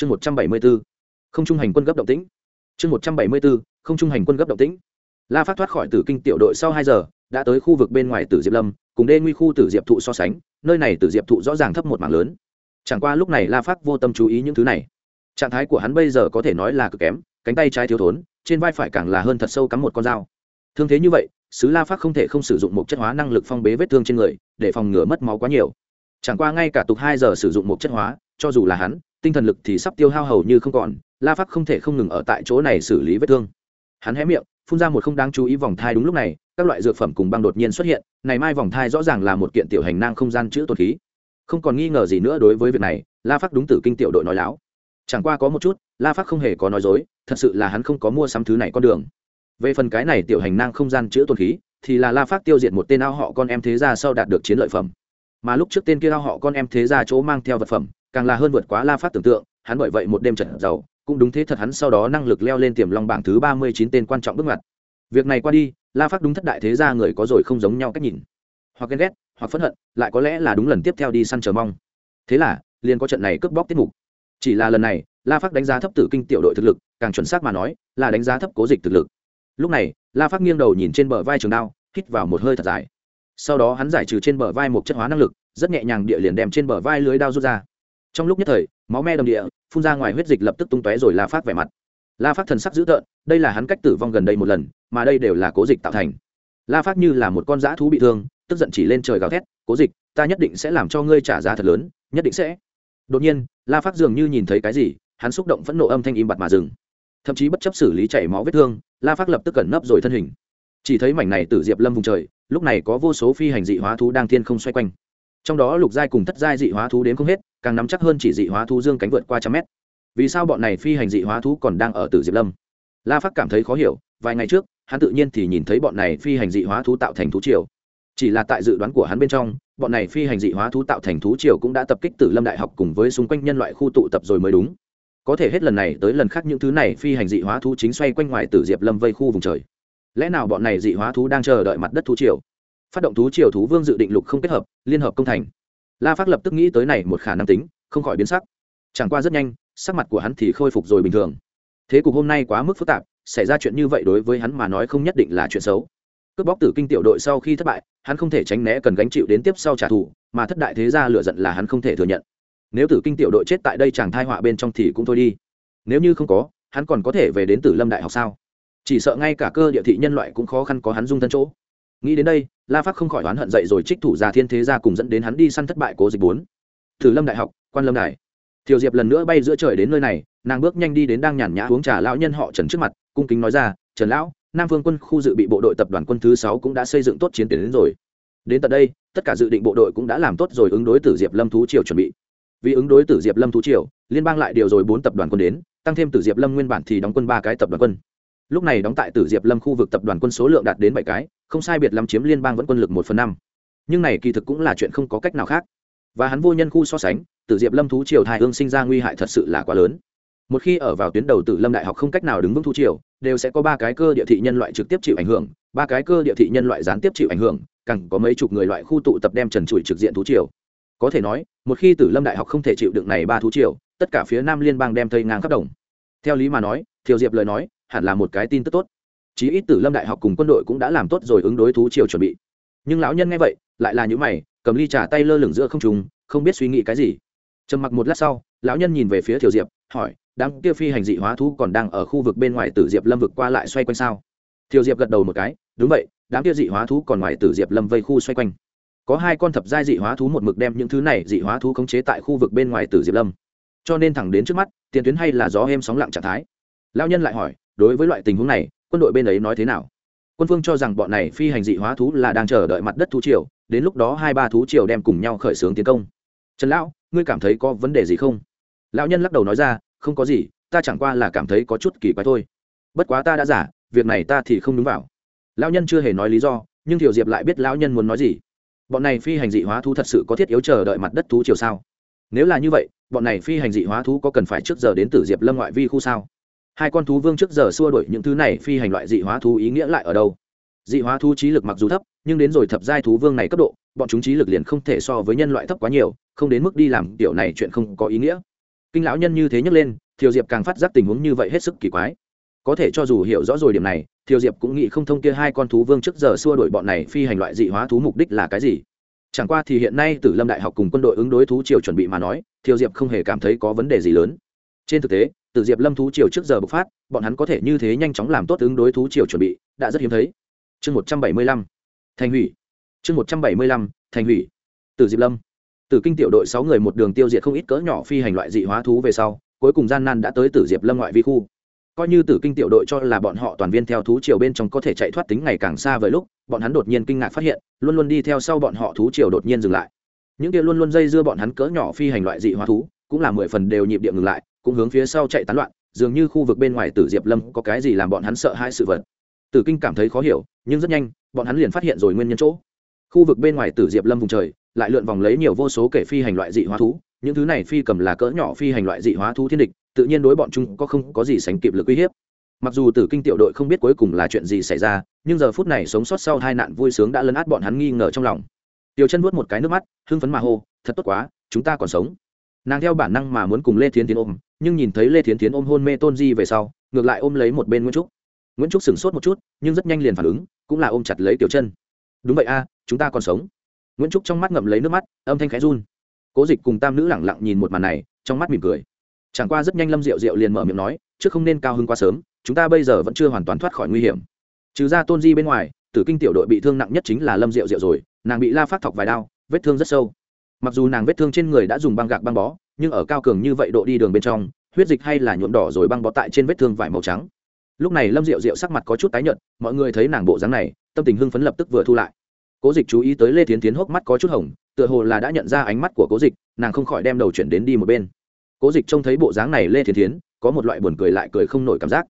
chương một trăm bảy mươi b ố không trung hành quân gấp động tĩnh. Chương một trăm bảy mươi b ố không trung hành quân gấp động tĩnh. La phát thoát khỏi tử kinh tiểu đội sau hai giờ, đã tới khu vực bên ngoài tử diệp lâm, cùng đê nguy khu tử diệp thụ so sánh, nơi này tử diệp thụ rõ ràng thấp một mảng lớn. Chẳng qua lúc này la phát vô tâm chú ý những thứ này. Trạng thái của hắn bây giờ có thể nói là cực kém, cánh tay trái thiếu thốn, trên vai phải càng là hơn thật sâu cắm một con dao. Thương thế như vậy sứ la phát không thể không sử dụng một chất hóa năng lực phong bế vết thương trên người, để phòng ngừa mất máu quá nhiều. Chẳng qua ngay cả tục hai giờ sử dụng một chất hóa, cho dù là hắn tinh thần lực thì sắp tiêu hao hầu như không còn, la pháp không thể không ngừng ở tại chỗ này xử lý vết thương. Hắn hé miệng, phun ra một không đáng chú ý vòng thai đúng lúc này, các loại dược phẩm cùng băng đột nhiên xuất hiện, này mai vòng thai rõ ràng là một kiện tiểu hành năng không gian chữ tột khí. Không còn nghi ngờ gì nữa đối với việc này, la pháp đúng tử kinh tiểu đội nói láo. Chẳng qua có một chút, la pháp không hề có nói dối, thật sự là hắn không có mua sắm thứ này con đường. Về phần cái này tiểu hành năng không gian chữ tồn khí, thì là la pháp tiêu diệt một tên ao họ con em thế gia sau đạt được chiến lợi phẩm. Mà lúc trước tên kia ao họ con em thế gia chỗ mang theo vật phẩm càng là hơn vượt quá la phát tưởng tượng, hắn bởi vậy một đêm trận giàu, cũng đúng thế thật hắn sau đó năng lực leo lên tiềm long bảng thứ ba mươi chín tên quan trọng bước ngoặt. Việc này qua đi, la phát đúng thất đại thế gia người có rồi không giống nhau cách nhìn. Hoặc ghen ghét, hoặc phẫn hận, lại có lẽ là đúng lần tiếp theo đi săn chờ mong. Thế là, liền có trận này cướp bóc tiết mục. Chỉ là lần này, la phát đánh giá thấp tử kinh tiểu đội thực lực, càng chuẩn xác mà nói, là đánh giá thấp cố dịch thực lực. Lúc này, la phát nghiêng đầu nhìn trên bờ vai trường đao, hít vào một hơi thật dài. Sau đó hắn giải trừ trên bờ vai một chất hóa năng lực, rất nhẹ nhàng địa liền đem trên bờ vai lưới đao rút ra trong lúc nhất thời, máu me đầm địa, phun ra ngoài huyết dịch lập tức tung tóe rồi la phát vẻ mặt. La phát thần sắc dữ tợn, đây là hắn cách tử vong gần đây một lần, mà đây đều là cố dịch tạo thành. La phát như là một con dã thú bị thương, tức giận chỉ lên trời gào thét, cố dịch, ta nhất định sẽ làm cho ngươi trả giá thật lớn, nhất định sẽ. Đột nhiên, la phát dường như nhìn thấy cái gì, hắn xúc động phẫn nộ âm thanh im bặt mà dừng. Thậm chí bất chấp xử lý chảy máu vết thương, la phát lập tức cẩn nấp rồi thân hình. Chỉ thấy mảnh này từ diệp lâm vùng trời, lúc này có vô số phi hành dị hóa thú đang thiên không xoay quanh. Trong đó lục giai cùng thất giai dị hóa thú đến không hết càng nắm chắc hơn chỉ dị hóa thú dương cánh vượt qua trăm mét. Vì sao bọn này phi hành dị hóa thú còn đang ở tử diệp lâm? La phát cảm thấy khó hiểu, vài ngày trước, hắn tự nhiên thì nhìn thấy bọn này phi hành dị hóa thú tạo thành thú triều. Chỉ là tại dự đoán của hắn bên trong, bọn này phi hành dị hóa thú tạo thành thú triều cũng đã tập kích tử lâm đại học cùng với xung quanh nhân loại khu tụ tập rồi mới đúng. Có thể hết lần này tới lần khác những thứ này phi hành dị hóa thú chính xoay quanh ngoài tử diệp lâm vây khu vùng trời. Lẽ nào bọn này dị hóa thú đang chờ đợi mặt đất thú triều? Phát động thú triều thú vương dự định lục không kết hợp, liên hợp công thành la phát lập tức nghĩ tới này một khả năng tính, không khỏi biến sắc. Chẳng qua rất nhanh, sắc mặt của hắn thì khôi phục rồi bình thường. Thế cục hôm nay quá mức phức tạp, xảy ra chuyện như vậy đối với hắn mà nói không nhất định là chuyện xấu. Cướp bóc tử kinh tiểu đội sau khi thất bại, hắn không thể tránh né cần gánh chịu đến tiếp sau trả thù, mà thất đại thế gia lựa giận là hắn không thể thừa nhận. Nếu tử kinh tiểu đội chết tại đây chẳng thai họa bên trong thì cũng thôi đi. Nếu như không có, hắn còn có thể về đến tử lâm đại học sao? Chỉ sợ ngay cả cơ địa thị nhân loại cũng khó khăn có hắn dung thân chỗ nghĩ đến đây, la phát không khỏi oán hận dậy rồi trích thủ già thiên thế gia cùng dẫn đến hắn đi săn thất bại cố dịch bốn. Tử lâm đại học, quan lâm đài. Thiều diệp lần nữa bay giữa trời đến nơi này, nàng bước nhanh đi đến đang nhàn nhã uống trà lão nhân họ trần trước mặt, cung kính nói ra, trần lão, nam phương quân khu dự bị bộ đội tập đoàn quân thứ sáu cũng đã xây dựng tốt chiến tuyến đến rồi. Đến tận đây, tất cả dự định bộ đội cũng đã làm tốt rồi ứng đối tử diệp lâm thú triều chuẩn bị. Vì ứng đối tử diệp lâm thú triều, liên bang lại điều rồi bốn tập đoàn quân đến, tăng thêm tử diệp lâm nguyên bản thì đóng quân ba cái tập đoàn quân. Lúc này đóng tại tử diệp lâm khu vực tập đoàn quân số lượng đạt đến bảy cái không sai biệt lắm chiếm liên bang vẫn quân lực một phần năm. Nhưng này kỳ thực cũng là chuyện không có cách nào khác. Và hắn vô nhân khu so sánh, tử diệp lâm thú triều thai hương sinh ra nguy hại thật sự là quá lớn. Một khi ở vào tuyến đầu tử lâm đại học không cách nào đứng vững thú triều, đều sẽ có ba cái cơ địa thị nhân loại trực tiếp chịu ảnh hưởng, ba cái cơ địa thị nhân loại gián tiếp chịu ảnh hưởng, càng có mấy chục người loại khu tụ tập đem trần trụi trực diện thú triều. Có thể nói, một khi tử lâm đại học không thể chịu đựng này ba thú triều, tất cả phía nam liên bang đem thây ngang khắp đồng. Theo lý mà nói, thiều diệp lời nói, hẳn là một cái tin tức tốt chí ít tử lâm đại học cùng quân đội cũng đã làm tốt rồi ứng đối thú triều chuẩn bị. Nhưng lão nhân nghe vậy, lại là những mày, cầm ly trà tay lơ lửng giữa không trùng không biết suy nghĩ cái gì. Trầm mặc một lát sau, lão nhân nhìn về phía thiều diệp, hỏi, đám kia phi hành dị hóa thú còn đang ở khu vực bên ngoài tử diệp lâm vực qua lại xoay quanh sao? Thiều diệp gật đầu một cái, đúng vậy, đám kia dị hóa thú còn ngoài tử diệp lâm vây khu xoay quanh. Có hai con thập giai dị hóa thú một mực đem những thứ này dị hóa thú khống chế tại khu vực bên ngoài tử diệp lâm. Cho nên thẳng đến trước mắt, tiền tuyến hay là gió êm sóng lặng trạng thái. Lao nhân lại hỏi, đối với loại tình huống này quân đội bên ấy nói thế nào? Quân phương cho rằng bọn này phi hành dị hóa thú là đang chờ đợi mặt đất thú triều, đến lúc đó hai ba thú triều đem cùng nhau khởi xướng tiến công. Trần lão, ngươi cảm thấy có vấn đề gì không? Lão nhân lắc đầu nói ra, không có gì, ta chẳng qua là cảm thấy có chút kỳ quái thôi. Bất quá ta đã giả, việc này ta thì không đúng vào. Lão nhân chưa hề nói lý do, nhưng thiểu diệp lại biết lão nhân muốn nói gì. Bọn này phi hành dị hóa thú thật sự có thiết yếu chờ đợi mặt đất thú chiều sao? Nếu là như vậy, bọn này phi hành dị hóa thú có cần phải trước giờ đến tử diệp lâm ngoại vi khu sao? Hai con thú vương trước giờ xua đuổi những thứ này phi hành loại dị hóa thú ý nghĩa lại ở đâu? Dị hóa thú trí lực mặc dù thấp, nhưng đến rồi thập giai thú vương này cấp độ, bọn chúng trí lực liền không thể so với nhân loại thấp quá nhiều, không đến mức đi làm kiểu này chuyện không có ý nghĩa. Kinh lão nhân như thế nhấc lên, thiều diệp càng phát giác tình huống như vậy hết sức kỳ quái. Có thể cho dù hiểu rõ rồi điểm này, thiều diệp cũng nghĩ không thông kia hai con thú vương trước giờ xua đuổi bọn này phi hành loại dị hóa thú mục đích là cái gì. Chẳng qua thì hiện nay tử lâm đại học cùng quân đội ứng đối thú triều chuẩn bị mà nói, thiều diệp không hề cảm thấy có vấn đề gì lớn. Trên thực tế từ diệp lâm thú triều trước giờ bộc phát, bọn hắn có thể như thế nhanh chóng làm tốt ứng đối thú triều chuẩn bị, đã rất hiếm thấy. Chương một trăm bảy mươi lăm, thành hủy. Chương một trăm bảy mươi lăm, thành hủy. Từ diệp lâm. Từ kinh tiểu đội sáu người một đường tiêu diệt không ít cỡ nhỏ phi hành loại dị hóa thú về sau, cuối cùng gian nan đã tới tử diệp lâm ngoại vi khu. Coi như tử kinh tiểu đội cho là bọn họ toàn viên theo thú triều bên trong có thể chạy thoát tính ngày càng xa với lúc, bọn hắn đột nhiên kinh ngạc phát hiện, luôn luôn đi theo sau bọn họ thú triều đột nhiên dừng lại. Những kia luôn luôn dây dưa bọn hắn cỡ nhỏ phi hành loại dị hóa thú, cũng là mười phần đều nhịp địa ngừng lại cũng hướng phía sau chạy tán loạn, dường như khu vực bên ngoài tử diệp lâm có cái gì làm bọn hắn sợ hai sự vật. Tử kinh cảm thấy khó hiểu, nhưng rất nhanh, bọn hắn liền phát hiện rồi nguyên nhân chỗ. Khu vực bên ngoài tử diệp lâm vùng trời, lại lượn vòng lấy nhiều vô số kể phi hành loại dị hóa thú, những thứ này phi cầm là cỡ nhỏ phi hành loại dị hóa thú thiên địch, tự nhiên đối bọn chúng có không có gì sánh kịp lực uy hiếp. Mặc dù tử kinh tiểu đội không biết cuối cùng là chuyện gì xảy ra, nhưng giờ phút này sống sót sau hai nạn vui sướng đã lấn át bọn hắn nghi ngờ trong lòng. Tiểu chân vuốt một cái nước mắt, hưng phấn mà hô, thật tốt quá, chúng ta còn sống. Nàng theo bản năng mà muốn cùng lê Thiên tiến ôm nhưng nhìn thấy lê thiến tiến ôm hôn mê tôn di về sau, ngược lại ôm lấy một bên nguyễn trúc. Nguyễn trúc sửng sốt một chút, nhưng rất nhanh liền phản ứng, cũng là ôm chặt lấy tiểu chân. Đúng vậy a, chúng ta còn sống. Nguyễn trúc trong mắt ngậm lấy nước mắt, âm thanh khẽ run. Cố dịch cùng tam nữ lẳng lặng nhìn một màn này, trong mắt mỉm cười. Chẳng qua rất nhanh lâm diệu diệu liền mở miệng nói, trước không nên cao hơn quá sớm, chúng ta bây giờ vẫn chưa hoàn toàn thoát khỏi nguy hiểm. Trừ ra tôn di bên ngoài, tử kinh tiểu đội bị thương nặng nhất chính là lâm diệu diệu rồi, nàng bị la phát thọc vài đao, vết thương rất sâu. Mặc dù nàng vết thương trên người đã dùng băng gạc băng bó nhưng ở cao cường như vậy độ đi đường bên trong, huyết dịch hay là nhuộm đỏ rồi băng bó tại trên vết thương vải màu trắng. Lúc này lâm diệu diệu sắc mặt có chút tái nhợt, mọi người thấy nàng bộ dáng này, tâm tình hưng phấn lập tức vừa thu lại. Cố dịch chú ý tới lê tiến tiến hốc mắt có chút hồng, tựa hồ là đã nhận ra ánh mắt của cố dịch, nàng không khỏi đem đầu chuyển đến đi một bên. Cố dịch trông thấy bộ dáng này lê tiến tiến có một loại buồn cười lại cười không nổi cảm giác.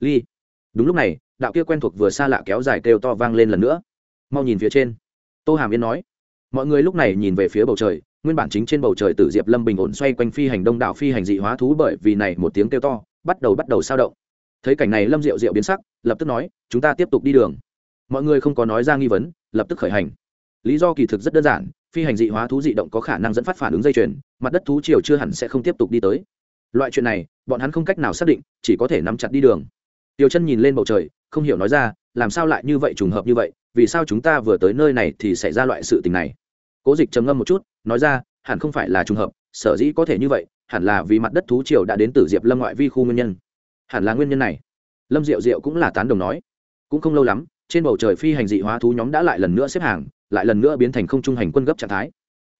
Ly. Đúng lúc này, đạo kia quen thuộc vừa xa lạ kéo dài kêu to vang lên lần nữa. Mau nhìn phía trên. Tô hàm yên nói. Mọi người lúc này nhìn về phía bầu trời nguyên bản chính trên bầu trời tử diệp lâm bình ổn xoay quanh phi hành đông đảo phi hành dị hóa thú bởi vì này một tiếng kêu to, bắt đầu bắt đầu sao động. Thấy cảnh này lâm diệu diệu biến sắc, lập tức nói, chúng ta tiếp tục đi đường. Mọi người không có nói ra nghi vấn, lập tức khởi hành. Lý do kỳ thực rất đơn giản, phi hành dị hóa thú dị động có khả năng dẫn phát phản ứng dây chuyền, mặt đất thú chiều chưa hẳn sẽ không tiếp tục đi tới. Loại chuyện này, bọn hắn không cách nào xác định, chỉ có thể nắm chặt đi đường. Tiểu chân nhìn lên bầu trời, không hiểu nói ra, làm sao lại như vậy trùng hợp như vậy? Vì sao chúng ta vừa tới nơi này thì xảy ra loại sự tình này? Cố dịch trầm ngâm một chút, nói ra, hẳn không phải là trùng hợp, sở dĩ có thể như vậy, hẳn là vì mặt đất thú triều đã đến từ diệp lâm ngoại vi khu nguyên nhân. Hẳn là nguyên nhân này. Lâm diệu diệu cũng là tán đồng nói. Cũng không lâu lắm, trên bầu trời phi hành dị hóa thú nhóm đã lại lần nữa xếp hàng, lại lần nữa biến thành không trung hành quân gấp trạng thái.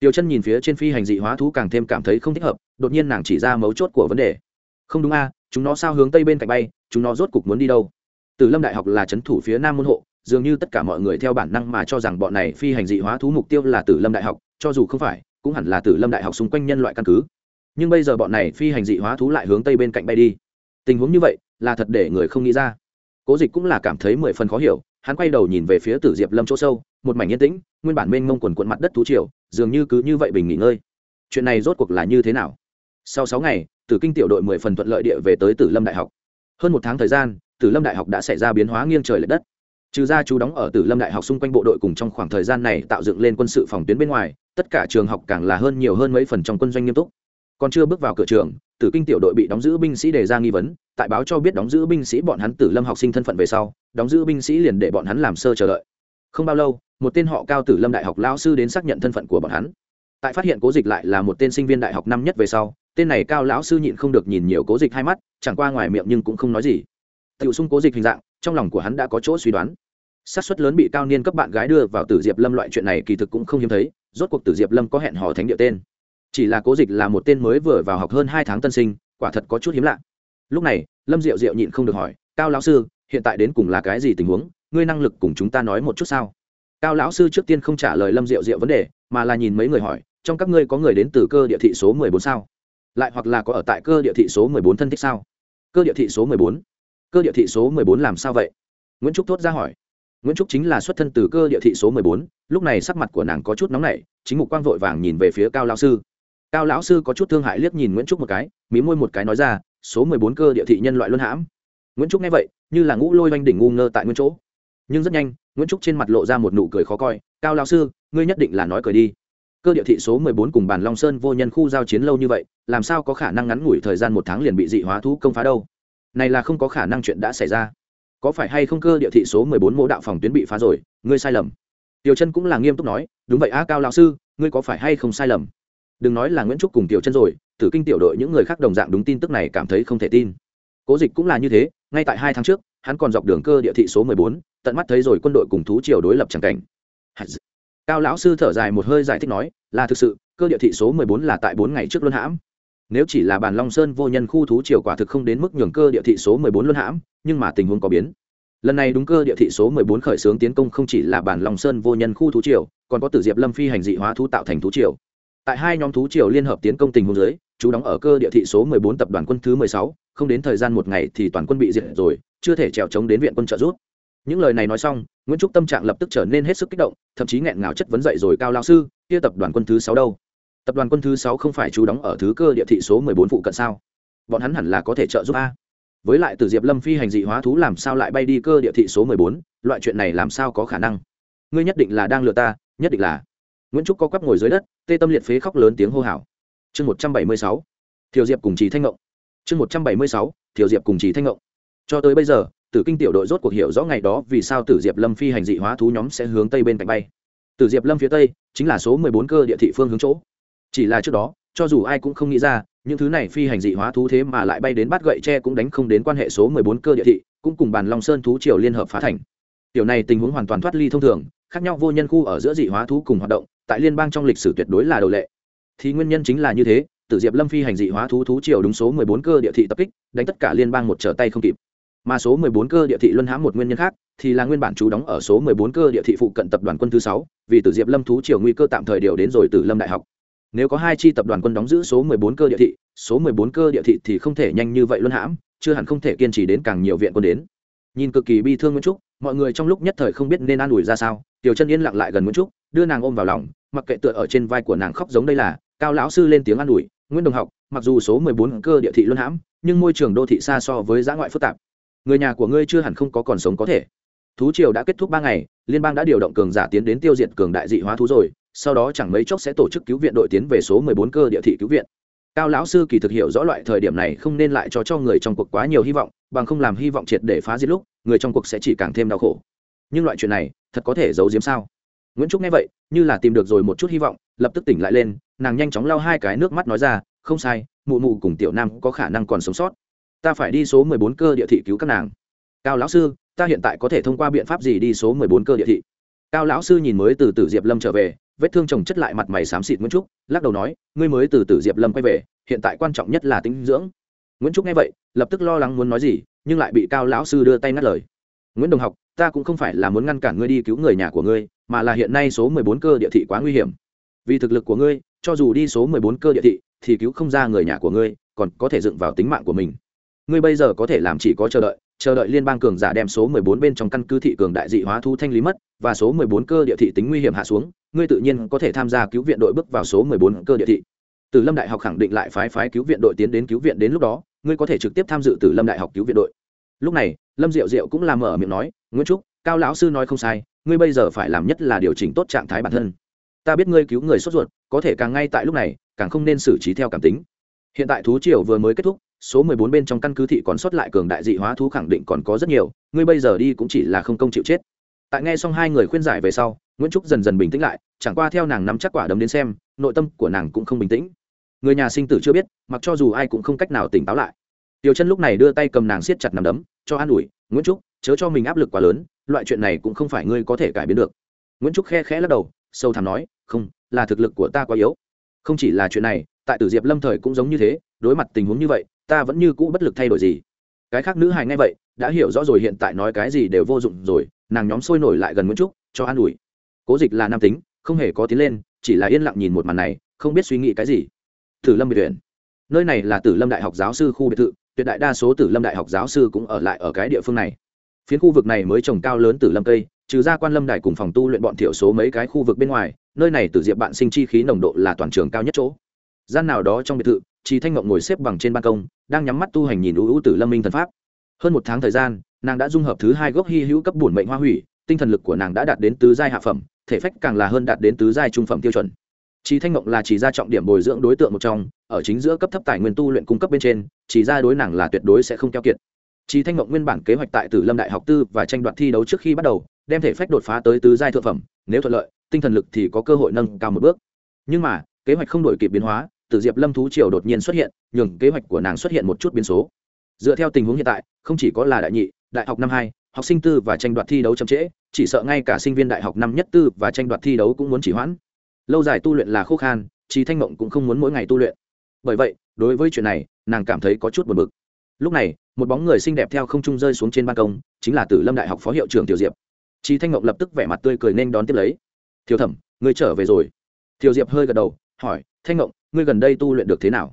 Tiểu chân nhìn phía trên phi hành dị hóa thú càng thêm cảm thấy không thích hợp, đột nhiên nàng chỉ ra mấu chốt của vấn đề. Không đúng a, chúng nó sao hướng tây bên cạnh bay, chúng nó rốt cục muốn đi đâu? Từ lâm đại học là c h ấ n thủ phía nam môn hộ dường như tất cả mọi người theo bản năng mà cho rằng bọn này phi hành dị hóa thú mục tiêu là tử lâm đại học, cho dù không phải, cũng hẳn là tử lâm đại học xung quanh nhân loại căn cứ. Nhưng bây giờ bọn này phi hành dị hóa thú lại hướng tây bên cạnh bay đi. Tình huống như vậy, là thật để người không nghĩ ra. Cố dịch cũng là cảm thấy mười phần khó hiểu, hắn quay đầu nhìn về phía tử diệp lâm chỗ sâu, một mảnh yên tĩnh, nguyên bản mênh mông quần quần mặt đất thú triều, dường như cứ như vậy bình nghỉ ngơi. Chuyện này rốt cuộc là như thế nào? Sau sáu ngày, tử kinh tiểu đội mười phần thuận lợi địa về tới tử lâm đại học. Hơn một tháng thời gian, tử lâm đại học đã xảy ra biến hóa nghiêng trời lệch đất trừ ra chú đóng ở tử lâm đại học xung quanh bộ đội cùng trong khoảng thời gian này tạo dựng lên quân sự phòng tuyến bên ngoài, tất cả trường học càng là hơn nhiều hơn mấy phần trong quân doanh nghiêm túc. Còn chưa bước vào cửa trường, tử kinh tiểu đội bị đóng giữ binh sĩ đề ra nghi vấn, tại báo cho biết đóng giữ binh sĩ bọn hắn tử lâm học sinh thân phận về sau, đóng giữ binh sĩ liền để bọn hắn làm sơ chờ đợi. Không bao lâu, một tên họ cao tử lâm đại học lao sư đến xác nhận thân phận của bọn hắn. Tại phát hiện cố dịch lại là một tên sinh viên đại học năm nhất về sau, tên này cao lão sư nhịn không được nhìn nhiều cố dịch hai mắt, chẳng qua ngoài miệng nhưng cũng không nói gì. Tiểu sung cố dịch hình dạng trong lòng của hắn đã có chỗ suy đoán. Xác suất lớn bị cao niên cấp bạn gái đưa vào tử diệp lâm loại chuyện này kỳ thực cũng không hiếm thấy, rốt cuộc tử diệp lâm có hẹn hò thánh địa tên. Chỉ là cố dịch là một tên mới vừa vào học hơn hai tháng tân sinh, quả thật có chút hiếm lạ. Lúc này, lâm diệu diệu nhịn không được hỏi, cao lão sư, hiện tại đến cùng là cái gì tình huống? Ngươi năng lực cùng chúng ta nói một chút sao? Cao lão sư trước tiên không trả lời lâm diệu diệu vấn đề, mà là nhìn mấy người hỏi, trong các ngươi có người đến từ cơ địa thị số mười bốn sao? Lại hoặc là có ở tại cơ địa thị số mười bốn thân thích sao? Cơ địa thị số mười bốn cơ địa thị số mười bốn làm sao vậy? Nguyễn trúc thốt ra hỏi. Nguyễn trúc chính là xuất thân từ cơ địa thị số mười bốn, lúc này sắc mặt của nàng có chút nóng nảy, chính mục quang vội vàng nhìn về phía cao lão sư. Cao lão sư có chút thương hại liếc nhìn nguyễn trúc một cái, mí môi một cái nói ra, số mười bốn cơ địa thị nhân loại luân hãm. Nguyễn trúc nghe vậy, như là ngũ lôi oanh đỉnh ngu ngơ tại nguyên chỗ. Nhưng rất nhanh, nguyễn trúc trên mặt lộ ra một nụ cười khó coi, cao lão sư, ngươi nhất định là nói cười đi. Cơ địa thị số mười bốn cùng bàn long sơn vô nhân khu giao chiến lâu như vậy, làm sao có khả năng ngắn ngủi thời gian một tháng liền bị dị hóa thú công phá đâu? Này là không có khả năng chuyện đã xảy ra. Có phải hay không cơ địa thị số mười bốn mô đạo phòng tuyến bị phá rồi, ngươi sai lầm. Tiểu chân cũng là nghiêm túc nói, đúng vậy a cao lão sư, ngươi có phải hay không sai lầm? Đừng nói là nguyễn trúc cùng tiểu chân rồi, tử kinh tiểu đội những người khác đồng dạng đúng tin tức này cảm thấy không thể tin. Cố dịch cũng là như thế, ngay tại hai tháng trước, hắn còn dọc đường cơ địa thị số mười bốn, tận mắt thấy rồi quân đội cùng thú triều đối lập chẳng cảnh. Cao lão sư thở dài một hơi giải thích nói, là thực sự, cơ địa thị số mười bốn là tại bốn ngày trước luân hãm nếu chỉ là bàn long sơn vô nhân khu thú triều quả thực không đến mức nhường cơ địa thị số mười bốn luân hãm, nhưng mà tình huống có biến. Lần này đúng cơ địa thị số mười bốn khởi xướng tiến công không chỉ là bản long sơn vô nhân khu thú triều, còn có tử diệp lâm phi hành dị hóa thú tạo thành thú triều. Tại hai nhóm thú triều liên hợp tiến công tình huống dưới, chú đóng ở cơ địa thị số mười bốn tập đoàn quân thứ mười sáu, không đến thời gian một ngày thì toàn quân bị diệt rồi, chưa thể trèo chống đến viện quân trợ giúp. Những lời này nói xong, nguyễn trúc tâm trạng lập tức trở nên hết sức kích động, thậm chí nghẹn ngào chất vấn dậy rồi, cao lao sư, kia tập đoàn quân thứ sáu đâu? Tập đoàn quân thứ sáu không phải chú đóng ở thứ cơ địa thị số mười bốn phụ cận sao? Bọn hắn hẳn là có thể trợ giúp a. Với lại từ diệp lâm phi hành dị hóa thú làm sao lại bay đi cơ địa thị số mười bốn? Loại chuyện này làm sao có khả năng? Ngươi nhất định là đang lừa ta, nhất định là. Nguyễn trúc có quắp ngồi dưới đất, tê tâm liệt phế khóc lớn tiếng hô hào. Chương một trăm bảy mươi sáu. Thiều diệp cùng trì thanh ngộng. Chương một trăm bảy mươi sáu. Thiều diệp cùng trì thanh ngộng. Cho tới bây giờ, tử kinh tiểu đội rốt cuộc hiểu rõ ngày đó vì sao tử diệp lâm phi hành dị hóa thú nhóm sẽ hướng tây bên cạnh bay. Tử diệp lâm phía tây chính là số mười bốn cơ địa thị phương hướng chỗ chỉ là trước đó, cho dù ai cũng không nghĩ ra, những thứ này phi hành dị hóa thú thế mà lại bay đến bắt gậy tre cũng đánh không đến quan hệ số mười bốn cơ địa thị, cũng cùng bàn long sơn thú triều liên hợp phá thành. Tiểu này tình huống hoàn toàn thoát ly thông thường, khác nhau vô nhân khu ở giữa dị hóa thú cùng hoạt động, tại liên bang trong lịch sử tuyệt đối là đầu lệ. Thì nguyên nhân chính là như thế, tử diệp lâm phi hành dị hóa thú thú triều đúng số mười bốn cơ địa thị tập kích, đánh tất cả liên bang một trở tay không kịp. Mà số mười bốn cơ địa thị luân hãm một nguyên nhân khác, thì là nguyên bản chú đóng ở số mười bốn cơ địa thị phụ cận tập đoàn quân thứ sáu, vì tử diệp lâm thú triều nguy cơ tạm thời điều đến rồi tử lâm đại học nếu có hai chi tập đoàn quân đóng giữ số 14 cơ địa thị, số 14 cơ địa thị thì không thể nhanh như vậy luôn hãm, chưa hẳn không thể kiên trì đến càng nhiều viện quân đến. Nhìn cực kỳ bi thương nguyễn trúc, mọi người trong lúc nhất thời không biết nên an ủi ra sao, tiểu chân yên lặng lại gần nguyễn trúc, đưa nàng ôm vào lòng, mặc kệ tựa ở trên vai của nàng khóc giống đây là, cao lão sư lên tiếng an ủi, nguyễn đồng học, mặc dù số 14 cơ địa thị luôn hãm, nhưng môi trường đô thị xa so với giã ngoại phức tạp. Người nhà của ngươi chưa hẳn không có còn sống có thể. Thú triều đã kết thúc ba ngày, liên bang đã điều động cường giả tiến đến tiêu diệt cường đại dị hóa thú rồi sau đó chẳng mấy chốc sẽ tổ chức cứu viện đội tiến về số 14 cơ địa thị cứu viện. Cao lão sư kỳ thực hiểu rõ loại thời điểm này không nên lại cho cho người trong cuộc quá nhiều hy vọng, bằng không làm hy vọng triệt để phá diệt lúc, người trong cuộc sẽ chỉ càng thêm đau khổ. Nhưng loại chuyện này, thật có thể giấu giếm sao? Nguyễn trúc nghe vậy, như là tìm được rồi một chút hy vọng, lập tức tỉnh lại lên, nàng nhanh chóng lau hai cái nước mắt nói ra, không sai, mụ mụ cùng tiểu nam có khả năng còn sống sót. Ta phải đi số 14 cơ địa thị cứu các nàng. Cao lão sư, ta hiện tại có thể thông qua biện pháp gì đi số 14 cơ địa thị? Cao lão sư nhìn mới từ Tử diệp lâm trở về vết thương chồng chất lại mặt mày xám xịt nguyễn trúc, lắc đầu nói, ngươi mới từ từ diệp lâm quay về, hiện tại quan trọng nhất là tính dưỡng. Nguyễn trúc nghe vậy, lập tức lo lắng muốn nói gì, nhưng lại bị cao lão sư đưa tay ngắt lời. Nguyễn đồng học, ta cũng không phải là muốn ngăn cản ngươi đi cứu người nhà của ngươi, mà là hiện nay số mười bốn cơ địa thị quá nguy hiểm. Vì thực lực của ngươi, cho dù đi số mười bốn cơ địa thị, thì cứu không ra người nhà của ngươi, còn có thể dựng vào tính mạng của mình. Ngươi bây giờ có thể làm chỉ có chờ đợi chờ đợi liên bang cường giả đem số 14 bên trong căn cứ thị cường đại dị hóa thu thanh lý mất và số 14 cơ địa thị tính nguy hiểm hạ xuống, ngươi tự nhiên có thể tham gia cứu viện đội bước vào số 14 cơ địa thị. Từ Lâm Đại học khẳng định lại phái phái cứu viện đội tiến đến cứu viện đến lúc đó, ngươi có thể trực tiếp tham dự từ Lâm Đại học cứu viện đội. Lúc này, Lâm Diệu Diệu cũng làm mở miệng nói, "Nguyễn Trúc, Cao lão sư nói không sai, ngươi bây giờ phải làm nhất là điều chỉnh tốt trạng thái bản thân. Ta biết ngươi cứu người sốt ruột, có thể càng ngay tại lúc này, càng không nên xử trí theo cảm tính. Hiện tại thú triều vừa mới kết thúc, số mười bốn bên trong căn cứ thị còn sót lại cường đại dị hóa thú khẳng định còn có rất nhiều ngươi bây giờ đi cũng chỉ là không công chịu chết. Tại nghe xong hai người khuyên giải về sau nguyễn trúc dần dần bình tĩnh lại chẳng qua theo nàng nắm chắc quả đấm đến xem nội tâm của nàng cũng không bình tĩnh. Người nhà sinh tử chưa biết mặc cho dù ai cũng không cách nào tỉnh táo lại. Tiểu chân lúc này đưa tay cầm nàng siết chặt nằm đấm cho an ủi nguyễn trúc chớ cho mình áp lực quá lớn loại chuyện này cũng không phải ngươi có thể cải biến được. Nguyễn trúc khe khẽ lắc đầu sâu thẳm nói không là thực lực của ta quá yếu. Không chỉ là chuyện này tại tử diệp lâm thời cũng giống như thế, đối mặt tình huống như vậy, ta vẫn như cũ bất lực thay đổi gì. Cái khác nữ hài ngay vậy, đã hiểu rõ rồi hiện tại nói cái gì đều vô dụng rồi, nàng nhóm sôi nổi lại gần nguyễn trúc, cho an ủi. Cố dịch là nam tính, không hề có tiến lên, chỉ là yên lặng nhìn một màn này, không biết suy nghĩ cái gì. Tử lâm biệt tuyển nơi này là tử lâm đại học giáo sư khu biệt thự, tuyệt đại đa số tử lâm đại học giáo sư cũng ở lại ở cái địa phương này. Phiến khu vực này mới trồng cao lớn tử lâm cây, trừ ra quan lâm đài cùng phòng tu luyện bọn thiểu số mấy cái khu vực bên ngoài, nơi này tử diệp bạn sinh chi khí nồng độ là toàn trường cao nhất chỗ gian nào đó trong biệt thự chị thanh ngộng ngồi xếp bằng trên ban công đang nhắm mắt tu hành nhìn ưu ưu tử lâm minh thần pháp hơn một tháng thời gian nàng đã dung hợp thứ hai gốc hy hữu cấp bổn mệnh hoa hủy tinh thần lực của nàng đã đạt đến tứ giai hạ phẩm thể phách càng là hơn đạt đến tứ giai trung phẩm tiêu chuẩn chị Thanh Ngộng là chỉ ra trọng điểm bồi dưỡng đối tượng một trong, ở chính giữa cấp thấp tài nguyên tu luyện cung cấp bên trên, chỉ ra đối nàng là tuyệt đối sẽ không keo kiệt. chị Thanh Ngộng nguyên bản kế hoạch tại Tử Lâm Đại học tư và tranh đoạt thi đấu trước khi bắt đầu, đem thể phách đột phá tới tứ giai thượng phẩm, nếu thuận lợi, tinh thần lực thì có cơ hội nâng cao một bước. Nhưng mà, kế hoạch không đổi kịp biến hóa, Tử Diệp Lâm thú triều đột nhiên xuất hiện, nhường kế hoạch của nàng xuất hiện một chút biến số. Dựa theo tình huống hiện tại, không chỉ có là đại nhị, đại học năm hai, học sinh tư và tranh đoạt thi đấu chậm trễ, chỉ sợ ngay cả sinh viên đại học năm nhất tư và tranh đoạt thi đấu cũng muốn chỉ hoãn. Lâu dài tu luyện là khô khan trí thanh mộng cũng không muốn mỗi ngày tu luyện. Bởi vậy đối với chuyện này nàng cảm thấy có chút buồn bực. Lúc này một bóng người xinh đẹp theo không trung rơi xuống trên ban công chính là tử lâm đại học phó hiệu trưởng tiểu diệp. Trí thanh mộng lập tức vẻ mặt tươi cười nên đón tiếp lấy. Thiếu thẩm người trở về rồi. Tiểu diệp hơi gật đầu hỏi thanh mộng ngươi gần đây tu luyện được thế nào?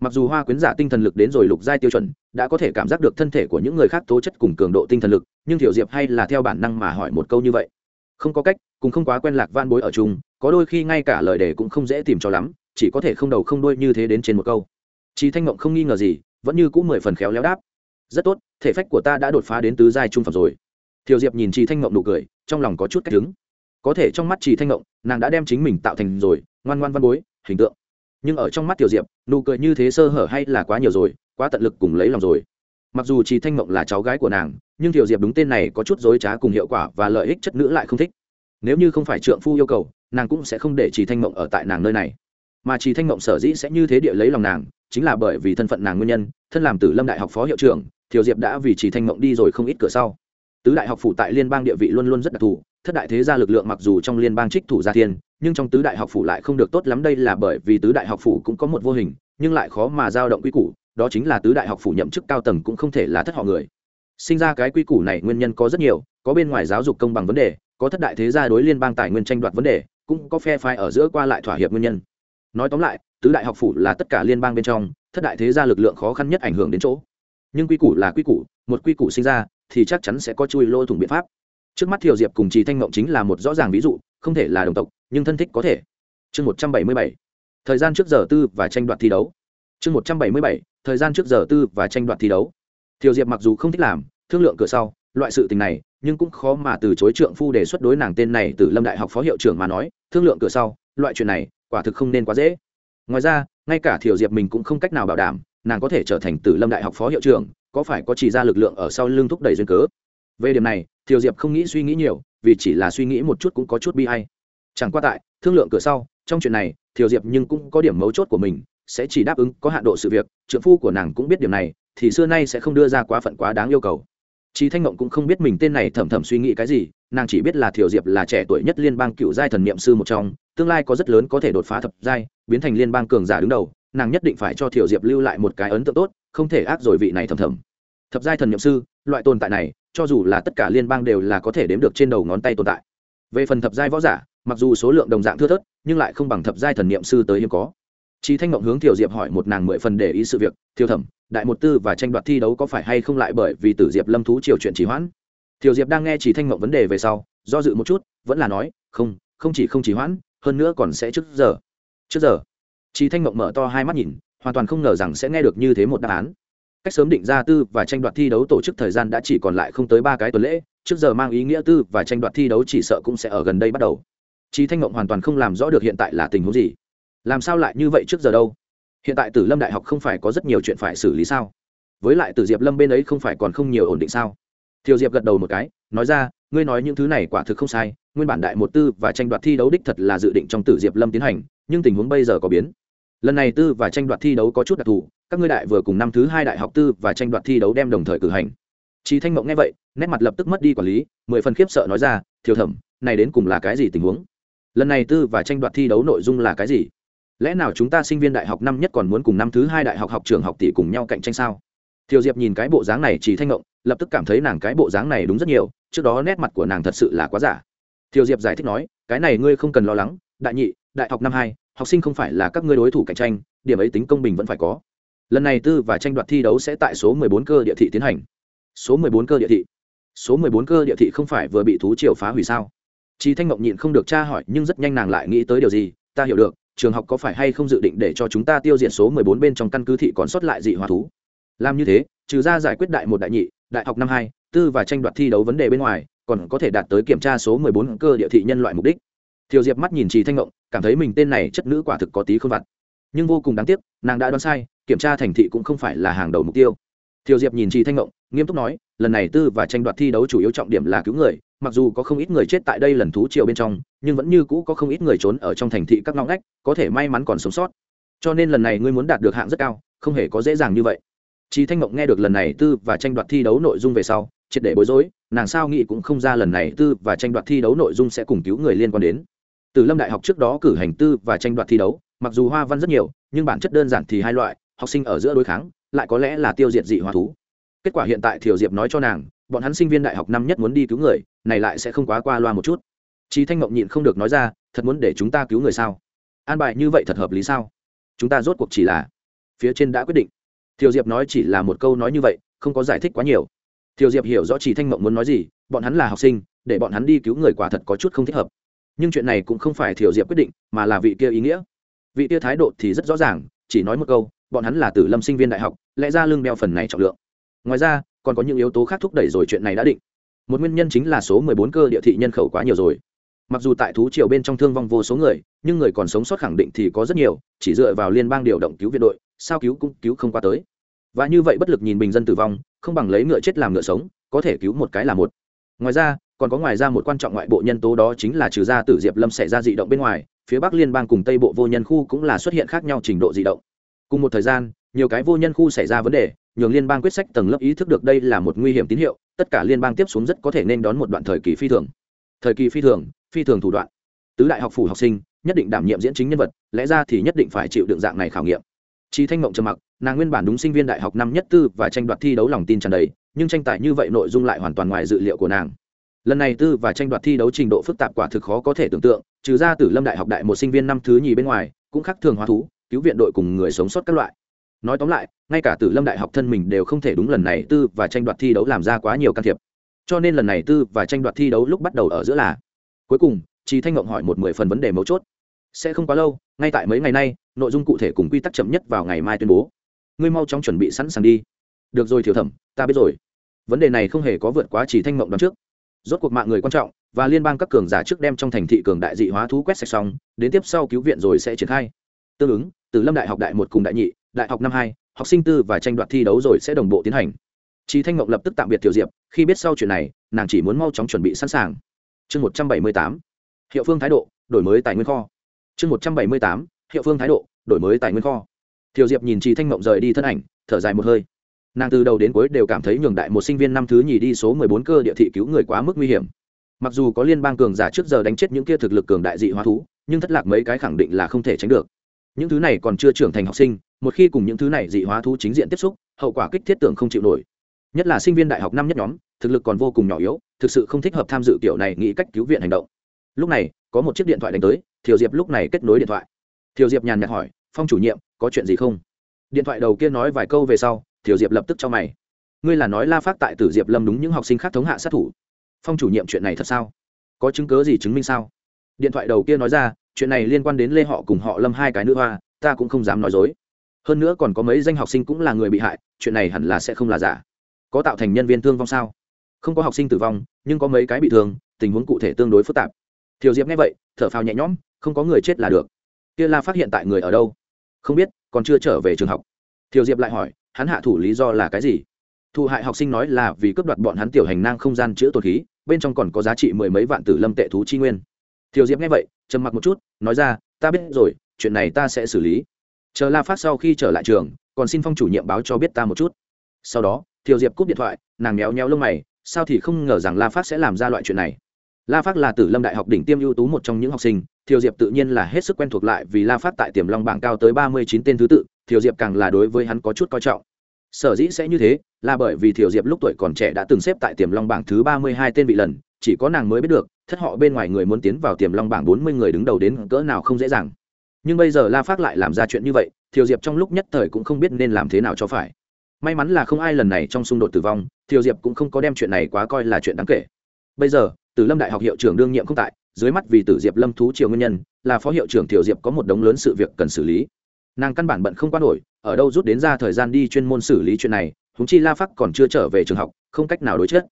Mặc dù hoa quyến giả tinh thần lực đến rồi lục giai tiêu chuẩn, đã có thể cảm giác được thân thể của những người khác tố chất cùng cường độ tinh thần lực, nhưng thiểu diệp hay là theo bản năng mà hỏi một câu như vậy. Không có cách cùng không quá quen lạc van bối ở chung, có đôi khi ngay cả lời đề cũng không dễ tìm cho lắm, chỉ có thể không đầu không đuôi như thế đến trên một câu. Chị thanh mộng không nghi ngờ gì, vẫn như cũng mười phần khéo léo đáp. Rất tốt, thể phách của ta đã đột phá đến tứ giai trung phẩm rồi. Thiều diệp nhìn chị thanh mộng nụ cười, trong lòng có chút cách đứng. Có thể trong mắt chị thanh mộng nàng đã đem chính mình tạo thành rồi, ngoan ngoan văn bối, hình tượng nhưng ở trong mắt tiểu diệp, nụ cười như thế sơ hở hay là quá nhiều rồi, quá tận lực cùng lấy lòng rồi. Mặc dù chị thanh mộng là cháu gái của nàng, nhưng tiểu diệp đúng tên này có chút dối trá cùng hiệu quả và lợi ích chất nữ lại không thích. Nếu như không phải trượng phu yêu cầu, nàng cũng sẽ không để chị thanh mộng ở tại nàng nơi này. Mà chị thanh mộng sở dĩ sẽ như thế địa lấy lòng nàng, chính là bởi vì thân phận nàng nguyên nhân, thân làm tử lâm đại học phó hiệu trưởng thiều diệp đã vì chị thanh mộng đi rồi không ít cửa sau. Tứ đại học phủ tại liên bang địa vị luôn luôn rất đặc thù, thất đại thế gia lực lượng mặc dù trong liên bang trích thủ gia thiên nhưng trong tứ đại học phủ lại không được tốt lắm. Đây là bởi vì tứ đại học phủ cũng có một vô hình, nhưng lại khó mà giao động quy củ, đó chính là tứ đại học phủ nhậm chức cao tầng cũng không thể là thất họ người. Sinh ra cái quy củ này nguyên nhân có rất nhiều, có bên ngoài giáo dục công bằng vấn đề, có thất đại thế gia đối liên bang tài nguyên tranh đoạt vấn đề, cũng có phe phái ở giữa qua lại thỏa hiệp nguyên nhân. Nói tóm lại, tứ đại học phủ là tất cả liên bang bên trong, thất đại thế gia lực lượng khó khăn nhất ảnh hưởng đến chỗ. Nhưng quy củ là quy củ, một quy củ sinh ra, thì chắc chắn sẽ có chui lôi thủng biện pháp. Trước mắt thiều diệp cùng trì thanh mộng chính là một rõ ràng ví dụ không thể là đồng tộc, nhưng thân thích có thể. Chương một trăm bảy mươi bảy, thời gian trước giờ tư và tranh đoạt thi đấu. Chương một trăm bảy mươi bảy, thời gian trước giờ tư và tranh đoạt thi đấu. Thiều diệp mặc dù không thích làm, thương lượng cửa sau, loại sự tình này, nhưng cũng khó mà từ chối trượng phu đề xuất đối nàng tên này từ lâm đại học phó hiệu trưởng mà nói, thương lượng cửa sau, loại chuyện này, quả thực không nên quá dễ. Ngoài ra, ngay cả Thiều diệp mình cũng không cách nào bảo đảm, nàng có thể trở thành tử lâm đại học phó hiệu trưởng, có phải có chỉ ra lực lượng ở sau lưng thúc đẩy duyên cớ. Về điểm này, thiều diệp không nghĩ suy nghĩ nhiều vì chỉ là suy nghĩ một chút cũng có chút bi hay chẳng qua tại thương lượng cửa sau trong chuyện này thiều diệp nhưng cũng có điểm mấu chốt của mình sẽ chỉ đáp ứng có hạn độ sự việc trượng phu của nàng cũng biết điểm này thì xưa nay sẽ không đưa ra quá phận quá đáng yêu cầu Chí Thanh mộng cũng không biết mình tên này thầm thầm suy nghĩ cái gì, nàng chỉ biết là Thiều Diệp là trẻ tuổi nhất liên bang cựu giai thần niệm sư một trong, tương lai có rất lớn có thể đột phá thập giai, biến thành liên bang cường giả đứng đầu, nàng nhất định phải cho Thiều Diệp lưu lại một cái ấn tượng tốt, không thể ác rồi vị này thầm thầm. Thập giai thần niệm sư, loại tồn tại này, cho dù là tất cả liên bang đều là có thể đếm được trên đầu ngón tay tồn tại. Về phần thập giai võ giả, mặc dù số lượng đồng dạng thưa thớt, nhưng lại không bằng thập giai thần niệm sư tới hiếm có. Chí Thanh Ngộng hướng Tiểu Diệp hỏi một nàng mười phần để ý sự việc, Thiêu Thẩm, đại một tư và tranh đoạt thi đấu có phải hay không lại bởi vì tử diệp lâm thú triều chuyện trì hoãn Tiểu diệp đang nghe chỉ thanh Ngộng vấn đề về sau do dự một chút vẫn là nói không không chỉ không trì hoãn hơn nữa còn sẽ trước giờ trước giờ chỉ thanh Ngộng mở to hai mắt nhìn hoàn toàn không ngờ rằng sẽ nghe được như thế một đáp án cách sớm định ra tư và tranh đoạt thi đấu tổ chức thời gian đã chỉ còn lại không tới ba cái tuần lễ, trước giờ mang ý nghĩa tư và tranh đoạt thi đấu chỉ sợ cũng sẽ ở gần đây bắt đầu. Chí thanh ngộng hoàn toàn không làm rõ được hiện tại là tình huống gì. Làm sao lại như vậy trước giờ đâu? Hiện tại tử lâm đại học không phải có rất nhiều chuyện phải xử lý sao? Với lại tử diệp lâm bên ấy không phải còn không nhiều ổn định sao? Thiều diệp gật đầu một cái, nói ra, ngươi nói những thứ này quả thực không sai, nguyên bản đại một tư và tranh đoạt thi đấu đích thật là dự định trong tử diệp lâm tiến hành, nhưng tình huống bây giờ có biến lần này tư và tranh đoạt thi đấu có chút đặc thù, các ngươi đại vừa cùng năm thứ hai đại học tư và tranh đoạt thi đấu đem đồng thời cử hành. Chị thanh mộng nghe vậy, nét mặt lập tức mất đi quản lý, mười phần khiếp sợ nói ra, thiều thẩm, này đến cùng là cái gì tình huống? Lần này tư và tranh đoạt thi đấu nội dung là cái gì? Lẽ nào chúng ta sinh viên đại học năm nhất còn muốn cùng năm thứ hai đại học học trường học tỷ cùng nhau cạnh tranh sao? Thiều diệp nhìn cái bộ dáng này chỉ thanh ngộng lập tức cảm thấy nàng cái bộ dáng này đúng rất nhiều, trước đó nét mặt của nàng thật sự là quá giả. Thiều diệp giải thích nói, cái này ngươi không cần lo lắng, đại nhị, đại học năm hai học sinh không phải là các ngươi đối thủ cạnh tranh điểm ấy tính công bình vẫn phải có. Lần này tư và tranh đoạt thi đấu sẽ tại số 14 cơ địa thị tiến hành. Số 14 cơ địa thị. Số 14 cơ địa thị không phải vừa bị thú triều phá hủy sao? Chi Thanh Ngọc nhịn không được tra hỏi, nhưng rất nhanh nàng lại nghĩ tới điều gì, ta hiểu được, trường học có phải hay không dự định để cho chúng ta tiêu diệt số 14 bên trong căn cứ thị còn sót lại dị hóa thú? Làm như thế trừ ra giải quyết đại một đại nhị đại học năm hai tư và tranh đoạt thi đấu vấn đề bên ngoài còn có thể đạt tới kiểm tra số 14 cơ địa thị nhân loại mục đích. Thiều diệp mắt nhìn trì thanh ngộng cảm thấy mình tên này chất nữ quả thực có tí không vặt. Nhưng vô cùng đáng tiếc nàng đã đoán sai kiểm tra thành thị cũng không phải là hàng đầu mục tiêu. Thiều diệp nhìn trì thanh ngộng nghiêm túc nói lần này tư và tranh đoạt thi đấu chủ yếu trọng điểm là cứu người mặc dù có không ít người chết tại đây lần thú triều bên trong nhưng vẫn như cũ có không ít người trốn ở trong thành thị các ngõ ngách có thể may mắn còn sống sót. Cho nên lần này ngươi muốn đạt được hạng rất cao không hề có dễ dàng như vậy. Chị Thanh Mộng nghe được lần này tư và tranh đoạt thi đấu nội dung về sau, triệt để bối rối, nàng sao nghĩ cũng không ra lần này tư và tranh đoạt thi đấu nội dung sẽ cùng cứu người liên quan đến. Từ Lâm Đại học trước đó cử hành tư và tranh đoạt thi đấu, mặc dù hoa văn rất nhiều, nhưng bản chất đơn giản thì hai loại, học sinh ở giữa đối kháng, lại có lẽ là tiêu diệt dị hóa thú. Kết quả hiện tại Thiều Diệp nói cho nàng, bọn hắn sinh viên đại học năm nhất muốn đi cứu người, này lại sẽ không quá qua loa một chút. Chí Thanh Mộng nhịn không được nói ra, thật muốn để chúng ta cứu người sao? An bài như vậy thật hợp lý sao? Chúng ta rốt cuộc chỉ là phía trên đã quyết định thiều diệp nói chỉ là một câu nói như vậy không có giải thích quá nhiều thiều diệp hiểu rõ Chí thanh mộng muốn nói gì bọn hắn là học sinh để bọn hắn đi cứu người quả thật có chút không thích hợp nhưng chuyện này cũng không phải thiều diệp quyết định, mà là vị kia ý nghĩa. Vị kia thái độ thì rất rõ ràng, chỉ nói một câu, bọn hắn là tử lâm sinh viên đại học, lẽ ra lương đeo phần này trọng lượng. Ngoài ra, còn có những yếu tố khác thúc đẩy rồi chuyện này đã định. Một nguyên nhân chính là số mười bốn cơ địa thị nhân khẩu quá nhiều rồi. Mặc dù tại thú triều bên trong thương vong vô số người, nhưng người còn sống sót khẳng định thì có rất nhiều, chỉ dựa vào liên bang điều động cứu viện đội, sao cứu cũng cứu không qua tới. Và như vậy bất lực nhìn bình dân tử vong, không bằng lấy ngựa chết làm ngựa sống, có thể cứu một cái là một. Ngoài ra còn có ngoài ra một quan trọng ngoại bộ nhân tố đó chính là trừ ra tử diệp lâm xảy ra dị động bên ngoài phía bắc liên bang cùng tây bộ vô nhân khu cũng là xuất hiện khác nhau trình độ dị động. Cùng một thời gian nhiều cái vô nhân khu xảy ra vấn đề nhường liên bang quyết sách tầng lớp ý thức được đây là một nguy hiểm tín hiệu tất cả liên bang tiếp xuống rất có thể nên đón một đoạn thời kỳ phi thường. Thời kỳ phi thường phi thường thủ đoạn. Tứ đại học phủ học sinh nhất định đảm nhiệm diễn chính nhân vật lẽ ra thì nhất định phải chịu đựng dạng này khảo nghiệm. Chí Thanh Mộng trầm mặc, nàng nguyên bản đúng sinh viên đại học năm nhất tư và tranh đoạt thi đấu lòng tin tràn đầy, nhưng tranh tài như vậy nội dung lại hoàn toàn ngoài dự liệu của nàng. Lần này tư và tranh đoạt thi đấu trình độ phức tạp quả thực khó có thể tưởng tượng, trừ ra Tử Lâm Đại học đại một sinh viên năm thứ nhì bên ngoài, cũng khác thường hóa thú, cứu viện đội cùng người sống sót các loại. Nói tóm lại, ngay cả Tử Lâm Đại học thân mình đều không thể đúng lần này tư và tranh đoạt thi đấu làm ra quá nhiều can thiệp. Cho nên lần này tư và tranh đoạt thi đấu lúc bắt đầu ở giữa là. Cuối cùng, Chí Thanh ngộng hỏi một mười phần vấn đề mấu chốt. Sẽ không quá lâu, ngay tại mấy ngày nay, nội dung cụ thể cùng quy tắc chậm nhất vào ngày mai tuyên bố ngươi mau chóng chuẩn bị sẵn sàng đi được rồi thiểu thẩm ta biết rồi vấn đề này không hề có vượt quá chỉ thanh mộng đón trước rốt cuộc mạng người quan trọng, và liên bang các cường giả trước đem trong thành thị cường đại dị hóa thú quét sạch xong, đến tiếp sau cứu viện rồi sẽ triển khai. Tương ứng, từ lâm đại học đại một cùng đại nhị, đại học năm hai, học sinh tư và tranh đoạt thi đấu rồi sẽ đồng bộ tiến hành. Chỉ thanh ngọc lập tức tạm biệt tiểu diệp, khi biết sau chuyện này, nàng chỉ muốn mau chóng chuẩn bị sẵn sàng. Chương một trăm bảy mươi tám, hiệu phương thái độ, đổi mới tài nguyên kho. Chương một trăm bảy mươi tám, hiệu phương thái độ, đổi mới tài nguyên kho. Tiểu diệp nhìn chị thanh ngọc rời đi thân ảnh, thở dài một hơi nàng từ đầu đến cuối đều cảm thấy nhường đại một sinh viên năm thứ nhì đi số mười bốn cơ địa thị cứu người quá mức nguy hiểm. Mặc dù có liên bang cường giả trước giờ đánh chết những kia thực lực cường đại dị hóa thú, nhưng thất lạc mấy cái khẳng định là không thể tránh được. Những thứ này còn chưa trưởng thành học sinh, một khi cùng những thứ này dị hóa thú chính diện tiếp xúc, hậu quả kích thiết tưởng không chịu nổi. Nhất là sinh viên đại học năm nhất nhóm, thực lực còn vô cùng nhỏ yếu, thực sự không thích hợp tham dự kiểu này nghĩ cách cứu viện hành động. Lúc này, có một chiếc điện thoại đánh tới, thiều diệp lúc này kết nối điện thoại. Thiều diệp nhàn nhạt hỏi, phong chủ nhiệm, có chuyện gì không? Điện thoại đầu kia nói vài câu về sau Tiểu diệp lập tức cho mày. Ngươi là nói la phát tại tử diệp lâm đúng những học sinh khác thống hạ sát thủ. Phong chủ nhiệm chuyện này thật sao? Có chứng cớ gì chứng minh sao? Điện thoại đầu kia nói ra, chuyện này liên quan đến lê họ cùng họ lâm hai cái nữ hoa, ta cũng không dám nói dối. Hơn nữa còn có mấy danh học sinh cũng là người bị hại, chuyện này hẳn là sẽ không là giả. Có tạo thành nhân viên thương vong sao? Không có học sinh tử vong, nhưng có mấy cái bị thương, tình huống cụ thể tương đối phức tạp. Thiều diệp nghe vậy, thở phào nhẹ nhõm, không có người chết là được. Kia la phát hiện tại người ở đâu? Không biết, còn chưa trở về trường học. Thiều diệp lại hỏi hắn hạ thủ lý do là cái gì? Thụ hại học sinh nói là vì cướp đoạt bọn hắn tiểu hành năng không gian chữa tồn khí, bên trong còn có giá trị mười mấy vạn tử lâm tệ thú chi nguyên. Thiều diệp nghe vậy, trầm mặc một chút, nói ra, ta biết rồi, chuyện này ta sẽ xử lý. Chờ la phát sau khi trở lại trường, còn xin phong chủ nhiệm báo cho biết ta một chút. Sau đó, thiều diệp cúp điện thoại, nàng méo nhéo lông mày, sao thì không ngờ rằng la phát sẽ làm ra loại chuyện này? La phát là tử lâm đại học đỉnh tiêm ưu tú một trong những học sinh, thiều diệp tự nhiên là hết sức quen thuộc lại vì la phát tại tiềm long bảng cao tới ba mươi chín tên thứ tự, thiều diệp càng là đối với hắn có chút coi trọng sở dĩ sẽ như thế, là bởi vì thiều diệp lúc tuổi còn trẻ đã từng xếp tại tiềm long bảng thứ ba mươi hai tên vị lần, chỉ có nàng mới biết được, thất họ bên ngoài người muốn tiến vào tiềm long bảng bốn mươi người đứng đầu đến cỡ nào không dễ dàng. Nhưng bây giờ la phát lại làm ra chuyện như vậy, thiều diệp trong lúc nhất thời cũng không biết nên làm thế nào cho phải. May mắn là không ai lần này trong xung đột tử vong, thiều diệp cũng không có đem chuyện này quá coi là chuyện đáng kể. Bây giờ, tử lâm đại học hiệu trưởng đương nhiệm không tại, dưới mắt vì tử diệp lâm thú triều nguyên nhân, là phó hiệu trưởng thiều diệp có một đống lớn sự việc cần xử lý nàng căn bản bận không quan nổi, ở đâu rút đến ra thời gian đi chuyên môn xử lý chuyện này húng chi la phắc còn chưa trở về trường học, không cách nào đối chất.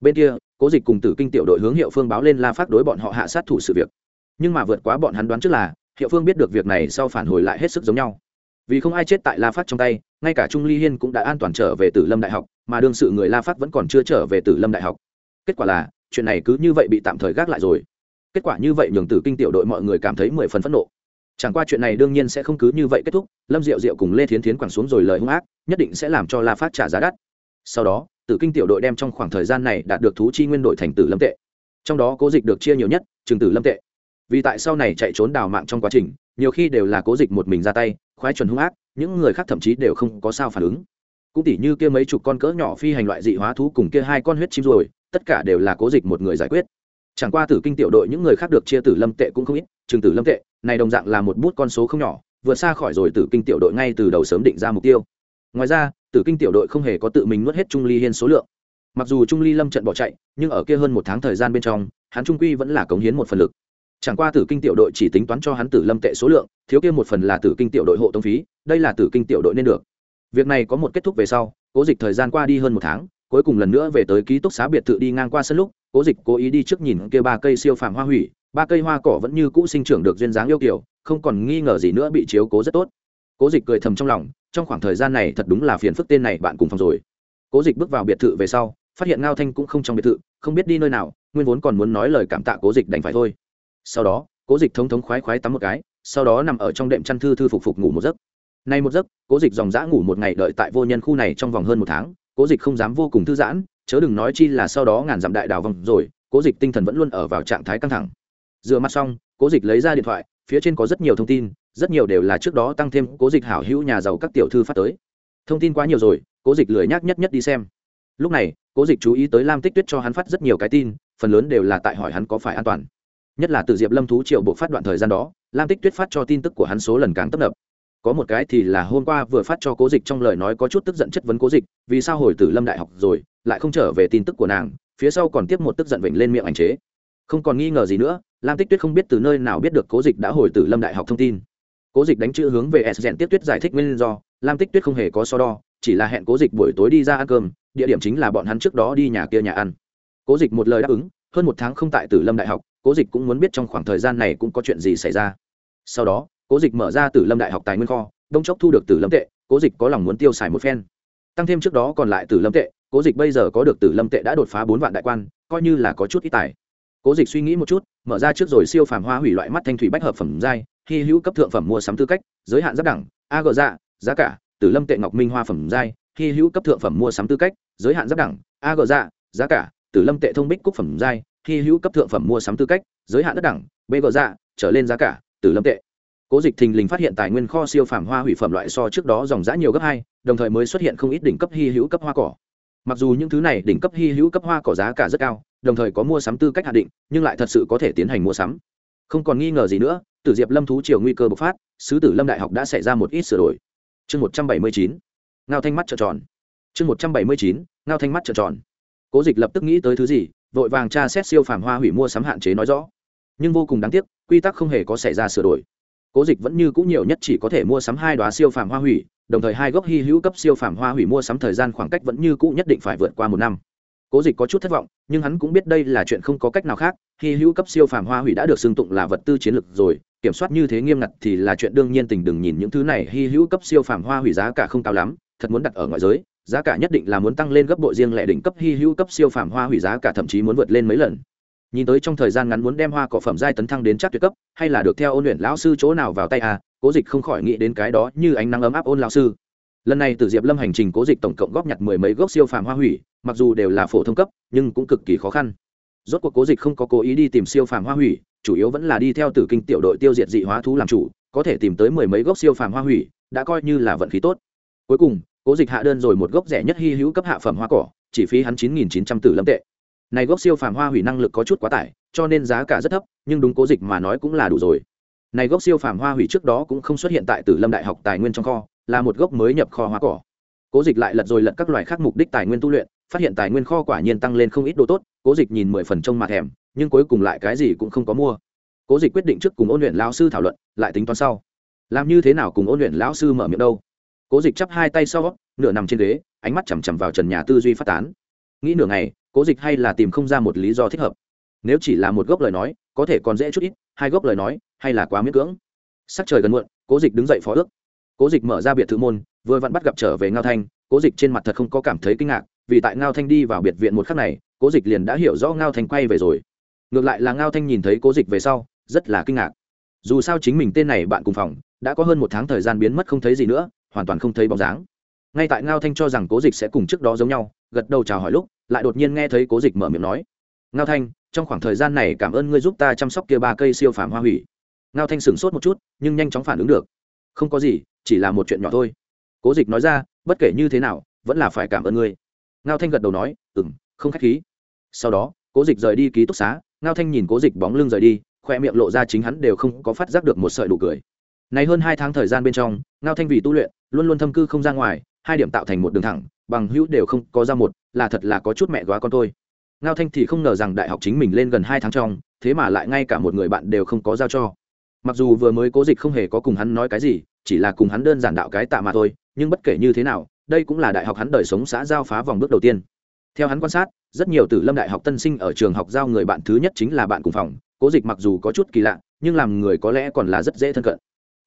Bên kia, cố dịch cùng tử kinh tiểu đội hướng hiệu phương báo lên la phắc đối bọn họ hạ sát thủ sự việc. Nhưng mà vượt quá bọn hắn đoán trước là, hiệu phương biết được việc này sau phản hồi lại hết sức giống nhau. Vì không ai chết tại la phát trong tay, ngay cả trung ly hiên cũng đã an toàn trở về tử lâm đại học, mà đương sự người la phát vẫn còn chưa trở về tử lâm đại học. Kết quả là, chuyện này cứ như vậy bị tạm thời gác lại rồi. Kết quả như vậy nhường tử kinh tiểu đội mọi người cảm thấy mười phần phẫn nộ chẳng qua chuyện này đương nhiên sẽ không cứ như vậy kết thúc, lâm diệu diệu cùng lê thiến thiến quẳng xuống rồi lời hung ác, nhất định sẽ làm cho la phát trả giá đắt. Sau đó, tử kinh tiểu đội đem trong khoảng thời gian này đạt được thú chi nguyên đội thành tử lâm tệ. Trong đó cố dịch được chia nhiều nhất, trường tử lâm tệ. Vì tại sau này chạy trốn đào mạng trong quá trình, nhiều khi đều là cố dịch một mình ra tay, khoái chuẩn hung ác, những người khác thậm chí đều không có sao phản ứng. Cũng tỉ như kia mấy chục con cỡ nhỏ phi hành loại dị hóa thú cùng kia hai con huyết chim rồi, tất cả đều là cố dịch một người giải quyết. Chẳng qua tử kinh tiểu đội những người khác được chia tử lâm tệ cũng không ít trường tử lâm tệ, này đồng dạng là một bút con số không nhỏ, vượt xa khỏi rồi tử kinh tiểu đội ngay từ đầu sớm định ra mục tiêu. Ngoài ra, tử kinh tiểu đội không hề có tự mình nuốt hết trung ly hiên số lượng. Mặc dù trung ly lâm trận bỏ chạy, nhưng ở kia hơn một tháng thời gian bên trong, hắn trung quy vẫn là cống hiến một phần lực. Chẳng qua tử kinh tiểu đội chỉ tính toán cho hắn tử lâm tệ số lượng, thiếu kia một phần là tử kinh tiểu đội hộ tống phí, đây là tử kinh tiểu đội nên được. Việc này có một kết thúc về sau, cố dịch thời gian qua đi hơn một tháng, cuối cùng lần nữa về tới ký túc xá biệt thự đi ngang qua sân lúc, cố dịch cố ý đi trước nhìn kia ba cây siêu phàm hoa hủy ba cây hoa cỏ vẫn như cũ sinh trưởng được duyên dáng yêu kiểu không còn nghi ngờ gì nữa bị chiếu cố rất tốt. Cố dịch cười thầm trong lòng, trong khoảng thời gian này thật đúng là phiền phức tên này bạn cùng phòng rồi. Cố dịch bước vào biệt thự về sau, phát hiện ngao thanh cũng không trong biệt thự, không biết đi nơi nào, nguyên vốn còn muốn nói lời cảm tạ cố dịch đành phải thôi. Sau đó, cố dịch thống thống khoái khoái tắm một cái, sau đó nằm ở trong đệm chăn thư thư phục phục ngủ một giấc. Nay một giấc, cố dịch dòng dã ngủ một ngày đợi tại vô nhân khu này trong vòng hơn một tháng, cố dịch không dám vô cùng thư giãn, chớ đừng nói chi là sau đó ngàn dặm đại đào vòng rồi, cố dịch tinh thần vẫn luôn ở vào trạng thái căng thẳng rửa mặt xong, cố dịch lấy ra điện thoại, phía trên có rất nhiều thông tin, rất nhiều đều là trước đó tăng thêm cố dịch hảo hữu nhà giàu các tiểu thư phát tới. Thông tin quá nhiều rồi, cố dịch lười nhác nhất nhất đi xem. Lúc này, cố dịch chú ý tới lam tích tuyết cho hắn phát rất nhiều cái tin, phần lớn đều là tại hỏi hắn có phải an toàn. Nhất là từ diệp lâm thú triệu bộ phát đoạn thời gian đó, lam tích tuyết phát cho tin tức của hắn số lần càng tấp nập. Có một cái thì là hôm qua vừa phát cho cố dịch trong lời nói có chút tức giận chất vấn cố dịch, vì sao hồi tử lâm đại học rồi, lại không trở về tin tức của nàng, phía sau còn tiếp một tức giận vịnh lên miệng ảnh chế. Không còn nghi ngờ gì nữa lam tích tuyết không biết từ nơi nào biết được cố dịch đã hồi từ lâm đại học thông tin. Cố dịch đánh chữ hướng về s rèn tiếp tuyết giải thích nguyên do. Lam tích tuyết không hề có so đo, chỉ là hẹn cố dịch buổi tối đi ra ăn cơm, địa điểm chính là bọn hắn trước đó đi nhà kia nhà ăn. Cố dịch một lời đáp ứng, hơn một tháng không tại tử lâm đại học, cố dịch cũng muốn biết trong khoảng thời gian này cũng có chuyện gì xảy ra. Sau đó, cố dịch mở ra tử lâm đại học tài nguyên kho, đông chốc thu được tử lâm tệ, cố dịch có lòng muốn tiêu xài một phen. Tăng thêm trước đó còn lại tử lâm tệ, cố dịch bây giờ có được tử lâm tệ đã đột phá bốn vạn đại quan, coi như là có chút ít tài cố dịch suy nghĩ một chút, mở ra trước rồi siêu phàm hoa hủy loại mắt thanh thủy bách hợp phẩm giai, hy hữu cấp thượng phẩm mua sắm tư cách, giới hạn giáp đẳng, a gờ dạ giá cả, tử lâm tệ ngọc minh hoa phẩm giai, hy hữu cấp thượng phẩm mua sắm tư cách, giới hạn giáp đẳng, a gờ dạ giá cả, tử lâm tệ thông bích cúc phẩm giai, hy hữu cấp thượng phẩm mua sắm tư cách, giới hạn đất đẳng, b gờ dạ trở lên giá cả, tử lâm tệ. Cố dịch thình lình phát hiện tài nguyên kho siêu phàm hoa hủy phẩm loại so trước đó dòng giã nhiều gấp hai, đồng thời mới xuất hiện không ít đỉnh cấp hy hữu cấp hoa cỏ. Mặc dù những thứ này đỉnh cấp hy hữu cấp hoa cỏ giá cả rất cao đồng thời có mua sắm tư cách hạn định, nhưng lại thật sự có thể tiến hành mua sắm. Không còn nghi ngờ gì nữa, tử diệp lâm thú triều nguy cơ bộc phát, sứ tử lâm đại học đã xảy ra một ít sửa đổi. Chương một trăm bảy mươi chín, ngao thanh mắt trợn tròn. Chương một trăm bảy mươi chín, ngao thanh mắt trợn tròn. Cố dịch lập tức nghĩ tới thứ gì, vội vàng tra xét siêu phàm hoa hủy mua sắm hạn chế nói rõ. Nhưng vô cùng đáng tiếc, quy tắc không hề có xảy ra sửa đổi. Cố dịch vẫn như cũng nhiều nhất chỉ có thể mua sắm hai đoá siêu phàm hoa hủy, đồng thời hai gốc hy hữu cấp siêu phàm hoa hủy mua sắm thời gian khoảng cách vẫn như cũ nhất định phải vượt qua một năm cố dịch có chút thất vọng, nhưng hắn cũng biết đây là chuyện không có cách nào khác khi hữu cấp siêu phàm hoa hủy đã được xưng tụng là vật tư chiến lược rồi, kiểm soát như thế nghiêm ngặt thì là chuyện đương nhiên, tình đừng nhìn những thứ này, hy hữu cấp siêu phàm hoa hủy giá cả không cao lắm, thật muốn đặt ở ngoại giới, giá cả nhất định là muốn tăng lên gấp bội riêng lẻ đỉnh cấp, hy hữu cấp siêu phàm hoa hủy giá cả thậm chí muốn vượt lên mấy lần. Nhìn tới trong thời gian ngắn muốn đem hoa cỏ phẩm giai tấn thăng đến chắc tuyệt cấp, hay là được theo ôn luyện lão sư chỗ nào vào tay à cố dịch không khỏi nghĩ đến cái đó, như ánh nắng ấm áp ôn lão sư lần này từ diệp lâm hành trình cố dịch tổng cộng góp nhặt mười mấy gốc siêu phàm hoa hủy, mặc dù đều là phổ thông cấp, nhưng cũng cực kỳ khó khăn. Rốt cuộc cố dịch không có cố ý đi tìm siêu phàm hoa hủy, chủ yếu vẫn là đi theo tử kinh tiểu đội tiêu diệt dị hóa thú làm chủ, có thể tìm tới mười mấy gốc siêu phàm hoa hủy, đã coi như là vận khí tốt. Cuối cùng, cố dịch hạ đơn rồi một gốc rẻ nhất hy hữu cấp hạ phẩm hoa cỏ, chỉ phí hắn chín nghìn chín trăm tử lâm tệ. Này gốc siêu phàm hoa hủy năng lực có chút quá tải, cho nên giá cả rất thấp, nhưng đúng cố dịch mà nói cũng là đủ rồi. Này gốc siêu phàm hoa hủy trước đó cũng không xuất hiện tại tử lâm đại học tài nguyên trong kho là một gốc mới nhập kho hoa cỏ. Cố dịch lại lật rồi lật các loài khác mục đích tài nguyên tu luyện, phát hiện tài nguyên kho quả nhiên tăng lên không ít đồ tốt, cố dịch nhìn mười phần trông mặt thèm, nhưng cuối cùng lại cái gì cũng không có mua. Cố dịch quyết định trước cùng ôn luyện lão sư thảo luận, lại tính toán sau. Làm như thế nào cùng ôn luyện lão sư mở miệng đâu? Cố dịch chắp hai tay sau, nửa nằm trên ghế, ánh mắt chằm chằm vào trần nhà tư duy phát tán. Nghĩ nửa ngày, cố dịch hay là tìm không ra một lý do thích hợp. Nếu chỉ là một gốc lời nói, có thể còn dễ chút ít, hai gốc lời nói, hay là quá miễn cưỡng. Sắc trời gần muộn, cố dịch đứng dậy phó ước cố dịch mở ra biệt thự môn, vừa vặn bắt gặp trở về ngao thanh, cố dịch trên mặt thật không có cảm thấy kinh ngạc, vì tại ngao thanh đi vào biệt viện một khắc này, cố dịch liền đã hiểu rõ ngao thanh quay về rồi. Ngược lại là ngao thanh nhìn thấy cố dịch về sau, rất là kinh ngạc. Dù sao chính mình tên này bạn cùng phòng, đã có hơn một tháng thời gian biến mất không thấy gì nữa, hoàn toàn không thấy bóng dáng. Ngay tại ngao thanh cho rằng cố dịch sẽ cùng trước đó giống nhau, gật đầu chào hỏi lúc, lại đột nhiên nghe thấy cố dịch mở miệng nói. Ngao thanh, trong khoảng thời gian này cảm ơn ngươi giúp ta chăm sóc kia ba cây siêu phàm hoa hủy. Ngao thanh sửng sốt một chút, nhưng nhanh chóng phản ứng được. Không có gì chỉ là một chuyện nhỏ thôi. Cố dịch nói ra, bất kể như thế nào, vẫn là phải cảm ơn ngươi. Ngao thanh gật đầu nói ừ m không k h á c h khí. Sau đó, cố dịch rời đi ký túc xá, ngao thanh nhìn cố dịch bóng lưng rời đi, khoe miệng lộ ra chính hắn đều không có phát giác được một sợi đủ cười. Này hơn hai tháng thời gian bên trong, ngao thanh vì tu luyện, luôn luôn thâm cư không ra ngoài, hai điểm tạo thành một đường thẳng, bằng hữu đều không có ra một, là thật là có chút mẹ góa con tôi ngao thanh thì không ngờ rằng đại học chính mình lên gần hai tháng trong, thế mà lại ngay cả một người bạn đều không có giao cho. Mặc dù vừa mới cố dịch không hề có cùng hắn nói cái gì chỉ là cùng hắn đơn giản đạo cái tạ mà thôi, nhưng bất kể như thế nào, đây cũng là đại học hắn đời sống xã giao phá vòng bước đầu tiên. Theo hắn quan sát, rất nhiều tử lâm đại học tân sinh ở trường học giao người bạn thứ nhất chính là bạn cùng phòng, cố dịch mặc dù có chút kỳ lạ, nhưng làm người có lẽ còn là rất dễ thân cận.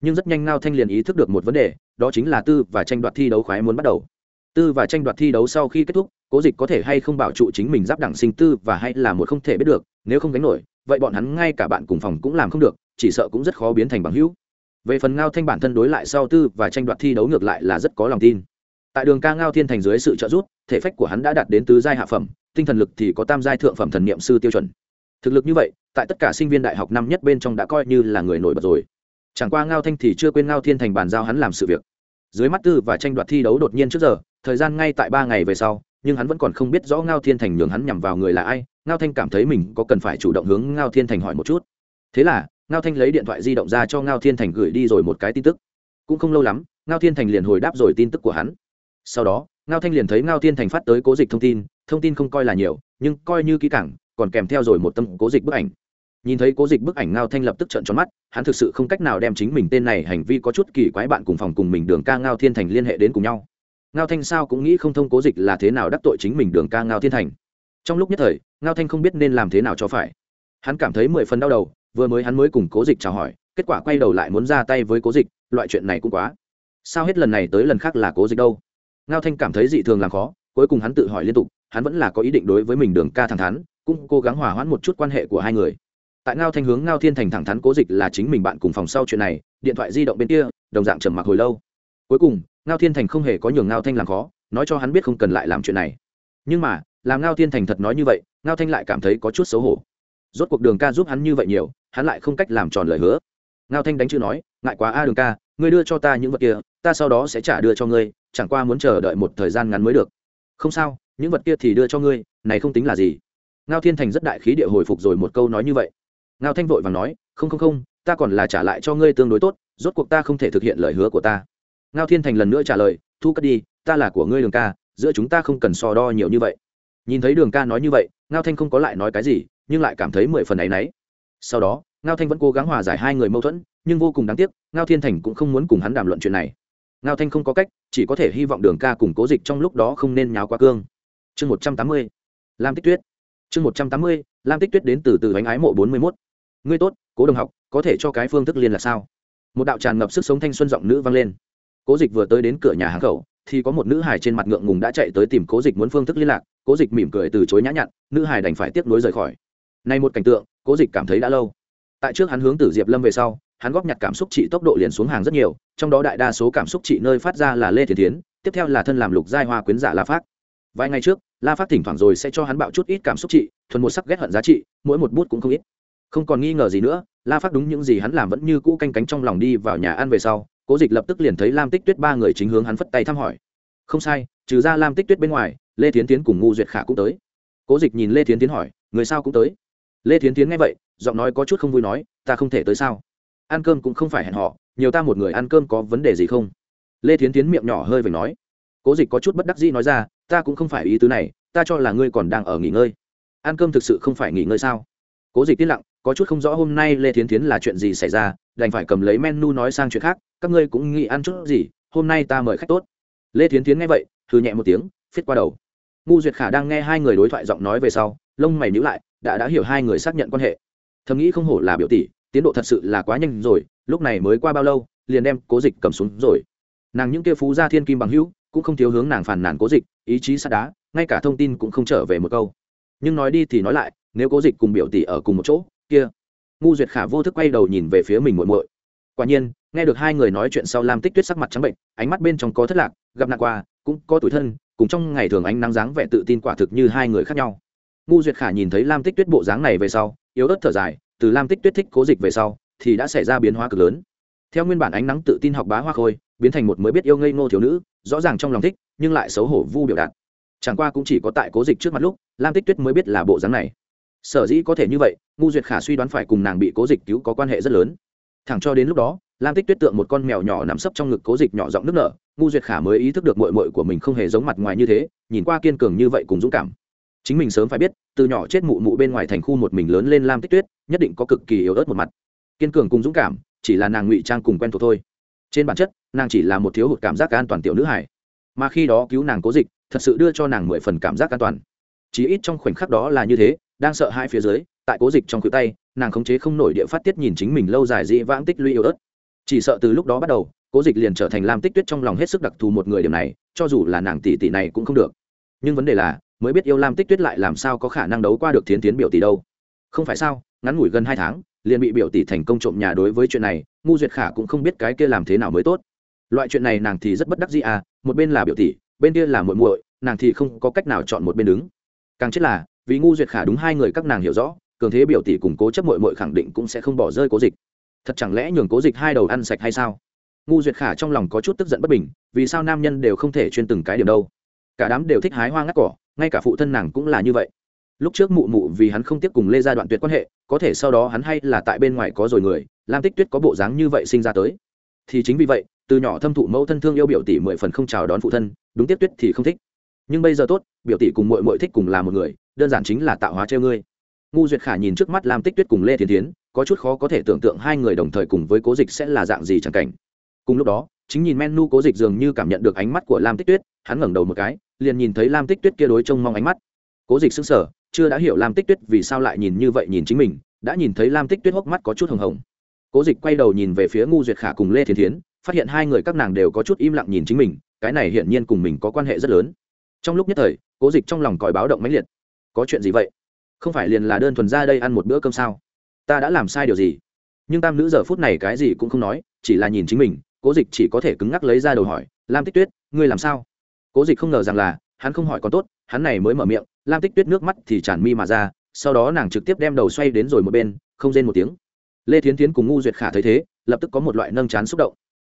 Nhưng rất nhanh ngao thanh liền ý thức được một vấn đề, đó chính là tư và tranh đoạt thi đấu khoái muốn bắt đầu. Tư và tranh đoạt thi đấu sau khi kết thúc, cố dịch có thể hay không bảo trụ chính mình giáp đẳng sinh tư và hay là một không thể biết được, nếu không gánh nổi, vậy bọn hắn ngay cả bạn cùng phòng cũng làm không được, chỉ sợ cũng rất khó biến thành bằng hữu về phần ngao thanh bản thân đối lại sau tư và tranh đoạt thi đấu ngược lại là rất có lòng tin. Tại đường ca ngao thiên thành dưới sự trợ giúp, thể phách của hắn đã đạt đến tứ giai hạ phẩm, tinh thần lực thì có tam giai thượng phẩm thần niệm sư tiêu chuẩn. Thực lực như vậy, tại tất cả sinh viên đại học năm nhất bên trong đã coi như là người nổi bật rồi. Chẳng qua ngao thanh thì chưa quên ngao thiên thành bàn giao hắn làm sự việc. Dưới mắt tư và tranh đoạt thi đấu đột nhiên trước giờ, thời gian ngay tại ba ngày về sau, nhưng hắn vẫn còn không biết rõ ngao thiên thành nhường hắn nhằm vào người là ai. Ngao thanh cảm thấy mình có cần phải chủ động hướng ngao thiên thành hỏi một chút. Thế là ngao thanh lấy điện thoại di động ra cho ngao thiên thành gửi đi rồi một cái tin tức. Cũng không lâu lắm, ngao thiên thành liền hồi đáp rồi tin tức của hắn. Sau đó, ngao thanh liền thấy ngao thiên thành phát tới cố dịch thông tin thông tin không coi là nhiều, nhưng coi như kỹ cảng còn kèm theo rồi một tâm cố dịch bức ảnh. Nhìn thấy cố dịch bức ảnh, ngao thanh lập tức trợn tròn mắt, hắn thực sự không cách nào đem chính mình tên này hành vi có chút kỳ quái bạn cùng phòng cùng mình đường ca ngao thiên thành liên hệ đến cùng nhau. Ngao thanh sao cũng nghĩ không thông cố dịch là thế nào đắc tội chính mình đường ca ngao thiên thành. Trong lúc nhất thời, ngao thanh không biết nên làm thế nào cho phải. Hắn cảm thấy mười phần đau đầu vừa mới hắn mới cùng cố dịch chào hỏi, kết quả quay đầu lại muốn ra tay với cố dịch, loại chuyện này cũng quá. Sao hết lần này tới lần khác là cố dịch đâu? Ngao thanh cảm thấy dị thường làm khó, cuối cùng hắn tự hỏi liên tục, hắn vẫn là có ý định đối với mình đường ca thẳng thắn, cũng cố gắng hòa hoãn một chút quan hệ của hai người. Tại ngao thanh hướng ngao thiên thành thẳng thắn cố dịch là chính mình bạn cùng phòng sau chuyện này, điện thoại di động bên kia, đồng dạng trầm mặc hồi lâu. Cuối cùng, ngao thiên thành không hề có nhường ngao thanh làm khó, nói cho hắn biết không cần lại làm chuyện này. Nhưng mà, làm ngao thiên thành thật nói như vậy, ngao thanh lại cảm thấy có chút xấu hổ. Rốt cuộc đường ca giúp hắn như vậy nhiều hắn lại không cách làm tròn lời hứa. Ngao thanh đánh chữ nói, ngại quá a đường ca, ngươi đưa cho ta những vật kia, ta sau đó sẽ trả đưa cho ngươi, chẳng qua muốn chờ đợi một thời gian ngắn mới được. Không sao, những vật kia thì đưa cho ngươi, này không tính là gì. Ngao thiên thành rất đại khí địa hồi phục rồi một câu nói như vậy. Ngao thanh vội và nói, không không không, ta còn là trả lại cho ngươi tương đối tốt, rốt cuộc ta không thể thực hiện lời hứa của ta. Ngao thiên thành lần nữa trả lời, thu cất đi, ta là của ngươi đường ca, giữa chúng ta không cần so đo nhiều như vậy. Nhìn thấy đường ca nói như vậy, ngao thanh không có lại nói cái gì, nhưng lại cảm thấy mười phần áy nấy sau đó, ngao thanh vẫn cố gắng hòa giải hai người mâu thuẫn, nhưng vô cùng đáng tiếc, ngao thiên thành cũng không muốn cùng hắn đàm luận chuyện này. Ngao thanh không có cách, chỉ có thể hy vọng đường ca cùng cố dịch trong lúc đó không nên nháo quá cương. Chương một trăm tám mươi, lam tích tuyết. Chương một trăm tám mươi, lam tích tuyết đến từ từ bánh ái mộ bốn mươi mốt. Ngươi tốt, cố đồng học, có thể cho cái phương thức liên là sao? Một đạo tràn ngập sức sống thanh xuân giọng nữ vang lên. Cố dịch vừa tới đến cửa nhà hàng khẩu, thì có một nữ hải trên mặt ngượng ngùng đã chạy tới tìm cố dịch muốn phương thức liên lạc. Cố dịch mỉm cười từ chối nhã nhặn, nữ hải đành phải tiếp nối rời khỏi. Nay một cảnh tượng cố dịch cảm thấy đã lâu. Tại trước hắn hướng Tử diệp lâm về sau, hắn góp nhặt cảm xúc trị tốc độ liền xuống hàng rất nhiều, trong đó đại đa số cảm xúc trị nơi phát ra là lê thiền tiến tiếp theo là thân làm lục giai hoa quyến giả la phát. Vài ngày trước, la phát thỉnh thoảng rồi sẽ cho hắn bạo chút ít cảm xúc trị, thuần một sắc ghét hận giá trị, mỗi một bút cũng không ít. Không còn nghi ngờ gì nữa, la phát đúng những gì hắn làm vẫn như cũ canh cánh trong lòng đi vào nhà ăn về sau, cố dịch lập tức liền thấy lam tích tuyết ba người chính hướng hắn phất tay thăm hỏi. Không sai, trừ ra lam tích tuyết bên ngoài, lê tiến tiến cùng ngu duyệt khả cũng tới. Cố dịch nhìn lê tiến tiến hỏi, người sao cũng tới? Lê Thiến tiến nghe vậy, giọng nói có chút không vui nói, ta không thể tới sao? Ăn cơm cũng không phải hẹn họ nhiều ta một người ăn cơm có vấn đề gì không? Lê Thiến tiến miệng nhỏ hơi về nói. Cố dịch có chút bất đắc dĩ nói ra, ta cũng không phải ý tứ này, ta cho là ngươi còn đang ở nghỉ ngơi. Ăn cơm thực sự không phải nghỉ ngơi sao? Cố dịch tiên lặng, có chút không rõ hôm nay lê Thiến tiến là chuyện gì xảy ra, đành phải cầm lấy menu nói sang chuyện khác, các ngươi cũng nghĩ ăn chút gì, hôm nay ta mời khách tốt. Lê Thiến tiến nghe vậy thư nhẹ một tiếng phiết qua đầu. Ngu duyệt khả đang nghe hai người đối thoại giọng nói về sau, lông mày nhữ lại đã đã hiểu hai người xác nhận quan hệ. Thầm nghĩ không hổ là biểu tỷ, tiến độ thật sự là quá nhanh rồi, lúc này mới qua bao lâu, liền đem cố dịch cầm xuống rồi. Nàng những kia phú gia thiên kim bằng hữu, cũng không thiếu hướng nàng phản nàn cố dịch, ý chí sắt đá, ngay cả thông tin cũng không trở về một câu. Nhưng nói đi thì nói lại, nếu cố dịch cùng biểu tỷ ở cùng một chỗ, kia. Ngu duyệt khả vô thức quay đầu nhìn về phía mình muội muội. Quả nhiên, nghe được hai người nói chuyện sau lam tích tuyết sắc mặt trắng bệnh, ánh mắt bên trong có thất lạc, gặp nạn qua, cũng có tuổi thân, cùng trong ngày thường ánh nắng dáng vẻ tự tin quả thực như hai người khác nhau ngu duyệt khả nhìn thấy lam tích tuyết bộ dáng này về sau, yếu ớt thở dài, từ lam tích tuyết thích cố dịch về sau, thì đã xảy ra biến hóa cực lớn. Theo nguyên bản ánh nắng tự tin học bá hoa khôi, biến thành một mới biết yêu ngây ngô thiếu nữ, rõ ràng trong lòng thích, nhưng lại xấu hổ vu biểu đạt. Chẳng qua cũng chỉ có tại cố dịch trước mặt lúc, lam tích tuyết mới biết là bộ dáng này. Sở dĩ có thể như vậy, ngu duyệt khả suy đoán phải cùng nàng bị cố dịch cứu có quan hệ rất lớn. Thẳng cho đến lúc đó, lam tích tuyết tượng một con mèo nhỏ nằm sấp trong ngực cố dịch nhỏ giọng nước nở, ngu duyệt khả mới ý thức được mội mội của mình không hề giống mặt ngoài như thế, nhìn qua kiên cường như vậy cùng dũng cảm chính mình sớm phải biết, từ nhỏ chết mụ mụ bên ngoài thành khu một mình lớn lên lam tích tuyết, nhất định có cực kỳ yếu ớt một mặt. Kiên cường cùng dũng cảm, chỉ là nàng ngụy trang cùng quen thuộc thôi. Trên bản chất, nàng chỉ là một thiếu hụt cảm giác an toàn tiểu nữ hải mà khi đó cứu nàng cố dịch, thật sự đưa cho nàng mười phần cảm giác an toàn. Chỉ ít trong khoảnh khắc đó là như thế, đang sợ hai phía dưới, tại cố dịch trong cự tay, nàng khống chế không nổi địa phát tiết nhìn chính mình lâu dài dĩ vãng tích lũy yếu ớt. Chỉ sợ từ lúc đó bắt đầu, cố dịch liền trở thành lam tích tuyết trong lòng hết sức đặc thù một người điểm này, cho dù là nàng tỷ tỷ này cũng không được nhưng vấn đề là, mới biết yêu lam tích tuyết lại làm sao có khả năng đấu qua được thiến tiến biểu tỷ đâu. Không phải sao, ngắn ngủi gần hai tháng, liền bị biểu tỷ thành công trộm nhà đối với chuyện này, ngu duyệt khả cũng không biết cái kia làm thế nào mới tốt. Loại chuyện này nàng thì rất bất đắc dĩ à một bên là biểu tỷ, bên kia là muội muội, nàng thì không có cách nào chọn một bên đứng. Càng chết là, vì ngu duyệt khả đúng hai người các nàng hiểu rõ, cường thế biểu tỷ cùng cố chấp muội muội khẳng định cũng sẽ không bỏ rơi cố dịch. Thật chẳng lẽ nhường cố dịch hai đầu ăn sạch hay sao? Ngu duyệt khả trong lòng có chút tức giận bất bình, vì sao nam nhân đều không thể chuyên từng cái điểm đâu? Cả đám đều thích hái hoa ngắt cỏ, ngay cả phụ thân nàng cũng là như vậy. Lúc trước mụ mụ vì hắn không tiếp cùng lê gia đoạn tuyệt quan hệ, có thể sau đó hắn hay là tại bên ngoài có rồi người, lam tích tuyết có bộ dáng như vậy sinh ra tới. Thì chính vì vậy, từ nhỏ thâm thụ mẫu thân thương yêu biểu tỷ mười phần không chào đón phụ thân, đúng tiếp tuyết thì không thích. Nhưng bây giờ tốt, biểu tỷ cùng mội mội thích cùng là một người, đơn giản chính là tạo hóa treo ngươi. Ngu duyệt khả nhìn trước mắt lam tích tuyết cùng lê thiên tiến có chút khó có thể tưởng tượng hai người đồng thời cùng với cố dịch sẽ là dạng gì chẳng cảnh. Cùng lúc đó, chính nhìn menu cố dịch dường như cảm nhận được ánh mắt của lam tích tuyết, hắn ngẩng đầu một cái liền nhìn thấy lam tích tuyết kia đối trông mong ánh mắt. Cố dịch xứng sở chưa đã hiểu lam tích tuyết vì sao lại nhìn như vậy nhìn chính mình, đã nhìn thấy lam tích tuyết hốc mắt có chút hồng hồng. Cố dịch quay đầu nhìn về phía ngu duyệt khả cùng lê thiên thiến, phát hiện hai người các nàng đều có chút im lặng nhìn chính mình, cái này hiển nhiên cùng mình có quan hệ rất lớn. Trong lúc nhất thời, cố dịch trong lòng còi báo động mãnh liệt. Có chuyện gì vậy? Không phải liền là đơn thuần ra đây ăn một bữa cơm sao? Ta đã làm sai điều gì? Nhưng tam nữ giờ phút này cái gì cũng không nói, chỉ là nhìn chính mình, cố dịch chỉ có thể cứng ngắc lấy ra đầu hỏi, lam tích tuyết, ngươi làm sao? Cố dịch không ngờ rằng là, hắn không hỏi còn tốt, hắn này mới mở miệng, lam tích tuyết nước mắt thì tràn mi mà ra, sau đó nàng trực tiếp đem đầu xoay đến rồi một bên, không rên một tiếng. Lê thiến tiến cùng ngu duyệt khả thấy thế, lập tức có một loại nâng chán xúc động.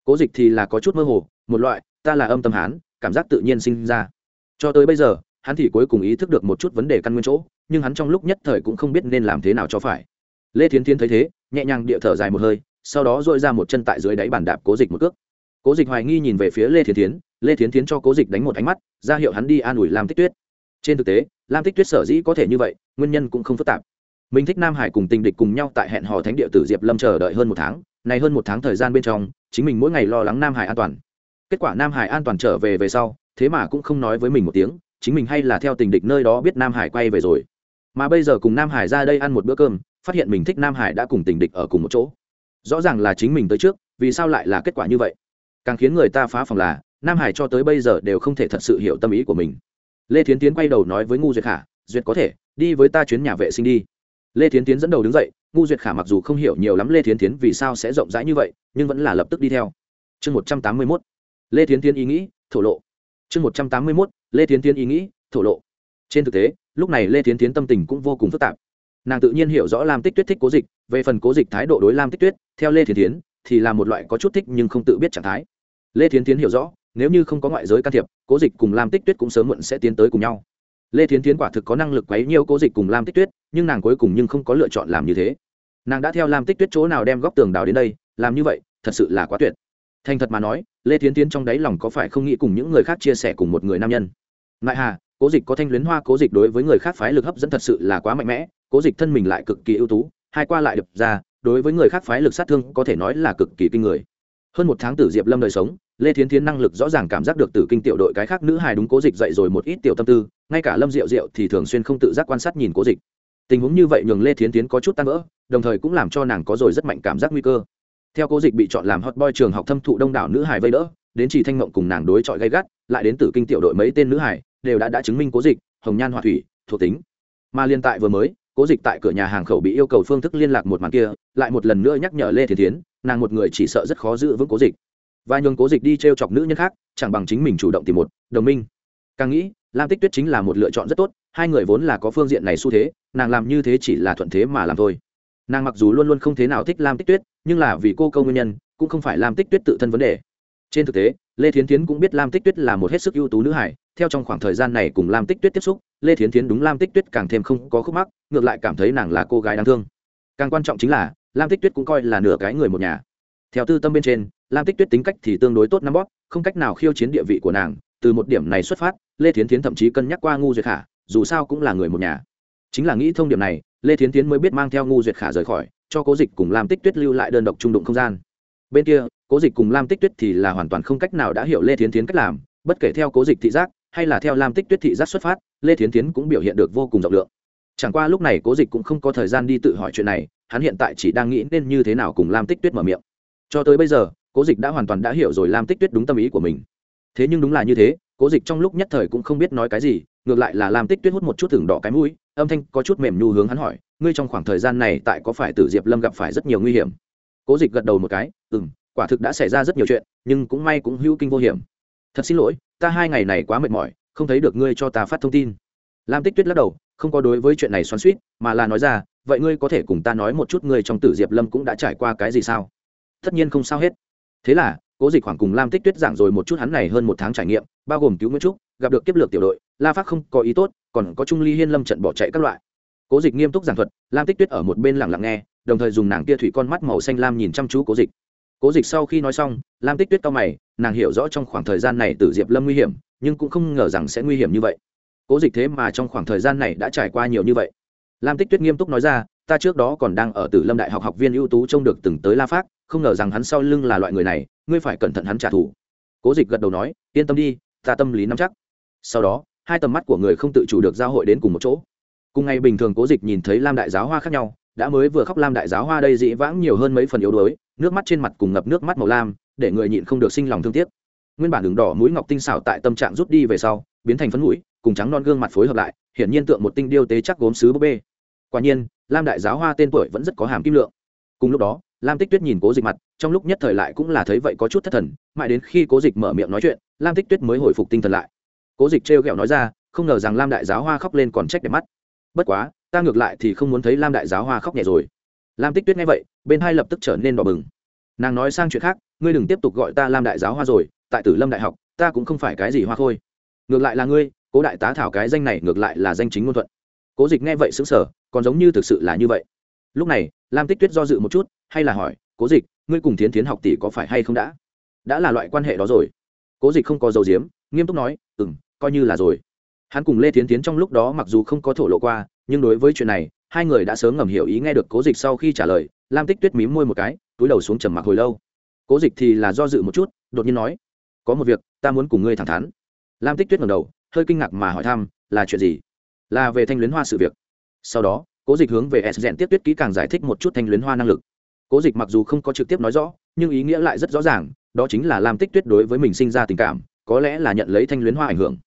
Cố dịch thì là có chút mơ hồ, một loại, ta là âm tâm hán, cảm giác tự nhiên sinh ra. Cho tới bây giờ, hắn thì cuối cùng ý thức được một chút vấn đề căn nguyên chỗ, nhưng hắn trong lúc nhất thời cũng không biết nên làm thế nào cho phải. Lê thiến tiến thấy thế, nhẹ nhàng địa thở dài một hơi, sau đó dội ra một chân tại dưới đáy bàn đạp cố dịch một cước. Cố dịch hoài nghi nhìn về phía lê thiến tiến lê thiến tiến cho cố dịch đánh một ánh mắt, ra hiệu hắn đi an ủi lam tích tuyết. Trên thực tế, lam tích tuyết sở dĩ có thể như vậy, nguyên nhân cũng không phức tạp. Mình thích nam hải cùng tình địch cùng nhau tại hẹn hò thánh địa tử diệp lâm chờ đợi hơn một tháng này hơn một tháng thời gian bên trong, chính mình mỗi ngày lo lắng nam hải an toàn. Kết quả nam hải an toàn trở về về sau, thế mà cũng không nói với mình một tiếng, chính mình hay là theo tình địch nơi đó biết nam hải quay về rồi. Mà bây giờ cùng nam hải ra đây ăn một bữa cơm, phát hiện mình thích nam hải đã cùng tình địch ở cùng một chỗ. Rõ ràng là chính mình tới trước, vì sao lại là kết quả như vậy? Càng khiến người ta phá phòng là nam hải cho tới bây giờ đều không thể thật sự hiểu tâm ý của mình. Lê thiến tiến quay đầu nói với ngu duyệt khả, duyệt có thể, đi với ta chuyến nhà vệ sinh đi. Lê thiến tiến dẫn đầu đứng dậy, ngu duyệt khả mặc dù không hiểu nhiều lắm lê thiến tiến vì sao sẽ rộng rãi như vậy, nhưng vẫn là lập tức đi theo. Chương một trăm tám mươi mốt, lê thiến tiến ý nghĩ, thổ lộ. Chương một trăm tám mươi mốt, lê thiến tiến ý nghĩ, thổ lộ. Trên thực tế, lúc này lê thiến tiến tâm tình cũng vô cùng phức tạp. Nàng tự nhiên hiểu rõ lam tích tuyết thích cố dịch, về phần cố dịch thái độ đối lam tích tuyết, theo lê thiến tiến, thì là một loại có chút thích nhưng không tự biết trạng thái. Lê thiến tiến hiểu rõ nếu như không có ngoại giới can thiệp, cố dịch cùng lam tích tuyết cũng sớm muộn sẽ tiến tới cùng nhau. Lê thiến tiến quả thực có năng lực quấy nhiêu cố dịch cùng lam tích tuyết, nhưng nàng cuối cùng nhưng không có lựa chọn làm như thế. Nàng đã theo lam tích tuyết chỗ nào đem góc tường đào đến đây, làm như vậy, thật sự là quá tuyệt. Thành thật mà nói, lê thiến tiến trong đáy lòng có phải không nghĩ cùng những người khác chia sẻ cùng một người nam nhân? Nại hà, cố dịch có thanh luyến hoa, cố dịch đối với người khác phái lực hấp dẫn thật sự là quá mạnh mẽ, cố dịch thân mình lại cực kỳ ưu tú, hai qua lại đập ra, đối với người khác phái lực sát thương có thể nói là cực kỳ kinh người hơn một tháng tử diệp lâm đời sống, lê thiến thiến năng lực rõ ràng cảm giác được tử kinh tiểu đội cái khác nữ hài đúng cố dịch dậy rồi một ít tiểu tâm tư, ngay cả lâm diệu diệu thì thường xuyên không tự giác quan sát nhìn cố dịch. Tình huống như vậy nhường lê thiến tiến có chút tan vỡ, đồng thời cũng làm cho nàng có rồi rất mạnh cảm giác nguy cơ. Theo cố dịch bị chọn làm hot boy trường học thâm thụ đông đảo nữ hải vây đỡ, đến chỉ thanh mộng cùng nàng đối chọi gay gắt, lại đến từ kinh tiểu đội mấy tên nữ hải đều đã đã chứng minh cố dịch, hồng nhan hỏa thủy, thuộc tính. Mà liên tại vừa mới, cố dịch tại cửa nhà hàng khẩu bị yêu cầu phương thức liên lạc một màn kia, lại một lần nữa nhắc nhở lê thiến tiến nàng một người chỉ sợ rất khó giữ vững cố dịch. Và nhường cố dịch đi t r e o chọc nữ nhân khác, chẳng bằng chính mình chủ động tìm một, đồng minh. Càng nghĩ, lam tích tuyết chính là một lựa chọn rất tốt, hai người vốn là có phương diện này xu thế, nàng làm như thế chỉ là thuận thế mà làm thôi. Nàng mặc dù luôn luôn không thế nào thích lam tích tuyết, nhưng là vì cô câu nguyên nhân, cũng không phải lam tích tuyết tự thân vấn đề. Trên thực tế, lê thiến tiến cũng biết lam tích tuyết là một hết sức ưu tú nữ hải, theo trong khoảng thời gian này cùng lam tích tuyết tiếp xúc, lê thiến tiến đúng lam tích tuyết càng thêm không có khúc mắc, ngược lại cảm thấy nàng là cô gái đáng thương. Càng quan trọng chính là lam tích tuyết cũng coi là nửa cái người một nhà. Theo tư tâm bên trên, lam tích tuyết tính cách thì tương đối tốt nắm bóp, không cách nào khiêu chiến địa vị của nàng, từ một điểm này xuất phát, lê thiến tiến thậm chí cân nhắc qua ngu duyệt khả, dù sao cũng là người một nhà. Chính là nghĩ thông điểm này, lê thiến tiến mới biết mang theo ngu duyệt khả rời khỏi, cho cố dịch cùng lam tích tuyết lưu lại đơn độc trung đụng không gian. Bên kia, cố dịch cùng lam tích tuyết thì là hoàn toàn không cách nào đã hiểu lê thiến tiến cách làm, bất kể theo cố dịch thị giác, hay là theo lam tích tuyết thị giác xuất phát, lê thiến tiến cũng biểu hiện được vô cùng rộng lượng chẳng qua lúc này cố dịch cũng không có thời gian đi tự hỏi chuyện này, hắn hiện tại chỉ đang nghĩ nên như thế nào cùng lam tích tuyết mở miệng. Cho tới bây giờ, cố dịch đã hoàn toàn đã hiểu rồi lam tích tuyết đúng tâm ý của mình. Thế nhưng đúng là như thế, cố dịch trong lúc nhất thời cũng không biết nói cái gì, ngược lại là lam tích tuyết hút một chút thừng đỏ cái mũi, âm thanh có chút mềm nhu hướng hắn hỏi, ngươi trong khoảng thời gian này tại có phải tử diệp lâm gặp phải rất nhiều nguy hiểm? Cố dịch gật đầu một cái ừ m quả thực đã xảy ra rất nhiều chuyện, nhưng cũng may cũng hữu kinh vô hiểm. Thật xin lỗi, ta hai ngày này quá mệt mỏi, không thấy được ngươi cho ta phát thông tin. Lam tích tuyết lắc đầu không có đối với chuyện này xoắn suýt, mà là nói ra, vậy ngươi có thể cùng ta nói một chút ngươi trong tử diệp lâm cũng đã trải qua cái gì sao? Tất nhiên không sao hết. Thế là, cố dịch khoảng cùng lam tích tuyết giảng rồi một chút hắn này hơn một tháng trải nghiệm, bao gồm cứu nguyễn trúc, gặp được kiếp lược tiểu đội, la phát không có ý tốt, còn có trung ly hiên lâm trận bỏ chạy các loại. Cố dịch nghiêm túc giảng thuật, lam tích tuyết ở một bên lặng lặng nghe, đồng thời dùng nàng kia thủy con mắt màu xanh lam nhìn chăm chú cố dịch. Cố dịch sau khi nói xong, lam tích tuyết cao mày, nàng hiểu rõ trong khoảng thời gian này tử diệp lâm nguy hiểm, nhưng cũng không ngờ rằng sẽ nguy hiểm như vậy cố dịch thế mà trong khoảng thời gian này đã trải qua nhiều như vậy. Lam tích tuyết nghiêm túc nói ra, ta trước đó còn đang ở tử lâm đại học học viên ưu tú trông được từng tới la phát không ngờ rằng hắn sau lưng là loại người này, ngươi phải cẩn thận hắn trả thù. Cố dịch gật đầu nói, yên tâm đi, ta tâm lý nắm chắc. Sau đó, hai tầm mắt của người không tự chủ được giao hội đến cùng một chỗ. Cùng ngày bình thường cố dịch nhìn thấy lam đại giáo hoa khác nhau, đã mới vừa khóc lam đại giáo hoa đây dĩ vãng nhiều hơn mấy phần yếu đuối, nước mắt trên mặt cùng ngập nước mắt màu lam, để người nhịn không được sinh lòng thương tiếc. Nguyên bản đường đỏ mũi ngọc tinh xảo tại tâm trạng rút đi về sau, biến thành phấn mũi cùng trắng non gương mặt phối hợp lại, hiển nhiên tượng một tinh điêu tế chắc gốm sứ búp bê. Quả nhiên, lam đại giáo hoa tên tuổi vẫn rất có hàm kim lượng. Cùng lúc đó, lam tích tuyết nhìn cố dịch mặt, trong lúc nhất thời lại cũng là thấy vậy có chút thất thần, mãi đến khi cố dịch mở miệng nói chuyện, lam tích tuyết mới hồi phục tinh thần lại. Cố dịch trêu ghẹo nói ra, không ngờ rằng lam đại giáo hoa khóc lên còn trách đẹp mắt. Bất quá, ta ngược lại thì không muốn thấy lam đại giáo hoa khóc nhẹ rồi. Lam tích tuyết nghe vậy, bên hai lập tức trở nên đỏ bừng. Nàng nói sang chuyện khác, ngươi đừng tiếp tục gọi ta lam đại giáo hoa rồi, tại tử lâm đại học, ta cũng không phải cái gì hoa khôi. Ngược lại là ngươi cố đại tá thảo cái danh này ngược lại là danh chính ngôn thuận. Cố dịch nghe vậy xứng sở còn giống như thực sự là như vậy. Lúc này, lam tích tuyết do dự một chút, hay là hỏi, cố dịch, ngươi cùng thiến thiến học tỷ có phải hay không đã? Đã là loại quan hệ đó rồi. Cố dịch không có dầu diếm, nghiêm túc nói ừ m coi như là rồi. Hắn cùng lê thiến tiến trong lúc đó mặc dù không có thổ lộ qua, nhưng đối với chuyện này, hai người đã sớm ngầm hiểu ý nghe được cố dịch sau khi trả lời, lam tích tuyết mím môi một cái, túi đầu xuống trầm mặc hồi lâu. Cố dịch thì là do dự một chút, đột nhiên nói, có một việc, ta muốn cùng ngươi thẳng thắn. Lam tích tuyết ngầm đầu hơi kinh ngạc mà hỏi thăm, là chuyện gì? Là về thanh luyến hoa sự việc. Sau đó, cố dịch hướng về s rèn tiếp tuyết kỹ càng giải thích một chút thanh luyến hoa năng lực. Cố dịch mặc dù không có trực tiếp nói rõ, nhưng ý nghĩa lại rất rõ ràng, đó chính là lam tích tuyết đối với mình sinh ra tình cảm, có lẽ là nhận lấy thanh luyến hoa ảnh hưởng.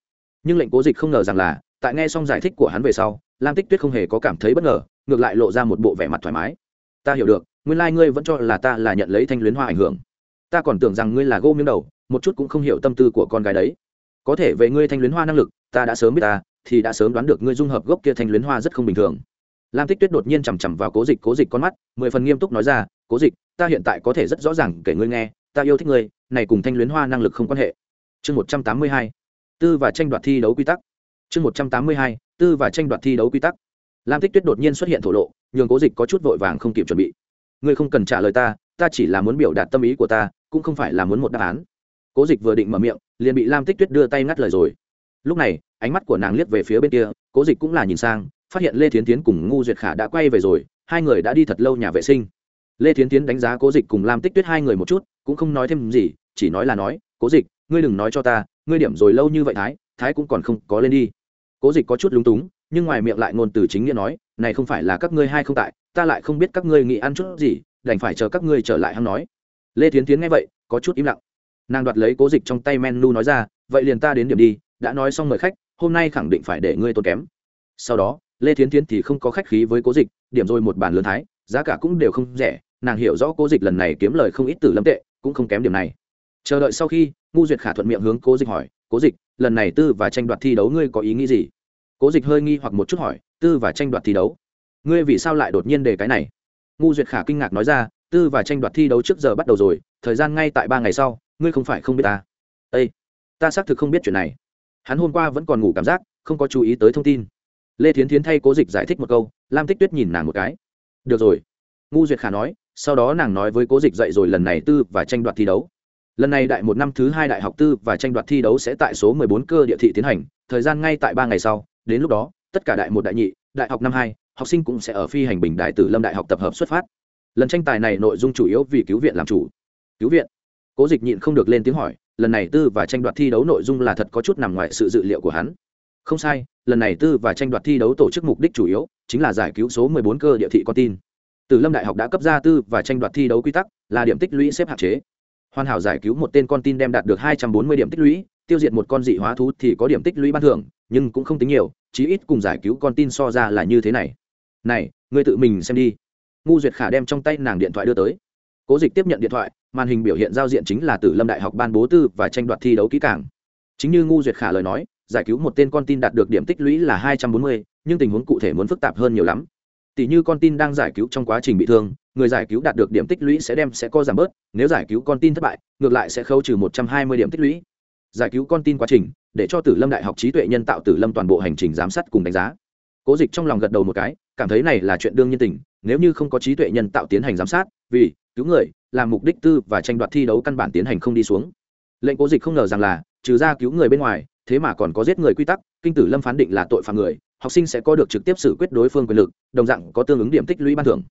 Nhưng lệnh cố dịch không ngờ rằng là, tại nghe xong giải thích của hắn về sau, lam tích tuyết không hề có cảm thấy bất ngờ, ngược lại lộ ra một bộ vẻ mặt thoải mái. Ta hiểu được, nguyên lai、like、ngươi vẫn cho là ta là nhận lấy thanh luyến hoa ảnh hưởng. Ta còn tưởng rằng ngươi là gô miếng đầu, một chút cũng không hiểu tâm tư của con gái đấy có thể về ngươi thanh luyến hoa năng lực, ta đã sớm biết ta, thì đã sớm đoán được ngươi dung hợp gốc kia thanh luyến hoa rất không bình thường. Lam tích tuyết đột nhiên chằm chằm vào cố dịch cố dịch con mắt, mười phần nghiêm túc nói ra, cố dịch, ta hiện tại có thể rất rõ ràng kể ngươi nghe, ta yêu thích ngươi, này cùng thanh luyến hoa năng lực không quan hệ. Chương một trăm tám mươi hai, tư và tranh đoạt thi đấu quy tắc. Chương một trăm tám mươi hai, tư và tranh đoạt thi đấu quy tắc. Lam tích tuyết đột nhiên xuất hiện thổ lộ, nhường cố dịch có chút vội vàng không kịp chuẩn bị. Ngươi không cần trả lời ta ta chỉ là muốn biểu đạt tâm ý của ta, cũng không phải là muốn một đáp án cố dịch vừa định mở miệng, liền bị lam tích tuyết đưa tay ngắt lời rồi. Lúc này, ánh mắt của nàng liếc về phía bên kia, cố dịch cũng là nhìn sang, phát hiện lê thiến tiến cùng ngu duyệt khả đã quay về rồi, hai người đã đi thật lâu nhà vệ sinh. Lê thiến tiến đánh giá cố dịch cùng lam tích tuyết hai người một chút, cũng không nói thêm gì, chỉ nói là nói, cố dịch, ngươi đừng nói cho ta, ngươi điểm rồi lâu như vậy thái thái cũng còn không có lên đi. Cố dịch có chút lúng túng, nhưng ngoài miệng lại ngôn từ chính nghĩa nói, này không phải là các ngươi hai không tại, ta lại không biết các ngươi nghĩ ăn chút gì, đành phải chờ các ngươi trở lại hắn nói. Lê thiến tiến nghe vậy, có chút im lặng nàng đoạt lấy cố dịch trong tay menu nói ra, vậy liền ta đến điểm đi, đã nói xong mời khách, hôm nay khẳng định phải để ngươi tốn kém. Sau đó, lê thiến thiến thì không có khách khí với cố dịch, điểm rồi một bàn lớn thái, giá cả cũng đều không rẻ, nàng hiểu rõ cố dịch lần này kiếm lời không ít từ lâm tệ, cũng không kém điểm này. Chờ đợi sau khi, ngu duyệt khả thuận miệng hướng cố dịch hỏi, cố dịch, lần này tư và tranh đoạt thi đấu ngươi có ý nghĩ gì? Cố dịch hơi nghi hoặc một chút hỏi, tư và tranh đoạt thi đấu? Ngươi vì sao lại đột nhiên đề cái này? Ngu duyệt khả kinh ngạc nói ra, tư và tranh đoạt thi đấu trước giờ bắt đầu rồi, thời gian ngay tại ba ngày sau ngươi không phải không biết ta. Ây ta xác thực không biết chuyện này. Hắn hôm qua vẫn còn ngủ cảm giác, không có chú ý tới thông tin. Lê thiến thiến thay cố dịch giải thích một câu, lam tích tuyết nhìn nàng một cái. Được rồi. Ngu duyệt khả nói, sau đó nàng nói với cố dịch dậy rồi lần này tư và tranh đoạt thi đấu. Lần này đại một năm thứ hai đại học tư và tranh đoạt thi đấu sẽ tại số 14 cơ địa thị tiến hành, thời gian ngay tại ba ngày sau. Đến lúc đó, tất cả đại một đại nhị, đại học năm hai, học sinh cũng sẽ ở phi hành bình đại tử lâm đại học tập hợp xuất phát. Lần tranh tài này nội dung chủ yếu vì cứu viện làm chủ. Cứu viện cố dịch nhịn không được lên tiếng hỏi, lần này tư và tranh đoạt thi đấu nội dung là thật có chút nằm ngoài sự dự liệu của hắn. Không sai, lần này tư và tranh đoạt thi đấu tổ chức mục đích chủ yếu chính là giải cứu số 14 cơ địa thị con tin. Từ lâm đại học đã cấp ra tư và tranh đoạt thi đấu quy tắc, là điểm tích lũy xếp hạn chế. Hoàn hảo giải cứu một tên con tin đem đạt được 240 điểm tích lũy, tiêu diệt một con dị hóa thú thì có điểm tích lũy ban thưởng, nhưng cũng không tính nhiều, chí ít cùng giải cứu con tin so ra là như thế này. Này, ngươi tự mình xem đi. Ngu duyệt khả đem trong tay nàng điện thoại đưa tới. Cố dịch tiếp nhận điện thoại màn hình biểu hiện giao diện chính là tử lâm đại học ban bố tư và tranh đoạt thi đấu kỹ càng. Chính như ngu duyệt khả lời nói, giải cứu một tên con tin đạt được điểm tích lũy là hai trăm bốn mươi, nhưng tình huống cụ thể muốn phức tạp hơn nhiều lắm. Tỷ như con tin đang giải cứu trong quá trình bị thương, người giải cứu đạt được điểm tích lũy sẽ đem sẽ co giảm bớt, nếu giải cứu con tin thất bại, ngược lại sẽ khấu trừ một trăm hai mươi điểm tích lũy. Giải cứu con tin quá trình, để cho tử lâm đại học trí tuệ nhân tạo tử lâm toàn bộ hành trình giám sát cùng đánh giá. Cố dịch trong lòng gật đầu một cái, cảm thấy này là chuyện đương nhiên tình, nếu như không có trí tuệ nhân tạo tiến hành giám sát, vì cứu người, làm mục đích tư và tranh đoạt thi đấu căn bản tiến hành không đi xuống. Lệnh cố dịch không ngờ rằng là, trừ ra cứu người bên ngoài, thế mà còn có giết người quy tắc, kinh tử lâm phán định là tội phạm người, học sinh sẽ có được trực tiếp xử quyết đối phương quyền lực, đồng dạng có tương ứng điểm tích lũy ban thưởng.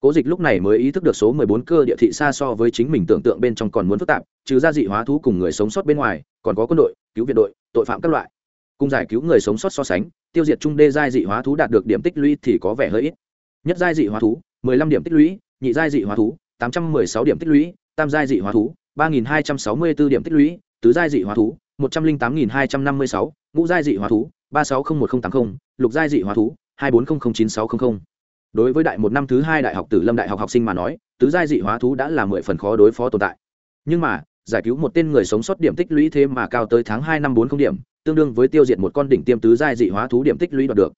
Cố dịch lúc này mới ý thức được số 14 cơ địa thị xa so với chính mình tưởng tượng bên trong còn muốn phức tạp, trừ ra dị hóa thú cùng người sống sót bên ngoài, còn có quân đội, cứu viện đội, tội phạm các loại. Cùng giải cứu người sống sót so sánh, tiêu diệt trung đê giai dị hóa thú đạt được điểm tích lũy thì có vẻ hơi ít. Nhất giai dị hóa thú 15 điểm tích lũy, nhị giai dị hóa thú 816 điểm tích lũy tam giai dị hóa thú 3264 điểm tích lũy tứ giai dị hóa thú 108256, ngũ giai dị hóa thú 360180, lục giai dị hóa thú 24009600. đối với đại một năm thứ hai đại học tử lâm đại học học sinh mà nói tứ giai dị hóa thú đã là mười phần khó đối phó tồn tại nhưng mà giải cứu một tên người sống sót điểm tích lũy thế mà cao tới tháng hai năm bốn không điểm tương đương với tiêu diệt một con đỉnh tiêm tứ giai dị hóa thú điểm tích lũy đoạt được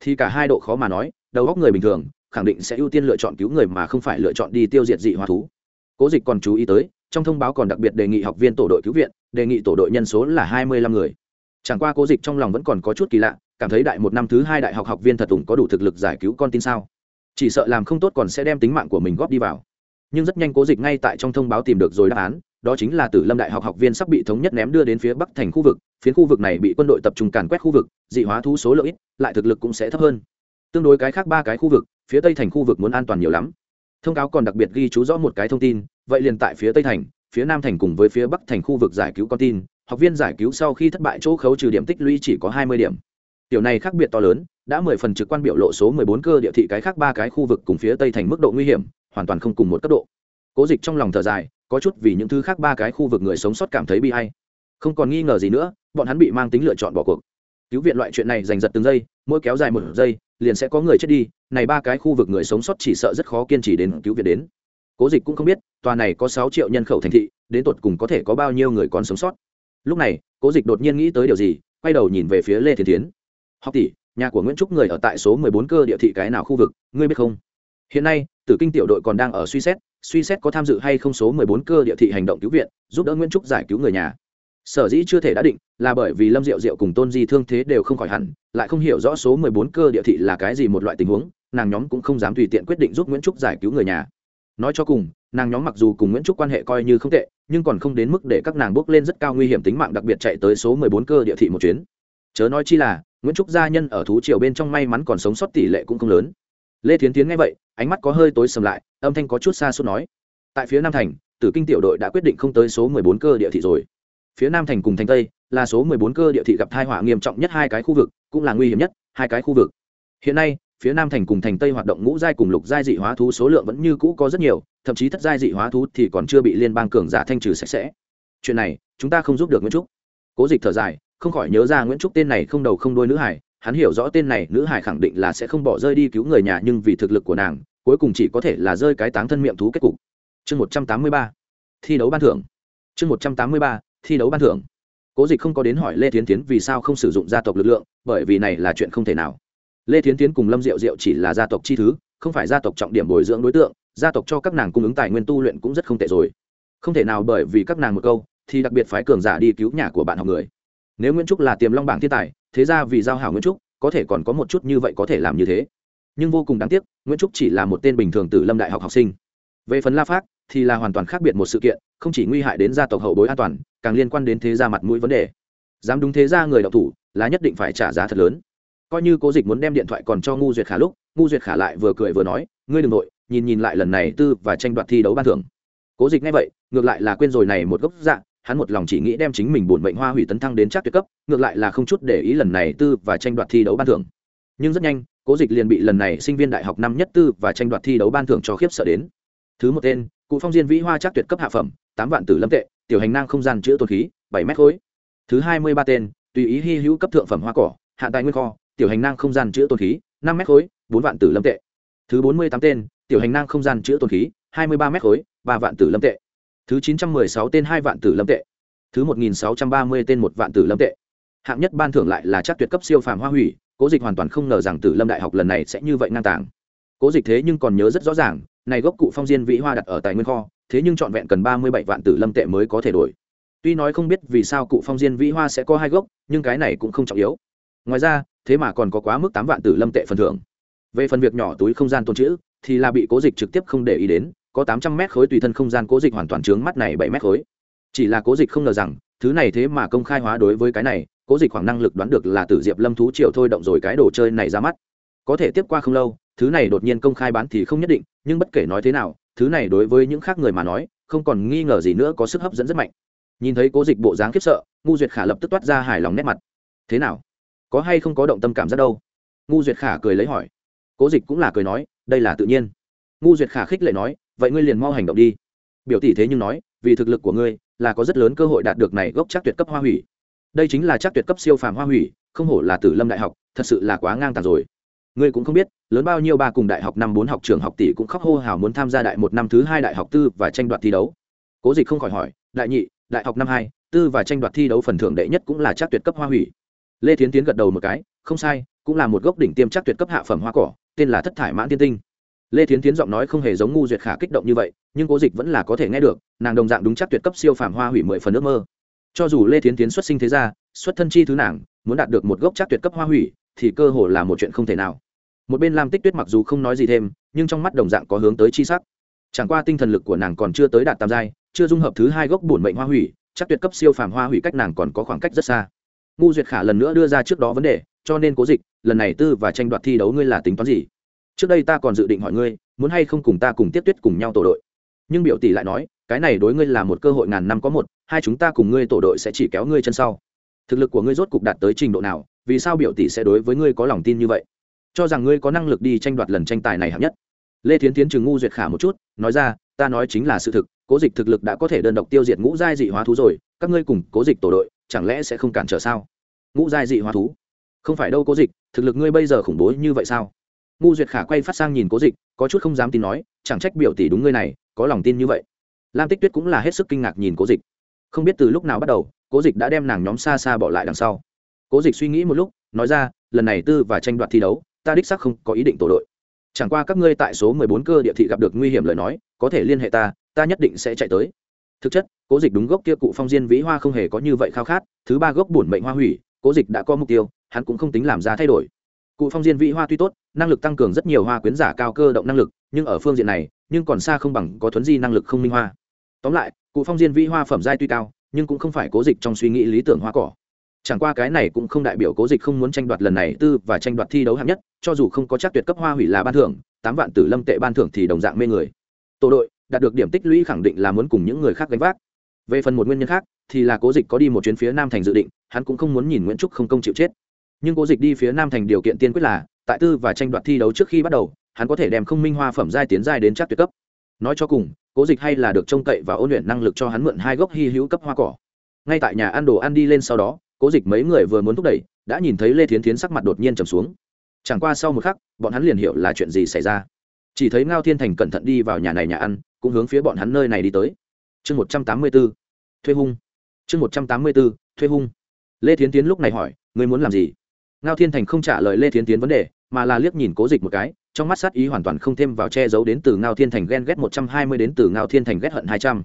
thì cả hai độ khó mà nói đầu góc người bình thường khẳng định sẽ ưu tiên lựa chọn cứu người mà không phải lựa chọn đi tiêu diệt dị hóa thú. Cố dịch còn chú ý tới, trong thông báo còn đặc biệt đề nghị học viên tổ đội cứu viện, đề nghị tổ đội nhân số là hai mươi lăm người. Chẳng qua cố dịch trong lòng vẫn còn có chút kỳ lạ, cảm thấy đại một năm thứ hai đại học học viên thật tùng có đủ thực lực giải cứu con tin sao? Chỉ sợ làm không tốt còn sẽ đem tính mạng của mình góp đi vào. Nhưng rất nhanh cố dịch ngay tại trong thông báo tìm được rồi đáp án, đó chính là tử lâm đại học học viên sắp bị thống nhất ném đưa đến phía bắc thành khu vực phiến khu vực này bị quân đội tập trung càn quét khu vực, dị hóa thú số lượng ít, lại thực lực cũng sẽ thấp hơn. Tương đối cái khác ba cái khu vực phía tây thành khu vực muốn an toàn nhiều lắm. Thông cáo còn đặc biệt ghi chú rõ một cái thông tin, vậy liền tại phía tây thành, phía nam thành cùng với phía bắc thành khu vực giải cứu con tin, học viên giải cứu sau khi thất bại chỗ khấu trừ điểm tích lũy chỉ có hai mươi điểm. Điều này khác biệt to lớn, đã mười phần trực quan biểu lộ số mười bốn cơ địa thị cái khác ba cái khu vực cùng phía tây thành mức độ nguy hiểm, hoàn toàn không cùng một cấp độ. Cố dịch trong lòng thở dài, có chút vì những thứ khác ba cái khu vực người sống sót cảm thấy bi hay không còn nghi ngờ gì nữa, bọn hắn bị mang tính lựa chọn bỏ cuộc cứu viện loại chuyện này giành giật từng giây, mỗi kéo dài một giây, liền sẽ có người chết đi, này ba cái khu vực người sống sót chỉ sợ rất khó kiên trì đến cứu viện đến. Cố dịch cũng không biết, tòa này có sáu triệu nhân khẩu thành thị, đến tột cùng có thể có bao nhiêu người còn sống sót. Lúc này, cố dịch đột nhiên nghĩ tới điều gì, quay đầu nhìn về phía lê thiên tiến học tỷ, nhà của nguyễn trúc người ở tại số mười bốn cơ địa thị cái nào khu vực, ngươi biết không? Hiện nay, tử kinh tiểu đội còn đang ở suy xét suy xét có tham dự hay không số mười bốn cơ địa thị hành động cứu viện, giúp đỡ nguyễn trúc giải cứu người nhà sở dĩ chưa thể đã định là bởi vì lâm diệu diệu cùng tôn di thương thế đều không khỏi hẳn, lại không hiểu rõ số mười bốn cơ địa thị là cái gì một loại tình huống, nàng nhóm cũng không dám tùy tiện quyết định giúp nguyễn trúc giải cứu người nhà. Nói cho cùng, nàng nhóm mặc dù cùng nguyễn trúc quan hệ coi như không tệ, nhưng còn không đến mức để các nàng bước lên rất cao nguy hiểm tính mạng đặc biệt chạy tới số mười bốn cơ địa thị một chuyến. Chớ nói chi là, nguyễn trúc gia nhân ở thú triều bên trong may mắn còn sống sót tỷ lệ cũng không lớn. Lê thiến tiến nghe vậy, ánh mắt có hơi tối sầm lại, âm thanh có chút xa suốt nói. Tại phía nam thành, tử kinh tiểu đội đã quyết định không tới số mười bốn cơ địa thị rồi phía nam thành cùng thành tây là số mười bốn cơ địa thị gặp tai họa nghiêm trọng nhất hai cái khu vực, cũng là nguy hiểm nhất hai cái khu vực. Hiện nay, phía nam thành cùng thành tây hoạt động ngũ giai cùng lục giai dị hóa thú số lượng vẫn như cũ có rất nhiều, thậm chí thất giai dị hóa thú thì còn chưa bị liên bang cường giả thanh trừ sạch sẽ. Chuyện này, chúng ta không giúp được nguyễn trúc. Cố dịch thở dài, không khỏi nhớ ra nguyễn trúc tên này không đầu không đôi nữ hải, hắn hiểu rõ tên này nữ hải khẳng định là sẽ không bỏ rơi đi cứu người nhà nhưng vì thực lực của nàng, cuối cùng chỉ có thể là rơi cái táng thân miệng thú kết cục. Chương một trăm tám mươi ba, thi đấu ban thưởng. Chương một trăm tám mươi ba thi đấu ban thưởng. Cố dịch không có đến hỏi lê tiến tiến vì sao không sử dụng gia tộc lực lượng, bởi vì này là chuyện không thể nào. Lê tiến tiến cùng lâm diệu diệu chỉ là gia tộc chi thứ, không phải gia tộc trọng điểm bồi dưỡng đối tượng, gia tộc cho các nàng cung ứng tài nguyên tu luyện cũng rất không tệ rồi. Không thể nào bởi vì các nàng một câu, thì đặc biệt phái cường giả đi cứu nhà của bạn học người. Nếu nguyễn trúc là tiềm long bảng thiên tài, thế ra vì giao hảo nguyễn trúc, có thể còn có một chút như vậy có thể làm như thế. Nhưng vô cùng đáng tiếc, nguyễn trúc chỉ là một tên bình thường từ lâm đại học học sinh. Về phần la phát thì là hoàn toàn khác biệt một sự kiện không chỉ nguy hại đến gia tộc hậu bối an toàn, càng liên quan đến thế gia mặt mũi vấn đề. Dám đúng thế gia người đọc thủ, là nhất định phải trả giá thật lớn. Coi như cố dịch muốn đem điện thoại còn cho ngu duyệt khả lúc, ngu duyệt khả lại vừa cười vừa nói, ngươi đ ừ n g nội, nhìn nhìn lại lần này tư và tranh đoạt thi đấu ban thưởng. Cố dịch nghe vậy, ngược lại là quên rồi này một gốc dạ hắn một lòng chỉ nghĩ đem chính mình bổn mệnh hoa hủy tấn thăng đến chắc tuyệt cấp, ngược lại là không chút để ý lần này tư và tranh đoạt thi đấu ban thưởng. Nhưng rất nhanh, cố dịch liền bị lần này sinh viên đại học năm nhất tư và tranh đoạt thi đấu ban thưởng cho khiếp sợ đến thứ một tên, cụ phong diên vĩ hoa chắc tuyệt cấp hạ phẩm, tám vạn tử lâm tệ, tiểu hành năng không gian chữa tồn khí, bảy mét khối. Thứ hai mươi ba tên, tùy ý hy hữu cấp thượng phẩm hoa cỏ, hạ tài nguyên kho, tiểu hành năng không gian chữa tồn khí, năm mét khối, bốn vạn tử lâm tệ. Thứ bốn mươi tám tên, tiểu hành năng không gian chữa tồn khí, hai mươi ba mét khối, ba vạn tử lâm tệ. Thứ chín trăm mười sáu tên, hai vạn tử lâm tệ. Thứ một nghìn sáu trăm ba mươi tên, một vạn tử lâm tệ. Hạng nhất ban thưởng lại là chắc tuyệt cấp siêu phàm hoa hủy, cố dịch hoàn toàn không ngờ rằng tử lâm đại học lần này sẽ như vậy ngang tàng. Cố dịch thế nhưng còn nhớ rất rõ ràng này gốc cụ phong diên vĩ hoa đặt ở tài nguyên kho, thế nhưng trọn vẹn cần ba mươi bảy vạn tử lâm tệ mới có thể đổi. Tuy nói không biết vì sao cụ phong diên vĩ hoa sẽ có hai gốc, nhưng cái này cũng không trọng yếu. Ngoài ra, thế mà còn có quá mức tám vạn tử lâm tệ phần thưởng. Về phần việc nhỏ túi không gian tồn chữ, thì là bị cố dịch trực tiếp không để ý đến, có tám trăm mét khối tùy thân không gian cố dịch hoàn toàn trướng mắt này bảy mét khối. Chỉ là cố dịch không ngờ rằng, thứ này thế mà công khai hóa đối với cái này, cố dịch khoảng năng lực đoán được là tử diệp lâm thú triệu thôi động rồi cái đồ chơi này ra mắt. Có thể tiếp qua không lâu thứ này đột nhiên công khai bán thì không nhất định, nhưng bất kể nói thế nào, thứ này đối với những khác người mà nói, không còn nghi ngờ gì nữa có sức hấp dẫn rất mạnh. Nhìn thấy cố dịch bộ dáng khiếp sợ, ngu duyệt khả lập tức toát ra hài lòng nét mặt. Thế nào? Có hay không có động tâm cảm giác đâu? Ngu duyệt khả cười lấy hỏi. Cố dịch cũng là cười nói, đây là tự nhiên. Ngu duyệt khả khích lệ nói, vậy ngươi liền mau hành động đi. Biểu tỷ thế nhưng nói, vì thực lực của ngươi, là có rất lớn cơ hội đạt được này gốc chắc tuyệt cấp hoa hủy. Đây chính là chắc tuyệt cấp siêu phàm hoa hủy, không hổ là tử lâm đại học, thật sự là quá ngang tàn rồi. Ngươi cũng không biết lớn bao nhiêu ba cùng đại học năm bốn học trường học tỷ cũng khóc hô hào muốn tham gia đại một năm thứ hai đại học tư và tranh đoạt thi đấu. Cố dịch không khỏi hỏi, đại nhị, đại học năm hai, tư và tranh đoạt thi đấu phần thưởng đệ nhất cũng là chắc tuyệt cấp hoa hủy. Lê tiến tiến gật đầu một cái, không sai, cũng là một gốc đỉnh tiêm chắc tuyệt cấp hạ phẩm hoa cỏ, tên là thất thải mãn tiên tinh. Lê tiến tiến giọng nói không hề giống ngu duyệt khả kích động như vậy, nhưng cố dịch vẫn là có thể nghe được, nàng đồng dạng đúng chắc tuyệt cấp siêu phàm hoa hủy mười phần ước mơ. Cho dù lê tiến tiến xuất sinh thế ra xuất thân chi thứ nàng, muốn đạt được một gốc chắc tuyệt cấp hoa hủy, thì cơ hồ là một chuyện không thể nào một bên lam tích tuyết mặc dù không nói gì thêm nhưng trong mắt đồng dạng có hướng tới chi sắc chẳng qua tinh thần lực của nàng còn chưa tới đạt tam giai chưa dung hợp thứ hai gốc bổn mệnh hoa hủy chắc tuyệt cấp siêu phàm hoa hủy cách nàng còn có khoảng cách rất xa ngu duyệt khả lần nữa đưa ra trước đó vấn đề cho nên cố dịch lần này tư và tranh đoạt thi đấu ngươi là tính toán gì trước đây ta còn dự định hỏi ngươi muốn hay không cùng ta cùng tiếp tuyết cùng nhau tổ đội nhưng biểu tỷ lại nói cái này đối ngươi là một cơ hội ngàn năm có một hai chúng ta cùng ngươi tổ đội sẽ chỉ kéo ngươi chân sau thực lực của ngươi rốt cục đạt tới trình độ nào vì sao biểu tỷ sẽ đối với ngươi có lòng tin như vậy cho rằng ngươi có năng lực đi tranh đoạt lần tranh tài này hạng nhất. Lê thiến tiến chừng ngu duyệt khả một chút, nói ra, ta nói chính là sự thực, cố dịch thực lực đã có thể đơn độc tiêu diệt ngũ giai dị hóa thú rồi, các ngươi cùng cố dịch tổ đội, chẳng lẽ sẽ không cản trở sao? Ngũ giai dị hóa thú? Không phải đâu cố dịch, thực lực ngươi bây giờ khủng bố như vậy sao? Ngu duyệt khả quay phát sang nhìn cố dịch, có chút không dám tin nói, chẳng trách biểu tỷ đúng ngươi này, có lòng tin như vậy. Lam tích tuyết cũng là hết sức kinh ngạc nhìn cố dịch. Không biết từ lúc nào bắt đầu, cố dịch đã đem nàng nhóm xa xa bỏ lại đằng sau. Cố dịch suy nghĩ một lúc, nói ra, lần này tư và tranh đoạt thi đấu ta đích xác không có ý định tổ đội. Chẳng qua các ngươi tại số mười bốn cơ địa thị gặp được nguy hiểm lời nói, có thể liên hệ ta ta nhất định sẽ chạy tới. Thực chất, cố dịch đúng gốc kia cụ phong diên vĩ hoa không hề có như vậy khao khát, thứ ba gốc bổn mệnh hoa hủy, cố dịch đã có mục tiêu, hắn cũng không tính làm ra thay đổi. Cụ phong diên vĩ hoa tuy tốt, năng lực tăng cường rất nhiều hoa quyến giả cao cơ động năng lực, nhưng ở phương diện này, nhưng còn xa không bằng có thuấn di năng lực không minh hoa. Tóm lại, cụ phong diên vĩ hoa phẩm giai tuy cao, nhưng cũng không phải cố dịch trong suy nghĩ lý tưởng hoa cỏ chẳng qua cái này cũng không đại biểu cố dịch không muốn tranh đoạt lần này tư và tranh đoạt thi đấu hạng nhất, cho dù không có chắc tuyệt cấp hoa hủy là ban thưởng, tám vạn tử lâm tệ ban thưởng thì đồng dạng mê người. Tổ đội đạt được điểm tích lũy khẳng định là muốn cùng những người khác gánh vác. Về phần một nguyên nhân khác thì là cố dịch có đi một chuyến phía nam thành dự định, hắn cũng không muốn nhìn nguyễn trúc không công chịu chết. Nhưng cố dịch đi phía nam thành điều kiện tiên quyết là, tại tư và tranh đoạt thi đấu trước khi bắt đầu, hắn có thể đem không minh hoa phẩm giai tiến giai đến chắc tuyệt cấp. Nói cho cùng, cố dịch hay là được trông cậy và ôn luyện năng lực cho hắn mượn hai gốc hy hữu cấp hoa cỏ. Ngay tại nhà ăn đồ ăn đi lên sau đó cố dịch mấy người vừa muốn thúc đẩy, đã nhìn thấy lê thiến thiến sắc mặt đột nhiên trầm xuống. Chẳng qua sau một khắc, bọn hắn liền hiểu là chuyện gì xảy ra. Chỉ thấy ngao thiên thành cẩn thận đi vào nhà này nhà ăn, cũng hướng phía bọn hắn nơi này đi tới. Chương một trăm tám mươi b ố thuê hung. Chương một trăm tám mươi b ố thuê hung. Lê thiến tiến lúc này hỏi, ngươi muốn làm gì? Ngao thiên thành không trả lời lê thiến tiến vấn đề, mà là liếc nhìn cố dịch một cái, trong mắt sát ý hoàn toàn không thêm vào che giấu đến từ ngao thiên thành ghen ghét một trăm hai mươi đến từ ngao thiên thành ghét hận hai trăm.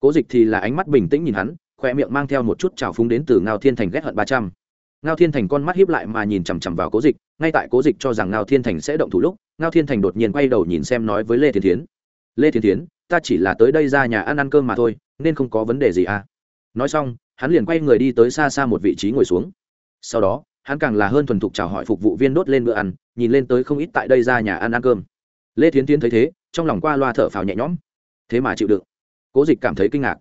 Cố dịch thì là ánh mắt bình tĩnh nhìn hắn khoe miệng mang theo một chút trào phúng đến từ ngao thiên thành ghét hận ba trăm. Ngao thiên thành con mắt hiếp lại mà nhìn chằm chằm vào cố dịch ngay tại cố dịch cho rằng ngao thiên thành sẽ động thủ lúc ngao thiên thành đột nhiên quay đầu nhìn xem nói với lê thiên Thiến. lê thiên Thiến, ta chỉ là tới đây ra nhà ăn ăn cơm mà thôi nên không có vấn đề gì à? Nói xong hắn liền quay người đi tới xa xa một vị trí ngồi xuống. Sau đó hắn càng là hơn thuần thục chào hỏi phục vụ viên đốt lên bữa ăn nhìn lên tới không ít tại đây ra nhà ăn ăn cơm. Lê thiến tiến thấy thế trong lòng qua loa thở phào nhẹ nhõm. Thế mà chịu đựng. Cố dịch cảm thấy kinh ngạc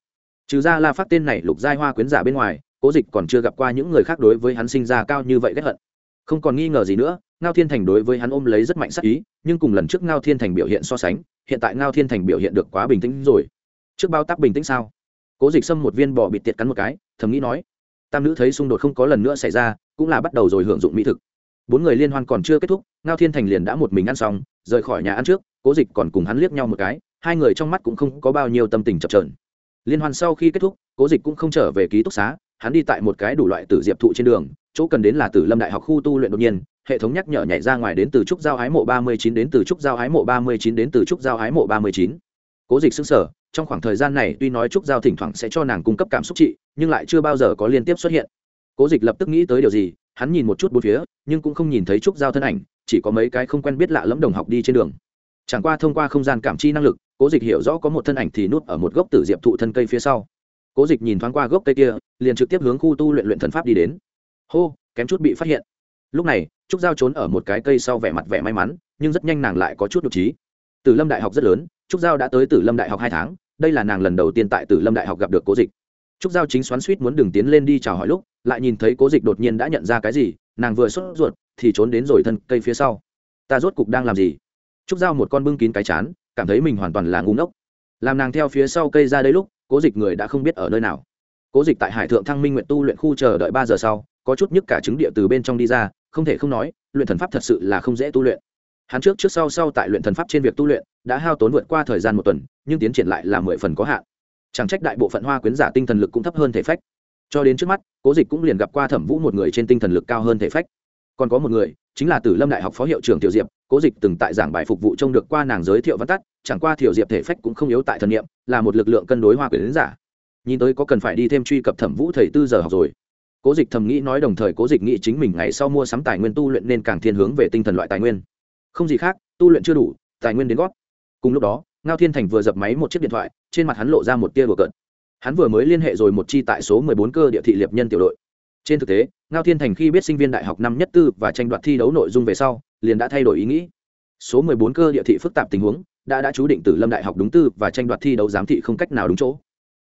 trừ ra la phát tên này lục giai hoa quyến giả bên ngoài, cố dịch còn chưa gặp qua những người khác đối với hắn sinh ra cao như vậy ghét hận. Không còn nghi ngờ gì nữa, ngao thiên thành đối với hắn ôm lấy rất mạnh sắc ý, nhưng cùng lần trước ngao thiên thành biểu hiện so sánh, hiện tại ngao thiên thành biểu hiện được quá bình tĩnh rồi. Trước bao tác bình tĩnh sao? Cố dịch xâm một viên bò bị tiệt cắn một cái, thầm nghĩ nói, tam nữ thấy xung đột không có lần nữa xảy ra, cũng là bắt đầu rồi hưởng dụng mỹ thực. Bốn người liên hoan còn chưa kết thúc, ngao thiên thành liền đã một mình ăn xong, rời khỏi nhà ăn trước, cố dịch còn cùng hắn liếc nhau một cái, hai người trong mắt cũng không có bao nhiêu tâm tình chập trờn liên hoan sau khi kết thúc, cố dịch cũng không trở về ký túc xá, hắn đi tại một cái đủ loại tử diệp thụ trên đường, chỗ cần đến là tử lâm đại học khu tu luyện đột nhiên, hệ thống nhắc nhở nhảy ra ngoài đến từ trúc giao hái mộ ba mươi chín đến từ trúc giao hái mộ ba mươi chín đến từ trúc giao hái mộ ba mươi chín. Cố dịch xứng sở trong khoảng thời gian này tuy nói trúc giao thỉnh thoảng sẽ cho nàng cung cấp cảm xúc trị, nhưng lại chưa bao giờ có liên tiếp xuất hiện. Cố dịch lập tức nghĩ tới điều gì, hắn nhìn một chút bốn phía, nhưng cũng không nhìn thấy trúc giao thân ảnh, chỉ có mấy cái không quen biết lạ lẫm đồng học đi trên đường. Chẳng qua thông qua không gian cảm chi năng lực cố dịch hiểu rõ có một thân ảnh thì nút ở một gốc tử diệp thụ thân cây phía sau. Cố dịch nhìn thoáng qua gốc cây kia, liền trực tiếp hướng khu tu luyện luyện thần pháp đi đến. Hô, kém chút bị phát hiện. Lúc này, trúc giao trốn ở một cái cây sau vẻ mặt vẻ may mắn, nhưng rất nhanh nàng lại có chút nhục trí. Tử lâm đại học rất lớn, trúc giao đã tới tử lâm đại học hai tháng, đây là nàng lần đầu tiên tại tử lâm đại học gặp được cố dịch. Trúc giao chính xoắn suýt muốn đường tiến lên đi chào hỏi lúc, lại nhìn thấy cố dịch đột nhiên đã nhận ra cái gì, nàng vừa sốt ruột thì trốn đến rồi thân cây phía sau. Ta rốt cục đang làm gì? Trúc giao một con bưng kín cái chán cảm thấy mình hoàn toàn là ngu ngốc. Làm nàng theo phía sau cây ra đây lúc, cố dịch người đã không biết ở nơi nào. Cố dịch tại hải thượng thăng minh nguyện tu luyện khu chờ đợi ba giờ sau, có chút nhức cả chứng địa từ bên trong đi ra, không thể không nói, luyện thần pháp thật sự là không dễ tu luyện. Hắn trước trước sau sau tại luyện thần pháp trên việc tu luyện, đã hao tốn vượt qua thời gian một tuần, nhưng tiến triển lại là mười phần có hạn. Chẳng trách đại bộ phận hoa quyến giả tinh thần lực cũng thấp hơn thể phách. Cho đến trước mắt, cố dịch cũng liền gặp qua thẩm vũ một người trên tinh thần lực cao hơn thể phách. Còn có một người, chính là tử lâm đại học phó hiệu trưởng tiểu diệp cố dịch từng tại giảng bài phục vụ trông được qua nàng giới thiệu văn tắt, chẳng qua thiểu diệp thể phách cũng không yếu tại thần nghiệm là một lực lượng cân đối hoa quyến giả. Nhìn tới có cần phải đi thêm truy cập thẩm vũ thầy tư giờ học rồi. Cố dịch thầm nghĩ nói đồng thời cố dịch nghĩ chính mình ngày sau mua sắm tài nguyên tu luyện nên càng thiên hướng về tinh thần loại tài nguyên. Không gì khác, tu luyện chưa đủ, tài nguyên đến gót. Cùng lúc đó, ngao thiên thành vừa dập máy một chiếc điện thoại, trên mặt hắn lộ ra một tia đùa cợt. Hắn vừa mới liên hệ rồi một chi tại số mười bốn cơ địa thị liệp nhân tiểu đội. Trên thực tế, ngao thiên thành khi biết sinh viên đại học năm nhất tư và tranh đoạt thi đấu nội dung về sau liền đã thay đổi ý nghĩ. Số mười bốn cơ địa thị phức tạp tình huống, đã đã chú định từ lâm đại học đúng tư và tranh đoạt thi đấu giám thị không cách nào đúng chỗ.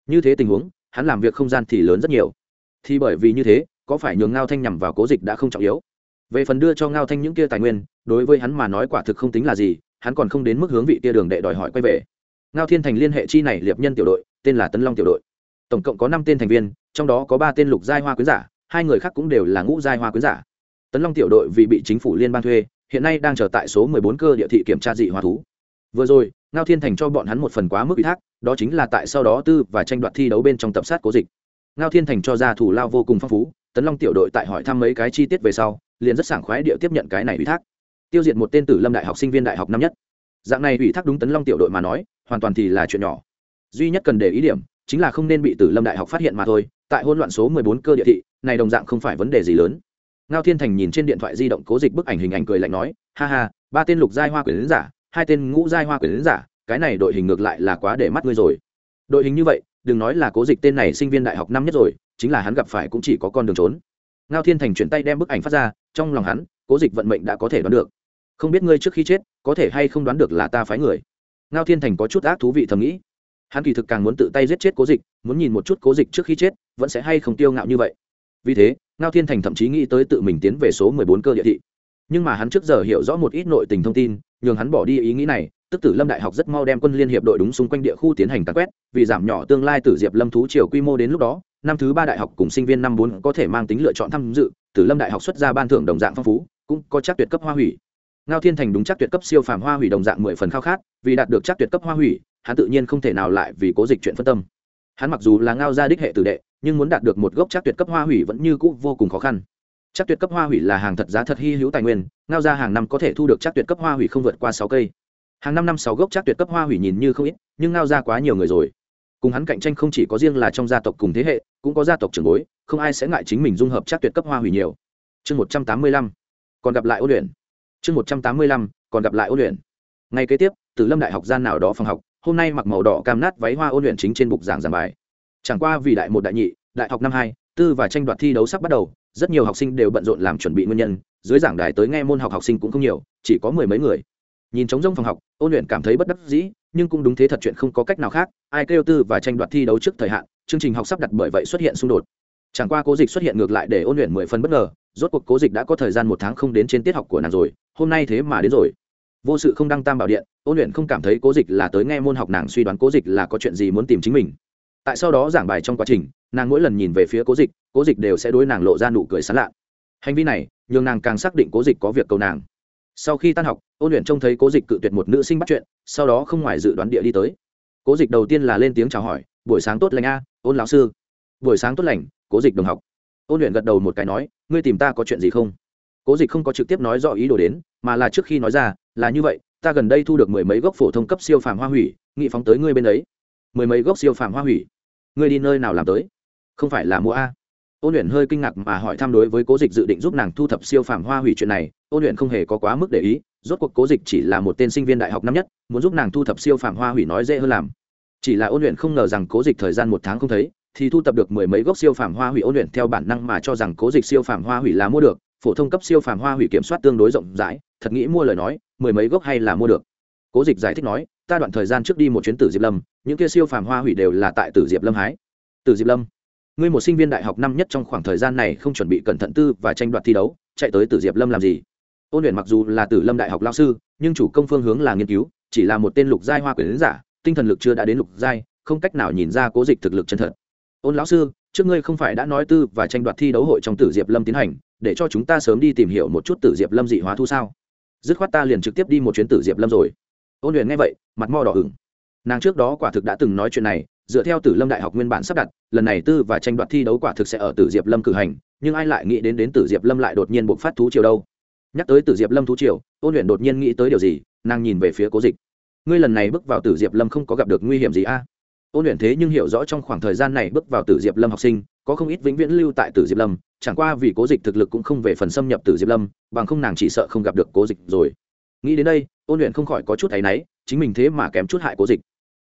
Như thế tình huống, hắn làm việc không gian thì lớn rất nhiều. Thì bởi vì như thế, có phải nhường ngao thanh nhằm vào cố dịch đã không trọng yếu? Về phần đưa cho ngao thanh những kia tài nguyên, đối với hắn mà nói quả thực không tính là gì, hắn còn không đến mức hướng vị kia đường đệ đòi hỏi quay về. Ngao thiên thành liên hệ chi này liệp nhân tiểu đội, tên là tấn long tiểu đội. Tổng cộng có năm tên thành viên, trong đó có ba tên lục giai hoa quyến giả, hai người khác cũng đều là ngũ giai hoa quyến giả. Tấn long tiểu đội vì bị chính phủ liên bang thuê hiện nay đang chờ tại số mười bốn cơ địa thị kiểm tra dị hóa thú. Vừa rồi, ngao thiên thành cho bọn hắn một phần quá mức ủy thác, đó chính là tại sau đó tư và tranh đoạt thi đấu bên trong tập sát cố dịch. Ngao thiên thành cho ra thủ lao vô cùng phong phú, tấn long tiểu đội tại hỏi thăm mấy cái chi tiết về sau, liền rất sảng khoái địa tiếp nhận cái này ủy thác. Tiêu diệt một tên tử lâm đại học sinh viên đại học năm nhất. Dạng này ủy thác đúng tấn long tiểu đội mà nói, hoàn toàn thì là chuyện nhỏ. Duy nhất cần để ý điểm, chính là không nên bị tử lâm đại học phát hiện mà thôi, tại hỗn loạn số mười bốn cơ địa thị, này đồng dạng không phải vấn đề gì lớn ngao thiên thành nhìn trên điện thoại di động cố dịch bức ảnh hình ảnh cười lạnh nói, ha ha, ba tên lục giai hoa quyền giả, hai tên ngũ giai hoa quyền giả, cái này đội hình ngược lại là quá để mắt ngươi rồi. Đội hình như vậy, đừng nói là cố dịch tên này sinh viên đại học năm nhất rồi, chính là hắn gặp phải cũng chỉ có con đường trốn. Ngao thiên thành chuyển tay đem bức ảnh phát ra, trong lòng hắn, cố dịch vận mệnh đã có thể đoán được. Không biết ngươi trước khi chết, có thể hay không đoán được là ta phái người? Ngao thiên thành có chút ác thú vị thầm nghĩ. Hắn kỳ thực càng muốn tự tay giết chết cố dịch, muốn nhìn một chút cố dịch trước khi chết, vẫn sẽ hay không tiêu ngạo như vậy. Vì thế ngao thiên thành thậm chí nghĩ tới tự mình tiến về số mười bốn cơ địa thị. Nhưng mà hắn trước giờ hiểu rõ một ít nội tình thông tin, nhường hắn bỏ đi ý nghĩ này, tức tử lâm đại học rất mau đem quân liên hiệp đội đúng xung quanh địa khu tiến hành càn quét, vì giảm nhỏ tương lai tử diệp lâm thú triều quy mô đến lúc đó, năm thứ ba đại học cùng sinh viên năm bốn có thể mang tính lựa chọn tham dự, tử lâm đại học xuất ra ban thưởng đồng dạng phong phú, cũng có chắc tuyệt cấp hoa hủy. Ngao thiên thành đúng chắc tuyệt cấp siêu phàm hoa hủy đồng dạng mười phần khao khát, vì đạt được chắc tuyệt cấp hoa hủy, hắn tự nhiên không thể nào lại vì cố dịch chuyện phân tâm. Hắn mặc dù là ngao gia đích hệ tử đệ nhưng muốn đạt được một gốc chắc tuyệt cấp hoa hủy vẫn như cũ vô cùng khó khăn. Chắc tuyệt cấp hoa hủy là hàng thật giá thật hy hữu tài nguyên, ngao gia hàng năm có thể thu được chắc tuyệt cấp hoa hủy không vượt qua sáu cây. Hàng năm năm sáu gốc chắc tuyệt cấp hoa hủy nhìn như không ít, nhưng ngao gia quá nhiều người rồi. Cùng hắn cạnh tranh không chỉ có riêng là trong gia tộc cùng thế hệ, cũng có gia tộc trưởng bối, không ai sẽ ngại chính mình dung hợp chắc tuyệt cấp hoa hủy nhiều. Chương một trăm tám mươi lăm, còn gặp lại ôn luyện. Chương một trăm tám mươi lăm, còn gặp lại ôn luyện. Ngày kế tiếp từ lâm đại học gian nào đó phòng học, hôm nay mặc màu đỏ cam nát váy hoa ôn luyện chính trên bục giảng giảng bài chẳng qua vì đại một đại nhị, đại học năm hai, tư và tranh đoạt thi đấu sắp bắt đầu, rất nhiều học sinh đều bận rộn làm chuẩn bị nguyên nhân. Dưới giảng đài tới nghe môn học học sinh cũng không nhiều, chỉ có mười mấy người. Nhìn trống rông phòng học, ôn luyện cảm thấy bất đắc dĩ, nhưng cũng đúng thế thật chuyện không có cách nào khác, ai kêu tư và tranh đoạt thi đấu trước thời hạn, chương trình học sắp đặt bởi vậy xuất hiện xung đột. Chẳng qua cố dịch xuất hiện ngược lại để ôn luyện mười phần bất ngờ, rốt cuộc cố dịch đã có thời gian một tháng không đến trên tiết học của nàng rồi, hôm nay thế mà đến rồi. Vô sự không đăng tam bảo điện, ôn luyện không cảm thấy cố dịch là tới nghe môn học nàng suy đoán cố dịch là có chuyện gì muốn tìm chính mình tại sau đó giảng bài trong quá trình, nàng mỗi lần nhìn về phía cố dịch cố dịch đều sẽ đối nàng lộ ra nụ cười sán lạ. Hành vi này, nhường nàng càng xác định cố dịch có việc cầu nàng. Sau khi tan học, ôn luyện trông thấy cố dịch cự tuyệt một nữ sinh bắt chuyện, sau đó không ngoài dự đoán địa đi tới. Cố dịch đầu tiên là lên tiếng chào hỏi, buổi sáng tốt lành a, ôn lão sư. Buổi sáng tốt lành, cố dịch đồng học. Ôn luyện gật đầu một cái nói, ngươi tìm ta có chuyện gì không? Cố dịch không có trực tiếp nói rõ ý đồ đến, mà là trước khi nói ra, là như vậy, ta gần đây thu được mười mấy gốc phổ thông cấp siêu phàm hoa hủy, nghị phóng tới ngươi bên đấy mười mấy gốc siêu phàm hoa hủy? Ngươi đi nơi nào làm tới? Không phải là mua a. Ôn luyện hơi kinh ngạc mà hỏi thăm đối với cố dịch dự định giúp nàng thu thập siêu phàm hoa hủy chuyện này. Ôn luyện không hề có quá mức để ý, rốt cuộc cố dịch chỉ là một tên sinh viên đại học năm nhất, muốn giúp nàng thu thập siêu phàm hoa hủy nói dễ hơn làm. Chỉ là ôn luyện không ngờ rằng cố dịch thời gian một tháng không thấy, thì thu thập được mười mấy gốc siêu phàm hoa hủy ôn luyện theo bản năng mà cho rằng cố dịch siêu phàm hoa hủy là mua được, phổ thông cấp siêu phàm hoa hủy kiểm soát tương đối rộng rãi, thật nghĩ mua lời nói, mười mấy gốc hay là mua được. Cố dịch giải thích nói ta đoạn thời gian trước đi một chuyến tử diệp lâm, những kia siêu phàm hoa hủy đều là tại tử diệp lâm hái. Tử diệp lâm, ngươi một sinh viên đại học năm nhất trong khoảng thời gian này không chuẩn bị cẩn thận tư và tranh đoạt thi đấu, chạy tới tử diệp lâm làm gì? Ôn luyện mặc dù là tử lâm đại học lao sư, nhưng chủ công phương hướng là nghiên cứu, chỉ là một tên lục giai hoa quyển giả, tinh thần lực chưa đã đến lục giai, không cách nào nhìn ra cố dịch thực lực chân thật. Ôn lão sư, trước ngươi không phải đã nói tư và tranh đoạt thi đấu hội trong tử diệp lâm tiến hành, để cho chúng ta sớm đi tìm hiểu một chút tử diệp lâm dị hóa thu sao? Dứt khoát ta liền trực tiếp đi một chuyến tử diệp lâm rồi ôn luyện nghe vậy, mặt mò đỏ ửng. Nàng trước đó quả thực đã từng nói chuyện này, dựa theo tử lâm đại học nguyên bản sắp đặt, lần này tư và tranh đoạt thi đấu quả thực sẽ ở tử diệp lâm cử hành, nhưng ai lại nghĩ đến đến tử diệp lâm lại đột nhiên buộc phát thú triều đâu? Nhắc tới tử diệp lâm thú triều, ôn luyện đột nhiên nghĩ tới điều gì, nàng nhìn về phía cố dịch. Ngươi lần này bước vào tử diệp lâm không có gặp được nguy hiểm gì a? Ôn luyện thế nhưng hiểu rõ trong khoảng thời gian này bước vào tử diệp lâm học sinh, có không ít vĩnh viễn lưu tại tử diệp lâm, chẳng qua vì cố dịch thực lực cũng không về phần xâm nhập tử diệp lâm, bằng không nàng chỉ sợ không gặp được cố dịch rồi nghĩ đến đây, ôn luyện không khỏi có chút áy náy, chính mình thế mà kém chút hại cố dịch.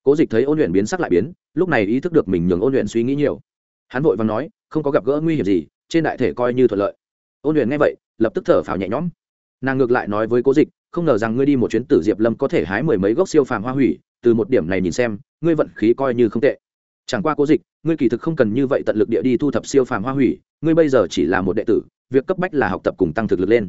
Cố dịch thấy ôn luyện biến sắc lại biến, lúc này ý thức được mình nhường ôn luyện suy nghĩ nhiều. Hắn vội và nói, không có gặp gỡ nguy hiểm gì, trên đại thể coi như thuận lợi. Ôn luyện nghe vậy, lập tức thở phào nhẹ nhõm. Nàng ngược lại nói với cố dịch, không ngờ rằng ngươi đi một chuyến tử diệp lâm có thể hái mười mấy gốc siêu phàm hoa hủy, từ một điểm này nhìn xem, ngươi vận khí coi như không tệ. Chẳng qua cố dịch, ngươi kỳ thực không cần như vậy tận lực địa đi thu thập siêu phàm hoa hủy, ngươi bây giờ chỉ là một đệ tử, việc cấp bách là học tập cùng tăng thực lực lên.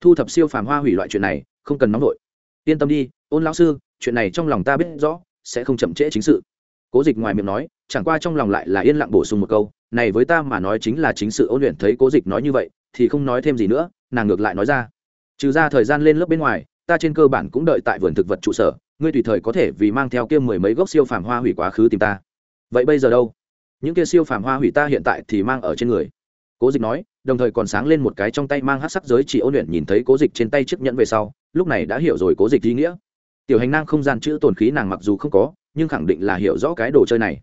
Thu thập siêu phàm hoa hủy loại chuyện này không cần nóng vội. Yên tâm đi, ôn lão sư, chuyện này trong lòng ta biết rõ, sẽ không chậm trễ chính sự. Cố dịch ngoài miệng nói, chẳng qua trong lòng lại là yên lặng bổ sung một câu, này với ta mà nói chính là chính sự. Ôn luyện thấy cố dịch nói như vậy, thì không nói thêm gì nữa, nàng ngược lại nói ra. Trừ ra thời gian lên lớp bên ngoài, ta trên cơ bản cũng đợi tại vườn thực vật trụ sở, ngươi tùy thời có thể vì mang theo kia mười mấy gốc siêu phàm hoa hủy quá khứ tìm ta. Vậy bây giờ đâu? Những kia siêu phàm hoa hủy ta hiện tại thì mang ở trên người. Cố dịch nói đồng thời còn sáng lên một cái trong tay mang hát sắc giới chỉ ôn luyện nhìn thấy cố dịch trên tay chiếc nhẫn về sau, lúc này đã hiểu rồi cố dịch ý nghĩa. Tiểu hành năng không gian chữ tồn khí nàng mặc dù không có, nhưng khẳng định là hiểu rõ cái đồ chơi này.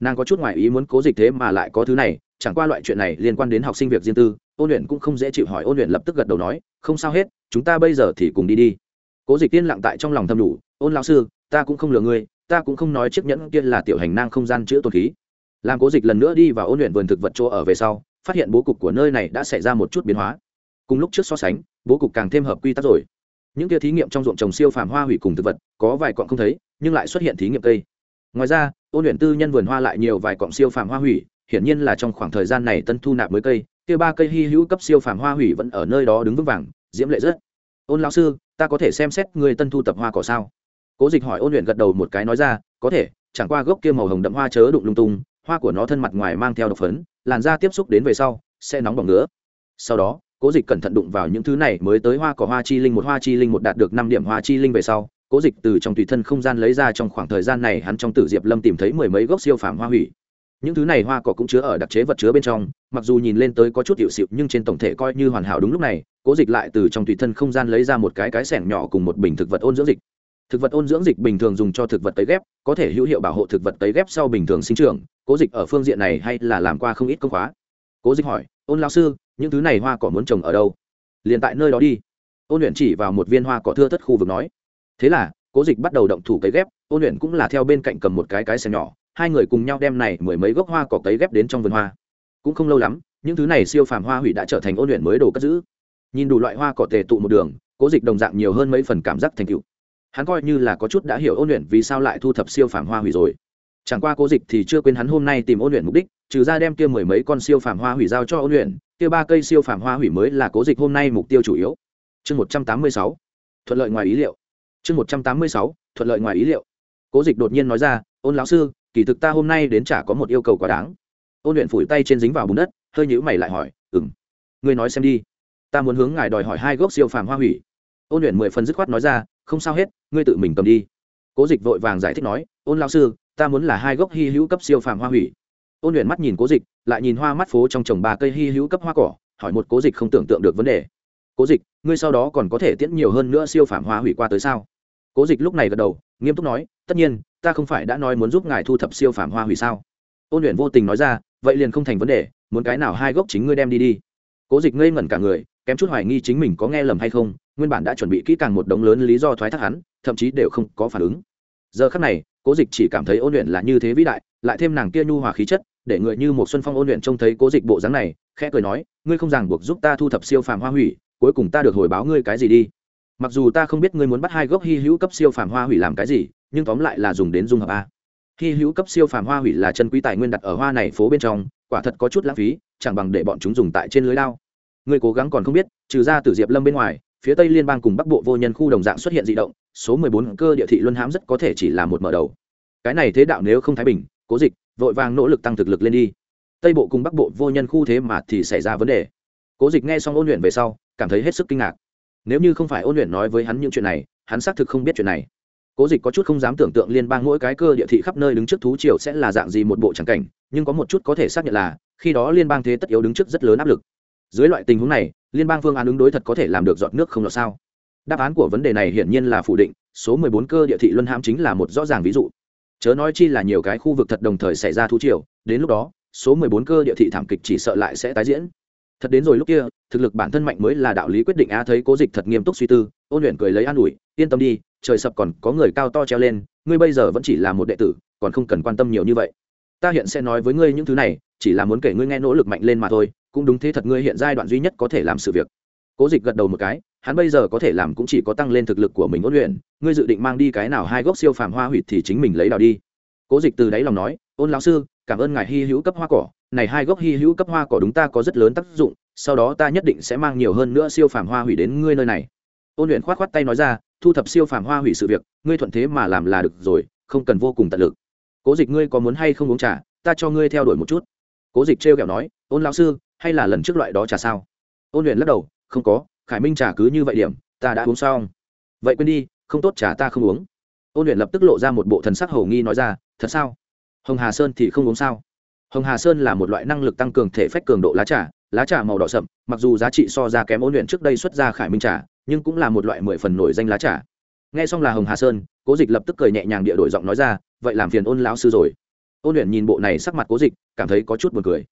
Nàng có chút ngoại ý muốn cố dịch thế mà lại có thứ này, chẳng qua loại chuyện này liên quan đến học sinh việc riêng tư, ôn luyện cũng không dễ chịu hỏi ôn luyện lập tức gật đầu nói, không sao hết, chúng ta bây giờ thì cùng đi đi. Cố dịch tiên lặng tại trong lòng thâm đủ, ôn lão sư, ta cũng không lừa ngươi, ta cũng không nói chiếc nhẫn kia là tiểu hành năng không gian chữ tồn khí. Làm cố dịch lần nữa đi vào ôn luyện vườn thực vật chỗ ở về sau phát hiện bố cục của nơi này đã xảy ra một chút biến hóa. Cùng lúc trước so sánh, bố cục càng thêm hợp quy tắc rồi. Những kia thí nghiệm trong ruộng trồng siêu phàm hoa hủy cùng thực vật, có vài cọng không thấy, nhưng lại xuất hiện thí nghiệm cây. Ngoài ra, ôn luyện tư nhân vườn hoa lại nhiều vài cọng siêu phàm hoa hủy, hiển nhiên là trong khoảng thời gian này tân thu nạp mới cây, kia ba cây hy hữu cấp siêu phàm hoa hủy vẫn ở nơi đó đứng vững vàng, diễm lệ rất. Ôn lão sư, ta có thể xem xét người tân thu tập hoa cỏ sao? Cố dịch hỏi ôn luyện gật đầu một cái nói ra, có thể, chẳng qua gốc kia màu hồng đậm hoa chớ đụng lung tung hoa của nó thân mặt ngoài mang theo độc phấn, làn da tiếp xúc đến về sau, sẽ nóng bỏng nữa sau đó, cố dịch cẩn thận đụng vào những thứ này mới tới hoa cỏ hoa chi linh một, hoa chi linh một đạt được năm điểm hoa chi linh về sau, cố dịch từ trong tùy thân không gian lấy ra trong khoảng thời gian này hắn trong tử diệp lâm tìm thấy mười mấy gốc siêu phàm hoa hủy. Những thứ này hoa cỏ cũng chứa ở đặc chế vật chứa bên trong, mặc dù nhìn lên tới có chút hiệu xịu nhưng trên tổng thể coi như hoàn hảo đúng lúc này, cố dịch lại từ trong tùy thân không gian lấy ra một cái cái sẻng nhỏ cùng một bình thực vật ôn dưỡng dịch thực vật ôn dưỡng dịch bình thường dùng cho thực vật tấy ghép, có thể hữu hiệu bảo hộ thực vật tấy ghép sau bình thường sinh trưởng. Cố dịch ở phương diện này hay là làm qua không ít công khóa. Cố dịch hỏi, ôn lao sư, những thứ này hoa cỏ muốn trồng ở đâu? Liền tại nơi đó đi. Ôn luyện chỉ vào một viên hoa cỏ thưa thất khu vực nói, thế là, cố dịch bắt đầu động thủ cấy ghép. Ôn luyện cũng là theo bên cạnh cầm một cái cái xe nhỏ, hai người cùng nhau đem này mười mấy gốc hoa cỏ cấy ghép đến trong vườn hoa. Cũng không lâu lắm, những thứ này siêu phàm hoa hủy đã trở thành ôn luyện mới đồ cất giữ. Nhìn đủ loại hoa cỏ tề tụ một đường, cố dịch đồng dạng nhiều hơn mấy phần cảm giác thành tựu hắn coi như là có chút đã hiểu ôn luyện vì sao lại thu thập siêu phàm hoa hủy rồi. Chẳng qua cố dịch thì chưa quên hắn hôm nay tìm ôn luyện mục đích, trừ ra đem kia mười mấy con siêu phàm hoa hủy giao cho ôn luyện, kia ba cây siêu phàm hoa hủy mới là cố dịch hôm nay mục tiêu chủ yếu. Chương một trăm tám mươi sáu, thuận lợi ngoài ý liệu. Chương một trăm tám mươi sáu, thuận lợi ngoài ý liệu. Cố dịch đột nhiên nói ra, ôn lão sư, kỳ thực ta hôm nay đến chả có một yêu cầu quá đáng. Ôn luyện phủi tay trên dính vào bùn đất, hơi nhữ mày lại hỏi ừng ngươi nói xem đi. Ta muốn hướng ngài đòi hỏi hai gốc siêu phàm hoa hủy. Ôn luyện mười phần dứt khoát nói ra, không sao hết ngươi tự mình cầm đi. Cố dịch vội vàng giải thích nói, ôn lão sư, ta muốn là hai gốc hy hữu cấp siêu phàm hoa hủy. Ôn luyện mắt nhìn cố dịch, lại nhìn hoa mắt phố trong trồng ba cây hy hữu cấp hoa cỏ, hỏi một cố dịch không tưởng tượng được vấn đề. Cố dịch, ngươi sau đó còn có thể tiễn nhiều hơn nữa siêu phàm hoa hủy qua tới sao? Cố dịch lúc này gật đầu, nghiêm túc nói, tất nhiên, ta không phải đã nói muốn giúp ngài thu thập siêu phàm hoa hủy sao? Ôn luyện vô tình nói ra, vậy liền không thành vấn đề, muốn cái nào hai gốc chính ngươi đem đi đi. Cố dịch ngây ngẩn cả người, kém chút hoài nghi chính mình có nghe lầm hay không, nguyên bản đã chuẩn bị kỹ càng một đống lớn lý do thoái thác hắn thậm chí đều không có phản ứng. Giờ khắc này, cố dịch chỉ cảm thấy ôn luyện là như thế vĩ đại, lại thêm nàng kia nhu hòa khí chất, để người như một xuân phong ôn luyện trông thấy cố dịch bộ dáng này, khẽ cười nói, ngươi không ràng buộc giúp ta thu thập siêu phàm hoa hủy, cuối cùng ta được hồi báo ngươi cái gì đi. Mặc dù ta không biết ngươi muốn bắt hai gốc hy hữu cấp siêu phàm hoa hủy làm cái gì, nhưng tóm lại là dùng đến dung hợp a. Hy hữu cấp siêu phàm hoa hủy là chân quý tài nguyên đặt ở hoa này phố bên trong, quả thật có chút lãng phí, chẳng bằng để bọn chúng dùng tại trên lưới lao ngươi cố gắng còn không biết, trừ ra từ diệp lâm bên ngoài phía tây liên bang cùng bắc bộ vô nhân khu đồng dạng xuất hiện d ị động, số mười bốn cơ địa thị luân hãm rất có thể chỉ là một mở đầu. Cái này thế đạo nếu không thái bình, cố dịch, vội vàng nỗ lực tăng thực lực lên đi. Tây bộ cùng bắc bộ vô nhân khu thế mà thì xảy ra vấn đề. Cố dịch nghe xong ôn luyện về sau, cảm thấy hết sức kinh ngạc. Nếu như không phải ôn luyện nói với hắn những chuyện này, hắn xác thực không biết chuyện này. Cố dịch có chút không dám tưởng tượng liên bang mỗi cái cơ địa thị khắp nơi đứng trước thú triều sẽ là dạng gì một bộ tràng cảnh, nhưng có một chút có thể xác nhận là, khi đó liên bang thế tất yếu đứng trước rất lớn áp lực. Dưới loại tình huống này liên bang phương án ứng đối thật có thể làm được dọn nước không lọt sao? Đáp án của vấn đề này hiển nhiên là phủ định, số 14 cơ địa thị luân hãm chính là một rõ ràng ví dụ. Chớ nói chi là nhiều cái khu vực thật đồng thời xảy ra thú triều, đến lúc đó, số 14 cơ địa thị thảm kịch chỉ sợ lại sẽ tái diễn. Thật đến rồi lúc kia, thực lực bản thân mạnh mới là đạo lý quyết định a thấy cố dịch thật nghiêm túc suy tư, ôn luyện cười lấy an ủi, yên tâm đi, trời sập còn có người cao to treo lên, ngươi bây giờ vẫn chỉ là một đệ tử, còn không cần quan tâm nhiều như vậy. Ta hiện sẽ nói với ngươi những thứ này, chỉ là muốn kể ngươi nghe nỗ lực mạnh lên mà thôi cũng đúng thế thật ngươi hiện giai đoạn duy nhất có thể làm sự việc. Cố dịch gật đầu một cái, hắn bây giờ có thể làm cũng chỉ có tăng lên thực lực của mình ôn luyện, ngươi dự định mang đi cái nào hai gốc siêu phàm hoa hủy thì chính mình lấy đào đi. Cố dịch từ đáy lòng nói, ôn lão sư, cảm ơn ngài hy hữu cấp hoa cỏ, này hai gốc hy hữu cấp hoa cỏ đúng ta có rất lớn tác dụng, sau đó ta nhất định sẽ mang nhiều hơn nữa siêu phàm hoa hủy đến ngươi nơi này. Ôn luyện khoát khoát tay nói ra, thu thập siêu phàm hoa hủy sự việc, ngươi thuận thế mà làm là được rồi, không cần vô cùng tận lực. Cố dịch, ngươi có muốn hay không uống trà? Ta cho ngươi theo đuổi một chút. Cố dịch trêu kẹo nói, ôn lão sư hay là lần trước loại đó trà sao? Ôn luyện lắc đầu, không có, khải minh trà cứ như vậy điểm, ta đã uống xong. Vậy quên đi, không tốt trà ta không uống. Ôn luyện lập tức lộ ra một bộ thần sắc hầu nghi nói ra, thật sao? Hồng hà sơn thì không uống sao? Hồng hà sơn là một loại năng lực tăng cường thể phách cường độ lá trà lá trà màu đỏ sậm, mặc dù giá trị so ra kém ôn luyện trước đây xuất ra khải minh trà, nhưng cũng là một loại mười phần nổi danh lá trà. Nghe xong là hồng hà sơn, cố dịch lập tức cười nhẹ nhàng địa đổi giọng nói ra, vậy làm phiền ôn lão sư rồi. Ôn luyện nhìn bộ này sắc mặt cố dịch, cảm thấy có chút buồn cười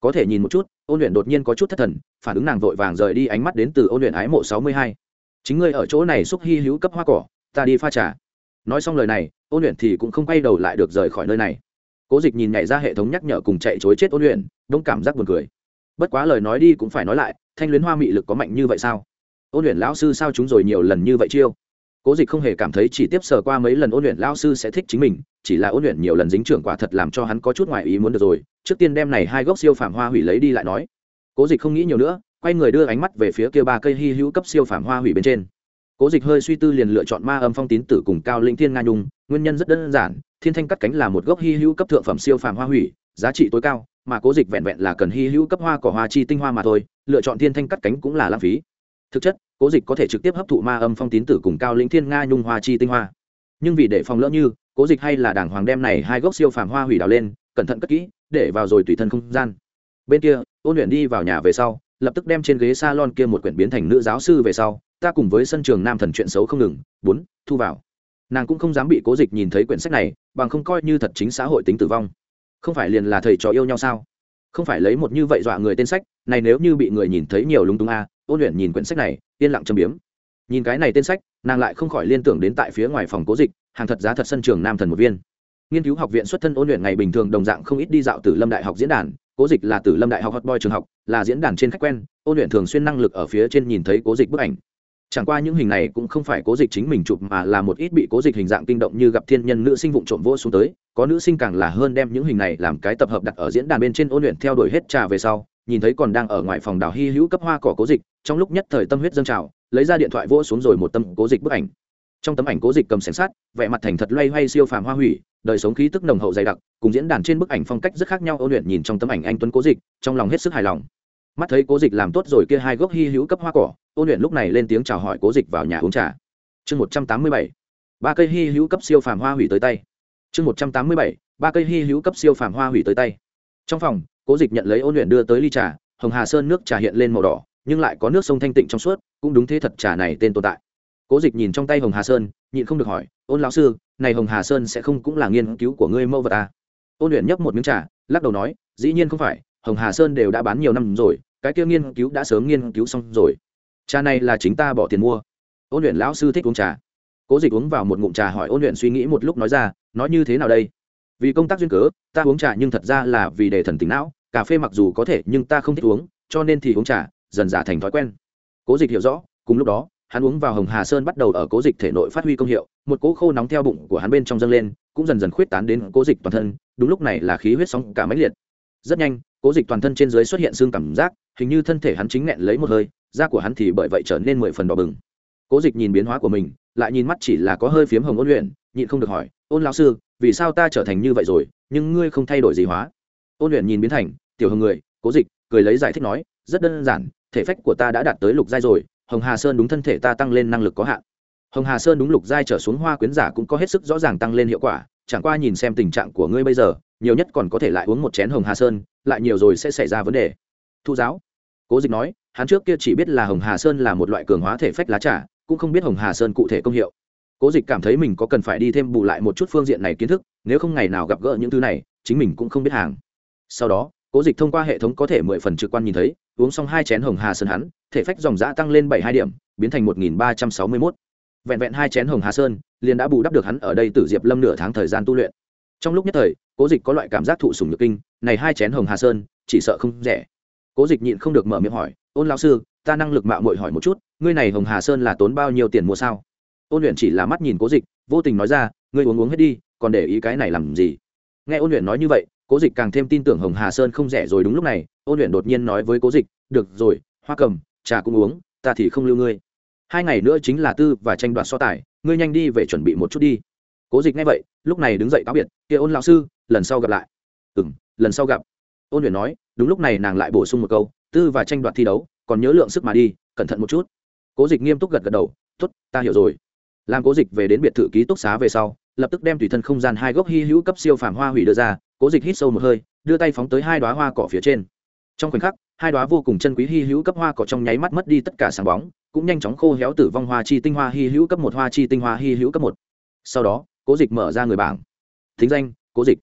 có thể nhìn một chút, ôn luyện đột nhiên có chút thất thần, phản ứng nàng vội vàng rời đi ánh mắt đến từ ôn luyện ái mộ sáu mươi hai. Chính ngươi ở chỗ này xúc hy hữu cấp hoa cỏ, ta đi pha trà. Nói xong lời này, ôn luyện thì cũng không quay đầu lại được rời khỏi nơi này. Cố dịch nhìn nhảy ra hệ thống nhắc nhở cùng chạy chối chết ôn luyện đông cảm giác buồn cười. Bất quá lời nói đi cũng phải nói lại, thanh luyến hoa mị lực có mạnh như vậy sao? Ôn luyện lão sư sao chúng rồi nhiều lần như vậy chiêu? Cố dịch không hề cảm thấy chỉ tiếp sờ qua mấy lần ôn luyện lão sư sẽ thích chính mình, chỉ là ôn luyện nhiều lần dính trưởng quả thật làm cho hắn có chút ngoài ý muốn được rồi trước tiên đem này hai gốc siêu phàm hoa hủy lấy đi lại nói. Cố dịch không nghĩ nhiều nữa, quay người đưa ánh mắt về phía kia ba cây hy hữu cấp siêu phàm hoa hủy bên trên. Cố dịch hơi suy tư liền lựa chọn ma âm phong tín tử cùng cao linh thiên nga nhung, nguyên nhân rất đơn giản, thiên thanh cắt cánh là một gốc hy hữu cấp thượng phẩm siêu phàm hoa hủy, giá trị tối cao, mà cố dịch vẹn vẹn là cần hy hữu cấp hoa cỏ hoa chi tinh hoa mà thôi, lựa chọn thiên thanh cắt cánh cũng là lãng phí. Thực chất, cố dịch có thể trực tiếp hấp thụ ma âm phong tín tử cùng cao linh thiên nga nhung hoa chi tinh hoa. Nhưng vì để phòng lỡ như, cố dịch hay là đảng hoàng đem này hai gốc siêu phàm hoa hủy đào lên, cẩn thận cất kỹ để vào rồi tùy thân không gian. Bên kia ôn luyện đi vào nhà về sau, lập tức đem trên ghế s a lon kia một quyển biến thành nữ giáo sư về sau, ta cùng với sân trường nam thần chuyện xấu không ngừng, bốn, thu vào. Nàng cũng không dám bị cố dịch nhìn thấy quyển sách này, bằng không coi như thật chính xã hội tính tử vong. Không phải liền là thầy trò yêu nhau sao? Không phải lấy một như vậy dọa người tên sách, này nếu như bị người nhìn thấy nhiều lúng túng a ôn luyện nhìn quyển sách này, yên lặng châm biếm. Nhìn cái này tên sách, nàng lại không khỏi liên tưởng đến tại phía ngoài phòng cố dịch, hàng thật giá thật sân trường nam thần một viên nghiên cứu học viện xuất thân ôn luyện ngày bình thường đồng dạng không ít đi dạo từ lâm đại học diễn đàn, cố dịch là từ lâm đại học hot boy trường học, là diễn đàn trên khách quen, ôn luyện thường xuyên năng lực ở phía trên nhìn thấy cố dịch bức ảnh. Chẳng qua những hình này cũng không phải cố dịch chính mình chụp mà là một ít bị cố dịch hình dạng kinh động như gặp thiên nhân nữ sinh vụ trộm vô xuống tới, có nữ sinh càng là hơn đem những hình này làm cái tập hợp đặt ở diễn đàn bên trên ôn luyện theo đuổi hết trà về sau, nhìn thấy còn đang ở ngoài phòng đào hy hữu cấp hoa cỏ cố dịch, trong lúc nhất thời tâm huyết dâng trào, lấy ra điện thoại vỗ xuống rồi một tâm cố dịch bức ảnh trong tấm ảnh cố dịch cầm sẻng sát vẻ mặt thành thật loay hoay siêu phàm hoa hủy, đời sống khí tức nồng hậu dày đặc, cùng diễn đàn trên bức ảnh phong cách rất khác nhau, ôn luyện nhìn trong tấm ảnh anh tuấn cố dịch, trong lòng hết sức hài lòng. Mắt thấy cố dịch làm tốt rồi kia hai gốc hy hữu cấp hoa cỏ, ôn luyện lúc này lên tiếng chào hỏi cố dịch vào nhà uống trà. Chương một trăm tám mươi bảy, ba cây hy hữu cấp siêu phàm hoa hủy tới tay. Chương một trăm tám mươi bảy, ba cây hy hữu cấp siêu phàm hoa hủy tới tay. Trong phòng, cố dịch nhận lấy ôn luyện đưa tới ly trà, hồng hà sơn nước trà hiện lên màu đỏ, nhưng lại có nước sông thanh tịnh trong suốt, cũng đúng thế thật trà này tên tồn tại cố dịch nhìn trong tay hồng hà sơn, nhịn không được hỏi, ôn lão sư, này hồng hà sơn sẽ không cũng là nghiên cứu của ngươi mẫu vật à? ôn luyện nhấp một miếng trà, lắc đầu nói, dĩ nhiên không phải, hồng hà sơn đều đã bán nhiều năm rồi, cái kia nghiên cứu đã sớm nghiên cứu xong rồi. Trà này là chính ta bỏ tiền mua. Ôn luyện lão sư thích uống trà. Cố dịch uống vào một ngụm trà hỏi ôn luyện suy nghĩ một lúc nói ra, nói như thế nào đây? Vì công tác duyên cớ, ta uống trà nhưng thật ra là vì để thần tính não, cà phê mặc dù có thể nhưng ta không thích uống, cho nên thì uống trà, dần giả thành thói quen. Cố dịch hiểu rõ, cùng lúc đó hắn uống vào hồng hà sơn bắt đầu ở cố dịch thể nội phát huy công hiệu, một cỗ khô nóng theo bụng của hắn bên trong dâng lên, cũng dần dần khuyết tán đến cố dịch toàn thân, đúng lúc này là khí huyết sóng cả máy liệt. Rất nhanh, cố dịch toàn thân trên dưới xuất hiện xương cảm giác, hình như thân thể hắn chính nghẹn lấy một hơi, da của hắn thì bởi vậy trở nên mười phần đỏ bừng. Cố dịch nhìn biến hóa của mình, lại nhìn mắt chỉ là có hơi phiếm hồng ôn luyện, nhịn không được hỏi, ôn lão sư, vì sao ta trở thành như vậy rồi, nhưng ngươi không thay đổi gì hóa? Ôn luyện nhìn biến thành, tiểu hồng người, cố dịch, cười lấy giải thích nói, rất đơn giản, thể phách của ta đã đạt tới lục giai rồi hồng hà sơn đúng thân thể ta tăng lên năng lực có hạn. Hồng hà sơn đúng lục giai trở xuống hoa quyến giả cũng có hết sức rõ ràng tăng lên hiệu quả, chẳng qua nhìn xem tình trạng của ngươi bây giờ, nhiều nhất còn có thể lại uống một chén hồng hà sơn, lại nhiều rồi sẽ xảy ra vấn đề. Thu giáo. Cố dịch nói, hắn trước kia chỉ biết là hồng hà sơn là một loại cường hóa thể phách lá trà, cũng không biết hồng hà sơn cụ thể công hiệu. Cố dịch cảm thấy mình có cần phải đi thêm bù lại một chút phương diện này kiến thức, nếu không ngày nào gặp gỡ những thứ này, chính mình cũng không biết hàng. Sau đó, cố dịch thông qua hệ thống có thể mười phần trực quan nhìn thấy, uống xong hai chén hồng hà sơn hắn thể phách dòng giã tăng lên bảy hai điểm, biến thành một nghìn ba trăm sáu mươi mốt. Vẹn vẹn hai chén hồng hà sơn, liền đã bù đắp được hắn ở đây từ diệp lâm nửa tháng thời gian tu luyện. Trong lúc nhất thời, cố dịch có loại cảm giác thụ sùng nhược kinh, này hai chén hồng hà sơn, chỉ sợ không rẻ. Cố dịch nhịn không được mở miệng hỏi, ôn lão sư, ta năng lực mạo mội hỏi một chút, ngươi này hồng hà sơn là tốn bao nhiêu tiền mua sao? Ôn luyện chỉ là mắt nhìn cố dịch, vô tình nói ra, ngươi uống uống hết đi, còn để ý cái này làm gì? Nghe ôn luyện nói như vậy, cố dịch càng thêm tin tưởng hồng hà sơn không rẻ rồi đúng lúc này, ôn luyện đột nhiên nói với cố dịch, được rồi, hoa cầm trà cũng uống, ta thì không lưu ngươi. Hai ngày nữa chính là tư và tranh đoạt so tài, ngươi nhanh đi về chuẩn bị một chút đi. Cố dịch nghe vậy, lúc này đứng dậy cáo biệt, kia ôn lão sư, lần sau gặp lại. Ừ m lần sau gặp. Ôn luyện nói, đúng lúc này nàng lại bổ sung một câu, tư và tranh đoạt thi đấu, còn nhớ lượng sức mà đi, cẩn thận một chút. Cố dịch nghiêm túc gật gật đầu t ố t ta hiểu rồi. Làm cố dịch về đến biệt thự ký túc xá về sau, lập tức đem tùy thân không gian hai gốc hy hữu cấp siêu phàm hoa hủy đưa ra, cố dịch hít sâu một hơi, đưa tay phóng tới hai đoá hoa cỏ phía trên trong khoảnh khắc, hai đoá vô cùng chân quý hy hữu cấp hoa cỏ trong nháy mắt mất đi tất cả sáng bóng, cũng nhanh chóng khô héo tử vong hoa chi tinh hoa hy hữu cấp một, hoa chi tinh hoa hy hữu cấp một. Sau đó, cố dịch mở ra người bảng. Thính danh, cố dịch.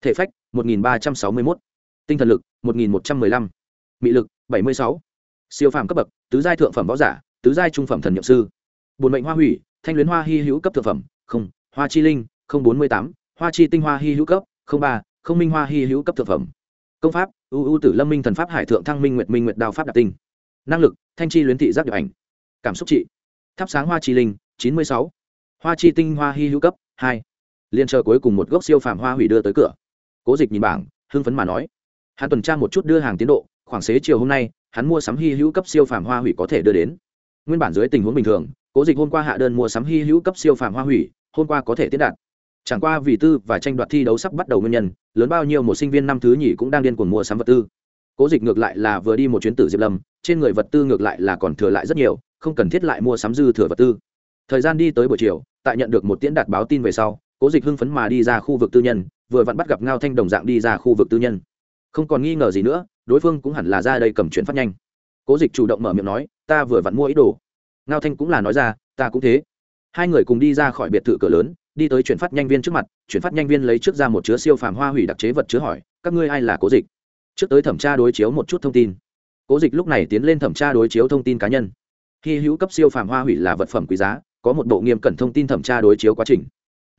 Thể phách, một nghìn ba trăm sáu mươi mốt. Tinh thần lực, một nghìn một trăm mười lăm. Mị lực, bảy mươi sáu. Siêu phàm cấp bậc, tứ giai thượng phẩm võ giả, tứ giai trung phẩm thần nhậm sư. Bùn mệnh hoa hủy, thanh luyến hoa hy hữu cấp thượng phẩm, không, hoa chi linh, không bốn mươi tám. Hoa chi tinh hoa hy hữu cấp, không ba. Không minh hoa hy hữu cấp thượng phẩm. Công pháp u u tử lâm minh thần pháp hải thượng thăng minh nguyệt minh nguyệt đao pháp đặc tinh. Năng lực, thanh chi luyến thị giác điệp ảnh. Cảm xúc trị. Thắp sáng hoa chi linh, chín mươi sáu. Hoa chi tinh hoa hy hữu cấp, hai. Liên chờ cuối cùng một gốc siêu phàm hoa hủy đưa tới cửa. Cố dịch nhìn bảng, hưng phấn mà nói. Hắn tuần tra một chút đưa hàng tiến độ, khoảng xế chiều hôm nay, hắn mua sắm hy hữu cấp siêu phàm hoa hủy có thể đưa đến. Nguyên bản dưới tình huống bình thường, cố dịch hôm qua hạ đơn mua sắm hy hữu cấp siêu phàm hoa hủy, hôm qua có thể tiến đạt chẳng qua vì tư và tranh đoạt thi đấu sắp bắt đầu nguyên nhân, lớn bao nhiêu một sinh viên năm thứ nhì cũng đang điên cuồng mua sắm vật tư. Cố dịch ngược lại là vừa đi một chuyến tử diệp lâm, trên người vật tư ngược lại là còn thừa lại rất nhiều, không cần thiết lại mua sắm dư thừa vật tư. Thời gian đi tới buổi chiều, tại nhận được một tiễn đạt báo tin về sau, cố dịch hưng phấn mà đi ra khu vực tư nhân, vừa vặn bắt gặp ngao thanh đồng dạng đi ra khu vực tư nhân. Không còn nghi ngờ gì nữa, đối phương cũng hẳn là ra đây cầm chuyển phát nhanh. Cố dịch chủ động mở miệng nói, ta vừa vặn mua ý đồ. Ngao thanh cũng là nói ra, ta cũng thế. Hai người cùng đi ra khỏi biệt thự cửa lớn đi tới chuyển phát nhanh viên trước mặt, chuyển phát nhanh viên lấy trước ra một chứa siêu phàm hoa hủy đặc chế vật chứa hỏi, các ngươi ai là cố dịch? Trước tới thẩm tra đối chiếu một chút thông tin. Cố dịch lúc này tiến lên thẩm tra đối chiếu thông tin cá nhân. Khi hữu cấp siêu phàm hoa hủy là vật phẩm quý giá, có một bộ nghiêm cẩn thông tin thẩm tra đối chiếu quá trình.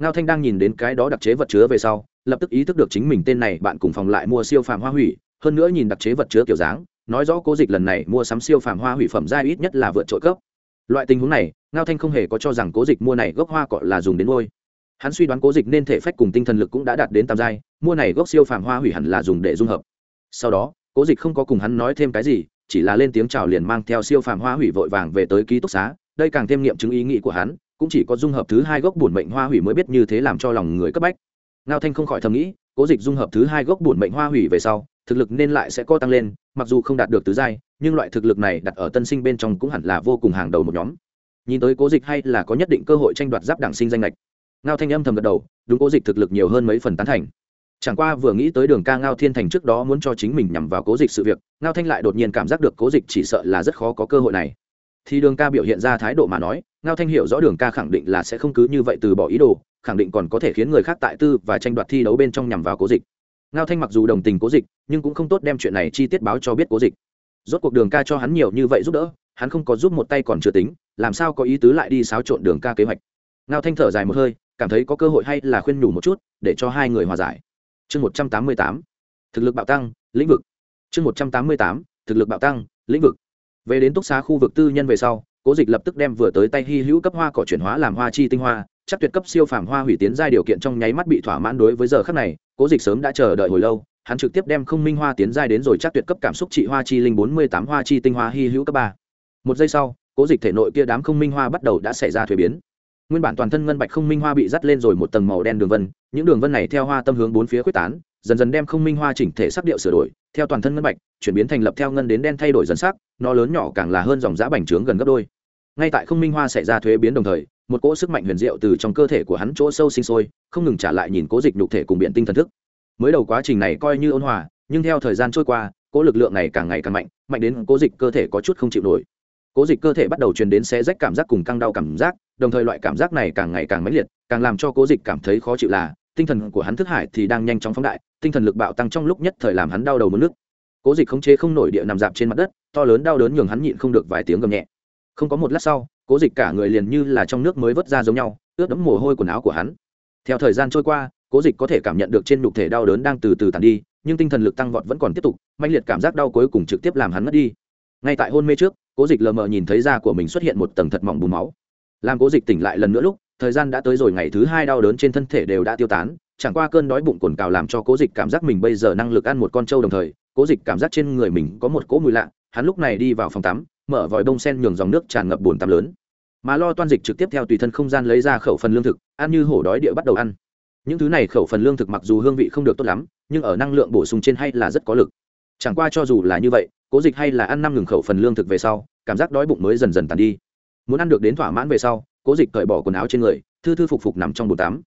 Ngao thanh đang nhìn đến cái đó đặc chế vật chứa về sau, lập tức ý thức được chính mình tên này bạn cùng phòng lại mua siêu phàm hoa hủy, hơn nữa nhìn đặc chế vật chứa kiểu dáng, nói rõ cố dịch lần này mua sắm siêu phàm hoa hủy phẩm giai ít nhất là vượt trội cấp. Loại tình huống này, ngao thanh không hề có cho rằng cố dịch mua này gốc hoa cọ là dùng đến ngôi hắn suy đoán cố dịch nên thể phách cùng tinh thần lực cũng đã đạt đến tam giai, mua này gốc siêu phàm hoa hủy hẳn là dùng để dung hợp. Sau đó, cố dịch không có cùng hắn nói thêm cái gì, chỉ là lên tiếng chào liền mang theo siêu phàm hoa hủy vội vàng về tới ký túc xá, đây càng thêm nghiệm chứng ý nghĩ của hắn, cũng chỉ có dung hợp thứ hai gốc bổn mệnh hoa hủy mới biết như thế làm cho lòng người cấp bách. Ngao thanh không khỏi thầm nghĩ, cố dịch dung hợp thứ hai gốc bổn mệnh hoa hủy về sau, thực lực nên lại sẽ có tăng lên, mặc dù không đạt được tứ giai, nhưng loại thực lực này đặt ở tân sinh bên trong cũng hẳn là vô cùng hàng đầu một nhóm. Nhìn tới cố dịch hay là có nhất định cơ hội tranh đoạt giáp đảng sinh danh lệch ngao thanh âm thầm gật đầu, đúng cố dịch thực lực nhiều hơn mấy phần tán thành. Chẳng qua vừa nghĩ tới đường ca ngao thiên thành trước đó muốn cho chính mình nhằm vào cố dịch sự việc, ngao thanh lại đột nhiên cảm giác được cố dịch chỉ sợ là rất khó có cơ hội này. Thì đường ca biểu hiện ra thái độ mà nói, ngao thanh hiểu rõ đường ca khẳng định là sẽ không cứ như vậy từ bỏ ý đồ, khẳng định còn có thể khiến người khác tại tư và tranh đoạt thi đấu bên trong nhằm vào cố dịch. Ngao thanh mặc dù đồng tình cố dịch, nhưng cũng không tốt đem chuyện này chi tiết báo cho biết cố dịch. Rốt cuộc đường ca cho hắn nhiều như vậy giúp đỡ, hắn không có giúp một tay còn chưa tính, làm sao có ý tứ lại đi xáo trộn đường ca kế hoạch. Ngao thanh thở dài một hơi cảm thấy có cơ hội hay là khuyên nhủ một chút, để cho hai người hòa giải. Chương một trăm tám mươi tám, thực lực bạo tăng, lĩnh vực. Chương một trăm tám mươi tám, thực lực bạo tăng, lĩnh vực. Về đến túc xá khu vực tư nhân về sau, cố dịch lập tức đem vừa tới tay hy hữu cấp hoa cỏ chuyển hóa làm hoa chi tinh hoa, chắc tuyệt cấp siêu phàm hoa hủy tiến giai điều kiện trong nháy mắt bị thỏa mãn đối với giờ khắc này, cố dịch sớm đã chờ đợi hồi lâu, hắn trực tiếp đem không minh hoa tiến giai đến rồi chắc tuyệt cấp cảm xúc trị hoa chi linh bốn mươi tám hoa chi tinh hoa hy hữu cấp ba. Một giây sau, cố dịch thể nội kia đám không minh hoa bắt đầu đã xảy ra thuế biến nguyên bản toàn thân ngân bạch không minh hoa bị dắt lên rồi một tầng màu đen đường vân, những đường vân này theo hoa tâm hướng bốn phía quyết tán, dần dần đem không minh hoa chỉnh thể sắc điệu sửa đổi, theo toàn thân ngân bạch, chuyển biến thành lập theo ngân đến đen thay đổi dần sắc, nó lớn nhỏ càng là hơn dòng giã bành trướng gần gấp đôi. Ngay tại không minh hoa xảy ra thuế biến đồng thời, một cỗ sức mạnh huyền diệu từ trong cơ thể của hắn chỗ sâu sinh sôi, không ngừng trả lại nhìn cố dịch nhục thể cùng biện tinh thần thức. Mới đầu quá trình này coi như ôn hòa, nhưng theo thời gian trôi qua, cỗ lực lượng này càng ngày càng mạnh mạnh đến cố dịch cơ thể có chút không chịu nổi cố dịch cơ thể bắt đầu truyền đến xe rách cảm giác cùng căng đau cảm giác, đồng thời loại cảm giác này càng ngày càng mãnh liệt, càng làm cho cố dịch cảm thấy khó chịu là, tinh thần của hắn thức hải thì đang nhanh chóng phóng đại, tinh thần lực bạo tăng trong lúc nhất thời làm hắn đau đầu mất nước. Cố dịch khống chế không nổi địa nằm dạp trên mặt đất, to lớn đau đớn nhường hắn nhịn không được vài tiếng gầm nhẹ. Không có một lát sau, cố dịch cả người liền như là trong nước mới vớt ra giống nhau, ướt đẫm mồ hôi quần áo của hắn. Theo thời gian trôi qua, cố dịch có thể cảm nhận được trên nhục thể đau đớn đang từ từ tàn đi, nhưng tinh thần lực tăng vọt vẫn còn tiếp tục mạnh liệt cảm giác đau cuối cùng trực tiếp làm hắn mất đi. Ngay tại hôn mê trước cố dịch lờ mờ nhìn thấy da của mình xuất hiện một tầng thật mỏng bùn máu. Làm cố dịch tỉnh lại lần nữa lúc, thời gian đã tới rồi, ngày thứ hai đau đớn trên thân thể đều đã tiêu tán, chẳng qua cơn đói bụng cồn cào làm cho cố dịch cảm giác mình bây giờ năng lực ăn một con trâu đồng thời, cố dịch cảm giác trên người mình có một cỗ mùi lạ, hắn lúc này đi vào phòng tắm, mở vòi bông sen nhường dòng nước tràn ngập bồn tắm lớn. Mà lo toan dịch trực tiếp theo tùy thân không gian lấy ra khẩu phần lương thực, ăn như hổ đói địa bắt đầu ăn. Những thứ này khẩu phần lương thực mặc dù hương vị không được tốt lắm, nhưng ở năng lượng bổ sung trên hay là rất có lực. Chẳng qua cho dù là như vậy cố dịch hay là ăn năm ngừng khẩu phần lương thực về sau, cảm giác đói bụng mới dần dần tàn đi. Muốn ăn được đến thỏa mãn về sau, cố dịch cởi bỏ quần áo trên người, thư thư phục phục nằm trong bồn tám.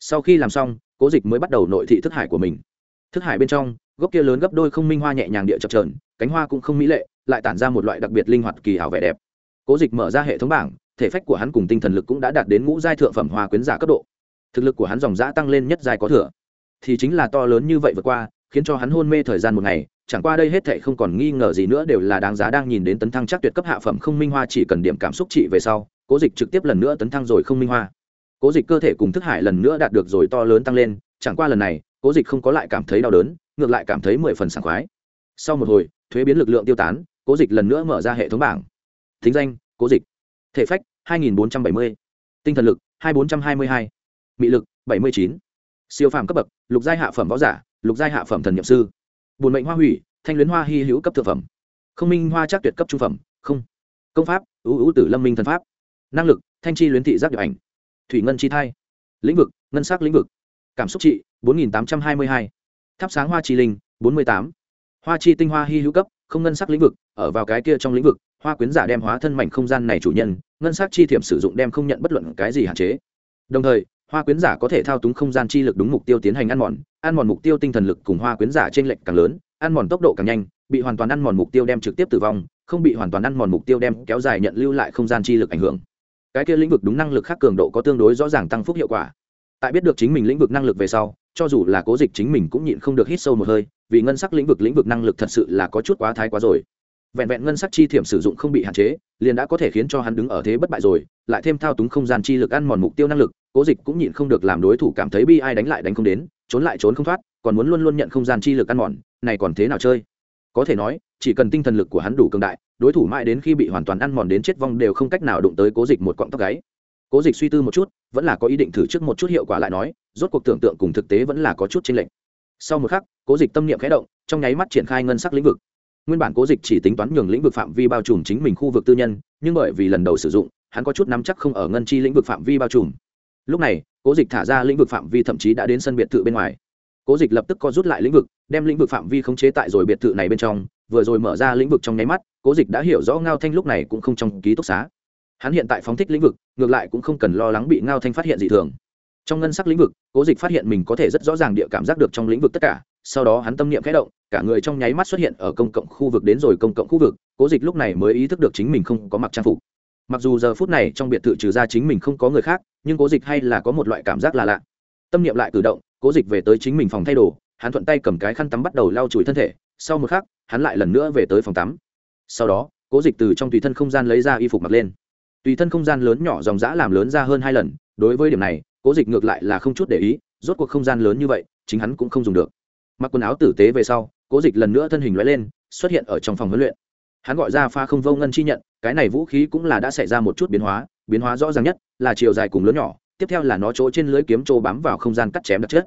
sau khi làm xong, cố dịch mới bắt đầu nội thị thức hải của mình. Thức hải bên trong, gốc kia lớn gấp đôi không minh hoa nhẹ nhàng địa chập trờn cánh hoa cũng không mỹ lệ, lại tản ra một loại đặc biệt linh hoạt kỳ hảo vẻ đẹp. Cố dịch mở ra hệ thống bảng, thể phách của hắn cùng tinh thần lực cũng đã đạt đến ngũ giai thượng phẩm hoa quyến giả cấp độ. Thực lực của hắn dòng giã tăng lên nhất giai có thừa. Thì chính là to lớn như vậy vượt qua, khiến cho hắn hôn mê thời gian một ngày chẳng qua đây hết thệ không còn nghi ngờ gì nữa đều là đáng giá đang nhìn đến tấn thăng chắc tuyệt cấp hạ phẩm không minh hoa chỉ cần điểm cảm xúc trị về sau, cố dịch trực tiếp lần nữa tấn thăng rồi không minh hoa cố dịch cơ thể cùng thức hải lần nữa đạt được rồi to lớn tăng lên, chẳng qua lần này, cố dịch không có lại cảm thấy đau đớn, ngược lại cảm thấy mười phần sảng khoái sau một hồi, thuế biến lực lượng tiêu tán, cố dịch lần nữa mở ra hệ thống bảng thính danh, cố dịch thể phách 2470. tinh thần lực 2422. mị lực 79. siêu phàm cấp bậc, lục giai hạ phẩm võ giả, lục giai hạ phẩm thần nhậm sư bùn mệnh hoa hủy, thanh luyến hoa hy hữu cấp thượng phẩm. Không minh hoa chắc tuyệt cấp trung phẩm, không. Công pháp, ưu ưu tử lâm minh thần pháp. Năng lực, thanh chi luyến thị giác điệp ảnh. Thủy ngân chi thai. Lĩnh vực, ngân sắc lĩnh vực. Cảm xúc trị, bốn nghìn tám trăm hai mươi hai. Thắp sáng hoa chi linh, bốn mươi tám. Hoa chi tinh hoa hy hữu cấp, không ngân sắc lĩnh vực, ở vào cái kia trong lĩnh vực, hoa quyến giả đem hóa thân mảnh không gian này chủ nhân, ngân sắc chi thiểm sử dụng đem không nhận bất luận cái gì hạn chế. Đồng thời hoa quyến giả có thể thao túng không gian chi lực đúng mục tiêu tiến hành ăn mòn ăn mòn mục tiêu tinh thần lực cùng hoa quyến giả trên lệnh càng lớn, ăn mòn tốc độ càng nhanh, bị hoàn toàn ăn mòn mục tiêu đem trực tiếp tử vong, không bị hoàn toàn ăn mòn mục tiêu đem kéo dài nhận lưu lại không gian chi lực ảnh hưởng. Cái kia lĩnh vực đúng năng lực khác cường độ có tương đối rõ ràng tăng phúc hiệu quả. Tại biết được chính mình lĩnh vực năng lực về sau, cho dù là cố dịch chính mình cũng nhịn không được hít sâu một hơi, vì ngân sắc lĩnh vực lĩnh vực năng lực thật sự là có chút quá thái quá rồi. Vẹn vẹn ngân sắc chi thiểm sử dụng không bị hạn chế, liền đã có thể khiến cho hắn đứng ở thế bất bại rồi, lại thêm thao túng không gian chi lực ăn mòn mục tiêu năng lực cố dịch cũng nhịn không được làm đối thủ cảm thấy bi ai đánh lại đánh không đến, trốn lại trốn không thoát, còn muốn luôn luôn nhận không gian chi lực ăn mòn, này còn thế nào chơi? Có thể nói, chỉ cần tinh thần lực của hắn đủ cường đại, đối thủ mãi đến khi bị hoàn toàn ăn mòn đến chết vong đều không cách nào đụng tới cố dịch một cọng tóc gáy. Cố dịch suy tư một chút, vẫn là có ý định thử trước một chút hiệu quả lại nói, rốt cuộc tưởng tượng cùng thực tế vẫn là có chút chênh lệch. Sau một khắc, cố dịch tâm niệm khẽ động, trong nháy mắt triển khai ngân sắc lĩnh vực. Nguyên bản cố dịch chỉ tính toán nhường lĩnh vực phạm vi bao trùm chính mình khu vực tư nhân, nhưng bởi vì lần đầu sử dụng, hắn có chút nắm chắc không ở ngân chi lĩnh vực phạm vi bao trùm lúc này, cố dịch thả ra lĩnh vực phạm vi thậm chí đã đến sân biệt thự bên ngoài. Cố dịch lập tức co rút lại lĩnh vực, đem lĩnh vực phạm vi khống chế tại rồi biệt thự này bên trong, vừa rồi mở ra lĩnh vực trong nháy mắt, cố dịch đã hiểu rõ ngao thanh lúc này cũng không trong ký túc xá. Hắn hiện tại phóng thích lĩnh vực, ngược lại cũng không cần lo lắng bị ngao thanh phát hiện dị thường. Trong ngân sắc lĩnh vực, cố dịch phát hiện mình có thể rất rõ ràng địa cảm giác được trong lĩnh vực tất cả, sau đó hắn tâm niệm khẽ động, cả người trong nháy mắt xuất hiện ở công cộng khu vực đến rồi công cộng khu vực. Cố dịch lúc này mới ý thức được chính mình không có mặc trang phục mặc dù giờ phút này trong biệt thự trừ ra chính mình không có người khác, nhưng cố dịch hay là có một loại cảm giác là lạ. Tâm niệm lại cử động, cố dịch về tới chính mình phòng thay đồ, hắn thuận tay cầm cái khăn tắm bắt đầu lau chùi thân thể, sau một khắc, hắn lại lần nữa về tới phòng tắm. Sau đó, cố dịch từ trong tùy thân không gian lấy ra y phục mặc lên. Tùy thân không gian lớn nhỏ dòng dã làm lớn ra hơn hai lần, đối với điểm này, cố dịch ngược lại là không chút để ý, rốt cuộc không gian lớn như vậy, chính hắn cũng không dùng được. Mặc quần áo tử tế về sau, cố dịch lần nữa thân hình l lên, xuất hiện ở trong phòng huấn luyện. Hắn gọi ra pha không vô ngân chi nhận cái này vũ khí cũng là đã xảy ra một chút biến hóa biến hóa rõ ràng nhất là chiều dài cùng lớn nhỏ, tiếp theo là nó chỗ trên lưới kiếm trô bám vào không gian cắt chém đặc chất.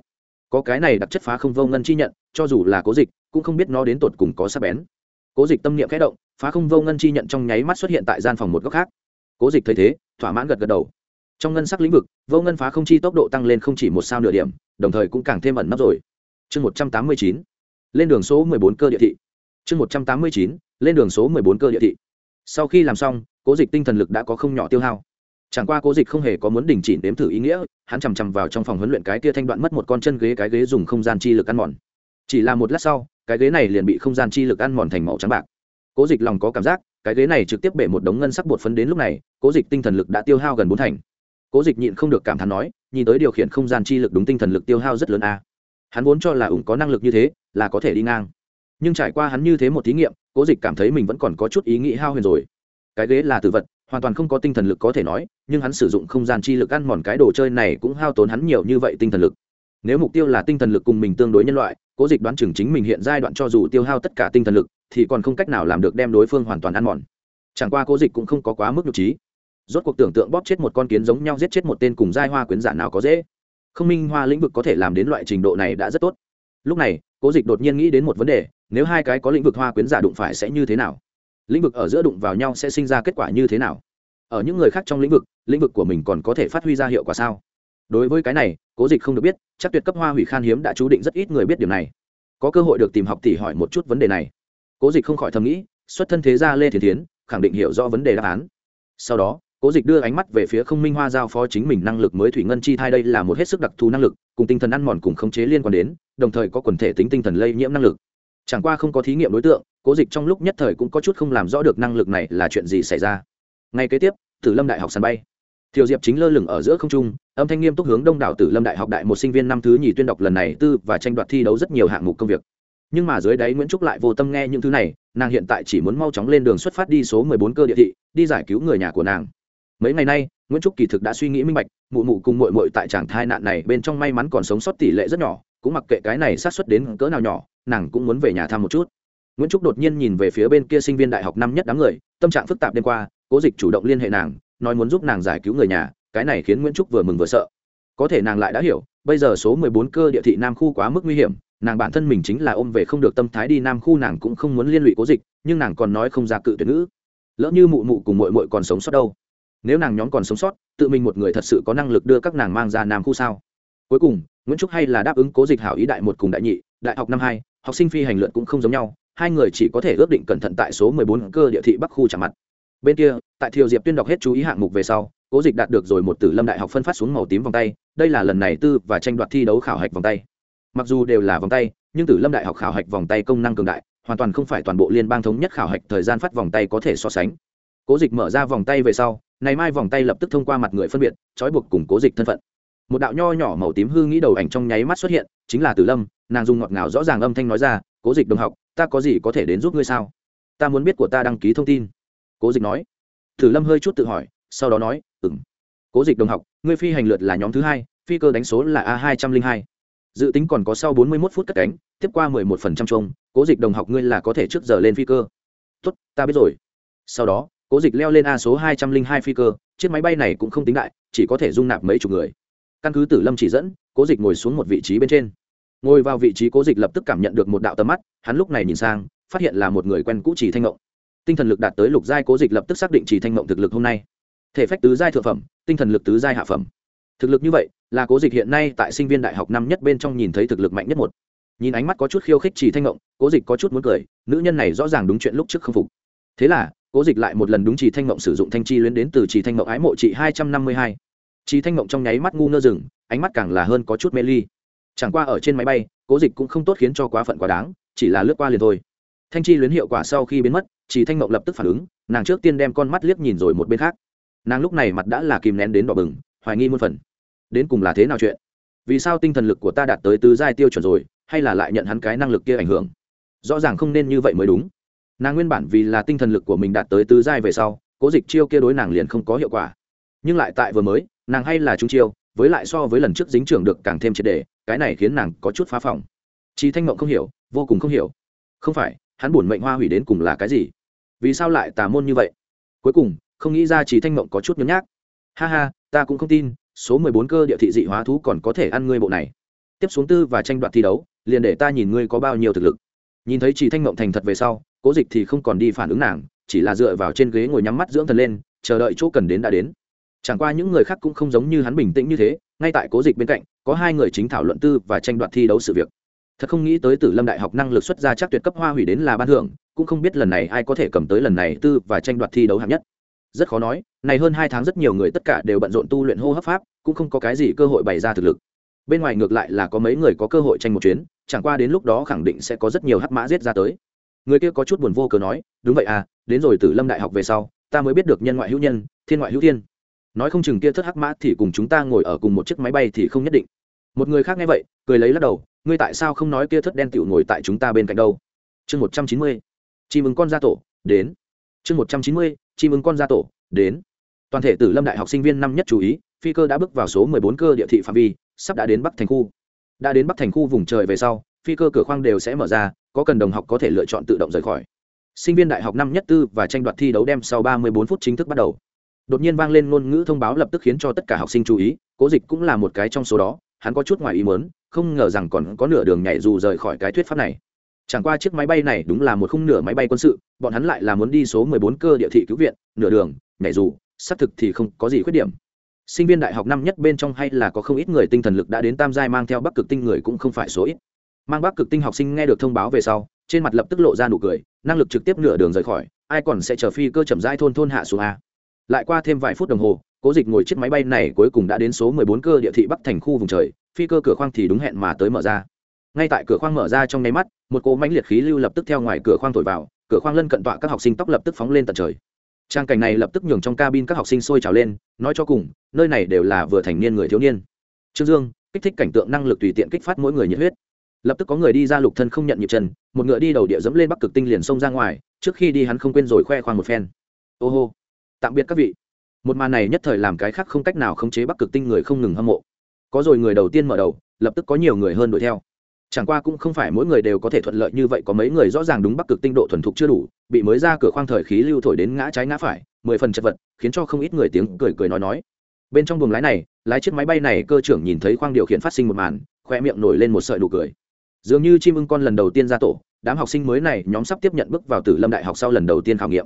Có cái này đặc chất phá không vô ngân chi nhận, cho dù là cố dịch, cũng không biết nó đến tột cùng có sắc bén. Cố dịch tâm niệm khẽ động, phá không vô ngân chi nhận trong nháy mắt xuất hiện tại gian phòng một góc khác. Cố dịch thấy thế, thỏa mãn gật gật đầu. Trong ngân sắc lĩnh vực, vô ngân phá không chi tốc độ tăng lên không chỉ một sao nửa điểm, đồng thời cũng càng thêm ẩn nấp rồi. Chương một trăm tám mươi chín, lên đường số mười bốn cơ địa thị. Chương một trăm tám mươi chín, lên đường số mười bốn cơ địa thị sau khi làm xong, cố dịch tinh thần lực đã có không nhỏ tiêu hao. Chẳng qua cố dịch không hề có muốn đình chỉ nếm thử ý nghĩa, hắn chằm chằm vào trong phòng huấn luyện cái tia thanh đoạn mất một con chân ghế, cái ghế dùng không gian chi lực ăn mòn. Chỉ là một lát sau, cái ghế này liền bị không gian chi lực ăn mòn thành màu trắng bạc. Cố dịch lòng có cảm giác, cái ghế này trực tiếp bể một đống ngân sắc bột phấn đến lúc này, cố dịch tinh thần lực đã tiêu hao gần bốn thành. Cố dịch nhịn không được cảm thán nói, nhìn tới điều khiển không gian chi lực đúng tinh thần lực tiêu hao rất lớn a. Hắn vốn cho là ủng có năng lực như thế, là có thể đi ngang. Nhưng trải qua hắn như thế một thí nghiệm cố dịch cảm thấy mình vẫn còn có chút ý nghĩ hao huyền rồi. Cái ghế là tử vật, hoàn toàn không có tinh thần lực có thể nói, nhưng hắn sử dụng không gian chi lực ăn mòn cái đồ chơi này cũng hao tốn hắn nhiều như vậy tinh thần lực. Nếu mục tiêu là tinh thần lực cùng mình tương đối nhân loại, cố dịch đoán chừng chính mình hiện giai đoạn cho dù tiêu hao tất cả tinh thần lực, thì còn không cách nào làm được đem đối phương hoàn toàn ăn mòn. Chẳng qua cố dịch cũng không có quá mức nhục trí. Rốt cuộc tưởng tượng bóp chết một con kiến giống nhau giết chết một tên cùng giai hoa quyến giả nào có dễ. Không minh hoa lĩnh vực có thể làm đến loại trình độ này đã rất tốt. Lúc này, cố dịch đột nhiên nghĩ đến một vấn đề nếu hai cái có lĩnh vực hoa quyến giả đụng phải sẽ như thế nào? Lĩnh vực ở giữa đụng vào nhau sẽ sinh ra kết quả như thế nào? Ở những người khác trong lĩnh vực lĩnh vực của mình còn có thể phát huy ra hiệu quả sao? Đối với cái này, cố dịch không được biết, chắc tuyệt cấp hoa hủy khan hiếm đã chú định rất ít người biết điều này. Có cơ hội được tìm học tỷ hỏi một chút vấn đề này. Cố dịch không khỏi thầm nghĩ, xuất thân thế gia lê thiền tiến khẳng định hiểu rõ vấn đề đáp án. Sau đó, cố dịch đưa ánh mắt về phía không minh hoa giao phó chính mình năng lực mới thủy ngân chi thai đây là một hết sức đặc thù năng lực, cùng tinh thần ăn mòn cùng khống chế liên quan đến, đồng thời có quần thể tính tinh thần lây nhiễm năng lực chẳng qua không có thí nghiệm đối tượng, cố dịch trong lúc nhất thời cũng có chút không làm rõ được năng lực này là chuyện gì xảy ra. Ngay kế tiếp, tử lâm đại học sân bay. Thiều diệp chính lơ lửng ở giữa không trung, âm thanh nghiêm túc hướng đông đảo tử lâm đại học đại một sinh viên năm thứ nhì tuyên đọc lần này tư và tranh đoạt thi đấu rất nhiều hạng mục công việc. Nhưng mà dưới đáy nguyễn trúc lại vô tâm nghe những thứ này, nàng hiện tại chỉ muốn mau chóng lên đường xuất phát đi số mười bốn cơ địa thị, đi giải cứu người nhà của nàng. Mấy ngày nay, nguyễn trúc kỳ thực đã suy nghĩ minh bạch, mụ mụ cùng mội mội tại tràng thai nạn này bên trong may mắn còn sống sót tỷ lệ rất nhỏ, cũng mặc kệ cái này sát xuất đến cỡ nào nhỏ nàng cũng muốn về nhà thăm một chút. Nguyễn trúc đột nhiên nhìn về phía bên kia sinh viên đại học năm nhất đám người, tâm trạng phức tạp đêm qua, cố dịch chủ động liên hệ nàng, nói muốn giúp nàng giải cứu người nhà, cái này khiến nguyễn trúc vừa mừng vừa sợ. Có thể nàng lại đã hiểu, bây giờ số mười bốn cơ địa thị nam khu quá mức nguy hiểm, nàng bản thân mình chính là ôm về không được tâm thái đi nam khu nàng cũng không muốn liên lụy cố dịch, nhưng nàng còn nói không ra cự tuyệt ngữ. Lỡ như mụ mụ cùng mội mội còn sống sót đâu? Nếu nàng nhóm còn sống sót, tự mình một người thật sự có năng lực đưa các nàng mang ra nam khu sao? Cuối cùng, nguyễn trúc hay là đáp ứng cố dịch hảo ý đại một cùng đại nhị, đại học năm hai học sinh phi hành lượn cũng không giống nhau, hai người chỉ có thể ước định cẩn thận tại số mười bốn cơ địa thị bắc khu chạm mặt. Bên kia, tại thiều diệp tuyên đọc hết chú ý hạng mục về sau, cố dịch đạt được rồi một tử lâm đại học phân phát xuống màu tím vòng tay, đây là lần này tư và tranh đoạt thi đấu khảo hạch vòng tay. Mặc dù đều là vòng tay, nhưng tử lâm đại học khảo hạch vòng tay công năng cường đại, hoàn toàn không phải toàn bộ liên bang thống nhất khảo hạch thời gian phát vòng tay có thể so sánh. Cố dịch mở ra vòng tay về sau, này mai vòng tay lập tức thông qua mặt người phân biệt, trói buộc cùng cố dịch thân phận. Một đạo nho nhỏ màu tím hư nghĩ đầu ảnh trong nháy mắt xuất hiện chính là tử lâm, nàng dùng ngọt ngào rõ ràng âm thanh nói ra, cố dịch đồng học, ta có gì có thể đến giúp ngươi sao? Ta muốn biết của ta đăng ký thông tin. Cố dịch nói. Tử lâm hơi chút tự hỏi, sau đó nói ừng cố dịch đồng học, ngươi phi hành lượt là nhóm thứ hai, phi cơ đánh số là a hai trăm linh hai. Dự tính còn có sau bốn mươi một phút cất cánh, tiếp qua mười một phần trăm chung cố dịch đồng học ngươi là có thể trước giờ lên phi cơ. Tốt, ta biết rồi. Sau đó, cố dịch leo lên a số hai trăm linh hai phi cơ, chiếc máy bay này cũng không tính đại, chỉ có thể dung nạp mấy chục người. Căn cứ tử lâm chỉ dẫn cố dịch ngồi xuống một vị trí bên trên. Ngồi vào vị trí cố dịch lập tức cảm nhận được một đạo tầm mắt, hắn lúc này nhìn sang, phát hiện là một người quen cũ chỉ thanh mộng tinh thần lực đạt tới lục giai cố dịch lập tức xác định chỉ thanh mộng thực lực hôm nay. Thể phách tứ giai thượng phẩm, tinh thần lực tứ giai hạ phẩm. Thực lực như vậy, là cố dịch hiện nay tại sinh viên đại học năm nhất bên trong nhìn thấy thực lực mạnh nhất một. Nhìn ánh mắt có chút khiêu khích chỉ thanh mộng cố dịch có chút muốn cười, nữ nhân này rõ ràng đúng chuyện lúc trước không phục. Thế là, cố dịch lại một lần đúng chỉ thanh mộng sử dụng thanh chi luyến đến từ chỉ thanh mộng ái mộ chị hai trăm năm mươi hai. Trí thanh ngộng trong nháy mắt ngu ngơ rừng, ánh mắt càng là hơn có chút mê ly. Chẳng qua ở trên máy bay, cố dịch cũng không tốt khiến cho quá phận quá đáng, chỉ là lướt qua liền thôi. Thanh chi luyến hiệu quả sau khi biến mất chỉ thanh ngộng lập tức phản ứng, nàng trước tiên đem con mắt liếc nhìn rồi một bên khác. Nàng lúc này mặt đã là kìm nén đến đỏ bừng, hoài nghi muôn phần. Đến cùng là thế nào chuyện? Vì sao tinh thần lực của ta đạt tới tứ giai tiêu chuẩn rồi, hay là lại nhận hắn cái năng lực kia ảnh hưởng? Rõ ràng không nên như vậy mới đúng. Nàng nguyên bản vì là tinh thần lực của mình đạt tới tứ giai về sau, cố dịch chiêu kia đối nàng liền không có hiệu quả. Nhưng lại tại vừa mới nàng hay là chúng chiêu, với lại so với lần trước dính trưởng được càng thêm triệt đề, cái này khiến nàng có chút phá phòng. Chi thanh mộng không hiểu, vô cùng không hiểu. Không phải, hắn buồn mệnh hoa hủy đến cùng là cái gì? Vì sao lại tà môn như vậy? Cuối cùng, không nghĩ ra chỉ thanh mộng có chút nhấm nhác. Ha ha, ta cũng không tin, số mười bốn cơ địa thị dị hóa thú còn có thể ăn ngươi bộ này. Tiếp xuống tư và tranh đoạt thi đấu, liền để ta nhìn ngươi có bao nhiêu thực lực. Nhìn thấy chỉ thanh mộng thành thật về sau, cố dịch thì không còn đi phản ứng nàng, chỉ là dựa vào trên ghế ngồi nhắm mắt dưỡng thần lên, chờ đợi chỗ cần đến đã đến chẳng qua những người khác cũng không giống như hắn bình tĩnh như thế, ngay tại cố dịch bên cạnh, có hai người chính thảo luận tư và tranh đoạt thi đấu sự việc. Thật không nghĩ tới tử lâm đại học năng lực xuất ra chắc tuyệt cấp hoa hủy đến là ban thưởng, cũng không biết lần này ai có thể cầm tới lần này tư và tranh đoạt thi đấu hạng nhất. Rất khó nói, này hơn hai tháng rất nhiều người tất cả đều bận rộn tu luyện hô hấp pháp, cũng không có cái gì cơ hội bày ra thực lực. Bên ngoài ngược lại là có mấy người có cơ hội tranh một chuyến, chẳng qua đến lúc đó khẳng định sẽ có rất nhiều hắc mã giết ra tới. Người kia có chút buồn vô cớ nói, đúng vậy à đến rồi từ lâm đại học về sau, ta mới biết được nhân ngoại hữu nhân, thiên ngoại hữu thiên nói không chừng kia thất hắc mã thì cùng chúng ta ngồi ở cùng một chiếc máy bay thì không nhất định. Một người khác nghe vậy, cười lấy lắc đầu, ngươi tại sao không nói kia thất đen tiểu ngồi tại chúng ta bên cạnh đâu? Chương một trăm chín mươi, chim ứng con gia tổ, đến. Chương một trăm chín mươi, chim ứng con gia tổ, đến. Toàn thể tử lâm đại học sinh viên năm nhất chú ý, phi cơ đã bước vào số mười bốn cơ địa thị phạm vi, sắp đã đến bắc thành khu. Đã đến bắc thành khu vùng trời về sau, phi cơ cửa khoang đều sẽ mở ra, có cần đồng học có thể lựa chọn tự động rời khỏi. Sinh viên đại học năm nhất tư và tranh đoạt thi đấu đem sau ba mươi bốn phút chính thức bắt đầu đột nhiên vang lên ngôn ngữ thông báo lập tức khiến cho tất cả học sinh chú ý, cố dịch cũng là một cái trong số đó, hắn có chút ngoài ý mớn không ngờ rằng còn có nửa đường nhảy dù rời khỏi cái thuyết pháp này. Chẳng qua chiếc máy bay này đúng là một khung nửa máy bay quân sự, bọn hắn lại là muốn đi số 14 cơ địa thị cứu viện, nửa đường, nhảy dù, xác thực thì không có gì khuyết điểm. Sinh viên đại học năm nhất bên trong hay là có không ít người tinh thần lực đã đến tam giai mang theo bắc cực tinh người cũng không phải số ít. Mang bắc cực tinh học sinh nghe được thông báo về sau, trên mặt lập tức lộ ra nụ cười, năng lực trực tiếp nửa đường rời khỏi, ai còn sẽ chờ phi cơ chậm rãi thôn thôn hạ xuống a lại qua thêm vài phút đồng hồ, cố dịch ngồi chiếc máy bay này cuối cùng đã đến số 14 cơ địa thị bắc thành khu vùng trời, phi cơ cửa khoang thì đúng hẹn mà tới mở ra. Ngay tại cửa khoang mở ra trong nháy mắt, một cỗ mãnh liệt khí lưu lập tức theo ngoài cửa khoang thổi vào, cửa khoang lân cận tọa các học sinh tóc lập tức phóng lên tận trời. Trang cảnh này lập tức nhường trong cabin các học sinh sôi trào lên, nói cho cùng, nơi này đều là vừa thành niên người thiếu niên. Trương dương, kích thích cảnh tượng năng lực tùy tiện kích phát mỗi người nhiệt huyết. Lập tức có người đi ra lục thân không nhận nhịp trần một ngựa đi đầu địa dẫm lên bắc cực tinh liền xông ra ngoài, trước khi đi hắn không quên rồi khoe khoang một phen. Ô hô tạm biệt các vị. Một màn này nhất thời làm cái khác không cách nào khống chế bắc cực tinh người không ngừng hâm mộ. Có rồi người đầu tiên mở đầu, lập tức có nhiều người hơn đuổi theo. Chẳng qua cũng không phải mỗi người đều có thể thuận lợi như vậy, có mấy người rõ ràng đúng bắc cực tinh độ thuần thục chưa đủ, bị mới ra cửa khoang thời khí lưu thổi đến ngã trái ngã phải, mười phần chật vật, khiến cho không ít người tiếng cười cười nói nói. Bên trong buồng lái này, lái chiếc máy bay này, cơ trưởng nhìn thấy khoang điều khiển phát sinh một màn, khoe miệng nổi lên một sợi nụ cười. Dường như chim ưng con lần đầu tiên ra tổ, đám học sinh mới này nhóm sắp tiếp nhận bước vào tử lâm đại học sau lần đầu tiên khảo nghiệm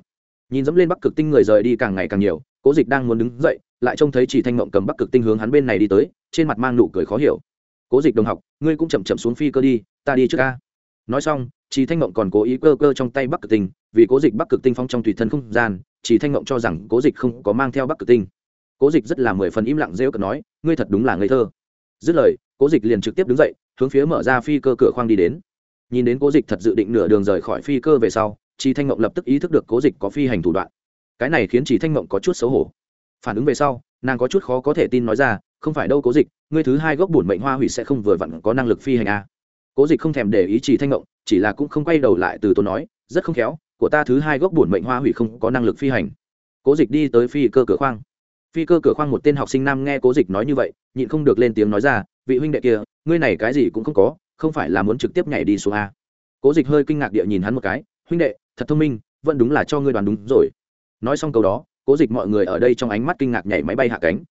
nhìn dẫm lên bắc cực tinh người rời đi càng ngày càng nhiều, cố dịch đang muốn đứng dậy, lại trông thấy chỉ thanh mộng cầm bắc cực tinh hướng hắn bên này đi tới, trên mặt mang nụ cười khó hiểu. Cố dịch đồng học, ngươi cũng chậm chậm xuống phi cơ đi, ta đi trước ca. Nói xong, chỉ thanh mộng còn cố ý cơ cơ trong tay bắc cực tinh, vì cố dịch bắc cực tinh phong trong tùy thân không gian, chỉ thanh mộng cho rằng cố dịch không có mang theo bắc cực tinh. Cố dịch rất là mười phần im lặng rêu cợt nói, ngươi thật đúng là ngây thơ. Dứt lời, cố dịch liền trực tiếp đứng dậy, hướng phía mở ra phi cơ cửa khoang đi đến. Nhìn đến cố dịch thật dự định nửa đường rời khỏi phi cơ về sau chị thanh mộng lập tức ý thức được cố dịch có phi hành thủ đoạn. Cái này khiến chị thanh mộng có chút xấu hổ. Phản ứng về sau, nàng có chút khó có thể tin nói ra, không phải đâu cố dịch, ngươi thứ hai gốc bổn mệnh hoa hủy sẽ không vừa vặn có năng lực phi hành a à. cố dịch không thèm để ý chị thanh mộng chỉ là cũng không quay đầu lại từ tôi nói, rất không khéo, của ta thứ hai gốc bổn mệnh hoa hủy không có năng lực phi hành. Cố dịch đi tới phi cơ cửa khoang. Phi cơ cửa khoang một tên học sinh nam nghe cố dịch nói như vậy, nhịn không được lên tiếng nói ra, vị huynh đệ kia, ngươi này cái gì cũng không có, không phải là muốn trực tiếp nhảy đi xuống a cố dịch hơi kinh ngạc địa nhìn hắn một cái, huynh đệ thật thông minh, vẫn đúng là cho ngươi đoán đúng rồi. Nói xong câu đó, cố dịch mọi người ở đây trong ánh mắt kinh ngạc nhảy máy bay hạ cánh.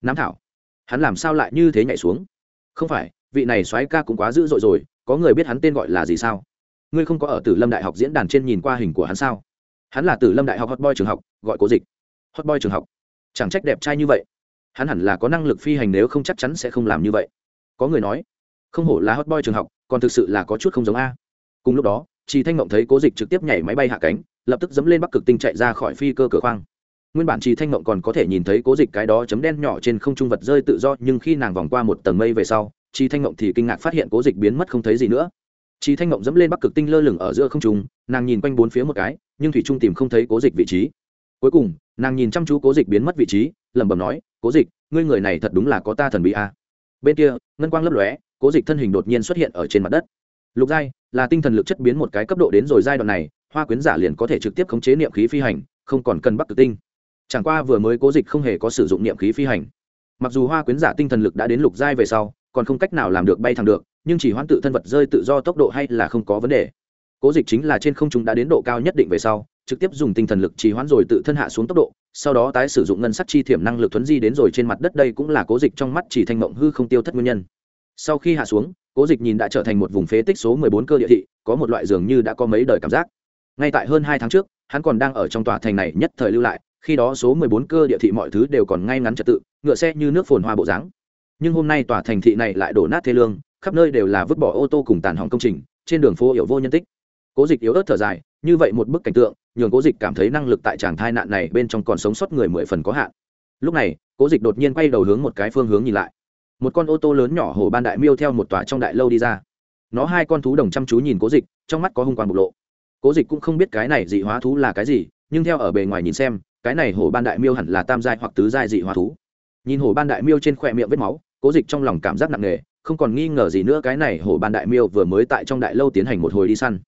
Nám thảo, hắn làm sao lại như thế nhảy xuống? Không phải, vị này soái ca cũng quá dữ dội rồi, có người biết hắn tên gọi là gì sao? Ngươi không có ở tử lâm đại học diễn đàn trên nhìn qua hình của hắn sao? Hắn là tử lâm đại học hot boy trường học, gọi cố dịch. Hot boy trường học. Chẳng trách đẹp trai như vậy. Hắn hẳn là có năng lực phi hành nếu không chắc chắn sẽ không làm như vậy. Có người nói, không hổ là hot boy trường học, còn thực sự là có chút không giống a. Cùng lúc đó chỉ thanh ngộng thấy cố dịch trực tiếp nhảy máy bay hạ cánh, lập tức dẫm lên bắc cực tinh chạy ra khỏi phi cơ cửa khoang. Nguyên bản chị thanh ngộng còn có thể nhìn thấy cố dịch cái đó chấm đen nhỏ trên không trung vật rơi tự do, nhưng khi nàng vòng qua một tầng mây về sau chị thanh ngộng thì kinh ngạc phát hiện cố dịch biến mất không thấy gì nữa. Chị thanh ngộng dẫm lên bắc cực tinh lơ lửng ở giữa không trung, nàng nhìn quanh bốn phía một cái, nhưng thủy trung tìm không thấy cố dịch vị trí. Cuối cùng, nàng nhìn chăm chú cố dịch biến mất vị trí, lẩm bẩm nói, cố dịch, ngươi người này thật đúng là có ta thần bí a. À. bên kia, ngân quang lấp lóe, cố dịch thân hình đột nhiên xuất hiện ở trên mặt đất. Lục giai là tinh thần lực chất biến một cái cấp độ đến rồi giai đoạn này, hoa quyến giả liền có thể trực tiếp khống chế niệm khí phi hành, không còn cần bắc tự tinh. Chẳng qua vừa mới cố dịch không hề có sử dụng niệm khí phi hành. Mặc dù hoa quyến giả tinh thần lực đã đến lục giai về sau, còn không cách nào làm được bay thẳng được, nhưng chỉ hoãn tự thân vật rơi tự do tốc độ hay là không có vấn đề. Cố dịch chính là trên không trung đã đến độ cao nhất định về sau, trực tiếp dùng tinh thần lực trì hoãn rồi tự thân hạ xuống tốc độ, sau đó tái sử dụng ngân sắc chi thiểm năng lực thuấn di đến rồi trên mặt đất, đây cũng là cố dịch trong mắt chỉ thanh mộng hư không tiêu thất nguyên nhân sau khi hạ xuống, cố dịch nhìn đã trở thành một vùng phế tích số mười bốn cơ địa thị, có một loại dường như đã có mấy đời cảm giác. Ngay tại hơn hai tháng trước, hắn còn đang ở trong tòa thành này nhất thời lưu lại, khi đó số mười bốn cơ địa thị mọi thứ đều còn ngay ngắn trật tự, ngựa xe như nước phồn hoa bộ dáng. Nhưng hôm nay tòa thành thị này lại đổ nát thê lương, khắp nơi đều là vứt bỏ ô tô cùng tàn hỏng công trình, trên đường phố hiểu vô nhân tích. Cố dịch yếu ớt thở dài, như vậy một bức cảnh tượng, nhường cố dịch cảm thấy năng lực tại tràng thai nạn này bên trong còn sống sót người mười phần có hạn. Lúc này, cố dịch đột nhiên quay đầu hướng một cái phương hướng nhìn lại một con ô tô lớn nhỏ hồ ban đại miêu theo một tòa trong đại lâu đi ra. Nó hai con thú đồng chăm chú nhìn cố dịch, trong mắt có hung quang bộc lộ. Cố dịch cũng không biết cái này dị hóa thú là cái gì, nhưng theo ở bề ngoài nhìn xem, cái này hồ ban đại miêu hẳn là tam giai hoặc tứ giai dị hóa thú. Nhìn hồ ban đại miêu trên khoe miệng vết máu, cố dịch trong lòng cảm giác nặng nề, không còn nghi ngờ gì nữa cái này hồ ban đại miêu vừa mới tại trong đại lâu tiến hành một hồi đi săn.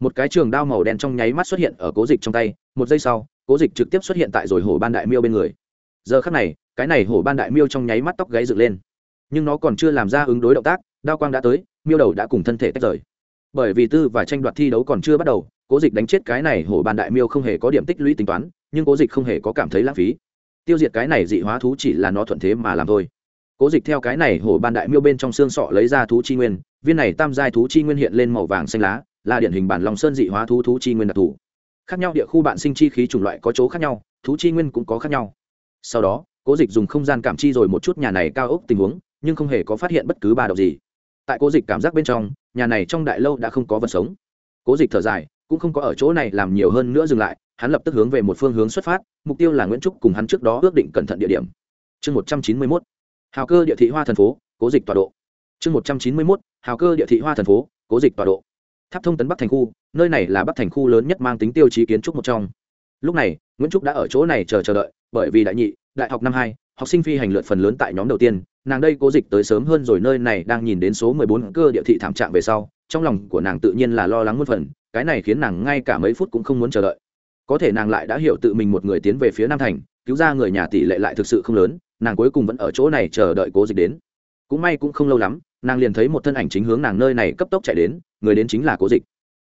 Một cái trường đao màu đen trong nháy mắt xuất hiện ở cố dịch trong tay, một giây sau, cố dịch trực tiếp xuất hiện tại rồi hồ ban đại miêu bên người. Giờ khắc này, cái này hồ ban đại miêu trong nháy mắt tóc gáy dựng lên nhưng nó còn chưa làm ra ứng đối động tác, đao quang đã tới, miêu đầu đã cùng thân thể tách rời. Bởi vì tư và tranh đoạt thi đấu còn chưa bắt đầu, cố dịch đánh chết cái này hổ ban đại miêu không hề có điểm tích lũy tính toán, nhưng cố dịch không hề có cảm thấy lãng phí. Tiêu diệt cái này dị hóa thú chỉ là nó thuận thế mà làm thôi. Cố dịch theo cái này hổ ban đại miêu bên trong xương sọ lấy ra thú chi nguyên, viên này tam giai thú chi nguyên hiện lên màu vàng xanh lá, là điển hình bản lòng sơn dị hóa thú thú chi nguyên đặc thù. Khác nhau địa khu bạn sinh chi khí chủng loại có chỗ khác nhau, thú chi nguyên cũng có khác nhau. Sau đó, cố dịch dùng không gian cảm chi rồi một chút nhà này cao ốc tình huống nhưng không hề có phát hiện bất cứ ba độc gì. Tại cố dịch cảm giác bên trong, nhà này trong đại lâu đã không có vật sống. Cố dịch thở dài, cũng không có ở chỗ này làm nhiều hơn nữa dừng lại, hắn lập tức hướng về một phương hướng xuất phát, mục tiêu là nguyễn trúc cùng hắn trước đó ước định cẩn thận địa điểm. Chương một trăm chín mươi mốt. Hào cơ địa thị hoa thành phố, cố dịch tọa độ. Chương một trăm chín mươi mốt, hào cơ địa thị hoa thành phố, cố dịch tọa độ. Tháp thông tấn bắc thành khu, nơi này là bắc thành khu lớn nhất mang tính tiêu chí kiến trúc một trong. Lúc này, nguyễn trúc đã ở chỗ này chờ chờ đợi, bởi vì đại nhị, đại học năm hai, học sinh phi hành lượt phần lớn tại nhóm đầu tiên nàng đây cố dịch tới sớm hơn rồi, nơi này đang nhìn đến số mười bốn cơ địa thị thảm trạng về sau, trong lòng của nàng tự nhiên là lo lắng một phần, cái này khiến nàng ngay cả mấy phút cũng không muốn chờ đợi. Có thể nàng lại đã hiểu tự mình một người tiến về phía nam thành, cứu ra người nhà tỷ lệ lại thực sự không lớn, nàng cuối cùng vẫn ở chỗ này chờ đợi cố dịch đến. Cũng may cũng không lâu lắm, nàng liền thấy một thân ảnh chính hướng nàng nơi này cấp tốc chạy đến, người đến chính là cố dịch.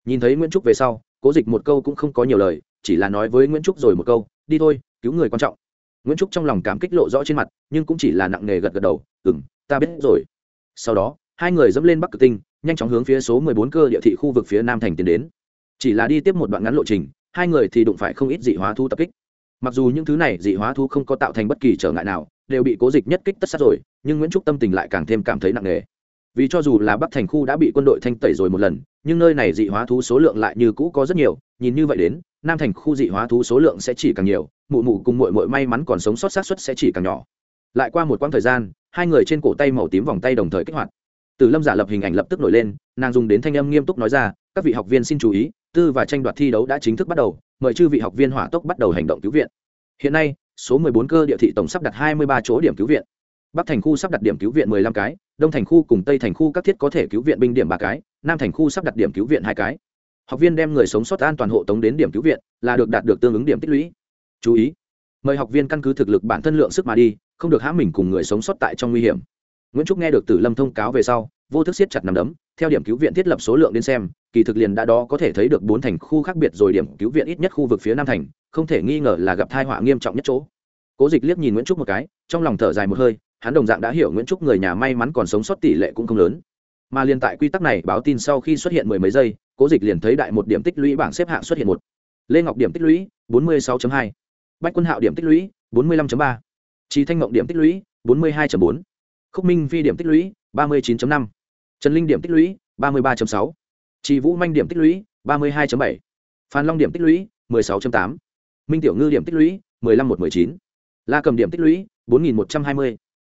Nhìn thấy nguyễn trúc về sau, cố dịch một câu cũng không có nhiều lời, chỉ là nói với nguyễn trúc rồi một câu, đi thôi, cứu người quan trọng nguyễn trúc trong lòng cảm kích lộ rõ trên mặt, nhưng cũng chỉ là nặng nề gật gật đầu ừ m ta biết rồi. Sau đó, hai người dẫm lên bắc cực tinh, nhanh chóng hướng phía số 14 cơ địa thị khu vực phía nam thành tiến đến. Chỉ là đi tiếp một đoạn ngắn lộ trình, hai người thì đụng phải không ít dị hóa thu tập kích. Mặc dù những thứ này dị hóa thu không có tạo thành bất kỳ trở ngại nào, đều bị cố dịch nhất kích tất sát rồi, nhưng nguyễn trúc tâm tình lại càng thêm cảm thấy nặng nề. Vì cho dù là bắc thành khu đã bị quân đội thanh tẩy rồi một lần, nhưng nơi này dị hóa thú số lượng lại như cũ có rất nhiều, nhìn như vậy đến nam thành khu dị hóa thú số lượng sẽ chỉ càng nhiều, mụ mụ cùng mội mội may mắn còn sống sót sát xuất sẽ chỉ càng nhỏ. Lại qua một quãng thời gian, hai người trên cổ tay màu tím vòng tay đồng thời kích hoạt. Từ lâm giả lập hình ảnh lập tức nổi lên, nàng dùng đến thanh âm nghiêm túc nói ra, các vị học viên xin chú ý, tư và tranh đoạt thi đấu đã chính thức bắt đầu, mời chư vị học viên hỏa tốc bắt đầu hành động cứu viện. Hiện nay, số 14 cơ địa thị tổng sắp đặt 23 chỗ điểm cứu viện. Bắc thành khu sắp đặt điểm cứu viện 15 cái, đông thành khu cùng tây thành khu các thiết có thể cứu viện binh điểm ba cái, nam thành khu sắp đặt điểm cứu viện hai cái học viên đem người sống sót an toàn hộ tống đến điểm cứu viện, là được đạt được tương ứng điểm tích lũy. Chú ý, mời học viên căn cứ thực lực bản thân lượng sức mà đi, không được hãm mình cùng người sống sót tại trong nguy hiểm. Nguyễn trúc nghe được tử lâm thông cáo về sau, vô thức siết chặt nằm đấm, theo điểm cứu viện thiết lập số lượng đến xem, kỳ thực liền đã đó có thể thấy được bốn thành khu khác biệt rồi điểm cứu viện ít nhất khu vực phía nam thành, không thể nghi ngờ là gặp tai họa nghiêm trọng nhất chỗ. Cố dịch liếc nhìn nguyễn trúc một cái, trong lòng thở dài một hơi, hắn đồng dạng đã hiểu nguyễn trúc người nhà may mắn còn sống sót tỷ lệ cũng không lớn. Mà liên tại quy tắc này, báo tin sau khi xuất hiện mười mấy giây cố dịch liền thấy đại một điểm tích lũy bảng xếp hạng xuất hiện một lê ngọc điểm tích lũy bốn mươi sáu hai bách quân hạo điểm tích lũy bốn mươi năm ba trí thanh ngộng điểm tích lũy bốn mươi hai bốn khúc minh phi điểm tích lũy ba mươi chín năm trần linh điểm tích lũy ba mươi ba sáu trì vũ manh điểm tích lũy ba mươi hai bảy phan long điểm tích lũy một mươi sáu tám minh tiểu ngư điểm tích lũy một mươi năm một m ư ơ i chín la cầm điểm tích lũy bốn nghìn một trăm hai mươi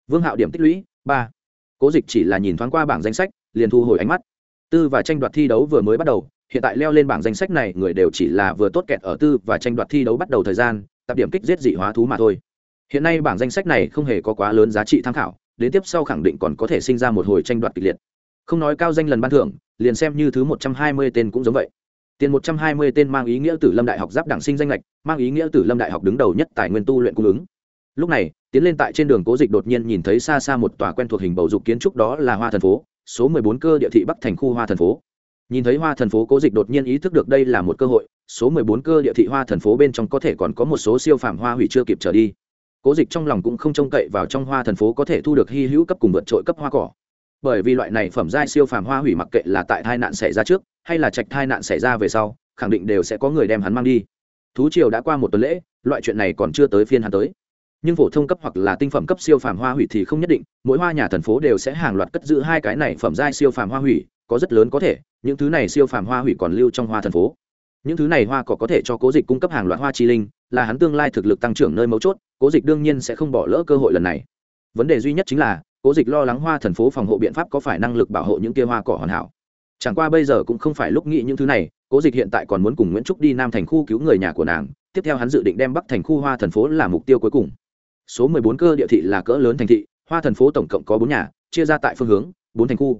vương hạo điểm tích lũy ba cố dịch chỉ là nhìn thoáng qua bảng danh sách liền thu hồi ánh mắt tư và tranh đoạt thi đấu vừa mới bắt đầu, hiện tại leo lên bảng danh sách này, người đều chỉ là vừa tốt kẹt ở tư và tranh đoạt thi đấu bắt đầu thời gian, tập điểm kích giết dị hóa thú mà thôi. Hiện nay bảng danh sách này không hề có quá lớn giá trị tham khảo, đến tiếp sau khẳng định còn có thể sinh ra một hồi tranh đoạt kịch liệt. Không nói cao danh lần ban thưởng, liền xem như thứ một trăm hai mươi tên cũng giống vậy. Tiền một trăm hai mươi tên mang ý nghĩa tử lâm đại học giáp đảng sinh danh lệch, mang ý nghĩa tử lâm đại học đứng đầu nhất tài nguyên tu luyện cung ứng. Lúc này, tiến lên tại trên đường cố dịch đột nhiên nhìn thấy xa xa một tòa quen thuộc hình bầu dục kiến trúc đó là hoa thần phố số mười bốn cơ địa thị bắc thành khu hoa thần phố. Nhìn thấy hoa thần phố cố dịch đột nhiên ý thức được đây là một cơ hội, số mười bốn cơ địa thị hoa thần phố bên trong có thể còn có một số siêu phàm hoa hủy chưa kịp trở đi. Cố dịch trong lòng cũng không trông cậy vào trong hoa thần phố có thể thu được hy hữu cấp cùng vượt trội cấp hoa cỏ. Bởi vì loại này phẩm giai siêu phàm hoa hủy mặc kệ là tại tai nạn xảy ra trước, hay là trạch tai nạn xảy ra về sau, khẳng định đều sẽ có người đem hắn mang đi. Thú triều đã qua một tuần lễ, loại chuyện này còn chưa tới phiên hắn tới nhưng phổ thông cấp hoặc là tinh phẩm cấp siêu phàm hoa hủy thì không nhất định, mỗi hoa nhà thần phố đều sẽ hàng loạt cất giữ hai cái này phẩm giai siêu phàm hoa hủy, có rất lớn có thể, những thứ này siêu phàm hoa hủy còn lưu trong hoa thần phố. Những thứ này hoa cỏ có thể cho cố dịch cung cấp hàng loạt hoa chi linh, là hắn tương lai thực lực tăng trưởng nơi mấu chốt, cố dịch đương nhiên sẽ không bỏ lỡ cơ hội lần này. Vấn đề duy nhất chính là, cố dịch lo lắng hoa thần phố phòng hộ biện pháp có phải năng lực bảo hộ những kia hoa cỏ hoàn hảo. Chẳng qua bây giờ cũng không phải lúc nghĩ những thứ này, cố dịch hiện tại còn muốn cùng nguyễn trúc đi nam thành khu cứu người nhà của nàng, tiếp theo hắn dự định đem bắc thành khu hoa thần phố là mục tiêu cuối cùng số mười bốn cơ địa thị là cỡ lớn thành thị, hoa thần phố tổng cộng có bốn nhà, chia ra tại phương hướng, bốn thành khu.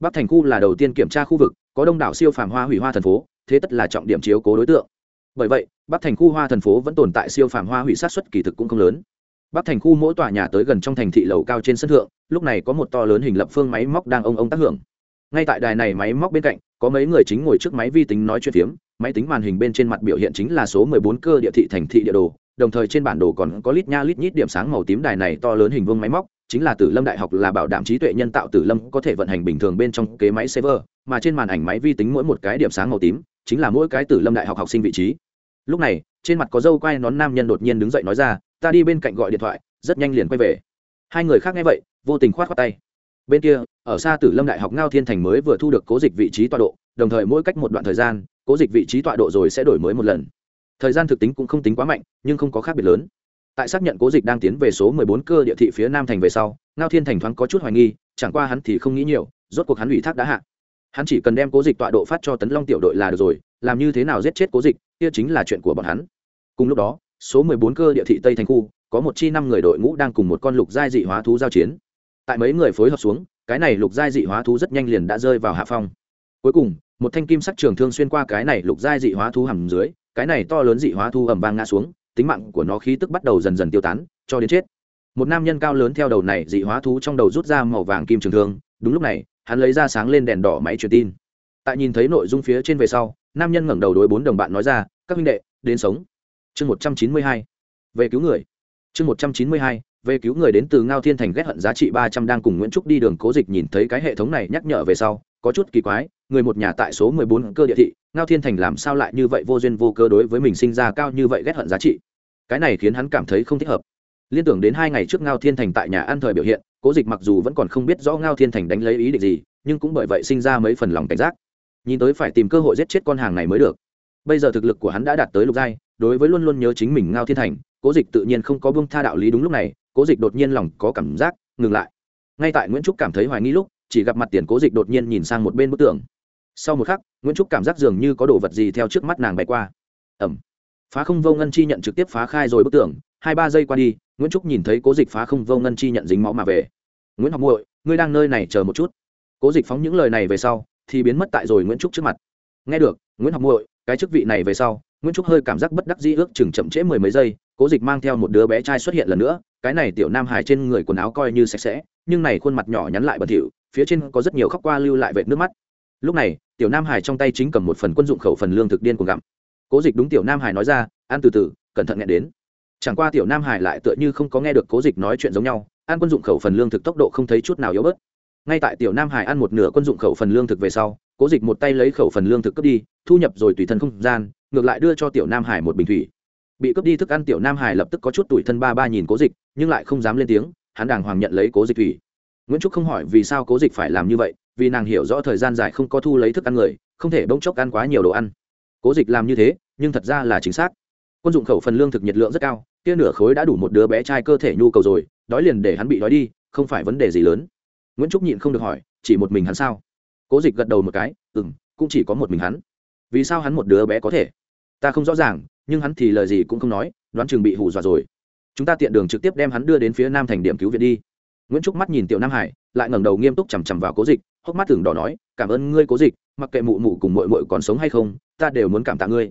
Bắc thành khu là đầu tiên kiểm tra khu vực, có đông đảo siêu phàm hoa hủy hoa thần phố, thế tất là trọng điểm chiếu cố đối tượng. Bởi vậy, bắc thành khu hoa thần phố vẫn tồn tại siêu phàm hoa hủy sát xuất kỳ thực cũng không lớn. Bắc thành khu mỗi tòa nhà tới gần trong thành thị lầu cao trên sân thượng, lúc này có một to lớn hình lập phương máy móc đang ông ông tác hưởng. Ngay tại đài này máy móc bên cạnh, có mấy người chính ngồi trước máy vi tính nói chuyện phiếm. Máy tính màn hình bên trên mặt biểu hiện chính là số 14 cơ địa thị thành thị địa đồ đồng thời trên bản đồ còn có lít nha lít nhít điểm sáng màu tím đài này to lớn hình vuông máy móc, chính là tử lâm đại học là bảo đảm trí tuệ nhân tạo tử lâm có thể vận hành bình thường bên trong kế máy server, mà trên màn ảnh máy vi tính mỗi một cái điểm sáng màu tím, chính là mỗi cái tử lâm đại học học sinh vị trí. Lúc này, trên mặt có dâu quay nón nam nhân đột nhiên đứng dậy nói ra, ta đi bên cạnh gọi điện thoại, rất nhanh liền quay về. Hai người khác nghe vậy, vô tình khoát khoát tay. Bên kia, ở xa tử lâm đại học ngao thiên thành mới vừa thu được cố dịch vị trí tọa độ, đồng thời mỗi cách một đoạn thời gian, cố dịch vị trí tọa độ rồi sẽ đổi mới một lần thời gian thực tính cũng không tính quá mạnh, nhưng không có khác biệt lớn. Tại xác nhận cố dịch đang tiến về số 14 cơ địa thị phía nam thành về sau, ngao thiên thành thoáng có chút hoài nghi, chẳng qua hắn thì không nghĩ nhiều, rốt cuộc hắn ủy thác đã hạ. Hắn chỉ cần đem cố dịch tọa độ phát cho tấn long tiểu đội là được rồi, làm như thế nào giết chết cố dịch, kia chính là chuyện của bọn hắn. Cùng lúc đó, số 14 cơ địa thị tây thành khu, có một chi năm người đội ngũ đang cùng một con lục giai dị hóa thú giao chiến. Tại mấy người phối hợp xuống, cái này lục giai dị hóa thú rất nhanh liền đã rơi vào hạ phong. Cuối cùng, một thanh kim sắc trường thương xuyên qua cái này lục giai dị hóa thú hầm dưới cái này to lớn dị hóa thu ầm vang ngã xuống, tính mạng của nó khí tức bắt đầu dần dần tiêu tán, cho đến chết. Một nam nhân cao lớn theo đầu này dị hóa thú trong đầu rút ra màu vàng kim trường thương, đúng lúc này, hắn lấy ra sáng lên đèn đỏ máy truyền tin. Tại nhìn thấy nội dung phía trên về sau, nam nhân ngẩng đầu đối bốn đồng bạn nói ra, các huynh đệ, đến sống. Chương một trăm chín mươi hai, về cứu người. Chương một trăm chín mươi hai, về cứu người đến từ ngao thiên thành ghét hận giá trị ba trăm đang cùng nguyễn trúc đi đường cố dịch nhìn thấy cái hệ thống này nhắc nhở về sau, có chút kỳ quái người một nhà tại số mười bốn cơ địa thị, ngao thiên thành làm sao lại như vậy vô duyên vô cơ đối với mình sinh ra cao như vậy ghét hận giá trị? Cái này khiến hắn cảm thấy không thích hợp. Liên tưởng đến hai ngày trước ngao thiên thành tại nhà ăn thời biểu hiện, cố dịch mặc dù vẫn còn không biết rõ ngao thiên thành đánh lấy ý định gì, nhưng cũng bởi vậy sinh ra mấy phần lòng cảnh giác. Nhìn tới phải tìm cơ hội giết chết con hàng này mới được. Bây giờ thực lực của hắn đã đạt tới lục giai, đối với luôn luôn nhớ chính mình ngao thiên thành, cố dịch tự nhiên không có buông tha đạo lý đúng lúc này, cố dịch đột nhiên lòng có cảm giác, ngừng lại. Ngay tại nguyễn trúc cảm thấy hoài nghi lúc, chỉ gặp mặt tiền cố dịch đột nhiên nhìn sang một bên bức tường sau một khắc, nguyễn trúc cảm giác dường như có đồ vật gì theo trước mắt nàng bay qua. Ẩm. Phá không vô ngân chi nhận trực tiếp phá khai rồi bức tường. Hai ba giây qua đi, nguyễn trúc nhìn thấy cố dịch phá không vô ngân chi nhận dính máu mà về. Nguyễn học muội, ngươi đang nơi này chờ một chút. Cố dịch phóng những lời này về sau, thì biến mất tại rồi nguyễn trúc trước mặt. Nghe được, nguyễn học muội, cái chức vị này về sau, nguyễn trúc hơi cảm giác bất đắc dĩ ước chừng chậm trễ mười mấy giây, cố dịch mang theo một đứa bé trai xuất hiện lần nữa, cái này tiểu nam hài trên người quần áo coi như sạch sẽ, nhưng này khuôn mặt nhỏ nhắn lại bẩn thỉu, phía trên có rất nhiều khóc qua lưu lại vệt nước mắt lúc này, tiểu nam hải trong tay chính cầm một phần quân dụng khẩu phần lương thực điên cuồng gặm. Cố dịch đúng tiểu nam hải nói ra ăn từ từ, cẩn thận nghe đến. Chẳng qua tiểu nam hải lại tựa như không có nghe được cố dịch nói chuyện giống nhau, ăn quân dụng khẩu phần lương thực tốc độ không thấy chút nào yếu bớt. Ngay tại tiểu nam hải ăn một nửa quân dụng khẩu phần lương thực về sau, cố dịch một tay lấy khẩu phần lương thực cướp đi, thu nhập rồi tùy thân không gian, ngược lại đưa cho tiểu nam hải một bình thủy. Bị cướp đi thức ăn tiểu nam hải lập tức có chút tủi thân ba ba nhìn cố dịch, nhưng lại không dám lên tiếng, hắn đàng hoàng nhận lấy cố dịch thủy. Nguyễn trúc không hỏi vì sao cố dịch phải làm như vậy vì nàng hiểu rõ thời gian dài không có thu lấy thức ăn người, không thể bỗng chốc ăn quá nhiều đồ ăn. Cố dịch làm như thế, nhưng thật ra là chính xác. Quân dụng khẩu phần lương thực nhiệt lượng rất cao, kia nửa khối đã đủ một đứa bé trai cơ thể nhu cầu rồi, đói liền để hắn bị đói đi, không phải vấn đề gì lớn. Nguyễn trúc nhịn không được hỏi, chỉ một mình hắn sao? Cố dịch gật đầu một cái ừ m cũng chỉ có một mình hắn. Vì sao hắn một đứa bé có thể? Ta không rõ ràng, nhưng hắn thì lời gì cũng không nói, đoán chừng bị hù dọa rồi. Chúng ta tiện đường trực tiếp đem hắn đưa đến phía nam thành điểm cứu viện đi. Nguyễn trúc mắt nhìn tiểu nam hải, lại ngẩng đầu nghiêm túc chằm chằm vào cố dịch hốc mắt thường đỏ nói, cảm ơn ngươi, cố dịch, mặc kệ mụ mụ cùng mội mội còn sống hay không, ta đều muốn cảm tạ ngươi.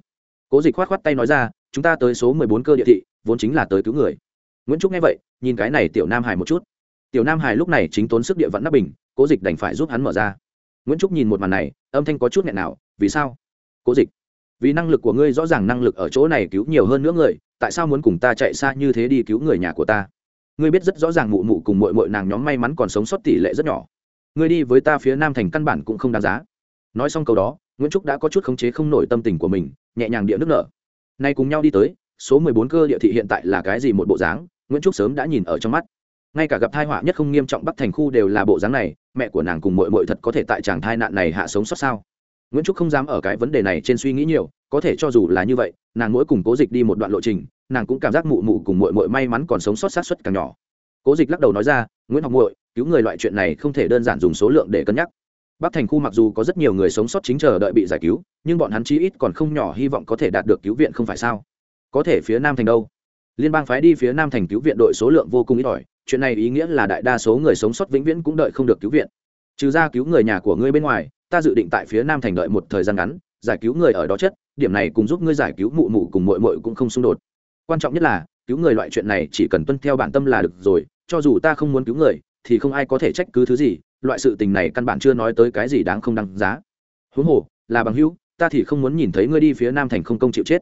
Cố dịch k h o á t k h o á t tay nói ra, chúng ta tới số mười bốn cơ địa thị, vốn chính là tới cứu người. Nguyễn trúc nghe vậy, nhìn cái này tiểu nam hải một chút. Tiểu nam hải lúc này chính tốn sức địa vận nắp bình, cố dịch đành phải giúp hắn mở ra. Nguyễn trúc nhìn một màn này, âm thanh có chút nghẹn nào, vì sao? Cố dịch, vì năng lực của ngươi rõ ràng năng lực ở chỗ này cứu nhiều hơn nữa người, tại sao muốn cùng ta chạy xa như thế đi cứu người nhà của ta? Ngươi biết rất rõ ràng mụ mụ cùng mội mội nàng nhóm may mắn còn sống sót tỷ lệ rất nhỏ ngươi đi với ta phía nam thành căn bản cũng không đáng giá. Nói xong câu đó, nguyễn trúc đã có chút khống chế không nổi tâm tình của mình, nhẹ nhàng địa nước nở. Nay cùng nhau đi tới, số mười bốn cơ địa thị hiện tại là cái gì một bộ dáng, nguyễn trúc sớm đã nhìn ở trong mắt. Ngay cả gặp thai họa nhất không nghiêm trọng bắc thành khu đều là bộ dáng này, mẹ của nàng cùng mội mội thật có thể tại chàng thai nạn này hạ sống sót sao? Nguyễn trúc không dám ở cái vấn đề này trên suy nghĩ nhiều, có thể cho dù là như vậy, nàng mỗi cùng cố dịch đi một đoạn lộ trình, nàng cũng cảm giác mụ mụ cùng mội mội may mắn còn sống sót sát xuất càng nhỏ. Cố dịch lắc đầu nói ra nguyễn học muội, cứu người loại chuyện này không thể đơn giản dùng số lượng để cân nhắc. Bắc thành khu mặc dù có rất nhiều người sống sót chính chờ đợi bị giải cứu, nhưng bọn hắn chí ít còn không nhỏ hy vọng có thể đạt được cứu viện không phải sao? Có thể phía nam thành đâu? Liên bang phái đi phía nam thành cứu viện đội số lượng vô cùng ít ỏi, chuyện này ý nghĩa là đại đa số người sống sót vĩnh viễn cũng đợi không được cứu viện. Trừ ra cứu người nhà của ngươi bên ngoài, ta dự định tại phía nam thành đợi một thời gian ngắn, giải cứu người ở đó chất, điểm này cùng giúp ngươi giải cứu mụ mụ cùng mội mội cũng không xung đột. Quan trọng nhất là, cứu người loại chuyện này chỉ cần tuân theo bản tâm là được rồi cho dù ta không muốn cứu người, thì không ai có thể trách cứ thứ gì, loại sự tình này căn bản chưa nói tới cái gì đáng không đăng giá. Huống hồ, là bằng hữu, ta thì không muốn nhìn thấy ngươi đi phía nam thành không công chịu chết.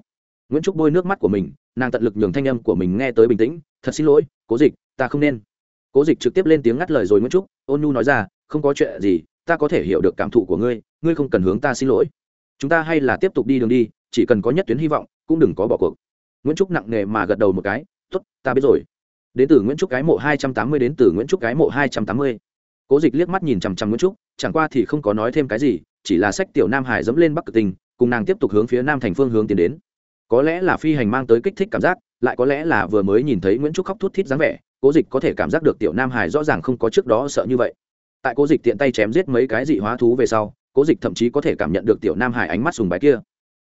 Nguyễn trúc bôi nước mắt của mình, nàng tận lực nhường thanh âm của mình nghe tới bình tĩnh, thật xin lỗi, cố dịch, ta không nên. Cố dịch trực tiếp lên tiếng ngắt lời rồi nguyễn trúc, ôn nhu nói ra, không có chuyện gì, ta có thể hiểu được cảm thụ của ngươi ngươi không cần hướng ta xin lỗi. Chúng ta hay là tiếp tục đi đường đi, chỉ cần có nhất tuyến hy vọng, cũng đừng có bỏ cuộc. Nguyễn trúc nặng nề mà gật đầu một cái t ố t ta biết rồi đến từ nguyễn trúc cái mộ hai trăm tám mươi đến từ nguyễn trúc cái mộ hai trăm tám mươi. cố dịch liếc mắt nhìn chằm chằm nguyễn trúc, chẳng qua thì không có nói thêm cái gì, chỉ là sách tiểu nam hải dẫm lên bắc cực tình cùng nàng tiếp tục hướng phía nam thành phương hướng tiến đến. có lẽ là phi hành mang tới kích thích cảm giác, lại có lẽ là vừa mới nhìn thấy nguyễn trúc khóc thút thít dáng vẻ, cố dịch có thể cảm giác được tiểu nam hải rõ ràng không có trước đó sợ như vậy. tại cố dịch tiện tay chém giết mấy cái dị hóa thú về sau, cố dịch thậm chí có thể cảm nhận được tiểu nam hải ánh mắt sùng bái kia.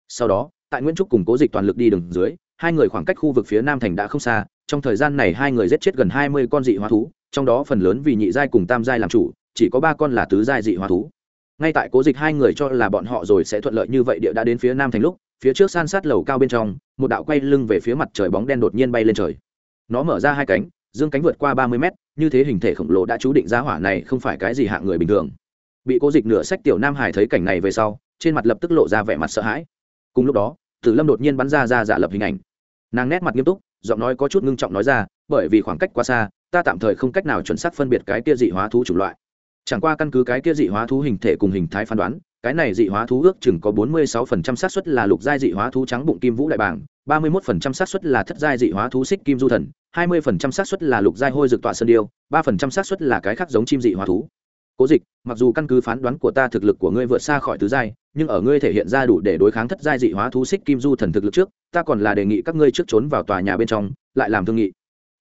sau đó, tại nguyễn trúc cùng cố dịch toàn lực đi đường dưới, hai người khoảng cách khu vực phía nam thành đã không xa trong thời gian này hai người giết chết gần hai mươi con dị hóa thú, trong đó phần lớn vì nhị giai cùng tam giai làm chủ, chỉ có ba con là tứ giai dị hóa thú. Ngay tại cố dịch hai người cho là bọn họ rồi sẽ thuận lợi như vậy địa đã đến phía nam thành lúc, phía trước san sát lầu cao bên trong, một đạo quay lưng về phía mặt trời bóng đen đột nhiên bay lên trời. Nó mở ra hai cánh, dương cánh vượt qua ba mươi mét, như thế hình thể khổng lồ đã chú định ra hỏa này không phải cái gì hạng người bình thường. Bị cố dịch nửa sách tiểu nam hải thấy cảnh này về sau, trên mặt lập tức lộ ra vẻ mặt sợ hãi. Cùng lúc đó, tử lâm đột nhiên bắn ra ra giả lập hình ảnh. Nàng nét mặt nghiêm túc giọng nói có chút ngưng trọng nói ra, bởi vì khoảng cách quá xa, ta tạm thời không cách nào chuẩn xác phân biệt cái kia dị hóa thú chủng loại. Chẳng qua căn cứ cái kia dị hóa thú hình thể cùng hình thái phán đoán, cái này dị hóa thú ước chừng có 46% xác suất là lục giai dị hóa thú trắng bụng kim vũ đại bảng 31% xác suất là thất giai dị hóa thú xích kim du thần 20% xác suất là lục giai hôi dược tọa sơn điêu 3% xác suất là cái khác giống chim dị hóa thú. Cố dịch, mặc dù căn cứ phán đoán của ta thực lực của ngươi vượt xa khỏi tứ giai nhưng ở ngươi thể hiện ra đủ để đối kháng thất giai dị hóa thú xích kim du thần thực lực trước, ta còn là đề nghị các ngươi trước trốn vào tòa nhà bên trong, lại làm thương nghị.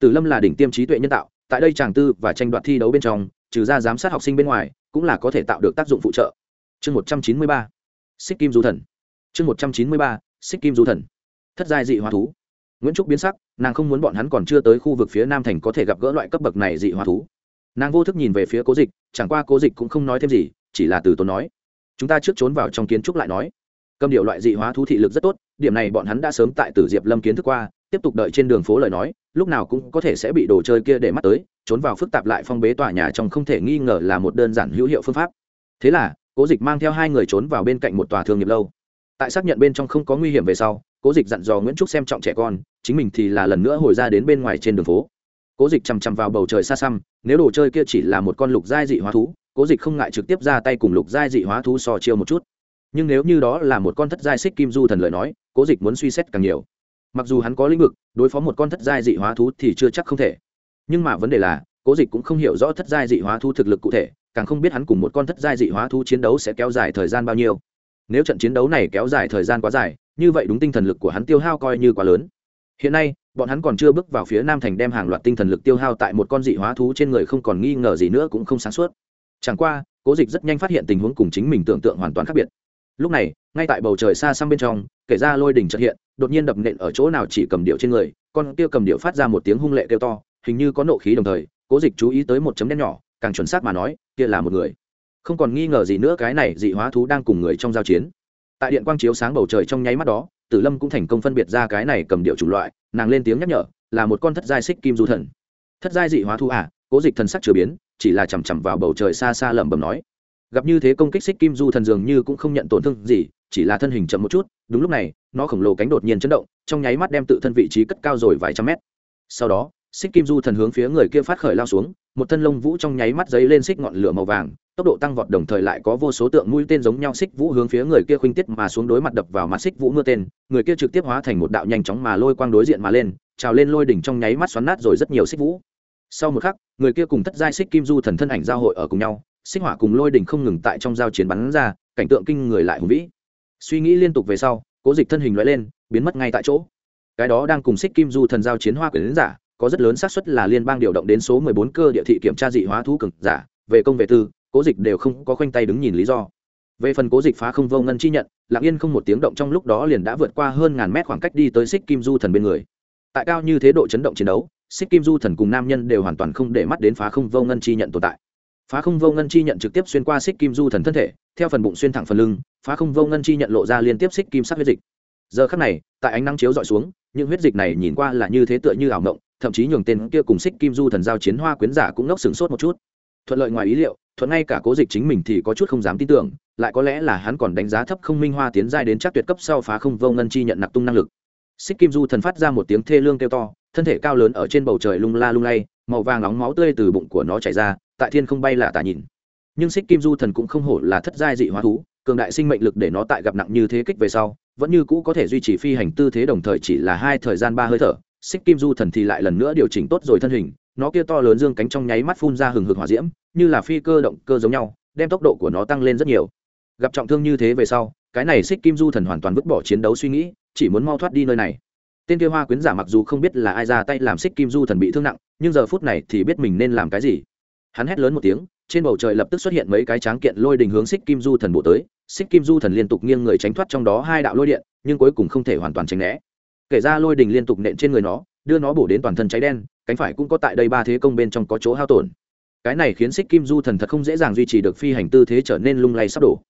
Tử lâm là đỉnh tiêm trí tuệ nhân tạo, tại đây chàng tư và tranh đoạt thi đấu bên trong, trừ ra giám sát học sinh bên ngoài, cũng là có thể tạo được tác dụng phụ trợ. Chương một trăm chín mươi ba, xích kim du thần. Chương một trăm chín mươi ba, xích kim du thần. Thất giai dị hóa thú. Nguyễn trúc biến sắc, nàng không muốn bọn hắn còn chưa tới khu vực phía nam thành có thể gặp gỡ loại cấp bậc này dị hóa thú. Nàng vô thức nhìn về phía cố dịch, chẳng qua cố dịch cũng không nói thêm gì, chỉ là từ tốn nói chúng ta trước trốn vào trong kiến trúc lại nói. Cầm điệu loại dị hóa thú thị lực rất tốt, điểm này bọn hắn đã sớm tại tử diệp lâm kiến thức qua, tiếp tục đợi trên đường phố lời nói, lúc nào cũng có thể sẽ bị đồ chơi kia để mắt tới, trốn vào phức tạp lại phong bế tòa nhà trong không thể nghi ngờ là một đơn giản hữu hiệu phương pháp. Thế là, cố dịch mang theo hai người trốn vào bên cạnh một tòa thương nghiệp lâu. Tại xác nhận bên trong không có nguy hiểm về sau, cố dịch dặn dò nguyễn trúc xem trọng trẻ con, chính mình thì là lần nữa hồi ra đến bên ngoài trên đường phố. Cố dịch chằm chằm vào bầu trời xa xăm, nếu đồ chơi kia chỉ là một con lục giai dị hóa thú cố dịch không ngại trực tiếp ra tay cùng lục giai dị hóa thú so chiêu một chút. Nhưng nếu như đó là một con thất giai xích kim du thần lời nói, cố dịch muốn suy xét càng nhiều. Mặc dù hắn có lĩnh vực, đối phó một con thất giai dị hóa thú thì chưa chắc không thể. Nhưng mà vấn đề là, cố dịch cũng không hiểu rõ thất giai dị hóa thú thực lực cụ thể, càng không biết hắn cùng một con thất giai dị hóa thú chiến đấu sẽ kéo dài thời gian bao nhiêu. Nếu trận chiến đấu này kéo dài thời gian quá dài, như vậy đúng tinh thần lực của hắn tiêu hao coi như quá lớn. Hiện nay, bọn hắn còn chưa bước vào phía nam thành đem hàng loạt tinh thần lực tiêu hao tại một con dị hóa thú trên người không còn nghi ngờ gì nữa cũng không sáng suốt chẳng qua, cố dịch rất nhanh phát hiện tình huống cùng chính mình tưởng tượng hoàn toàn khác biệt. Lúc này, ngay tại bầu trời xa xăm bên trong, kể ra lôi đỉnh trật hiện, đột nhiên đập nện ở chỗ nào chỉ cầm điệu trên người, con kia cầm điệu phát ra một tiếng hung lệ kêu to, hình như có nộ khí đồng thời, cố dịch chú ý tới một chấm đen nhỏ, càng chuẩn xác mà nói, kia là một người. Không còn nghi ngờ gì nữa, cái này dị hóa thú đang cùng người trong giao chiến. Tại điện quang chiếu sáng bầu trời trong nháy mắt đó, tử lâm cũng thành công phân biệt ra cái này cầm điệu chủng loại, nàng lên tiếng nhắc nhở, là một con thất giai xích kim du thần. Thất giai dị hóa thú à cố dịch thần sắc chưa biến chỉ là chằm chằm vào bầu trời xa xa lẩm bẩm nói. Gặp như thế công kích xích kim du thần dường như cũng không nhận tổn thương gì, chỉ là thân hình chậm một chút, đúng lúc này, nó khổng lồ cánh đột nhiên chấn động, trong nháy mắt đem tự thân vị trí cất cao rồi vài trăm mét. Sau đó, xích kim du thần hướng phía người kia phát khởi lao xuống, một thân lông vũ trong nháy mắt dấy lên xích ngọn lửa màu vàng, tốc độ tăng vọt đồng thời lại có vô số tượng mũi tên giống nhau xích vũ hướng phía người kia khuynh tiết mà xuống đối mặt đập vào mặt xích vũ mưa tên, người kia trực tiếp hóa thành một đạo nhanh chóng mà lôi quang đối diện mà lên, trào lên lôi đỉnh trong nháy mắt xoắn nát rồi rất nhiều xích vũ sau một khắc, người kia cùng thất giai xích kim du thần thân ảnh giao hội ở cùng nhau, xích hỏa cùng lôi đỉnh không ngừng tại trong giao chiến bắn ra, cảnh tượng kinh người lại hùng vĩ. Suy nghĩ liên tục về sau, cố dịch thân hình loại lên, biến mất ngay tại chỗ. Cái đó đang cùng xích kim du thần giao chiến hoa quyển giả, có rất lớn xác suất là liên bang điều động đến số 14 cơ địa thị kiểm tra dị hóa thú cực giả, về công về tư, cố dịch đều không có khoanh tay đứng nhìn lý do. Về phần cố dịch phá không vô ngân chi nhận, lặng yên không một tiếng động trong lúc đó liền đã vượt qua hơn ngàn mét khoảng cách đi tới xích kim du thần bên người. Tại cao như thế độ chấn động chiến đấu xích kim du thần cùng nam nhân đều hoàn toàn không để mắt đến phá không vô ngân chi nhận tồn tại. Phá không vô ngân chi nhận trực tiếp xuyên qua xích kim du thần thân thể, theo phần bụng xuyên thẳng phần lưng, phá không vô ngân chi nhận lộ ra liên tiếp xích kim sắc huyết dịch. Giờ khắc này, tại ánh nắng chiếu dọi xuống, những huyết dịch này nhìn qua là như thế tựa như ảo mộng, thậm chí nhường tên kia cùng xích kim du thần giao chiến hoa quyến giả cũng ngốc sửng sốt một chút. Thuận lợi ngoài ý liệu, thuận ngay cả cố dịch chính mình thì có chút không dám tin tưởng, lại có lẽ là hắn còn đánh giá thấp không minh hoa tiến giai đến chắc tuyệt cấp sau phá không vô ngân chi nhận nặc tung năng lực. Xích kim du thần phát ra một tiếng thê lương kêu to thân thể cao lớn ở trên bầu trời lung la lung lay, màu vàng nóng máu tươi từ bụng của nó chảy ra, tại thiên không bay là tà nhìn. Nhưng xích kim du thần cũng không hổ là thất giai dị hóa thú, cường đại sinh mệnh lực để nó tại gặp nặng như thế kích về sau, vẫn như cũ có thể duy trì phi hành tư thế đồng thời chỉ là hai thời gian ba hơi thở, xích kim du thần thì lại lần nữa điều chỉnh tốt rồi thân hình, nó kia to lớn dương cánh trong nháy mắt phun ra hừng hực hỏa diễm, như là phi cơ động cơ giống nhau, đem tốc độ của nó tăng lên rất nhiều. Gặp trọng thương như thế về sau, cái này xích kim du thần hoàn toàn vứt bỏ chiến đấu suy nghĩ, chỉ muốn mau thoát đi nơi này tên kia hoa quyến giả mặc dù không biết là ai ra tay làm xích kim du thần bị thương nặng, nhưng giờ phút này thì biết mình nên làm cái gì. Hắn hét lớn một tiếng, trên bầu trời lập tức xuất hiện mấy cái tráng kiện lôi đình hướng xích kim du thần bộ tới. Xích kim du thần liên tục nghiêng người tránh thoát trong đó hai đạo lôi điện, nhưng cuối cùng không thể hoàn toàn tránh né. Kể ra lôi đình liên tục nện trên người nó, đưa nó bổ đến toàn thân cháy đen, cánh phải cũng có tại đây ba thế công bên trong có chỗ hao tổn. Cái này khiến xích kim du thần thật không dễ dàng duy trì được phi hành tư thế trở nên lung lay sắp đổ.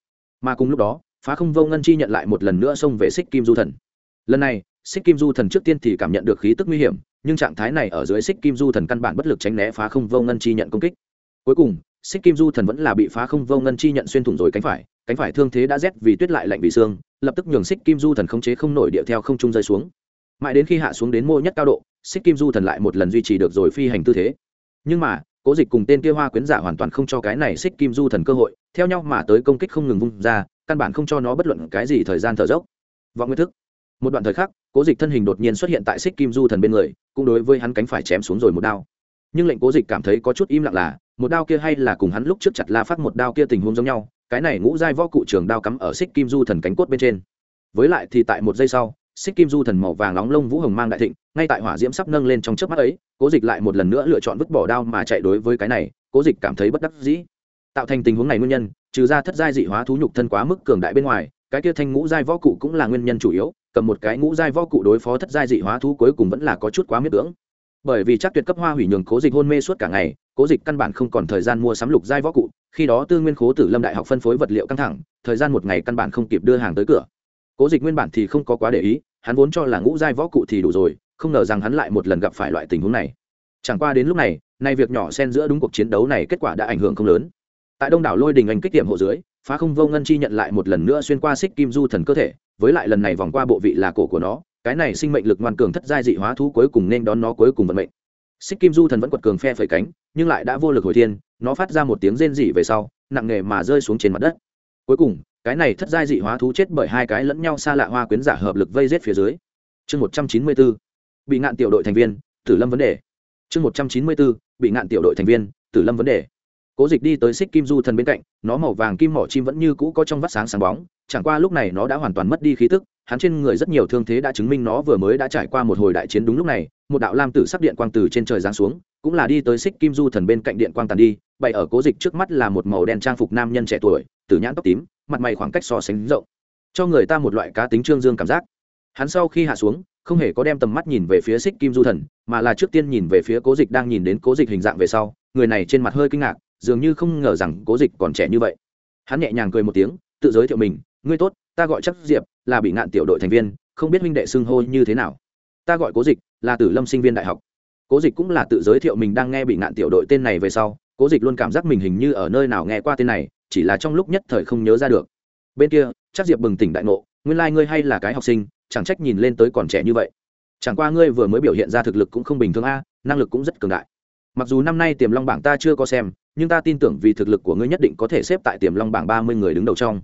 Mà cùng lúc đó, phá không vô ngân chi nhận lại một lần nữa xông về xích kim du thần. Lần này xích kim du thần trước tiên thì cảm nhận được khí tức nguy hiểm, nhưng trạng thái này ở dưới xích kim du thần căn bản bất lực tránh né phá không vô ngân chi nhận công kích. Cuối cùng, xích kim du thần vẫn là bị phá không vô ngân chi nhận xuyên thủng rồi cánh phải cánh phải thương thế đã rét vì tuyết lại lạnh vì xương, lập tức nhường xích kim du thần khống chế không nổi địa theo không trung rơi xuống. Mãi đến khi hạ xuống đến mô nhất cao độ, xích kim du thần lại một lần duy trì được rồi phi hành tư thế. Nhưng mà, cố dịch cùng tên kia hoa quyến giả hoàn toàn không cho cái này xích kim du thần cơ hội, theo nhau mà tới công kích không ngừng vung ra, căn bản không cho nó bất luận cái gì thời gian thở dốc. Vọng nguyên thức. Một đoạn thời khắc cố dịch thân hình đột nhiên xuất hiện tại xích kim du thần bên người, cũng đối với hắn cánh phải chém xuống rồi một đao. Nhưng lệnh cố dịch cảm thấy có chút im lặng là, một đao kia hay là cùng hắn lúc trước chặt la phát một đao kia tình huống giống nhau, cái này ngũ giai võ cụ trường đao cắm ở xích kim du thần cánh cốt bên trên. Với lại thì tại một giây sau xích kim du thần màu vàng nóng lông vũ hồng mang đại thịnh, ngay tại hỏa diễm sắp nâng lên trong trước mắt ấy, cố dịch lại một lần nữa lựa chọn vứt bỏ đao mà chạy đối với cái này, cố dịch cảm thấy bất đắc dĩ. Tạo thành tình huống này nguyên nhân, trừ ra thất giai dị hóa thú nhục thân quá mức cường đại bên ngoài, cái kia thanh ngũ giai võ cụ cũng là nguyên nhân chủ yếu cầm một cái ngũ giai võ cụ đối phó thất giai dị hóa thú cuối cùng vẫn là có chút quá miết cưỡng. Bởi vì chắc tuyệt cấp hoa hủy nhường cố dịch hôn mê suốt cả ngày, cố dịch căn bản không còn thời gian mua sắm lục giai võ cụ, khi đó tư nguyên khố tử lâm đại học phân phối vật liệu căng thẳng, thời gian một ngày căn bản không kịp đưa hàng tới cửa. Cố dịch nguyên bản thì không có quá để ý, hắn vốn cho là ngũ giai võ cụ thì đủ rồi, không ngờ rằng hắn lại một lần gặp phải loại tình huống này. Chẳng qua đến lúc này, nay việc nhỏ xen giữa đúng cuộc chiến đấu này kết quả đã ảnh hưởng không lớn. Tại đông đảo lôi đình anh kích tiệm hộ dưới, phá không vô ngân chi nhận lại một lần nữa xuyên qua xích kim du thần cơ thể với lại lần này vòng qua bộ vị là cổ của nó, cái này sinh mệnh lực ngoan cường thất giai dị hóa thú cuối cùng nên đón nó cuối cùng vận mệnh. Xích kim du thần vẫn quật cường phe phẩy cánh, nhưng lại đã vô lực hồi thiên, nó phát ra một tiếng rên rỉ về sau, nặng nề mà rơi xuống trên mặt đất. Cuối cùng, cái này thất giai dị hóa thú chết bởi hai cái lẫn nhau xa lạ hoa quyến giả hợp lực vây rết phía dưới. Chương một trăm chín mươi bốn bị ngạn tiểu đội thành viên, tử lâm vấn đề. Chương một trăm chín mươi bốn bị ngạn tiểu đội thành viên, tử lâm vấn đề cố dịch đi tới xích kim du thần bên cạnh, nó màu vàng kim mỏ chim vẫn như cũ có trong vắt sáng sáng bóng, chẳng qua lúc này nó đã hoàn toàn mất đi khí tức, hắn trên người rất nhiều thương thế đã chứng minh nó vừa mới đã trải qua một hồi đại chiến đúng lúc này, một đạo lam tử sắc điện quang từ trên trời giáng xuống, cũng là đi tới xích kim du thần bên cạnh điện quang tàn đi, bày ở cố dịch trước mắt là một màu đen trang phục nam nhân trẻ tuổi, tử nhãn tóc tím, mặt mày khoảng cách so sánh rộng. Cho người ta một loại cá tính trương dương cảm giác. Hắn sau khi hạ xuống, không hề có đem tầm mắt nhìn về phía xích kim du thần, mà là trước tiên nhìn về phía cố dịch đang nhìn đến cố dịch hình dạng về sau, người này trên mặt hơi kinh ngạc dường như không ngờ rằng cố dịch còn trẻ như vậy. Hắn nhẹ nhàng cười một tiếng, tự giới thiệu mình, ngươi tốt, ta gọi chắc diệp, là bị ngạn tiểu đội thành viên, không biết minh đệ xưng hô như thế nào. Ta gọi cố dịch, là tử lâm sinh viên đại học. Cố dịch cũng là tự giới thiệu mình đang nghe bị ngạn tiểu đội tên này về sau, cố dịch luôn cảm giác mình hình như ở nơi nào nghe qua tên này, chỉ là trong lúc nhất thời không nhớ ra được. Bên kia chắc diệp bừng tỉnh đại ngộ, nguyên lai、like、ngươi hay là cái học sinh, chẳng trách nhìn lên tới còn trẻ như vậy. Chẳng qua ngươi vừa mới biểu hiện ra thực lực cũng không bình thường a, năng lực cũng rất cường đại. Mặc dù năm nay tiềm long bảng ta chưa có xem nhưng ta tin tưởng vì thực lực của ngươi nhất định có thể xếp tại tiềm long bảng ba mươi người đứng đầu trong.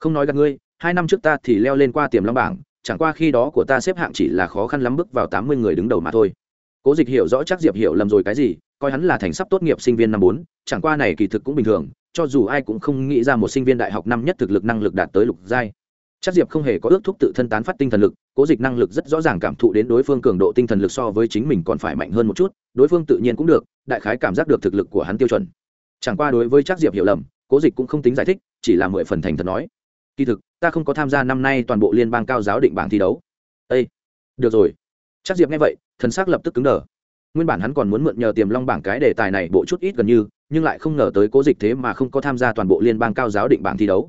Không nói gặp ngươi, hai năm trước ta thì leo lên qua tiềm long bảng, chẳng qua khi đó của ta xếp hạng chỉ là khó khăn lắm bước vào tám mươi người đứng đầu mà thôi. Cố dịch hiểu rõ chắc diệp hiểu lầm rồi cái gì, coi hắn là thành sắp tốt nghiệp sinh viên năm bốn, chẳng qua này kỳ thực cũng bình thường, cho dù ai cũng không nghĩ ra một sinh viên đại học năm nhất thực lực năng lực đạt tới lục giai. Chắc diệp không hề có ước thúc tự thân tán phát tinh thần lực, cố dịch năng lực rất rõ ràng cảm thụ đến đối phương cường độ tinh thần lực so với chính mình còn phải mạnh hơn một chút, đối phương tự nhiên cũng được, đại khái cảm giác được thực lực của hắn tiêu chuẩn chẳng qua đối với Trác diệp hiểu lầm, cố dịch cũng không tính giải thích, chỉ là mười phần thành thật nói. Kỳ thực, ta không có tham gia năm nay toàn bộ liên bang cao giáo định bảng thi đấu. Â được rồi. Trác diệp nghe vậy, thần xác lập tức cứng đờ. Nguyên bản hắn còn muốn mượn nhờ tiềm long bảng cái đề tài này bộ chút ít gần như, nhưng lại không ngờ tới cố dịch thế mà không có tham gia toàn bộ liên bang cao giáo định bảng thi đấu.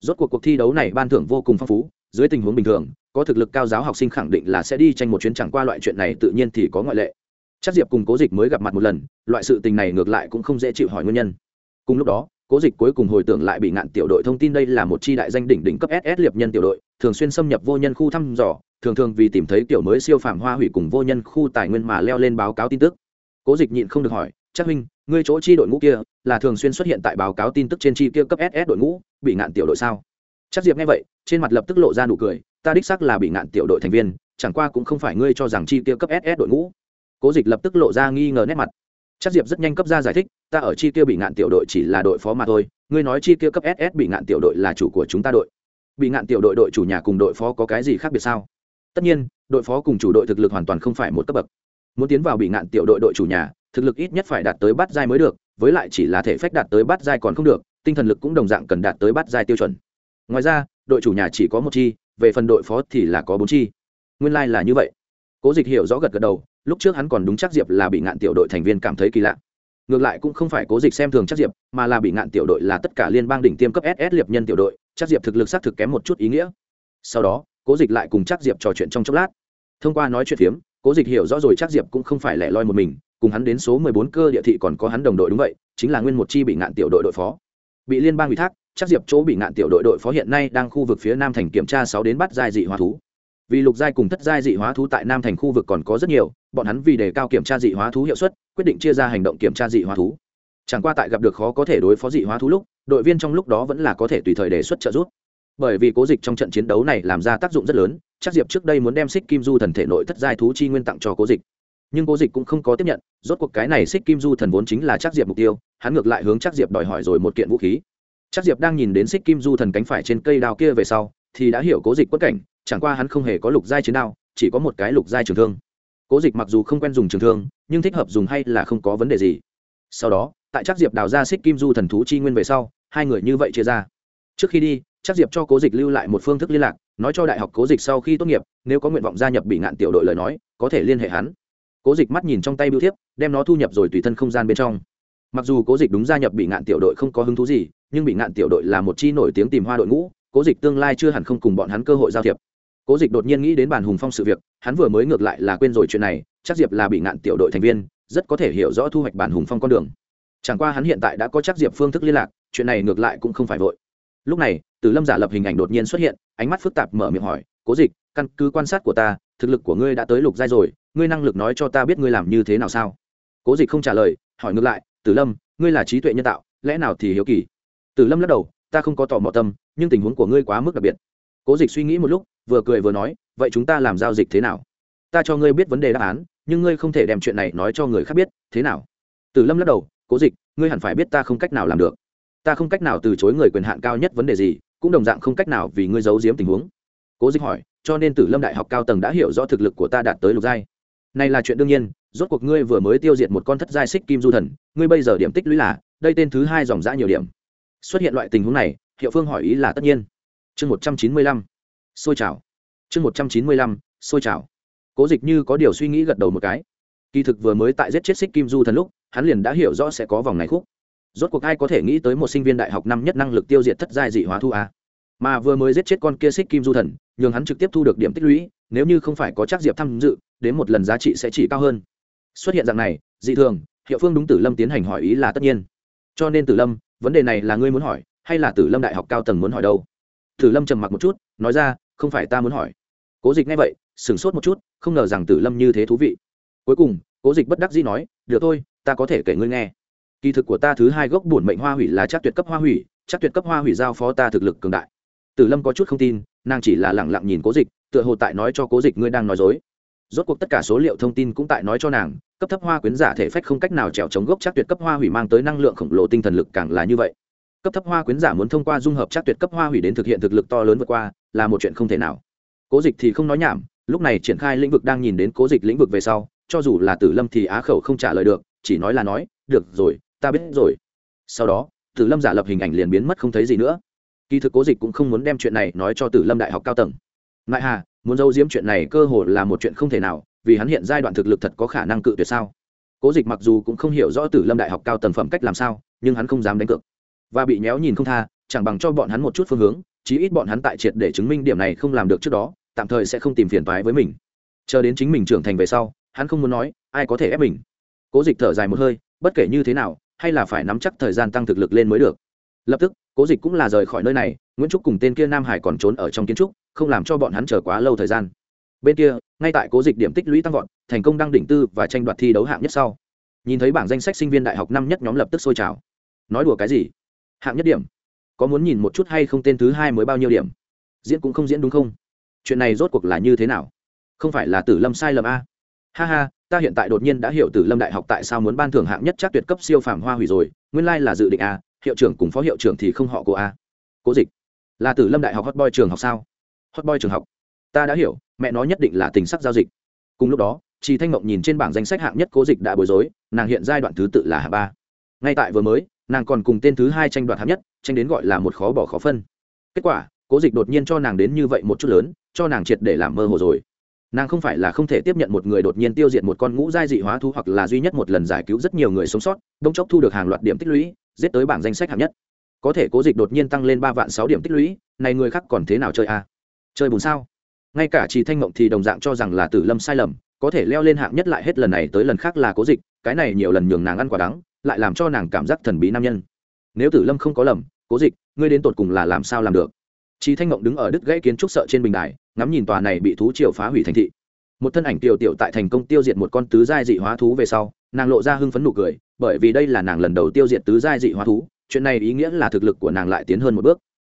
Rốt cuộc cuộc thi đấu này ban thưởng vô cùng phong phú, dưới tình huống bình thường, có thực lực cao giáo học sinh khẳng định là sẽ đi tranh một chuyến, chẳng qua loại chuyện này tự nhiên thì có ngoại lệ chắc diệp cùng cố dịch mới gặp mặt một lần, loại sự tình này ngược lại cũng không dễ chịu hỏi nguyên nhân. Cùng lúc đó, cố dịch cuối cùng hồi tưởng lại bị ngạn tiểu đội thông tin đây là một chi đại danh đỉnh đỉnh cấp ss liệp nhân tiểu đội, thường xuyên xâm nhập vô nhân khu thăm dò, thường thường vì tìm thấy tiểu mới siêu phàm hoa hủy cùng vô nhân khu tài nguyên mà leo lên báo cáo tin tức. Cố dịch nhịn không được hỏi, chắc huynh, ngươi chỗ chi đội ngũ kia là thường xuyên xuất hiện tại báo cáo tin tức trên chi kia cấp ss đội ngũ, bị ngạn tiểu đội sao? Chắc diệp nghe vậy, trên mặt lập tức lộ ra nụ cười, ta đích xác là bị ngạn tiểu đội thành viên, chẳng qua cũng không phải ngươi cho rằng chi kia cấp ss đội ngũ cố dịch lập tức lộ ra nghi ngờ nét mặt. Chắc diệp rất nhanh cấp ra giải thích, ta ở chi kia bị ngạn tiểu đội chỉ là đội phó mà thôi, ngươi nói chi kia cấp ss bị ngạn tiểu đội là chủ của chúng ta đội. Bị ngạn tiểu đội đội chủ nhà cùng đội phó có cái gì khác biệt sao? Tất nhiên, đội phó cùng chủ đội thực lực hoàn toàn không phải một cấp bậc. Muốn tiến vào bị ngạn tiểu đội đội chủ nhà, thực lực ít nhất phải đạt tới bát giai mới được, với lại chỉ là thể phách đạt tới bát giai còn không được, tinh thần lực cũng đồng dạng cần đạt tới bát giai tiêu chuẩn. Ngoài ra, đội chủ nhà chỉ có một chi, về phần đội phó thì là có bốn chi. Nguyên lai、like、là như vậy cố dịch hiểu rõ gật gật đầu, lúc trước hắn còn đúng chắc diệp là bị ngạn tiểu đội thành viên cảm thấy kỳ lạ. Ngược lại cũng không phải cố dịch xem thường chắc diệp, mà là bị ngạn tiểu đội là tất cả liên bang đỉnh tiêm cấp ss liệp nhân tiểu đội, chắc diệp thực lực xác thực kém một chút ý nghĩa. Sau đó, cố dịch lại cùng chắc diệp trò chuyện trong chốc lát. Thông qua nói chuyện phiếm, cố dịch hiểu rõ rồi chắc diệp cũng không phải lẻ loi một mình, cùng hắn đến số mười bốn cơ địa thị còn có hắn đồng đội đúng vậy, chính là nguyên một chi bị ngạn tiểu đội đội phó. Bị liên bang ủy thác, chắc diệp chỗ bị ngạn tiểu đội đội phó hiện nay đang khu vực phía nam thành kiểm tra sáu đến bắt giai dị hóa thú vì lục giai cùng thất giai dị hóa thú tại nam thành khu vực còn có rất nhiều, bọn hắn vì đề cao kiểm tra dị hóa thú hiệu suất, quyết định chia ra hành động kiểm tra dị hóa thú. Chẳng qua tại gặp được khó có thể đối phó dị hóa thú lúc, đội viên trong lúc đó vẫn là có thể tùy thời đề xuất trợ giúp. Bởi vì cố dịch trong trận chiến đấu này làm ra tác dụng rất lớn, chắc diệp trước đây muốn đem xích kim du thần thể nội thất giai thú chi nguyên tặng cho cố dịch. Nhưng cố dịch cũng không có tiếp nhận, rốt cuộc cái này xích kim du thần vốn chính là chắc diệp mục tiêu, hắn ngược lại hướng chắc diệp đòi hỏi rồi một kiện vũ khí. Chắc diệp đang nhìn đến xích kim du thần cánh phải trên cây đào kia về sau, thì đã hiểu cố dịch quất cảnh chẳng qua hắn không hề có lục giai chiến đao, chỉ có một cái lục giai trường thương. Cố dịch mặc dù không quen dùng trường thương, nhưng thích hợp dùng hay là không có vấn đề gì. Sau đó, tại chắc diệp đào ra xích kim du thần thú chi nguyên về sau, hai người như vậy chia ra. Trước khi đi chắc diệp cho cố dịch lưu lại một phương thức liên lạc, nói cho đại học cố dịch sau khi tốt nghiệp, nếu có nguyện vọng gia nhập bị ngạn tiểu đội lời nói, có thể liên hệ hắn. Cố dịch mắt nhìn trong tay bưu thiếp, đem nó thu nhập rồi tùy thân không gian bên trong. Mặc dù cố dịch đúng gia nhập bị ngạn tiểu đội không có hứng thú gì, nhưng bị ngạn tiểu đội là một chi nổi tiếng tìm hoa đội ngũ, cố dịch tương lai chưa hẳn không cùng bọn hắn cơ hội giao thiệp cố dịch đột nhiên nghĩ đến bàn hùng phong sự việc, hắn vừa mới ngược lại là quên rồi chuyện này, chắc diệp là bị ngạn tiểu đội thành viên, rất có thể hiểu rõ thu hoạch bản hùng phong con đường. Chẳng qua hắn hiện tại đã có chắc diệp phương thức liên lạc, chuyện này ngược lại cũng không phải vội. Lúc này tử lâm giả lập hình ảnh đột nhiên xuất hiện, ánh mắt phức tạp mở miệng hỏi, cố dịch, căn cứ quan sát của ta, thực lực của ngươi đã tới lục giai rồi, ngươi năng lực nói cho ta biết ngươi làm như thế nào sao? Cố dịch không trả lời, hỏi ngược lại tử lâm, ngươi là trí tuệ nhân tạo, lẽ nào thì hiếu kỳ? Tử lâm lắc đầu, ta không có tò mò tâm, nhưng tình huống của ngươi quá mức đặc biệt. Cố dịch suy nghĩ một lúc vừa cười vừa nói, vậy chúng ta làm giao dịch thế nào? Ta cho ngươi biết vấn đề đáp án, nhưng ngươi không thể đem chuyện này nói cho người khác biết, thế nào? Tử lâm lắc đầu, cố dịch, ngươi hẳn phải biết ta không cách nào làm được. Ta không cách nào từ chối người quyền hạn cao nhất vấn đề gì, cũng đồng dạng không cách nào vì ngươi giấu giếm tình huống. Cố dịch hỏi, cho nên tử lâm đại học cao tầng đã hiểu rõ thực lực của ta đạt tới lục giai. Này là chuyện đương nhiên, rốt cuộc ngươi vừa mới tiêu diệt một con thất giai xích kim du thần, ngươi bây giờ điểm tích lũy là, đây tên thứ hai dòng giã nhiều điểm. Xuất hiện loại tình huống này, hiệu phương hỏi ý là tất nhiên. Chương một trăm chín mươi lăm xôi chảo. Chương một trăm chín mươi lăm, xôi chảo. Cố dịch như có điều suy nghĩ gật đầu một cái. Kỳ thực vừa mới tại giết chết xích kim du thần lúc, hắn liền đã hiểu rõ sẽ có vòng này khúc. Rốt cuộc ai có thể nghĩ tới một sinh viên đại học năm nhất năng lực tiêu diệt thất giai dị hóa thu a. Mà vừa mới giết chết con kia xích kim du thần, nhường hắn trực tiếp thu được điểm tích lũy, nếu như không phải có chắc diệp tham dự, đến một lần giá trị sẽ chỉ cao hơn. Xuất hiện dạng này, dị thường, hiệu phương đúng tử lâm tiến hành hỏi ý là tất nhiên. Cho nên tử lâm, vấn đề này là ngươi muốn hỏi, hay là tử lâm đại học cao tầng muốn hỏi đâu? Tử lâm trầm mặc một chút, nói ra, không phải ta muốn hỏi. Cố dịch nghe vậy, sửng sốt một chút, không ngờ rằng tử lâm như thế thú vị. Cuối cùng, cố dịch bất đắc dĩ nói, được thôi, ta có thể kể ngươi nghe. Kỳ thực của ta thứ hai gốc bổn mệnh hoa hủy là chắc tuyệt cấp hoa hủy, chắc tuyệt cấp hoa hủy giao phó ta thực lực cường đại. Tử lâm có chút không tin, nàng chỉ là lẳng lặng nhìn cố dịch, tựa hồ tại nói cho cố dịch ngươi đang nói dối. Rốt cuộc tất cả số liệu thông tin cũng tại nói cho nàng, cấp thấp hoa quyến giả thể phách không cách nào trèo chống gốc chắc tuyệt cấp hoa hủy mang tới năng lượng khổng lồ tinh thần lực càng là như vậy cấp thấp hoa quyến giả muốn thông qua dung hợp chắc tuyệt cấp hoa hủy đến thực hiện thực lực to lớn vượt qua, là một chuyện không thể nào. Cố dịch thì không nói nhảm, lúc này triển khai lĩnh vực đang nhìn đến cố dịch lĩnh vực về sau, cho dù là tử lâm thì á khẩu không trả lời được, chỉ nói là nói, được rồi, ta biết rồi. Sau đó, tử lâm giả lập hình ảnh liền biến mất không thấy gì nữa. Kỳ thực cố dịch cũng không muốn đem chuyện này nói cho tử lâm đại học cao tầng. Ngại hà, muốn giấu diếm chuyện này cơ hồ là một chuyện không thể nào, vì hắn hiện giai đoạn thực lực thật có khả năng cự tuyệt sao? Cố dịch mặc dù cũng không hiểu rõ tử lâm đại học cao tầng phẩm cách làm sao, nhưng hắn không dám đánh cược và bị méo nhìn không tha, chẳng bằng cho bọn hắn một chút phương hướng, chí ít bọn hắn tại triệt để chứng minh điểm này không làm được trước đó, tạm thời sẽ không tìm phiền toái với mình. Chờ đến chính mình trưởng thành về sau, hắn không muốn nói, ai có thể ép mình. Cố dịch thở dài một hơi, bất kể như thế nào, hay là phải nắm chắc thời gian tăng thực lực lên mới được. Lập tức, cố dịch cũng là rời khỏi nơi này, nguyễn trúc cùng tên kia nam hải còn trốn ở trong kiến trúc, không làm cho bọn hắn chờ quá lâu thời gian. Bên kia, ngay tại cố dịch điểm tích lũy tăng vọt, thành công đăng đỉnh tư và tranh đoạt thi đấu hạng nhất sau. Nhìn thấy bảng danh sách sinh viên đại học năm nhất nhóm lập tức sôi trào. Nói đùa cái gì? Hạng nhất điểm. Có muốn nhìn một chút hay không tên thứ hai mới bao nhiêu điểm? Diễn cũng không diễn đúng không? Chuyện này rốt cuộc là như thế nào? Không phải là tử lâm sai lầm a? Ha ha, ta hiện tại đột nhiên đã hiểu tử lâm đại học tại sao muốn ban thưởng hạng nhất chắc tuyệt cấp siêu phàm hoa hủy rồi, nguyên lai là dự định a, hiệu trưởng cùng phó hiệu trưởng thì không họ cô a. Cố dịch, là tử lâm đại học hot boy trường học sao? Hot boy trường học. Ta đã hiểu, mẹ nó nhất định là tình sắc giao dịch. Cùng lúc đó chị thanh mộng nhìn trên bảng danh sách hạng nhất cố dịch đã bối rối, nàng hiện giai đoạn thứ tự là hạng ba. Ngay tại vừa mới nàng còn cùng tên thứ hai tranh đoạt hạng nhất, tranh đến gọi là một khó bỏ khó phân. Kết quả, cố dịch đột nhiên cho nàng đến như vậy một chút lớn, cho nàng triệt để làm mơ hồ rồi. Nàng không phải là không thể tiếp nhận một người đột nhiên tiêu diệt một con ngũ giai dị hóa thú hoặc là duy nhất một lần giải cứu rất nhiều người sống sót đông chốc thu được hàng loạt điểm tích lũy, giết tới bảng danh sách hạng nhất. Có thể cố dịch đột nhiên tăng lên ba vạn sáu điểm tích lũy, này người khác còn thế nào chơi a à? chơi bùn sao? Ngay cả chị thanh mộng thì đồng dạng cho rằng là tử lâm sai lầm, có thể leo lên hạng nhất lại hết lần này tới lần khác là cố dịch, cái này nhiều lần nhường nàng ăn quả đắng lại làm cho nàng cảm giác thần bí nam nhân. Nếu tử lâm không có lầm, cố dịch, ngươi đến tột cùng là làm sao làm được? Chị thanh Ngộng đứng ở đứt gãy kiến trúc sợ trên bình đài, ngắm nhìn tòa này bị thú triều phá hủy thành thị. Một thân ảnh tiểu tiểu tại thành công tiêu diệt một con tứ giai dị hóa thú về sau, nàng lộ ra hưng phấn nụ cười, bởi vì đây là nàng lần đầu tiêu diệt tứ giai dị hóa thú, chuyện này ý nghĩa là thực lực của nàng lại tiến hơn một bước.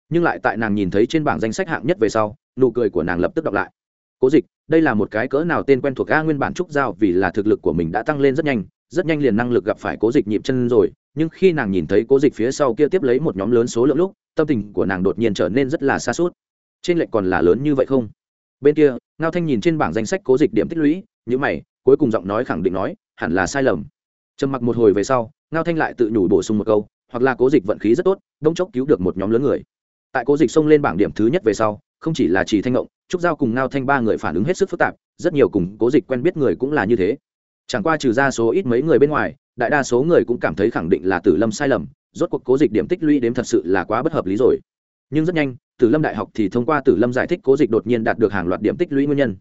Nhưng lại tại nàng nhìn thấy trên bảng danh sách hạng nhất về sau, nụ cười của nàng lập tức đọc lại. Cố dịch, đây là một cái cỡ nào tên quen thuộc a nguyên bản trúc giao vì là thực lực của mình đã tăng lên rất nhanh rất nhanh liền năng lực gặp phải cố dịch nhịp chân rồi, nhưng khi nàng nhìn thấy cố dịch phía sau kia tiếp lấy một nhóm lớn số lượng lúc, tâm tình của nàng đột nhiên trở nên rất là xa suốt trên lệnh còn là lớn như vậy không? Bên kia, ngao thanh nhìn trên bảng danh sách cố dịch điểm tích lũy như mày, cuối cùng giọng nói khẳng định nói, hẳn là sai lầm. Trầm mặc một hồi về sau, ngao thanh lại tự nhủ bổ sung một câu, hoặc là cố dịch vận khí rất tốt đông chốc cứu được một nhóm lớn người. Tại cố dịch xông lên bảng điểm thứ nhất về sau, không chỉ là chỉ thanh ngộng, trúc giao cùng ngao thanh ba người phản ứng hết sức phức tạp, rất nhiều cùng cố dịch quen biết người cũng là như thế chẳng qua trừ ra số ít mấy người bên ngoài, đại đa số người cũng cảm thấy khẳng định là tử lâm sai lầm, rốt cuộc cố dịch điểm tích lũy đếm thật sự là quá bất hợp lý rồi. Nhưng rất nhanh, tử lâm đại học thì thông qua tử lâm giải thích cố dịch đột nhiên đạt được hàng loạt điểm tích lũy nguyên nhân.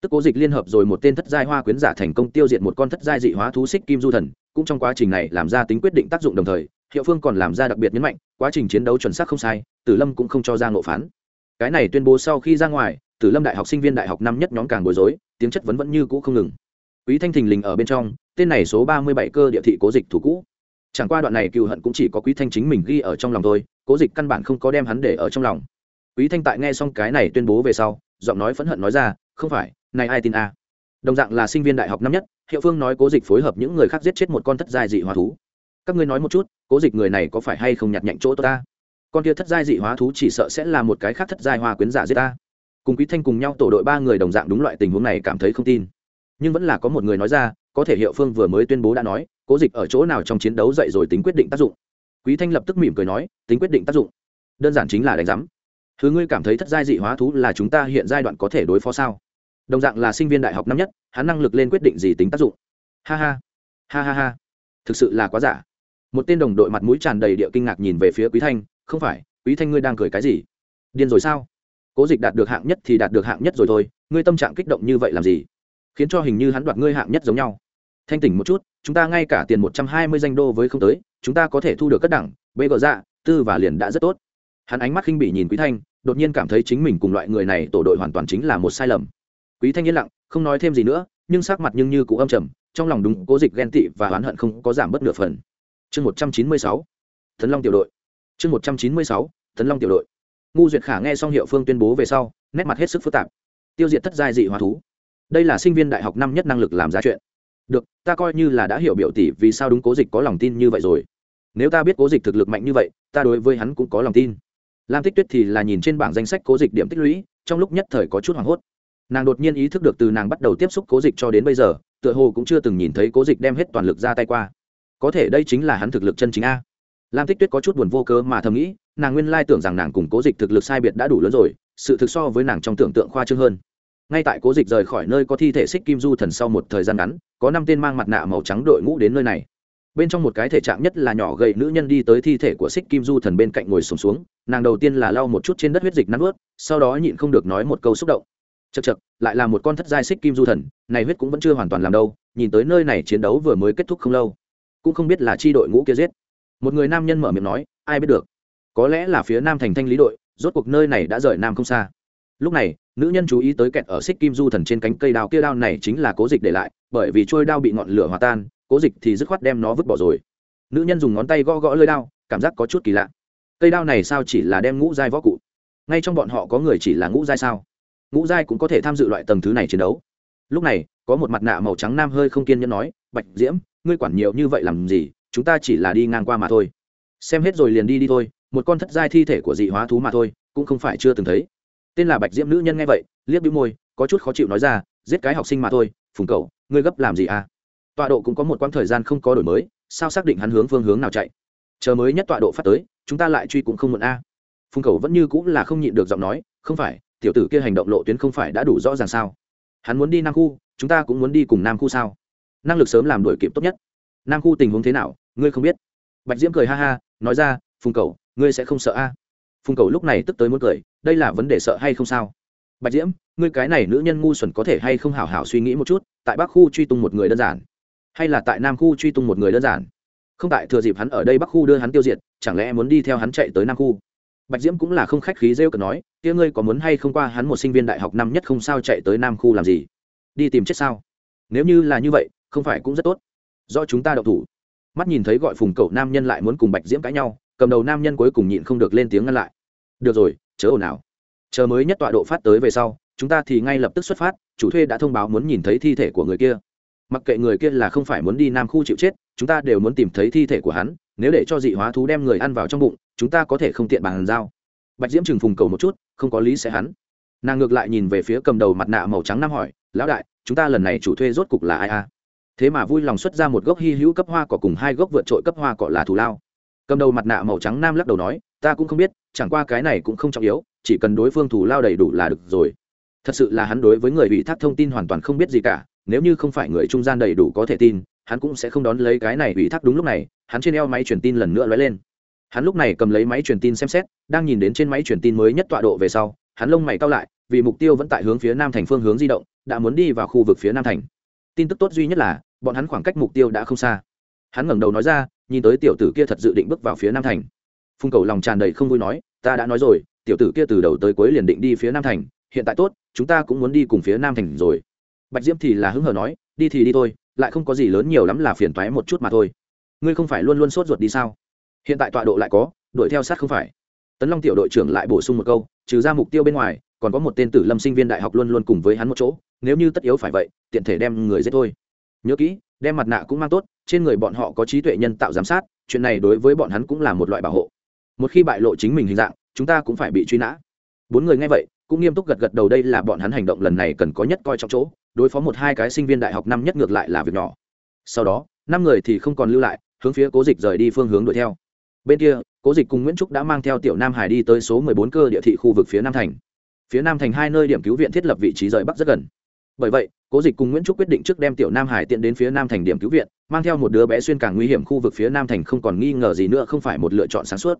Tức cố dịch liên hợp rồi một tên thất giai hoa quyến giả thành công tiêu diệt một con thất giai dị hóa thú xích kim du thần, cũng trong quá trình này làm ra tính quyết định tác dụng đồng thời, hiệu phương còn làm ra đặc biệt nhấn mạnh, quá trình chiến đấu chuẩn xác không sai, tử lâm cũng không cho ra ngộ phán. Cái này tuyên bố sau khi ra ngoài, tử lâm đại học sinh viên đại học năm nhất nhóm càng bối rối, tiếng chất vấn vẫn như cũ không ngừng quý thanh thình lình ở bên trong, tên này số ba mươi bảy cơ địa thị cố dịch thủ cũ. Chẳng qua đoạn này cựu hận cũng chỉ có quý thanh chính mình ghi ở trong lòng thôi, cố dịch căn bản không có đem hắn để ở trong lòng. Quý thanh tại nghe xong cái này tuyên bố về sau, giọng nói phẫn hận nói ra, không phải, này ai tin a? Đồng dạng là sinh viên đại học năm nhất, hiệu phương nói cố dịch phối hợp những người khác giết chết một con thất giai dị hóa thú. Các ngươi nói một chút, cố dịch người này có phải hay không nhặt nhạnh chỗ ta? Con kia thất giai dị hóa thú chỉ sợ sẽ là một cái khác thất giai hoa quyến giả giết ta. Cùng quý thanh cùng nhau tổ đội ba người đồng dạng đúng loại tình huống này cảm thấy không tin nhưng vẫn là có một người nói ra, có thể hiệu phương vừa mới tuyên bố đã nói, cố dịch ở chỗ nào trong chiến đấu dậy rồi tính quyết định tác dụng. Quý thanh lập tức mỉm cười nói, tính quyết định tác dụng. Đơn giản chính là đánh giám. Thứ ngươi cảm thấy thất giai dị hóa thú là chúng ta hiện giai đoạn có thể đối phó sao? Đồng dạng là sinh viên đại học năm nhất, hắn năng lực lên quyết định gì tính tác dụng? Ha ha. Ha ha ha. Thực sự là quá giả. Một tên đồng đội mặt mũi tràn đầy địa kinh ngạc nhìn về phía quý thanh, không phải, quý thanh ngươi đang cười cái gì? Điên rồi sao? Cố dịch đạt được hạng nhất thì đạt được hạng nhất rồi thôi, ngươi tâm trạng kích động như vậy làm gì? Khiến cho hình như hắn đoạt ngươi hạng nhất giống nhau. Thanh tỉnh một chút, chúng ta ngay cả tiền một trăm hai mươi danh đô với không tới, chúng ta có thể thu được cất đẳng, bê gờ dạ tư và liền đã rất tốt. Hắn ánh mắt khinh bị nhìn quý thanh, đột nhiên cảm thấy chính mình cùng loại người này tổ đội hoàn toàn chính là một sai lầm. Quý thanh yên lặng, không nói thêm gì nữa, nhưng sắc mặt nhưng như cũ âm trầm, trong lòng đúng cố dịch ghen tị và oán hận không có giảm bớt nửa phần. Chương một trăm chín mươi sáu, thần long tiểu đội. Chương một trăm chín mươi sáu, thần long tiểu đội. Ngu duyệt khả nghe xong hiệu phương tuyên bố về sau, nét mặt hết sức phức tạp. Tiêu diệt thất giai dị hóa thú đây là sinh viên đại học năm nhất năng lực làm ra chuyện. Được, ta coi như là đã hiểu biểu tỷ vì sao đúng cố dịch có lòng tin như vậy rồi. Nếu ta biết cố dịch thực lực mạnh như vậy, ta đối với hắn cũng có lòng tin. Lam tích tuyết thì là nhìn trên bảng danh sách cố dịch điểm tích lũy, trong lúc nhất thời có chút hoảng hốt. Nàng đột nhiên ý thức được từ nàng bắt đầu tiếp xúc cố dịch cho đến bây giờ, tựa hồ cũng chưa từng nhìn thấy cố dịch đem hết toàn lực ra tay qua. Có thể đây chính là hắn thực lực chân chính a. Lam tích tuyết có chút buồn vô cớ mà thầm nghĩ, nàng nguyên lai tưởng rằng nàng cùng cố dịch thực lực sai biệt đã đủ lớn rồi, sự thực so với nàng trong tưởng tượng khoa trương hơn ngay tại cố dịch rời khỏi nơi có thi thể xích kim du thần sau một thời gian ngắn có năm tên mang mặt nạ màu trắng đội ngũ đến nơi này. Bên trong một cái thể trạng nhất là nhỏ gầy nữ nhân đi tới thi thể của xích kim du thần bên cạnh ngồi sùng xuống, xuống nàng đầu tiên là lau một chút trên đất huyết dịch nắn ướt sau đó nhịn không được nói một câu xúc động. Chật chật lại là một con thất giai xích kim du thần này huyết cũng vẫn chưa hoàn toàn làm đâu nhìn tới nơi này chiến đấu vừa mới kết thúc không lâu cũng không biết là chi đội ngũ kia giết. Một người nam nhân mở miệng nói ai biết được có lẽ là phía nam thành thanh lý đội rốt cuộc nơi này đã rời nam không xa. Lúc này nữ nhân chú ý tới kẹt ở xích kim du thần trên cánh cây đao kia đao này chính là cố dịch để lại, bởi vì trôi đao bị ngọn lửa hòa tan, cố dịch thì dứt khoát đem nó vứt bỏ rồi. Nữ nhân dùng ngón tay gõ gõ lơi đao, cảm giác có chút kỳ lạ. Cây đao này sao chỉ là đem ngũ giai võ cụ? Ngay trong bọn họ có người chỉ là ngũ giai sao? Ngũ giai cũng có thể tham dự loại tầng thứ này chiến đấu. Lúc này, có một mặt nạ màu trắng nam hơi không kiên nhẫn nói, bạch diễm, ngươi quản nhiều như vậy làm gì? Chúng ta chỉ là đi ngang qua mà thôi. Xem hết rồi liền đi đi thôi, một con thất giai thi thể của dị hóa thú mà thôi, cũng không phải chưa từng thấy tên là bạch diễm nữ nhân nghe vậy, liếc bĩu môi, có chút khó chịu nói ra, giết cái học sinh mà thôi, phùng cầu ngươi gấp làm gì à? Tọa độ cũng có một quãng thời gian không có đổi mới, sao xác định hắn hướng phương hướng nào chạy? Chờ mới nhất tọa độ phát tới, chúng ta lại truy cũng không muộn a. Phùng cầu vẫn như cũng là không nhịn được giọng nói, không phải, tiểu tử kia hành động lộ tuyến không phải đã đủ rõ ràng sao? Hắn muốn đi nam khu, chúng ta cũng muốn đi cùng nam khu sao? Năng lực sớm làm đuổi kịp tốt nhất. Nam khu tình huống thế nào, ngươi không biết? Bạch diễm cười ha ha, nói ra, phùng cầu ngươi sẽ không sợ a phùng cầu lúc này tức tới muốn cười, đây là vấn đề sợ hay không sao? Bạch diễm, ngươi cái này nữ nhân ngu xuẩn có thể hay không hảo hảo suy nghĩ một chút, tại bắc khu truy tung một người đơn giản? Hay là tại nam khu truy tung một người đơn giản? Không tại thừa dịp hắn ở đây bắc khu đưa hắn tiêu diệt, chẳng lẽ muốn đi theo hắn chạy tới nam khu? Bạch diễm cũng là không khách khí rêu cờ nói, kia ngươi có muốn hay không qua hắn một sinh viên đại học năm nhất không sao chạy tới nam khu làm gì? Đi tìm chết sao? Nếu như là như vậy, không phải cũng rất tốt. Do chúng ta đậu thủ. Mắt nhìn thấy gọi phùng cậu nam nhân lại muốn cùng bạch diễm cãi nhau, cầm đầu nam nhân cuối cùng nhịn không được lên tiếng ngăn lại được rồi, chớ ồn ào. Chờ mới nhất tọa độ phát tới về sau, chúng ta thì ngay lập tức xuất phát, chủ thuê đã thông báo muốn nhìn thấy thi thể của người kia. Mặc kệ người kia là không phải muốn đi nam khu chịu chết, chúng ta đều muốn tìm thấy thi thể của hắn, nếu để cho dị hóa thú đem người ăn vào trong bụng, chúng ta có thể không tiện bàn giao. Bạch diễm trừng phùng cầu một chút, không có lý sẽ hắn. Nàng ngược lại nhìn về phía cầm đầu mặt nạ màu trắng nam hỏi, lão đại, chúng ta lần này chủ thuê rốt cục là ai a? Thế mà vui lòng xuất ra một gốc hy hữu cấp hoa cỏ cùng hai gốc vượt trội cấp hoa cỏ là thù lao. Cầm đầu mặt nạ màu trắng nam lắc đầu nói ta cũng không biết, chẳng qua cái này cũng không trọng yếu, chỉ cần đối phương thù lao đầy đủ là được rồi. Thật sự là hắn đối với người ủy thác thông tin hoàn toàn không biết gì cả, nếu như không phải người trung gian đầy đủ có thể tin, hắn cũng sẽ không đón lấy cái này ủy thác đúng lúc này, hắn trên eo máy truyền tin lần nữa lóe lên. Hắn lúc này cầm lấy máy truyền tin xem xét, đang nhìn đến trên máy truyền tin mới nhất tọa độ về sau, hắn lông mày cao lại, vì mục tiêu vẫn tại hướng phía nam thành phương hướng di động, đã muốn đi vào khu vực phía nam thành. Tin tức tốt duy nhất là, bọn hắn khoảng cách mục tiêu đã không xa. Hắn ngẩng đầu nói ra, nhìn tới tiểu tử kia thật dự định bước vào phía nam thành phung cầu lòng tràn đầy không vui nói, ta đã nói rồi, tiểu tử kia từ đầu tới cuối liền định đi phía nam thành, hiện tại tốt, chúng ta cũng muốn đi cùng phía nam thành rồi. Bạch diễm thì là hứng hờ nói, đi thì đi thôi, lại không có gì lớn nhiều lắm là phiền toái một chút mà thôi. Ngươi không phải luôn luôn sốt ruột đi sao? Hiện tại tọa độ lại có, đuổi theo sát không phải. Tấn long tiểu đội trưởng lại bổ sung một câu, trừ ra mục tiêu bên ngoài, còn có một tên tử lâm sinh viên đại học luôn luôn cùng với hắn một chỗ, nếu như tất yếu phải vậy, tiện thể đem người giết thôi. Nhớ kỹ, đem mặt nạ cũng mang tốt, trên người bọn họ có trí tuệ nhân tạo giám sát, chuyện này đối với bọn hắn cũng là một loại bảo hộ một khi bại lộ chính mình hình dạng, chúng ta cũng phải bị truy nã. Bốn người nghe vậy, cũng nghiêm túc gật gật đầu đây là bọn hắn hành động lần này cần có nhất coi trọng chỗ, đối phó một hai cái sinh viên đại học năm nhất ngược lại là việc nhỏ. Sau đó, năm người thì không còn lưu lại, hướng phía cố dịch rời đi phương hướng đuổi theo. Bên kia, cố dịch cùng nguyễn trúc đã mang theo tiểu nam hải đi tới số 14 cơ địa thị khu vực phía nam thành. Phía nam thành hai nơi điểm cứu viện thiết lập vị trí rời bắc rất gần. Bởi vậy, cố dịch cùng nguyễn trúc quyết định trước đem tiểu nam hải tiện đến phía nam thành điểm cứu viện, mang theo một đứa bé xuyên càng nguy hiểm khu vực phía nam thành không còn nghi ngờ gì nữa, không phải một lựa chọn sáng suốt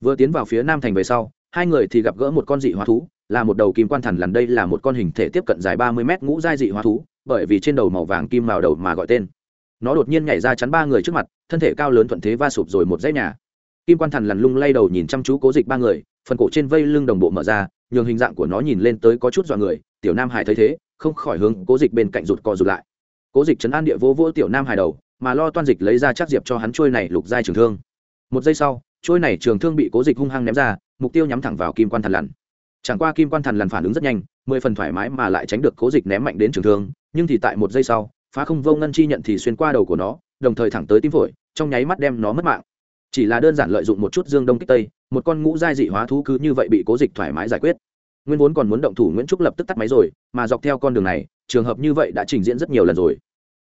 vừa tiến vào phía nam thành về sau, hai người thì gặp gỡ một con dị hóa thú, là một đầu kim quan thần lần đây là một con hình thể tiếp cận dài ba mươi mét ngũ giai dị hóa thú, bởi vì trên đầu màu vàng kim màu đầu mà gọi tên. Nó đột nhiên nhảy ra chắn ba người trước mặt, thân thể cao lớn thuận thế va sụp rồi một dãy nhà. Kim quan thần lằn lung lay đầu nhìn chăm chú cố dịch ba người, phần cổ trên vây lưng đồng bộ mở ra, nhường hình dạng của nó nhìn lên tới có chút dọa người, tiểu nam hải thấy thế, không khỏi hướng cố dịch bên cạnh rụt co rụt lại. Cố dịch chấn an địa vô vô tiểu nam hải đầu, mà lo toan dịch lấy ra chắc diệp cho hắn trôi này lục giai trường thương. Một giây sau trôi này trường thương bị cố dịch hung hăng ném ra, mục tiêu nhắm thẳng vào kim quan thần lằn. Chẳng qua kim quan thần lằn phản ứng rất nhanh, mười phần thoải mái mà lại tránh được cố dịch ném mạnh đến trường thương, nhưng thì tại một giây sau, phá không vô ngân chi nhận thì xuyên qua đầu của nó, đồng thời thẳng tới tim phổi, trong nháy mắt đem nó mất mạng. Chỉ là đơn giản lợi dụng một chút dương đông kích tây, một con ngũ giai dị hóa thú cứ như vậy bị cố dịch thoải mái giải quyết. Nguyên vốn còn muốn động thủ nguyễn trúc lập tức tắt máy rồi, mà dọc theo con đường này, trường hợp như vậy đã trình diễn rất nhiều lần rồi.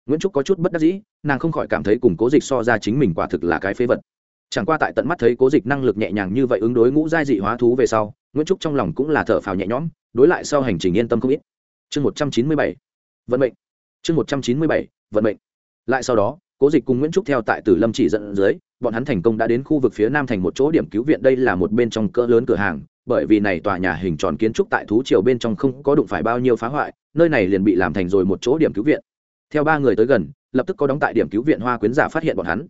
Nguyễn trúc có chút bất đắc dĩ, nàng không khỏi cảm thấy cùng cố dịch so ra chính mình quả thực là cái phế vật chẳng qua tại tận mắt thấy cố dịch năng lực nhẹ nhàng như vậy ứng đối ngũ giai dị hóa thú về sau, nguyễn trúc trong lòng cũng là thở phào nhẹ nhõm, đối lại sau hành trình yên tâm không ít. Chương một trăm chín mươi bảy, vận mệnh. Chương một trăm chín mươi bảy, vận mệnh. Lại sau đó, cố dịch cùng nguyễn trúc theo tại tử lâm chỉ dẫn dưới, bọn hắn thành công đã đến khu vực phía nam thành một chỗ điểm cứu viện, đây là một bên trong cỡ lớn cửa hàng, bởi vì này tòa nhà hình tròn kiến trúc tại thú triều bên trong không có đụng phải bao nhiêu phá hoại, nơi này liền bị làm thành rồi một chỗ điểm cứu viện. Theo ba người tới gần, lập tức có đóng tại điểm cứu viện hoa quyến giả phát hiện bọn hắn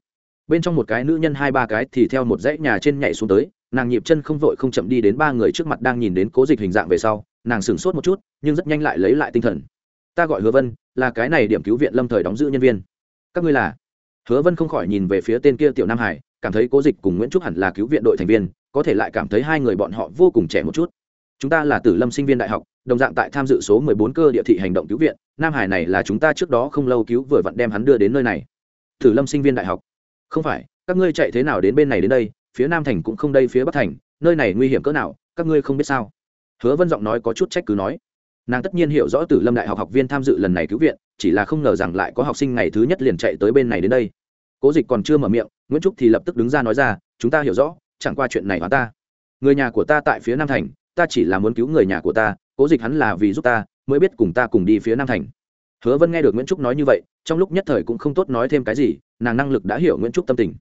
bên trong một cái nữ nhân hai ba cái thì theo một dãy nhà trên nhảy xuống tới, nàng nhịp chân không vội không chậm đi đến ba người trước mặt đang nhìn đến cố dịch hình dạng về sau, nàng sửng sốt một chút, nhưng rất nhanh lại lấy lại tinh thần. Ta gọi hứa vân, là cái này điểm cứu viện lâm thời đóng giữ nhân viên. Các ngươi là? Hứa vân không khỏi nhìn về phía tên kia tiểu nam hải, cảm thấy cố dịch cùng nguyễn trúc hẳn là cứu viện đội thành viên, có thể lại cảm thấy hai người bọn họ vô cùng trẻ một chút. Chúng ta là tử lâm sinh viên đại học, đồng dạng tại tham dự số 14 cơ địa thị hành động cứu viện, nam hải này là chúng ta trước đó không lâu cứu vừa vặn đem hắn đưa đến nơi này. Tử lâm sinh viên đại học? Không phải, các ngươi chạy thế nào đến bên này đến đây, phía nam thành cũng không đây phía bắc thành, nơi này nguy hiểm cỡ nào, các ngươi không biết sao? Hứa vân giọng nói có chút trách cứ nói. Nàng tất nhiên hiểu rõ tử lâm đại học học viên tham dự lần này cứu viện, chỉ là không ngờ rằng lại có học sinh ngày thứ nhất liền chạy tới bên này đến đây. Cố dịch còn chưa mở miệng, nguyễn trúc thì lập tức đứng ra nói ra, chúng ta hiểu rõ, chẳng qua chuyện này hóa ta. Người nhà của ta tại phía nam thành, ta chỉ là muốn cứu người nhà của ta, cố dịch hắn là vì giúp ta, mới biết cùng ta cùng đi phía nam thành. Hứa vân nghe được nguyễn trúc nói như vậy, trong lúc nhất thời cũng không tốt nói thêm cái gì nàng năng lực đã hiểu nguyễn trúc tâm tình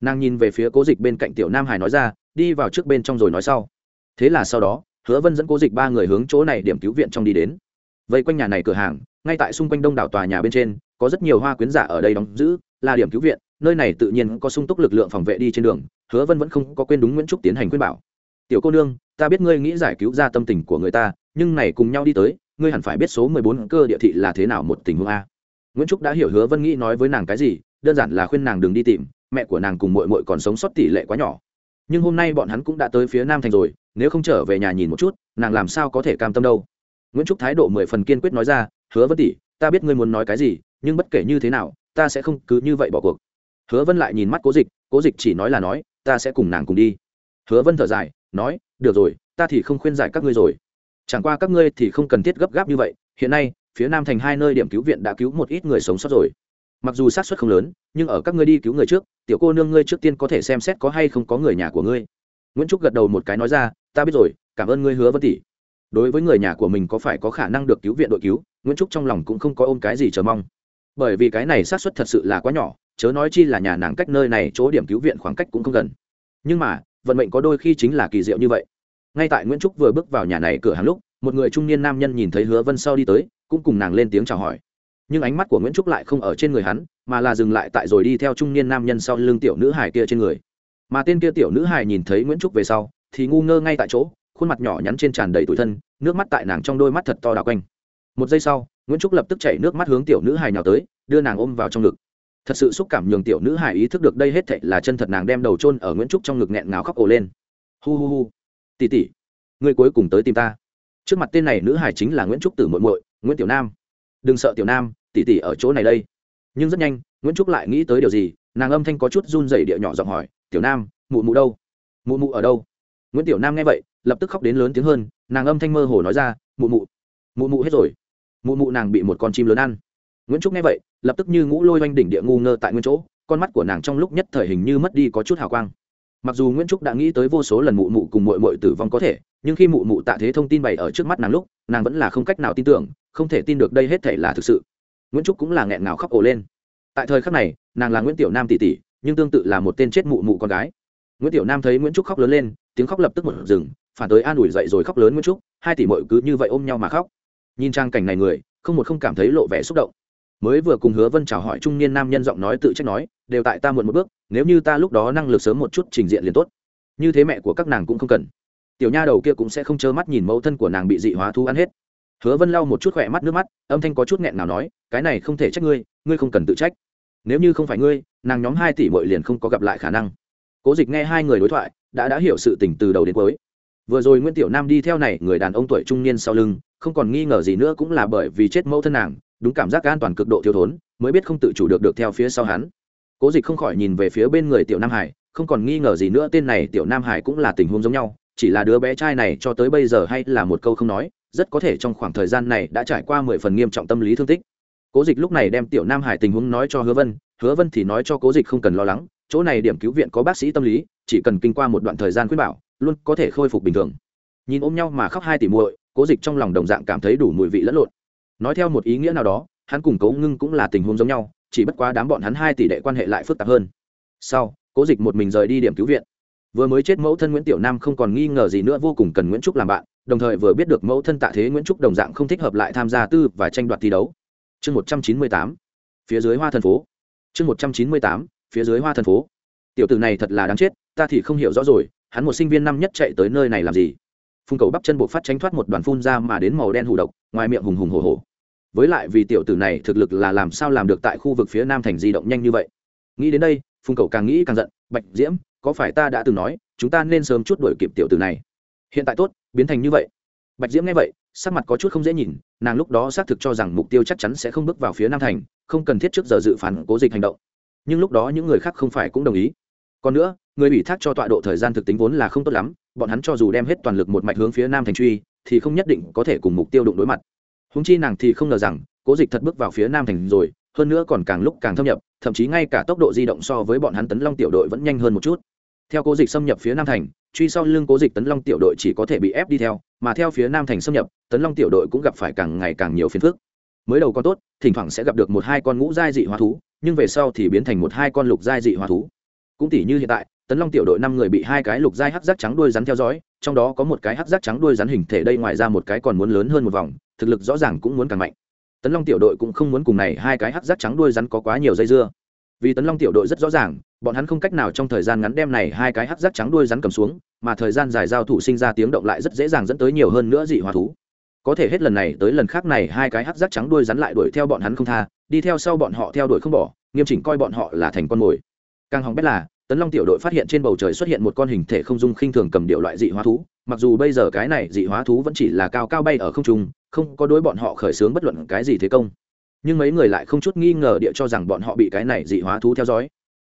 nàng nhìn về phía cố dịch bên cạnh tiểu nam hải nói ra đi vào trước bên trong rồi nói sau thế là sau đó hứa vân dẫn cố dịch ba người hướng chỗ này điểm cứu viện trong đi đến vây quanh nhà này cửa hàng ngay tại xung quanh đông đảo tòa nhà bên trên có rất nhiều hoa quyến giả ở đây đóng giữ là điểm cứu viện nơi này tự nhiên có sung túc lực lượng phòng vệ đi trên đường hứa vân vẫn không có quên đúng nguyễn trúc tiến hành khuyên bảo tiểu cô nương ta biết ngươi nghĩ giải cứu ra tâm tình của người ta nhưng này cùng nhau đi tới ngươi hẳn phải biết số mười bốn cơ địa thị là thế nào một tình huống a nguyễn trúc đã hiểu hứa vân nghĩ nói với nàng cái gì đơn giản là khuyên nàng đừng đi tìm, mẹ của nàng cùng mội mội còn sống sót tỷ lệ quá nhỏ. Nhưng hôm nay bọn hắn cũng đã tới phía nam thành rồi, nếu không trở về nhà nhìn một chút, nàng làm sao có thể cam tâm đâu. Nguyễn trúc thái độ mười phần kiên quyết nói ra, hứa vân tỷ, ta biết ngươi muốn nói cái gì, nhưng bất kể như thế nào, ta sẽ không cứ như vậy bỏ cuộc. Hứa vân lại nhìn mắt cố dịch cố dịch chỉ nói là nói, ta sẽ cùng nàng cùng đi. Hứa vân thở dài, nói, được rồi, ta thì không khuyên giải các ngươi rồi. Chẳng qua các ngươi thì không cần thiết gấp gáp như vậy, hiện nay, phía nam thành hai nơi điểm cứu viện đã cứu một ít người sống sót rồi mặc dù xác suất không lớn, nhưng ở các ngươi đi cứu người trước, tiểu cô nương ngươi trước tiên có thể xem xét có hay không có người nhà của ngươi. Nguyễn trúc gật đầu một cái nói ra, ta biết rồi, cảm ơn ngươi hứa vân tỷ. Đối với người nhà của mình có phải có khả năng được cứu viện đội cứu? Nguyễn trúc trong lòng cũng không có ôm cái gì chờ mong. Bởi vì cái này xác suất thật sự là quá nhỏ, chớ nói chi là nhà nàng cách nơi này chỗ điểm cứu viện khoảng cách cũng không gần. Nhưng mà, vận mệnh có đôi khi chính là kỳ diệu như vậy. Ngay tại nguyễn trúc vừa bước vào nhà này cửa hàng lúc, một người trung niên nam nhân nhìn thấy hứa vân sau đi tới, cũng cùng nàng lên tiếng chào hỏi nhưng ánh mắt của nguyễn trúc lại không ở trên người hắn mà là dừng lại tại rồi đi theo trung niên nam nhân sau lưng tiểu nữ hải kia trên người mà tên kia tiểu nữ hải nhìn thấy nguyễn trúc về sau thì ngu ngơ ngay tại chỗ khuôn mặt nhỏ nhắn trên tràn đầy tủi thân nước mắt tại nàng trong đôi mắt thật to đào quanh một giây sau nguyễn trúc lập tức chảy nước mắt hướng tiểu nữ hải nào tới đưa nàng ôm vào trong ngực thật sự xúc cảm nhường tiểu nữ hải ý thức được đây hết thệ là chân thật nàng đem đầu chôn ở nguyễn trúc trong ngực nghẹn ngào khóc ồ lên hu hu hu tỉ tỉ người cuối cùng tới tìm ta trước mặt tên này nữ hải chính là nguyễn trúc tử muội muội nguyễn tiểu nam đừng sợ tiểu nam Tỷ tỷ ở chỗ này đây. Nhưng rất nhanh, nguyễn trúc lại nghĩ tới điều gì, nàng âm thanh có chút run dày địa nhỏ giọng hỏi, tiểu nam, mụ mụ đâu? Mụ mụ ở đâu? Nguyễn tiểu nam nghe vậy, lập tức khóc đến lớn tiếng hơn, nàng âm thanh mơ hồ nói ra, mụ mụ mụ mụ hết rồi. Mụ mụ nàng bị một con chim lớn ăn. Nguyễn trúc nghe vậy, lập tức như ngũ lôi oanh đỉnh địa ngu ngơ tại nguyên chỗ, con mắt của nàng trong lúc nhất thời hình như mất đi có chút hào quang. Mặc dù nguyễn trúc đã nghĩ tới vô số lần mụ mụ cùng mội mội tử vong có thể, nhưng khi mụ mụ tạ thế thông tin bày ở trước mắt nàng lúc, nàng vẫn là không cách nào tin tưởng, không thể tin được đây hết thể là thực sự nguyễn trúc cũng là nghẹn ngào khóc ổ lên tại thời khắc này nàng là nguyễn tiểu nam tỷ tỷ nhưng tương tự là một tên chết mụ mụ con gái nguyễn tiểu nam thấy nguyễn trúc khóc lớn lên tiếng khóc lập tức một rừng phản tới an ủi dậy rồi khóc lớn nguyễn trúc hai tỷ mội cứ như vậy ôm nhau mà khóc nhìn trang cảnh này người không một không cảm thấy lộ vẻ xúc động mới vừa cùng hứa vân chào hỏi trung niên nam nhân giọng nói tự trách nói đều tại ta muộn một bước nếu như ta lúc đó năng lực sớm một chút trình diện liền tốt như thế mẹ của các nàng cũng không cần tiểu nha đầu kia cũng sẽ không trơ mắt nhìn mẫu thân của nàng bị dị hóa thu ăn hết hứa vân lau một chút khỏe mắt nước mắt, âm thanh có chút nghẹn nào nói, cái này không thể trách ngươi ngươi không cần tự trách. Nếu như không phải ngươi, nàng nhóm hai tỷ mội liền không có gặp lại khả năng. Cố dịch nghe hai người đối thoại, đã đã hiểu sự tình từ đầu đến cuối. Vừa rồi nguyễn tiểu nam đi theo này, người đàn ông tuổi trung niên sau lưng, không còn nghi ngờ gì nữa cũng là bởi vì chết mẫu thân nàng, đúng cảm giác an toàn cực độ thiếu thốn, mới biết không tự chủ được được theo phía sau hắn. Cố dịch không khỏi nhìn về phía bên người tiểu nam hải, không còn nghi ngờ gì nữa, tên này tiểu nam hải cũng là tình huống giống nhau, chỉ là đứa bé trai này cho tới bây giờ hay là một câu không nói rất có thể trong khoảng thời gian này đã trải qua mười phần nghiêm trọng tâm lý thương tích. Cố dịch lúc này đem tiểu nam hải tình huống nói cho hứa vân hứa vân thì nói cho cố dịch không cần lo lắng, chỗ này điểm cứu viện có bác sĩ tâm lý, chỉ cần kinh qua một đoạn thời gian khuyên bảo, luôn có thể khôi phục bình thường. Nhìn ôm nhau mà khóc hai tỷ muội, cố dịch trong lòng đồng dạng cảm thấy đủ mùi vị lẫn lộn. Nói theo một ý nghĩa nào đó, hắn cùng cố ngưng cũng là tình huống giống nhau, chỉ bất quá đám bọn hắn hai tỷ đệ quan hệ lại phức tạp hơn. Sau, cố dịch một mình rời đi điểm cứu viện. Vừa mới chết mẫu thân nguyễn tiểu nam không còn nghi ngờ gì nữa, vô cùng cần nguyễn trúc làm bạn đồng thời vừa biết được mẫu thân tạ thế nguyễn trúc đồng dạng không thích hợp lại tham gia tư và tranh đoạt thi đấu. Chương một trăm chín mươi tám, phía dưới hoa thần phố. Chương một trăm chín mươi tám, phía dưới hoa thần phố. Tiểu tử này thật là đáng chết, ta thì không hiểu rõ rồi, hắn một sinh viên năm nhất chạy tới nơi này làm gì? Phun cầu bắp chân buộc phát tránh thoát một đoàn phun ra mà đến màu đen hủ độc, ngoài miệng hùng hùng hồ hồ với lại vì tiểu tử này thực lực là làm sao làm được tại khu vực phía nam thành di động nhanh như vậy? Nghĩ đến đây, phùng cầu càng nghĩ càng giận, bạch diễm, có phải ta đã từng nói, chúng ta nên sớm chút đuổi kịp tiểu tử này? Hiện tại tốt biến thành như vậy. Bạch diễm nghe vậy, sắc mặt có chút không dễ nhìn, nàng lúc đó xác thực cho rằng mục tiêu chắc chắn sẽ không bước vào phía nam thành, không cần thiết trước giờ dự phản cố dịch hành động. Nhưng lúc đó những người khác không phải cũng đồng ý. Còn nữa, người ủy thác cho tọa độ thời gian thực tính vốn là không tốt lắm, bọn hắn cho dù đem hết toàn lực một mạch hướng phía nam thành truy, thì không nhất định có thể cùng mục tiêu đụng đối mặt. Húng chi nàng thì không ngờ rằng, cố dịch thật bước vào phía nam thành rồi, hơn nữa còn càng lúc càng thâm nhập, thậm chí ngay cả tốc độ di động so với bọn hắn tấn long tiểu đội vẫn nhanh hơn một chút theo cố dịch xâm nhập phía nam thành, truy sau lưng cố dịch tấn long tiểu đội chỉ có thể bị ép đi theo, mà theo phía nam thành xâm nhập, tấn long tiểu đội cũng gặp phải càng ngày càng nhiều phiền phức. Mới đầu con tốt, thỉnh thoảng sẽ gặp được một hai con ngũ giai dị hóa thú, nhưng về sau thì biến thành một hai con lục giai dị hóa thú. Cũng tỷ như hiện tại, tấn long tiểu đội năm người bị hai cái lục giai hắc giác trắng đuôi rắn theo dõi, trong đó có một cái hắc giác trắng đuôi rắn hình thể đây ngoài ra một cái còn muốn lớn hơn một vòng, thực lực rõ ràng cũng muốn càng mạnh. Tấn long tiểu đội cũng không muốn cùng này hai cái hắc giác trắng đuôi rắn có quá nhiều dây dưa vì tấn long tiểu đội rất rõ ràng, bọn hắn không cách nào trong thời gian ngắn đem này hai cái hắc giác trắng đuôi rắn cầm xuống, mà thời gian dài giao thủ sinh ra tiếng động lại rất dễ dàng dẫn tới nhiều hơn nữa dị hóa thú. Có thể hết lần này tới lần khác này hai cái hắc giác trắng đuôi rắn lại đuổi theo bọn hắn không tha, đi theo sau bọn họ theo đuổi không bỏ, nghiêm chỉnh coi bọn họ là thành con mồi. Càng hỏng bét là, tấn long tiểu đội phát hiện trên bầu trời xuất hiện một con hình thể không dung khinh thường cầm điệu loại dị hóa thú, mặc dù bây giờ cái này dị hóa thú vẫn chỉ là cao cao bay ở không trung, không có đối bọn họ khởi xướng bất luận cái gì thế công nhưng mấy người lại không chút nghi ngờ địa cho rằng bọn họ bị cái này dị hóa thú theo dõi.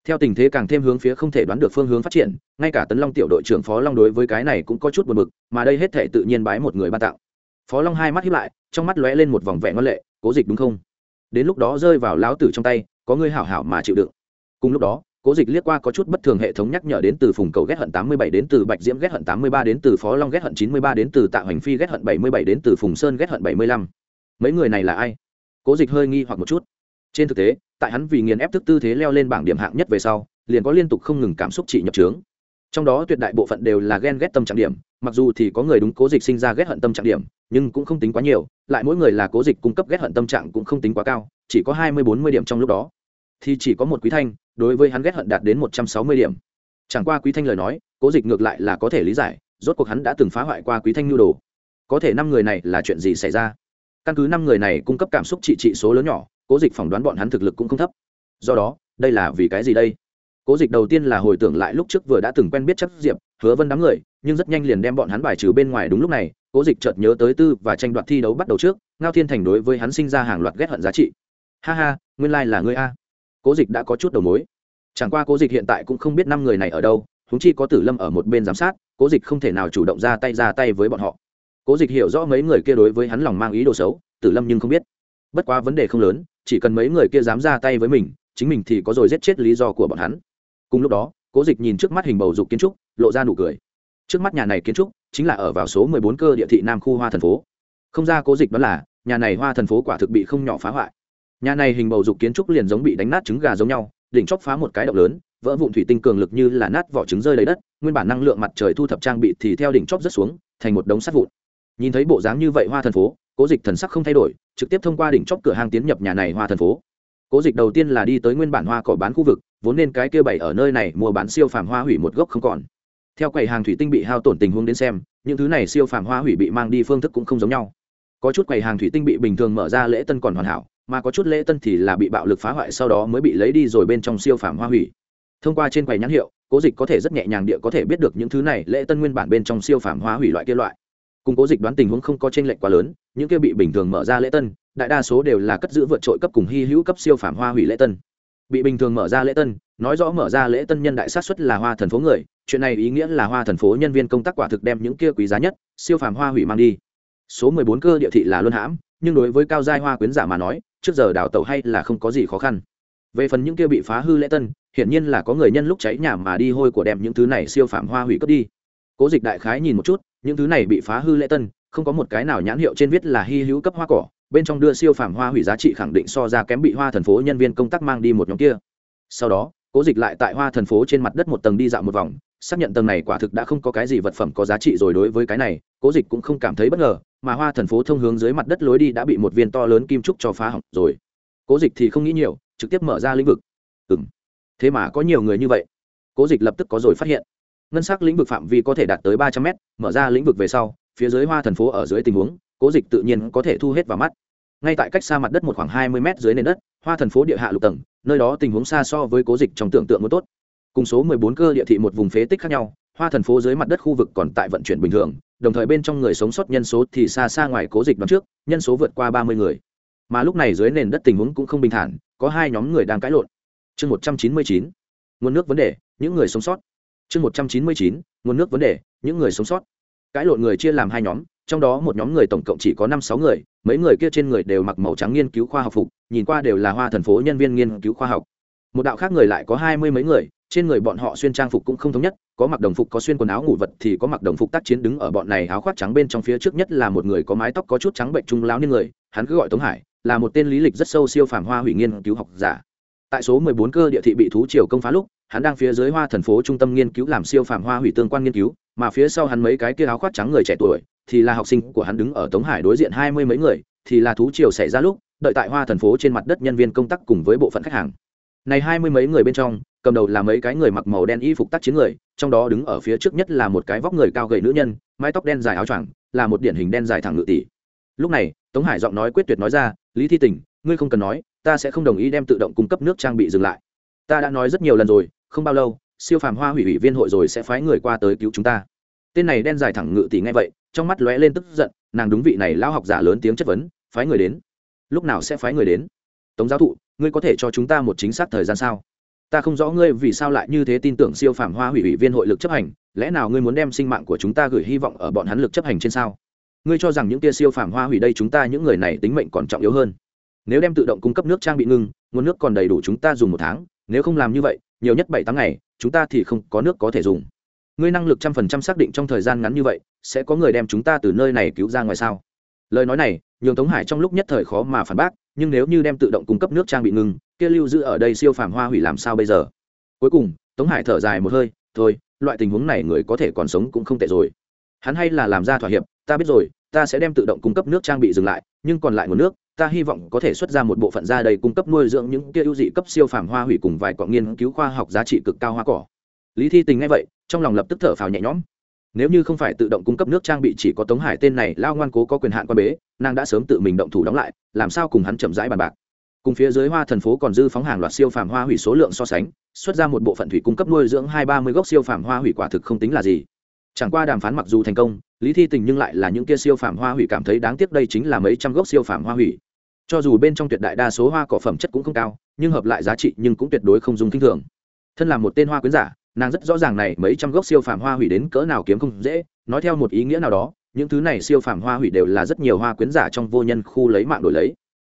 Theo tình thế càng thêm hướng phía không thể đoán được phương hướng phát triển, ngay cả tấn long tiểu đội trưởng phó long đối với cái này cũng có chút buồn bực, mà đây hết thể tự nhiên bái một người ban tặng. Phó long hai mắt hiếp lại, trong mắt lóe lên một vòng vẹn ngân lệ, cố dịch đúng không? Đến lúc đó rơi vào lão tử trong tay, có người hảo hảo mà chịu đựng. Cùng lúc đó, cố dịch liếc qua có chút bất thường hệ thống nhắc nhở đến từ phùng cầu ghét hận tám mươi bảy đến từ bạch diễm ghét hận tám mươi ba đến từ phó long ghét hận chín mươi ba đến từ tạ hoành phi ghét hận bảy mươi bảy đến từ phùng sơn ghét hận bảy mươi lăm. Mấy người này là ai? Cố dịch hơi nghi hoặc một chút. Trên thực tế, tại hắn vì nghiền ép thức tư thế leo lên bảng điểm hạng nhất về sau, liền có liên tục không ngừng cảm xúc trị nhập trướng trong đó tuyệt đại bộ phận đều là ghen ghét tâm trạng điểm, mặc dù thì có người đúng cố dịch sinh ra ghét hận tâm trạng điểm, nhưng cũng không tính quá nhiều, lại mỗi người là cố dịch cung cấp ghét hận tâm trạng cũng không tính quá cao, chỉ có hai mươi bốn mươi điểm trong lúc đó. Thì chỉ có một quý thanh, đối với hắn ghét hận đạt đến một trăm sáu mươi điểm. Chẳng qua quý thanh lời nói, cố dịch ngược lại là có thể lý giải, rốt cuộc hắn đã từng phá hoại qua quý thanh nhu đồ. Có thể năm người này là chuyện gì xảy ra? Căn cứ năm người này cung cấp cảm xúc trị trị số lớn nhỏ, cố dịch phỏng đoán bọn hắn thực lực cũng không thấp. Do đó, đây là vì cái gì đây? Cố dịch đầu tiên là hồi tưởng lại lúc trước vừa đã từng quen biết chắc diệp, hứa vân đám người, nhưng rất nhanh liền đem bọn hắn bài trừ bên ngoài đúng lúc này, cố dịch chợt nhớ tới tư và tranh đoạt thi đấu bắt đầu trước, ngao thiên thành đối với hắn sinh ra hàng loạt ghét hận giá trị. Ha ha, nguyên lai、like、là ngươi a. Cố dịch đã có chút đầu mối. Chẳng qua cố dịch hiện tại cũng không biết năm người này ở đâu húng chi có tử lâm ở một bên giám sát, cố dịch không thể nào chủ động ra tay ra tay với bọn họ cố dịch hiểu rõ mấy người kia đối với hắn lòng mang ý đồ xấu, tử lâm nhưng không biết. Bất quá vấn đề không lớn, chỉ cần mấy người kia dám ra tay với mình, chính mình thì có rồi giết chết lý do của bọn hắn. Cùng lúc đó, cố dịch nhìn trước mắt hình bầu dục kiến trúc, lộ ra nụ cười. Trước mắt nhà này kiến trúc chính là ở vào số mười bốn cơ địa thị nam khu hoa Thần phố. Không ra cố dịch đó là, nhà này hoa Thần phố quả thực bị không nhỏ phá hoại. Nhà này hình bầu dục kiến trúc liền giống bị đánh nát trứng gà giống nhau, đỉnh chóc phá một cái động lớn, vỡ vụn thủy tinh cường lực như là nát vỏ trứng rơi lấy đất, nguyên bản năng lượng mặt trời thu thập trang bị thì theo đỉnh chóp rất xuống, thành một đống sắt vụn nhìn thấy bộ dáng như vậy hoa thần phố, cố dịch thần sắc không thay đổi, trực tiếp thông qua đỉnh chóp cửa hàng tiến nhập nhà này hoa thần phố. Cố dịch đầu tiên là đi tới nguyên bản hoa cỏ bán khu vực, vốn nên cái kia bảy ở nơi này mua bán siêu phàm hoa hủy một gốc không còn. Theo quầy hàng thủy tinh bị hao tổn tình huống đến xem, những thứ này siêu phàm hoa hủy bị mang đi phương thức cũng không giống nhau. Có chút quầy hàng thủy tinh bị bình thường mở ra lễ tân còn hoàn hảo, mà có chút lễ tân thì là bị bạo lực phá hoại sau đó mới bị lấy đi rồi bên trong siêu phàm hoa hủy. Thông qua trên quầy nhãn hiệu, cố dịch có thể rất nhẹ nhàng địa có thể biết được những thứ này lễ tân nguyên bản bên trong siêu phàm hoa hủy loại kia loại cùng cố dịch đoán tình huống không có t r ê n lệch quá lớn, những kia bị bình thường mở ra lễ tân, đại đa số đều là cất giữ vượt trội cấp cùng hy hữu cấp siêu phảm hoa hủy lễ tân. Bị bình thường mở ra lễ tân, nói rõ mở ra lễ tân nhân đại sát xuất là hoa thần phố người, chuyện này ý nghĩa là hoa thần phố nhân viên công tác quả thực đem những kia quý giá nhất, siêu phàm hoa hủy mang đi. Số mười bốn cơ địa thị là luân hãm, nhưng đối với cao giai hoa quyến giả mà nói, trước giờ đào tẩu hay là không có gì khó khăn. Về phần những kia bị phá hư lễ tân, hiển nhiên là có người nhân lúc cháy nhà mà đi hôi của đem những thứ này siêu phàm hoa hủy cướp đi. Cố dịch đại khái nhìn một chút những thứ này bị phá hư lễ tân, không có một cái nào nhãn hiệu trên viết là hy hữu cấp hoa cỏ, bên trong đưa siêu phàm hoa hủy giá trị khẳng định so ra kém bị hoa thần phố nhân viên công tác mang đi một nhóm kia. Sau đó, cố dịch lại tại hoa thần phố trên mặt đất một tầng đi dạo một vòng, xác nhận tầng này quả thực đã không có cái gì vật phẩm có giá trị rồi đối với cái này, cố dịch cũng không cảm thấy bất ngờ, mà hoa thần phố thông hướng dưới mặt đất lối đi đã bị một viên to lớn kim trúc cho phá hỏng rồi. Cố dịch thì không nghĩ nhiều, trực tiếp mở ra lĩnh vực. Ừ m thế mà có nhiều người như vậy. Cố dịch lập tức có rồi phát hiện ngân sắc lĩnh vực phạm vi có thể đạt tới ba trăm m mở ra lĩnh vực về sau, phía dưới hoa thần phố ở dưới tình huống, cố dịch tự nhiên có thể thu hết vào mắt. Ngay tại cách xa mặt đất một khoảng hai mươi m dưới nền đất, hoa thần phố địa hạ lục tầng, nơi đó tình huống xa so với cố dịch trong tưởng tượng muốn tốt. Cùng số mười bốn cơ địa thị một vùng phế tích khác nhau, hoa thần phố dưới mặt đất khu vực còn tại vận chuyển bình thường, đồng thời bên trong người sống sót nhân số thì xa xa ngoài cố dịch đón trước, nhân số vượt qua ba mươi người. Mà lúc này dưới nền đất tình huống cũng không bình thản, có hai nhóm người đang cãi lộn. Chương một trăm chín mươi chín, nguồn nước vấn đề, những người sống sót chương một trăm chín mươi chín, nguồn nước vấn đề, những người sống sót. Cãi lộn người chia làm hai nhóm, trong đó một nhóm người tổng cộng chỉ có năm sáu người, mấy người kia trên người đều mặc màu trắng nghiên cứu khoa học phục, nhìn qua đều là hoa thần phố nhân viên nghiên cứu khoa học. Một đạo khác người lại có hai mươi mấy người, trên người bọn họ xuyên trang phục cũng không thống nhất, có mặc đồng phục, có xuyên quần áo ngủ vật thì có mặc đồng phục tác chiến đứng ở bọn này áo khoác trắng bên trong phía trước nhất là một người có mái tóc có chút trắng bệnh trung lão niên người, hắn cứ gọi tống hải, là một tên lý lịch rất sâu siêu phàm hoa hủy nghiên cứu học giả. Tại số mười bốn cơ địa thị bị thú triều công phá lúc hắn đang phía dưới hoa thần phố trung tâm nghiên cứu làm siêu phàm hoa hủy tương quan nghiên cứu, mà phía sau hắn mấy cái kia áo khoác trắng người trẻ tuổi, thì là học sinh của hắn đứng ở tống hải đối diện hai mươi mấy người, thì là thú triều xảy ra lúc, đợi tại hoa thần phố trên mặt đất nhân viên công tác cùng với bộ phận khách hàng. Này hai mươi mấy người bên trong, cầm đầu là mấy cái người mặc màu đen y phục tác chiến người, trong đó đứng ở phía trước nhất là một cái vóc người cao gầy nữ nhân, mái tóc đen dài áo choàng, là một điển hình đen dài thẳng ngự tỷ. Lúc này, tống hải giọng nói quyết tuyệt nói ra, lý thi tình, ngươi không cần nói, ta sẽ không đồng ý đem tự động cung cấp nước trang bị dừng lại. Ta đã nói rất nhiều lần rồi không bao lâu, siêu phàm hoa hủy ủy viên hội rồi sẽ phái người qua tới cứu chúng ta. Tên này đen dài thẳng ngự tỷ ngay vậy, trong mắt lóe lên tức giận, nàng đúng vị này lão học giả lớn tiếng chất vấn, phái người đến? Lúc nào sẽ phái người đến? Tống giáo thụ, ngươi có thể cho chúng ta một chính xác thời gian sao? Ta không rõ ngươi vì sao lại như thế tin tưởng siêu phàm hoa hủy ủy viên hội lực chấp hành, lẽ nào ngươi muốn đem sinh mạng của chúng ta gửi hy vọng ở bọn hắn lực chấp hành trên sao? Ngươi cho rằng những tia siêu phàm hoa hủy đây chúng ta những người này tính mệnh còn trọng yếu hơn. Nếu đem tự động cung cấp nước trang bị ngưng, nguồn nước còn đầy đủ chúng ta dùng một tháng, nếu không làm như vậy nhiều nhất bảy tháng ngày chúng ta thì không có nước có thể dùng. Ngươi năng lực trăm phần trăm xác định trong thời gian ngắn như vậy sẽ có người đem chúng ta từ nơi này cứu ra ngoài sao? Lời nói này nhường tống hải trong lúc nhất thời khó mà phản bác nhưng nếu như đem tự động cung cấp nước trang bị ngừng, kia lưu giữ ở đây siêu phàm hoa hủy làm sao bây giờ? Cuối cùng tống hải thở dài một hơi thôi loại tình huống này người có thể còn sống cũng không tệ rồi. Hắn hay là làm ra thỏa hiệp ta biết rồi ta sẽ đem tự động cung cấp nước trang bị dừng lại nhưng còn lại nguồn nước ta hy vọng có thể xuất ra một bộ phận ra đây cung cấp nuôi dưỡng những kia ưu dị cấp siêu phàm hoa hủy cùng vài quạng nghiên cứu khoa học giá trị cực cao hoa cỏ. Lý thi tình ngay vậy, trong lòng lập tức thở phào nhẹ nhõm. Nếu như không phải tự động cung cấp nước trang bị chỉ có tống hải tên này, lao ngoan cố có quyền hạn quan bế, nàng đã sớm tự mình động thủ đóng lại, làm sao cùng hắn chậm rãi bàn bạc. Cùng phía dưới hoa thần phố còn dư phóng hàng loạt siêu phàm hoa hủy số lượng so sánh, xuất ra một bộ phận thủy cung cấp nuôi dưỡng hai ba mươi gốc siêu phàm hoa hủy quả thực không tính là gì. Chẳng qua đàm phán mặc dù thành công, lý thi tình nhưng lại là những kia siêu phàm hoa hủy cảm thấy đáng tiếc đây chính là mấy trăm gốc siêu phàm hoa hủy cho dù bên trong tuyệt đại đa số hoa cỏ phẩm chất cũng không cao, nhưng hợp lại giá trị nhưng cũng tuyệt đối không dùng kinh thường. Thân là một tên hoa quyến giả, nàng rất rõ ràng này mấy trăm gốc siêu phàm hoa hủy đến cỡ nào kiếm không dễ, nói theo một ý nghĩa nào đó, những thứ này siêu phàm hoa hủy đều là rất nhiều hoa quyến giả trong vô nhân khu lấy mạng đổi lấy.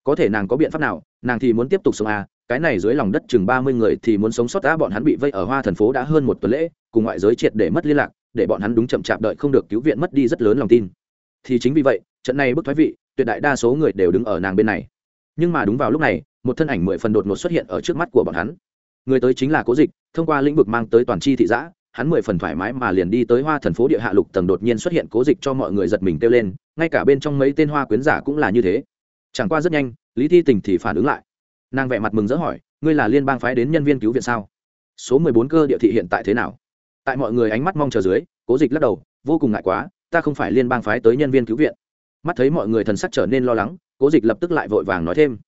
Có thể nàng có biện pháp nào, nàng thì muốn tiếp tục sống à cái này dưới lòng đất chừng ba mươi người thì muốn sống sót đã, bọn hắn bị vây ở hoa thành phố đã hơn một tuần lễ, cùng ngoại giới triệt để mất liên lạc, để bọn hắn đúng chậm chạp đợi không được cứu viện mất đi rất lớn lòng tin. Thì chính vì vậy, trận này bức thoái vị tuyệt đại đa số người đều đứng ở nàng bên này. Nhưng mà đúng vào lúc này, một thân ảnh mười phần đột ngột xuất hiện ở trước mắt của bọn hắn. Người tới chính là cố dịch, thông qua lĩnh vực mang tới toàn chi thị giã, hắn mười phần thoải mái mà liền đi tới hoa thần phố địa hạ lục tầng đột nhiên xuất hiện cố dịch cho mọi người giật mình kêu lên, ngay cả bên trong mấy tên hoa quyến giả cũng là như thế. Chẳng qua rất nhanh, lý thi tình thì phản ứng lại. Nàng vẻ mặt mừng dỡ hỏi, ngươi là liên bang phái đến nhân viên cứu viện sao? Số mười bốn cơ địa thị hiện tại thế nào? Tại mọi người ánh mắt mong chờ dưới, cố dịch lắc đầu, vô cùng ngại quá, ta không phải liên bang phái tới nhân viên cứu viện mắt thấy mọi người thần sắc trở nên lo lắng, cố dịch lập tức lại vội vàng nói thêm.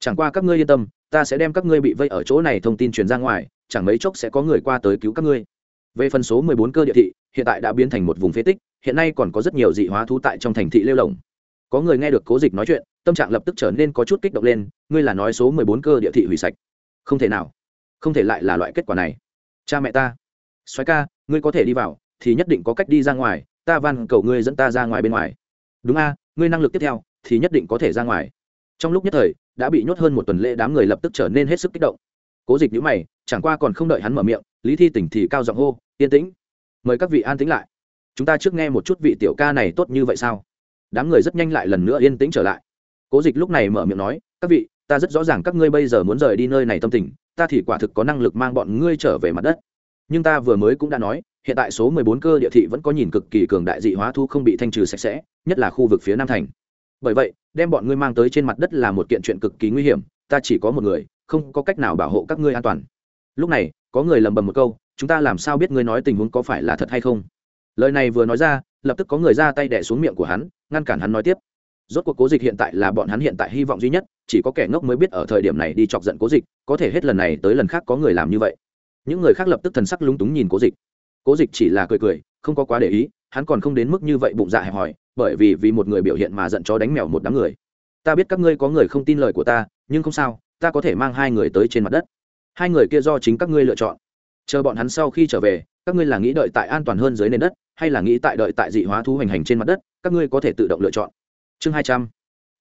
Chẳng qua các ngươi yên tâm, ta sẽ đem các ngươi bị vây ở chỗ này thông tin truyền ra ngoài, chẳng mấy chốc sẽ có người qua tới cứu các ngươi. Về phần số mười bốn cơ địa thị, hiện tại đã biến thành một vùng phế tích, hiện nay còn có rất nhiều dị hóa thú tại trong thành thị lêu lồng. Có người nghe được cố dịch nói chuyện, tâm trạng lập tức trở nên có chút kích động lên, ngươi là nói số mười bốn cơ địa thị hủy sạch. Không thể nào. Không thể lại là loại kết quả này. Cha mẹ ta. Xoáy ca, ngươi có thể đi vào, thì nhất định có cách đi ra ngoài, ta van cầu ngươi dẫn ta ra ngoài bên ngoài. Đúng a ngươi năng lực tiếp theo thì nhất định có thể ra ngoài. Trong lúc nhất thời, đã bị nhốt hơn một tuần lễ đám người lập tức trở nên hết sức kích động. Cố dịch nhữ mày, chẳng qua còn không đợi hắn mở miệng, lý thi tỉnh thì cao giọng hô, yên tĩnh, mời các vị an tĩnh lại. Chúng ta trước nghe một chút vị tiểu ca này tốt như vậy sao? Đám người rất nhanh lại lần nữa yên tĩnh trở lại. Cố dịch lúc này mở miệng nói, các vị, ta rất rõ ràng các ngươi bây giờ muốn rời đi nơi này tâm tình, ta thì quả thực có năng lực mang bọn ngươi trở về mặt đất nhưng ta vừa mới cũng đã nói, hiện tại số mười bốn cơ địa thị vẫn có nhìn cực kỳ cường đại dị hóa thu không bị thanh trừ sạch sẽ, nhất là khu vực phía nam thành. Bởi vậy, đem bọn ngươi mang tới trên mặt đất là một kiện chuyện cực kỳ nguy hiểm, ta chỉ có một người, không có cách nào bảo hộ các ngươi an toàn. Lúc này, có người lầm bầm một câu, chúng ta làm sao biết ngươi nói tình huống có phải là thật hay không? Lời này vừa nói ra, lập tức có người ra tay đẻ xuống miệng của hắn, ngăn cản hắn nói tiếp. Rốt cuộc cố dịch hiện tại là bọn hắn hiện tại hy vọng duy nhất, chỉ có kẻ ngốc mới biết ở thời điểm này đi chọc giận cố dịch, có thể hết lần này tới lần khác có người làm như vậy những người khác lập tức thần sắc lúng túng nhìn cố dịch. Cố dịch chỉ là cười cười, không có quá để ý, hắn còn không đến mức như vậy bụng dạ hẹp hòi, bởi vì vì một người biểu hiện mà giận chó đánh mèo một đám người. Ta biết các ngươi có người không tin lời của ta, nhưng không sao, ta có thể mang hai người tới trên mặt đất. Hai người kia do chính các ngươi lựa chọn. Chờ bọn hắn sau khi trở về, các ngươi là nghĩ đợi tại an toàn hơn dưới nền đất, hay là nghĩ tại đợi tại dị hóa thú hành hành trên mặt đất, các ngươi có thể tự động lựa chọn. Chương hai trăm,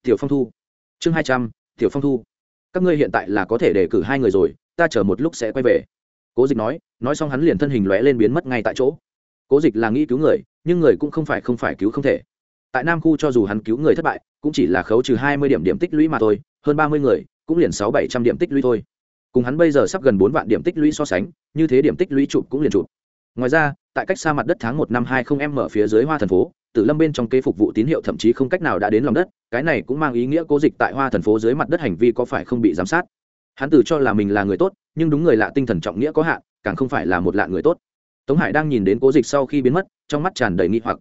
tiểu phong thu. Chương hai trăm, tiểu phong thu. Các ngươi hiện tại là có thể đề cử hai người rồi, ta chờ một lúc sẽ quay về cố dịch nói nói xong hắn liền thân hình lóe lên biến mất ngay tại chỗ. Cố dịch là nghĩ cứu người, nhưng người cũng không phải không phải cứu không thể. Tại nam khu cho dù hắn cứu người thất bại, cũng chỉ là khấu trừ hai mươi điểm điểm tích lũy mà thôi, hơn ba mươi người, cũng liền sáu bảy trăm điểm tích lũy thôi. Cùng hắn bây giờ sắp gần bốn vạn điểm tích lũy so sánh, như thế điểm tích lũy chụp cũng liền chụp. Ngoài ra, tại cách xa mặt đất tháng một năm hai không em mở phía dưới hoa thần phố, tử lâm bên trong kế phục vụ tín hiệu thậm chí không cách nào đã đến lòng đất, cái này cũng mang ý nghĩa cố dịch tại hoa thần phố dưới mặt đất hành vi có phải không bị giám sát hắn tự cho là mình là người tốt, nhưng đúng người lạ tinh thần trọng nghĩa có hạn, càng không phải là một lạ người tốt. Tống hải đang nhìn đến cố dịch sau khi biến mất, trong mắt tràn đầy nghi hoặc.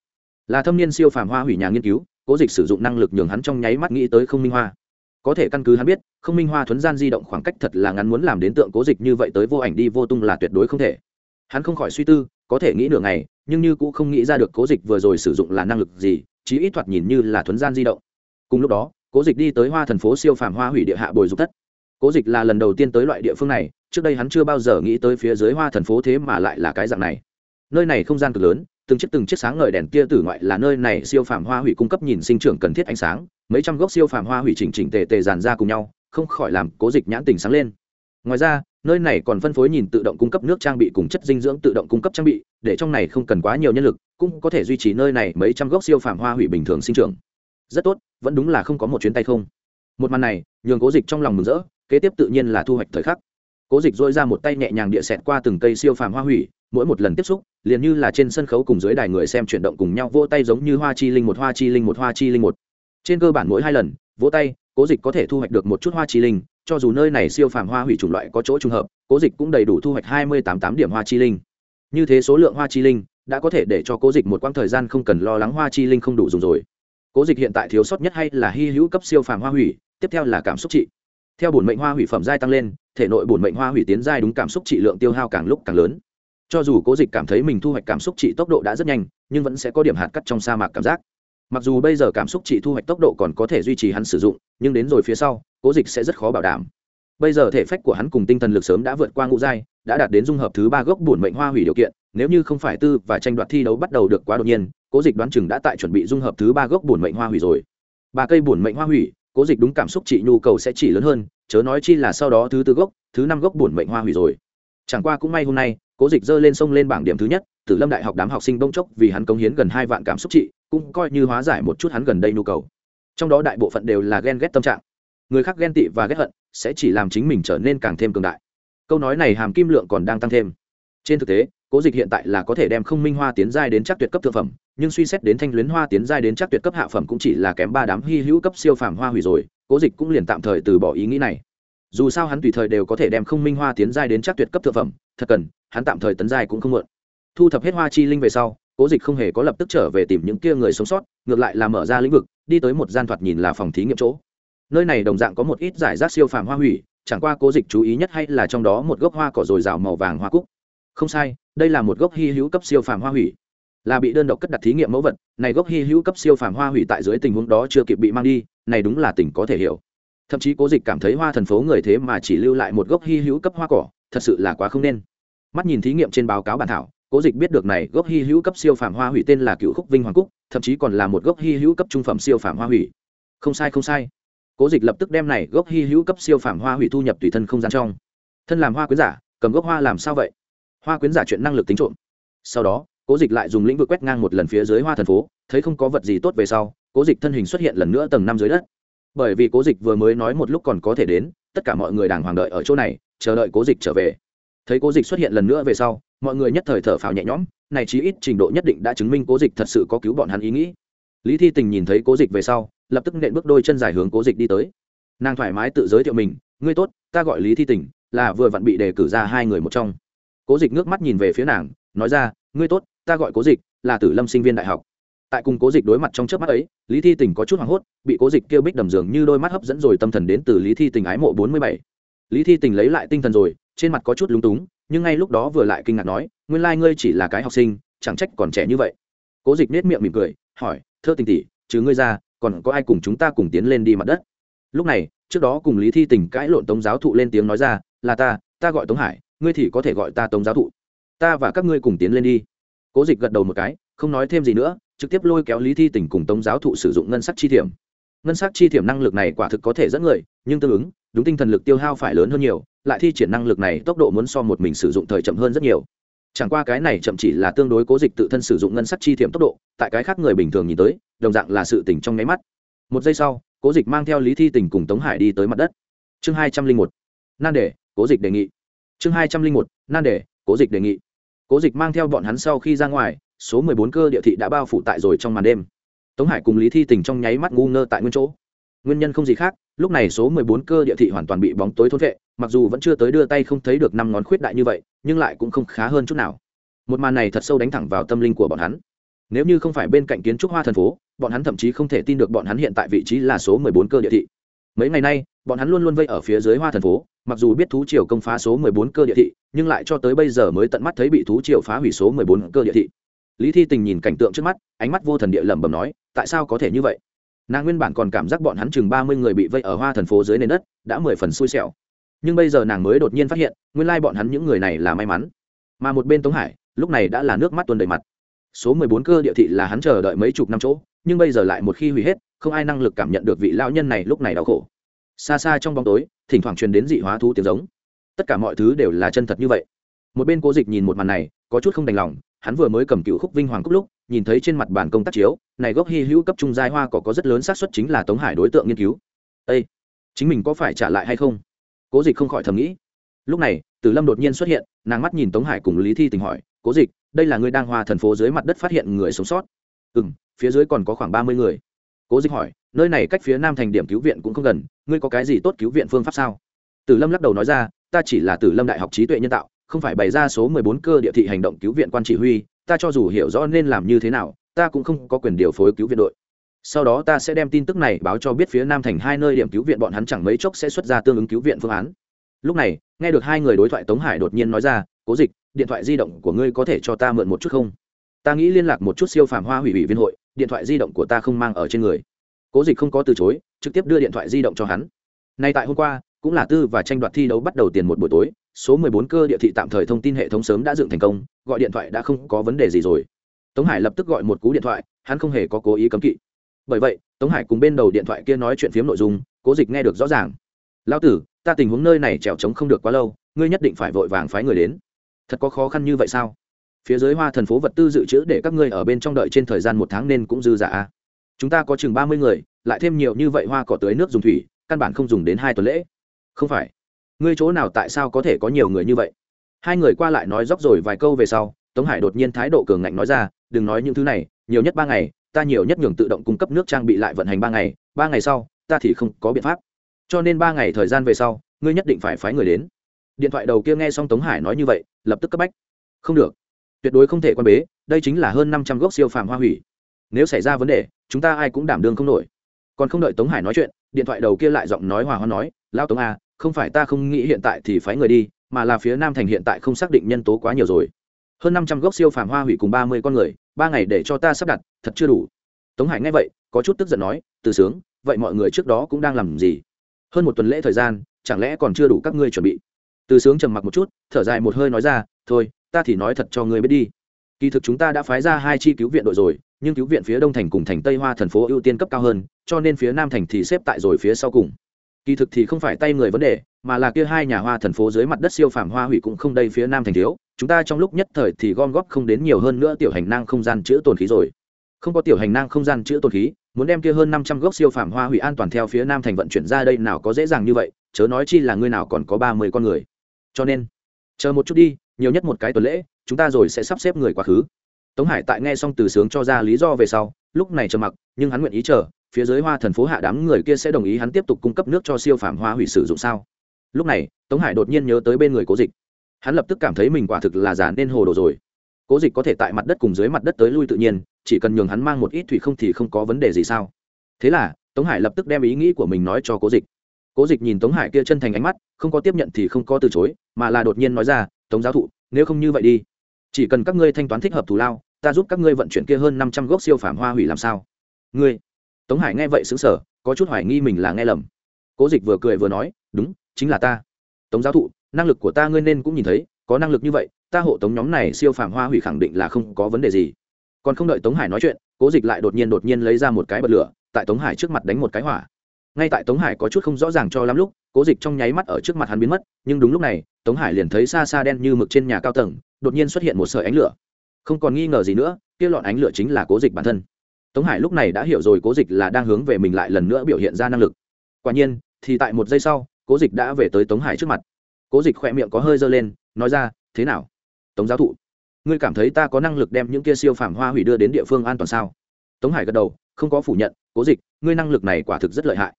Là thâm niên siêu phàm hoa hủy nhà nghiên cứu, cố dịch sử dụng năng lực nhường hắn trong nháy mắt nghĩ tới không minh hoa. Có thể căn cứ hắn biết, không minh hoa thuấn gian di động khoảng cách thật là ngắn muốn làm đến tượng cố dịch như vậy tới vô ảnh đi vô tung là tuyệt đối không thể. Hắn không khỏi suy tư, có thể nghĩ nửa ngày, nhưng như cũng không nghĩ ra được cố dịch vừa rồi sử dụng là năng lực gì, chí ít thoạt nhìn như là thuấn gian di động. Cùng lúc đó, cố dịch đi tới hoa thần phố siêu phàm hoa hủy địa hạ bồi dục thất cố dịch là lần đầu tiên tới loại địa phương này, trước đây hắn chưa bao giờ nghĩ tới phía dưới hoa thần phố thế mà lại là cái dạng này. Nơi này không gian cực lớn, từng chiếc từng chiếc sáng ngời đèn tia tử ngoại là nơi này siêu phàm hoa hủy cung cấp nhìn sinh trưởng cần thiết ánh sáng, mấy trăm gốc siêu phàm hoa hủy chỉnh chỉnh tề tề dàn ra cùng nhau, không khỏi làm cố dịch nhãn tình sáng lên. Ngoài ra, nơi này còn phân phối nhìn tự động cung cấp nước trang bị cùng chất dinh dưỡng tự động cung cấp trang bị, để trong này không cần quá nhiều nhân lực, cũng có thể duy trì nơi này mấy trăm gốc siêu phàm hoa hủy bình thường sinh trưởng. Rất tốt, vẫn đúng là không có một chuyến tay không. Một màn này, nhường cố dịch trong lòng mừng rỡ kế tiếp tự nhiên là thu hoạch thời khắc. Cố dịch dội ra một tay nhẹ nhàng địa xẹt qua từng cây siêu phàm hoa hủy, mỗi một lần tiếp xúc, liền như là trên sân khấu cùng dưới đài người xem chuyển động cùng nhau, vỗ tay giống như hoa chi linh một, hoa chi linh một, hoa chi linh một. Trên cơ bản mỗi hai lần, vỗ tay, cố dịch có thể thu hoạch được một chút hoa chi linh, cho dù nơi này siêu phàm hoa hủy chủng loại có chỗ trùng hợp, cố dịch cũng đầy đủ thu hoạch hai mươi tám tám điểm hoa chi linh. Như thế số lượng hoa chi linh đã có thể để cho cố dịch một quãng thời gian không cần lo lắng hoa chi linh không đủ dùng rồi. Cố dịch hiện tại thiếu sót nhất hay là hy hữu cấp siêu phàm hoa hủy, tiếp theo là cảm xúc trị theo bổn mệnh hoa hủy phẩm giai tăng lên, thể nội bổn mệnh hoa hủy tiến giai đúng cảm xúc trị lượng tiêu hao càng lúc càng lớn. Cho dù cố dịch cảm thấy mình thu hoạch cảm xúc trị tốc độ đã rất nhanh, nhưng vẫn sẽ có điểm hạt cắt trong sa mạc cảm giác. Mặc dù bây giờ cảm xúc trị thu hoạch tốc độ còn có thể duy trì hắn sử dụng, nhưng đến rồi phía sau, cố dịch sẽ rất khó bảo đảm. Bây giờ thể phách của hắn cùng tinh thần lực sớm đã vượt qua ngũ giai, đã đạt đến dung hợp thứ ba gốc bổn mệnh hoa hủy điều kiện, nếu như không phải tư và tranh đoạt thi đấu bắt đầu được quá đột nhiên, cố dịch đoán chừng đã tại chuẩn bị dung hợp thứ ba gốc bổn mệnh hoa hủy rồi. Ba cây bổn mệnh hoa hủy cố dịch đúng cảm xúc trị nhu cầu sẽ chỉ lớn hơn, chớ nói chi là sau đó thứ tư gốc, thứ năm gốc bổn mệnh hoa hủy rồi. Chẳng qua cũng may hôm nay, cố dịch dơ lên sông lên bảng điểm thứ nhất, tử lâm đại học đám học sinh bông chốc vì hắn công hiến gần hai vạn cảm xúc trị cũng coi như hóa giải một chút hắn gần đây nhu cầu. Trong đó đại bộ phận đều là ghen ghét tâm trạng. Người khác ghen tị và ghét hận, sẽ chỉ làm chính mình trở nên càng thêm cường đại. Câu nói này hàm kim lượng còn đang tăng thêm. Trên thực tế cố dịch hiện tại là có thể đem không minh hoa tiến giai đến chắc tuyệt cấp thượng phẩm, nhưng suy xét đến thanh luyến hoa tiến giai đến chắc tuyệt cấp hạ phẩm cũng chỉ là kém ba đám hy hữu cấp siêu phàm hoa hủy rồi, cố dịch cũng liền tạm thời từ bỏ ý nghĩ này. Dù sao hắn tùy thời đều có thể đem không minh hoa tiến giai đến chắc tuyệt cấp thượng phẩm, thật cần, hắn tạm thời tấn giai cũng không muộn. Thu thập hết hoa chi linh về sau, cố dịch không hề có lập tức trở về tìm những kia người sống sót, ngược lại là mở ra lĩnh vực, đi tới một gian thoạt nhìn là phòng thí nghiệm chỗ. Nơi này đồng dạng có một ít giải rác siêu phàm hoa hủy, chẳng qua cố dịch chú ý nhất hay là trong đó một gốc hoa cỏ dồi dào màu vàng hoa cúc không sai, đây là một gốc hy hữu cấp siêu phàm hoa hủy. Là bị đơn độc cất đặt thí nghiệm mẫu vật, này gốc hy hữu cấp siêu phàm hoa hủy tại dưới tình huống đó chưa kịp bị mang đi, này đúng là tỉnh có thể hiểu. Thậm chí cố dịch cảm thấy hoa thần phố người thế mà chỉ lưu lại một gốc hy hữu cấp hoa cỏ, thật sự là quá không nên. Mắt nhìn thí nghiệm trên báo cáo bản thảo, cố dịch biết được này gốc hy hữu cấp siêu phàm hoa hủy tên là cựu khúc vinh hoàng cúc, thậm chí còn là một gốc hy hữu cấp trung phẩm siêu phàm hoa hủy. Không sai không sai. Cố dịch lập tức đem này gốc hy hữu cấp siêu phàm hoa hủy thu nhập tùy thân không gian trong. Thân làm hoa quyến giả, cầm gốc hoa làm sao vậy? Hoa quyến giả chuyện năng lực tính trộm. Sau đó, cố dịch lại dùng lĩnh vực quét ngang một lần phía dưới hoa thần phố, thấy không có vật gì tốt về sau, cố dịch thân hình xuất hiện lần nữa tầng năm dưới đất. Bởi vì cố dịch vừa mới nói một lúc còn có thể đến, tất cả mọi người đàng hoàng đợi ở chỗ này, chờ đợi cố dịch trở về. Thấy cố dịch xuất hiện lần nữa về sau, mọi người nhất thời thở phào nhẹ nhõm, này chí ít trình độ nhất định đã chứng minh cố dịch thật sự có cứu bọn hắn ý nghĩ. Lý thi tình nhìn thấy cố dịch về sau, lập tức nện bước đôi chân dài hướng cố dịch đi tới. Nàng thoải mái tự giới thiệu mình, ngươi tốt, ta gọi lý thi tình, là vừa vặn bị đề cử ra hai người một trong cố dịch nước mắt nhìn về phía nàng, nói ra, ngươi tốt, ta gọi cố dịch, là tử lâm sinh viên đại học. Tại cùng cố dịch đối mặt trong trước mắt ấy, lý thi tình có chút hoảng hốt, bị cố dịch kêu bích đầm giường như đôi mắt hấp dẫn rồi tâm thần đến từ lý thi tình ái mộ bốn mươi bảy. Lý thi tình lấy lại tinh thần rồi, trên mặt có chút lúng túng, nhưng ngay lúc đó vừa lại kinh ngạc nói, nguyên lai、like、ngươi chỉ là cái học sinh, chẳng trách còn trẻ như vậy. Cố dịch nết miệng mỉm cười, hỏi, thơ tình tỉ chứ ngươi ra, còn có ai cùng chúng ta cùng tiến lên đi mặt đất? Lúc này, trước đó cùng lý thi tình cãi lộn tống giáo thụ lên tiếng nói ra, là ta ta gọi tống hải ngươi thì có thể gọi ta tống giáo thụ. Ta và các ngươi cùng tiến lên đi. Cố dịch gật đầu một cái, không nói thêm gì nữa, trực tiếp lôi kéo lý thi tình cùng tống giáo thụ sử dụng ngân sắc chi thiểm. Ngân sắc chi thiểm năng lực này quả thực có thể dẫn người, nhưng tương ứng, đúng tinh thần lực tiêu hao phải lớn hơn nhiều, lại thi triển năng lực này tốc độ muốn so một mình sử dụng thời chậm hơn rất nhiều. Chẳng qua cái này chậm chỉ là tương đối cố dịch tự thân sử dụng ngân sắc chi thiểm tốc độ, tại cái khác người bình thường nhìn tới, đồng dạng là sự tỉnh trong nháy mắt. Một giây sau, cố dịch mang theo lý thi tình cùng tống hải đi tới mặt đất. Chương hai trăm linh một. Nan đề, cố dịch đề nghị chương hai trăm linh một, nan đề, cố dịch đề nghị. Cố dịch mang theo bọn hắn sau khi ra ngoài, số mười bốn cơ địa thị đã bao phủ tại rồi trong màn đêm. Tống hải cùng lý thi tình trong nháy mắt ngu ngơ tại nguyên chỗ. Nguyên nhân không gì khác, lúc này số mười bốn cơ địa thị hoàn toàn bị bóng tối thôn vệ, mặc dù vẫn chưa tới đưa tay không thấy được năm ngón khuyết đại như vậy, nhưng lại cũng không khá hơn chút nào. Một màn này thật sâu đánh thẳng vào tâm linh của bọn hắn. Nếu như không phải bên cạnh kiến trúc hoa thần phố, bọn hắn thậm chí không thể tin được bọn hắn hiện tại vị trí là số mười bốn cơ địa thị mấy ngày nay, bọn hắn luôn luôn vây ở phía dưới hoa thần phố, mặc dù biết thú triều công phá số 14 cơ địa thị, nhưng lại cho tới bây giờ mới tận mắt thấy bị thú triều phá hủy số 14 cơ địa thị. Lý thi tình nhìn cảnh tượng trước mắt, ánh mắt vô thần địa lẩm bẩm nói, tại sao có thể như vậy? Nàng nguyên bản còn cảm giác bọn hắn chừng ba mươi người bị vây ở hoa thần phố dưới nền đất, đã mười phần xui xẻo. Nhưng bây giờ nàng mới đột nhiên phát hiện, nguyên lai bọn hắn những người này là may mắn. Mà một bên tống hải, lúc này đã là nước mắt tuần đầy mặt. Số mười bốn cơ địa thị là hắn chờ đợi mấy chục năm chỗ, nhưng bây giờ lại một khi hủy hết không ai năng lực cảm nhận được vị lão nhân này lúc này đau khổ. Xa xa trong bóng tối, thỉnh thoảng truyền đến dị hóa thú tiếng giống. Tất cả mọi thứ đều là chân thật như vậy. Một bên cố dịch nhìn một màn này, có chút không đành lòng, hắn vừa mới cầm cựu khúc vinh hoàng cúc lúc, nhìn thấy trên mặt bản công tác chiếu, này gốc hy hữu cấp trung giai hoa cỏ có rất lớn xác suất chính là tống hải đối tượng nghiên cứu. Ây chính mình có phải trả lại hay không? Cố dịch không khỏi thầm nghĩ. Lúc này, tử lâm đột nhiên xuất hiện, nàng mắt nhìn tống hải cùng lý thi tình hỏi, cố dịch, đây là người đang hoa thần phố dưới mặt đất phát hiện người sống sót? Ừ m phía dưới còn có khoảng ba mươi người cố dịch hỏi, nơi này cách phía nam thành điểm cứu viện cũng không gần, ngươi có cái gì tốt cứu viện phương pháp sao? Tử lâm lắc đầu nói ra, ta chỉ là tử lâm đại học trí tuệ nhân tạo, không phải bày ra số mười bốn cơ địa thị hành động cứu viện quan chỉ huy, ta cho dù hiểu rõ nên làm như thế nào, ta cũng không có quyền điều phối cứu viện đội. Sau đó ta sẽ đem tin tức này báo cho biết phía nam thành hai nơi điểm cứu viện bọn hắn chẳng mấy chốc sẽ xuất ra tương ứng cứu viện phương án. Lúc này, nghe được hai người đối thoại, tống hải đột nhiên nói ra, cố dịch, điện thoại di động của ngươi có thể cho ta mượn một chút không? Ta nghĩ liên lạc một chút siêu phàm hoa hủy ủy viên hội điện thoại di động của ta không mang ở trên người. Cố dịch không có từ chối, trực tiếp đưa điện thoại di động cho hắn. Nay tại hôm qua, cũng là tư và tranh đoạt thi đấu bắt đầu tiền một buổi tối, số 14 cơ địa thị tạm thời thông tin hệ thống sớm đã dựng thành công, gọi điện thoại đã không có vấn đề gì rồi. Tống hải lập tức gọi một cú điện thoại, hắn không hề có cố ý cấm kỵ. Bởi vậy, tống hải cùng bên đầu điện thoại kia nói chuyện phiếm nội dung, cố dịch nghe được rõ ràng. Lao tử, ta tình huống nơi này trèo trống không được quá lâu, ngươi nhất định phải vội vàng phái người đến. Thật có khó khăn như vậy sao? Phía dưới hoa thần phố vật tư dự trữ để các ngươi ở bên trong đợi trên thời gian một tháng nên cũng dư giả. Chúng ta có chừng ba mươi người, lại thêm nhiều như vậy hoa cỏ tưới nước dùng thủy, căn bản không dùng đến hai tuần lễ. Không phải. Ngươi chỗ nào tại sao có thể có nhiều người như vậy? Hai người qua lại nói dốc rồi vài câu về sau, tống hải đột nhiên thái độ cường ngạnh nói ra, đừng nói những thứ này, nhiều nhất ba ngày, ta nhiều nhất nhường tự động cung cấp nước trang bị lại vận hành ba ngày ba ngày sau, ta thì không có biện pháp. Cho nên ba ngày thời gian về sau, ngươi nhất định phải phái người đến. Điện thoại đầu kia nghe xong tống hải nói như vậy, lập tức cấp bách. Không được tuyệt đối không thể quan bế đây chính là hơn năm trăm gốc siêu phàm hoa hủy. Nếu xảy ra vấn đề chúng ta ai cũng đảm đương không nổi. Còn không đợi tống hải nói chuyện điện thoại đầu kia lại giọng nói hòa hoa nói lao tống a à, không phải ta không nghĩ hiện tại thì phái người đi mà là phía nam thành hiện tại không xác định nhân tố quá nhiều rồi. Hơn năm trăm gốc siêu phàm hoa hủy cùng ba mươi con người ba ngày để cho ta sắp đặt thật chưa đủ. Tống hải nghe vậy có chút tức giận nói từ sướng vậy mọi người trước đó cũng đang làm gì? Hơn một tuần lễ thời gian chẳng lẽ còn chưa đủ các ngươi chuẩn bị? Từ sướng trầm mặc một chút thở dài một hơi nói ra thôi ta thì nói thật cho ngươi biết đi. Kỳ thực chúng ta đã phái ra hai chi cứu viện đội rồi, nhưng cứu viện phía đông thành cùng thành tây hoa thành phố ưu tiên cấp cao hơn, cho nên phía nam thành thì xếp tại rồi phía sau cùng. Kỳ thực thì không phải tay người vấn đề, mà là kia hai nhà hoa thành phố dưới mặt đất siêu phàm hoa hủy cũng không đây phía nam thành thiếu. Chúng ta trong lúc nhất thời thì gom góp không đến nhiều hơn nữa tiểu hành năng không gian chữa tồn khí rồi. Không có tiểu hành năng không gian chữa tồn khí, muốn đem kia hơn năm trăm gốc siêu phàm hoa hủy an toàn theo phía nam thành vận chuyển ra đây nào có dễ dàng như vậy, chớ nói chi là ngươi nào còn có ba mươi con người. Cho nên, chờ một chút đi nhiều nhất một cái tuần lễ, chúng ta rồi sẽ sắp xếp người quá khứ. Tống hải tại nghe xong từ sướng cho ra lý do về sau, lúc này chờ mặc, nhưng hắn nguyện ý chờ, phía dưới hoa thần phố hạ đám người kia sẽ đồng ý hắn tiếp tục cung cấp nước cho siêu phàm hoa hủy sử dụng sao. Lúc này, tống hải đột nhiên nhớ tới bên người cố dịch. Hắn lập tức cảm thấy mình quả thực là giả nên hồ đồ rồi. Cố dịch có thể tại mặt đất cùng dưới mặt đất tới lui tự nhiên, chỉ cần nhường hắn mang một ít thủy không thì không có vấn đề gì sao. Thế là, tống hải lập tức đem ý nghĩ của mình nói cho cố dịch. Cố dịch nhìn tống hải kia chân thành ánh mắt, không có tiếp nhận thì không có từ chối, mà là đột nhiên nói ra tống giáo thụ, nếu không như vậy đi. Chỉ cần các ngươi thanh toán thích hợp thù lao, ta giúp các ngươi vận chuyển kia hơn năm trăm gốc siêu phàm hoa hủy làm sao? Ngươi. Tống hải nghe vậy xứng sở có chút hoài nghi mình là nghe lầm. Cố dịch vừa cười vừa nói, đúng, chính là ta. Tống giáo thụ, năng lực của ta ngươi nên cũng nhìn thấy, có năng lực như vậy, ta hộ tống nhóm này siêu phàm hoa hủy khẳng định là không có vấn đề gì. Còn không đợi tống hải nói chuyện, cố dịch lại đột nhiên đột nhiên lấy ra một cái bật lửa, tại tống hải trước mặt đánh một cái hỏa ngay tại tống hải có chút không rõ ràng cho lắm lúc, cố dịch trong nháy mắt ở trước mặt hắn biến mất, nhưng đúng lúc này, tống hải liền thấy xa xa đen như mực trên nhà cao tầng, đột nhiên xuất hiện một sợi ánh lửa. Không còn nghi ngờ gì nữa, kia lọn ánh lửa chính là cố dịch bản thân. Tống hải lúc này đã hiểu rồi cố dịch là đang hướng về mình lại lần nữa biểu hiện ra năng lực. Quả nhiên, thì tại một giây sau, cố dịch đã về tới tống hải trước mặt. Cố dịch khỏe miệng có hơi dơ lên, nói ra, thế nào? Tống giáo thụ, ngươi cảm thấy ta có năng lực đem những kia siêu phàm hoa hủy đưa đến địa phương an toàn sao? Tống hải gật đầu, không có phủ nhận, cố dịch, ngươi năng lực này quả thực rất lợi hại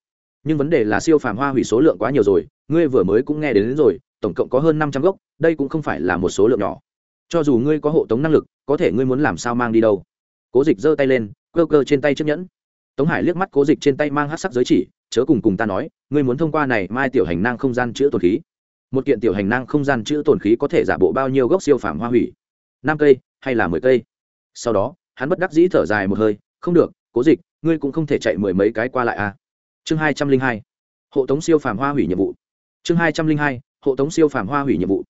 nhưng vấn đề là siêu phàm hoa hủy số lượng quá nhiều rồi ngươi vừa mới cũng nghe đến, đến rồi tổng cộng có hơn năm trăm gốc đây cũng không phải là một số lượng nhỏ. Cho dù ngươi có hộ tống năng lực có thể ngươi muốn làm sao mang đi đâu? Cố dịch giơ tay lên cơ cơ trên tay chiếc nhẫn. Tống hải liếc mắt cố dịch trên tay mang hát sắc giới chỉ chớ cùng cùng ta nói ngươi muốn thông qua này mai tiểu hành năng không gian chữa tồn khí. Một kiện tiểu hành năng không gian chữa tồn khí có thể giả bộ bao nhiêu gốc siêu phàm hoa hủy? Năm cây hay là mười cây? Sau đó hắn bất đắc dĩ thở dài một hơi không được cố dịch ngươi cũng không thể chạy mười mấy cái qua lại à? Chương hai trăm linh hai, hộ tống siêu phàm hoa hủy nhiệm vụ. Chương hai trăm linh hai, hộ tống siêu phàm hoa hủy nhiệm vụ.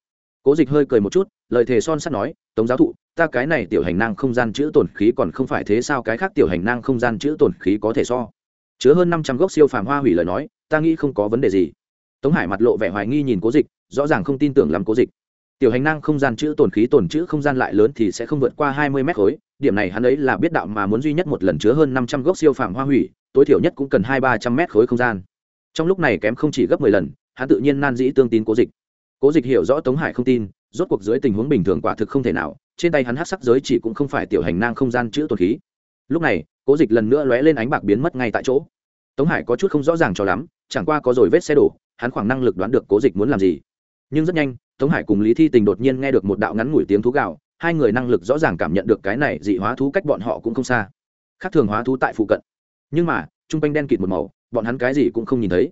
Cố dịch hơi cười một chút, lời thề son sắt nói, tống giáo thụ, ta cái này tiểu hành năng không gian chữ tổn khí còn không phải thế sao? Cái khác tiểu hành năng không gian chữ tổn khí có thể so. Chứa hơn năm trăm gốc siêu phàm hoa hủy lời nói, ta nghĩ không có vấn đề gì. Tống hải mặt lộ vẻ hoài nghi nhìn cố dịch, rõ ràng không tin tưởng lắm cố dịch tiểu hành năng không gian chữ tổn khí tổn chữ không gian lại lớn thì sẽ không vượt qua hai mươi mét khối. Điểm này hắn ấy là biết đạo mà muốn duy nhất một lần chứa hơn năm trăm gốc siêu phàm hoa hủy, tối thiểu nhất cũng cần hai ba trăm mét khối không gian. Trong lúc này kém không chỉ gấp mười lần, hắn tự nhiên nan dĩ tương tín cố dịch. Cố dịch hiểu rõ tống hải không tin, rốt cuộc dưới tình huống bình thường quả thực không thể nào, trên tay hắn hát sắc giới chỉ cũng không phải tiểu hành năng không gian chữ tổn khí. Lúc này, cố dịch lần nữa lóe lên ánh bạc biến mất ngay tại chỗ. Tống hải có chút không rõ ràng cho lắm, chẳng qua có rồi vết xe đổ, hắn khoảng năng lực đoán được cố dịch muốn làm gì. Nhưng rất nhanh tống hải cùng lý thi tình đột nhiên nghe được một đạo ngắn ngủi tiếng thú gạo hai người năng lực rõ ràng cảm nhận được cái này dị hóa thú cách bọn họ cũng không xa. Khác thường hóa thú tại phụ cận. Nhưng mà t r u n g quanh đen kịt một màu, bọn hắn cái gì cũng không nhìn thấy.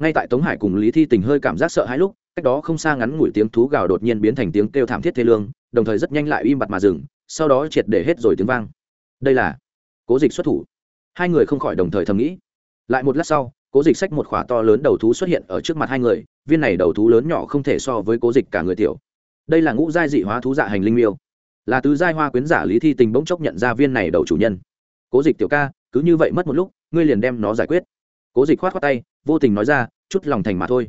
Ngay tại tống hải cùng lý thi tình hơi cảm giác sợ hãi lúc, cách đó không xa ngắn ngủi tiếng thú gào đột nhiên biến thành tiếng kêu thảm thiết thê lương, đồng thời rất nhanh lại im bặt mà dừng, sau đó triệt để hết rồi tiếng vang. Đây là cố dịch xuất thủ. Hai người không khỏi đồng thời thầm nghĩ. Lại một lát sau, cố dịch xách một khỏa to lớn đầu thú xuất hiện ở trước mặt hai người viên này đầu thú lớn nhỏ không thể so với cố dịch cả người tiểu. Đây là ngũ giai dị hóa thú dạ hành linh miêu. Là tứ giai hoa quyến giả lý thi tình bỗng chốc nhận ra viên này đầu chủ nhân. Cố dịch tiểu ca, cứ như vậy mất một lúc, ngươi liền đem nó giải quyết. Cố dịch khoát khoát tay, vô tình nói ra, chút lòng thành mà thôi.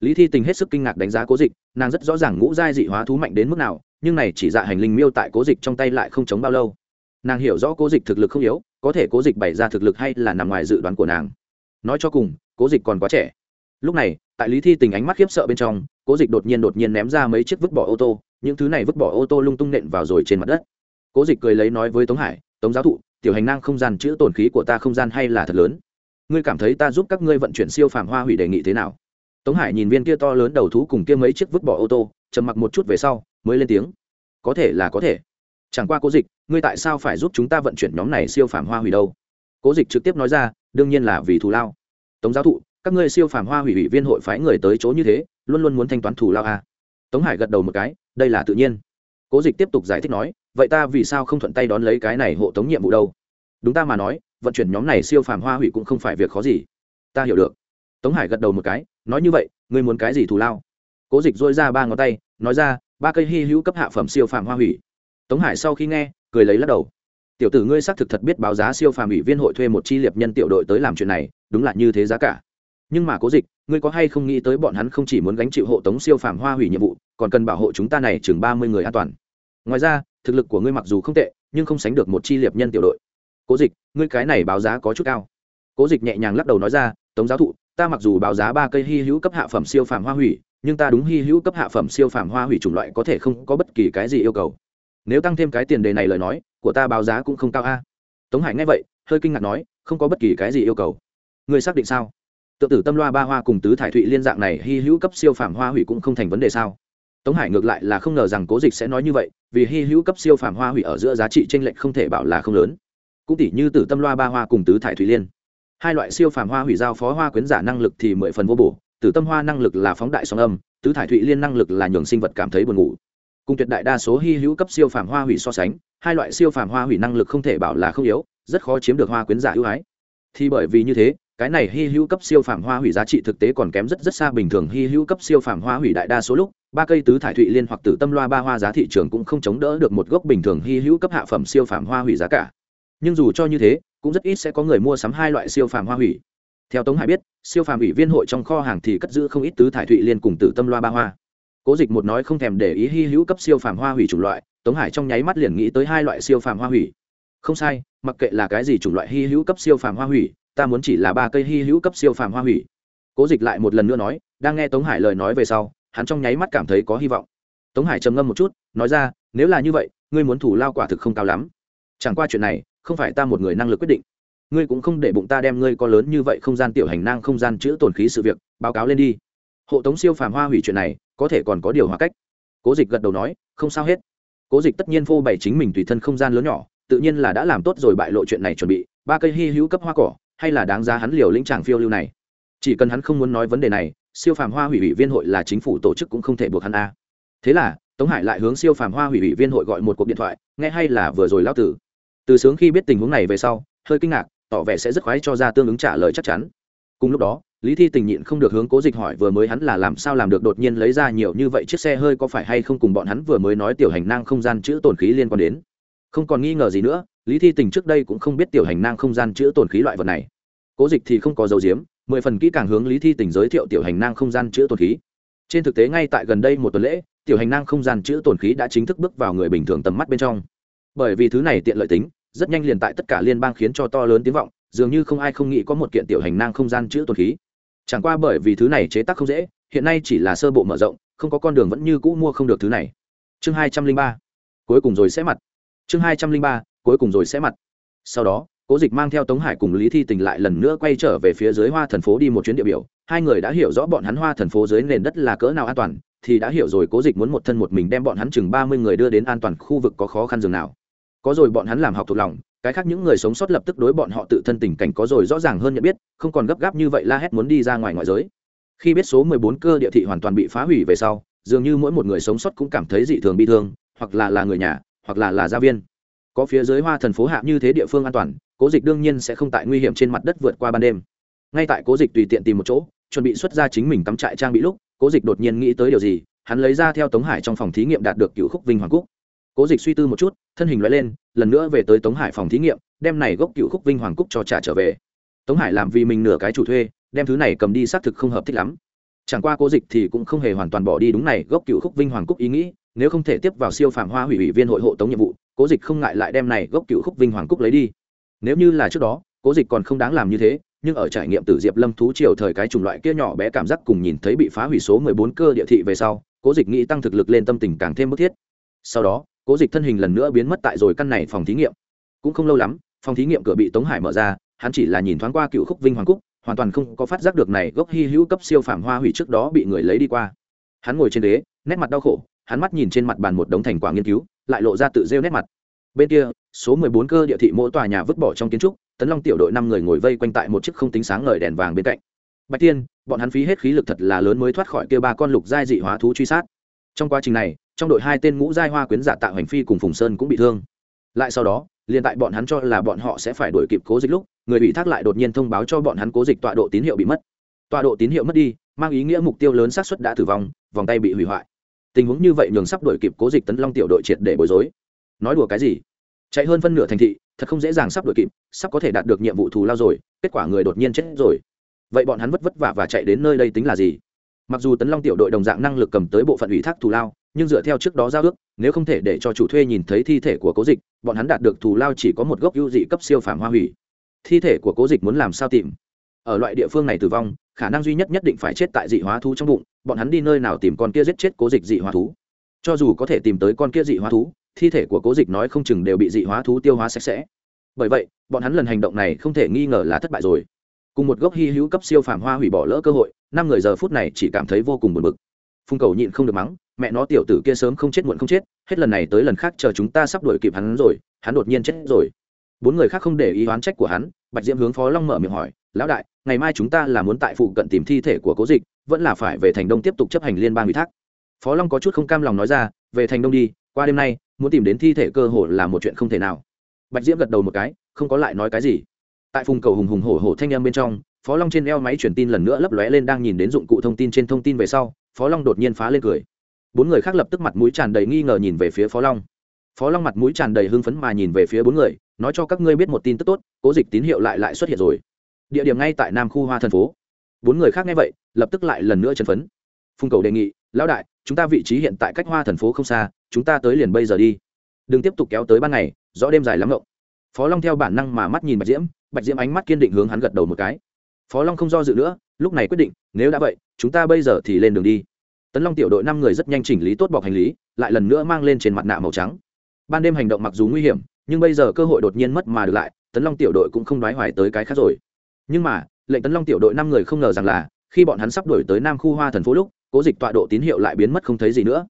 Lý thi tình hết sức kinh ngạc đánh giá cố dịch, nàng rất rõ ràng ngũ giai dị hóa thú mạnh đến mức nào, nhưng này chỉ dạ hành linh miêu tại cố dịch trong tay lại không chống bao lâu. Nàng hiểu rõ cố dịch thực lực không yếu, có thể cố dịch bày ra thực lực hay là nằm ngoài dự đoán của nàng. Nói cho cùng, cố dịch còn quá trẻ. Lúc này tại lý thi tình ánh mắt khiếp sợ bên trong, cố dịch đột nhiên đột nhiên ném ra mấy chiếc vứt bỏ ô tô, những thứ này vứt bỏ ô tô lung tung nện vào rồi trên mặt đất. Cố dịch cười lấy nói với tống hải, tống giáo thụ, tiểu hành năng không gian chữ tổn khí của ta không gian hay là thật lớn? Ngươi cảm thấy ta giúp các ngươi vận chuyển siêu phàm hoa hủy đề nghị thế nào? Tống hải nhìn viên kia to lớn đầu thú cùng kia mấy chiếc vứt bỏ ô tô, trầm mặc một chút về sau, mới lên tiếng, có thể là có thể. Chẳng qua cố dịch, ngươi tại sao phải giúp chúng ta vận chuyển nhóm này siêu phàm hoa hủy đâu? Cố dịch trực tiếp nói ra, đương nhiên là vì thù lao. Tống giáo thụ các ngươi siêu phàm hoa hủy ủy viên hội phái người tới chỗ như thế, luôn luôn muốn thanh toán thù lao à. tống hải gật đầu một cái, đây là tự nhiên. Cố dịch tiếp tục giải thích nói, vậy ta vì sao không thuận tay đón lấy cái này hộ tống nhiệm vụ đâu? Đúng ta mà nói, vận chuyển nhóm này siêu phàm hoa hủy cũng không phải việc khó gì. Ta hiểu được. Tống hải gật đầu một cái, nói như vậy, ngươi muốn cái gì thù lao? Cố dịch dôi ra ba ngón tay, nói ra, ba cây hy hữu cấp hạ phẩm siêu phàm hoa hủy. Tống hải sau khi nghe, cười lấy lắc đầu. Tiểu tử ngươi xác thực thật biết báo giá siêu phàm ủy viên hội thuê một chi liệp nhân tiểu đội tới làm chuyện này, đúng là như thế giá cả nhưng mà cố dịch, ngươi có hay không nghĩ tới bọn hắn không chỉ muốn gánh chịu hộ tống siêu phàm hoa hủy nhiệm vụ, còn cần bảo hộ chúng ta này chừng ba mươi người an toàn. Ngoài ra, thực lực của ngươi mặc dù không tệ, nhưng không sánh được một chi liệp nhân tiểu đội. Cố dịch, ngươi cái này báo giá có chút cao. Cố dịch nhẹ nhàng lắc đầu nói ra, tống giáo thụ, ta mặc dù báo giá ba cây hy hữu cấp hạ phẩm siêu phàm hoa hủy, nhưng ta đúng hy hữu cấp hạ phẩm siêu phàm hoa hủy chủng loại có thể không có bất kỳ cái gì yêu cầu. Nếu tăng thêm cái tiền đề này lời nói, của ta báo giá cũng không cao a. Tống hải nghe vậy, hơi kinh ngạc nói, không có bất kỳ cái gì yêu cầu. Ngươi xác định sao? Tự tử tâm loa ba hoa cùng tứ thải thụy liên dạng này hy hữu cấp siêu phàm hoa hủy cũng không thành vấn đề sao? Tống hải ngược lại là không ngờ rằng cố dịch sẽ nói như vậy, vì hy hữu cấp siêu phàm hoa hủy ở giữa giá trị t r ê n lệch không thể bảo là không lớn. Cũng tỷ như tử tâm loa ba hoa cùng tứ thải thụy liên. Hai loại siêu phàm hoa hủy giao phó hoa quyến giả năng lực thì mười phần vô bổ, tử tâm hoa năng lực là phóng đại song âm, tứ thải thụy liên năng lực là nhường sinh vật cảm thấy buồn ngủ. Cùng tuyệt đại đa số hy hữu cấp siêu phàm hoa hủy so sánh, hai loại siêu phàm hoa hủy năng lực không thể bảo là không yếu, rất khó chiếm được hoa quyến giả ưu ái. Thì bởi vì như thế cái này hy hữu cấp siêu phàm hoa hủy giá trị thực tế còn kém rất rất xa bình thường hy hữu cấp siêu phàm hoa hủy đại đa số lúc, ba cây tứ thải thụy liên hoặc tử tâm loa ba hoa giá thị trường cũng không chống đỡ được một gốc bình thường hy hữu cấp hạ phẩm siêu phàm hoa hủy giá cả. Nhưng dù cho như thế, cũng rất ít sẽ có người mua sắm hai loại siêu phàm hoa hủy. Theo tống hải biết, siêu phàm ủy viên hội trong kho hàng thì cất giữ không ít tứ thải thụy liên cùng tử tâm loa ba hoa. Cố dịch một nói không thèm để ý hy hữu cấp siêu phàm hoa hủy chủng loại, tống hải trong nháy mắt liền nghĩ tới hai loại siêu phàm hoa hủy. Không sai, mặc kệ là cái gì chủng loại hy hữu cấp siêu phàm hoa hủy ta muốn chỉ là ba cây hy hữu cấp siêu phàm hoa hủy. Cố dịch lại một lần nữa nói, đang nghe tống hải lời nói về sau, hắn trong nháy mắt cảm thấy có hy vọng. Tống hải trầm ngâm một chút, nói ra, nếu là như vậy, ngươi muốn thủ lao quả thực không cao lắm. Chẳng qua chuyện này, không phải ta một người năng lực quyết định. Ngươi cũng không để bụng ta đem ngươi có lớn như vậy không gian tiểu hành năng không gian chữ tổn khí sự việc, báo cáo lên đi. Hộ tống siêu phàm hoa hủy chuyện này, có thể còn có điều hòa cách. Cố dịch gật đầu nói, không sao hết. Cố dịch tất nhiên phô bày chính mình tùy thân không gian lớn nhỏ, tự nhiên là đã làm tốt rồi bại lộ chuyện này chuẩn bị, ba cây hy hữu cấp hoa cỏ hay là đáng giá hắn liều lĩnh tràng phiêu lưu này? Chỉ cần hắn không muốn nói vấn đề này, siêu phàm hoa hủy ủy viên hội là chính phủ tổ chức cũng không thể buộc hắn a. Thế là, tống hải lại hướng siêu phàm hoa hủy ủy viên hội gọi một cuộc điện thoại, nghe hay là vừa rồi lao tử. Từ sướng khi biết tình huống này về sau, hơi kinh ngạc, tỏ vẻ sẽ rất khoái cho ra tương ứng trả lời chắc chắn. Cùng lúc đó, lý thi tình nhịn không được hướng cố dịch hỏi vừa mới hắn là làm sao làm được đột nhiên lấy ra nhiều như vậy chiếc xe hơi có phải hay không cùng bọn hắn vừa mới nói tiểu hành năng không gian chữ tổn khí liên quan đến. Không còn nghi ngờ gì nữa lý thi tình trước đây cũng không biết tiểu hành năng không gian chữa tổn khí loại vật này. Cố dịch thì không có dấu diếm mười phần kỹ càng hướng lý thi tình giới thiệu tiểu hành năng không gian chữa tổn khí. Trên thực tế ngay tại gần đây một tuần lễ, tiểu hành năng không gian chữa tổn khí đã chính thức bước vào người bình thường tầm mắt bên trong. Bởi vì thứ này tiện lợi tính, rất nhanh liền tại tất cả liên bang khiến cho to lớn tiếng vọng, dường như không ai không nghĩ có một kiện tiểu hành năng không gian chữa tổn khí. Chẳng qua bởi vì thứ này chế tác không dễ, hiện nay chỉ là sơ bộ mở rộng, không có con đường vẫn như cũ mua không được thứ này. Chương hai trăm linh ba. Cuối cùng rồi sẽ mặt. Chương hai trăm linh ba cuối cùng rồi sẽ mặt. Sau đó, cố dịch mang theo tống hải cùng lý thi tình lại lần nữa quay trở về phía dưới hoa thần phố đi một chuyến địa biểu. Hai người đã hiểu rõ bọn hắn hoa thần phố dưới nền đất là cỡ nào an toàn, thì đã hiểu rồi cố dịch muốn một thân một mình đem bọn hắn chừng ba mươi người đưa đến an toàn khu vực có khó khăn dường nào. Có rồi bọn hắn làm học thuộc lòng, cái khác những người sống sót lập tức đối bọn họ tự thân tình cảnh có rồi rõ ràng hơn nhận biết, không còn gấp gáp như vậy la hét muốn đi ra ngoài ngoại giới. Khi biết số mười bốn cơ địa thị hoàn toàn bị phá hủy về sau, dường như mỗi một người sống sót cũng cảm thấy dị thường bi thương, hoặc là là người nhà, hoặc là là gia viên có phía dưới hoa thần phố hạ như thế địa phương an toàn, cố dịch đương nhiên sẽ không tại nguy hiểm trên mặt đất vượt qua ban đêm. Ngay tại cố dịch tùy tiện tìm một chỗ, chuẩn bị xuất ra chính mình cắm trại trang bị lúc, cố dịch đột nhiên nghĩ tới điều gì, hắn lấy ra theo tống hải trong phòng thí nghiệm đạt được cựu khúc vinh hoàng cúc. Cố dịch suy tư một chút, thân hình loại lên, lần nữa về tới tống hải phòng thí nghiệm, đem này gốc cựu khúc vinh hoàng cúc cho trả trở về. Tống hải làm vì mình nửa cái chủ thuê, đem thứ này cầm đi xác thực không hợp thích lắm. Chẳng qua cố dịch thì cũng không hề hoàn toàn bỏ đi đúng này gốc cựu khúc vinh hoàng cúc ý nghĩ, nếu không thể tiếp vào siêu phạm hoa hủy ủy viên hội hộ tống nhiệm vụ cố dịch không ngại lại đem này gốc cựu khúc vinh hoàng cúc lấy đi. Nếu như là trước đó, cố dịch còn không đáng làm như thế, nhưng ở trải nghiệm từ diệp lâm thú triều thời cái chủng loại kia nhỏ bé cảm giác cùng nhìn thấy bị phá hủy số mười bốn cơ địa thị về sau, cố dịch nghĩ tăng thực lực lên tâm tình càng thêm bức thiết. Sau đó, cố dịch thân hình lần nữa biến mất tại rồi căn này phòng thí nghiệm. Cũng không lâu lắm, phòng thí nghiệm cửa bị tống hải mở ra, hắn chỉ là nhìn thoáng qua cựu khúc vinh hoàng cúc, hoàn toàn không có phát giác được này gốc hy hữu cấp siêu phàm hoa hủy trước đó bị người lấy đi qua. Hắn ngồi trên đế, nét mặt đau khổ hắn mắt nhìn trên mặt bàn một đống thành quả nghiên cứu, lại lộ ra tự rêu nét mặt. Bên kia, số mười bốn cơ địa thị mỗi tòa nhà vứt bỏ trong kiến trúc, tấn long tiểu đội năm người ngồi vây quanh tại một chiếc không tính sáng ngời đèn vàng bên cạnh. Bạch tiên, bọn hắn phí hết khí lực thật là lớn mới thoát khỏi kia ba con lục giai dị hóa thú truy sát. Trong quá trình này, trong đội hai tên ngũ giai hoa quyến giả tạo hành phi cùng phùng sơn cũng bị thương. Lại sau đó, liền tại bọn hắn cho là bọn họ sẽ phải đuổi kịp cố dịch lúc, người bị thác lại đột nhiên thông báo cho bọn hắn cố dịch tọa độ tín hiệu bị mất. Tọa độ tín hiệu mất đi, mang ý nghĩa mục tiêu lớn xác suất đã tử vong, vòng tay bị hủy hoại tình huống như vậy nhường sắp đuổi kịp cố dịch tấn long tiểu đội triệt để bối rối. Nói đùa cái gì? Chạy hơn phân nửa thành thị, thật không dễ dàng sắp đuổi kịp, sắp có thể đạt được nhiệm vụ thù lao rồi, kết quả người đột nhiên chết rồi. Vậy bọn hắn vất vất vả và chạy đến nơi đây tính là gì? Mặc dù tấn long tiểu đội đồng dạng năng lực cầm tới bộ phận ủy thác thù lao, nhưng dựa theo trước đó giao ước, nếu không thể để cho chủ thuê nhìn thấy thi thể của cố dịch, bọn hắn đạt được thù lao chỉ có một gốc ưu dị cấp siêu phàm hoa hủy. Thi thể của cố dịch muốn làm sao tìm? Ở loại địa phương này tử vong khả năng duy nhất nhất định phải chết tại dị hóa thú trong bụng, bọn hắn đi nơi nào tìm con kia giết chết cố dịch dị hóa thú. Cho dù có thể tìm tới con kia dị hóa thú, thi thể của cố dịch nói không chừng đều bị dị hóa thú tiêu hóa sạch sẽ. Bởi vậy, bọn hắn lần hành động này không thể nghi ngờ là thất bại rồi. Cùng một gốc hy hữu cấp siêu phàm hoa hủy bỏ lỡ cơ hội, năm người giờ phút này chỉ cảm thấy vô cùng buồn bực. Phung cầu nhịn không được mắng, mẹ nó, tiểu tử kia sớm không chết muộn không chết, hết lần này tới lần khác chờ chúng ta sắp đuổi kịp hắn rồi, hắn đột nhiên chết rồi. Bốn người khác không để ý oán trách của hắn bạch diễm hướng phó long mở miệng hỏi, lão đại, ngày mai chúng ta là muốn tại phụ cận tìm thi thể của cố dịch, vẫn là phải về thành đông tiếp tục chấp hành liên bang ủy thác? Phó long có chút không cam lòng nói ra, về thành đông đi, qua đêm nay, muốn tìm đến thi thể cơ hồ là một chuyện không thể nào. Bạch diễm gật đầu một cái, không có lại nói cái gì. Tại phùng cầu hùng hùng hổ hổ thanh em bên trong, phó long trên eo máy truyền tin lần nữa lấp lóe lên đang nhìn đến dụng cụ thông tin trên thông tin về sau, phó long đột nhiên phá lên cười. Bốn người khác lập tức mặt mũi tràn đầy nghi ngờ nhìn về phía phó long phó long mặt mũi tràn đầy hưng phấn mà nhìn về phía bốn người, nói cho các ngươi biết một tin tức tốt, cố dịch tín hiệu lại lại xuất hiện rồi. Địa điểm ngay tại nam khu hoa Thần phố. Bốn người khác nghe vậy, lập tức lại lần nữa chân phấn. Phung cầu đề nghị, lão đại, chúng ta vị trí hiện tại cách hoa Thần phố không xa, chúng ta tới liền bây giờ đi. Đừng tiếp tục kéo tới ban ngày, rõ đêm dài lắm rộng phó long theo bản năng mà mắt nhìn bạch diễm bạch diễm ánh mắt kiên định hướng hắn gật đầu một cái. Phó long không do dự nữa, lúc này quyết định, nếu đã vậy, chúng ta bây giờ thì lên đường đi. Tấn long tiểu đội năm người rất nhanh chỉnh lý tốt bọc hành lý, lại lần nữa mang lên trên mặt nạ màu trắng ban đêm hành động mặc dù nguy hiểm, nhưng bây giờ cơ hội đột nhiên mất mà được lại, tấn long tiểu đội cũng không đoái hoài tới cái khác rồi. Nhưng mà, lệnh tấn long tiểu đội năm người không ngờ rằng là, khi bọn hắn sắp đổi tới nam khu hoa thần phố lúc, cố dịch tọa độ tín hiệu lại biến mất không thấy gì nữa.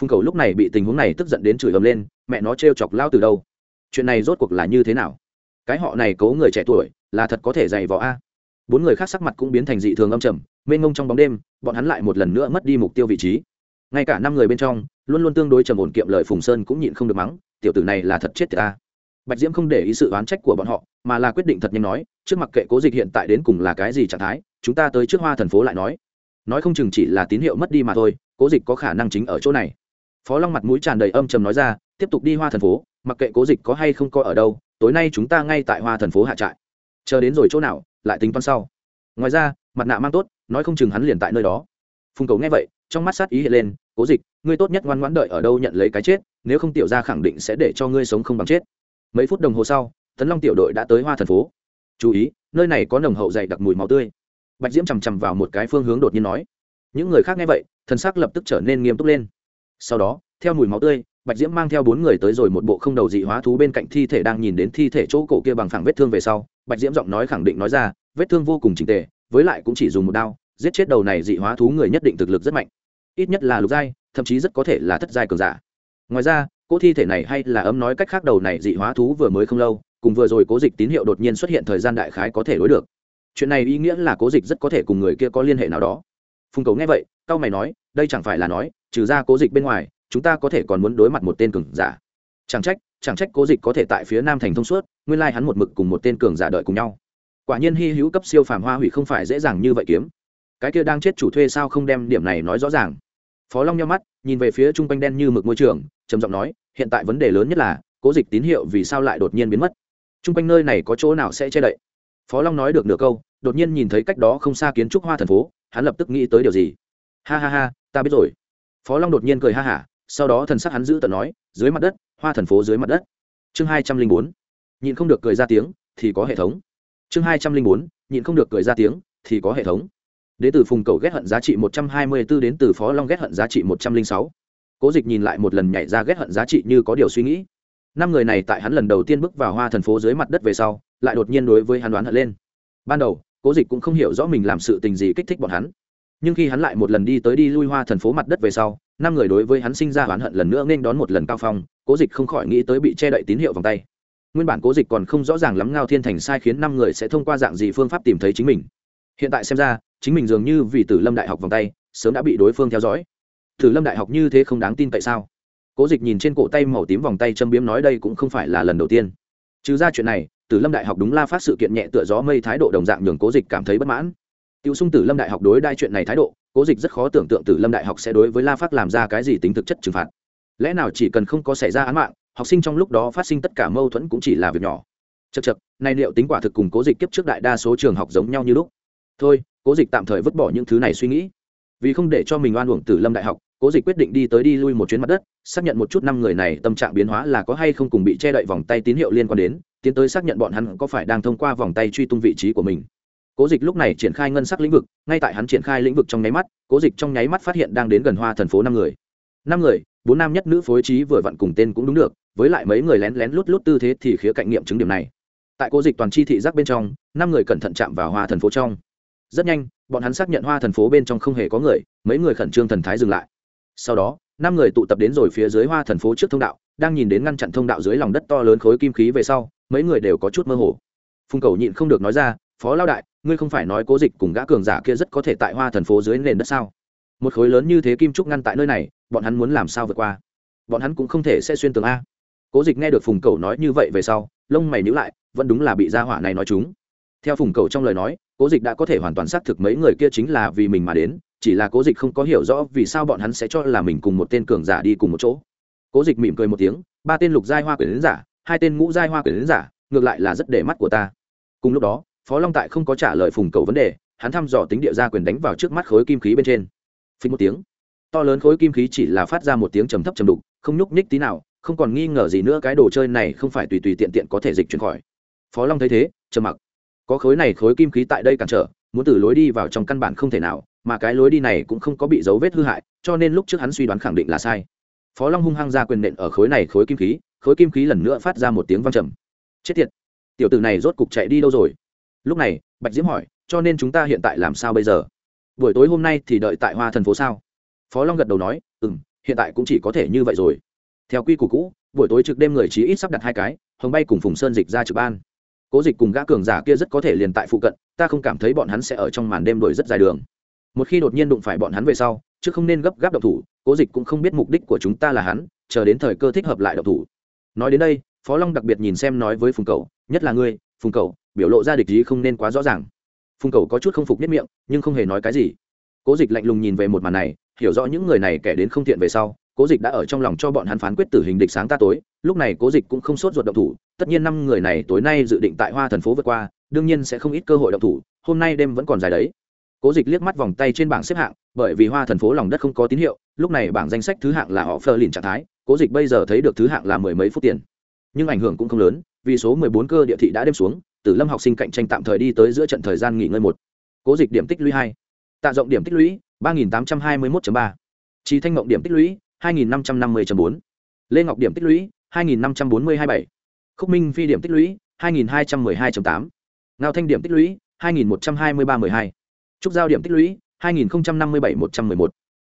Phung cầu lúc này bị tình huống này tức giận đến chửi ầm lên, mẹ nó t chọc lao từ đâu? Chuyện này rốt cuộc là như thế nào? Cái họ này cố người trẻ tuổi, là thật có thể dày võ a? Bốn người khác sắc mặt cũng biến thành dị thường âm trầm, mênh ngông trong bóng đêm, bọn hắn lại một lần nữa mất đi mục tiêu vị trí ngay cả năm người bên trong, luôn luôn tương đối trầm ổn kiệm lời phùng sơn cũng nhịn không được mắng, tiểu tử này là thật chết tiệt ta. Bạch diễm không để ý sự oán trách của bọn họ, mà là quyết định thật nhanh nói, trước mặt kệ cố dịch hiện tại đến cùng là cái gì trạng thái, chúng ta tới trước hoa thần phố lại nói. Nói không chừng chỉ là tín hiệu mất đi mà thôi, cố dịch có khả năng chính ở chỗ này. Phó long mặt mũi tràn đầy âm trầm nói ra, tiếp tục đi hoa thần phố, mặc kệ cố dịch có hay không có ở đâu, tối nay chúng ta ngay tại hoa thần phố hạ trại. Chờ đến rồi chỗ nào, lại tính toán sau. Ngoài ra, mặt nạ mang tốt, nói không chừng hắn liền tại nơi đó. Phùng cầu nghe vậy trong mắt sát ý hiện lên, cố dịch, ngươi tốt nhất ngoan ngoãn đợi ở đâu nhận lấy cái chết, nếu không tiểu ra khẳng định sẽ để cho ngươi sống không bằng chết. Mấy phút đồng hồ sau, tấn long tiểu đội đã tới hoa thần phố. Chú ý, nơi này có nồng hậu dày đặc mùi máu tươi. Bạch diễm chằm chằm vào một cái phương hướng đột nhiên nói. Những người khác nghe vậy, thần sắc lập tức trở nên nghiêm túc lên. Sau đó, theo mùi máu tươi, bạch diễm mang theo bốn người tới rồi một bộ không đầu dị hóa thú bên cạnh thi thể đang nhìn đến thi thể chỗ cổ kia bằng phẳng vết thương về sau. Bạch diễm giọng nói khẳng định nói ra, vết thương vô cùng trình tề, với lại cũng chỉ dùng một đao giết chết đầu này dị hóa thú người nhất định thực lực rất mạnh. Ít nhất là lục giai, thậm chí rất có thể là thất giai cường giả. Ngoài ra, cỗ thi thể này hay là ấm nói cách khác đầu này dị hóa thú vừa mới không lâu, cùng vừa rồi cố dịch tín hiệu đột nhiên xuất hiện thời gian đại khái có thể đối được. Chuyện này ý nghĩa là cố dịch rất có thể cùng người kia có liên hệ nào đó. Phùng cầu nghe vậy cao mày nói, đây chẳng phải là nói, trừ ra cố dịch bên ngoài, chúng ta có thể còn muốn đối mặt một tên cường giả. Chẳng trách chẳng trách cố dịch có thể tại phía nam thành thông suốt, nguyên lai hắn một mực cùng một tên cường giả đợi cùng nhau. Quả nhiên hy hữu cấp siêu phàm hoa hủy không phải dễ dàng như vậy kiếm cái kia đang chết chủ thuê sao không đem điểm này nói rõ ràng. Phó long nhau mắt, nhìn về phía trung quanh đen như mực môi trường, trầm giọng nói, hiện tại vấn đề lớn nhất là, cố dịch tín hiệu vì sao lại đột nhiên biến mất? Trung quanh nơi này có chỗ nào sẽ che đậy? Phó long nói được nửa câu, đột nhiên nhìn thấy cách đó không xa kiến trúc hoa thần phố, hắn lập tức nghĩ tới điều gì? Ha ha ha, ta biết rồi. Phó long đột nhiên cười ha hả, sau đó thần sắc hắn giữ tận nói, dưới mặt đất, hoa thần phố dưới mặt đất. Chương hai trăm linh bốn, nhịn không được cười ra tiếng, thì có hệ thống. Chương hai trăm linh bốn, nhịn không được cười ra tiếng, thì có hệ thống đến từ phùng cầu ghét hận giá trị một trăm hai mươi b ố đến từ phó long ghét hận giá trị một trăm linh sáu. Cố dịch nhìn lại một lần nhảy ra ghét hận giá trị như có điều suy nghĩ. Năm người này tại hắn lần đầu tiên bước vào hoa thần phố dưới mặt đất về sau, lại đột nhiên đối với hắn đoán hận lên. Ban đầu, cố dịch cũng không hiểu rõ mình làm sự tình gì kích thích bọn hắn. Nhưng khi hắn lại một lần đi tới đi lui hoa thần phố mặt đất về sau, năm người đối với hắn sinh ra oán hận lần nữa nên đón một lần cao phong, cố dịch không khỏi nghĩ tới bị che đậy tín hiệu vòng tay. Nguyên bản cố dịch còn không rõ ràng lắm ngao thiên thành sai khiến năm người sẽ thông qua dạng gì phương pháp tìm thấy chính mình. Hiện tại xem ra chính mình dường như vì tử lâm đại học vòng tay sớm đã bị đối phương theo dõi tử lâm đại học như thế không đáng tin tại sao cố dịch nhìn trên cổ tay màu tím vòng tay châm biếm nói đây cũng không phải là lần đầu tiên trừ ra chuyện này tử lâm đại học đúng la phát sự kiện nhẹ tựa gió mây thái độ đồng dạng nhường cố dịch cảm thấy bất mãn tiêu Sung Tử Lâm Đại học đối đai chuyện này thái độ, Cố Dịch rất khó tưởng tượng Tử Lâm Đại học sẽ đối với La Phác làm ra cái gì tính thực chất trừng phạt. Lẽ nào chỉ cần không có xảy ra án mạng, học sinh trong lúc đó phát sinh tất cả mâu thuẫn cũng chỉ là việc nhỏ. Chậc chậc, này liệu tính quả thực cùng Cố Dịch kiếp trước đại đa số trường học giống nhau như lúc. Thôi, Cố Dịch tạm thời vứt bỏ những thứ này suy nghĩ. Vì không để cho mình oan uổng Tử Lâm Đại học, Cố Dịch quyết định đi tới đi lui một chuyến mặt đất, xác nhận một chút năm người này tâm trạng biến hóa là có hay không cùng bị che đậy vòng tay tín hiệu liên quan đến, tiến tới xác nhận bọn hắn có phải đang thông qua vòng tay truy tung vị trí của mình. Cố dịch lúc này triển khai ngân sắc lĩnh vực ngay tại hắn triển khai lĩnh vực trong nháy mắt cố dịch trong nháy mắt phát hiện đang đến gần hoa thần phố năm người. Năm người bốn nam nhất nữ phối trí vừa vặn cùng tên cũng đúng được với lại mấy người lén lén lút lút tư thế thì khía cạnh nghiệm chứng điểm này. Tại cố dịch toàn chi thị giác bên trong năm người cẩn thận chạm vào hoa thần phố trong rất nhanh, bọn hắn xác nhận hoa thần phố bên trong không hề có người, mấy người khẩn trương thần thái dừng lại. Sau đó, năm người tụ tập đến rồi phía dưới hoa thần phố trước thông đạo, đang nhìn đến ngăn chặn thông đạo dưới lòng đất to lớn khối kim khí về sau, mấy người đều có chút mơ hồ. Phùng cầu nhịn không được nói ra, phó lao đại, ngươi không phải nói cố dịch cùng gã cường giả kia rất có thể tại hoa thần phố dưới nền đất sao? Một khối lớn như thế kim trúc ngăn tại nơi này, bọn hắn muốn làm sao vượt qua? Bọn hắn cũng không thể sẽ xuyên tường a. Cố dịch nghe được phùng cầu nói như vậy về sau, lông mày nhữ lại, vẫn đúng là bị gia hỏa này nói chúng theo phùng cầu trong lời nói, cố dịch đã có thể hoàn toàn xác thực mấy người kia chính là vì mình mà đến, chỉ là cố dịch không có hiểu rõ vì sao bọn hắn sẽ cho là mình cùng một tên cường giả đi cùng một chỗ. Cố dịch mỉm cười một tiếng, ba tên lục giai hoa quyển giả, hai tên ngũ giai hoa quyển giả, ngược lại là rất để mắt của ta. Cùng lúc đó, phó long tại không có trả lời phùng cầu vấn đề, hắn thăm dò tính địa ra quyền đánh vào trước mắt khối kim khí bên trên. Phí một tiếng, to lớn khối kim khí chỉ là phát ra một tiếng trầm thấp trầm đục, không nhúc nhích tí nào, không còn nghi ngờ gì nữa cái đồ chơi này không phải tùy tùy tiện tiện có thể dịch chuyển khỏi. Phó long thấy thế, trầm mặc có khối này khối kim khí tại đây cản trở, muốn từ lối đi vào trong căn bản không thể nào, mà cái lối đi này cũng không có bị dấu vết hư hại, cho nên lúc trước hắn suy đoán khẳng định là sai. Phó long hung hăng ra quyền nện ở khối này khối kim khí, khối kim khí lần nữa phát ra một tiếng vang trầm. Chết tiệt! Tiểu tử này rốt cục chạy đi đâu rồi? Lúc này, bạch diễm hỏi, cho nên chúng ta hiện tại làm sao bây giờ? Buổi tối hôm nay thì đợi tại hoa thần phố sao? Phó long gật đầu nói ừ m hiện tại cũng chỉ có thể như vậy rồi. Theo quy củ cũ, buổi tối trực đêm người trí ít sắp đặt hai cái, hồng bay cùng phùng sơn dịch ra trực ban cố dịch cùng gã cường giả kia rất có thể liền tại phụ cận, ta không cảm thấy bọn hắn sẽ ở trong màn đêm đổi rất dài đường. Một khi đột nhiên đụng phải bọn hắn về sau, chứ không nên gấp gáp độc thủ, cố dịch cũng không biết mục đích của chúng ta là hắn, chờ đến thời cơ thích hợp lại độc thủ. Nói đến đây, phó long đặc biệt nhìn xem nói với phùng cầu, nhất là ngươi, phùng cầu, biểu lộ ra địch ý không nên quá rõ ràng. Phùng cầu có chút không phục nhất miệng, nhưng không hề nói cái gì. Cố dịch lạnh lùng nhìn về một màn này, hiểu rõ những người này kẻ đến không thiện về sau cố dịch đã ở trong lòng cho bọn hắn phán quyết tử hình địch sáng ta tối, lúc này cố dịch cũng không sốt ruột động thủ, tất nhiên năm người này tối nay dự định tại hoa thần phố vượt qua, đương nhiên sẽ không ít cơ hội động thủ, hôm nay đêm vẫn còn dài đấy. Cố dịch liếc mắt vòng tay trên bảng xếp hạng, bởi vì hoa thần phố lòng đất không có tín hiệu, lúc này bảng danh sách thứ hạng là họ phơ lìn trạng thái, cố dịch bây giờ thấy được thứ hạng là mười mấy phút tiền. Nhưng ảnh hưởng cũng không lớn, vì số mười bốn cơ địa thị đã đêm xuống, tử lâm học sinh cạnh tranh tạm thời đi tới giữa trận thời gian nghỉ ngơi một. Cố dịch điểm tích lũy hai. Tạ rộng điểm tích lũy ba nghìn tám trăm hai mươi một ba. Trí thanh mộng điểm tích lũy 2550 4 lê ngọc điểm tích lũy 2540-27 khúc minh phi điểm tích lũy 2212.8 ngao thanh điểm tích lũy 2123-12 trúc giao điểm tích lũy 2057-111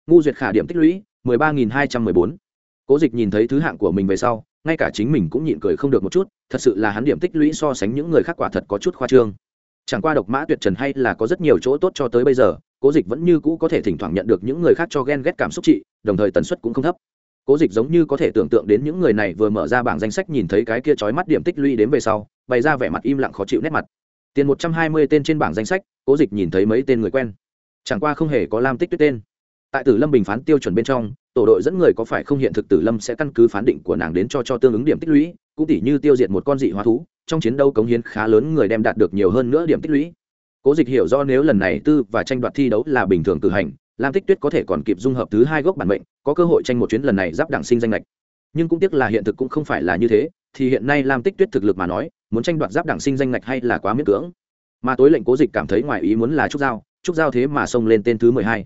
ngu duyệt khả điểm tích lũy 13.214 cố dịch nhìn thấy thứ hạng của mình về sau, ngay cả chính mình cũng nhịn cười không được một chút, thật sự là hắn điểm tích lũy so sánh những người khác quả thật có chút khoa trương. Chẳng qua độc mã tuyệt trần hay là có rất nhiều chỗ tốt cho tới bây giờ, cố dịch vẫn như cũ có thể thỉnh thoảng nhận được những người khác cho ghen ghét cảm xúc trị đồng thời tần suất cũng không thấp. Cố dịch giống như có thể tưởng tượng đến những người này vừa mở ra bảng danh sách nhìn thấy cái kia trói mắt điểm tích lũy đến về sau, bày ra vẻ mặt im lặng khó chịu nét mặt. Tiền một trăm hai mươi tên trên bảng danh sách, cố dịch nhìn thấy mấy tên người quen. Chẳng qua không hề có lam tích tuyết tên. Tại tử lâm bình phán tiêu chuẩn bên trong, tổ đội dẫn người có phải không hiện thực tử lâm sẽ căn cứ phán định của nàng đến cho cho tương ứng điểm tích lũy, cũng tỷ như tiêu diệt một con dị hóa thú, trong chiến đấu cống hiến khá lớn người đem đạt được nhiều hơn nữa điểm tích lũy. Cố dịch hiểu do nếu lần này tư và tranh đoạt thi đấu là bình thường cử hành lam tích tuyết có thể còn kịp dung hợp thứ hai gốc bản mệnh, có cơ hội tranh một chuyến lần này giáp đảng sinh danh lệch nhưng cũng tiếc là hiện thực cũng không phải là như thế, thì hiện nay lam tích tuyết thực lực mà nói, muốn tranh đoạt giáp đảng sinh danh lệch hay là quá miễn cưỡng. Mà tối lệnh cố dịch cảm thấy ngoài ý muốn là trúc giao trúc giao thế mà xông lên tên thứ mười hai.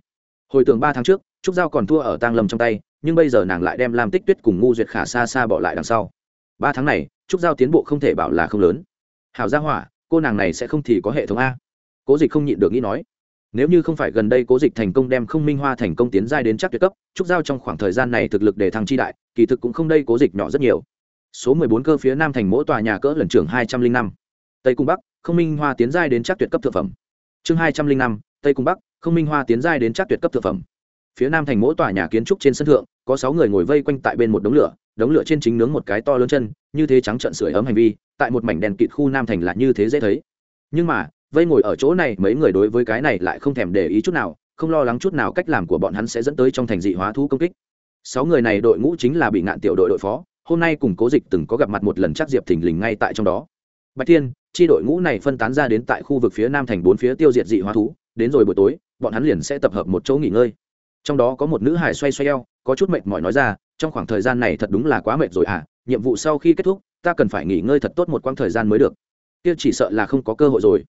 Hồi tưởng ba tháng trước, trúc giao còn thua ở tang lâm trong tay, nhưng bây giờ nàng lại đem lam tích tuyết cùng ngu duyệt khả xa xa bỏ lại đằng sau. Ba tháng này, trúc giao tiến bộ không thể bảo là không lớn. Hảo gia hỏa, cô nàng này sẽ không thì có hệ thống a. Cố dịch không nhịn được nghĩ nói nếu như không phải gần đây cố dịch thành công đem không minh hoa thành công tiến giai đến chắc tuyệt cấp, trúc giao trong khoảng thời gian này thực lực để thăng chi đại, kỳ thực cũng không đây cố dịch nhỏ rất nhiều. Số mười bốn cơ phía nam thành mỗi tòa nhà cỡ lần trưởng hai trăm linh năm. Tây cung bắc, không minh hoa tiến giai đến chắc tuyệt cấp thực phẩm. Chương hai trăm linh năm, tây cung bắc, không minh hoa tiến giai đến chắc tuyệt cấp thực phẩm. Phía nam thành mỗi tòa nhà kiến trúc trên sân thượng, có sáu người ngồi vây quanh tại bên một đống lửa đống lửa trên chính nướng một cái to lớn chân, như thế trắng trận sưởi ấm hành vi, tại một mảnh đèn kịt khu nam thành là như thế dễ thấy. Nhưng mà vây ngồi ở chỗ này, mấy người đối với cái này lại không thèm để ý chút nào, không lo lắng chút nào cách làm của bọn hắn sẽ dẫn tới trong thành dị hóa thú công kích. Sáu người này đội ngũ chính là bị ngạn tiểu đội đội phó, hôm nay cùng cố dịch từng có gặp mặt một lần chắc diệp thình lình ngay tại trong đó. Bạch thiên, chi đội ngũ này phân tán ra đến tại khu vực phía nam thành bốn phía tiêu diệt dị hóa thú, đến rồi buổi tối, bọn hắn liền sẽ tập hợp một chỗ nghỉ ngơi. Trong đó có một nữ hải xoay xoay eo, có chút mệt mỏi nói ra, trong khoảng thời gian này thật đúng là quá mệt rồi à nhiệm vụ sau khi kết thúc, ta cần phải nghỉ ngơi thật tốt một quãng thời gian mới được. Kia chỉ sợ là không có cơ hội rồi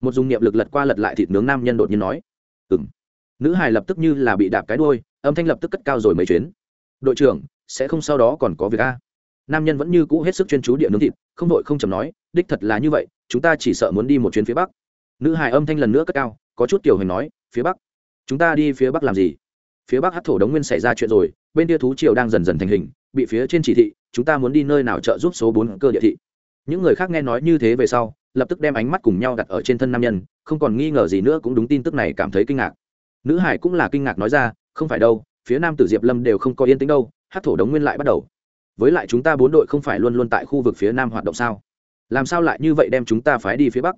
một dùng niệm lực lật qua lật lại thịt nướng nam nhân đột nhiên nói ừ m nữ hải lập tức như là bị đạp cái đôi âm thanh lập tức cất cao rồi mấy chuyến. Đội trưởng, sẽ không sau đó còn có việc a? Nam nhân vẫn như cũ hết sức chuyên chú địa nướng thịt, không đội không chầm nói, đích thật là như vậy, chúng ta chỉ sợ muốn đi một chuyến phía bắc. Nữ hải âm thanh lần nữa cất cao, có chút kiểu hình nói, phía bắc? Chúng ta đi phía bắc làm gì? Phía bắc hát thổ đống nguyên xảy ra chuyện rồi, bên kia thú triều đang dần dần thành hình, bị phía trên chỉ thị, chúng ta muốn đi nơi nào trợ giúp số bốn cơ địa thị? Những người khác nghe nói như thế về sau lập tức đem ánh mắt cùng nhau đặt ở trên thân nam nhân, không còn nghi ngờ gì nữa cũng đúng tin tức này cảm thấy kinh ngạc. Nữ hải cũng là kinh ngạc nói ra, không phải đâu, phía nam tử diệp lâm đều không có yên tĩnh đâu, hát thổ đống nguyên lại bắt đầu. Với lại chúng ta bốn đội không phải luôn luôn tại khu vực phía nam hoạt động sao? Làm sao lại như vậy đem chúng ta phái đi phía bắc?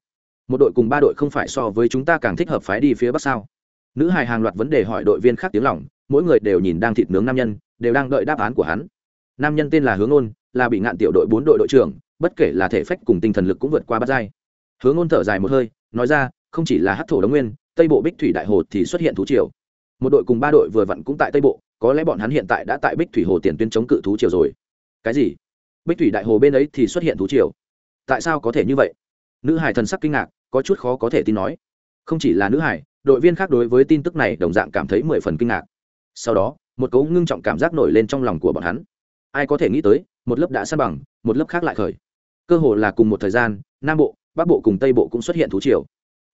Một đội cùng ba đội không phải so với chúng ta càng thích hợp phái đi phía bắc sao? Nữ hài hàng loạt vấn đề hỏi đội viên khác tiếng lỏng mỗi người đều nhìn đang thịt nướng nam nhân, đều đang đợi đáp án của hắn. Nam nhân tên là hướng ôn, là bị ngạn tiểu đội bốn đội đội trưởng bất kể là thể phách cùng tinh thần lực cũng vượt qua bát giai. hướng ngôn thở dài một hơi, nói ra, không chỉ là hát thổ đống nguyên, tây bộ bích thủy đại hồ thì xuất hiện thú triều. Một đội cùng ba đội vừa vặn cũng tại tây bộ, có lẽ bọn hắn hiện tại đã tại bích thủy hồ tiền tuyến chống cự thú triều rồi. Cái gì? Bích thủy đại hồ bên ấy thì xuất hiện thú triều. Tại sao có thể như vậy? Nữ hải thần sắc kinh ngạc, có chút khó có thể tin nói. Không chỉ là nữ hải, đội viên khác đối với tin tức này đồng dạng cảm thấy mười phần kinh ngạc. Sau đó, một cấu ngưng trọng cảm giác nổi lên trong lòng của bọn hắn. Ai có thể nghĩ tới, một lớp đã san bằng, một lớp khác lại khởi cơ hồ là cùng một thời gian, nam bộ, bắc bộ cùng tây bộ cũng xuất hiện thú triều.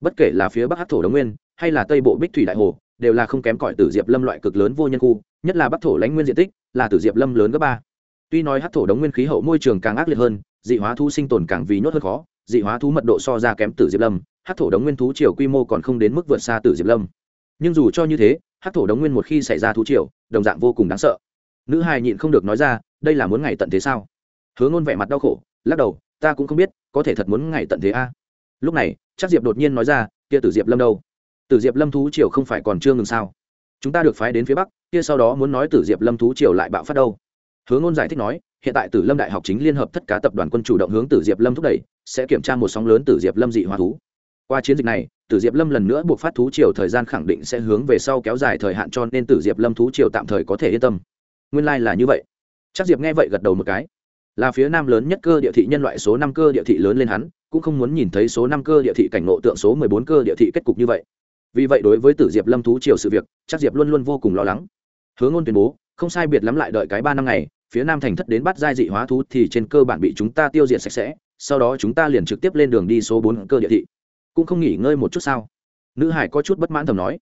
Bất kể là phía bắc hát thổ Đông nguyên, hay là tây bộ bích thủy đại hồ, đều là không kém cỏi tử diệp lâm loại cực lớn vô nhân khu, nhất là bắc thổ lãnh nguyên diện tích, là tử diệp lâm lớn gấp ba. Tuy nói hát thổ đống nguyên khí hậu môi trường càng ác liệt hơn, dị hóa thu sinh tồn càng vì nhốt hơn khó, dị hóa thú mật độ so ra kém tử diệp lâm hát thổ đống nguyên thú triều quy mô còn không đến mức vượt xa tử diệp lâm. Nhưng dù cho như thế hát thổ đống nguyên một khi xảy ra thú triều, đồng dạng vô cùng đáng sợ. Nữ hài nhịn không được nói ra, đây là muốn ngày tận thế sao? Hứa ngôn vẻ mặt đau khổ lắc đầu, ta cũng không biết, có thể thật muốn ngày tận thế a. Lúc này, chắc diệp đột nhiên nói ra, kia tử diệp lâm đâu? Tử diệp lâm thú triều không phải còn chưa ngừng sao? Chúng ta được phái đến phía bắc, kia sau đó muốn nói tử diệp lâm thú triều lại bạo phát đâu? Hứa ngôn giải thích nói, hiện tại tử lâm đại học chính liên hợp tất cả tập đoàn quân chủ động hướng tử diệp lâm thúc đẩy, sẽ kiểm tra một sóng lớn tử diệp lâm dị hóa thú. Qua chiến dịch này, tử diệp lâm lần nữa buộc phát thú triều thời gian khẳng định sẽ hướng về sau kéo dài thời hạn cho nên tử diệp lâm thú triều tạm thời có thể yên tâm. Nguyên lai、like、là như vậy. Chắc diệp nghe vậy gật đầu một cái là phía nam lớn nhất cơ địa thị nhân loại số năm cơ địa thị lớn lên hắn, cũng không muốn nhìn thấy số năm cơ địa thị cảnh ngộ tượng số mười bốn cơ địa thị kết cục như vậy. Vì vậy đối với tử diệp lâm thú triều sự việc, chắc diệp luôn luôn vô cùng lo lắng. Hứa ngôn tuyên bố, không sai biệt lắm lại đợi cái ba năm ngày, phía nam thành thất đến bắt giai dị hóa thú thì trên cơ bản bị chúng ta tiêu diệt sạch sẽ, sau đó chúng ta liền trực tiếp lên đường đi số bốn cơ địa thị. Cũng không nghỉ ngơi một chút sao? Nữ hải có chút bất mãn thầm nói.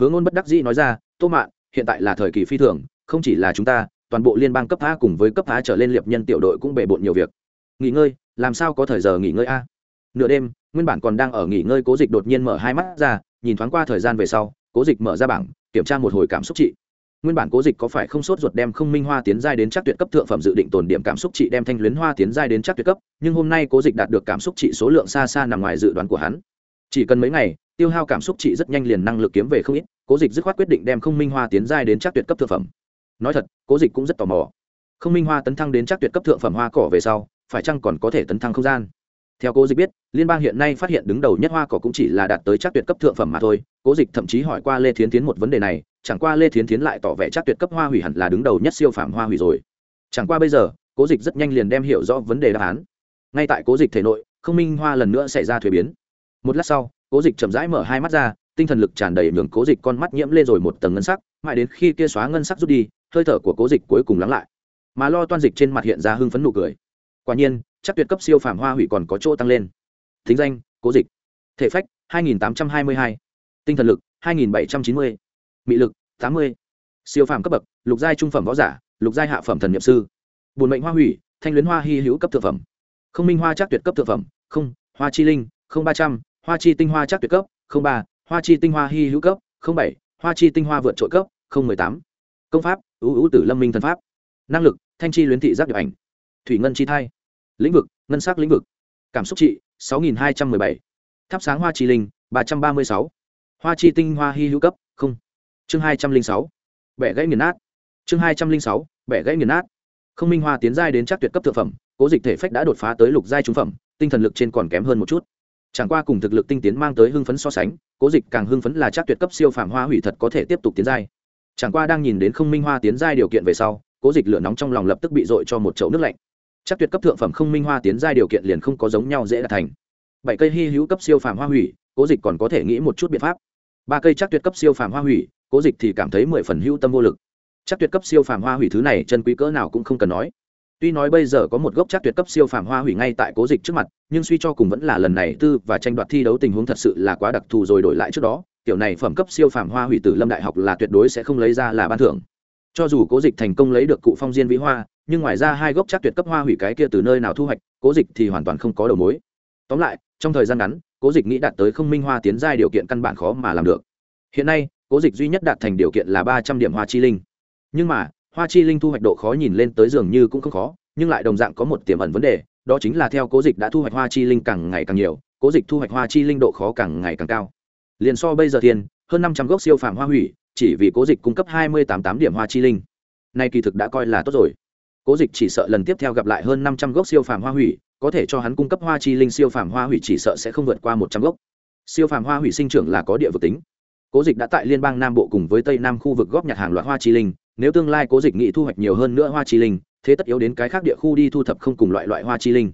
Hứa ngôn bất đắc dĩ nói ra, tô mạn, hiện tại là thời kỳ phi thường, không chỉ là chúng ta toàn bộ liên bang cấp phá cùng với cấp phá trở lên liệp nhân tiểu đội cũng bề bộn nhiều việc. Nghỉ ngơi, làm sao có thời giờ nghỉ ngơi a? Nửa đêm, nguyên bản còn đang ở nghỉ ngơi cố dịch đột nhiên mở hai mắt ra, nhìn thoáng qua thời gian về sau, cố dịch mở ra bảng, kiểm tra một hồi cảm xúc trị. Nguyên bản cố dịch có phải không sốt ruột đem không minh hoa tiến giai đến chắc tuyệt cấp thượng phẩm dự định tồn điểm cảm xúc trị đem thanh luyến hoa tiến giai đến chắc tuyệt cấp, nhưng hôm nay cố dịch đạt được cảm xúc trị số lượng xa xa nằm ngoài dự đoán của hắn. Chỉ cần mấy ngày, tiêu hao cảm xúc trị rất nhanh liền năng lực kiếm về không ít, cố dịch dứt khoát quyết định đem không minh hoa tiến giai đến chắc tuyệt cấp thượng phẩm nói thật, cố dịch cũng rất tò mò. Không minh hoa tấn thăng đến chắc tuyệt cấp thượng phẩm hoa cỏ về sau, phải chăng còn có thể tấn thăng không gian? Theo cố dịch biết, liên bang hiện nay phát hiện đứng đầu nhất hoa cỏ cũng chỉ là đạt tới chắc tuyệt cấp thượng phẩm mà thôi. Cố dịch thậm chí hỏi qua lê thiến tiến một vấn đề này, chẳng qua lê thiến tiến lại tỏ vẻ chắc tuyệt cấp hoa hủy hẳn là đứng đầu nhất siêu phẩm hoa hủy rồi. Chẳng qua bây giờ, cố dịch rất nhanh liền đem hiểu rõ vấn đề đáp án. Ngay tại cố dịch thể nội, không minh hoa lần nữa xảy ra thuế biến. Một lát sau, cố dịch chậm rãi mở hai mắt ra, tinh thần lực tràn đầy nhường cố dịch con mắt nhiễm lên rồi một tầng ngân sắc, mãi đến khi kia xóa ngân sắc rút đi hơi thở của cố dịch cuối cùng lắng lại. Mà lo toan dịch trên mặt hiện ra hưng phấn nụ cười. Quả nhiên, chắc tuyệt cấp siêu phàm hoa hủy còn có chỗ tăng lên. Thính danh, cố dịch. Thể phách 2822. tinh thần lực 2790. mị lực 80. siêu phàm cấp bậc, lục giai trung phẩm võ giả, lục giai hạ phẩm thần nhiệm sư. Bùn mệnh hoa hủy, thanh luyến hoa hy hữu cấp thượng phẩm. Không minh hoa chắc tuyệt cấp thượng phẩm, không, hoa chi linh, không ba trăm. Hoa chi tinh hoa chắc tuyệt cấp, không ba. Hoa chi tinh hoa hy hữu cấp, không bảy. Hoa chi tinh hoa vượt trội cấp, không mười tám. Công pháp ưu ưu tử lâm minh thần pháp. Năng lực, thanh chi luyến thị giác điệp ảnh. Thủy ngân chi thai. Lĩnh vực, ngân sắc lĩnh vực. Cảm xúc trị, sáu nghìn hai trăm m ư ơ i bảy. Thắp sáng hoa chi linh, ba trăm ba mươi sáu. Hoa chi tinh, hoa hy hữu cấp, không. Chương hai trăm linh sáu. Bẻ gãy nghiền nát. Chương hai trăm linh sáu. Bẻ gãy nghiền nát. Không minh hoa tiến giai đến chắc tuyệt cấp thực phẩm, cố dịch thể phách đã đột phá tới lục giai trung phẩm, tinh thần lực trên còn kém hơn một chút. Chẳng qua cùng thực lực tinh tiến mang tới hưng phấn so sánh, cố dịch càng hưng phấn là chắc tuyệt cấp siêu phàm hoa hủy thật có thể tiếp tục tiến giai chẳng qua đang nhìn đến không minh hoa tiến giai điều kiện về sau, cố dịch lửa nóng trong lòng lập tức bị dội cho một chậu nước lạnh. Chắc tuyệt cấp thượng phẩm không minh hoa tiến giai điều kiện liền không có giống nhau dễ đạt thành. Bảy cây hy hữu cấp siêu phàm hoa hủy, cố dịch còn có thể nghĩ một chút biện pháp. Ba cây chắc tuyệt cấp siêu phàm hoa hủy, cố dịch thì cảm thấy mười phần hữu tâm vô lực. Chắc tuyệt cấp siêu phàm hoa hủy thứ này chân quý cỡ nào cũng không cần nói. Tuy nói bây giờ có một gốc chắc tuyệt cấp siêu phàm hoa hủy ngay tại cố dịch trước mặt, nhưng suy cho cùng vẫn là lần này tư và tranh đoạt thi đấu tình huống thật sự là quá đặc thù rồi đổi lại trước đó kiểu này phẩm cấp siêu phàm hoa hủy tử lâm đại học là tuyệt đối sẽ không lấy ra là ban thưởng. Cho dù cố dịch thành công lấy được cụ phong diên vĩ hoa, nhưng ngoài ra hai gốc chắc tuyệt cấp hoa hủy cái kia từ nơi nào thu hoạch, cố dịch thì hoàn toàn không có đầu mối. Tóm lại, trong thời gian ngắn, cố dịch nghĩ đạt tới không minh hoa tiến giai điều kiện căn bản khó mà làm được. Hiện nay, cố dịch duy nhất đạt thành điều kiện là ba trăm điểm hoa chi linh. Nhưng mà, hoa chi linh thu hoạch độ khó nhìn lên tới dường như cũng không khó, nhưng lại đồng dạng có một tiềm ẩn vấn đề, đó chính là theo cố dịch đã thu hoạch hoa chi linh càng ngày càng nhiều, cố dịch thu hoạch hoa chi linh độ khó càng ngày càng cao liền so bây giờ tiền hơn năm trăm gốc siêu phàm hoa hủy, chỉ vì cố dịch cung cấp hai mươi tám tám điểm hoa chi linh. Nay kỳ thực đã coi là tốt rồi. Cố dịch chỉ sợ lần tiếp theo gặp lại hơn năm trăm gốc siêu phàm hoa hủy, có thể cho hắn cung cấp hoa chi linh siêu phàm hoa hủy chỉ sợ sẽ không vượt qua một trăm gốc. Siêu phàm hoa hủy sinh trưởng là có địa vực tính. Cố dịch đã tại liên bang nam bộ cùng với tây nam khu vực góp nhặt hàng loạt hoa chi linh, nếu tương lai cố dịch nghị thu hoạch nhiều hơn nữa hoa chi linh, thế tất yếu đến cái khác địa khu đi thu thập không cùng loại loại hoa chi linh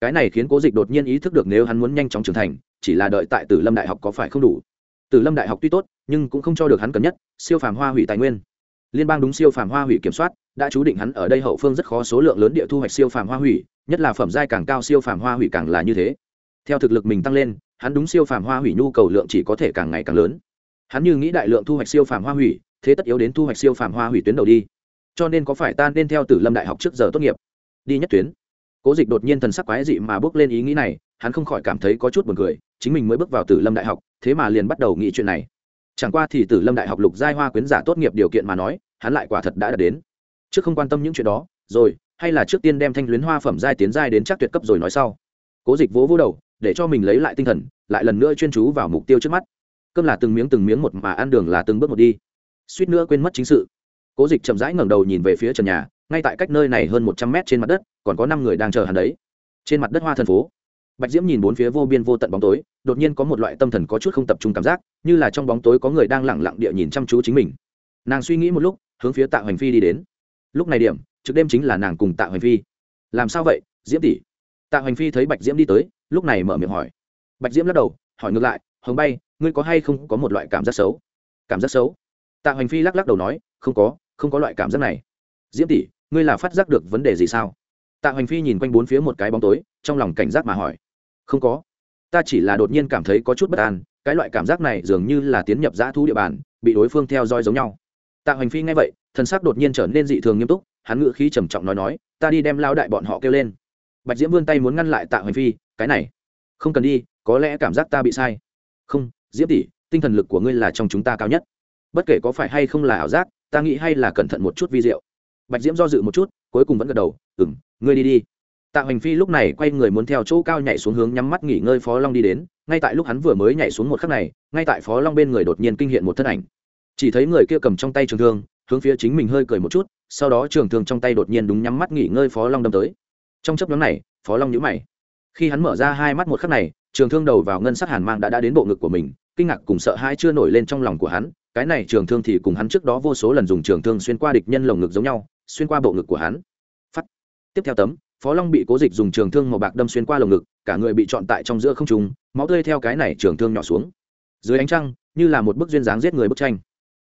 cái này khiến cố dịch đột nhiên ý thức được nếu hắn muốn nhanh chóng trưởng thành, chỉ là đợi tại tử lâm đại học có phải không đủ. Tử lâm đại học tuy tốt, nhưng cũng không cho được hắn cần nhất siêu phàm hoa hủy tài nguyên. Liên bang đúng siêu phàm hoa hủy kiểm soát, đã chú định hắn ở đây hậu phương rất khó số lượng lớn địa thu hoạch siêu phàm hoa hủy, nhất là phẩm giai càng cao siêu phàm hoa hủy càng là như thế. Theo thực lực mình tăng lên, hắn đúng siêu phàm hoa hủy nhu cầu lượng chỉ có thể càng ngày càng lớn. Hắn như nghĩ đại lượng thu hoạch siêu phàm hoa hủy, thế tất yếu đến thu hoạch siêu phàm hoa hủy tuyến đầu đi. Cho nên có phải ta nên theo tử lâm đại học trước giờ tốt nghiệp? Đi nhất tuyến cố dịch đột nhiên thần sắc quái dị mà bước lên ý nghĩ này, hắn không khỏi cảm thấy có chút buồn cười, chính mình mới bước vào tử lâm đại học, thế mà liền bắt đầu nghĩ chuyện này. Chẳng qua thì tử lâm đại học lục giai hoa quyến giả tốt nghiệp điều kiện mà nói, hắn lại quả thật đã đạt đến. Trước không quan tâm những chuyện đó, rồi, hay là trước tiên đem thanh luyến hoa phẩm giai tiến giai đến chắc tuyệt cấp rồi nói sau. Cố dịch vỗ vỗ đầu, để cho mình lấy lại tinh thần, lại lần nữa chuyên chú vào mục tiêu trước mắt. Cơm là từng miếng từng miếng một mà ăn đường là từng bước một đi. Suýt nữa quên mất chính sự. Cố dịch chậm rãi ngẩng đầu nhìn về phía trần nhà ngay tại cách nơi này hơn một trăm mét trên mặt đất, còn có năm người đang chờ hắn đấy. Trên mặt đất hoa thần phố, bạch diễm nhìn bốn phía vô biên vô tận bóng tối, đột nhiên có một loại tâm thần có chút không tập trung cảm giác, như là trong bóng tối có người đang lẳng lặng địa nhìn chăm chú chính mình. Nàng suy nghĩ một lúc, hướng phía tạ hoành phi đi đến. Lúc này điểm trước đêm chính là nàng cùng tạ hoành phi. Làm sao vậy, diễm tỷ? Tạ hoành phi thấy bạch diễm đi tới, lúc này mở miệng hỏi. Bạch diễm lắc đầu, hỏi ngược lại, hồng bay, ngươi có hay không có một loại cảm giác xấu? Cảm giác xấu? Tạ hoành phi lắc lắc đầu nói, không có không có loại cảm giác này. Diễm tỷ ngươi là phát giác được vấn đề gì sao? Tạ hoành phi nhìn quanh bốn phía một cái bóng tối, trong lòng cảnh giác mà hỏi. Không có. Ta chỉ là đột nhiên cảm thấy có chút bất an, cái loại cảm giác này dường như là tiến nhập dã thu địa bàn, bị đối phương theo dõi giống nhau. Tạ hoành phi nghe vậy thân xác đột nhiên trở nên dị thường nghiêm túc, hắn ngự khí trầm trọng nói nói, ta đi đem lao đại bọn họ kêu lên. Bạch diễm vươn tay muốn ngăn lại tạ hoành phi, cái này, không cần đi, có lẽ cảm giác ta bị sai. Không, diễm tỷ, tinh thần lực của ngươi là trong chúng ta cao nhất. Bất kể có phải hay không là ảo giác, ta nghĩ hay là cẩn thận một chút vi diệu bạch diễm do dự một chút, cuối cùng vẫn gật đầu ừng ngươi đi đi. Tạ hoành phi lúc này quay người muốn theo chỗ cao nhảy xuống hướng nhắm mắt nghỉ ngơi phó long đi đến, ngay tại lúc hắn vừa mới nhảy xuống một khắc này, ngay tại phó long bên người đột nhiên kinh hiện một thân ảnh. Chỉ thấy người kia cầm trong tay trường thương, hướng phía chính mình hơi cười một chút, sau đó trường thương trong tay đột nhiên đúng nhắm mắt nghỉ ngơi phó long đâm tới. Trong chấp nhóm này, phó long nhữ mày. Khi hắn mở ra hai mắt một khắc này, trường thương đầu vào ngân sắc hàn mang đã đã đến bộ ngực của mình, kinh ngạc cùng sợ hãi chưa nổi lên trong lòng của hắn, cái này trường thương thì cùng hắn trước đó vô số lần dùng trường thương xuyên qua địch nhân lồng ngực giống nhau xuyên qua bộ ngực của hắn. Phát. Tiếp theo tấm, phó long bị cố dịch dùng trường thương màu bạc đâm xuyên qua lồng ngực, cả người bị trọn tại trong giữa không trùng máu tươi theo cái này trường thương nhỏ xuống. Dưới ánh trăng, như là một bức duyên dáng giết người bức tranh.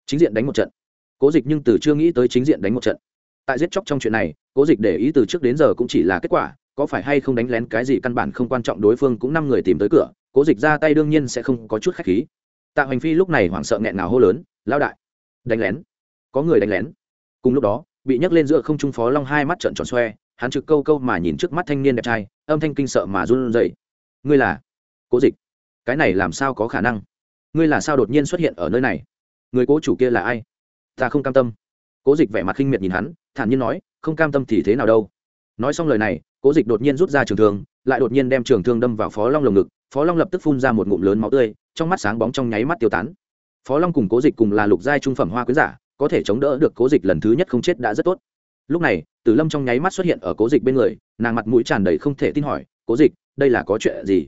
Chính diện đánh một trận. Cố dịch nhưng từ chưa nghĩ tới chính diện đánh một trận. Tại giết chóc trong chuyện này, cố dịch để ý từ trước đến giờ cũng chỉ là kết quả, có phải hay không đánh lén cái gì căn bản không quan trọng đối phương cũng năm người tìm tới cửa, cố dịch ra tay đương nhiên sẽ không có chút khách khí. Tạ hoành phi lúc này hoảng sợ nghẹn nào hô lớn lao đại, đánh lén, có người đánh lén. Cùng lúc đó bị nhấc lên giữa không trung phó long hai mắt trợn tròn xoe, hắn trực câu câu mà nhìn trước mắt thanh niên đẹp trai, âm thanh kinh sợ mà run rẩy. Ngươi là cố dịch? Cái này làm sao có khả năng? Ngươi là sao đột nhiên xuất hiện ở nơi này? Người cố chủ kia là ai? Ta không cam tâm. Cố dịch vẻ mặt khinh miệt nhìn hắn, thản nhiên nói, không cam tâm thì thế nào đâu? Nói xong lời này, cố dịch đột nhiên rút ra trường thương, lại đột nhiên đem trường thương đâm vào phó long lồng ngực, phó long lập tức phun ra một ngụm lớn máu tươi, trong mắt sáng bóng trong nháy mắt tiêu tán. Phó long cùng cố dịch cùng là lục giai trung phẩm hoa quyến giả có thể chống đỡ được cố dịch lần thứ nhất không chết đã rất tốt. Lúc này, tử lâm trong nháy mắt xuất hiện ở cố dịch bên người, nàng mặt mũi tràn đầy không thể tin hỏi, cố dịch, đây là có chuyện gì?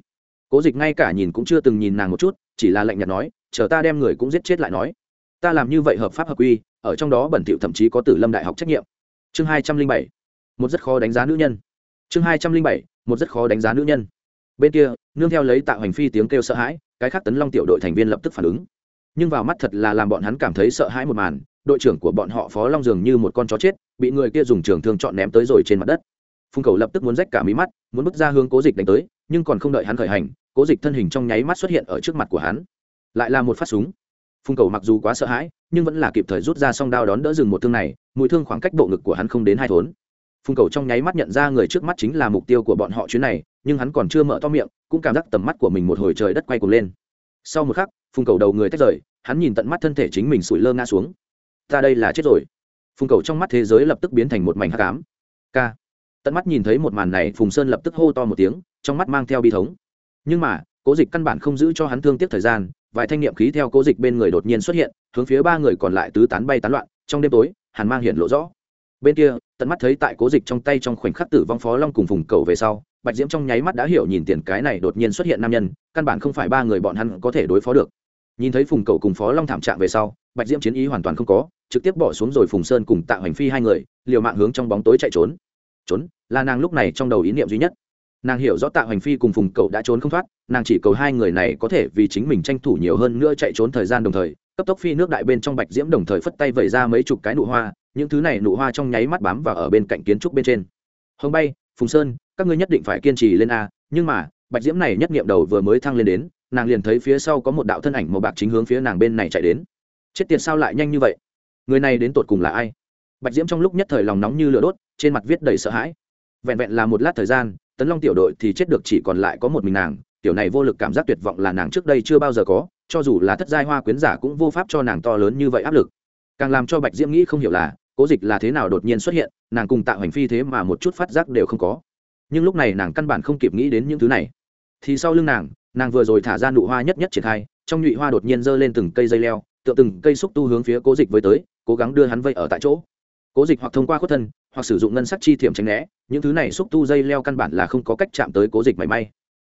Cố dịch ngay cả nhìn cũng chưa từng nhìn nàng một chút, chỉ là lạnh nhạt nói, chờ ta đem người cũng giết chết lại nói. Ta làm như vậy hợp pháp hợp quy, ở trong đó bẩn thiệu thậm chí có tử lâm đại học trách nhiệm. Chương hai trăm linh bảy, một rất khó đánh giá nữ nhân. Chương hai trăm linh bảy, một rất khó đánh giá nữ nhân. Bên kia, nương theo lấy tạo hành phi tiếng kêu sợ hãi, cái khác tấn long tiểu đội thành viên lập tức phản ứng. Nhưng vào mắt thật là làm bọn hắn cảm thấy sợ hãi một màn đội trưởng của bọn họ phó long dường như một con chó chết, bị người kia dùng trường thương chọn ném tới rồi trên mặt đất. Phung cầu lập tức muốn rách cả mí mắt, muốn bước ra hướng cố dịch đánh tới, nhưng còn không đợi hắn khởi hành, cố dịch thân hình trong nháy mắt xuất hiện ở trước mặt của hắn. Lại là một phát súng. Phung cầu mặc dù quá sợ hãi, nhưng vẫn là kịp thời rút ra song đao đón đỡ dừng một thương này, mũi thương khoảng cách bộ ngực của hắn không đến hai thốn. Phung cầu trong nháy mắt nhận ra người trước mắt chính là mục tiêu của bọn họ chuyến này, nhưng hắn còn chưa mở to miệng, cũng cảm giác tầm mắt của mình một hồi trời đất quay cuồng lên. Sau một khắc Phung cầu đầu người tách rời, hắn nhìn tận mắt thân thể chính mình sủi lơ ngã xuống ta đây là chết rồi. Phùng cầu trong mắt thế giới lập tức biến thành một mảnh hắc ám. K tận mắt nhìn thấy một màn này, phùng sơn lập tức hô to một tiếng, trong mắt mang theo bi thống. Nhưng mà, cố dịch căn bản không giữ cho hắn thương tiếc thời gian, vài thanh niệm khí theo cố dịch bên người đột nhiên xuất hiện, hướng phía ba người còn lại tứ tán bay tán loạn, trong đêm tối, hàn mang hiện lộ rõ. Bên kia, tận mắt thấy tại cố dịch trong tay trong khoảnh khắc tử vong phó long cùng phùng cầu về sau, bạch diễm trong nháy mắt đã hiểu nhìn tiền cái này đột nhiên xuất hiện nam nhân, căn bản không phải ba người bọn hắn có thể đối phó được nhìn thấy phùng cầu cùng phó long thảm trạng về sau, bạch diễm chiến ý hoàn toàn không có, trực tiếp bỏ xuống rồi phùng sơn cùng tạ hoành phi hai người, liều mạng hướng trong bóng tối chạy trốn. Trốn là nàng lúc này trong đầu ý niệm duy nhất. Nàng hiểu rõ tạ hoành phi cùng phùng cầu đã trốn không thoát, nàng chỉ cầu hai người này có thể vì chính mình tranh thủ nhiều hơn nữa chạy trốn thời gian đồng thời, cấp tốc phi nước đại bên trong bạch diễm đồng thời phất tay vẩy ra mấy chục cái nụ hoa, những thứ này nụ hoa trong nháy mắt bám vào ở bên cạnh kiến trúc bên trên. Hồng bay, phùng sơn, các ngươi nhất định phải kiên trì lên a, nhưng mà, bạch diễm này nhất nghiệm đầu vừa mới thăng lên đến nàng liền thấy phía sau có một đạo thân ảnh màu bạc chính hướng phía nàng bên này chạy đến. Chết tiệt sao lại nhanh như vậy? Người này đến tột cùng là ai? Bạch diễm trong lúc nhất thời lòng nóng như lửa đốt, trên mặt viết đầy sợ hãi. Vẹn vẹn là một lát thời gian, tấn long tiểu đội thì chết được chỉ còn lại có một mình nàng, tiểu này vô lực cảm giác tuyệt vọng là nàng trước đây chưa bao giờ có, cho dù là thất giai hoa quyến giả cũng vô pháp cho nàng to lớn như vậy áp lực. Càng làm cho bạch diễm nghĩ không hiểu là, cố dịch là thế nào đột nhiên xuất hiện, nàng cùng tạo hành phi thế mà một chút phát giác đều không có. Nhưng lúc này nàng căn bản không kịp nghĩ đến những thứ này. Thì sau lưng nàng nàng vừa rồi thả ra nụ hoa nhất nhất triển khai, trong nhụy hoa đột nhiên giơ lên từng cây dây leo, tựa từng cây xúc tu hướng phía cố dịch với tới, cố gắng đưa hắn vây ở tại chỗ. Cố dịch hoặc thông qua khuất thân, hoặc sử dụng ngân sắc chi thiểm tránh né, những thứ này xúc tu dây leo căn bản là không có cách chạm tới cố dịch mảy may.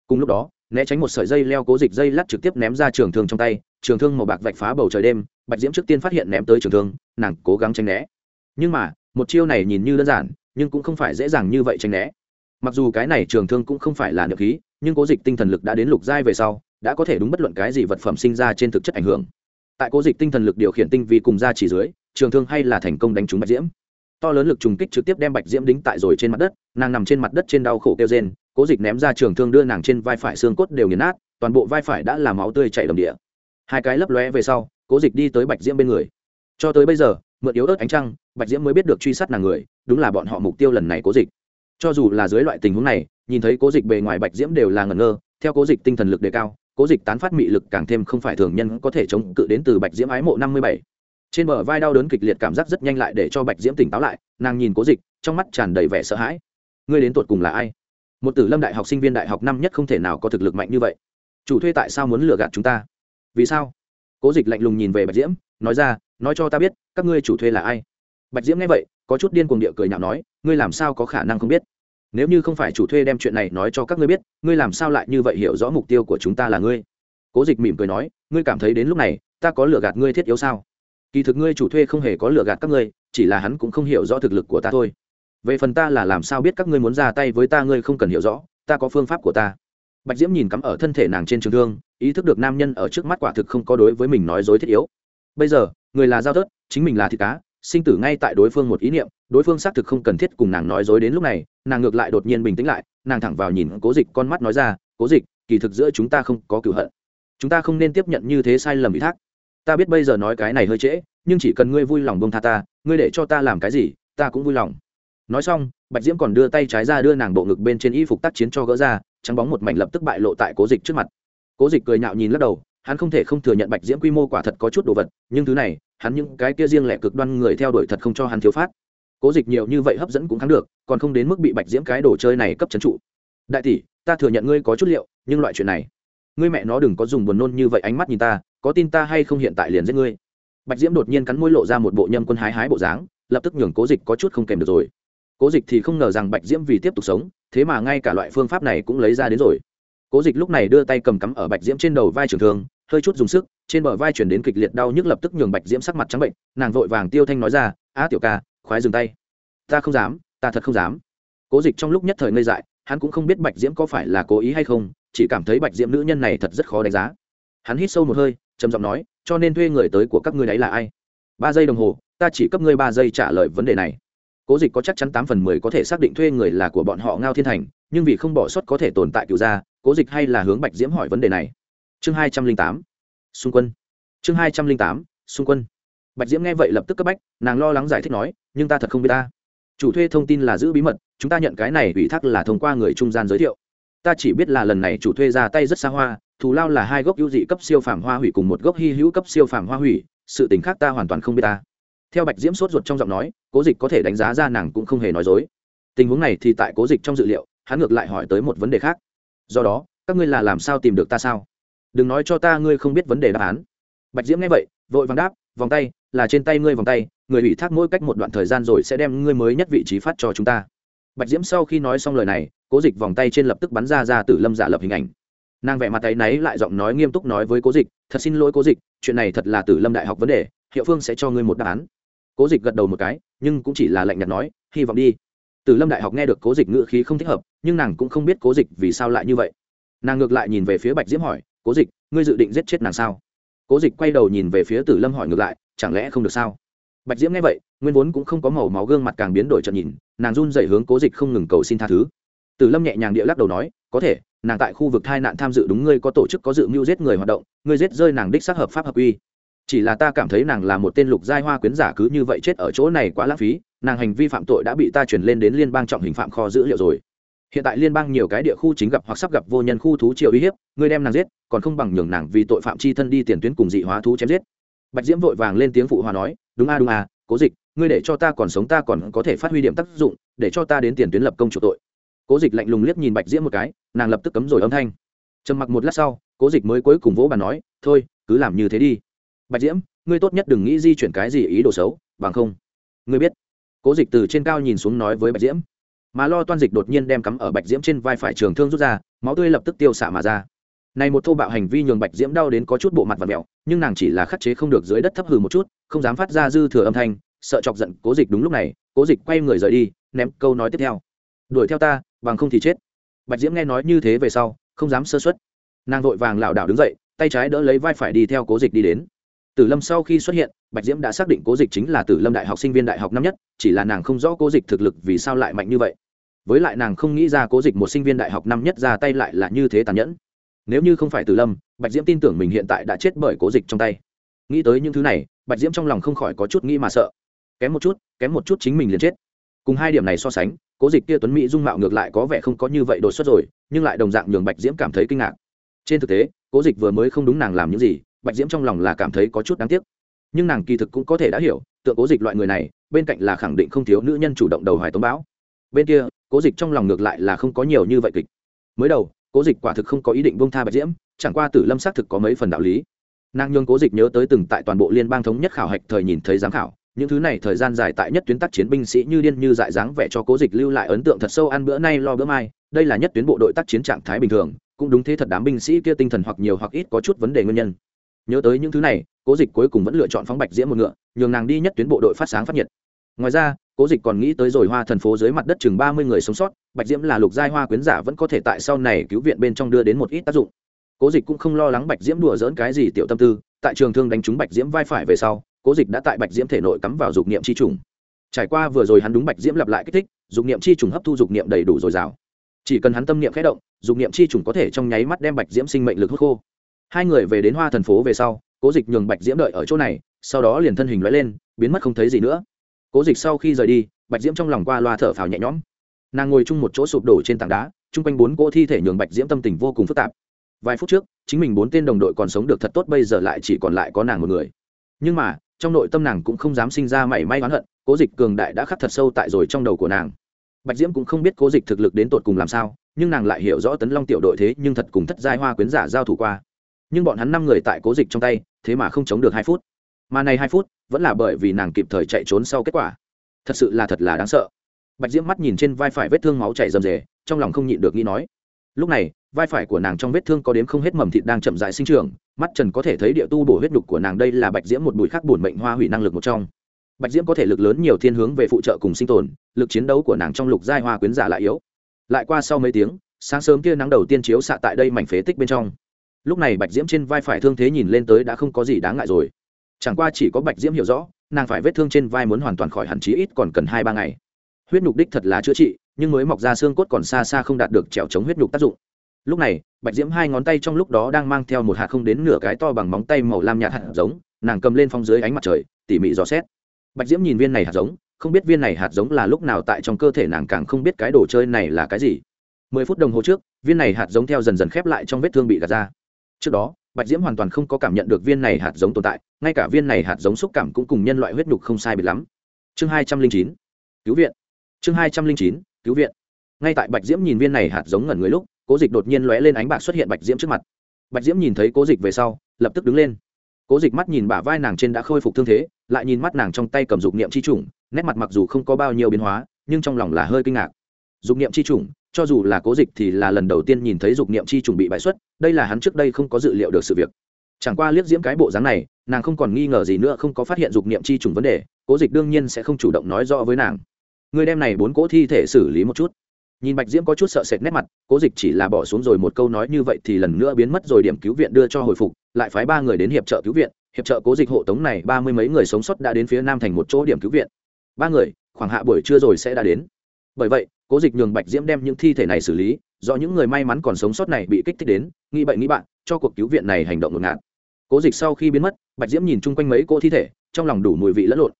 Cùng lúc đó, né tránh một sợi dây leo cố dịch dây lắt trực tiếp ném ra trường thương trong tay, trường thương màu bạc vạch phá bầu trời đêm, bạch diễm trước tiên phát hiện ném tới trường thương, nàng cố gắng tránh né. Nhưng mà, một chiêu này nhìn như đơn giản, nhưng cũng không phải dễ dàng như vậy tránh né. Mặc dù cái này trường thương cũng không phải là nợ khí nhưng cố dịch tinh thần lực đã đến lục giai về sau, đã có thể đúng bất luận cái gì vật phẩm sinh ra trên thực chất ảnh hưởng. Tại cố dịch tinh thần lực điều khiển tinh vi cùng ra chỉ dưới, trường thương hay là thành công đánh trúng bạch diễm. To lớn lực trùng kích trực tiếp đem bạch diễm đính tại rồi trên mặt đất, nàng nằm trên mặt đất trên đau khổ kêu trên cố dịch ném ra trường thương đưa nàng trên vai phải xương cốt đều nghiền nát, toàn bộ vai phải đã làm máu tươi chảy đầm địa. Hai cái lấp lóe về sau, cố dịch đi tới bạch diễm bên người. Cho tới bây giờ, mượn yếu ớt ánh trăng, bạch diễm mới biết được truy sát nàng người, đúng là bọn họ mục tiêu lần này cố dịch cho dù là dưới loại tình huống này, nhìn thấy cố dịch bề ngoài bạch diễm đều là ngẩn ngơ, theo cố dịch tinh thần lực đề cao, cố dịch tán phát mị lực càng thêm không phải thường nhân có thể chống cự đến từ bạch diễm ái mộ năm mươi bảy. Trên bờ vai đau đớn kịch liệt cảm giác rất nhanh lại để cho bạch diễm tỉnh táo lại, nàng nhìn cố dịch, trong mắt tràn đầy vẻ sợ hãi. Ngươi đến tột cùng là ai? Một tử lâm đại học sinh viên đại học năm nhất không thể nào có thực lực mạnh như vậy. Chủ thuê tại sao muốn lừa gạt chúng ta? Vì sao? Cố dịch lạnh lùng nhìn về bạch diễm, nói ra, nói cho ta biết, các ngươi chủ thuê là ai? Bạch diễm nghe vậy, có chút điên cuồng địa cười nhạo nói, ngươi làm sao có khả năng không biết? Nếu như không phải chủ thuê đem chuyện này nói cho các ngươi biết, ngươi làm sao lại như vậy hiểu rõ mục tiêu của chúng ta là ngươi? Cố dịch mỉm cười nói, ngươi cảm thấy đến lúc này, ta có lừa gạt ngươi thiết yếu sao? Kỳ thực ngươi chủ thuê không hề có lừa gạt các ngươi, chỉ là hắn cũng không hiểu rõ thực lực của ta thôi. Về phần ta là làm sao biết các ngươi muốn ra tay với ta ngươi không cần hiểu rõ, ta có phương pháp của ta. Bạch diễm nhìn cắm ở thân thể nàng trên trường thương, ý thức được nam nhân ở trước mắt quả thực không có đối với mình nói dối thiết yếu. Bây giờ, người là giao tớt chính mình là thịt cá, sinh tử ngay tại đối phương một ý niệm, đối phương xác thực không cần thiết cùng nàng nói dối đến lúc này nàng ngược lại đột nhiên bình tĩnh lại, nàng thẳng vào nhìn cố dịch con mắt nói ra, cố dịch, kỳ thực giữa chúng ta không có cửu hận. Chúng ta không nên tiếp nhận như thế sai lầm ý thác. Ta biết bây giờ nói cái này hơi trễ, nhưng chỉ cần ngươi vui lòng bông tha ta, ngươi để cho ta làm cái gì, ta cũng vui lòng. Nói xong, bạch diễm còn đưa tay trái ra đưa nàng bộ ngực bên trên y phục tác chiến cho gỡ ra, trắng bóng một mảnh lập tức bại lộ tại cố dịch trước mặt. Cố dịch cười nhạo nhìn lắc đầu, hắn không thể không thừa nhận bạch diễm quy mô quả thật có chút đồ vật, nhưng thứ này, hắn những cái kia riêng lẻ cực đoan người theo đuổi thật không cho hắn thiếu phát cố dịch nhiều như vậy hấp dẫn cũng thắng được, còn không đến mức bị bạch diễm cái đồ chơi này cấp c trụ. Đại tỷ, ta thừa nhận ngươi có chút liệu, nhưng loại chuyện này, ngươi mẹ nó đừng có dùng buồn nôn như vậy ánh mắt nhìn ta, có tin ta hay không hiện tại liền giết ngươi? Bạch diễm đột nhiên cắn môi lộ ra một bộ nhâm quân hái hái bộ dáng, lập tức nhường cố dịch có chút không kèm được rồi. Cố dịch thì không ngờ rằng bạch diễm vì tiếp tục sống, thế mà ngay cả loại phương pháp này cũng lấy ra đến rồi. Cố dịch lúc này đưa tay cầm cắm ở bạch diễm trên đầu vai trường thương, hơi chút dùng sức, trên bờ vai chuyển đến kịch liệt đau nhức lập tức nhường bạch diễm sắc mặt trắng bệnh, nàng vội vàng tiêu thanh nói ra, á, tiểu ca khoái dừng tay. Ta không dám, ta thật không dám. Cố dịch trong lúc nhất thời ngây dại, hắn cũng không biết bạch diễm có phải là cố ý hay không, chỉ cảm thấy bạch diễm nữ nhân này thật rất khó đánh giá. Hắn hít sâu một hơi, trầm giọng nói, cho nên thuê người tới của các ngươi đấy là ai? Ba giây đồng hồ, ta chỉ cấp ngươi ba giây trả lời vấn đề này. Cố dịch có chắc chắn tám phần mười có thể xác định thuê người là của bọn họ ngao thiên thành, nhưng vì không bỏ sót có thể tồn tại cựu gia cố dịch hay là hướng bạch diễm hỏi vấn đề này. Chương hai trăm linh tám, xung quân. Chương hai trăm linh tám, xung quân bạch diễm nghe vậy lập tức cấp bách, nàng lo lắng giải thích nói, nhưng ta thật không biết ta. Chủ thuê thông tin là giữ bí mật, chúng ta nhận cái này ủy thác là thông qua người trung gian giới thiệu. Ta chỉ biết là lần này chủ thuê ra tay rất xa hoa, thù lao là hai gốc hữu dị cấp siêu phàm hoa hủy cùng một gốc hy hữu cấp siêu phàm hoa hủy, sự tình khác ta hoàn toàn không biết ta. Theo bạch diễm sốt ruột trong giọng nói, cố dịch có thể đánh giá ra nàng cũng không hề nói dối. Tình huống này thì tại cố dịch trong dự liệu, hắn ngược lại hỏi tới một vấn đề khác. Do đó, các ngươi là làm sao tìm được ta sao? Đừng nói cho ta ngươi không biết vấn đề đáp án. Bạch diễm nghe vậy, vội vàng đáp, vòng tay là trên tay ngươi vòng tay, người ủy thác mỗi cách một đoạn thời gian rồi sẽ đem ngươi mới nhất vị trí phát cho chúng ta. Bạch diễm sau khi nói xong lời này, cố dịch vòng tay trên lập tức bắn ra ra từ lâm giả lập hình ảnh. Nàng vẽ mặt tay náy lại giọng nói nghiêm túc nói với cố dịch, thật xin lỗi cố dịch, chuyện này thật là tử lâm đại học vấn đề, hiệu phương sẽ cho ngươi một đáp án. Cố dịch gật đầu một cái, nhưng cũng chỉ là lạnh nhạt nói, hy vọng đi. Tử lâm đại học nghe được cố dịch ngữ khí không thích hợp, nhưng nàng cũng không biết cố dịch vì sao lại như vậy. Nàng ngược lại nhìn về phía bạch diễm hỏi, cố dịch, ngươi dự định giết chết nàng sao? Cố dịch quay đầu nhìn về phía tử lâm hỏi ngược lại chẳng lẽ không được sao? Bạch diễm nghe vậy, nguyên vốn cũng không có màu máu gương mặt càng biến đổi trận nhìn, nàng run dậy hướng cố dịch không ngừng cầu xin tha thứ. Tử lâm nhẹ nhàng địa lắc đầu nói, có thể, nàng tại khu vực tai nạn tham dự đúng ngươi có tổ chức có dự mưu giết người hoạt động, ngươi giết rơi nàng đích xác hợp pháp hợp uy chỉ là ta cảm thấy nàng là một tên lục giai hoa quyến giả cứ như vậy chết ở chỗ này quá lãng phí, nàng hành vi phạm tội đã bị ta chuyển lên đến liên bang trọng hình phạm kho dữ liệu rồi. Hiện tại liên bang nhiều cái địa khu chính gặp hoặc sắp gặp vô nhân khu thú triều uy hiếp, ngươi đem nàng giết, còn không bằng nhường nàng vì tội phạm chi thân đi tiền tuyến cùng dị hóa thú chém giết bạch diễm vội vàng lên tiếng phụ hòa nói, đúng a đúng a, cố dịch, ngươi để cho ta còn sống ta còn có thể phát huy điểm tác dụng, để cho ta đến tiền tuyến lập công chủ tội. Cố dịch lạnh lùng liếc nhìn bạch diễm một cái, nàng lập tức cấm rồi âm thanh. Trầm mặc một lát sau, cố dịch mới cuối cùng vỗ bàn nói, thôi, cứ làm như thế đi. Bạch diễm, ngươi tốt nhất đừng nghĩ di chuyển cái gì ý đồ xấu, bằng không. Ngươi biết. Cố dịch từ trên cao nhìn xuống nói với bạch diễm. Mà lo toan dịch đột nhiên đem cắm ở bạch diễm trên vai phải trường thương rút ra, máu tươi lập tức tiêu xạ mà ra này một thô bạo hành vi nhường bạch diễm đau đến có chút bộ mặt và mẹo nhưng nàng chỉ là khắc chế không được dưới đất thấp hừ một chút, không dám phát ra dư thừa âm thanh, sợ chọc giận cố dịch đúng lúc này, cố dịch quay người rời đi, ném câu nói tiếp theo. Đuổi theo ta, bằng không thì chết. Bạch diễm nghe nói như thế về sau, không dám sơ xuất nàng vội vàng lảo đảo đứng dậy, tay trái đỡ lấy vai phải đi theo cố dịch đi đến. Tử lâm sau khi xuất hiện, bạch diễm đã xác định cố dịch chính là tử lâm đại học sinh viên đại học năm nhất, chỉ là nàng không rõ cố dịch thực lực vì sao lại mạnh như vậy. Với lại nàng không nghĩ ra cố dịch một sinh viên đại học năm nhất ra tay lại là như thế tàn nhẫn nếu như không phải tử lâm, bạch diễm tin tưởng mình hiện tại đã chết bởi cố dịch trong tay. Nghĩ tới những thứ này, bạch diễm trong lòng không khỏi có chút nghĩ mà sợ. Kém một chút, kém một chút chính mình liền chết. Cùng hai điểm này so sánh, cố dịch kia tuấn mỹ dung mạo ngược lại có vẻ không có như vậy đột xuất rồi, nhưng lại đồng dạng nhường bạch diễm cảm thấy kinh ngạc. Trên thực tế, cố dịch vừa mới không đúng nàng làm những gì, bạch diễm trong lòng là cảm thấy có chút đáng tiếc. Nhưng nàng kỳ thực cũng có thể đã hiểu, tượng cố dịch loại người này, bên cạnh là khẳng định không thiếu nữ nhân chủ động đầu hoài tống bão. Bên kia, cố dịch trong lòng ngược lại là không có nhiều như vậy kịch. Mới đầu cố dịch quả thực không có ý định bông tha bạch diễm, chẳng qua tử lâm xác thực có mấy phần đạo lý. Nàng nhường cố dịch nhớ tới từng tại toàn bộ liên bang thống nhất khảo hạch thời nhìn thấy giám khảo, những thứ này thời gian dài tại nhất tuyến tác chiến binh sĩ như điên như dại dáng vẻ cho cố dịch lưu lại ấn tượng thật sâu ăn bữa nay lo bữa mai, đây là nhất tuyến bộ đội tác chiến trạng thái bình thường, cũng đúng thế thật đám binh sĩ kia tinh thần hoặc nhiều hoặc ít có chút vấn đề nguyên nhân. Nhớ tới những thứ này, cố dịch cuối cùng vẫn lựa chọn phóng bạch diễm một ngựa, nhường nàng đi nhất tuyến bộ đội phát sáng phát nhiệt. Ngoài ra cố dịch còn nghĩ tới rồi hoa thần phố dưới mặt đất chừng ba mươi người sống sót, bạch diễm là lục giai hoa quyến giả vẫn có thể tại sau này cứu viện bên trong đưa đến một ít tác dụng. Cố dịch cũng không lo lắng bạch diễm đùa dỡn cái gì tiểu tâm tư, tại trường thương đánh trúng bạch diễm vai phải về sau, cố dịch đã tại bạch diễm thể nội cắm vào dục niệm c h i trùng. Trải qua vừa rồi hắn đúng bạch diễm lặp lại kích thích, dục niệm c h i trùng hấp thu dục niệm đầy đủ dồi dào chỉ cần hắn tâm niệm khẽ động, dục niệm c h i trùng có thể trong nháy mắt đem bạch diễm sinh mệnh lực hút khô. Hai người về đến hoa thần phố về sau, cố dịch nhường bạch diễm đợi ở chỗ này, sau đó liền thân hình l lên, biến mất không thấy gì nữa cố dịch sau khi rời đi, bạch diễm trong lòng qua loa thở phào nhẹ nhõm. Nàng ngồi chung một chỗ sụp đổ trên tảng đá, chung quanh bốn cỗ thi thể nhường bạch diễm tâm tình vô cùng phức tạp. Vài phút trước, chính mình bốn tên đồng đội còn sống được thật tốt, bây giờ lại chỉ còn lại có nàng một người. Nhưng mà, trong nội tâm nàng cũng không dám sinh ra mảy may oán hận, cố dịch cường đại đã khắc thật sâu tại rồi trong đầu của nàng. Bạch diễm cũng không biết cố dịch thực lực đến tột cùng làm sao, nhưng nàng lại hiểu rõ tấn long tiểu đội thế nhưng thật cùng thất giai hoa quyến giả giao thủ qua. Nhưng bọn hắn năm người tại cố dịch trong tay, thế mà không chống được hai phút. Mà này hai phút vẫn là bởi vì nàng kịp thời chạy trốn sau kết quả. Thật sự là thật là đáng sợ. Bạch diễm mắt nhìn trên vai phải vết thương máu chảy rầm rề, trong lòng không nhịn được nghĩ nói. Lúc này, vai phải của nàng trong vết thương có đếm không hết mầm thịt đang chậm dại sinh trưởng, mắt trần có thể thấy địa tu bổ huyết đục của nàng đây là bạch diễm một bụi khắc bổn mệnh hoa hủy năng lực một trong. Bạch diễm có thể lực lớn nhiều thiên hướng về phụ trợ cùng sinh tồn, lực chiến đấu của nàng trong lục giai hoa quyến giả lại yếu. Lại qua sau mấy tiếng, sáng sớm kia nắng đầu tiên chiếu xạ tại đây mảnh phế tích bên trong. Lúc này bạch diễm trên vai phải thương thế nhìn lên tới đã không có gì đáng ngại rồi chẳng qua chỉ có bạch diễm hiểu rõ, nàng phải vết thương trên vai muốn hoàn toàn khỏi hẳn chí ít còn cần hai ba ngày. Huyết nhục đích thật là chữa trị, nhưng mới mọc ra xương cốt còn xa xa không đạt được trèo chống huyết nhục tác dụng. Lúc này, bạch diễm hai ngón tay trong lúc đó đang mang theo một hạt không đến nửa cái to bằng móng tay màu lam nhạt hạt giống, nàng cầm lên phong dưới ánh mặt trời, tỉ mỉ dò xét. Bạch diễm nhìn viên này hạt giống, không biết viên này hạt giống là lúc nào tại trong cơ thể nàng càng không biết cái đồ chơi này là cái gì. Mười phút đồng hồ trước, viên này hạt giống theo dần dần khép lại trong vết thương bị gạt ra. Trước đó bạch diễm hoàn toàn không có cảm nhận được viên này hạt giống tồn tại, ngay cả viên này hạt giống xúc cảm cũng cùng nhân loại huyết nhục không sai biệt lắm. Chương hai trăm linh chín. Cứu viện. Chương hai trăm linh chín. Cứu viện. Ngay tại bạch diễm nhìn viên này hạt giống ngẩn người lúc, cố dịch đột nhiên lóe lên ánh bạc xuất hiện bạch diễm trước mặt. Bạch diễm nhìn thấy cố dịch về sau, lập tức đứng lên. Cố dịch mắt nhìn bả vai nàng trên đã khôi phục thương thế, lại nhìn mắt nàng trong tay cầm dục niệm c h i chủng, nét mặt mặc dù không có bao nhiêu biến hóa, nhưng trong lòng là hơi kinh ngạc. Dục niệm c h i chủng cho dù là cố dịch thì là lần đầu tiên nhìn thấy dục niệm chi trùng bị bại xuất, đây là hắn trước đây không có dự liệu được sự việc. Chẳng qua liếc diễm cái bộ dáng này, nàng không còn nghi ngờ gì nữa, không có phát hiện dục niệm chi trùng vấn đề, cố dịch đương nhiên sẽ không chủ động nói rõ với nàng. Người đem này bốn cỗ thi thể xử lý một chút. Nhìn bạch diễm có chút sợ sệt nét mặt, cố dịch chỉ là bỏ xuống rồi một câu nói như vậy thì lần nữa biến mất rồi điểm cứu viện đưa cho hồi phục, lại phái ba người đến hiệp trợ cứu viện. Hiệp trợ cố dịch hộ tống này, ba mươi mấy người sống sót đã đến phía nam thành một chỗ điểm cứu viện. Ba người, khoảng hạ buổi trưa rồi sẽ đã đến. Bởi vậy cố dịch nhường bạch diễm đem những thi thể này xử lý, do những người may mắn còn sống sót này bị kích thích đến, nghĩ bậy nghĩ bạn, cho cuộc cứu viện này hành động ngột ngạt. Cố dịch sau khi biến mất, bạch diễm nhìn chung quanh mấy cô thi thể, trong lòng đủ mùi vị lẫn lộn.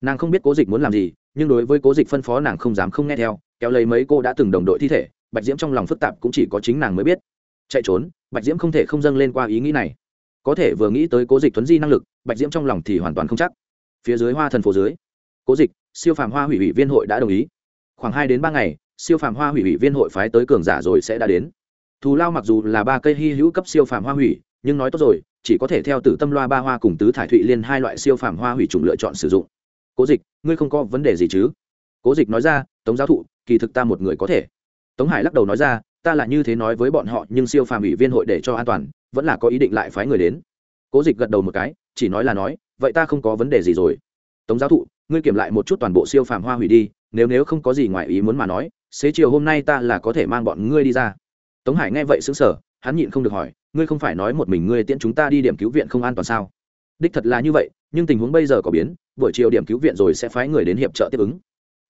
Nàng không biết cố dịch muốn làm gì, nhưng đối với cố dịch phân phó nàng không dám không nghe theo, kéo lấy mấy cô đã từng đồng đội thi thể, bạch diễm trong lòng phức tạp cũng chỉ có chính nàng mới biết. Chạy trốn, bạch diễm không thể không dâng lên qua ý nghĩ này. Có thể vừa nghĩ tới cố dịch thuấn di năng lực, bạch diễm trong lòng thì hoàn toàn không chắc. Phía dưới hoa thần phố dưới, cố dịch, siêu phàm hoa hủy ủy viên hội đã đồng ý khoảng hai đến ba ngày, siêu phàm hoa hủy ủy viên hội phái tới cường giả rồi sẽ đã đến. Thù lao mặc dù là ba cây hy hữu cấp siêu phàm hoa hủy, nhưng nói tốt rồi, chỉ có thể theo tử tâm loa ba hoa cùng tứ thải thụy liên hai loại siêu phàm hoa hủy chủng lựa chọn sử dụng. Cố dịch, ngươi không có vấn đề gì chứ? Cố dịch nói ra, tống giáo thụ, kỳ thực ta một người có thể. Tống hải lắc đầu nói ra, ta là như thế nói với bọn họ, nhưng siêu phàm ủy viên hội để cho an toàn, vẫn là có ý định lại phái người đến. Cố dịch gật đầu một cái, chỉ nói là nói, vậy ta không có vấn đề gì rồi. Tống giáo thụ ngươi kiểm lại một chút toàn bộ siêu phàm hoa hủy đi, nếu nếu không có gì ngoài ý muốn mà nói, xế chiều hôm nay ta là có thể mang bọn ngươi đi ra. Tống hải nghe vậy xứng sở hắn nhịn không được hỏi, ngươi không phải nói một mình ngươi tiễn chúng ta đi điểm cứu viện không an toàn sao? Đích thật là như vậy, nhưng tình huống bây giờ có biến, buổi chiều điểm cứu viện rồi sẽ phái người đến hiệp trợ tiếp ứng.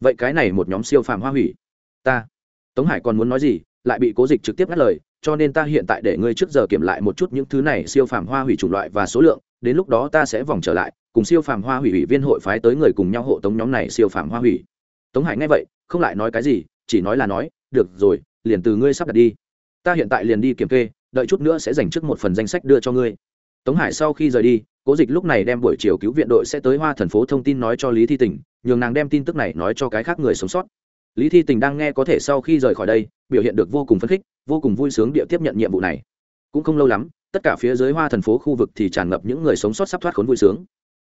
Vậy cái này một nhóm siêu phàm hoa hủy, ta. Tống hải còn muốn nói gì, lại bị cố dịch trực tiếp ngắt lời, cho nên ta hiện tại để ngươi trước giờ kiểm lại một chút những thứ này siêu phàm hoa hủy chủng loại và số lượng, đến lúc đó ta sẽ vòng trở lại cùng siêu phàm hoa hủy ủy viên hội phái tới người cùng nhau hộ tống nhóm này siêu phàm hoa hủy. Tống hải nghe vậy, không lại nói cái gì, chỉ nói là nói, được rồi, liền từ ngươi sắp đặt đi. Ta hiện tại liền đi kiểm kê, đợi chút nữa sẽ dành trước một phần danh sách đưa cho ngươi. Tống hải sau khi rời đi, cố dịch lúc này đem buổi chiều cứu viện đội sẽ tới hoa thần phố thông tin nói cho lý thi tình, nhường nàng đem tin tức này nói cho cái khác người sống sót. Lý thi tình đang nghe có thể sau khi rời khỏi đây, biểu hiện được vô cùng phấn khích, vô cùng vui sướng địa tiếp nhận nhiệm vụ này. Cũng không lâu lắm, tất cả phía dưới hoa thần phố khu vực thì tràn ngập những người sống sót sắp thoát khốn vui sướng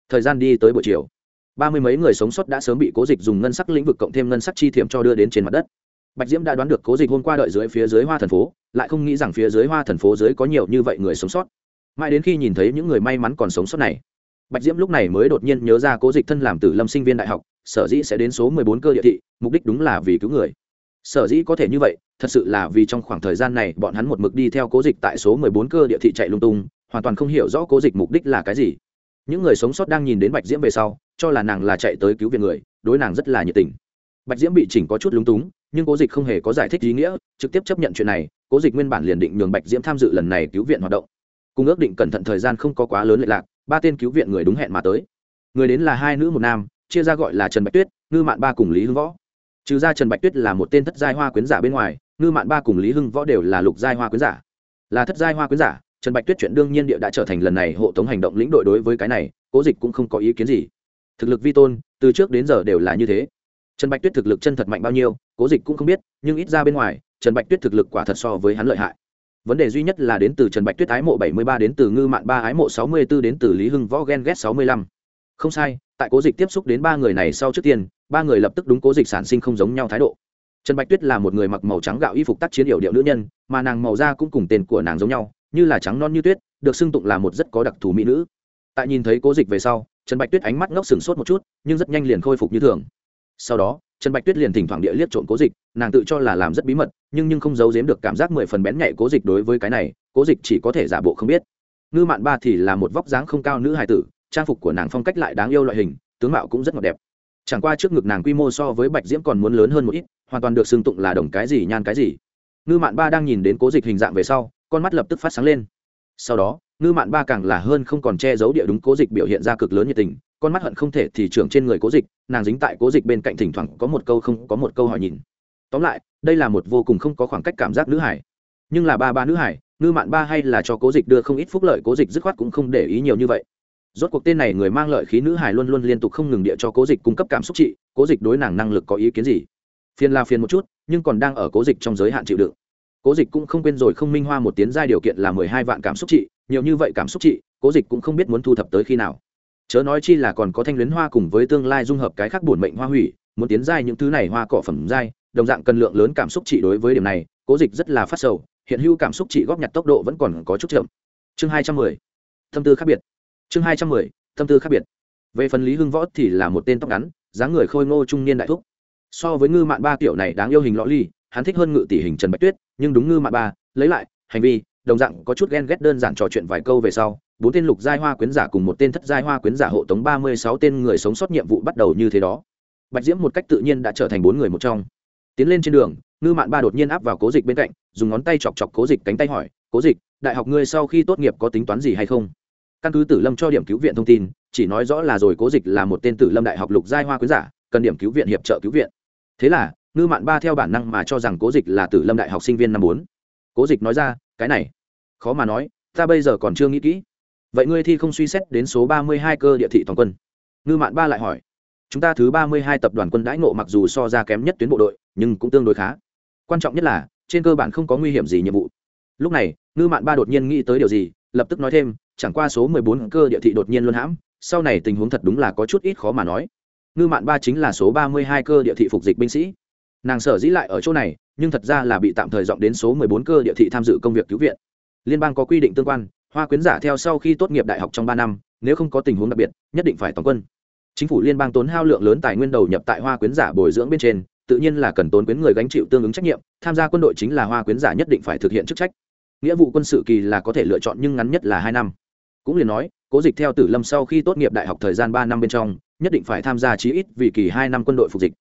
thời gian đi tới buổi chiều. Ba mươi mấy người sống sót đã sớm bị cố dịch dùng ngân sắc lĩnh vực cộng thêm ngân sắc chi thiệm cho đưa đến trên mặt đất. Bạch diễm đã đoán được cố dịch hôm qua đợi dưới phía dưới hoa Thần phố, lại không nghĩ rằng phía dưới hoa Thần phố dưới có nhiều như vậy người sống sót. Mãi đến khi nhìn thấy những người may mắn còn sống sót này, bạch diễm lúc này mới đột nhiên nhớ ra cố dịch thân làm tử lâm sinh viên đại học, sở dĩ sẽ đến số mười bốn cơ địa thị, mục đích đúng là vì cứu người. Sở dĩ có thể như vậy, thật sự là vì trong khoảng thời gian này bọn hắn một mực đi theo cố dịch tại số mười bốn cơ địa thị chạy lung tung, hoàn toàn không hiểu rõ cố dịch mục đích là cái gì những người sống sót đang nhìn đến bạch diễm về sau, cho là nàng là chạy tới cứu viện người, đối nàng rất là nhiệt tình. Bạch diễm bị chỉnh có chút lúng túng, nhưng cố dịch không hề có giải thích ý nghĩa, trực tiếp chấp nhận chuyện này, cố dịch nguyên bản liền định nhường bạch diễm tham dự lần này cứu viện hoạt động. Cùng ước định cẩn thận thời gian không có quá lớn lệ lạc, ba tên cứu viện người đúng hẹn mà tới. Người đến là hai nữ một nam, chia ra gọi là trần bạch tuyết, ngư mạn ba cùng lý hưng võ. Trừ ra trần bạch tuyết là một tên thất giai hoa quyến giả bên ngoài, ngư mạn ba cùng lý hưng võ đều là lục giai hoa quyến giả. Là thất giai hoa quyến giả trần bạch tuyết chuyện đương nhiên địa đã trở thành lần này hộ tống hành động lĩnh đội đối với cái này, cố dịch cũng không có ý kiến gì. Thực lực vi tôn, từ trước đến giờ đều là như thế. Trần bạch tuyết thực lực chân thật mạnh bao nhiêu, cố dịch cũng không biết, nhưng ít ra bên ngoài, trần bạch tuyết thực lực quả thật so với hắn lợi hại. Vấn đề duy nhất là đến từ trần bạch tuyết ái mộ bảy mươi ba đến từ ngư mạn ba ái mộ sáu mươi b ố đến từ lý hưng võ ghen ghét sáu mươi lăm. Không sai, tại cố dịch tiếp xúc đến ba người này sau trước tiên, ba người lập tức đúng cố dịch sản sinh không giống nhau thái độ. Trần bạch tuyết là một người mặc màu trắng gạo y phục tác chiến hiệu điệu nữ nhân, mà nàng màu da cũng cùng tên của nàng giống nhau như là trắng non như tuyết, được xưng tụng là một rất có đặc thù mỹ nữ. Tại nhìn thấy cố dịch về sau, trần bạch tuyết ánh mắt ngốc sừng sốt một chút, nhưng rất nhanh liền khôi phục như thường. Sau đó, trần bạch tuyết liền thỉnh thoảng địa liếc trộn cố dịch, nàng tự cho là làm rất bí mật, nhưng nhưng không giấu giếm được cảm giác mười phần bén nhạy cố dịch đối với cái này, cố dịch chỉ có thể giả bộ không biết. Ngư mạn ba thì là một vóc dáng không cao nữ hài tử, trang phục của nàng phong cách lại đáng yêu loại hình, tướng mạo cũng rất ngọt đẹp. Chẳng qua trước ngực nàng quy mô so với bạch diễm còn muốn lớn hơn một ít, hoàn toàn được xưng tụng là đồng cái gì nhan cái gì. Ngư mạn ba đang nhìn đến cố dịch hình dạng về sau con mắt lập tức phát sáng lên. Sau đó, ngư mạn ba càng là hơn không còn che giấu địa đúng cố dịch biểu hiện ra cực lớn nhiệt tình, con mắt hận không thể thì trưởng trên người cố dịch, nàng dính tại cố dịch bên cạnh thỉnh thoảng có một câu không, có một câu hỏi nhìn. Tóm lại, đây là một vô cùng không có khoảng cách cảm giác nữ hải. Nhưng là ba ba nữ hải, ngư mạn ba hay là cho cố dịch đưa không ít phúc lợi, cố dịch dứt khoát cũng không để ý nhiều như vậy. Rốt cuộc tên này người mang lợi khí nữ hải luôn luôn liên tục không ngừng địa cho cố dịch cung cấp cảm xúc trị, cố dịch đối nàng năng lực có ý kiến gì? Phiền là phiền một chút, nhưng còn đang ở cố dịch trong giới hạn chịu đựng cố dịch cũng không quên rồi không minh hoa một tiến giai điều kiện là mười hai vạn cảm xúc trị, nhiều như vậy cảm xúc trị, cố dịch cũng không biết muốn thu thập tới khi nào. Chớ nói chi là còn có thanh luyến hoa cùng với tương lai dung hợp cái khác bổn mệnh hoa hủy, muốn tiến giai những thứ này hoa cỏ phẩm giai, đồng dạng cần lượng lớn cảm xúc trị đối với điểm này, cố dịch rất là phát sầu, hiện hữu cảm xúc trị góp nhặt tốc độ vẫn còn có chút chậm. Chương hai trăm mười tâm tư khác biệt. Chương hai trăm mười tâm tư khác biệt. Về phần lý hưng võ thì là một tên tóc ngắn, dáng người khôi ngô trung niên đại thúc. So với ngư mạn ba kiểu này đáng yêu hình lõ ly, hắn thích hơn ngự tỷ hình trần bạch tuyết nhưng đúng ngư mạn ba, lấy lại, hành vi, đồng dạng có chút ghen ghét đơn giản trò chuyện vài câu về sau, bốn tên lục giai hoa quyến giả cùng một tên thất giai hoa quyến giả hộ tống ba mươi sáu tên người sống sót nhiệm vụ bắt đầu như thế đó. Bạch diễm một cách tự nhiên đã trở thành bốn người một trong. Tiến lên trên đường, ngư mạn ba đột nhiên áp vào cố dịch bên cạnh, dùng ngón tay chọc chọc cố dịch cánh tay hỏi, cố dịch, đại học ngươi sau khi tốt nghiệp có tính toán gì hay không? Căn cứ tử lâm cho điểm cứu viện thông tin, chỉ nói rõ là rồi, cố dịch là một tên tử lâm đại học lục giai hoa quyến giả, cần điểm cứu viện hiệp trợ cứu viện. Thế là ngư mạn ba theo bản năng mà cho rằng cố dịch là tử lâm đại học sinh viên năm bốn. Cố dịch nói ra, cái này, khó mà nói, ta bây giờ còn chưa nghĩ kỹ. Vậy ngươi thi không suy xét đến số ba mươi hai cơ địa thị toàn quân? Ngư mạn ba lại hỏi, chúng ta thứ ba mươi hai tập đoàn quân đãi ngộ mặc dù so ra kém nhất tuyến bộ đội, nhưng cũng tương đối khá. Quan trọng nhất là, trên cơ bản không có nguy hiểm gì nhiệm vụ. Lúc này, ngư mạn ba đột nhiên nghĩ tới điều gì, lập tức nói thêm, chẳng qua số mười bốn cơ địa thị đột nhiên luôn hãm, sau này tình huống thật đúng là có chút ít khó mà nói. Ngư mạn ba chính là số ba mươi hai cơ địa thị phục dịch binh sĩ nàng sở dĩ lại ở chỗ này, nhưng thật ra là bị tạm thời dọn đến số mười bốn cơ địa thị tham dự công việc cứu viện. Liên bang có quy định tương quan, hoa quyến giả theo sau khi tốt nghiệp đại học trong ba năm, nếu không có tình huống đặc biệt, nhất định phải toàn quân. Chính phủ liên bang tốn hao lượng lớn tài nguyên đầu nhập tại hoa quyến giả bồi dưỡng bên trên, tự nhiên là cần tốn quyến người gánh chịu tương ứng trách nhiệm, tham gia quân đội chính là hoa quyến giả nhất định phải thực hiện chức trách. Nghĩa vụ quân sự kỳ là có thể lựa chọn nhưng ngắn nhất là hai năm. Cũng liền nói, cố dịch theo tử lâm sau khi tốt nghiệp đại học thời gian ba năm bên trong, nhất định phải tham gia chí ít vì kỳ hai năm quân đội phục dịch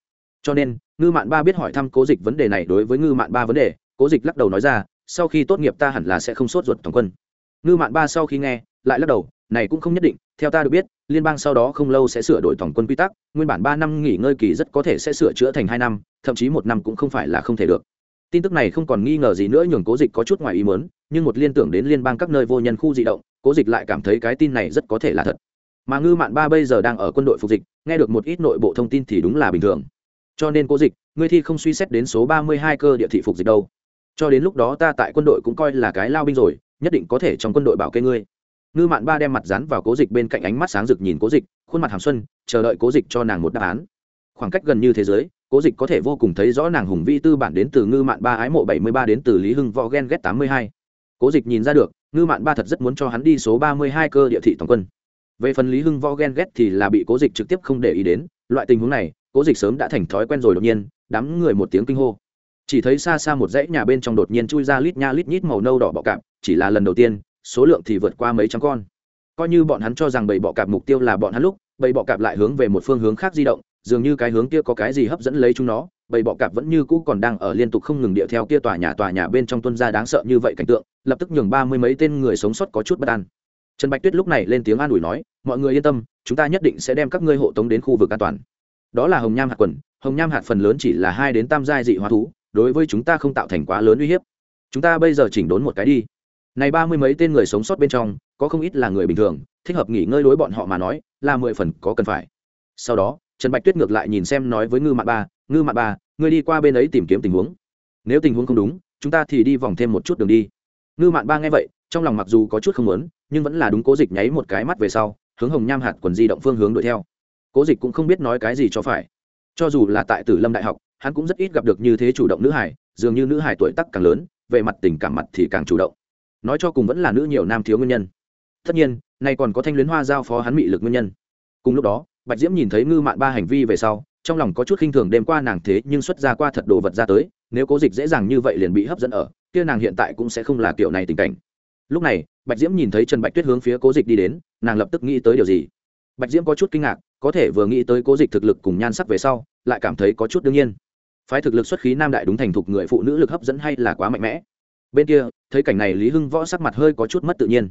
cho nên, ngư mạn ba biết hỏi thăm cố dịch vấn đề này đối với ngư mạn ba vấn đề, cố dịch lắc đầu nói ra, sau khi tốt nghiệp ta hẳn là sẽ không sốt ruột toàn quân. Ngư mạn ba sau khi nghe, lại lắc đầu, này cũng không nhất định, theo ta được biết, liên bang sau đó không lâu sẽ sửa đổi tổng quân quy tắc, nguyên bản ba năm nghỉ ngơi kỳ rất có thể sẽ sửa chữa thành hai năm, thậm chí một năm cũng không phải là không thể được. Tin tức này không còn nghi ngờ gì nữa, nhường cố dịch có chút ngoài ý mớn nhưng một liên tưởng đến liên bang các nơi vô nhân khu di động, cố dịch lại cảm thấy cái tin này rất có thể là thật. Mà ngư mạn ba bây giờ đang ở quân đội phục dịch, nghe được một ít nội bộ thông tin thì đúng là bình thường cho nên cố dịch, ngươi thi không suy xét đến số ba mươi hai cơ địa thị phục dịch đâu. Cho đến lúc đó ta tại quân đội cũng coi là cái lao binh rồi, nhất định có thể trong quân đội bảo kê ngươi. Ngư mạn ba đem mặt dán vào cố dịch bên cạnh ánh mắt sáng rực nhìn cố dịch, khuôn mặt hàm xuân, chờ đợi cố dịch cho nàng một đáp án. Khoảng cách gần như thế giới, cố dịch có thể vô cùng thấy rõ nàng hùng vi tư bản đến từ ngư mạn ba ái mộ bảy mươi ba đến từ lý hưng võ ghen ghét tám mươi hai. Cố dịch nhìn ra được, ngư mạn ba thật rất muốn cho hắn đi số ba mươi hai cơ địa thị toàn quân. Về phần lý hưng võ ghen ghét thì là bị cố dịch trực tiếp không để ý đến, loại tình huống này cố dịch sớm đã thành thói quen rồi đột nhiên, đám người một tiếng kinh hô. Chỉ thấy xa xa một dãy nhà bên trong đột nhiên chui ra lít nha lít nhít màu nâu đỏ bọ cạp, chỉ là lần đầu tiên, số lượng thì vượt qua mấy trăm con. Coi như bọn hắn cho rằng bầy bọ cạp mục tiêu là bọn hắn lúc, bầy bọ cạp lại hướng về một phương hướng khác di động, dường như cái hướng kia có cái gì hấp dẫn lấy chúng nó, bầy bọ cạp vẫn như cũ còn đang ở liên tục không ngừng điệu theo kia tòa nhà tòa nhà bên trong tuân ra đáng sợ như vậy cảnh tượng, lập tức nhường ba mươi mấy tên người sống sót có chút bất an. Trần bạch tuyết lúc này lên tiếng an ủi nói, mọi người yên tâm, chúng ta nhất định sẽ đem các ngươi hộ tống đến khu vực an toàn đó là hồng nham hạt quần, hồng nham hạt phần lớn chỉ là hai đến tam giai dị hóa thú, đối với chúng ta không tạo thành quá lớn uy hiếp. Chúng ta bây giờ chỉnh đốn một cái đi. Này ba mươi mấy tên người sống sót bên trong, có không ít là người bình thường, thích hợp nghỉ ngơi đối bọn họ mà nói, là mười phần có cần phải. Sau đó, trần bạch tuyết ngược lại nhìn xem nói với ngư mạn ba, ngư mạn ba, ngươi đi qua bên ấy tìm kiếm tình huống. Nếu tình huống không đúng, chúng ta thì đi vòng thêm một chút đường đi. Ngư mạn ba nghe vậy, trong lòng mặc dù có chút không muốn, nhưng vẫn là đúng cố dịch nháy một cái mắt về sau, hướng hồng nham hạt quần di động phương hướng đuổi theo cố dịch cũng không biết nói cái gì cho phải. Cho dù là tại tử lâm đại học, hắn cũng rất ít gặp được như thế chủ động nữ hải dường như nữ hải tuổi tắc càng lớn, về mặt tình cảm mặt thì càng chủ động. Nói cho cùng vẫn là nữ nhiều nam thiếu nguyên nhân. Tất nhiên, nay còn có thanh luyến hoa giao phó hắn mị lực nguyên nhân. Cùng lúc đó, bạch diễm nhìn thấy ngư mạn ba hành vi về sau, trong lòng có chút khinh thường đêm qua nàng thế nhưng xuất ra qua thật đồ vật ra tới, nếu cố dịch dễ dàng như vậy liền bị hấp dẫn ở, kia nàng hiện tại cũng sẽ không là kiểu này tình cảnh. Lúc này, bạch diễm nhìn thấy trần bạch tuyết hướng phía cố dịch đi đến, nàng lập tức nghĩ tới điều gì. Bạch diễm có chút kinh ngạc có thể vừa nghĩ tới cố dịch thực lực cùng nhan sắc về sau, lại cảm thấy có chút đương nhiên. Phái thực lực xuất khí nam đại đúng thành thục người phụ nữ lực hấp dẫn hay là quá mạnh mẽ. Bên kia, thấy cảnh này lý hưng võ sắc mặt hơi có chút mất tự nhiên.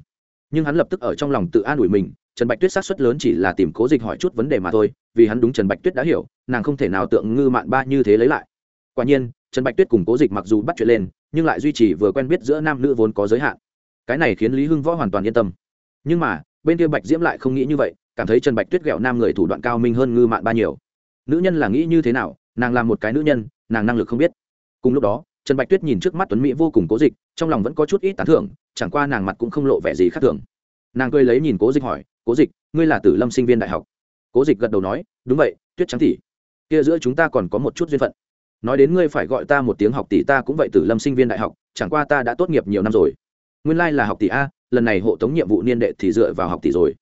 Nhưng hắn lập tức ở trong lòng tự an ủi mình, trần bạch tuyết sát xuất lớn chỉ là tìm cố dịch hỏi chút vấn đề mà thôi, vì hắn đúng trần bạch tuyết đã hiểu, nàng không thể nào tượng ngư mạn ba như thế lấy lại. Quả nhiên, trần bạch tuyết cùng cố dịch mặc dù bắt chuyện lên, nhưng lại duy trì vừa quen biết giữa nam nữ vốn có giới hạn. Cái này khiến lý hưng võ hoàn toàn yên tâm. Nhưng mà, bên kia bạch diễm lại không nghĩ như vậy cảm thấy trần bạch tuyết ghẹo nam người thủ đoạn cao minh hơn ngư mạn ba nhiều. Nữ nhân là nghĩ như thế nào, nàng là một cái nữ nhân, nàng năng lực không biết. Cùng lúc đó, trần bạch tuyết nhìn trước mắt tuấn mỹ vô cùng cố dịch, trong lòng vẫn có chút ít tán thưởng, chẳng qua nàng mặt cũng không lộ vẻ gì khác thường. Nàng cười lấy nhìn cố dịch hỏi, cố dịch, ngươi là tử lâm sinh viên đại học? Cố dịch gật đầu nói, đúng vậy, tuyết trắng tỷ. Kia giữa chúng ta còn có một chút duyên phận. Nói đến ngươi phải gọi ta một tiếng học tỷ ta cũng vậy tử lâm sinh viên đại học, chẳng qua ta đã tốt nghiệp nhiều năm rồi. Nguyên lai、like、là học tỷ a, lần này hộ tống nhiệm vụ niên đệ thì dựa vào học tỷ rồi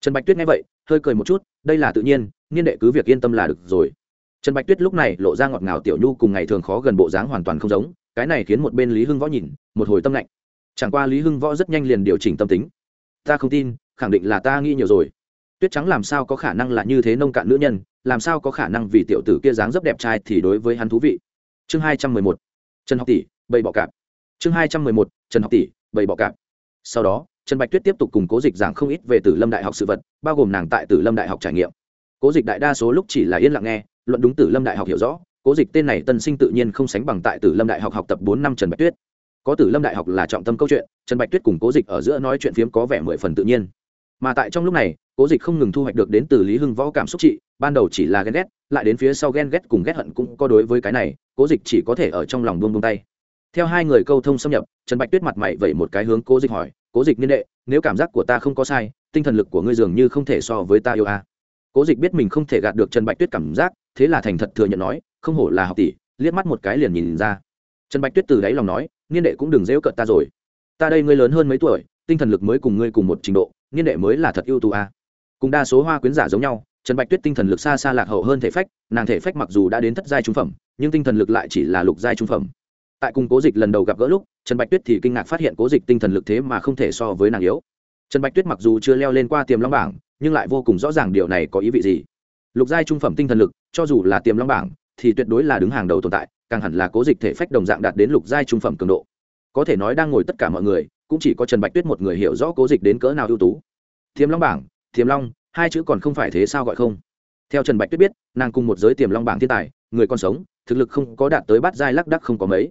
trần bạch tuyết nghe vậy, hơi cười một chút, đây là tự nhiên, niên đệ cứ việc yên tâm là được rồi. Trần bạch tuyết lúc này lộ ra ngọt ngào tiểu nhu cùng ngày thường khó gần bộ dáng hoàn toàn không giống, cái này khiến một bên lý hưng võ nhìn, một hồi tâm lạnh. Chẳng qua lý hưng võ rất nhanh liền điều chỉnh tâm tính. Ta không tin, khẳng định là ta nghĩ nhiều rồi. Tuyết trắng làm sao có khả năng là như thế nông cạn nữ nhân, làm sao có khả năng vì tiểu tử kia dáng dấp đẹp trai thì đối với hắn thú vị. Chương hai trăm mười một. Trần học tỷ, bầy bọ cạp. Chương hai trăm mười một. Trần học tỷ, bầy bọ cạp. Sau đó trần bạch tuyết tiếp tục cùng cố dịch giảng không ít về tử lâm đại học sự vật, bao gồm nàng tại tử lâm đại học trải nghiệm. Cố dịch đại đa số lúc chỉ là yên lặng nghe, luận đúng tử lâm đại học hiểu rõ, cố dịch tên này tân sinh tự nhiên không sánh bằng tại tử lâm đại học học tập bốn năm trần bạch tuyết. Có tử lâm đại học là trọng tâm câu chuyện, trần bạch tuyết cùng cố dịch ở giữa nói chuyện phiếm có vẻ mười phần tự nhiên. Mà tại trong lúc này, cố dịch không ngừng thu hoạch được đến từ lý hưng võ cảm xúc trị, ban đầu chỉ là ghen ghét, lại đến phía sau ghen ghét cùng ghét hận cũng có đối với cái này, cố dịch chỉ có thể ở trong lòng buông buông tay. Theo hai người câu thông xâm nhập, trần bạch tuyết mặt mày vậy một cái hướng cố dịch hỏi cố dịch niên đệ, nếu cảm giác của ta không có sai, tinh thần lực của ngươi dường như không thể so với ta yêu a. Cố dịch biết mình không thể gạt được trần bạch tuyết cảm giác, thế là thành thật thừa nhận nói, không hổ là học tỷ, liếc mắt một cái liền nhìn ra. Trần bạch tuyết từ đáy lòng nói, niên đệ cũng đừng dễu cợt ta rồi. Ta đây ngươi lớn hơn mấy tuổi, tinh thần lực mới cùng ngươi cùng một trình độ, niên đệ mới là thật ưu tú a. Cùng đa số hoa quyến giả giống nhau, trần bạch tuyết tinh thần lực xa xa lạc hậu hơn thể phách, nàng thể phách mặc dù đã đến thất giai trung phẩm, nhưng tinh thần lực lại chỉ là lục giai trung phẩm tại cùng cố dịch lần đầu gặp gỡ lúc, trần bạch tuyết thì kinh ngạc phát hiện cố dịch tinh thần lực thế mà không thể so với nàng yếu. Trần bạch tuyết mặc dù chưa leo lên qua tiềm long bảng, nhưng lại vô cùng rõ ràng điều này có ý vị gì. Lục giai trung phẩm tinh thần lực, cho dù là tiềm long bảng, thì tuyệt đối là đứng hàng đầu tồn tại, càng hẳn là cố dịch thể phách đồng dạng đạt đến lục giai trung phẩm cường độ. Có thể nói đang ngồi tất cả mọi người, cũng chỉ có trần bạch tuyết một người hiểu rõ cố dịch đến cỡ nào ưu tú. Tiềm long bảng, tiềm long, hai chữ còn không phải thế sao gọi không? Theo trần bạch tuyết biết, nàng cùng một giới tiềm long bảng thiên tài, người còn sống, thực lực không có đạt tới bát giai lắc đắc không có mấy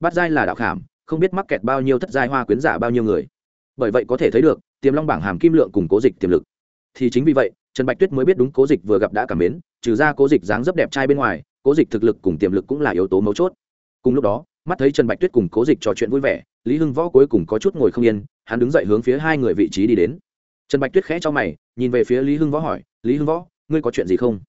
bát giai là đạo khảm, không biết mắc kẹt bao nhiêu thất giai hoa quyến giả bao nhiêu người. Bởi vậy có thể thấy được, tiềm long bảng hàm kim lượng cùng cố dịch tiềm lực. Thì chính vì vậy, trần bạch tuyết mới biết đúng cố dịch vừa gặp đã cảm mến, trừ ra cố dịch dáng dấp đẹp trai bên ngoài, cố dịch thực lực cùng tiềm lực cũng là yếu tố mấu chốt. Cùng lúc đó, mắt thấy trần bạch tuyết cùng cố dịch trò chuyện vui vẻ, lý hưng võ cuối cùng có chút ngồi không yên, hắn đứng dậy hướng phía hai người vị trí đi đến. Trần bạch tuyết khẽ cho mày, nhìn về phía lý hưng võ hỏi, lý hưng võ, ngươi có chuyện gì không?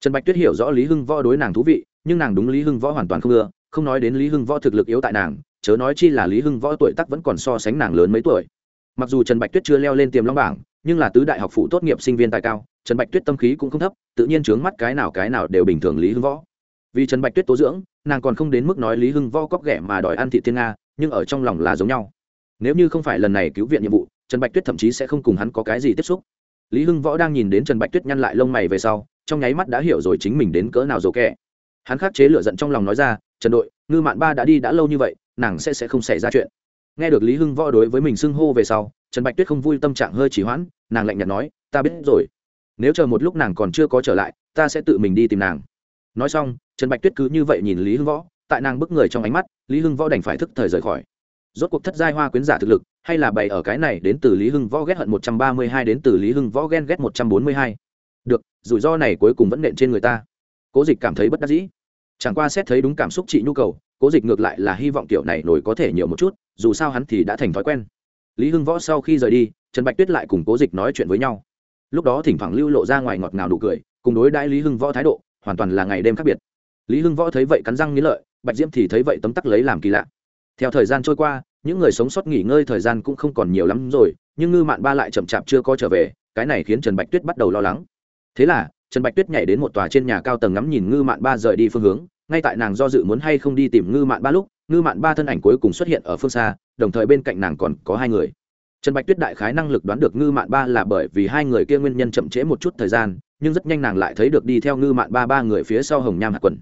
Trần bạch tuyết hiểu rõ lý hưng võ đối nàng thú vị, nhưng nàng đúng lý hưng võ hoàn toàn không ưa không nói đến lý hưng võ thực lực yếu tại nàng, chớ nói chi là lý hưng võ tuổi tắc vẫn còn so sánh nàng lớn mấy tuổi. Mặc dù trần bạch tuyết chưa leo lên tiềm long bảng, nhưng là tứ đại học phụ tốt nghiệp sinh viên tài cao, trần bạch tuyết tâm khí cũng không thấp, tự nhiên trướng mắt cái nào cái nào đều bình thường lý hưng võ. Vì trần bạch tuyết tố dưỡng, nàng còn không đến mức nói lý hưng võ cóc ghẻ mà đòi ăn thị thiên nga, nhưng ở trong lòng là giống nhau. Nếu như không phải lần này cứu viện nhiệm vụ, trần bạch tuyết thậm chí sẽ không cùng hắn có cái gì tiếp xúc. Lý hưng võ đang nhìn đến trần bạch tuyết nhăn lại lông mày về sau, trong nháy mắt đã hiểu rồi chính mình đến cỡ nào dồ kẹ hắn khắc chế lựa giận trong lòng nói ra trần đội, ngư mạn ba đã đi đã lâu như vậy, nàng sẽ sẽ không xảy ra chuyện. Nghe được lý hưng võ đối với mình xưng hô về sau, trần bạch tuyết không vui tâm trạng hơi chỉ hoãn, nàng lạnh nhạt nói, ta biết rồi. Nếu chờ một lúc nàng còn chưa có trở lại, ta sẽ tự mình đi tìm nàng. Nói xong, trần bạch tuyết cứ như vậy nhìn lý hưng võ, tại nàng bức người trong ánh mắt, lý hưng võ đành phải thức thời rời khỏi. Rốt cuộc thất giai hoa quyến giả thực lực, hay là bày ở cái này đến từ lý hưng võ ghét hận một trăm ba mươi hai đến từ lý hưng võ ghen ghét một trăm bốn mươi hai. Được, rủi ro này cuối cùng vẫn nện trên người ta. Cố dịch cảm thấy bất đắc dĩ chẳng qua xét thấy đúng cảm xúc chị nhu cầu, cố dịch ngược lại là hy vọng kiểu này nổi có thể nhiều một chút, dù sao hắn thì đã thành thói quen. Lý hưng võ sau khi rời đi, trần bạch tuyết lại cùng cố dịch nói chuyện với nhau. Lúc đó thỉnh thoảng lưu lộ ra ngoài ngọt ngào đủ cười, cùng đối đãi lý hưng võ thái độ, hoàn toàn là ngày đêm khác biệt. Lý hưng võ thấy vậy cắn răng nghĩ lợi, bạch diễm thì thấy vậy tấm tắc lấy làm kỳ lạ. Theo thời gian trôi qua, những người sống sót nghỉ ngơi thời gian cũng không còn nhiều lắm rồi, nhưng ngư mạn ba lại chậm chạp chưa có trở về, cái này khiến trần bạch tuyết bắt đầu lo lắng. Thế là trần bạch tuyết nhảy đến một tòa trên nhà cao tầng ngắm nhìn ngư mạn ba rời đi phương hướng, ngay tại nàng do dự muốn hay không đi tìm ngư mạn ba lúc, ngư mạn ba thân ảnh cuối cùng xuất hiện ở phương xa, đồng thời bên cạnh nàng còn có hai người. Trần bạch tuyết đại khái năng lực đoán được ngư mạn ba là bởi vì hai người kia nguyên nhân chậm trễ một chút thời gian, nhưng rất nhanh nàng lại thấy được đi theo ngư mạn ba ba người phía sau hồng nham hạt quần.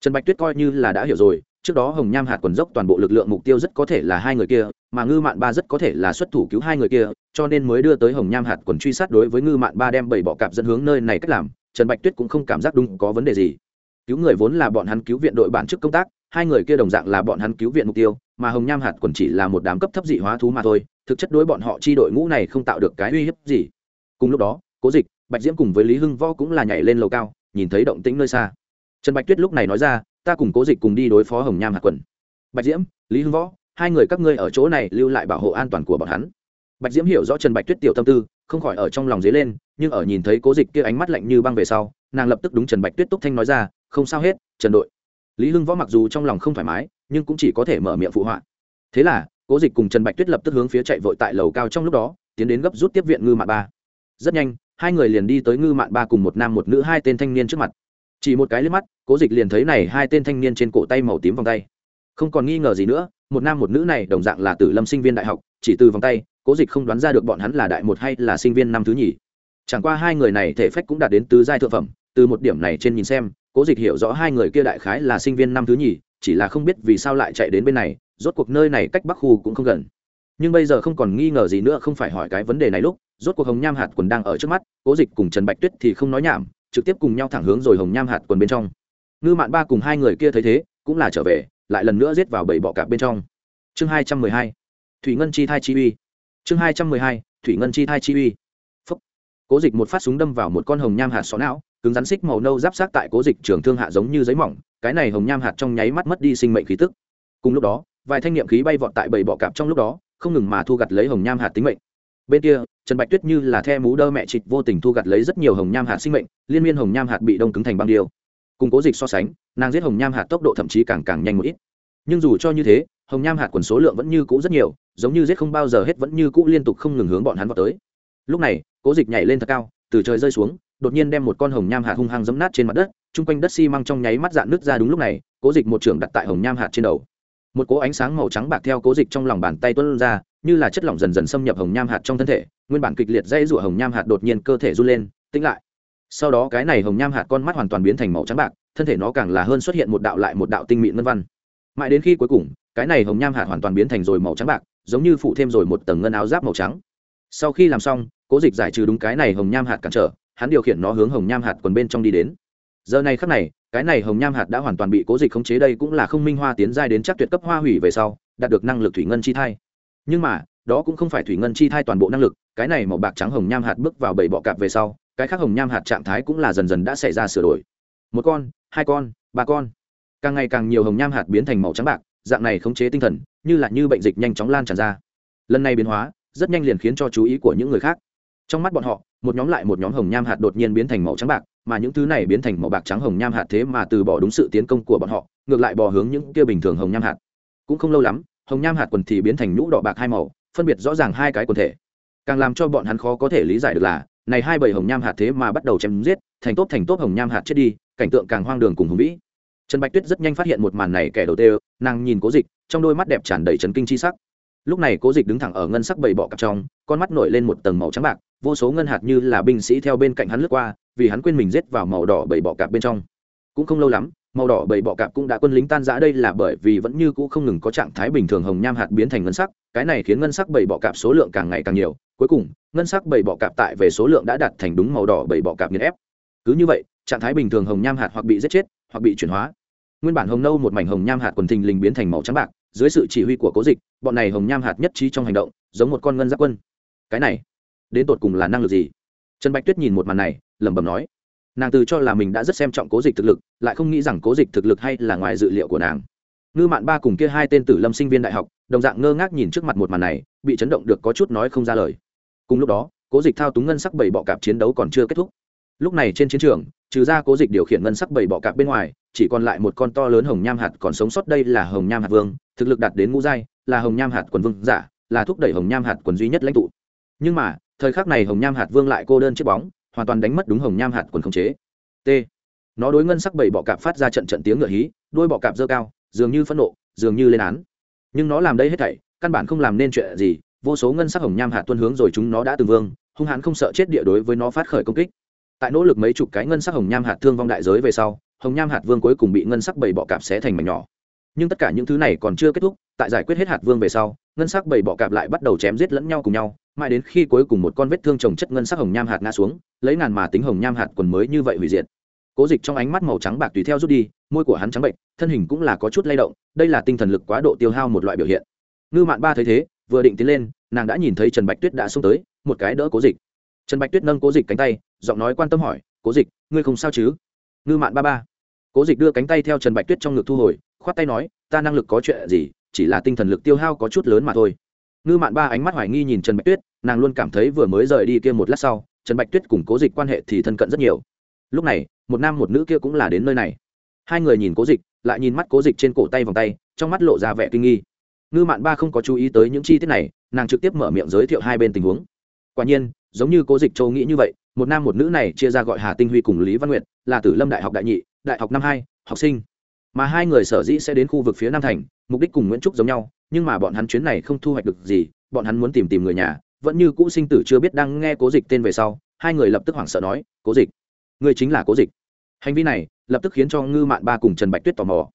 Trần bạch tuyết coi như là đã hiểu rồi, trước đó hồng nham hạt quần dốc toàn bộ lực lượng mục tiêu rất có thể là hai người kia, mà ngư mạn ba rất có thể là xuất thủ cứu hai người kia, cho nên mới đưa tới hồng nham hạt quần truy sát đối với ngư mạn ba đem bảy bọ cạp dẫn hướng nơi này cách làm trần bạch tuyết cũng không cảm giác đúng có vấn đề gì. Cứu người vốn là bọn hắn cứu viện đội bản chức công tác, hai người kia đồng dạng là bọn hắn cứu viện mục tiêu, mà hồng nham hạt quần chỉ là một đám cấp thấp dị hóa thú mà thôi, thực chất đối bọn họ chi đội ngũ này không tạo được cái uy hiếp gì. Cùng lúc đó, cố dịch, bạch diễm cùng với lý hưng võ cũng là nhảy lên lầu cao, nhìn thấy động tĩnh nơi xa. Trần bạch tuyết lúc này nói ra, ta cùng cố dịch cùng đi đối phó hồng nham hạt quần. Bạch diễm, lý hưng võ, hai người các ngươi ở chỗ này lưu lại bảo hộ an toàn của bọn hắn bạch diễm hiểu rõ trần bạch tuyết tiểu tâm tư, không khỏi ở trong lòng dấy lên, nhưng ở nhìn thấy cố dịch kia ánh mắt lạnh như băng về sau, nàng lập tức đúng trần bạch tuyết túc thanh nói ra, không sao hết, trần đội. Lý hưng võ mặc dù trong lòng không thoải mái, nhưng cũng chỉ có thể mở miệng phụ họa. Thế là, cố dịch cùng trần bạch tuyết lập tức hướng phía chạy vội tại lầu cao trong lúc đó, tiến đến gấp rút tiếp viện ngư mạn ba. Rất nhanh, hai người liền đi tới ngư mạn ba cùng một nam một nữ hai tên thanh niên trước mặt. Chỉ một cái liếc mắt, cố dịch liền thấy này hai tên thanh niên trên cổ tay màu tím vòng tay. Không còn nghi ngờ gì nữa, một nam một nữ này đồng dạng là tử lâm sinh viên đại học, chỉ từ vòng tay cố dịch không đoán ra được bọn hắn là đại một hay là sinh viên năm thứ nhì. Chẳng qua hai người này thể phách cũng đạt đến tứ giai thượng phẩm, từ một điểm này trên nhìn xem, cố dịch hiểu rõ hai người kia đại khái là sinh viên năm thứ nhì, chỉ là không biết vì sao lại chạy đến bên này, rốt cuộc nơi này cách bắc khu cũng không gần. Nhưng bây giờ không còn nghi ngờ gì nữa, không phải hỏi cái vấn đề này lúc, rốt cuộc hồng nham hạt quần đang ở trước mắt, cố dịch cùng trần bạch tuyết thì không nói nhảm, trực tiếp cùng nhau thẳng hướng rồi hồng nham hạt quần bên trong. Ngư mạn ba cùng hai người kia thấy thế, cũng là trở về, lại lần nữa giết vào bảy bọ cạp bên trong. Chương hai trăm mười hai. Thủy ngân chi thai chi uy chương hai trăm mười hai, thủy ngân chi thai chi uy. Phúc. Cố dịch một phát súng đâm vào một con hồng nham hạt xó não, cứng rắn xích màu nâu giáp sát tại cố dịch trường thương hạ giống như giấy mỏng, cái này hồng nham hạt trong nháy mắt mất đi sinh mệnh khí tức. Cùng lúc đó, vài thanh niệm khí bay vọt tại bảy bọ cạp trong lúc đó, không ngừng mà thu gặt lấy hồng nham hạt tính mệnh. Bên kia, trần bạch tuyết như là the mú đơ mẹ trịch vô tình thu gặt lấy rất nhiều hồng nham hạt sinh mệnh, liên miên hồng nham hạt bị đông cứng thành băng điêu. Cùng cố dịch so sánh, nàng giết hồng nham hạt tốc độ thậm chí càng càng nhanh một ít nhưng dù cho như thế, hồng nham hạt quần số lượng vẫn như cũ rất nhiều, giống như giết không bao giờ hết vẫn như cũ liên tục không ngừng hướng bọn hắn vào tới. Lúc này, cố dịch nhảy lên thật cao, từ trời rơi xuống, đột nhiên đem một con hồng nham hạt hung hăng giấm nát trên mặt đất, chung quanh đất xi、si、măng trong nháy mắt dạn nước ra đúng lúc này, cố dịch một trưởng đặt tại hồng nham hạt trên đầu. Một cỗ ánh sáng màu trắng bạc theo cố dịch trong lòng bàn tay tuân ra, như là chất lỏng dần dần xâm nhập hồng nham hạt trong thân thể, nguyên bản kịch liệt dây rụa hồng nham hạt đột nhiên cơ thể run lên, tĩnh lại. Sau đó cái này hồng nham hạt con mắt hoàn toàn biến thành màu trắng bạc, thân thể nó càng là hơn xuất hiện một đạo lại một đạo tinh mịn ngân văn mãi đến khi cuối cùng, cái này hồng nham hạt hoàn toàn biến thành rồi màu trắng bạc, giống như phụ thêm rồi một tầng ngân áo giáp màu trắng. Sau khi làm xong, cố dịch giải trừ đúng cái này hồng nham hạt cản trở, hắn điều khiển nó hướng hồng nham hạt quần bên trong đi đến. Giờ này khắc này, cái này hồng nham hạt đã hoàn toàn bị cố dịch khống chế đây cũng là không minh hoa tiến giai đến chắc tuyệt cấp hoa hủy về sau, đạt được năng lực thủy ngân chi thai. Nhưng mà, đó cũng không phải thủy ngân chi thai toàn bộ năng lực, cái này màu bạc trắng hồng nham hạt bước vào bảy bọ cạp về sau, cái khác hồng nham hạt trạng thái cũng là dần dần đã xảy ra sửa đổi. Một con, hai con, ba con càng ngày càng nhiều hồng nham hạt biến thành màu trắng bạc, dạng này khống chế tinh thần, như là như bệnh dịch nhanh chóng lan tràn ra. Lần này biến hóa, rất nhanh liền khiến cho chú ý của những người khác. Trong mắt bọn họ, một nhóm lại một nhóm hồng nham hạt đột nhiên biến thành màu trắng bạc, mà những thứ này biến thành màu bạc trắng hồng nham hạt thế mà từ bỏ đúng sự tiến công của bọn họ, ngược lại bỏ hướng những kia bình thường hồng nham hạt. Cũng không lâu lắm, hồng nham hạt quần thì biến thành nhũ đỏ bạc hai màu, phân biệt rõ ràng hai cái quần thể. Càng làm cho bọn hắn khó có thể lý giải được là, này hai bầy hồng nham hạt thế mà bắt đầu chém giết, thành tốt thành tốt hồng nham hạt chết đi, cảnh tượng càng hoang đường cùng hùng vĩ trần bạch tuyết rất nhanh phát hiện một màn này kẻ đầu tê nàng nhìn cố dịch, trong đôi mắt đẹp tràn đầy trấn kinh chi sắc. Lúc này cố dịch đứng thẳng ở ngân sắc bầy bọ cặp trong, con mắt nổi lên một tầng màu trắng bạc, vô số ngân hạt như là binh sĩ theo bên cạnh hắn lướt qua, vì hắn quên mình rết vào màu đỏ bầy bọ cạp bên trong. Cũng không lâu lắm, màu đỏ bầy bọ cạp cũng đã quân lính tan giã đây là bởi vì vẫn như cũ không ngừng có trạng thái bình thường hồng nham hạt biến thành ngân sắc, cái này khiến ngân sắc bầy bọ cạp số lượng càng ngày càng nhiều. Cuối cùng, ngân sắc bầy bọ cạp tại về số lượng đã đạt thành đúng màu đỏ bầy bọ cạp nghiền ép. Cứ như vậy trạng thái bình thường hồng nham hạt hoặc bị giết chết, hoặc bị chuyển hóa. Nguyên bản hồng nâu một mảnh hồng nham hạt quần thình lình biến thành màu trắng bạc, dưới sự chỉ huy của cố dịch, bọn này hồng nham hạt nhất trí trong hành động, giống một con ngân giáp quân. Cái này, đến tột cùng là năng lực gì? Trần bạch tuyết nhìn một màn này, lẩm bẩm nói, nàng từ cho là mình đã rất xem trọng cố dịch thực lực, lại không nghĩ rằng cố dịch thực lực hay là ngoài dự liệu của nàng. Ngư mạn ba cùng kia hai tên tử lâm sinh viên đại học, đồng dạng ngơ ngác nhìn trước mặt một màn này, bị chấn động được có chút nói không ra lời. Cùng lúc đó, cố dịch thao túng ngân sắc bảy bọ cạp chiến đấu còn chưa kết thúc. Lúc này trên chiến trường trừ ra cố dịch điều khiển ngân sắc bảy bọ cạp bên ngoài, chỉ còn lại một con to lớn hồng nham hạt còn sống sót đây là hồng nham hạt vương, thực lực đạt đến ngũ giai, là hồng nham hạt quần vương giả, là thúc đẩy hồng nham hạt quần duy nhất lãnh tụ. Nhưng mà, thời khắc này hồng nham hạt vương lại cô đơn chiếc bóng, hoàn toàn đánh mất đúng hồng nham hạt quần khống chế. T. Nó đối ngân sắc bảy bọ cạp phát ra trận trận tiếng ngựa hí đôi bọ cạp dơ cao, dường như phẫn nộ, dường như lên án. Nhưng nó làm đây hết thảy, căn bản không làm nên chuyện gì, vô số ngân sắc hồng nham hạt tuân hướng rồi chúng nó đã từng vương, hung hãn không sợ chết địa đối với nó phát khởi công kích tại nỗ lực mấy chục cái ngân sắc hồng nham hạt thương vong đại giới về sau, hồng nham hạt vương cuối cùng bị ngân sắc bảy bọ cạp xé thành mảnh nhỏ. Nhưng tất cả những thứ này còn chưa kết thúc, tại giải quyết hết hạt vương về sau, ngân sắc bảy bọ cạp lại bắt đầu chém giết lẫn nhau cùng nhau, mãi đến khi cuối cùng một con vết thương trồng chất ngân sắc hồng nham hạt ngã xuống, lấy ngàn mà tính hồng nham hạt quần mới như vậy hủy diệt. Cố dịch trong ánh mắt màu trắng bạc tùy theo rút đi, môi của hắn trắng bệnh, thân hình cũng là có chút lay động, đây là tinh thần lực quá độ tiêu hao một loại biểu hiện. Ngư mạn ba thấy thế, vừa định tiến lên, nàng đã nhìn thấy trần bạch tuyết đã xông tới, một cái đỡ cố dịch trần bạch tuyết nâng cố dịch cánh tay, giọng nói quan tâm hỏi, cố dịch, ngươi không sao chứ? Ngư mạn ba ba. Cố dịch đưa cánh tay theo trần bạch tuyết trong ngực thu hồi, khoát tay nói, ta năng lực có chuyện gì, chỉ là tinh thần lực tiêu hao có chút lớn mà thôi. Ngư mạn ba ánh mắt hoài nghi nhìn trần bạch tuyết, nàng luôn cảm thấy vừa mới rời đi kia một lát sau, trần bạch tuyết cùng cố dịch quan hệ thì thân cận rất nhiều. Lúc này, một nam một nữ kia cũng là đến nơi này. Hai người nhìn cố dịch, lại nhìn mắt cố dịch trên cổ tay vòng tay, trong mắt lộ ra vẻ kinh nghi. Ngư mạn ba không có chú ý tới những chi tiết này, nàng trực tiếp mở miệng giới thiệu hai bên tình huống. Quả nhiên giống như cố dịch châu nghĩ như vậy, một nam một nữ này chia ra gọi hà tinh huy cùng lý văn nguyệt, là tử lâm đại học đại nhị, đại học năm hai, học sinh. Mà hai người sở dĩ sẽ đến khu vực phía nam thành, mục đích cùng nguyễn trúc giống nhau, nhưng mà bọn hắn chuyến này không thu hoạch được gì, bọn hắn muốn tìm tìm người nhà. Vẫn như cũ sinh tử chưa biết đang nghe cố dịch tên về sau, hai người lập tức hoảng sợ nói, cố dịch người chính là cố dịch. Hành vi này lập tức khiến cho ngư mạn ba cùng trần bạch tuyết tò mò.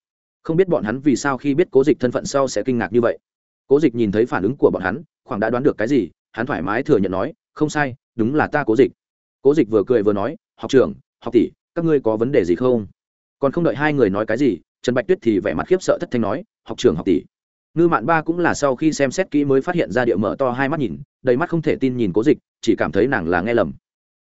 Không biết bọn hắn vì sao khi biết cố dịch thân phận sau sẽ kinh ngạc như vậy. Cố dịch nhìn thấy phản ứng của bọn hắn, khoảng đã đoán được cái gì, hắn thoải mái thừa nhận nói không sai, đúng là ta cố dịch. Cố dịch vừa cười vừa nói, học trưởng, học tỷ, các ngươi có vấn đề gì không? Còn không đợi hai người nói cái gì, trần bạch tuyết thì vẻ mặt khiếp sợ thất thanh nói, học trưởng, học tỷ. Ngư mạn ba cũng là sau khi xem xét kỹ mới phát hiện ra địa mở to hai mắt nhìn, đầy mắt không thể tin nhìn cố dịch, chỉ cảm thấy nàng là nghe lầm.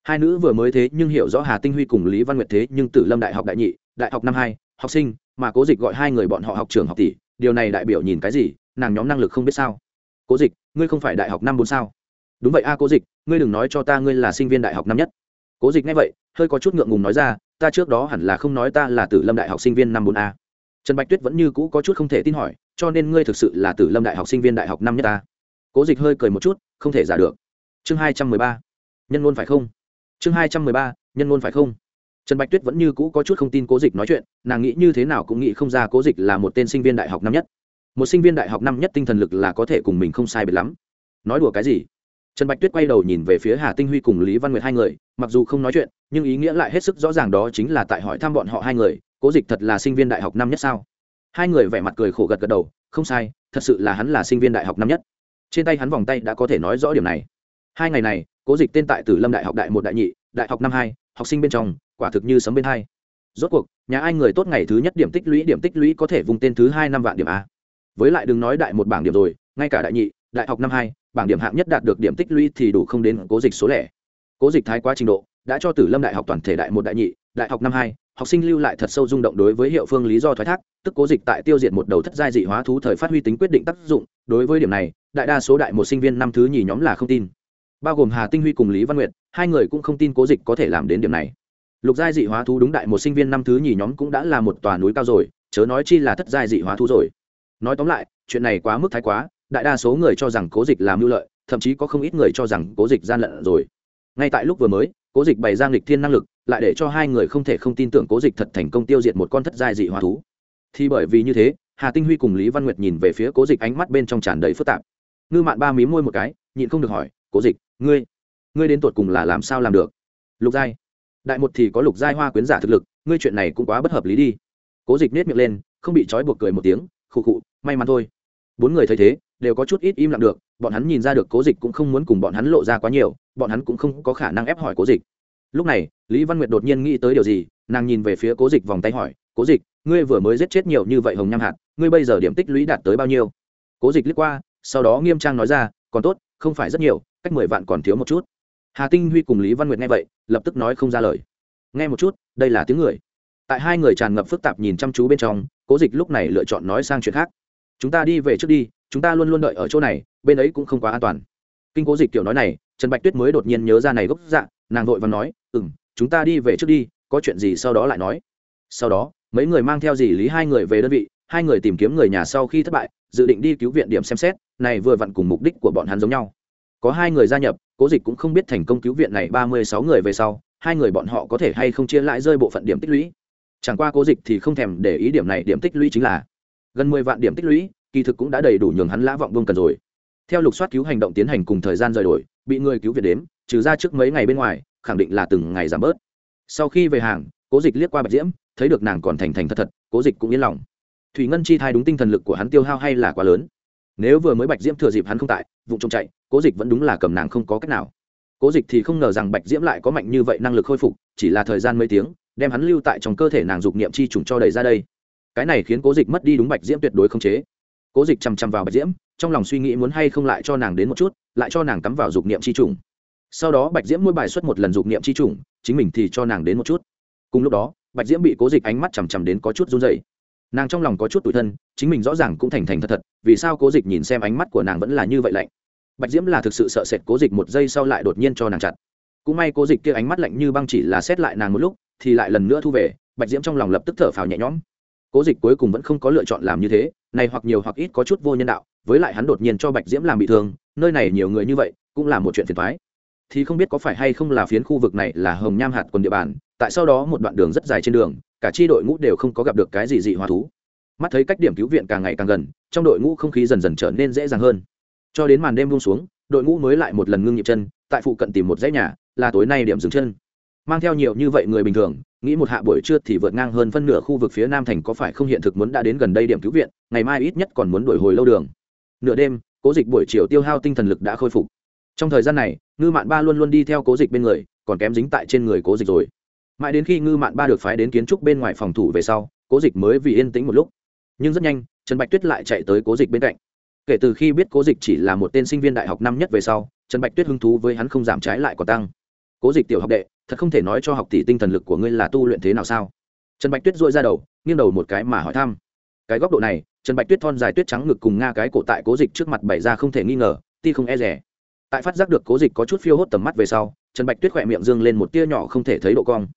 Hai nữ vừa mới thế nhưng hiểu rõ hà tinh huy cùng lý văn nguyệt thế nhưng tử lâm đại học đại nhị, đại học năm hai, học sinh, mà cố dịch gọi hai người bọn họ học trường học tỷ. Điều này đại biểu nhìn cái gì, nàng nhóm năng lực không biết sao. Cố dịch, ngươi không phải đại học năm bốn sao? Đúng vậy a, cố dịch, ngươi đừng nói cho ta ngươi là sinh viên đại học năm nhất. Cố dịch nghe vậy, hơi có chút ngượng ngùng nói ra, ta trước đó hẳn là không nói ta là tử lâm đại học sinh viên năm bốn a. Trần bạch tuyết vẫn như cũ có chút không thể tin hỏi, cho nên ngươi thực sự là tử lâm đại học sinh viên đại học năm nhất ta. Cố dịch hơi cười một chút, không thể giả được. Chương hai trăm mười ba. Nhân ngôn phải không? Chương hai trăm mười ba, nhân ngôn phải không? Trần bạch tuyết vẫn như cũ có chút không tin cố dịch nói chuyện, nàng nghĩ như thế nào cũng nghĩ không ra cố dịch là một tên sinh viên đại học năm nhất. Một sinh viên đại học năm nhất tinh thần lực là có thể cùng mình không sai biệt lắm. Nói đùa cái gì? Trần bạch tuyết quay đầu nhìn về phía hà tinh huy cùng lý văn nguyệt hai người, mặc dù không nói chuyện, nhưng ý nghĩa lại hết sức rõ ràng đó chính là tại hỏi thăm bọn họ hai người, cố dịch thật là sinh viên đại học năm nhất sao? Hai người vẻ mặt cười khổ gật gật đầu, không sai, thật sự là hắn là sinh viên đại học năm nhất. Trên tay hắn vòng tay đã có thể nói rõ điểm này. Hai ngày này, cố dịch tên tại tử lâm đại học đại một đại nhị, đại học năm hai, học sinh bên trong, quả thực như sấm bên hai. Rốt cuộc, nhà ai người tốt ngày thứ nhất điểm tích lũy, điểm tích lũy có thể vùng tên thứ hai năm vạn điểm a. Với lại đừng nói đại một bảng điểm rồi, ngay cả đại nhị, đại học năm hai bảng điểm hạng nhất đạt được điểm tích lũy thì đủ không đến cố dịch số lẻ. Cố dịch thái quá trình độ đã cho tử lâm đại học toàn thể đại một đại nhị, đại học năm hai, học sinh lưu lại thật sâu rung động đối với hiệu phương lý do thoái thác, tức cố dịch tại tiêu diệt một đầu thất giai dị hóa thú thời phát huy tính quyết định tác dụng. Đối với điểm này, đại đa số đại một sinh viên năm thứ nhì nhóm là không tin. Bao gồm hà tinh huy cùng lý văn nguyệt, hai người cũng không tin cố dịch có thể làm đến điểm này. Lục giai dị hóa thú đúng đại một sinh viên năm thứ nhì nhóm cũng đã là một tòa núi cao rồi, chớ nói chi là thất giai dị hóa thú rồi. Nói tóm lại, chuyện này quá mức thái quá đại đa số người cho rằng cố dịch làm mưu lợi, thậm chí có không ít người cho rằng cố dịch gian lận rồi. Ngay tại lúc vừa mới, cố dịch bày ra nghịch thiên năng lực, lại để cho hai người không thể không tin tưởng cố dịch thật thành công tiêu diệt một con thất giai dị hóa thú. Thì bởi vì như thế, hà tinh huy cùng lý văn nguyệt nhìn về phía cố dịch ánh mắt bên trong tràn đầy phức tạp. Ngư mạn ba mí môi một cái, nhịn không được hỏi, cố dịch, ngươi ngươi đến tột cùng là làm sao làm được? Lục giai. Đại một thì có lục giai hoa quyến giả thực lực, ngươi chuyện này cũng quá bất hợp lý đi. Cố dịch nết miệng lên, không bị trói buộc cười một tiếng, khụ khụ, may mắn thôi. Bốn người thấy thế đều có chút ít im lặng được, bọn hắn nhìn ra được cố dịch cũng không muốn cùng bọn hắn lộ ra quá nhiều, bọn hắn cũng không có khả năng ép hỏi cố dịch. Lúc này, lý văn nguyệt đột nhiên nghĩ tới điều gì, nàng nhìn về phía cố dịch vòng tay hỏi, cố dịch, ngươi vừa mới giết chết nhiều như vậy hồng nham hạt, ngươi bây giờ điểm tích lũy đạt tới bao nhiêu? Cố dịch liếc qua, sau đó nghiêm trang nói ra, còn tốt, không phải rất nhiều, cách mười vạn còn thiếu một chút. Hà tinh huy cùng lý văn nguyệt nghe vậy, lập tức nói không ra lời. Nghe một chút, đây là tiếng người. Tại hai người tràn ngập phức tạp nhìn chăm chú bên trong, cố dịch lúc này lựa chọn nói sang chuyện khác. Chúng ta đi về trước đi chúng ta luôn luôn đợi ở chỗ này, bên ấy cũng không quá an toàn. Kinh cố dịch kiểu nói này, trần bạch tuyết mới đột nhiên nhớ ra này gốc dạ nàng vội và nói ừ m chúng ta đi về trước đi, có chuyện gì sau đó lại nói. Sau đó, mấy người mang theo dì lý hai người về đơn vị, hai người tìm kiếm người nhà sau khi thất bại, dự định đi cứu viện điểm xem xét, này vừa vặn cùng mục đích của bọn hắn giống nhau. Có hai người gia nhập, cố dịch cũng không biết thành công cứu viện này ba mươi sáu người về sau, hai người bọn họ có thể hay không chia lại rơi bộ phận điểm tích lũy. Chẳng qua cố dịch thì không thèm để ý điểm này, điểm tích lũy chính là gần mười vạn điểm tích lũy kỳ thực cũng đã đầy đủ nhường hắn lã vọng vương cần rồi. Theo lục soát cứu hành động tiến hành cùng thời gian rời đổi, bị người cứu việt đếm, trừ ra trước mấy ngày bên ngoài, khẳng định là từng ngày giảm bớt. Sau khi về hàng, cố dịch liếc qua bạch diễm, thấy được nàng còn thành thành thật thật, cố dịch cũng yên lòng. Thủy ngân chi thai đúng tinh thần lực của hắn tiêu hao hay là quá lớn? Nếu vừa mới bạch diễm thừa dịp hắn không tại vụ trộm chạy, cố dịch vẫn đúng là cầm nàng không có cách nào. Cố dịch thì không ngờ rằng bạch diễm lại có mạnh như vậy năng lực khôi phục, chỉ là thời gian mấy tiếng, đem hắn lưu tại trong cơ thể nàng dục niệm chi trùng cho đầy ra đây. Cái này khiến cố dịch mất đi đúng bạch diễm tuyệt đối không chế cố dịch chằm chằm vào bạch diễm, trong lòng suy nghĩ muốn hay không lại cho nàng đến một chút, lại cho nàng cắm vào dục niệm chi trùng. Sau đó bạch diễm mỗi bài xuất một lần dục niệm chi trùng, chính mình thì cho nàng đến một chút. Cùng lúc đó, bạch diễm bị cố dịch ánh mắt chằm chằm đến có chút run dày nàng trong lòng có chút tủi thân, chính mình rõ ràng cũng thành thành thật thật, vì sao cố dịch nhìn xem ánh mắt của nàng vẫn là như vậy lạnh. Bạch diễm là thực sự sợ sệt cố dịch một giây sau lại đột nhiên cho nàng chặt. Cũng may cố dịch kia ánh mắt lạnh như băng chỉ là xét lại nàng một lúc, thì lại lần nữa thu về, bạch diễm trong lòng lập tức thở phào nhẹ nhõm cố dịch cuối cùng vẫn không có lựa chọn làm như thế, này hoặc nhiều hoặc ít có chút vô nhân đạo, với lại hắn đột nhiên cho bạch diễm làm bị thương, nơi này nhiều người như vậy, cũng là một chuyện phiền thoái thì không biết có phải hay không là phiến khu vực này là hồng nham hạt quần địa bàn, tại sau đó một đoạn đường rất dài trên đường, cả tri đội ngũ đều không có gặp được cái gì dị hóa thú. Mắt thấy cách điểm cứu viện càng ngày càng gần, trong đội ngũ không khí dần dần trở nên dễ dàng hơn. Cho đến màn đêm buông xuống, đội ngũ mới lại một lần ngưng nhịp chân, tại phụ cận tìm một dãy nhà, là tối nay điểm dừng chân mang theo nhiều như vậy người bình thường, nghĩ một hạ buổi trưa thì vượt ngang hơn phân nửa khu vực phía nam thành có phải không hiện thực muốn đã đến gần đây điểm cứu viện, ngày mai ít nhất còn muốn đổi hồi lâu đường. Nửa đêm, cố dịch buổi chiều tiêu hao tinh thần lực đã khôi phục. Trong thời gian này, ngư mạn ba luôn luôn đi theo cố dịch bên người, còn kém dính tại trên người cố dịch rồi. Mãi đến khi ngư mạn ba được phái đến kiến trúc bên ngoài phòng thủ về sau, cố dịch mới vì yên tĩnh một lúc. Nhưng rất nhanh, trần bạch tuyết lại chạy tới cố dịch bên cạnh. Kể từ khi biết cố dịch chỉ là một tên sinh viên đại học năm nhất về sau, trần bạch tuyết hứng thú với hắn không giảm trái lại còn tăng. Cố dịch tiểu học đệ thật không thể nói cho học tỷ tinh thần lực của ngươi là tu luyện thế nào sao? Trần bạch tuyết dội ra đầu, nghiêng đầu một cái mà hỏi thăm. Cái góc độ này, trần bạch tuyết thon dài tuyết trắng ngực cùng nga cái cổ tại cố dịch trước mặt bày ra không thể nghi ngờ, ti không e rẻ. Tại phát giác được cố dịch có chút phiêu hốt tầm mắt về sau, trần bạch tuyết khỏe miệng dương lên một tia nhỏ không thể thấy độ cong.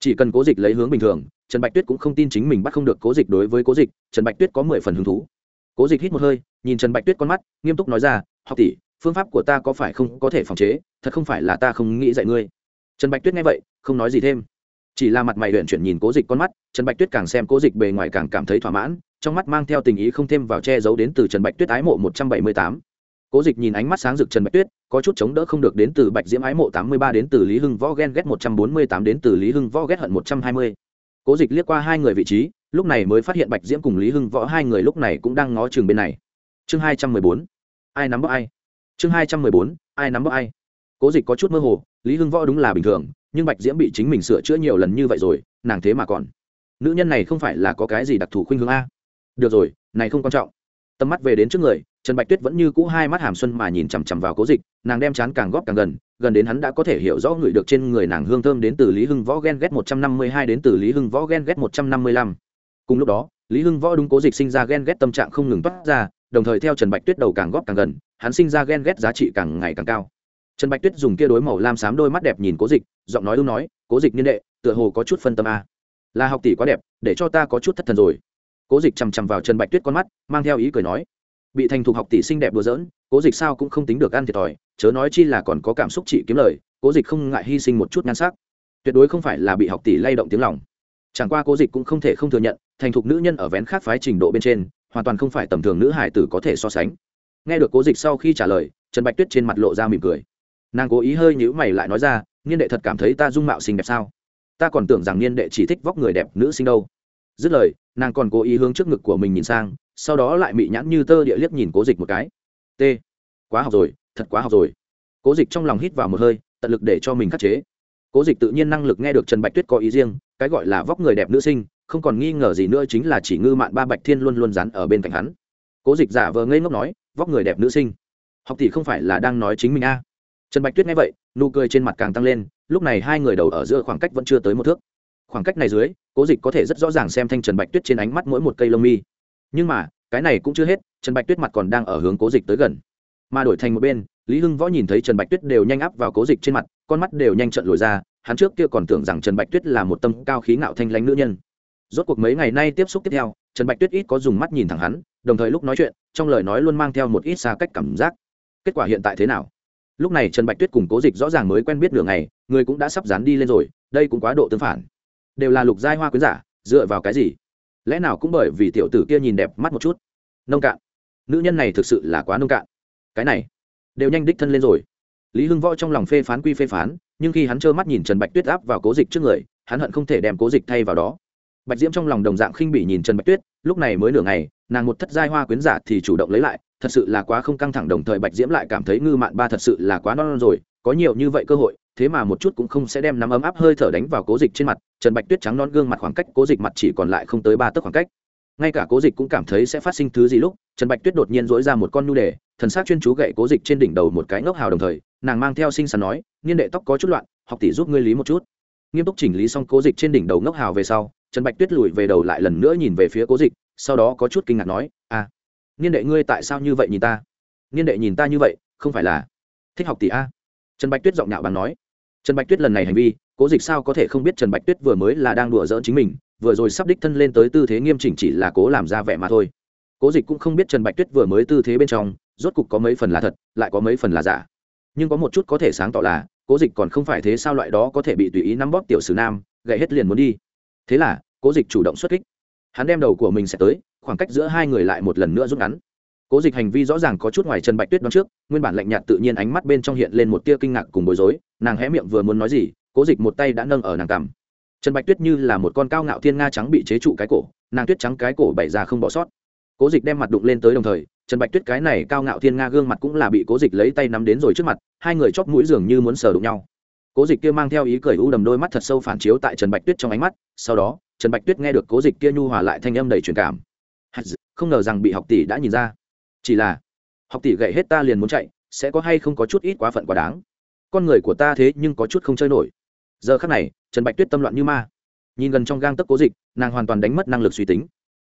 Chỉ cần cố dịch lấy hướng bình thường, trần bạch tuyết cũng không tin chính mình bắt không được cố dịch đối với cố dịch, trần bạch tuyết có mười phần hứng thú. Cố dịch hít một hơi, nhìn trần bạch tuyết con mắt, nghiêm túc nói ra, học tỷ, phương pháp của ta có phải không có thể phòng chế, thật không phải là ta không nghĩ dạy ngươi trần bạch tuyết nghe vậy, không nói gì thêm. Chỉ là mặt mày luyện chuyển nhìn cố dịch con mắt, trần bạch tuyết càng xem cố dịch bề ngoài càng cảm thấy thỏa mãn, trong mắt mang theo tình ý không thêm vào che giấu đến từ trần bạch tuyết ái mộ một trăm bảy mươi tám. Cố dịch nhìn ánh mắt sáng rực trần bạch tuyết, có chút chống đỡ không được đến từ bạch diễm ái mộ tám mươi ba đến từ lý hưng võ ghen ghét một trăm bốn mươi tám đến từ lý hưng võ ghét hận một trăm hai mươi. Cố dịch liếc qua hai người vị trí, lúc này mới phát hiện bạch diễm cùng lý hưng võ hai người lúc này cũng đang ngó chừng bên này. Chương hai trăm mười bốn. Ai nắm bóc ai? Chương hai trăm mười bốn. Ai nắm bóc ai? Cố dịch có chút mơ hồ, lý hưng võ đúng là bình thường, nhưng bạch diễm bị chính mình sửa chữa nhiều lần như vậy rồi, nàng thế mà còn. Nữ nhân này không phải là có cái gì đặc thù khuynh hướng a? Được rồi, này không quan trọng. Tầm mắt về đến trước người, trần bạch tuyết vẫn như cũ hai mắt hàm xuân mà nhìn chằm chằm vào cố dịch, nàng đem chán càng góp càng gần gần đến hắn đã có thể hiểu rõ người được trên người nàng hương thơm đến từ lý hưng võ ghen ghét một trăm năm mươi hai đến từ lý hưng võ ghen ghét một trăm năm mươi lăm. Cùng lúc đó, lý hưng võ đúng cố dịch sinh ra ghen ghét tâm trạng không ngừng toát ra, đồng thời theo trần bạch tuyết đầu càng góp càng gần, hắn sinh ra ghen ghét giá trị càng ngày càng cao trần bạch tuyết dùng kia đối màu lam xám đôi mắt đẹp nhìn cố dịch, giọng nói ưu nói, cố dịch niên đệ, tựa hồ có chút phân tâm a. Là học tỷ quá đẹp, để cho ta có chút thất thần rồi. Cố dịch chằm chằm vào trần bạch tuyết con mắt, mang theo ý cười nói, bị thành thục học tỷ xinh đẹp đùa giỡn, cố dịch sao cũng không tính được ăn thiệt thòi, chớ nói chi là còn có cảm xúc chị kiếm lời, cố dịch không ngại hy sinh một chút nhan sắc. Tuyệt đối không phải là bị học tỷ lay động tiếng lòng. Chẳng qua cố dịch cũng không thể không thừa nhận, thành thục nữ nhân ở vén khác phái trình độ bên trên, hoàn toàn không phải tầm thường nữ hải tử có thể so sánh. Nghe được cố dịch sau khi trả lời, trần bạch tuyết trên mặt lộ ra mỉm cười nàng cố ý hơi nhữ mày lại nói ra, niên đệ thật cảm thấy ta dung mạo xinh đẹp sao? Ta còn tưởng rằng niên đệ chỉ thích vóc người đẹp nữ sinh đâu. Dứt lời, nàng còn cố ý hướng trước ngực của mình nhìn sang, sau đó lại mị nhãn như tơ địa liếc nhìn cố dịch một cái. T, quá học rồi, thật quá học rồi. Cố dịch trong lòng hít vào một hơi, tận lực để cho mình khắc chế. Cố dịch tự nhiên năng lực nghe được trần bạch tuyết có ý riêng, cái gọi là vóc người đẹp nữ sinh, không còn nghi ngờ gì nữa chính là chỉ ngư mạn ba bạch thiên luôn luôn dán ở bên cạnh hắn. Cố dịch giả vờ ngây ngốc nói, vóc người đẹp nữ sinh, học tỷ không phải là đang nói chính mình a trần bạch tuyết nghe vậy, nụ cười trên mặt càng tăng lên, lúc này hai người đầu ở giữa khoảng cách vẫn chưa tới một thước. Khoảng cách này dưới, cố dịch có thể rất rõ ràng xem thanh trần bạch tuyết trên ánh mắt mỗi một cây lông mi. Nhưng mà, cái này cũng chưa hết, trần bạch tuyết mặt còn đang ở hướng cố dịch tới gần. Mà đổi thành một bên, lý hưng võ nhìn thấy trần bạch tuyết đều nhanh áp vào cố dịch trên mặt, con mắt đều nhanh trận lồi ra, hắn trước kia còn tưởng rằng trần bạch tuyết là một tâm cao khí ngạo thanh lãnh nữ nhân. Rốt cuộc mấy ngày nay tiếp xúc tiếp theo, trần bạch tuyết ít có dùng mắt nhìn thẳng hắn, đồng thời lúc nói chuyện, trong lời nói luôn mang theo một ít xa cách cảm giác. Kết quả hiện tại thế nào? Lúc này trần bạch tuyết cùng cố dịch rõ ràng mới quen biết nửa ngày, người cũng đã sắp dán đi lên rồi, đây cũng quá độ tương phản. Đều là lục giai hoa quyến giả, dựa vào cái gì? Lẽ nào cũng bởi vì tiểu tử kia nhìn đẹp mắt một chút? Nông cạn. Nữ nhân này thực sự là quá nông cạn. Cái này, đều nhanh đích thân lên rồi. Lý hưng võ trong lòng phê phán quy phê phán, nhưng khi hắn trơ mắt nhìn trần bạch tuyết áp vào cố dịch trước người, hắn hận không thể đem cố dịch thay vào đó. Bạch diễm trong lòng đồng dạng khinh bỉ nhìn trần bạch tuyết, lúc này mới nửa ngày, nàng một thất giai hoa quyến giả thì chủ động lấy lại thật sự là quá không căng thẳng đồng thời bạch diễm lại cảm thấy ngư mạn ba thật sự là quá non, non rồi có nhiều như vậy cơ hội thế mà một chút cũng không sẽ đem nắm ấm áp hơi thở đánh vào cố dịch trên mặt trần bạch tuyết trắng non gương mặt khoảng cách cố dịch mặt chỉ còn lại không tới ba tấc khoảng cách. Ngay cả cố dịch cũng cảm thấy sẽ phát sinh thứ gì lúc trần bạch tuyết đột nhiên dỗi ra một con nhu đề thần s á c chuyên chú gậy cố dịch trên đỉnh đầu một cái ngốc hào đồng thời nàng mang theo sinh sắn nói niên đệ tóc có chút loạn học tỷ giúp ngươi lý một chút. Nghiêm túc chỉnh lý xong cố dịch trên đỉnh đầu ngốc hào về sau trần bạch tuyết lùi về đầu lại lần nữa nhìn về phía cố dịch sau đó có chút kinh ngạc nói à niên đệ ngươi tại sao như vậy nhìn ta? Niên đệ nhìn ta như vậy, không phải là thích học tỷ a? Trần bạch tuyết giọng nhạo bằng nói. Trần bạch tuyết lần này hành vi, cố dịch sao có thể không biết trần bạch tuyết vừa mới là đang đùa giỡn chính mình, vừa rồi sắp đích thân lên tới tư thế nghiêm chỉnh chỉ là cố làm ra vẻ mà thôi. Cố dịch cũng không biết trần bạch tuyết vừa mới tư thế bên trong, rốt cục có mấy phần là thật, lại có mấy phần là giả. Nhưng có một chút có thể sáng tỏ là, cố dịch còn không phải thế sao loại đó có thể bị tùy ý nắm bóp tiểu sử nam, gậy hết liền muốn đi. Thế là, cố dịch chủ động xuất kích. Hắn đem đầu của mình sẽ tới khoảng cách giữa hai người lại một lần nữa rút ngắn. Cố dịch hành vi rõ ràng có chút ngoài trần bạch tuyết đón trước, nguyên bản lạnh nhạt tự nhiên ánh mắt bên trong hiện lên một tia kinh ngạc cùng bối rối, nàng hé miệng vừa muốn nói gì, cố dịch một tay đã nâng ở nàng cằm. Trần bạch tuyết như là một con cao ngạo thiên nga trắng bị chế trụ cái cổ, nàng tuyết trắng cái cổ bày ra không bỏ sót. Cố dịch đem mặt đụng lên tới đồng thời trần bạch tuyết cái này cao ngạo thiên nga gương mặt cũng là bị cố dịch lấy tay nắm đến rồi trước mặt, hai người chóp mũi dường như muốn sờ đụng nhau. Cố dịch kia mang theo ý cười u đầm đôi mắt thật sâu phản chiếu tại trần bạch tuyết trong ánh mắt, sau đó trần bạch tuyết nghe được cố dịch kia nhu hòa lại thanh âm đầy truyền cảm không ngờ rằng bị học tỷ đã nhìn ra. Chỉ là, học tỷ gậy hết ta liền muốn chạy, sẽ có hay không có chút ít quá phận quá đáng. Con người của ta thế nhưng có chút không chơi nổi. Giờ khắc này, trần bạch tuyết tâm loạn như ma. Nhìn gần trong gang tấc cố dịch, nàng hoàn toàn đánh mất năng lực suy tính.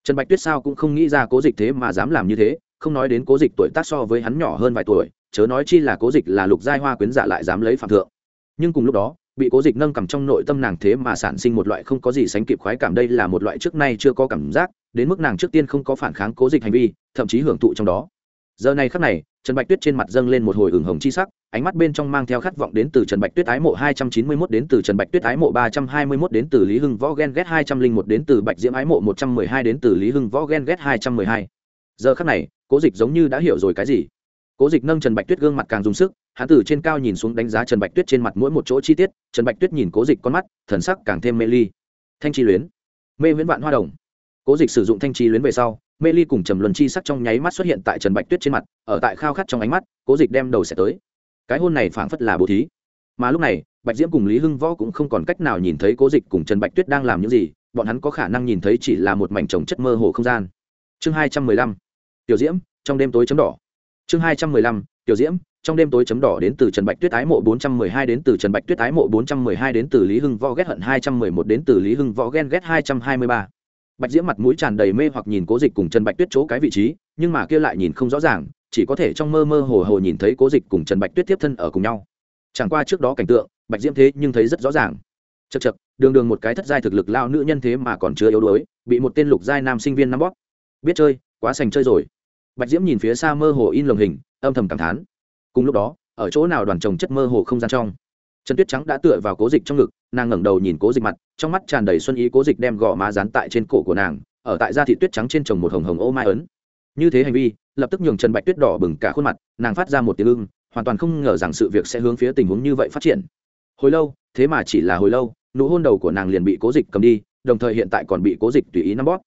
Trần bạch tuyết sao cũng không nghĩ ra cố dịch thế mà dám làm như thế, không nói đến cố dịch tuổi tác so với hắn nhỏ hơn vài tuổi, chớ nói chi là cố dịch là lục giai hoa quyến giả lại dám lấy phạm thượng. Nhưng cùng lúc đó, bị cố dịch nâng cầm trong nội tâm nàng thế mà sản sinh một loại không có gì sánh kịp khoái cảm, đây là một loại trước nay chưa có cảm giác đến mức nàng trước tiên không có phản kháng cố dịch hành vi, thậm chí hưởng thụ trong đó. Giờ này khắc này, trần bạch tuyết trên mặt dâng lên một hồi hửng hồng chi sắc, ánh mắt bên trong mang theo khát vọng đến từ trần bạch tuyết ái mộ hai trăm chín mươi mốt đến từ trần bạch tuyết ái mộ ba trăm hai mươi mốt đến từ lý hưng võ ghen ghét hai trăm linh một đến từ bạch diễm ái mộ một trăm mười hai đến từ lý hưng võ ghen ghét hai trăm mười hai. Giờ khắc này, cố dịch giống như đã hiểu rồi cái gì. Cố dịch nâng trần bạch tuyết gương mặt càng dùng sức, hắn tử trên cao nhìn xuống đánh giá trần bạch tuyết trên mặt mỗi một chỗ chi tiết, trần bạch tuyết nhìn cố dịch con mắt, thần sắc càng thêm mê ly. Thanh chi luyến, mê viễn vạn hoa đồng cố dịch sử dụng thanh chi luyến về sau, mê ly cùng trầm luân chi sắc trong nháy mắt xuất hiện tại trần bạch tuyết trên mặt, ở tại khao khát trong ánh mắt, cố dịch đem đầu sẽ tới. Cái hôn này phảng phất là bố thí. Mà lúc này, bạch diễm cùng lý hưng võ cũng không còn cách nào nhìn thấy cố dịch cùng trần bạch tuyết đang làm những gì, bọn hắn có khả năng nhìn thấy chỉ là một mảnh trồng chất mơ hồ không gian. Chương hai trăm mười lăm, tiểu diễm, trong đêm tối chấm đỏ. Chương hai trăm mười lăm, tiểu diễm, trong đêm tối chấm đỏ đến từ Trần Bạch Tuyết ái mộ 412 đến từ Trần Bạch Tuyết ái mộ 412 đến từ Lý Hưng Võ ghét hận 211 đến từ Lý Hưng Võ ghen ghét 223. Bạch Diễm mặt mũi tràn đầy mê hoặc nhìn Cố Dịch cùng Trần Bạch Tuyết chỗ cái vị trí, nhưng mà kia lại nhìn không rõ ràng, chỉ có thể trong mơ mơ hồ hồ nhìn thấy Cố Dịch cùng Trần Bạch Tuyết tiếp thân ở cùng nhau. Chẳng qua trước đó cảnh tượng, Bạch Diễm thế nhưng thấy rất rõ ràng. chật chật đường đường một cái thất giai thực lực lao nữ nhân thế mà còn chưa yếu đuối, bị một tên lục giai nam sinh viên nắm bóp. Biết chơi, quá sành chơi rồi. Bạch Diễm nhìn phía xa mơ hồ in lồng hình, âm thầm cảm thán. Cùng lúc đó, ở chỗ nào đoàn trồng chất mơ hồ không gian trong trần tuyết trắng đã tựa vào cố dịch trong ngực, nàng ngẩng đầu nhìn cố dịch mặt, trong mắt tràn đầy xuân ý cố dịch đem gò má dán tại trên cổ của nàng, ở tại da thị tuyết trắng trên trồng một hồng hồng ô mai ấn. Như thế hành vi, lập tức nhường trần bạch tuyết đỏ bừng cả khuôn mặt, nàng phát ra một tiếng ưng, hoàn toàn không ngờ rằng sự việc sẽ hướng phía tình huống như vậy phát triển. Hồi lâu, thế mà chỉ là hồi lâu, nụ hôn đầu của nàng liền bị cố dịch cầm đi, đồng thời hiện tại còn bị cố dịch tùy ý nắm bóp.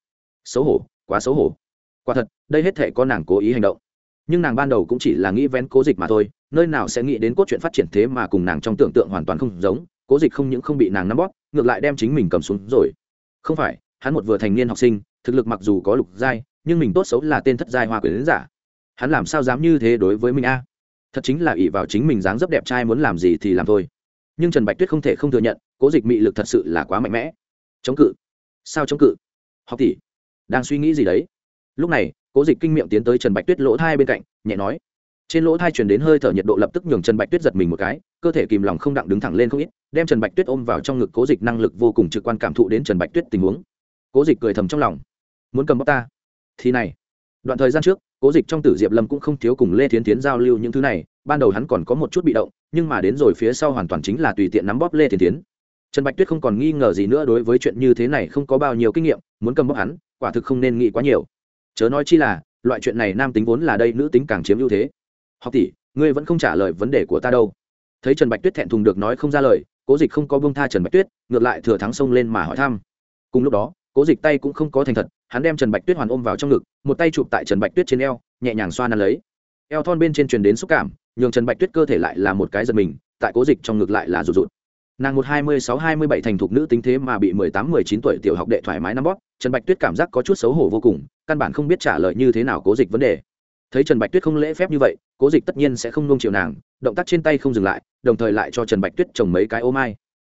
Xấu hổ, quá xấu hổ. Quả thật, đây hết thể có nàng cố ý hành động. Nhưng nàng ban đầu cũng chỉ là nghĩ vén cố dịch mà thôi nơi nào sẽ nghĩ đến cốt truyện phát triển thế mà cùng nàng trong tưởng tượng hoàn toàn không giống, cố dịch không những không bị nàng nắm bóp, ngược lại đem chính mình cầm xuống rồi. Không phải, hắn một vừa thành niên học sinh, thực lực mặc dù có lục giai, nhưng mình tốt xấu là tên thất giai hoa quyền giả. Hắn làm sao dám như thế đối với mình a? Thật chính là ỷ vào chính mình dáng dấp đẹp trai muốn làm gì thì làm thôi. Nhưng trần bạch tuyết không thể không thừa nhận, cố dịch mị lực thật sự là quá mạnh mẽ. Chống cự. Sao chống cự? Học tỷ, đang suy nghĩ gì đấy? Lúc này, cố dịch kinh miệng tiến tới trần bạch tuyết lỗ thai bên cạnh, nhẹ nói trên lỗ thai truyền đến hơi thở nhiệt độ lập tức nhường trần bạch tuyết giật mình một cái, cơ thể kìm lòng không đặng đứng thẳng lên không ít, đem trần bạch tuyết ôm vào trong ngực cố dịch năng lực vô cùng trực quan cảm thụ đến trần bạch tuyết tình huống. Cố dịch cười thầm trong lòng. Muốn cầm bóc ta? Thì này, đoạn thời gian trước, cố dịch trong tử diệp lâm cũng không thiếu cùng lê thiến tiến giao lưu những thứ này, ban đầu hắn còn có một chút bị động, nhưng mà đến rồi phía sau hoàn toàn chính là tùy tiện nắm bóp lê thiến tiến trần bạch tuyết không còn nghi ngờ gì nữa đối với chuyện như thế này không có bao nhiêu kinh nghiệm, muốn cầm bóp hắn, quả thực không nên nghĩ quá nhiều. Chớ nói chi là, loại chuyện này nam tính vốn là đây, nữ tính càng chiếm ưu thế học tỷ, ngươi vẫn không trả lời vấn đề của ta đâu. Thấy trần bạch tuyết thẹn thùng được nói không ra lời, cố dịch không có bông tha trần bạch tuyết, ngược lại thừa thắng xông lên mà hỏi thăm. Cùng lúc đó, cố dịch tay cũng không có thành thật, hắn đem trần bạch tuyết hoàn ôm vào trong ngực, một tay chụp tại trần bạch tuyết trên eo, nhẹ nhàng xoa nắn lấy. Eo thon bên trên truyền đến xúc cảm, nhường trần bạch tuyết cơ thể lại là một cái giật mình, tại cố dịch trong ngực lại là rụt rụt. Nàng một hai mươi sáu hai mươi bảy thành thục nữ tính thế mà bị mười tám mười chín tuổi tiểu học đệ thoải mái nắm bóp, trần bạch tuyết cảm giác có chút xấu hổ vô cùng, căn bản không biết trả lời như thế nào cố dịch vấn đề thấy trần bạch tuyết không lễ phép như vậy, cố dịch tất nhiên sẽ không nung chiều nàng, động tác trên tay không dừng lại, đồng thời lại cho trần bạch tuyết trồng mấy cái ô mai.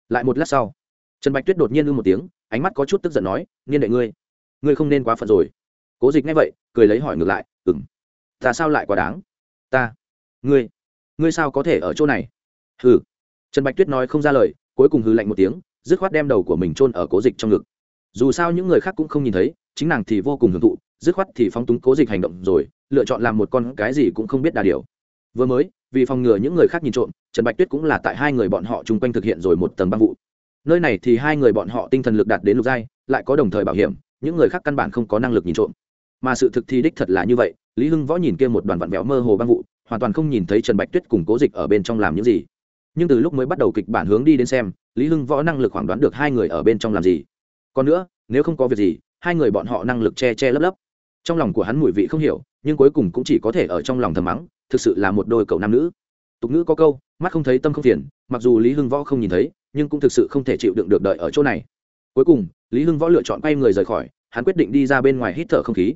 Lại một lát sau, trần bạch tuyết đột nhiên ư một tiếng, ánh mắt có chút tức giận nói, niên đệ ngươi ngươi không nên quá phận rồi. Cố dịch nghe vậy, cười lấy hỏi ngược lại ừng ta sao lại quá đáng? Ta, ngươi ngươi sao có thể ở chỗ này? Hừ. Trần bạch tuyết nói không ra lời, cuối cùng hừ lạnh một tiếng, dứt khoát đem đầu của mình chôn ở cố dịch trong ngực. Dù sao những người khác cũng không nhìn thấy, chính nàng thì vô cùng hưởng thụ, dứt khoát thì phóng túng cố dịch hành động rồi lựa chọn làm một con cái gì cũng không biết đà điều. Vừa mới, vì phòng ngừa những người khác nhìn trộm, trần bạch tuyết cũng là tại hai người bọn họ chung quanh thực hiện rồi một tầng băng vụ. Nơi này thì hai người bọn họ tinh thần lực đạt đến lục giai, lại có đồng thời bảo hiểm, những người khác căn bản không có năng lực nhìn trộm. Mà sự thực thi đích thật là như vậy, lý hưng võ nhìn kia một đoàn vặn vẹo mơ hồ băng vụ, hoàn toàn không nhìn thấy trần bạch tuyết cùng cố dịch ở bên trong làm những gì. Nhưng từ lúc mới bắt đầu kịch bản hướng đi đến xem, lý hưng võ năng lực khoảng đoán được hai người ở bên trong làm gì. Còn nữa, nếu không có việc gì, hai người bọn họ năng lực che che lấp lấp trong lòng của hắn mùi vị không hiểu, nhưng cuối cùng cũng chỉ có thể ở trong lòng thầm mắng, thực sự là một đôi cậu nam nữ. Tục ngữ có câu, mắt không thấy tâm không phiền. Mặc dù lý hưng võ không nhìn thấy, nhưng cũng thực sự không thể chịu đựng được đợi ở chỗ này. Cuối cùng, lý hưng võ lựa chọn quay người rời khỏi, hắn quyết định đi ra bên ngoài hít thở không khí.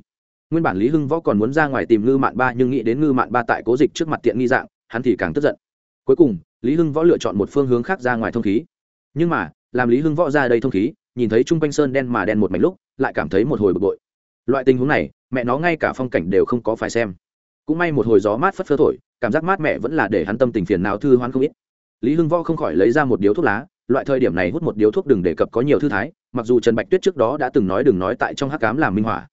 Nguyên bản lý hưng võ còn muốn ra ngoài tìm ngư mạn ba, nhưng nghĩ đến ngư mạn ba tại cố dịch trước mặt tiện nghi dạng, hắn thì càng tức giận. Cuối cùng, lý hưng võ lựa chọn một phương hướng khác ra ngoài thông khí. Nhưng mà, làm lý hưng võ ra đây thông khí, nhìn thấy chung quanh sơn đen mà đen một mảnh lúc, lại cảm thấy một hồi bực bội. Loại tình huống này mẹ nó ngay cả phong cảnh đều không có phải xem. Cũng may một hồi gió mát phất phơ thổi, cảm giác mát mẹ vẫn là để hắn tâm tình phiền nào thư hoán không ít. Lý hưng võ không khỏi lấy ra một điếu thuốc lá, loại thời điểm này hút một điếu thuốc đừng đề cập có nhiều thư thái, mặc dù trần bạch tuyết trước đó đã từng nói đừng nói tại trong hắc cám làm minh họa.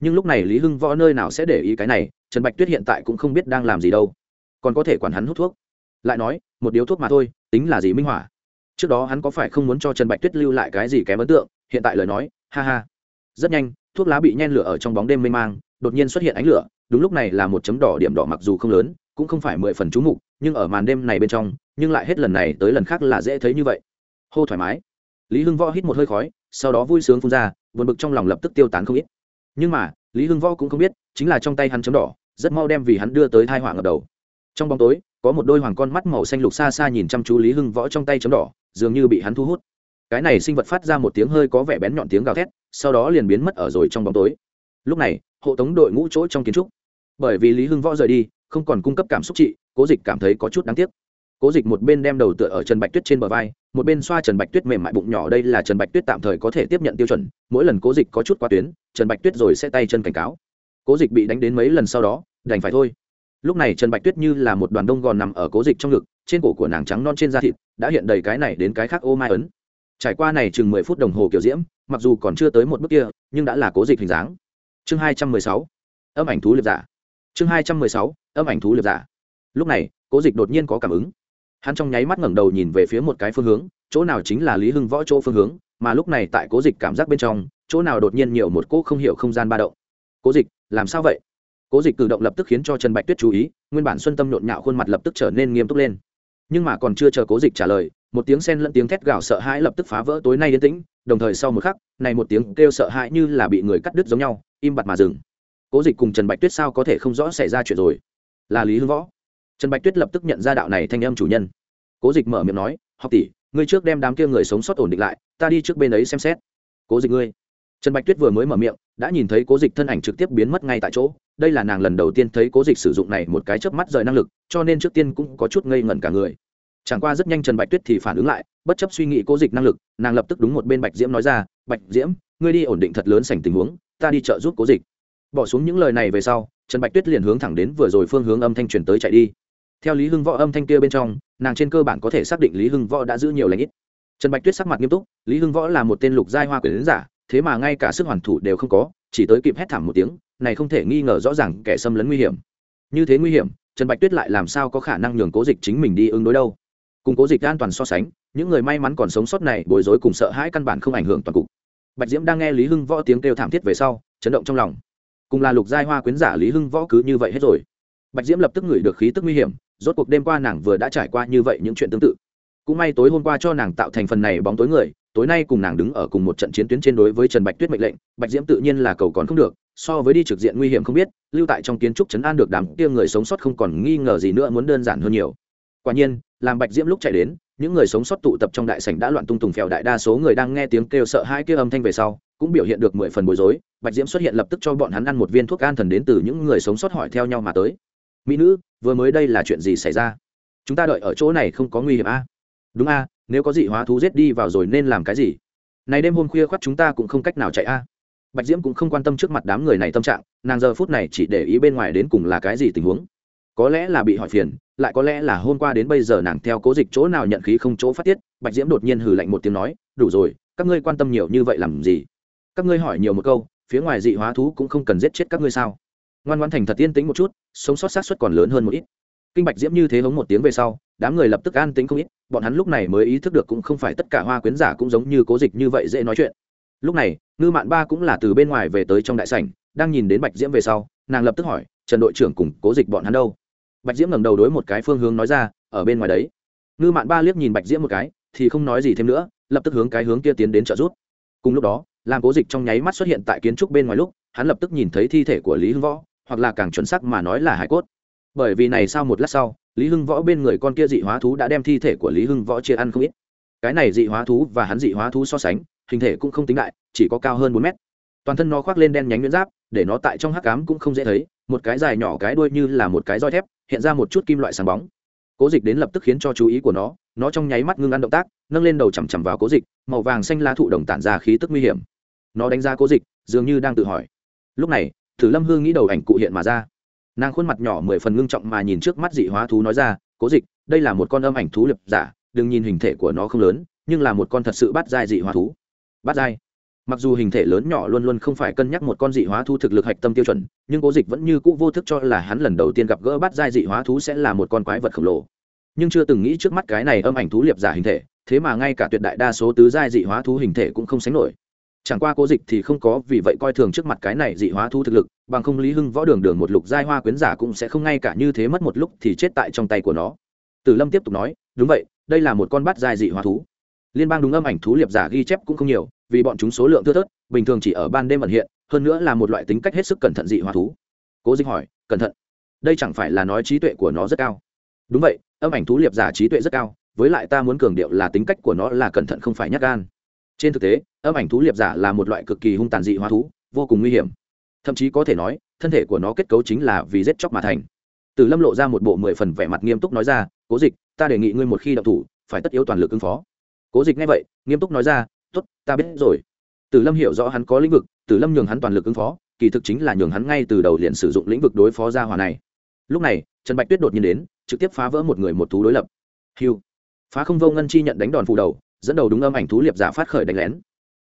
Nhưng lúc này lý hưng võ nơi nào sẽ để ý cái này, trần bạch tuyết hiện tại cũng không biết đang làm gì đâu. Còn có thể quản hắn hút thuốc. Lại nói, một điếu thuốc mà thôi, tính là gì minh họa? Trước đó hắn có phải không muốn cho trần bạch tuyết lưu lại cái gì kém ấn tượng, hiện tại lời nói, ha ha. Rất nhanh thuốc lá bị nhen lửa ở trong bóng đêm mê mang, đột nhiên xuất hiện ánh lửa, đúng lúc này là một chấm đỏ điểm đỏ mặc dù không lớn, cũng không phải mười phần trú mục, nhưng ở màn đêm này bên trong, nhưng lại hết lần này tới lần khác là dễ thấy như vậy. Hô thoải mái. Lý hưng võ hít một hơi khói, sau đó vui sướng phun ra, buồn bực trong lòng lập tức tiêu tán không ít. Nhưng mà, lý hưng võ cũng không biết, chính là trong tay hắn chấm đỏ, rất mau đem vì hắn đưa tới thai hỏa ngập đầu. Trong bóng tối, có một đôi hoàng con mắt màu xanh lục xa xa nhìn chăm chú lý hưng võ trong tay chấm đỏ, dường như bị hắn thu hút. Cái này sinh vật phát ra một tiếng hơi có vẻ bén nhọn tiếng gào thét sau đó liền biến mất ở rồi trong bóng tối. Lúc này, hộ tống đội ngũ chỗ trong kiến trúc. Bởi vì lý hưng võ rời đi, không còn cung cấp cảm xúc trị, cố dịch cảm thấy có chút đáng tiếc. Cố dịch một bên đem đầu tựa ở trần bạch tuyết trên bờ vai, một bên xoa trần bạch tuyết mềm mại bụng nhỏ, đây là trần bạch tuyết tạm thời có thể tiếp nhận tiêu chuẩn, mỗi lần cố dịch có chút qua tuyến, trần bạch tuyết rồi sẽ tay chân cảnh cáo. Cố dịch bị đánh đến mấy lần sau đó, đành phải thôi. Lúc này trần bạch tuyết như là một đoàn đông gòn nằm ở cố dịch trong ngực, trên cổ của nàng trắng non trên da thịt, đã hiện đầy cái này đến cái khác ô mai ấn. Trải qua này chừng mười phút đồng hồ kiểu diễm mặc dù còn chưa tới một bước kia, nhưng đã là cố dịch hình dáng. Chương hai trăm mười sáu, âm ảnh thú liệp giả. Chương hai trăm mười sáu, âm ảnh thú liệp giả. Lúc này, cố dịch đột nhiên có cảm ứng. Hắn trong nháy mắt ngẩng đầu nhìn về phía một cái phương hướng, chỗ nào chính là lý hưng võ chỗ phương hướng, mà lúc này tại cố dịch cảm giác bên trong, chỗ nào đột nhiên nhiều một cỗ không hiểu không gian ba động. Cố dịch, làm sao vậy? Cố dịch cử động lập tức khiến cho trần bạch tuyết chú ý, nguyên bản xuân tâm nhộn nhạo khuôn mặt lập tức trở nên nghiêm túc lên. Nhưng mà còn chưa chờ cố dịch trả lời một tiếng sen lẫn tiếng thét gào sợ hãi lập tức phá vỡ tối nay yên tĩnh, đồng thời sau một khắc, này một tiếng kêu sợ hãi như là bị người cắt đứt giống nhau, im bặt mà dừng. Cố dịch cùng trần bạch tuyết sao có thể không rõ xảy ra chuyện rồi? Là lý hưng võ. Trần bạch tuyết lập tức nhận ra đạo này thanh âm chủ nhân. Cố dịch mở miệng nói, học tỷ, ngươi trước đem đám kia người sống sót ổn định lại, ta đi trước bên ấy xem xét. Cố dịch ngươi. Trần bạch tuyết vừa mới mở miệng, đã nhìn thấy cố dịch thân ảnh trực tiếp biến mất ngay tại chỗ. Đây là nàng lần đầu tiên thấy cố dịch sử dụng này một cái chớp mắt rời năng lực, cho nên trước tiên cũng có chút ngây ngẩn cả người chẳng qua rất nhanh trần bạch tuyết thì phản ứng lại, bất chấp suy nghĩ cố dịch năng lực, nàng lập tức đúng một bên bạch diễm nói ra, bạch diễm, ngươi đi ổn định thật lớn sành tình huống, ta đi trợ giúp cố dịch. Bỏ xuống những lời này về sau, trần bạch tuyết liền hướng thẳng đến vừa rồi phương hướng âm thanh truyền tới chạy đi. Theo lý hưng võ âm thanh kia bên trong, nàng trên cơ bản có thể xác định lý hưng võ đã giữ nhiều lãnh ít. Trần bạch tuyết sắc mặt nghiêm túc, lý hưng võ là một tên lục giai hoa quyền giả, thế mà ngay cả sức hoàn thủ đều không có, chỉ tới kịp hét thảm một tiếng, này không thể nghi ngờ rõ ràng kẻ xâm lấn nguy hiểm. Như thế nguy hiểm, trần bạch tuyết lại làm sao có khả năng nhường cố dịch chính mình đi ứng đối đâu? Cùng cố dịch an toàn so sánh, những người may mắn còn sống sót này bối rối cùng sợ hãi căn bản không ảnh hưởng toàn cục. Bạch diễm đang nghe lý hưng võ tiếng kêu thảm thiết về sau, chấn động trong lòng. Cùng là lục giai hoa quyến giả lý hưng võ cứ như vậy hết rồi. Bạch diễm lập tức ngửi được khí tức nguy hiểm, rốt cuộc đêm qua nàng vừa đã trải qua như vậy những chuyện tương tự. Cũng may tối hôm qua cho nàng tạo thành phần này bóng tối người, tối nay cùng nàng đứng ở cùng một trận chiến tuyến trên đối với trần bạch tuyết mệnh lệnh, bạch diễm tự nhiên là cầu còn không được, so với đi trực diện nguy hiểm không biết, lưu tại trong kiến trúc chấn an được đám kia người sống sót không còn nghi ngờ gì nữa muốn đơn giản hơn nhiều. Quả nhiên làm bạch diễm lúc chạy đến, những người sống sót tụ tập trong đại sảnh đã loạn tung tùng phèo đại đa số người đang nghe tiếng kêu sợ hai kia âm thanh về sau, cũng biểu hiện được mười phần bối rối. Bạch diễm xuất hiện lập tức cho bọn hắn ăn một viên thuốc an thần đến từ những người sống sót hỏi theo nhau mà tới. Mỹ nữ, vừa mới đây là chuyện gì xảy ra? Chúng ta đợi ở chỗ này không có nguy hiểm a? À? đúng a, nếu có dị hóa thú giết đi vào rồi nên làm cái gì? Này đêm hôm khuya khoắt chúng ta cũng không cách nào chạy a. Bạch diễm cũng không quan tâm trước mặt đám người này tâm trạng, nàng giờ phút này chỉ để ý bên ngoài đến cùng là cái gì tình huống có lẽ là bị hỏi phiền, lại có lẽ là hôm qua đến bây giờ nàng theo cố dịch chỗ nào nhận khí không chỗ phát tiết, bạch diễm đột nhiên hừ lạnh một tiếng nói, đủ rồi, các ngươi quan tâm nhiều như vậy làm gì? Các ngươi hỏi nhiều một câu, phía ngoài dị hóa thú cũng không cần giết chết các ngươi sao? Ngoan ngoan thành thật yên tĩnh một chút, sống sót sát xuất còn lớn hơn một ít. Kinh bạch diễm như thế hống một tiếng về sau, đám người lập tức an tĩnh không ít, bọn hắn lúc này mới ý thức được cũng không phải tất cả hoa quyến giả cũng giống như cố dịch như vậy dễ nói chuyện. Lúc này, ngư mạn ba cũng là từ bên ngoài về tới trong đại sảnh, đang nhìn đến bạch diễm về sau, nàng lập tức hỏi trần đội trưởng cùng cố dịch bọn hắn đâu? Bạch diễm ngẩng đầu đối một cái phương hướng nói ra, ở bên ngoài đấy. Ngư mạn ba liếc nhìn bạch diễm một cái, thì không nói gì thêm nữa, lập tức hướng cái hướng kia tiến đến trợ giúp. Cùng lúc đó, làm cố dịch trong nháy mắt xuất hiện tại kiến trúc bên ngoài lúc, hắn lập tức nhìn thấy thi thể của lý hưng võ, hoặc là càng chuẩn sắc mà nói là hải cốt. Bởi vì này sau một lát sau, lý hưng võ bên người con kia dị hóa thú đã đem thi thể của lý hưng võ chia ăn không ít. Cái này dị hóa thú và hắn dị hóa thú so sánh, hình thể cũng không tính đại, chỉ có cao hơn bốn mét. Toàn thân nó khoác lên đen nhánh nhuyễn giáp, để nó tại trong hắc cám cũng không dễ thấy một cái dài nhỏ cái đuôi như là một cái roi thép, hiện ra một chút kim loại sáng bóng. Cố dịch đến lập tức khiến cho chú ý của nó nó trong nháy mắt ngưng ăn động tác, nâng lên đầu chằm chằm vào cố dịch, màu vàng xanh lá thụ đồng tản ra khí tức nguy hiểm. Nó đánh ra cố dịch, dường như đang tự hỏi. Lúc này, thử lâm hương nghĩ đầu ảnh cụ hiện mà ra. Nàng khuôn mặt nhỏ mười phần ngưng trọng mà nhìn trước mắt dị hóa thú nói ra, cố dịch, đây là một con âm ảnh thú lập giả, đừng nhìn hình thể của nó không lớn, nhưng là một con thật sự bắt dai dị hóa thú. Bắt dai mặc dù hình thể lớn nhỏ luôn luôn không phải cân nhắc một con dị hóa thú thực lực hạch tâm tiêu chuẩn, nhưng cố dịch vẫn như cũ vô thức cho là hắn lần đầu tiên gặp gỡ bắt giai dị hóa thú sẽ là một con quái vật khổng lồ. Nhưng chưa từng nghĩ trước mắt cái này âm ảnh thú liệp giả hình thể, thế mà ngay cả tuyệt đại đa số tứ giai dị hóa thú hình thể cũng không sánh nổi. Chẳng qua cố dịch thì không có vì vậy coi thường trước mặt cái này dị hóa thú thực lực, bằng không lý hưng võ đường đường một lục giai hoa quyến giả cũng sẽ không ngay cả như thế mất một lúc thì chết tại trong tay của nó. Tử lâm tiếp tục nói, đúng vậy, đây là một con bắt giai dị hóa thú. Liên bang đúng âm ảnh thú liệp giả ghi chép cũng không nhiều vì bọn chúng số lượng thưa thớt, bình thường chỉ ở ban đêm ẩn hiện, hơn nữa là một loại tính cách hết sức cẩn thận dị hóa thú. Cố dịch hỏi, cẩn thận? Đây chẳng phải là nói trí tuệ của nó rất cao? Đúng vậy, âm ảnh thú liệp giả trí tuệ rất cao, với lại ta muốn cường điệu là tính cách của nó là cẩn thận không phải nhát gan. Trên thực tế, âm ảnh thú liệp giả là một loại cực kỳ hung tàn dị hóa thú, vô cùng nguy hiểm. Thậm chí có thể nói, thân thể của nó kết cấu chính là vì giết chóc mà thành. Từ lâm lộ ra một bộ mười phần vẻ mặt nghiêm túc nói ra, cố dịch, ta đề nghị ngươi một khi đậu thủ, phải tất yếu toàn lực ứng phó. Cố dịch nghe vậy, nghiêm túc nói ra tốt, ta biết rồi. Tử lâm hiểu rõ hắn có lĩnh vực, tử lâm nhường hắn toàn lực ứng phó, kỳ thực chính là nhường hắn ngay từ đầu liền sử dụng lĩnh vực đối phó gia hòa này. Lúc này, trần bạch tuyết đột nhiên đến, trực tiếp phá vỡ một người một thú đối lập. Hiu phá không vô ngân chi nhận đánh đòn phù đầu, dẫn đầu đúng âm ảnh thú liệp giả phát khởi đánh lén.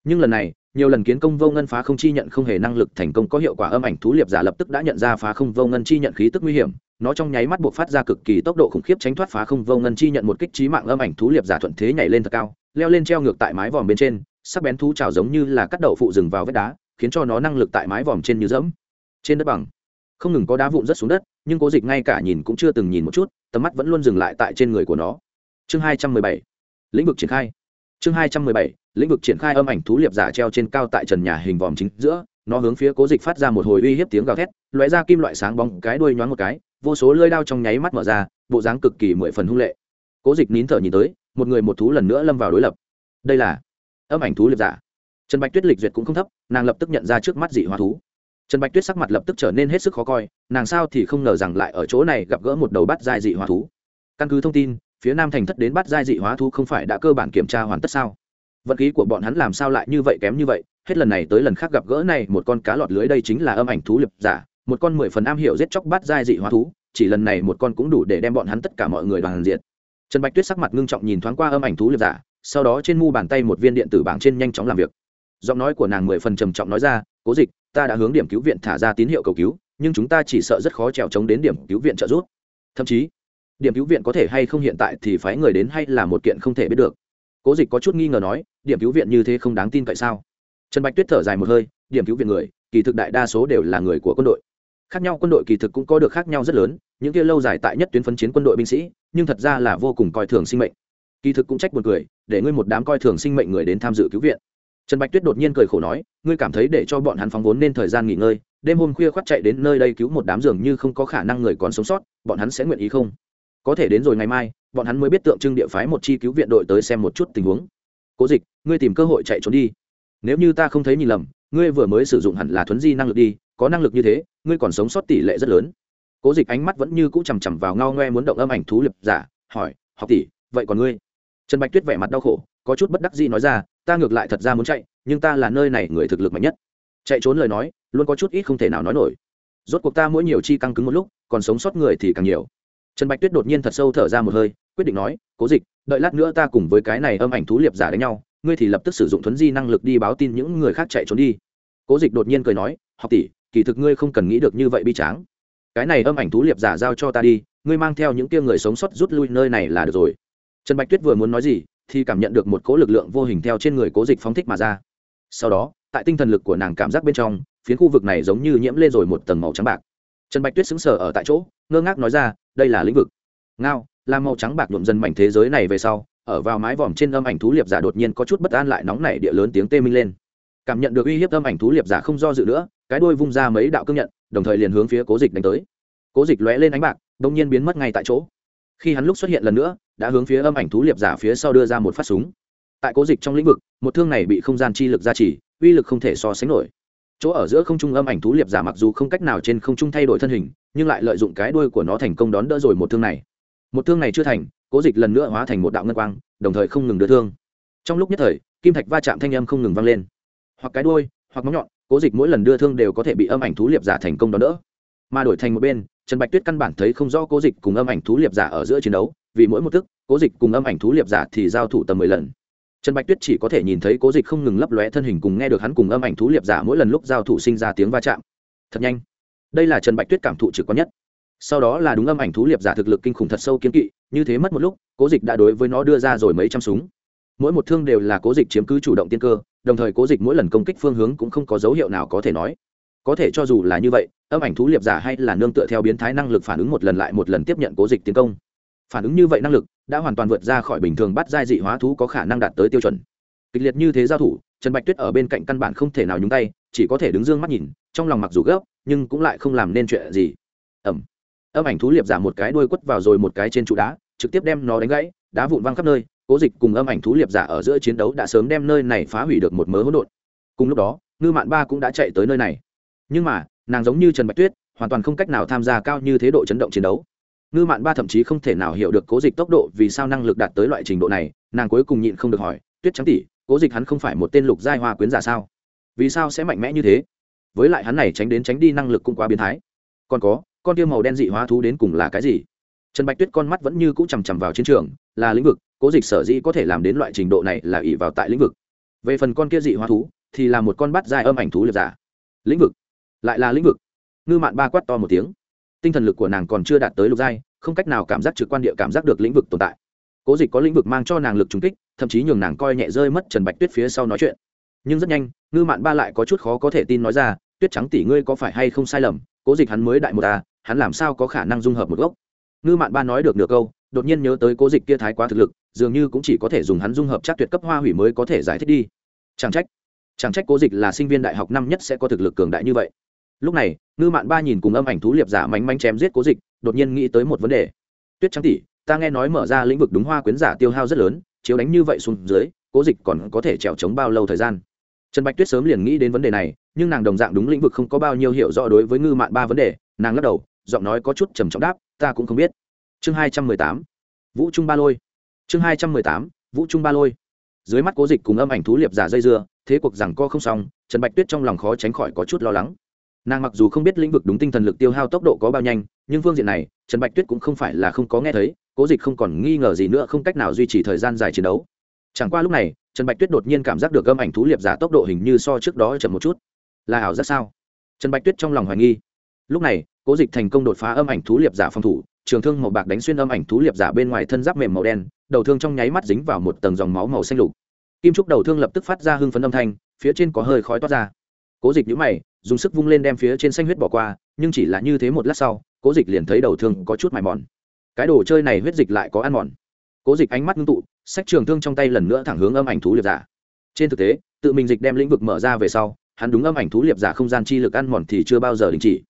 Nhưng lần này, nhiều lần kiến công vô ngân phá không chi nhận không hề năng lực thành công có hiệu quả âm ảnh thú liệp giả lập tức đã nhận ra phá không vô ngân chi nhận khí tức nguy hiểm nó trong nháy mắt buộc phát ra cực kỳ tốc độ khủng khiếp tránh thoát phá không vô ngân chi nhận một kích trí mạng âm ảnh thú liệp giả thuận thế nhảy lên thật cao, leo lên treo ngược tại mái vòm bên trên, sắc bén thú trào giống như là cắt đậu phụ rừng vào vết đá, khiến cho nó năng lực tại mái vòm trên như dẫm. Trên đất bằng, không ngừng có đá vụn rất xuống đất, nhưng cố dịch ngay cả nhìn cũng chưa từng nhìn một chút, tầm mắt vẫn luôn dừng lại tại trên người của nó. Chương hai trăm mười bảy, lĩnh vực triển khai. Chương hai trăm mười bảy, lĩnh vực triển khai âm ảnh thú liệp giả treo trên cao tại trần nhà hình vòm chính giữa, nó hướng phía cố dịch phát ra một hồi uy hiếp tiếng gào thét, lóe ra kim loại sáng bóng, cái đuôi nhoáng một cái vô số lưỡi đao trong nháy mắt mở ra, bộ dáng cực kỳ mười phần hung lệ. Cố dịch nín thở nhìn tới, một người một thú lần nữa lâm vào đối lập. Đây là âm ảnh thú liệp giả. Trần bạch tuyết lịch duyệt cũng không thấp, nàng lập tức nhận ra trước mắt dị hóa thú. Trần bạch tuyết sắc mặt lập tức trở nên hết sức khó coi, nàng sao thì không ngờ rằng lại ở chỗ này gặp gỡ một đầu bắt dài dị hóa thú. Căn cứ thông tin, phía nam thành thất đến bắt giai dị hóa thú không phải đã cơ bản kiểm tra hoàn tất sao? Vận khí của bọn hắn làm sao lại như vậy kém như vậy? Hết lần này tới lần khác gặp gỡ này một con cá lọt lưới đây chính là âm ảnh thú liệp giả một con mười phần am hiểu giết chóc bắt giai dị hóa thú, chỉ lần này một con cũng đủ để đem bọn hắn tất cả mọi người đoàn diệt. Trần bạch tuyết sắc mặt ngưng trọng nhìn thoáng qua âm ảnh thú liệt giả, sau đó trên mu bàn tay một viên điện tử bảng trên nhanh chóng làm việc. Giọng nói của nàng mười phần trầm trọng nói ra, cố dịch, ta đã hướng điểm cứu viện thả ra tín hiệu cầu cứu, nhưng chúng ta chỉ sợ rất khó trèo trống đến điểm cứu viện trợ giúp. Thậm chí, điểm cứu viện có thể hay không hiện tại thì phái người đến hay là một kiện không thể biết được. Cố dịch có chút nghi ngờ nói, điểm cứu viện như thế không đáng tin cậy sao? Trần bạch tuyết thở dài một hơi, điểm cứu viện người, kỳ thực đại đa số đều là người của quân đội khác nhau quân đội kỳ thực cũng có được khác nhau rất lớn, những kia lâu dài tại nhất tuyến phân chiến quân đội binh sĩ, nhưng thật ra là vô cùng coi thường sinh mệnh. Kỳ thực cũng trách một người để ngươi một đám coi thường sinh mệnh người đến tham dự cứu viện. Trần bạch tuyết đột nhiên cười khổ nói, ngươi cảm thấy để cho bọn hắn phóng vốn nên thời gian nghỉ ngơi, đêm hôm khuya khoác chạy đến nơi đây cứu một đám giường như không có khả năng người còn sống sót, bọn hắn sẽ nguyện ý không? Có thể đến rồi ngày mai, bọn hắn mới biết tượng trưng địa phái một chi cứu viện đội tới xem một chút tình huống. Cố dịch, ngươi tìm cơ hội chạy trốn đi. Nếu như ta không thấy nhìn lầm, ngươi vừa mới sử dụng hẳn là thuấn di năng lực đi có năng lực như thế, ngươi còn sống sót tỷ lệ rất lớn. Cố dịch ánh mắt vẫn như cũ chằm chằm vào ngao ngoe muốn động âm ảnh thú liệp giả, hỏi, học tỷ, vậy còn ngươi? Trần bạch tuyết vẻ mặt đau khổ, có chút bất đắc gì nói ra, ta ngược lại thật ra muốn chạy, nhưng ta là nơi này người thực lực mạnh nhất. Chạy trốn lời nói, luôn có chút ít không thể nào nói nổi. Rốt cuộc ta mỗi nhiều chi căng cứng một lúc, còn sống sót người thì càng nhiều. Trần bạch tuyết đột nhiên thật sâu thở ra một hơi, quyết định nói, cố dịch, đợi lát nữa ta cùng với cái này âm ảnh thú liệp giả đánh nhau, ngươi thì lập tức sử dụng thuấn di năng lực đi báo tin những người khác chạy trốn đi. Cố dịch đột nhiên cười nói, học tỷ kỳ thực ngươi không cần nghĩ được như vậy bi tráng. Cái này âm ảnh thú liệp giả giao cho ta đi, ngươi mang theo những kia người sống sót rút lui nơi này là được rồi. Trần bạch tuyết vừa muốn nói gì, thì cảm nhận được một cỗ lực lượng vô hình theo trên người cố dịch phóng thích mà ra. Sau đó, tại tinh thần lực của nàng cảm giác bên trong, phiến khu vực này giống như nhiễm lên rồi một tầng màu trắng bạc. Trần bạch tuyết xứng sở ở tại chỗ, ngơ ngác nói ra, đây là lĩnh vực. Ngao, là màu trắng bạc nhuộm dần mảnh thế giới này về sau, ở vào mái vòm trên âm ảnh thú liệp giả đột nhiên có chút bất an lại nóng nảy địa lớn tiếng tê minh lên cảm nhận được uy hiếp âm ảnh thú liệp giả không do dự nữa, cái đuôi vung ra mấy đạo cương nhận, đồng thời liền hướng phía cố dịch đánh tới. Cố dịch lóe lên ánh bạc đông nhiên biến mất ngay tại chỗ. Khi hắn lúc xuất hiện lần nữa, đã hướng phía âm ảnh thú liệp giả phía sau đưa ra một phát súng. Tại cố dịch trong lĩnh vực, một thương này bị không gian chi lực gia trì, uy lực không thể so sánh nổi. Chỗ ở giữa không trung âm ảnh thú liệp giả mặc dù không cách nào trên không trung thay đổi thân hình, nhưng lại lợi dụng cái đuôi của nó thành công đón đỡ rồi một thương này. Một thương này chưa thành, cố dịch lần nữa hóa thành một đạo ngân quang, đồng thời không ngừng đưa thương. Trong lúc nhất thời, kim thạch va chạm thanh âm không ngừng vang lên hoặc cái đuôi, hoặc móng nhọn, cố dịch mỗi lần đưa thương đều có thể bị âm ảnh thú liệp giả thành công đón đỡ. Mà đổi thành một bên, trần bạch tuyết căn bản thấy không rõ cố dịch cùng âm ảnh thú liệp giả ở giữa chiến đấu, vì mỗi một thức, cố dịch cùng âm ảnh thú liệp giả thì giao thủ tầm mười lần. Trần bạch tuyết chỉ có thể nhìn thấy cố dịch không ngừng lấp lóe thân hình cùng nghe được hắn cùng âm ảnh thú liệp giả mỗi lần lúc giao thủ sinh ra tiếng va chạm. Thật nhanh. Đây là trần bạch tuyết cảm thụ trực quan nhất. Sau đó là đúng âm ảnh thú liệp giả thực lực kinh khủng thật sâu kiến kỵ, như thế mất một lúc, cố dịch đã đối với nó đưa ra rồi mấy trăm súng. Mỗi một thương đều là cố dịch chiếm cứ chủ động tiên cơ đồng thời cố dịch mỗi lần công kích phương hướng cũng không có dấu hiệu nào có thể nói. Có thể cho dù là như vậy, âm ảnh thú liệp giả hay là nương tựa theo biến thái năng lực phản ứng một lần lại một lần tiếp nhận cố dịch tiến công. Phản ứng như vậy năng lực đã hoàn toàn vượt ra khỏi bình thường bắt giai dị hóa thú có khả năng đạt tới tiêu chuẩn. Kịch liệt như thế giao thủ, trần bạch tuyết ở bên cạnh căn bản không thể nào nhúng tay, chỉ có thể đứng d ư ơ n g mắt nhìn, trong lòng mặc dù gấp, nhưng cũng lại không làm nên chuyện gì. Ẩm. Âm ảnh thú liệp giả một cái đuôi quất vào rồi một cái trên trụ đá, trực tiếp đem nó đánh gãy, đá vụn văng khắp nơi cố dịch cùng âm ảnh thú liệp giả ở giữa chiến đấu đã sớm đem nơi này phá hủy được một mớ hỗn độn. Cùng lúc đó, ngư mạn ba cũng đã chạy tới nơi này. Nhưng mà, nàng giống như trần bạch tuyết, hoàn toàn không cách nào tham gia cao như thế độ chấn động chiến đấu. Ngư mạn ba thậm chí không thể nào hiểu được cố dịch tốc độ vì sao năng lực đạt tới loại trình độ này, nàng cuối cùng nhịn không được hỏi, tuyết trắng tỷ, cố dịch hắn không phải một tên lục giai hoa quyến giả sao? Vì sao sẽ mạnh mẽ như thế? Với lại hắn này tránh đến tránh đi năng lực cũng quá biến thái. Còn có, con tiêu màu đen dị hóa thú đến cùng là cái gì? Trần bạch tuyết con mắt vẫn như cũ chằm chằm vào chiến trường, là lĩnh vực cố dịch sở dĩ có thể làm đến loại trình độ này là ỷ vào tại lĩnh vực. Về phần con kia dị hóa thú, thì là một con bắt dài âm ảnh thú liệt giả. Lĩnh vực? Lại là lĩnh vực? Ngư mạn ba quát to một tiếng. Tinh thần lực của nàng còn chưa đạt tới lục giai, không cách nào cảm giác trực quan địa cảm giác được lĩnh vực tồn tại. Cố dịch có lĩnh vực mang cho nàng lực trúng kích, thậm chí nhường nàng coi nhẹ rơi mất trần bạch tuyết phía sau nói chuyện. Nhưng rất nhanh, ngư mạn ba lại có chút khó có thể tin nói ra, tuyết trắng tỷ ngươi có phải hay không sai lầm? Cố dịch hắn mới đại một ta hắn làm sao có khả năng dung hợp một gốc? Ngư mạn ba nói được nửa câu đột nhiên nhớ tới cố dịch kia thái quá thực lực, dường như cũng chỉ có thể dùng hắn dung hợp chắc tuyệt cấp hoa hủy mới có thể giải thích đi. Chẳng trách chẳng trách cố dịch là sinh viên đại học năm nhất sẽ có thực lực cường đại như vậy. Lúc này, ngư mạn ba nhìn cùng âm ảnh thú liệp giả mánh mánh chém giết cố dịch, đột nhiên nghĩ tới một vấn đề. Tuyết trắng tỷ, ta nghe nói mở ra lĩnh vực đúng hoa quyến giả tiêu hao rất lớn, chiếu đánh như vậy xuống dưới, cố dịch còn có thể trèo trống bao lâu thời gian? Trần bạch tuyết sớm liền nghĩ đến vấn đề này, nhưng nàng đồng dạng đúng lĩnh vực không có bao nhiêu hiểu rõ đối với ngư mạn ba vấn đề, nàng lắc đầu, giọng nói có chút trầm trọng đáp, ta cũng không biết chương hai trăm mười tám, vũ trung ba lôi. Chương hai trăm mười tám, vũ trung ba lôi. Dưới mắt cố dịch cùng âm ảnh thú liệp giả dây dưa, thế cuộc rằng co không xong, trần bạch tuyết trong lòng khó tránh khỏi có chút lo lắng. Nàng mặc dù không biết lĩnh vực đúng tinh thần lực tiêu hao tốc độ có bao nhanh, nhưng phương diện này, trần bạch tuyết cũng không phải là không có nghe thấy, cố dịch không còn nghi ngờ gì nữa, không cách nào duy trì thời gian dài chiến đấu. Chẳng qua lúc này, trần bạch tuyết đột nhiên cảm giác được âm ảnh thú liệp giả tốc độ hình như so trước đó chậm một chút. Là ảo giác sao? Trần bạch tuyết trong lòng hoài nghi. Lúc này, cố dịch thành công đột phá âm ảnh thú liệp giả phòng thủ trường thương màu bạc đánh xuyên âm ảnh thú liệp giả bên ngoài thân giáp mềm màu đen, đầu thương trong nháy mắt dính vào một tầng dòng máu màu xanh lục. Kim trúc đầu thương lập tức phát ra hưng phấn âm thanh, phía trên có hơi khói toát ra. Cố dịch nhũ mày, dùng sức vung lên đem phía trên xanh huyết bỏ qua, nhưng chỉ là như thế một lát sau, cố dịch liền thấy đầu thương có chút mài mòn. Cái đồ chơi này huyết dịch lại có ăn mòn. Cố dịch ánh mắt ngưng tụ sách trường thương trong tay lần nữa thẳng hướng âm ảnh thú liệp giả. Trên thực tế, tự mình dịch đem lĩnh vực mở ra về sau, hắn đúng âm ảnh thú liệp giả không gian chi lực ăn mòn thì chưa bao giờ đình chỉ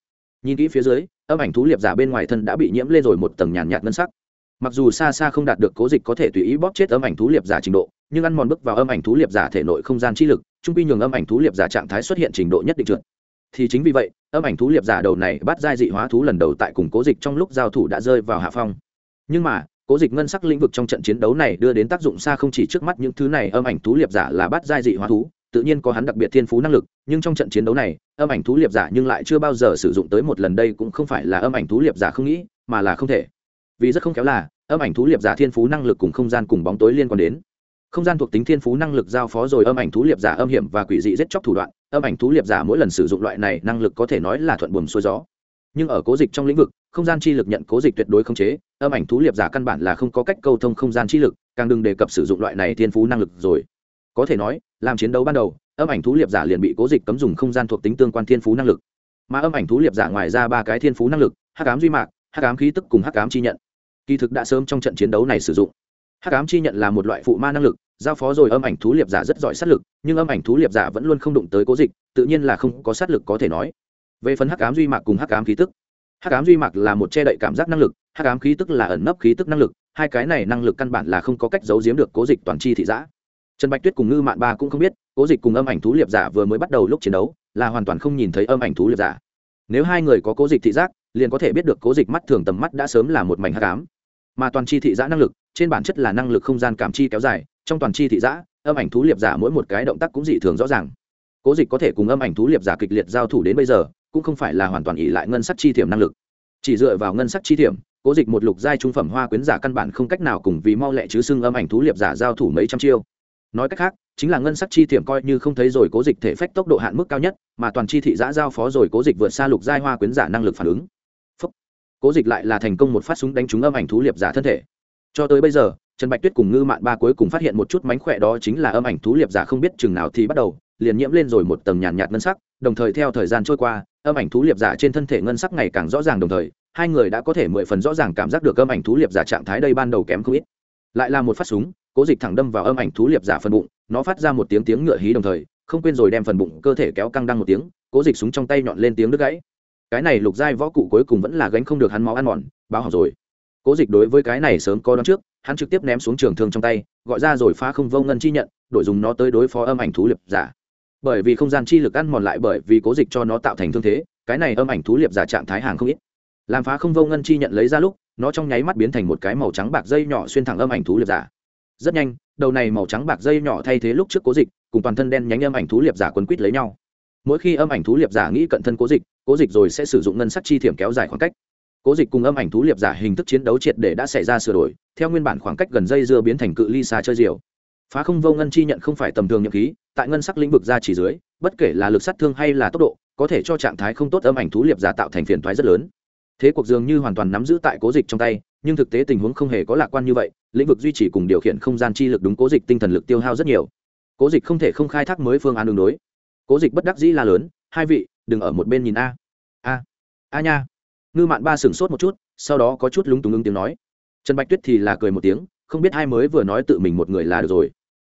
nhìn kỹ phía dưới, âm ảnh thú liệp giả bên ngoài thân đã bị nhiễm lên rồi một tầng nhàn nhạt ngân sắc. Mặc dù xa xa không đạt được cố dịch có thể tùy ý bóp chết âm ảnh thú liệp giả trình độ, nhưng ăn mòn bước vào âm ảnh thú liệp giả thể nội không gian chi lực, trung quy nhường âm ảnh thú liệp giả trạng thái xuất hiện trình độ nhất định trượt. Thì chính vì vậy, âm ảnh thú liệp giả đầu này bắt giai dị hóa thú lần đầu tại cùng cố dịch trong lúc giao thủ đã rơi vào hạ phong. Nhưng mà, cố dịch ngân sắc lĩnh vực trong trận chiến đấu này đưa đến tác dụng xa không chỉ trước mắt những thứ này âm ảnh thú liệp giả là bắt giai dị hóa thú tự nhiên có hắn đặc biệt thiên phú năng lực, nhưng trong trận chiến đấu này, âm ảnh thú liệp giả nhưng lại chưa bao giờ sử dụng tới một lần đây cũng không phải là âm ảnh thú liệp giả không nghĩ, mà là không thể. Vì rất không khéo là, âm ảnh thú liệp giả thiên phú năng lực cùng không gian cùng bóng tối liên quan đến. Không gian thuộc tính thiên phú năng lực giao phó rồi âm ảnh thú liệp giả âm hiểm và quỷ dị giết chóc thủ đoạn, âm ảnh thú liệp giả mỗi lần sử dụng loại này năng lực có thể nói là thuận buồm xuôi gió. Nhưng ở cố dịch trong lĩnh vực, không gian chi lực nhận cố dịch tuyệt đối không chế, âm ảnh thú liệp giả căn bản là không có cách câu thông không gian chi lực, càng đừng đề cập sử dụng loại này thiên phú năng lực rồi có thể nói, làm chiến đấu ban đầu, âm ảnh thú liệp giả liền bị cố dịch cấm dùng không gian thuộc tính tương quan thiên phú năng lực. Mà âm ảnh thú liệp giả ngoài ra ba cái thiên phú năng lực, hắc ám duy mạc, hắc ám khí tức cùng hắc ám chi nhận. Kỳ thực đã sớm trong trận chiến đấu này sử dụng. Hắc ám chi nhận là một loại phụ ma năng lực, giao phó rồi âm ảnh thú liệp giả rất giỏi sát lực, nhưng âm ảnh thú liệp giả vẫn luôn không đụng tới cố dịch, tự nhiên là không có sát lực có thể nói. Về phần hắc ám duy mạc cùng hắc ám khí tức, hắc ám duy mạc là một che đậy cảm giác năng lực, hắc ám khí tức là ẩn nấp khí tức năng lực, hai cái này năng lực căn bản là không có cách giấu giếm được cố dịch toàn c h i thị giã trần bạch tuyết cùng ngư mạn ba cũng không biết, cố dịch cùng âm ảnh thú liệp giả vừa mới bắt đầu lúc chiến đấu, là hoàn toàn không nhìn thấy âm ảnh thú liệp giả. Nếu hai người có cố dịch thị giác, liền có thể biết được cố dịch mắt thường tầm mắt đã sớm là một mảnh hắc ám. Mà toàn c h i thị giã năng lực, trên bản chất là năng lực không gian cảm chi kéo dài, trong toàn c h i thị giã, âm ảnh thú liệp giả mỗi một cái động tác cũng dị thường rõ ràng. Cố dịch có thể cùng âm ảnh thú liệp giả kịch liệt giao thủ đến bây giờ, cũng không phải là hoàn toàn ỉ lại ngân sắc chi thiểm năng lực. Chỉ dựa vào ngân sắc chi thiểm, cố dịch một lục giai trung phẩm hoa quyến giả căn bản không cách nào cùng vì mau lẹ chứ xưng âm ảnh thú liệp giả giao thủ mấy trăm chiêu nói cách khác, chính là ngân sắc chi thiểm coi như không thấy rồi cố dịch thể phách tốc độ hạn mức cao nhất, mà toàn chi thị giã giao phó rồi cố dịch vượt xa lục giai hoa quyến giả năng lực phản ứng. Phúc. cố dịch lại là thành công một phát súng đánh trúng âm ảnh thú liệp giả thân thể. Cho tới bây giờ, trần bạch tuyết cùng ngư mạn ba cuối cùng phát hiện một chút mánh khỏe đó chính là âm ảnh thú liệp giả không biết chừng nào thì bắt đầu, liền nhiễm lên rồi một tầng nhàn nhạt ngân sắc, đồng thời theo thời gian trôi qua, âm ảnh thú liệp giả trên thân thể ngân sắc ngày càng rõ ràng đồng thời, hai người đã có thể mười phần rõ ràng cảm giác được âm ảnh thú liệp giả trạng thái đây ban đầu kém không ít. Lại là một phát súng cố dịch thẳng đâm vào âm ảnh thú liệp giả phần bụng, nó phát ra một tiếng tiếng ngựa hí đồng thời, không quên rồi đem phần bụng cơ thể kéo căng đăng một tiếng, cố dịch súng trong tay nhọn lên tiếng đứt gãy. Cái này lục giai võ cụ cuối cùng vẫn là gánh không được hắn máu ăn mòn, báo hỏng rồi. Cố dịch đối với cái này sớm có đón trước, hắn trực tiếp ném xuống trường thương trong tay, gọi ra rồi phá không vô ngân chi nhận, đổi dùng nó tới đối phó âm ảnh thú liệp giả. Bởi vì không gian chi lực ăn mòn lại bởi vì cố dịch cho nó tạo thành thương thế, cái này âm ảnh thú liệp giả trạng thái hàng không ít. Làm phá không vô ngân chi nhận lấy ra lúc, nó trong nháy mắt biến thành một cái màu trắng bạc dây nhỏ xuyên thẳng âm ảnh thú liệp giả rất nhanh, đầu này màu trắng bạc dây nhỏ thay thế lúc trước cố dịch, cùng toàn thân đen nhánh âm ảnh thú liệp giả quấn quýt lấy nhau. Mỗi khi âm ảnh thú liệp giả nghĩ cận thân cố dịch cố dịch rồi sẽ sử dụng ngân sắc chi thiểm kéo dài khoảng cách. Cố dịch cùng âm ảnh thú liệp giả hình thức chiến đấu triệt để đã xảy ra sửa đổi, theo nguyên bản khoảng cách gần dây dưa biến thành cự ly xa chơi diều. Phá không vô ngân chi nhận không phải tầm thường nhậm khí, tại ngân sắc lĩnh vực ra chỉ dưới, bất kể là lực sát thương hay là tốc độ, có thể cho trạng thái không tốt âm ảnh thú liệp giả tạo thành phiền thoái rất lớn. Thế cuộc dường như hoàn toàn nắm giữ tại cố dịch trong tay, nhưng thực tế tình huống không hề có lạc quan như vậy lĩnh vực duy trì cùng điều khiển không gian chi lực đúng cố dịch tinh thần lực tiêu hao rất nhiều. Cố dịch không thể không khai thác mới phương án đường đối. Cố dịch bất đắc dĩ la lớn, hai vị, đừng ở một bên nhìn a. A a nha. Ngư mạn ba sửng sốt một chút, sau đó có chút lúng túng ứng tiếng nói. Trần bạch tuyết thì là cười một tiếng, không biết hai mới vừa nói tự mình một người là được rồi.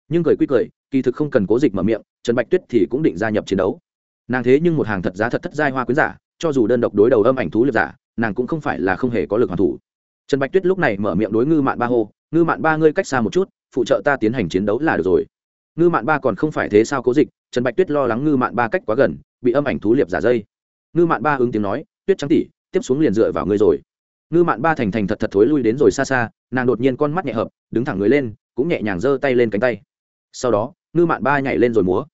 Nhưng cười quy cười, kỳ thực không cần cố dịch mở miệng, trần bạch tuyết thì cũng định gia nhập chiến đấu. Nàng thế nhưng một hàng thật giá thật thất giai hoa quyến giả, cho dù đơn độc đối đầu âm ảnh thú liệt giả, nàng cũng không phải là không hề có lực hoàn thủ trần bạch tuyết lúc này mở miệng đối ngư mạn ba hô, ngư mạn ba ngươi cách xa một chút, phụ trợ ta tiến hành chiến đấu là được rồi. Ngư mạn ba còn không phải thế sao cố dịch, trần bạch tuyết lo lắng ngư mạn ba cách quá gần, bị âm ảnh thú liệp giả dây. Ngư mạn ba ứng tiếng nói, tuyết trắng tỉ tiếp xuống liền dựa vào ngươi rồi. Ngư mạn ba thành thành thật thật thối lui đến rồi xa xa, nàng đột nhiên con mắt nhẹ hợp, đứng thẳng người lên, cũng nhẹ nhàng giơ tay lên cánh tay. Sau đó, ngư mạn ba nhảy lên rồi múa.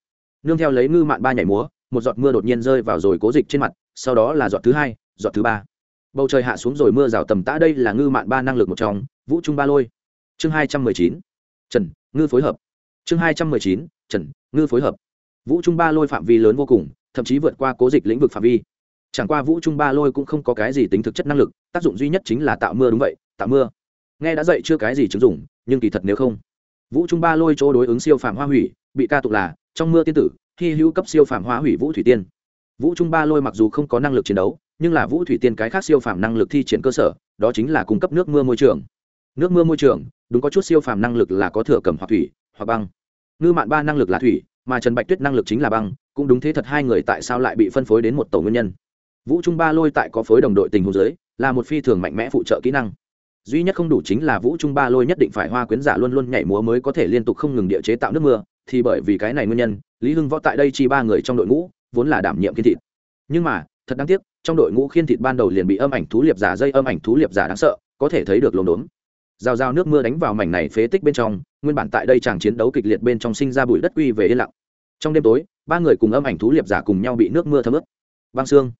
Nương theo lấy ngư mạn ba nhảy múa, một giọt mưa đột nhiên rơi vào rồi cố dịch trên mặt, sau đó là giọt thứ hai, giọt thứ ba bầu trời hạ xuống rồi mưa rào tầm tã đây là ngư mạn ba năng lực một trong, vũ trung ba lôi. Chương hai trăm mười chín, trần, ngư phối hợp. Chương hai trăm mười chín, trần, ngư phối hợp. Vũ trung ba lôi phạm vi lớn vô cùng, thậm chí vượt qua cố dịch lĩnh vực phạm vi. Chẳng qua vũ trung ba lôi cũng không có cái gì tính thực chất năng lực, tác dụng duy nhất chính là tạo mưa đúng vậy, tạo mưa. Nghe đã dậy chưa cái gì chứng dụng, nhưng kỳ thật nếu không, vũ trung ba lôi chỗ đối ứng siêu phàm hoa hủy, bị ca tụng là trong mưa tiên tử, hy hữu cấp siêu phàm hoa hủy vũ thủy tiên. Vũ trung ba lôi mặc dù không có năng lực chiến đấu nhưng là vũ thủy tiên cái khác siêu phàm năng lực thi triển cơ sở, đó chính là cung cấp nước mưa môi trường. Nước mưa môi trường, đúng có chút siêu phàm năng lực là có thừa cầm hoặc thủy, hoặc băng. Ngư mạn ba năng lực là thủy, mà trần bạch tuyết năng lực chính là băng, cũng đúng thế thật hai người tại sao lại bị phân phối đến một tổ nguyên nhân. Vũ trung ba lôi tại có phối đồng đội tình hồ dưới, là một phi thường mạnh mẽ phụ trợ kỹ năng. Duy nhất không đủ chính là vũ trung ba lôi nhất định phải hoa quyến giả luôn luôn nhảy múa mới có thể liên tục không ngừng địa chế tạo nước mưa, thì bởi vì cái này nguyên nhân, lý hưng võ tại đây chi ba người trong đội ngũ, vốn là đảm nhiệm kiên thịt nhưng mà, thật đáng tiếc trong đội ngũ khiên thịt ban đầu liền bị âm ảnh thú liệp giả dây âm ảnh thú liệp giả đáng sợ, có thể thấy được lồn đốn rào rào nước mưa đánh vào mảnh này phế tích bên trong, nguyên bản tại đây chàng chiến đấu kịch liệt bên trong sinh ra bụi đất quy về yên lặng. Trong đêm tối, ba người cùng âm ảnh thú liệp giả cùng nhau bị nước mưa thấm ướt. Băng xương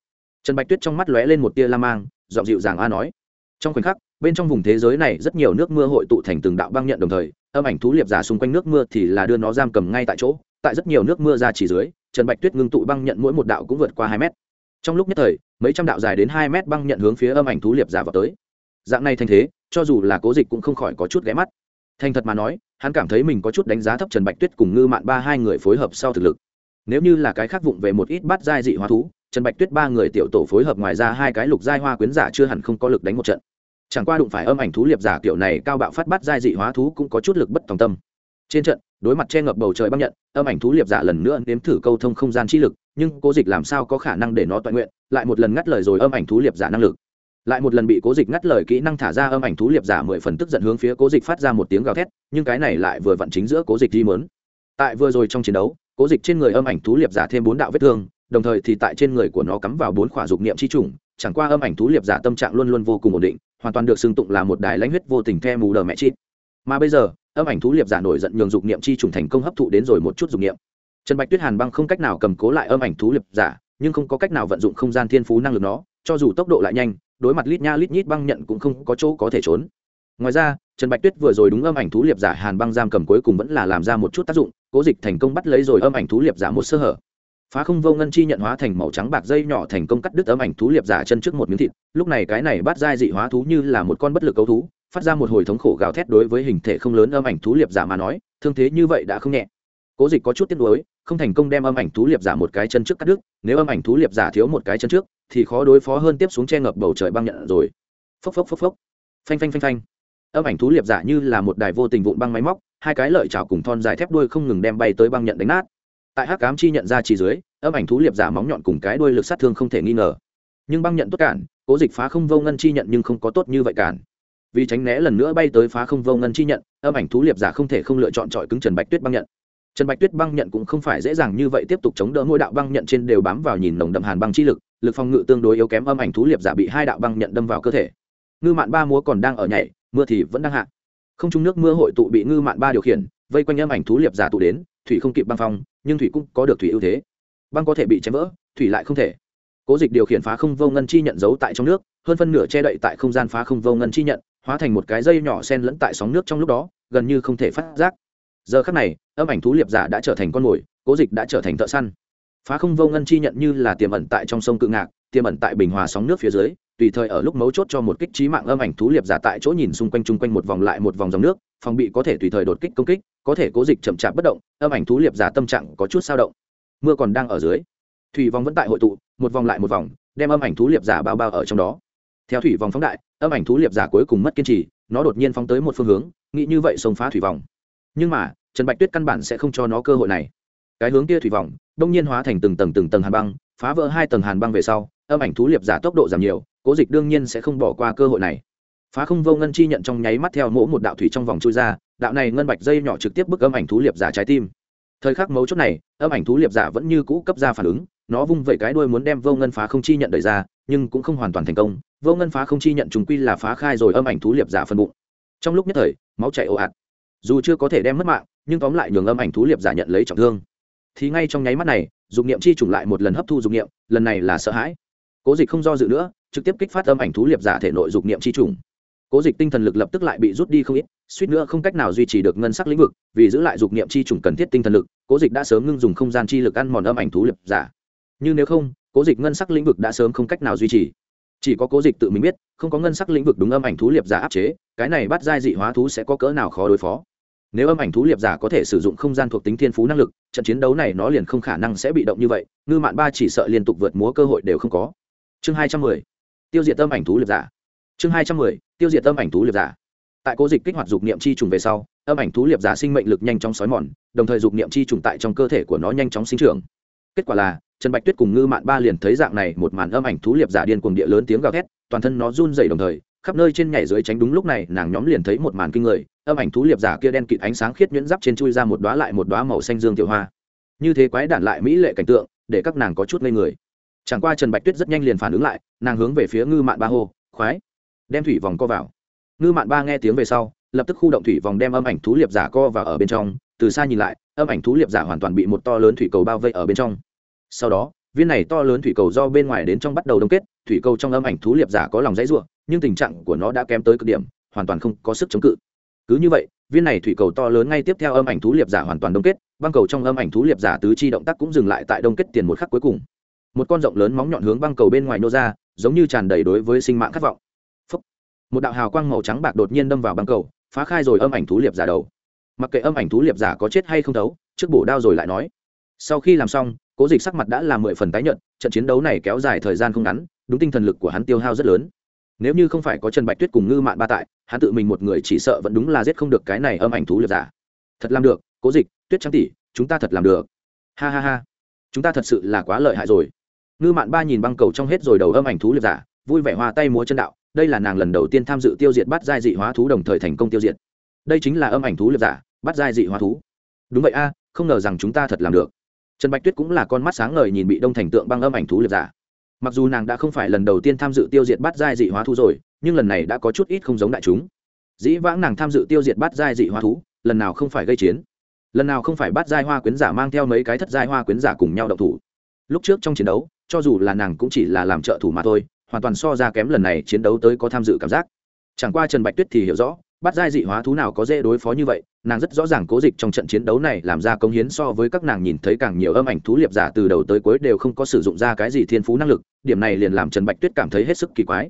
trần bạch tuyết trong mắt lóe lên một tia la mang, giọng dịu dàng a nói. Trong khoảnh khắc, bên trong vùng thế giới này rất nhiều nước mưa hội tụ thành từng đạo băng nhận đồng thời, âm ảnh thú liệp giả xung quanh nước mưa thì là đưa nó giam cầm ngay tại chỗ. Tại rất nhiều nước mưa ra chỉ dưới, trần bạch tuyết ngưng tụ băng nhận mỗi một đạo cũng vượt qua hai mét. Trong lúc nhất thời mấy trăm đạo dài đến hai mét băng nhận hướng phía âm ảnh thú liệp giả vào tới. Dạng này thành thế, cho dù là cố dịch cũng không khỏi có chút ghé mắt. Thành thật mà nói, hắn cảm thấy mình có chút đánh giá thấp trần bạch tuyết cùng ngư mạn ba hai người phối hợp sau thực lực. Nếu như là cái khác vụng về một ít bát giai dị hóa thú, trần bạch tuyết ba người tiểu tổ phối hợp ngoài ra hai cái lục giai hoa quyến giả chưa hẳn không có lực đánh một trận. Chẳng qua đụng phải âm ảnh thú liệp giả kiểu này cao bạo phát bát giai dị hóa thú cũng có chút lực bất tòng tâm. Trên trận, đối mặt che ngập bầu trời băng nhận, âm ảnh thú liệp giả lần nữa nếm thử câu thông không gian chi lực, nhưng cố dịch làm sao có khả năng để nó toàn nguyện lại một lần ngắt lời rồi âm ảnh thú liệp giả năng lực. Lại một lần bị cố dịch ngắt lời kỹ năng thả ra âm ảnh thú liệp giả mười phần tức giận hướng phía cố dịch phát ra một tiếng gào thét, nhưng cái này lại vừa vặn chính giữa cố dịch di mớn. Tại vừa rồi trong chiến đấu, cố dịch trên người âm ảnh thú liệp giả thêm bốn đạo vết thương, đồng thời thì tại trên người của nó cắm vào bốn khỏa dục niệm chi trùng, chẳng qua âm ảnh thú liệp giả tâm trạng luôn luôn vô cùng ổn định, hoàn toàn được xưng tụng là một đài lãnh huyết vô tình the mù đờ mẹ chít. Mà bây giờ, âm ảnh thú liệp giả nổi giận nhường dục niệm chi trùng thành công hấp thụ đến rồi một chút dục niệm. Trần bạch tuyết hàn băng không cách nào cầm cố lại âm ảnh thú liệp giả nhưng không có cách nào vận dụng không gian thiên phú năng lực nó, cho dù tốc độ lại nhanh, đối mặt lít nha lít nhít băng nhận cũng không có chỗ có thể trốn. Ngoài ra, trần bạch tuyết vừa rồi đúng âm ảnh thú liệp giả hàn băng giam cầm cuối cùng vẫn là làm ra một chút tác dụng, cố dịch thành công bắt lấy rồi âm ảnh thú liệp giả một sơ hở. Phá không vô ngân chi nhận hóa thành màu trắng bạc dây nhỏ thành công cắt đứt âm ảnh thú liệp giả chân trước một miếng thịt, lúc này cái này bắt dai dị hóa thú như là một con bất lực cấu thú, phát ra một hồi thống khổ gào thét đối với hình thể không lớn âm ảnh thú liệp giả mà nói, thương thế như vậy đã không nhẹ. Cố dịch có chút tiếc nuối không thành công đem âm ảnh thú liệp giả một cái chân trước cắt đứt, nếu âm ảnh thú liệp giả thiếu một cái chân trước, thì khó đối phó hơn tiếp xuống che ngập bầu trời băng nhận rồi. Phốc phốc phốc phốc. Phanh phanh phanh phanh. Âm ảnh thú liệp giả như là một đài vô tình vụn băng máy móc, hai cái lợi chảo cùng thon dài thép đuôi không ngừng đem bay tới băng nhận đánh nát. Tại hắc cám chi nhận ra chỉ dưới, âm ảnh thú liệp giả móng nhọn cùng cái đuôi lực sát thương không thể nghi ngờ. Nhưng băng nhận tốt cản, cố dịch phá không vô ngân chi nhận nhưng không có tốt như vậy cản. Vì tránh né lần nữa bay tới phá không vô ngân chi nhận, âm ảnh thú liệp giả không thể không lựa chọn trọi cứng trần bạch tuyết băng nhận trần bạch tuyết băng nhận cũng không phải dễ dàng như vậy tiếp tục chống đỡ, Mỗi đạo băng nhận trên đều bám vào nhìn nồng đậm hàn băng chi lực lực phòng ngự tương đối yếu kém, âm ảnh thú liệp giả bị hai đạo băng nhận đâm vào cơ thể. Ngư mạn ba múa còn đang ở nhảy, mưa thì vẫn đang hạ. Không trung nước mưa hội tụ bị ngư mạn ba điều khiển, vây quanh âm ảnh thú liệp giả tụ đến, thủy không kịp băng phong, nhưng thủy cũng có được thủy ưu thế. Băng có thể bị chém vỡ, thủy lại không thể. Cố dịch điều khiển phá không vô ngân chi nhận giấu tại trong nước, hơn phân nửa che đậy tại không gian phá không vô ngân chi nhận, hóa thành một cái dây nhỏ sen lẫn tại sóng nước trong lúc đó, gần như không thể phát giác giờ khắc này, âm ảnh thú liệp giả đã trở thành con mồi, cố dịch đã trở thành thợ săn. Phá không vô ngân chi nhận như là tiềm ẩn tại trong sông cự ngạc, tiềm ẩn tại bình hòa sóng nước phía dưới, tùy thời ở lúc mấu chốt cho một kích trí mạng âm ảnh thú liệp giả tại chỗ nhìn xung quanh chung quanh một vòng lại một vòng dòng nước, phòng bị có thể tùy thời đột kích công kích, có thể cố dịch chậm chạp bất động, âm ảnh thú liệp giả tâm trạng có chút sao động. Mưa còn đang ở dưới. Thủy vòng vẫn tại hội tụ, một vòng lại một vòng, đem âm ảnh thú liệp giả bao bao ở trong đó. Theo thủy vòng phóng đại, âm ảnh thú liệp giả cuối cùng mất kiên trì, nó đột nhiên phóng tới một phương hướng, nghĩ như vậy xông phá thủy vòng. Nhưng mà trần bạch tuyết căn bản sẽ không cho nó cơ hội này. Cái hướng kia thủy vọng, đông nhiên hóa thành từng tầng từng tầng hàn băng phá vỡ hai tầng hàn băng về sau âm ảnh thú liệp giả tốc độ giảm nhiều cố dịch đương nhiên sẽ không bỏ qua cơ hội này. Phá không vô ngân chi nhận trong nháy mắt theo mỗ một đạo thủy trong vòng chui ra đạo này ngân bạch dây nhỏ trực tiếp bức âm ảnh thú liệp giả trái tim. Thời khắc mấu chốt này âm ảnh thú liệp giả vẫn như cũ cấp ra phản ứng nó vung vẩy cái đuôi muốn đem vô ngân phá không chi nhận đẩy ra nhưng cũng không hoàn toàn thành công. Vô ngân phá không chi nhận trùng quy là phá khai rồi âm ảnh thú liệp giả phân bụng. Trong lúc nhất thời máu chảy ồ ạt. Dù chưa có thể đem mất mạng nhưng tóm lại nhường âm ảnh thú liệp giả nhận lấy trọng thương. Thì ngay trong nháy mắt này, dục niệm chi trùng lại một lần hấp thu dục niệm, lần này là sợ hãi. Cố dịch không do dự nữa, trực tiếp kích phát âm ảnh thú liệp giả thể nội dục niệm chi trùng cố dịch tinh thần lực lập tức lại bị rút đi không ít, suýt nữa không cách nào duy trì được ngân sắc lĩnh vực, vì giữ lại dục niệm chi trùng cần thiết tinh thần lực, cố dịch đã sớm ngưng dùng không gian chi lực ăn mòn âm ảnh thú liệp giả. Nhưng nếu không, cố dịch ngân sắc lĩnh vực đã sớm không cách nào duy trì. Chỉ có cố dịch tự mình biết, không có ngân sắc lĩnh vực đúng âm ảnh thú liệp giả áp chế, cái này bắt giai dị hóa thú sẽ có cỡ nào khó đối phó nếu âm ảnh thú liệp giả có thể sử dụng không gian thuộc tính thiên phú năng lực, trận chiến đấu này nó liền không khả năng sẽ bị động như vậy, ngư mạn ba chỉ sợ liên tục vượt múa cơ hội đều không có. Chương hai trăm mười, tiêu diệt âm ảnh thú liệp giả. Chương hai trăm mười, tiêu diệt âm ảnh thú liệp giả. Tại cố dịch kích hoạt dục niệm chi trùng về sau, âm ảnh thú liệp giả sinh mệnh lực nhanh chóng xói mòn, đồng thời dục niệm chi trùng tại trong cơ thể của nó nhanh chóng sinh trưởng. Kết quả là, trần bạch tuyết cùng ngư mạn ba liền thấy dạng này một màn âm ảnh thú liệp giả điên cuồng địa lớn tiếng gào thét, toàn thân nó run dày đồng thời khắp nơi trên nhảy dưới tránh đúng lúc này, nàng nhóm liền thấy một màn kinh người, âm ảnh thú liệp giả kia đen kịt ánh sáng khiết nhuyễn giáp trên chui ra một đoá lại một đoá màu xanh dương tiểu hoa. Như thế quái đản lại mỹ lệ cảnh tượng, để các nàng có chút ngây người. Chẳng qua trần bạch tuyết rất nhanh liền phản ứng lại, nàng hướng về phía ngư mạn ba hô, khoái! Đem thủy vòng co vào. Ngư mạn ba nghe tiếng về sau, lập tức khu động thủy vòng đem âm ảnh thú liệp giả co vào ở bên trong, từ xa nhìn lại, âm ảnh thú liệp giả hoàn toàn bị một to lớn thủy cầu bao vây ở bên trong. Sau đó, viên này to lớn thủy cầu do bên ngoài đến trong bắt đầu đông kết, thủy cầu trong âm ảnh thú liệp giả có lòng dãy ruộng nhưng tình trạng của nó đã kém tới cực điểm, hoàn toàn không có sức chống cự. Cứ như vậy, viên này thủy cầu to lớn ngay tiếp theo âm ảnh thú liệp giả hoàn toàn đông kết, băng cầu trong âm ảnh thú liệp giả tứ chi động tác cũng dừng lại tại đông kết tiền một khắc cuối cùng. Một con rộng lớn móng nhọn hướng băng cầu bên ngoài nô ra, giống như tràn đầy đối với sinh mạng khát vọng. Phúc. một đạo hào quang màu trắng bạc đột nhiên đâm vào băng cầu, phá khai rồi âm ảnh thú liệp giả đầu. Mặc kệ âm ảnh thú liệp giả có chết hay không thấu, trước bổ đao rồi lại nói. Sau khi làm xong, cố dịch sắc mặt đã là mười phần tái nhận trận chiến đấu này kéo dài thời gian không ngắn, đúng tinh thần lực của hắn tiêu hao rất lớn nếu như không phải có trần bạch tuyết cùng ngư mạn ba tại, hắn tự mình một người chỉ sợ vẫn đúng là giết không được cái này âm ảnh thú liệt giả. Thật làm được, cố dịch, tuyết trắng tỷ, chúng ta thật làm được. Ha ha ha. Chúng ta thật sự là quá lợi hại rồi. Ngư mạn ba nhìn băng cầu trong hết rồi đầu âm ảnh thú liệt giả, vui vẻ hoa tay múa chân đạo, đây là nàng lần đầu tiên tham dự tiêu diệt bắt giai dị hóa thú đồng thời thành công tiêu diệt. Đây chính là âm ảnh thú liệt giả, bắt giai dị hóa thú. Đúng vậy a, không ngờ rằng chúng ta thật làm được. Trần bạch tuyết cũng là con mắt sáng ngời nhìn bị đông thành tượng băng âm ảnh thú liệt giả mặc dù nàng đã không phải lần đầu tiên tham dự tiêu diệt bắt giai dị hóa thú rồi, nhưng lần này đã có chút ít không giống đại chúng. Dĩ vãng nàng tham dự tiêu diệt bắt giai dị hóa thú, lần nào không phải gây chiến. Lần nào không phải bắt giai hoa quyến giả mang theo mấy cái thất giai hoa quyến giả cùng nhau đậu thủ. Lúc trước trong chiến đấu, cho dù là nàng cũng chỉ là làm trợ thủ mà thôi, hoàn toàn so ra kém lần này chiến đấu tới có tham dự cảm giác. Chẳng qua trần bạch tuyết thì hiểu rõ bắt giai dị hóa thú nào có dễ đối phó như vậy, nàng rất rõ ràng cố dịch trong trận chiến đấu này làm ra công hiến so với các nàng nhìn thấy càng nhiều âm ảnh thú liệp giả từ đầu tới cuối đều không có sử dụng ra cái gì thiên phú năng lực, điểm này liền làm trần bạch tuyết cảm thấy hết sức kỳ quái.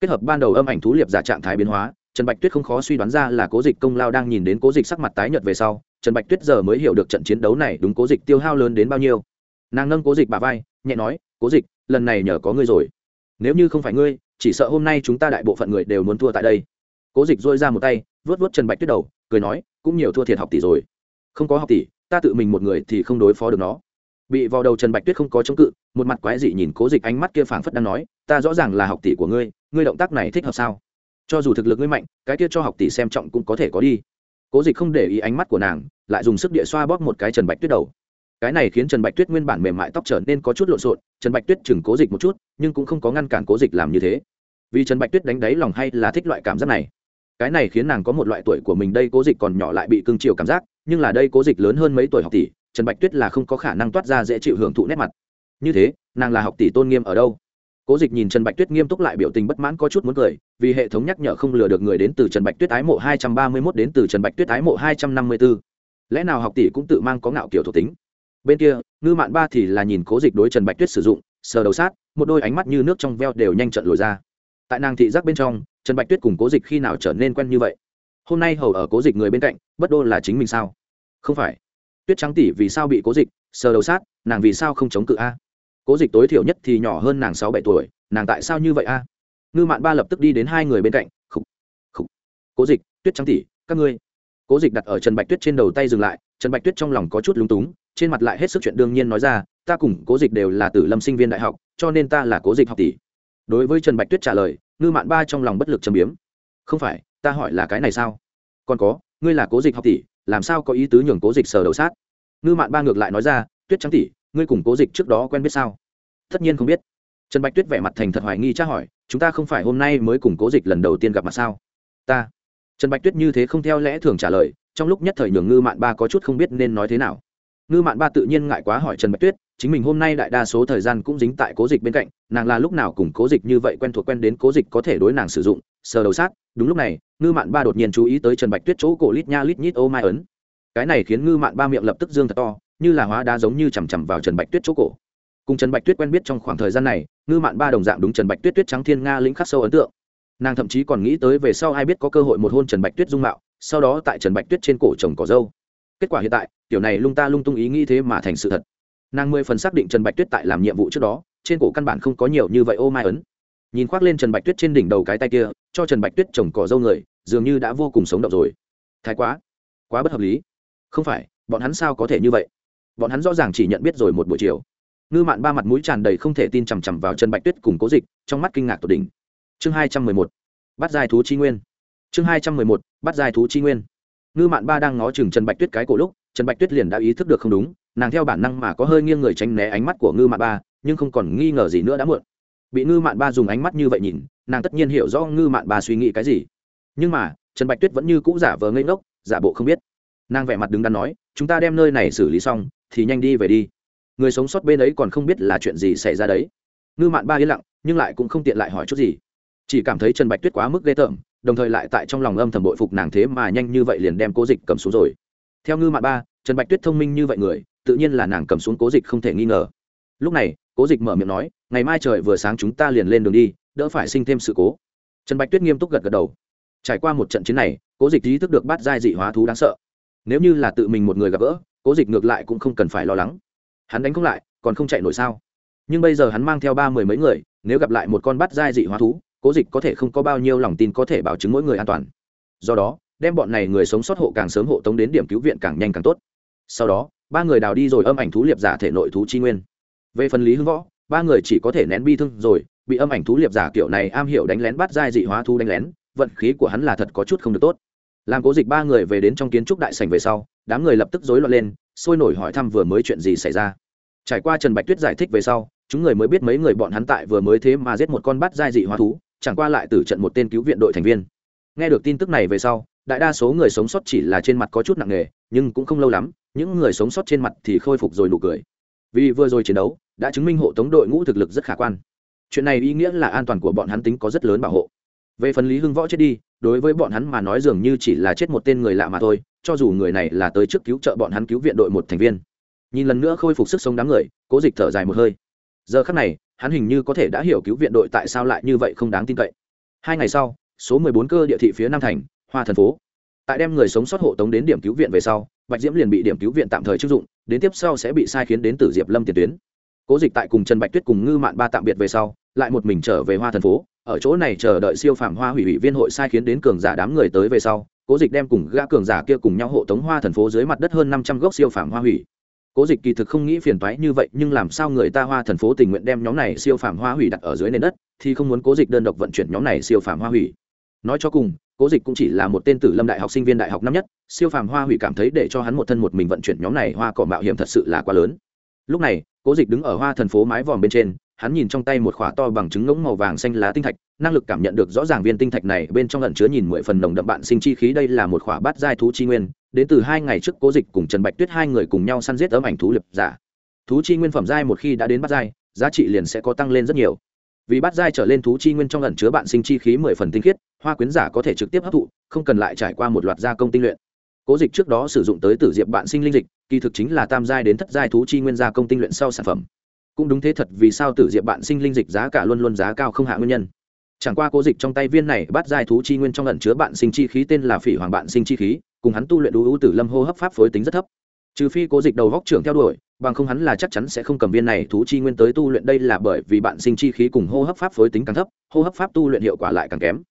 Kết hợp ban đầu âm ảnh thú liệp giả trạng thái biến hóa, trần bạch tuyết không khó suy đoán ra là cố dịch công lao đang nhìn đến cố dịch sắc mặt tái nhợt về sau, trần bạch tuyết giờ mới hiểu được trận chiến đấu này đúng cố dịch tiêu hao lớn đến bao nhiêu. Nàng nâng cố dịch bà vai, nhẹ nói, cố dịch, lần này nhờ có ngươi rồi. Nếu như không phải ngươi, chỉ sợ hôm nay chúng ta đại bộ phận người đều muốn thua tại đây cố dịch dôi ra một tay vớt vớt trần bạch tuyết đầu, cười nói, cũng nhiều thua thiệt học tỷ rồi. Không có học tỷ, ta tự mình một người thì không đối phó được nó. Bị vào đầu trần bạch tuyết không có chống cự, một mặt quái dị nhìn cố dịch ánh mắt kia phảng phất đang nói, ta rõ ràng là học tỷ của ngươi ngươi động tác này thích hợp sao? Cho dù thực lực ngươi mạnh, cái kia cho học tỷ xem trọng cũng có thể có đi. Cố dịch không để ý ánh mắt của nàng, lại dùng sức địa xoa bóp một cái trần bạch tuyết đầu. Cái này khiến trần bạch tuyết nguyên bản mềm mại tóc trở nên có chút lộn xộn, trần bạch tuyết chừng cố dịch một chút, nhưng cũng không có ngăn cản cố dịch làm như thế. Vì trần bạch tuyết đánh đáy lòng hay là thích loại cảm giác này? Cái này khiến nàng có một loại tuổi của mình đây, cố dịch còn nhỏ lại bị cưng chiều cảm giác, nhưng là đây cố dịch lớn hơn mấy tuổi học tỷ, trần bạch tuyết là không có khả năng toát ra dễ chịu hưởng thụ nét mặt. Như thế, nàng là học tỷ tôn nghiêm ở đâu? Cố dịch nhìn trần bạch tuyết nghiêm túc lại biểu tình bất mãn có chút muốn cười, vì hệ thống nhắc nhở không lừa được người đến từ trần bạch tuyết ái mộ hai trăm ba mươi mốt đến từ trần bạch tuyết ái mộ hai trăm năm mươi b ố lẽ nào học tỷ cũng tự mang có ngạo kiểu thuộc tính? Bên kia, ngư mạn ba thì là nhìn cố dịch đối trần bạch tuyết sử dụng, sờ đầu sát, một đôi ánh mắt như nước trong veo đều nhanh trận lồi ra tại nàng thị giác bên trong, trần bạch tuyết cùng cố dịch khi nào trở nên quen như vậy? Hôm nay hầu ở cố dịch người bên cạnh, bất đô là chính mình sao? Không phải. Tuyết trắng tỷ vì sao bị cố dịch sờ đầu sát, nàng vì sao không chống cự a? Cố dịch tối thiểu nhất thì nhỏ hơn nàng sáu bảy tuổi, nàng tại sao như vậy a? Ngư mạn ba lập tức đi đến hai người bên cạnh khúc khúc cố dịch, tuyết trắng tỷ, các ngươi. Cố dịch đặt ở trần bạch tuyết trên đầu tay dừng lại, trần bạch tuyết trong lòng có chút lúng túng, trên mặt lại hết sức chuyện đương nhiên nói ra, ta cùng cố dịch đều là tử lâm sinh viên đại học, cho nên ta là cố dịch học tỷ đối với trần bạch tuyết trả lời, ngư mạn ba trong lòng bất lực châm biếm. Không phải, ta hỏi là cái này sao? Còn có, ngươi là cố dịch học tỷ, làm sao có ý tứ nhường cố dịch sờ đầu sát? Ngư mạn ba ngược lại nói ra, tuyết trắng tỷ, ngươi cùng cố dịch trước đó quen biết sao? Tất nhiên không biết. Trần bạch tuyết vẻ mặt thành thật hoài nghi tra hỏi, chúng ta không phải hôm nay mới cùng cố dịch lần đầu tiên gặp mặt sao? Ta. Trần bạch tuyết như thế không theo lẽ thường trả lời, trong lúc nhất thời nhường ngư mạn ba có chút không biết nên nói thế nào. Ngư mạn ba tự nhiên ngại quá hỏi trần bạch tuyết chính mình hôm nay đại đa số thời gian cũng dính tại cố dịch bên cạnh, nàng là lúc nào cùng cố dịch như vậy quen thuộc quen đến cố dịch có thể đối nàng sử dụng, sờ đầu sát, đúng lúc này, ngư mạn ba đột nhiên chú ý tới trần bạch tuyết chỗ cổ lít nha lít nhít, ô mai ấn. Cái này khiến ngư mạn ba miệng lập tức dương thật to, như là hóa đá giống như chằm chằm vào trần bạch tuyết chỗ cổ. Cùng trần bạch tuyết quen biết trong khoảng thời gian này, ngư mạn ba đồng dạng đúng trần bạch tuyết tuyết trắng thiên nga lĩnh khắc sâu ấn tượng. Nàng thậm chí còn nghĩ tới về sau ai biết có cơ hội một hôn trần bạch tuyết dung mạo, sau đó tại trần bạch tuyết trên cổ chồng cỏ dâu. Kết quả hiện tại, tiểu này lung ta lung tung ý nghĩ thế mà thành sự thật nàng mười phần xác định trần bạch tuyết tại làm nhiệm vụ trước đó, trên cổ căn bản không có nhiều như vậy ô mai ấn. Nhìn khoác lên trần bạch tuyết trên đỉnh đầu cái tay kia, cho trần bạch tuyết trồng cỏ dâu người, dường như đã vô cùng sống động rồi. Thái quá quá bất hợp lý. Không phải, bọn hắn sao có thể như vậy? Bọn hắn rõ ràng chỉ nhận biết rồi một buổi chiều. Ngư mạn ba mặt mũi tràn đầy không thể tin chằm chằm vào trần bạch tuyết cùng cố dịch, trong mắt kinh ngạc tột đỉnh. Chương hai trăm mười một, bắt dài thú chi nguyên. Chương hai trăm mười một, bắt dài thú chi nguyên. Ngư mạn ba đang ngó chừng trần bạch tuyết cái cổ lúc, trần bạch tuyết liền đã ý thức được không đúng nàng theo bản năng mà có hơi nghiêng người tránh né ánh mắt của ngư mạn ba, nhưng không còn nghi ngờ gì nữa đã muộn. Bị ngư mạn ba dùng ánh mắt như vậy nhìn, nàng tất nhiên hiểu rõ ngư mạn ba suy nghĩ cái gì. Nhưng mà, trần bạch tuyết vẫn như cũ giả vờ ngây ngốc, giả bộ không biết. Nàng vẻ mặt đứng đắn nói, chúng ta đem nơi này xử lý xong, thì nhanh đi về đi. Người sống sót bên ấy còn không biết là chuyện gì xảy ra đấy. Ngư mạn ba yên lặng, nhưng lại cũng không tiện lại hỏi chút gì. Chỉ cảm thấy trần bạch tuyết quá mức ghê tởm, đồng thời lại tại trong lòng âm thầm bội phục nàng thế mà nhanh như vậy liền đem cố dịch cầm xuống rồi. Theo ngư mạn ba, trần bạch tuyết thông minh như vậy người tự nhiên là nàng cầm xuống cố dịch không thể nghi ngờ. Lúc này, cố dịch mở miệng nói, ngày mai trời vừa sáng chúng ta liền lên đường đi, đỡ phải sinh thêm sự cố. Trần bạch tuyết nghiêm túc gật gật đầu. Trải qua một trận chiến này, cố dịch ý thức được bắt giai dị hóa thú đáng sợ. Nếu như là tự mình một người gặp gỡ, cố dịch ngược lại cũng không cần phải lo lắng. Hắn đánh không lại, còn không chạy nổi sao? Nhưng bây giờ hắn mang theo ba mười mấy người, nếu gặp lại một con bắt giai dị hóa thú, cố dịch có thể không có bao nhiêu lòng tin có thể bảo chứng mỗi người an toàn. Do đó, đem bọn này người sống sót hộ càng sớm hộ tống đến điểm cứu viện càng nhanh càng tốt. Sau đó ba người đào đi rồi âm ảnh thú liệp giả thể nội thú chi nguyên. Về phần lý hưng võ, ba người chỉ có thể nén bi thương rồi, bị âm ảnh thú liệp giả kiểu này am hiểu đánh lén bắt giai dị hóa thu đánh lén, vận khí của hắn là thật có chút không được tốt. Làm cố dịch ba người về đến trong kiến trúc đại sành về sau, đám người lập tức rối loạn lên, sôi nổi hỏi thăm vừa mới chuyện gì xảy ra. Trải qua trần bạch tuyết giải thích về sau, chúng người mới biết mấy người bọn hắn tại vừa mới thế mà giết một con bắt giai dị hóa thú, chẳng qua lại từ trận một tên cứu viện đội thành viên. Nghe được tin tức này về sau, đại đa số người sống sót chỉ là trên mặt có chút nặng nề, nhưng cũng không lâu lắm những người sống sót trên mặt thì khôi phục rồi nụ cười. Vì vừa rồi chiến đấu, đã chứng minh hộ tống đội ngũ thực lực rất khả quan. Chuyện này ý nghĩa là an toàn của bọn hắn tính có rất lớn bảo hộ. Về phần lý hưng võ chết đi, đối với bọn hắn mà nói dường như chỉ là chết một tên người lạ mà thôi, cho dù người này là tới trước cứu trợ bọn hắn cứu viện đội một thành viên. Nhìn lần nữa khôi phục sức sống đám người, cố dịch thở dài một hơi. Giờ khắc này, hắn hình như có thể đã hiểu cứu viện đội tại sao lại như vậy không đáng tin cậy. Hai ngày sau, số 14 cơ địa thị phía nam thành, hoa thần phố. Tại đem người sống sót hộ tống đến điểm cứu viện về sau bạch diễm liền bị điểm cứu viện tạm thời chức dụng, đến tiếp sau sẽ bị sai khiến đến tử diệp lâm tiền tuyến. Cố dịch tại cùng trần bạch tuyết cùng ngư mạn ba tạm biệt về sau, lại một mình trở về hoa thần phố, ở chỗ này chờ đợi siêu phạm hoa hủy ủy viên hội sai khiến đến cường giả đám người tới về sau, cố dịch đem cùng gã cường giả kia cùng nhau hộ tống hoa thần phố dưới mặt đất hơn năm trăm gốc siêu phạm hoa hủy. Cố dịch kỳ thực không nghĩ phiền toái như vậy, nhưng làm sao người ta hoa thần phố tình nguyện đem nhóm này siêu phạm hoa hủy đặt ở dưới nền đất, thì không muốn cố dịch đơn độc vận chuyển nhóm này siêu phạm hoa hủy nói cho cùng, cố dịch cũng chỉ là một tên tử lâm đại học sinh viên đại học năm nhất, siêu phàm hoa hủy cảm thấy để cho hắn một thân một mình vận chuyển nhóm này hoa cỏ mạo hiểm thật sự là quá lớn. Lúc này, cố dịch đứng ở hoa thần phố mái vòm bên trên, hắn nhìn trong tay một khỏa to bằng trứng ngỗng màu vàng xanh lá tinh thạch, năng lực cảm nhận được rõ ràng viên tinh thạch này bên trong lẩn chứa nhìn mười phần nồng đậm bạn sinh chi khí, đây là một khỏa bát giai thú chi nguyên, đến từ hai ngày trước cố dịch cùng trần bạch tuyết hai người cùng nhau săn giết ấm ảnh thú lập giả. Thú chi nguyên phẩm giai một khi đã đến bát giai, giá trị liền sẽ có tăng lên rất nhiều. Vì bát giai trở lên thú chi nguyên trong ẩn chứa bạn sinh chi khí mười phần tinh khiết hoa quyến giả có thể trực tiếp hấp thụ, không cần lại trải qua một loạt gia công tinh luyện. Cố dịch trước đó sử dụng tới tử diệp bạn sinh linh dịch, kỳ thực chính là tam giai đến thất giai thú chi nguyên gia công tinh luyện sau sản phẩm. Cũng đúng thế thật vì sao tử diệp bạn sinh linh dịch giá cả luôn luôn giá cao không hạ nguyên nhân. Chẳng qua cố dịch trong tay viên này bắt giai thú chi nguyên trong lần chứa bạn sinh chi khí tên là phỉ hoàng bạn sinh chi khí, cùng hắn tu luyện đủ ưu tử lâm hô hấp pháp phối tính rất thấp. Trừ phi cố dịch đầu góc trưởng theo đuổi, bằng không hắn là chắc chắn sẽ không cầm viên này thú chi nguyên tới tu luyện, đây là bởi vì bạn sinh chi khí cùng hô hấp pháp phối tính càng thấp, hô hấp pháp tu luyện hiệu quả lại càng kém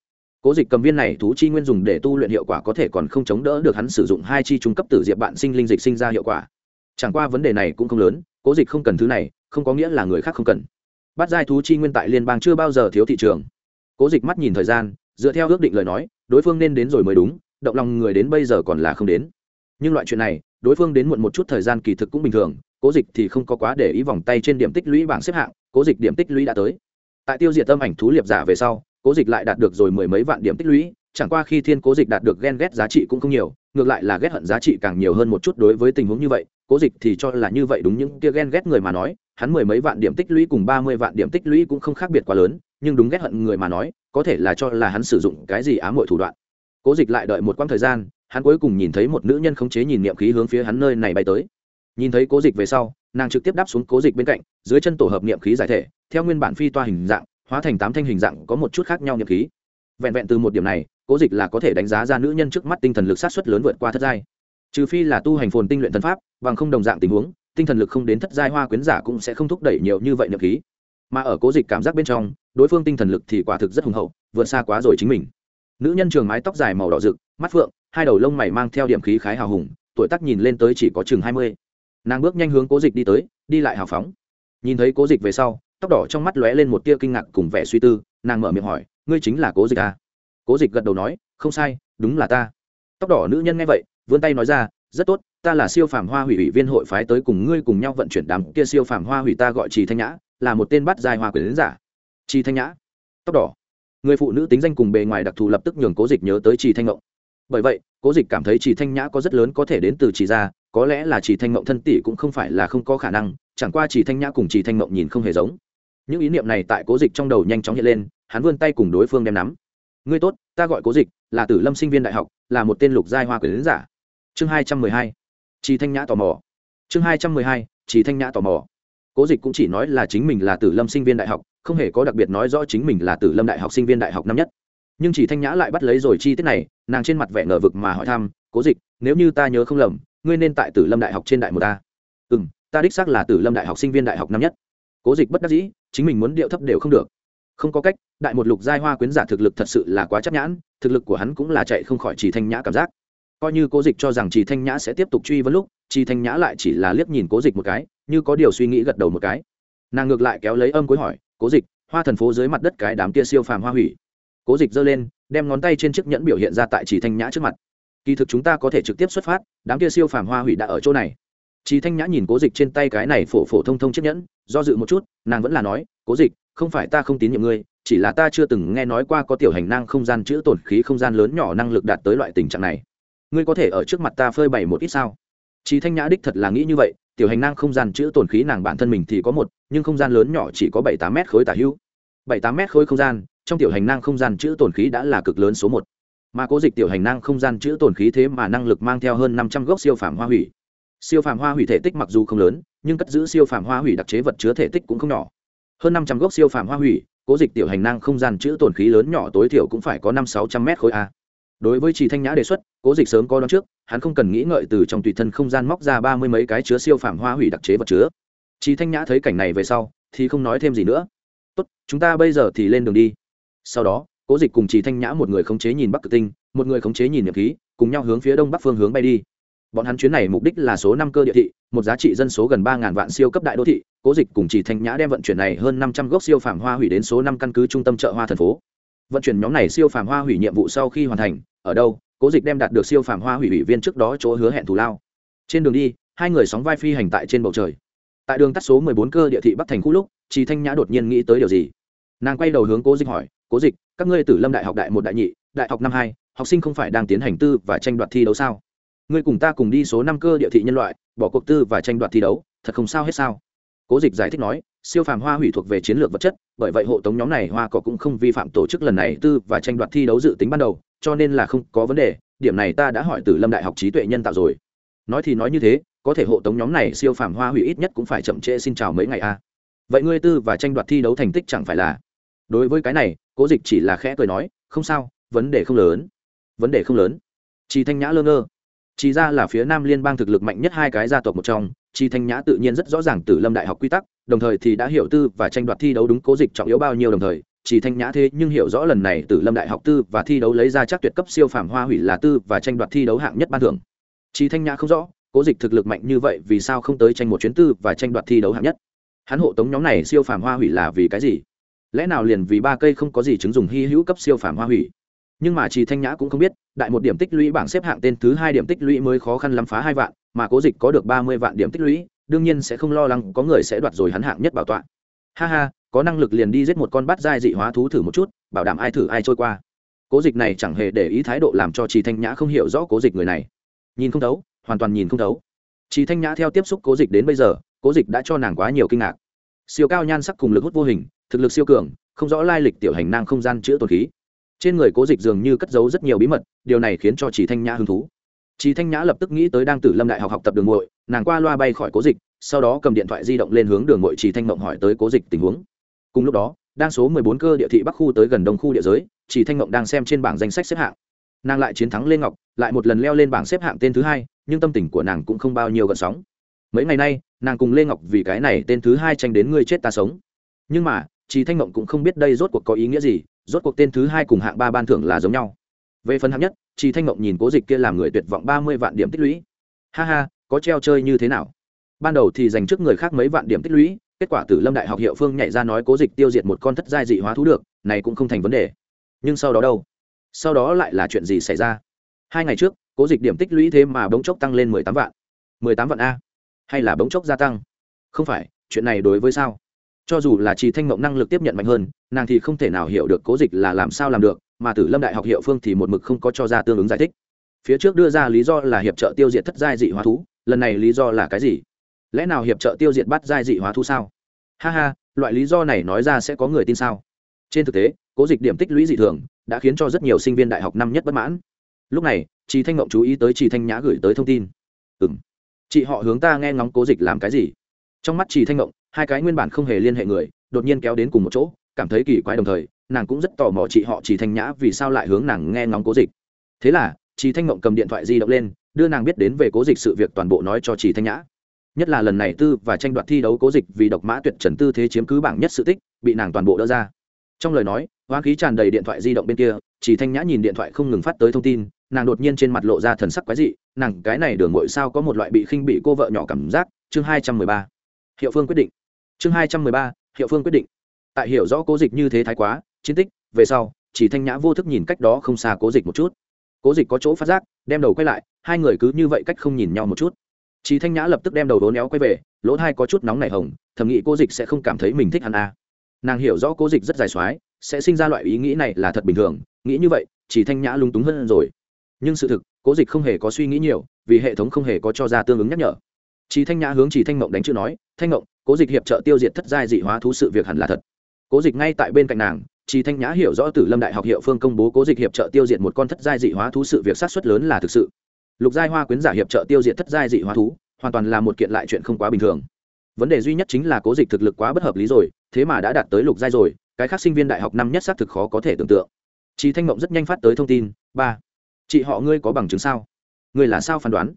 cố dịch cầm viên này thú chi nguyên dùng để tu luyện hiệu quả có thể còn không chống đỡ được hắn sử dụng hai chi trung cấp tử diệp bạn sinh linh dịch sinh ra hiệu quả. Chẳng qua vấn đề này cũng không lớn, cố dịch không cần thứ này, không có nghĩa là người khác không cần. Bắt giai thú chi nguyên tại liên bang chưa bao giờ thiếu thị trường. Cố dịch mắt nhìn thời gian, dựa theo ước định lời nói, đối phương nên đến rồi mới đúng, động lòng người đến bây giờ còn là không đến. Nhưng loại chuyện này, đối phương đến muộn một chút thời gian kỳ thực cũng bình thường, cố dịch thì không có quá để ý vòng tay trên điểm tích lũy bảng xếp hạng, cố dịch điểm tích lũy đã tới. Tại tiêu diệt tâm ảnh thú liệp giả về sau cố dịch lại đạt được rồi mười mấy vạn điểm tích lũy, chẳng qua khi thiên cố dịch đạt được ghen ghét giá trị cũng không nhiều, ngược lại là ghét hận giá trị càng nhiều hơn một chút đối với tình huống như vậy, cố dịch thì cho là như vậy đúng những kia ghen ghét người mà nói, hắn mười mấy vạn điểm tích lũy cùng ba mươi vạn điểm tích lũy cũng không khác biệt quá lớn, nhưng đúng ghét hận người mà nói, có thể là cho là hắn sử dụng cái gì ám hội thủ đoạn. Cố dịch lại đợi một quãng thời gian, hắn cuối cùng nhìn thấy một nữ nhân khống chế nhìn niệm khí hướng phía hắn nơi này bay tới. Nhìn thấy cố dịch về sau, nàng trực tiếp đáp xuống cố dịch bên cạnh, dưới chân tổ hợp niệm khí giải thể, theo nguyên bản phi toa hình dạng hóa thành tám thanh hình dạng có một chút khác nhau niệm khí. Vẹn vẹn từ một điểm này, cố dịch là có thể đánh giá ra nữ nhân trước mắt tinh thần lực sát xuất lớn vượt qua thất giai. Trừ phi là tu hành phồn tinh luyện thần pháp, bằng không đồng dạng tình huống, tinh thần lực không đến thất giai hoa quyến giả cũng sẽ không thúc đẩy nhiều như vậy niệm khí. Mà ở cố dịch cảm giác bên trong, đối phương tinh thần lực thì quả thực rất hùng hậu, vượt xa quá rồi chính mình. Nữ nhân trường mái tóc dài màu đỏ rực, mắt phượng, hai đầu lông mày mang theo điểm khí khái hào hùng, tuổi tác nhìn lên tới chỉ có chừng hai mươi. Nàng bước nhanh hướng cố dịch đi tới, đi lại hào phóng. Nhìn thấy cố dịch về sau tóc đỏ trong mắt lóe lên một tia kinh ngạc cùng vẻ suy tư, nàng mở miệng hỏi, ngươi chính là cố dịch à? cố dịch gật đầu nói, không sai, đúng là ta. Tóc đỏ nữ nhân nghe vậy, vươn tay nói ra, rất tốt, ta là siêu phàm hoa hủy ủy viên hội phái tới cùng ngươi cùng nhau vận chuyển đám kia siêu phàm hoa hủy ta gọi trì thanh nhã, là một tên bắt dài hoa quyền giả. Trì thanh nhã, tóc đỏ. Người phụ nữ tính danh cùng bề ngoài đặc thù lập tức nhường cố dịch nhớ tới trì thanh ngộng. Bởi vậy, cố dịch cảm thấy trì thanh nhã có rất lớn có thể đến từ trì gia, có lẽ là trì thanh ngộng thân tỷ cũng không phải là không có khả năng, chẳng qua trì thanh nhã cùng trì thanh ngộng nhìn không hề giống những ý niệm này tại cố dịch trong đầu nhanh chóng hiện lên, hắn vươn tay cùng đối phương đem nắm. Ngươi tốt, ta gọi cố dịch, là tử lâm sinh viên đại học, là một tên lục giai hoa quyền giả. Chương hai trăm mười hai. Chị thanh nhã tò mò. Chương hai trăm mười hai. Chị thanh nhã tò mò. Cố dịch cũng chỉ nói là chính mình là tử lâm sinh viên đại học, không hề có đặc biệt nói rõ chính mình là tử lâm đại học sinh viên đại học năm nhất. Nhưng chỉ thanh nhã lại bắt lấy rồi chi tiết này, nàng trên mặt vẻ ngờ vực mà hỏi thăm, cố dịch, nếu như ta nhớ không lầm, ngươi nên tại tử lâm đại học trên đại một ta ừ m ta đích xác là tử lâm đại học sinh viên đại học năm nhất cố dịch bất đắc dĩ, chính mình muốn điệu thấp đều không được. Không có cách, đại một lục giai hoa quyến giả thực lực thật sự là quá chắc nhãn, thực lực của hắn cũng là chạy không khỏi chỉ thanh nhã cảm giác. Coi như cố dịch cho rằng chỉ thanh nhã sẽ tiếp tục truy vấn lúc chỉ thanh nhã lại chỉ là liếc nhìn cố dịch một cái, như có điều suy nghĩ gật đầu một cái. Nàng ngược lại kéo lấy âm cuối hỏi, cố dịch, hoa thần phố dưới mặt đất cái đám kia siêu phàm hoa hủy? Cố dịch giơ lên, đem ngón tay trên chiếc nhẫn biểu hiện ra tại chỉ thanh nhã trước mặt. Kỳ thực chúng ta có thể trực tiếp xuất phát, đám kia siêu phàm hoa hủy đã ở chỗ này chỉ thanh nhã nhìn cố dịch trên tay cái này phổ phổ thông thông chiếc nhẫn, do dự một chút, nàng vẫn là nói, cố dịch, không phải ta không tín nhiệm ngươi, chỉ là ta chưa từng nghe nói qua có tiểu hành năng không gian chữ tổn khí không gian lớn nhỏ năng lực đạt tới loại tình trạng này. Ngươi có thể ở trước mặt ta phơi bày một ít sao? Chỉ thanh nhã đích thật là nghĩ như vậy, tiểu hành năng không gian chữ tổn khí nàng bản thân mình thì có một, nhưng không gian lớn nhỏ chỉ có bảy tám mét khối tả hữu. Bảy tám mét khối không gian, trong tiểu hành năng không gian chữ tổn khí đã là cực lớn số một. Mà cố dịch tiểu hành năng không gian chữ tổn khí thế mà năng lực mang theo hơn năm trăm gốc siêu phẩm hoa hủy siêu phàm hoa hủy thể tích mặc dù không lớn, nhưng cất giữ siêu phàm hoa hủy đặc chế vật chứa thể tích cũng không nhỏ. Hơn năm trăm gốc siêu phàm hoa hủy, cố dịch tiểu hành năng không gian chữ tổn khí lớn nhỏ tối thiểu cũng phải có năm sáu trăm mét khối a. Đối với trì thanh nhã đề xuất, cố dịch sớm có đón trước, hắn không cần nghĩ ngợi từ trong tùy thân không gian móc ra ba mươi mấy cái chứa siêu phàm hoa hủy đặc chế vật chứa. Trì thanh nhã thấy cảnh này về sau, thì không nói thêm gì nữa. Tốt, chúng ta bây giờ thì lên đường đi. Sau đó, cố dịch cùng trì thanh nhã một người khống chế nhìn bắc cực tinh, một người khống chế nhìn nhật khí cùng nhau hướng phía đông bắc phương hướng bay đi bọn hắn chuyến này mục đích là số năm cơ địa thị, một giá trị dân số gần ba ngàn vạn siêu cấp đại đô thị, cố dịch cùng chỉ thanh nhã đem vận chuyển này hơn năm trăm gốc siêu phàm hoa hủy đến số năm căn cứ trung tâm chợ hoa thành phố. Vận chuyển nhóm này siêu phàm hoa hủy nhiệm vụ sau khi hoàn thành, ở đâu, cố dịch đem đạt được siêu phàm hoa hủy ủy viên trước đó chỗ hứa hẹn thù lao. Trên đường đi, hai người sóng vai phi hành tại trên bầu trời. Tại đường tắt số mười bốn cơ địa thị bắc thành khu lúc chỉ thanh nhã đột nhiên nghĩ tới điều gì? Nàng quay đầu hướng cố dịch hỏi, cố dịch, các ngươi từ lâm đại học đại một đại nhị, đại học năm hai, học sinh không phải đang tiến hành tư và tranh đoạt thi đấu sao? Ngươi cùng ta cùng đi số năm cơ địa thị nhân loại, bỏ cuộc tư và tranh đoạt thi đấu, thật không sao hết sao? Cố dịch giải thích nói, siêu phàm hoa hủy thuộc về chiến lược vật chất, bởi vậy hộ tống nhóm này hoa cỏ cũng không vi phạm tổ chức lần này tư và tranh đoạt thi đấu dự tính ban đầu, cho nên là không có vấn đề, điểm này ta đã hỏi từ lâm đại học trí tuệ nhân tạo rồi. Nói thì nói như thế, có thể hộ tống nhóm này siêu phàm hoa hủy ít nhất cũng phải chậm trễ xin chào mấy ngày a. Vậy ngươi tư và tranh đoạt thi đấu thành tích chẳng phải là? Đối với cái này, cố dịch chỉ là khẽ cười nói, không sao, vấn đề không lớn. Vấn đề không lớn. Chị thanh nhã lơ ngơ chỉ ra là phía nam liên bang thực lực mạnh nhất hai cái gia tộc một trong, chi thanh nhã tự nhiên rất rõ ràng từ lâm đại học quy tắc, đồng thời thì đã hiểu tư và tranh đoạt thi đấu đúng cố dịch trọng yếu bao nhiêu đồng thời chỉ thanh nhã thế nhưng hiểu rõ lần này từ lâm đại học tư và thi đấu lấy ra chắc tuyệt cấp siêu phàm hoa hủy là tư và tranh đoạt thi đấu hạng nhất ban thưởng. Chỉ thanh nhã không rõ, cố dịch thực lực mạnh như vậy vì sao không tới tranh một chuyến tư và tranh đoạt thi đấu hạng nhất. Hắn hộ tống nhóm này siêu phàm hoa hủy là vì cái gì? Lẽ nào liền vì ba cây không có gì chứng dùng hy hữu cấp siêu phàm hoa hủy? Nhưng mà chỉ thanh nhã cũng không biết, đại một điểm tích lũy bảng xếp hạng tên thứ hai điểm tích lũy mới khó khăn lắm phá hai vạn, mà cố dịch có được ba mươi vạn điểm tích lũy, đương nhiên sẽ không lo lắng có người sẽ đoạt rồi hắn hạng nhất bảo tọa. Ha ha, có năng lực liền đi giết một con bát giai dị hóa thú thử một chút, bảo đảm ai thử ai trôi qua. Cố dịch này chẳng hề để ý thái độ làm cho chị thanh nhã không hiểu rõ cố dịch người này. Nhìn không thấu, hoàn toàn nhìn không thấu. Chị thanh nhã theo tiếp xúc cố dịch đến bây giờ, cố dịch đã cho nàng quá nhiều kinh ngạc. Siêu cao nhan sắc cùng lực hút vô hình, thực lực siêu cường, không rõ lai lịch tiểu hành năng không gian chữa tồn khí trên người cố dịch dường như cất giấu rất nhiều bí mật, điều này khiến cho chị thanh nhã hứng thú. Chị thanh nhã lập tức nghĩ tới đang tử lâm đại học học tập đường ngội nàng qua loa bay khỏi cố dịch, sau đó cầm điện thoại di động lên hướng đường ngội chị thanh mộng hỏi tới cố dịch tình huống. Cùng lúc đó, đang số mười bốn cơ địa thị bắc khu tới gần đông khu địa giới chị thanh mộng đang xem trên bảng danh sách xếp hạng. Nàng lại chiến thắng lê ngọc, lại một lần leo lên bảng xếp hạng tên thứ hai, nhưng tâm tình của nàng cũng không bao nhiêu gợn sóng. Mấy ngày nay, nàng cùng lê ngọc vì cái này tên thứ hai tranh đến ngươi chết ta sống. Nhưng mà chị thanh mộng cũng không biết đây rốt cuộc có ý nghĩa gì rốt cuộc tên thứ hai cùng hạng ba ban thưởng là giống nhau. Về phần hạng nhất chị thanh mộng nhìn cố dịch kia làm người tuyệt vọng ba mươi vạn điểm tích lũy. Ha ha, có treo chơi như thế nào? Ban đầu thì dành trước người khác mấy vạn điểm tích lũy, kết quả tử lâm đại học hiệu phương nhảy ra nói cố dịch tiêu diệt một con thất giai dị hóa thú được, này cũng không thành vấn đề. Nhưng sau đó đâu? Sau đó lại là chuyện gì xảy ra? Hai ngày trước, cố dịch điểm tích lũy thế mà bỗng chốc tăng lên mười tám vạn. Mười tám vạn a. Hay là bỗng chốc gia tăng? Không phải, chuyện này đối với sao? Cho dù là trì thanh mộng năng lực tiếp nhận mạnh hơn, nàng thì không thể nào hiểu được cố dịch là làm sao làm được, mà tử lâm đại học hiệu phương thì một mực không có cho ra tương ứng giải thích. Phía trước đưa ra lý do là hiệp trợ tiêu diệt thất giai dị hóa thú, lần này lý do là cái gì? Lẽ nào hiệp trợ tiêu diệt bắt giai dị hóa thú sao? Ha ha, loại lý do này nói ra sẽ có người tin sao? Trên thực tế, cố dịch điểm tích lũy dị thường, đã khiến cho rất nhiều sinh viên đại học năm nhất bất mãn. Lúc này chị thanh ngộng chú ý tới chị thanh nhã gửi tới thông tin. Ừ m chị họ hướng ta nghe ngóng cố dịch làm cái gì. Trong mắt chị thanh ngộng hai cái nguyên bản không hề liên hệ người, đột nhiên kéo đến cùng một chỗ, cảm thấy kỳ quái đồng thời, nàng cũng rất tò mò chị họ chỉ thanh nhã vì sao lại hướng nàng nghe ngóng cố dịch. Thế là chị thanh ngộng cầm điện thoại di động lên, đưa nàng biết đến về cố dịch sự việc toàn bộ nói cho chị thanh nhã. Nhất là lần này tư và tranh đoạt thi đấu cố dịch vì độc mã tuyệt trần tư thế chiếm cứ bảng nhất sự tích, bị nàng toàn bộ đỡ ra. Trong lời nói hoa khí tràn đầy điện thoại di động bên kia chỉ thanh nhã nhìn điện thoại không ngừng phát tới thông tin, nàng đột nhiên trên mặt lộ ra thần sắc quái dị, nàng, cái này đường ngội sao có một loại bị khinh bị cô vợ nhỏ cảm giác? Chương hai trăm mười ba. Hiệu phương quyết định chương hai trăm mười ba, hiệu phương quyết định. Tại hiểu rõ cố dịch như thế thái quá, chiến tích, về sau, chỉ thanh nhã vô thức nhìn cách đó không xa cố dịch một chút. Cố dịch có chỗ phát giác, đem đầu quay lại, hai người cứ như vậy cách không nhìn nhau một chút. Chỉ thanh nhã lập tức đem đầu đố néo quay về, lỗ thai có chút nóng nảy hồng, thầm nghĩ cố dịch sẽ không cảm thấy mình thích hắn à. nàng hiểu rõ cố dịch rất dài soái sẽ sinh ra loại ý nghĩ này là thật bình thường, nghĩ như vậy, chỉ thanh nhã lung túng hơn rồi. Nhưng sự thực, cố dịch không hề có suy nghĩ nhiều, vì hệ thống không hề có cho ra tương ứng nhắc nhở. Chỉ thanh nhã hướng chỉ thanh mộng đánh chữ nói, thanh mộng cố dịch hiệp trợ tiêu diệt thất giai dị hóa thú sự việc hẳn là thật. Cố dịch ngay tại bên cạnh nàng chỉ thanh nhã hiểu rõ từ lâm đại học hiệu phương công bố cố dịch hiệp trợ tiêu diệt một con thất giai dị hóa thú sự việc sát xuất lớn là thực sự. Lục giai hoa quyến giả hiệp trợ tiêu diệt thất giai dị hóa thú, hoàn toàn là một kiện lại chuyện không quá bình thường. Vấn đề duy nhất chính là cố dịch thực lực quá bất hợp lý rồi, thế mà đã đạt tới lục giai rồi, cái khác sinh viên đại học năm nhất xác thực khó có thể tưởng tượng. Chị thanh mộng rất nhanh phát tới thông tin, ba, chị họ ngươi có bằng chứng sao? Ngươi là sao phán đoán?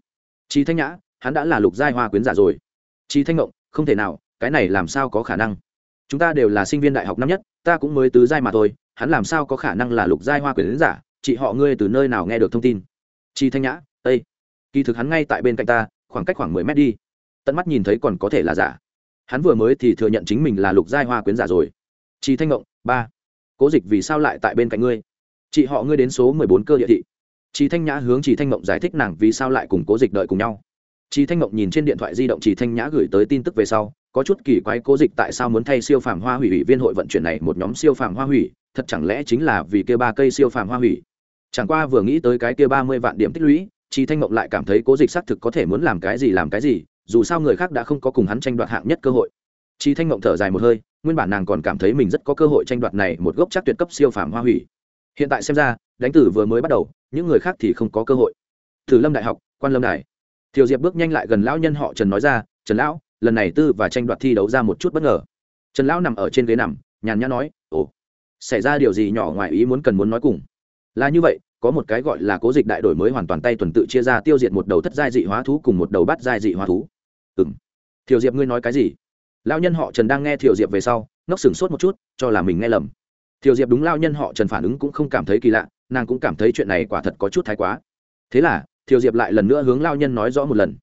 Chị thanh nhã, hắn đã là lục giai hoa quyến giả rồi. Chị thanh mộng không thể nào cái này làm sao có khả năng? Chúng ta đều là sinh viên đại học năm nhất, ta cũng mới tứ giai mà thôi, hắn làm sao có khả năng là lục giai hoa quyển giả? Chị họ ngươi từ nơi nào nghe được thông tin? Chị thanh nhã ây kỳ thực hắn ngay tại bên cạnh ta, khoảng cách khoảng mười mét đi. Tận mắt nhìn thấy còn có thể là giả. Hắn vừa mới thì thừa nhận chính mình là lục giai hoa quyến giả rồi. Chị thanh ngộng, ba, cố dịch vì sao lại tại bên cạnh ngươi? Chị họ ngươi đến số mười bốn cơ địa thị. Chị thanh nhã hướng chị thanh ngộng giải thích nàng vì sao lại cùng cố dịch đợi cùng nhau. Chị thanh ngộng nhìn trên điện thoại di động chị thanh nhã gửi tới tin tức về sau có chút kỳ quái cố dịch tại sao muốn thay siêu phàm hoa hủy ủy viên hội vận chuyển này một nhóm siêu phàm hoa hủy, thật chẳng lẽ chính là vì kia ba cây siêu phàm hoa hủy? Chẳng qua vừa nghĩ tới cái kia ba mươi vạn điểm tích lũy, chi thanh mộng lại cảm thấy cố dịch xác thực có thể muốn làm cái gì làm cái gì, dù sao người khác đã không có cùng hắn tranh đoạt hạng nhất cơ hội. Chi thanh mộng thở dài một hơi, nguyên bản nàng còn cảm thấy mình rất có cơ hội tranh đoạt này một gốc chắc tuyệt cấp siêu phàm hoa hủy. Hiện tại xem ra, đánh tử vừa mới bắt đầu, những người khác thì không có cơ hội. Thử lâm đại học, quan lâm đài. Thiều diệp bước nhanh lại gần lão nhân họ trần nói ra, trần lão lần này tư và tranh đoạt thi đấu ra một chút bất ngờ. Trần lão nằm ở trên ghế nằm, nhàn nhã nói, ồ, xảy ra điều gì nhỏ ngoài ý muốn cần muốn nói cùng? Là như vậy, có một cái gọi là cố dịch đại đổi mới hoàn toàn tay tuần tự chia ra tiêu diệt một đầu thất giai dị hóa thú cùng một đầu bắt giai dị hóa thú. Ừ m thiều diệp ngươi nói cái gì? Lao nhân họ trần đang nghe thiều diệp về sau, ngốc sửng sốt một chút, cho là mình nghe lầm. Thiều diệp đúng lao nhân họ trần phản ứng cũng không cảm thấy kỳ lạ, nàng cũng cảm thấy chuyện này quả thật có chút thái quá. Thế là, thiều diệp lại lần nữa hướng lao nhân nói rõ một lần.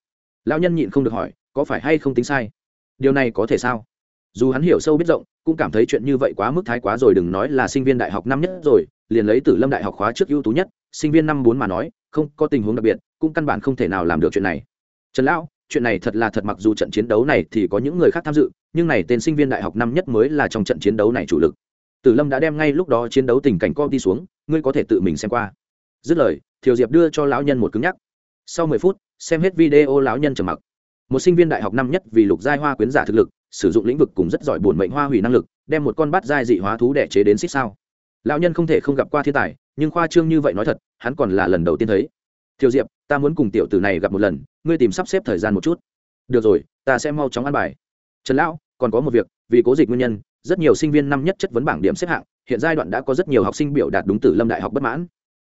Lao nhân nhịn không được hỏi có phải hay không tính sai? Điều này có thể sao? Dù hắn hiểu sâu biết rộng, cũng cảm thấy chuyện như vậy quá mức thái quá rồi, đừng nói là sinh viên đại học năm nhất rồi, liền lấy tử lâm đại học khóa trước ưu tú nhất, sinh viên năm bốn mà nói, không, có tình huống đặc biệt, cũng căn bản không thể nào làm được chuyện này. Trần lão, chuyện này thật là thật, mặc dù trận chiến đấu này thì có những người khác tham dự, nhưng này tên sinh viên đại học năm nhất mới là trong trận chiến đấu này chủ lực. Tử lâm đã đem ngay lúc đó chiến đấu tình cảnh co đi xuống, ngươi có thể tự mình xem qua. Dứt lời, thiều diệp đưa cho lão nhân một cứng nhắc. Sau mười phút, xem hết video, lão nhân trầm mặc một sinh viên đại học năm nhất vì lục giai hoa quyến giả thực lực, sử dụng lĩnh vực cùng rất giỏi buồn mệnh hoa hủy năng lực, đem một con bát giai dị hóa thú đẻ chế đến xích sao. Lão nhân không thể không gặp qua thiên tài, nhưng khoa trương như vậy nói thật, hắn còn là lần đầu tiên thấy. Thiều diệp, ta muốn cùng tiểu tử này gặp một lần, ngươi tìm sắp xếp thời gian một chút. Được rồi, ta sẽ mau chóng ăn bài. Trần lão, còn có một việc, vì cố dịch nguyên nhân, rất nhiều sinh viên năm nhất chất vấn bảng điểm xếp hạng, hiện giai đoạn đã có rất nhiều học sinh biểu đạt đúng tử lâm đại học bất mãn.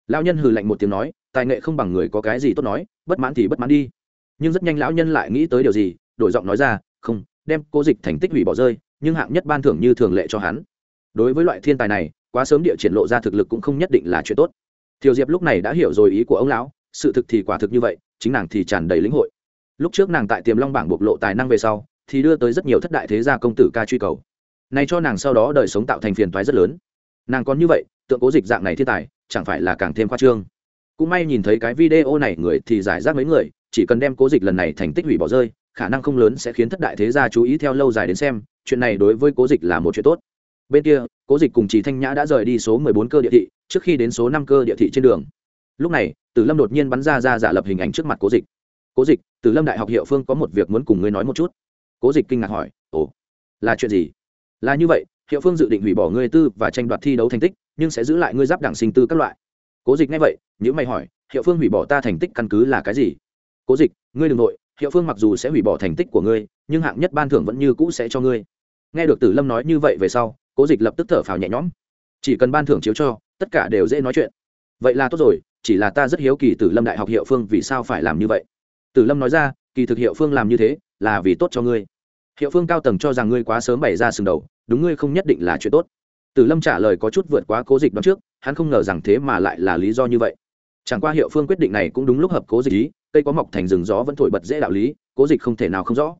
Lão nhân hừ lạnh một tiếng nói, tài nghệ không bằng người có cái gì tốt nói, bất mãn thì bất mãn đi nhưng rất nhanh lão nhân lại nghĩ tới điều gì, đổi giọng nói ra, không, đem cố dịch thành tích hủy bỏ rơi, nhưng hạng nhất ban thưởng như thường lệ cho hắn. Đối với loại thiên tài này, quá sớm địa triển lộ ra thực lực cũng không nhất định là chuyện tốt. Thiều diệp lúc này đã hiểu rồi ý của ông lão, sự thực thì quả thực như vậy, chính nàng thì tràn đầy lĩnh hội. Lúc trước nàng tại tiềm long bảng bộc lộ tài năng về sau, thì đưa tới rất nhiều thất đại thế gia công tử ca truy cầu. Này cho nàng sau đó đời sống tạo thành phiền toái rất lớn. Nàng còn như vậy, tượng cố dịch dạng này thiên tài, chẳng phải là càng thêm khoa trương cũng may nhìn thấy cái video này người thì giải rác mấy người, chỉ cần đem cố dịch lần này thành tích hủy bỏ rơi, khả năng không lớn sẽ khiến thất đại thế gia chú ý theo lâu dài đến xem, chuyện này đối với cố dịch là một chuyện tốt. Bên kia, cố dịch cùng chỉ thanh nhã đã rời đi số mười bốn cơ địa thị, trước khi đến số năm cơ địa thị trên đường. Lúc này, tử lâm đột nhiên bắn ra ra giả lập hình ảnh trước mặt cố dịch. Cố dịch, tử lâm đại học hiệu phương có một việc muốn cùng ngươi nói một chút. Cố dịch kinh ngạc hỏi, ồ, là chuyện gì? Là như vậy, hiệu phương dự định hủy bỏ ngươi tư và tranh đoạt thi đấu thành tích, nhưng sẽ giữ lại ngươi giáp đảng sinh tư các loại cố dịch nghe vậy nhữ mày hỏi, hiệu phương hủy bỏ ta thành tích căn cứ là cái gì? Cố dịch, ngươi đ ừ n g nội, hiệu phương mặc dù sẽ hủy bỏ thành tích của ngươi, nhưng hạng nhất ban thưởng vẫn như cũ sẽ cho ngươi. Nghe được tử lâm nói như vậy về sau, cố dịch lập tức thở phào nhẹ nhõm. Chỉ cần ban thưởng chiếu cho, tất cả đều dễ nói chuyện. Vậy là tốt rồi, chỉ là ta rất hiếu kỳ tử lâm đại học hiệu phương vì sao phải làm như vậy. Tử lâm nói ra, kỳ thực hiệu phương làm như thế, là vì tốt cho ngươi. Hiệu phương cao tầng cho rằng ngươi quá sớm bày ra sừng đầu, đúng ngươi không nhất định là chuyện tốt. Tử lâm trả lời có chút vượt quá cố dịch đoán trước hắn không ngờ rằng thế mà lại là lý do như vậy. Chẳng qua hiệu phương quyết định này cũng đúng lúc hợp cố dịch ý, cây có mọc thành rừng gió vẫn thổi bật dễ đạo lý, cố dịch không thể nào không rõ.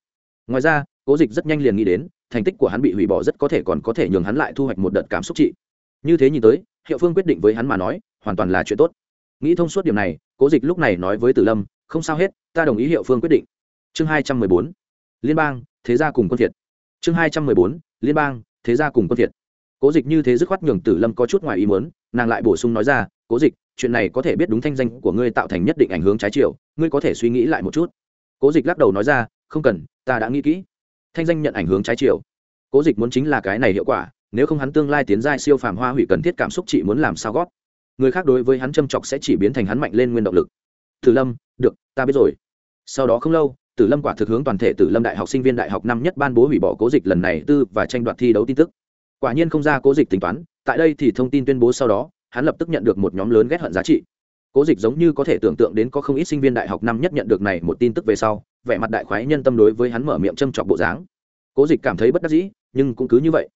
Ngoài ra, cố dịch rất nhanh liền nghĩ đến, thành tích của hắn bị hủy bỏ rất có thể còn có thể nhường hắn lại thu hoạch một đợt cảm xúc trị. Như thế nhìn tới, hiệu phương quyết định với hắn mà nói, hoàn toàn là chuyện tốt. Nghĩ thông suốt điểm này, cố dịch lúc này nói với tử lâm, không sao hết, ta đồng ý hiệu phương quyết định. Chương hai trăm mười bốn. Liên bang, thế gia cùng quân việt chương hai trăm mười bốn. Liên bang, thế gia cùng quân việt cố dịch như thế dứt khoát nhường tử lâm có chút ngoài ý muốn nàng lại bổ sung nói ra, cố dịch, chuyện này có thể biết đúng thanh danh của ngươi tạo thành nhất định ảnh hướng trái chiều, ngươi có thể suy nghĩ lại một chút. Cố dịch lắc đầu nói ra, không cần, ta đã nghĩ kỹ. Thanh danh nhận ảnh hướng trái chiều. Cố dịch muốn chính là cái này hiệu quả, nếu không hắn tương lai tiến giai siêu phàm hoa hủy cần thiết cảm xúc chị muốn làm sao gót người khác đối với hắn châm chọc sẽ chỉ biến thành hắn mạnh lên nguyên động lực. Tử lâm, được, ta biết rồi. Sau đó không lâu, tử lâm quả thực hướng toàn thể tử lâm đại học sinh viên đại học năm nhất ban bố hủy bỏ cố dịch lần này tư và tranh đoạt thi đấu tin tức. Quả nhiên không ra cố dịch tính toán tại đây thì thông tin tuyên bố sau đó, hắn lập tức nhận được một nhóm lớn ghét hận giá trị. Cố dịch giống như có thể tưởng tượng đến có không ít sinh viên đại học năm nhất nhận được này một tin tức về sau, vẻ mặt đại khoái nhân tâm đối với hắn mở miệng châm chọc bộ dáng. Cố dịch cảm thấy bất đắc dĩ, nhưng cũng cứ như vậy.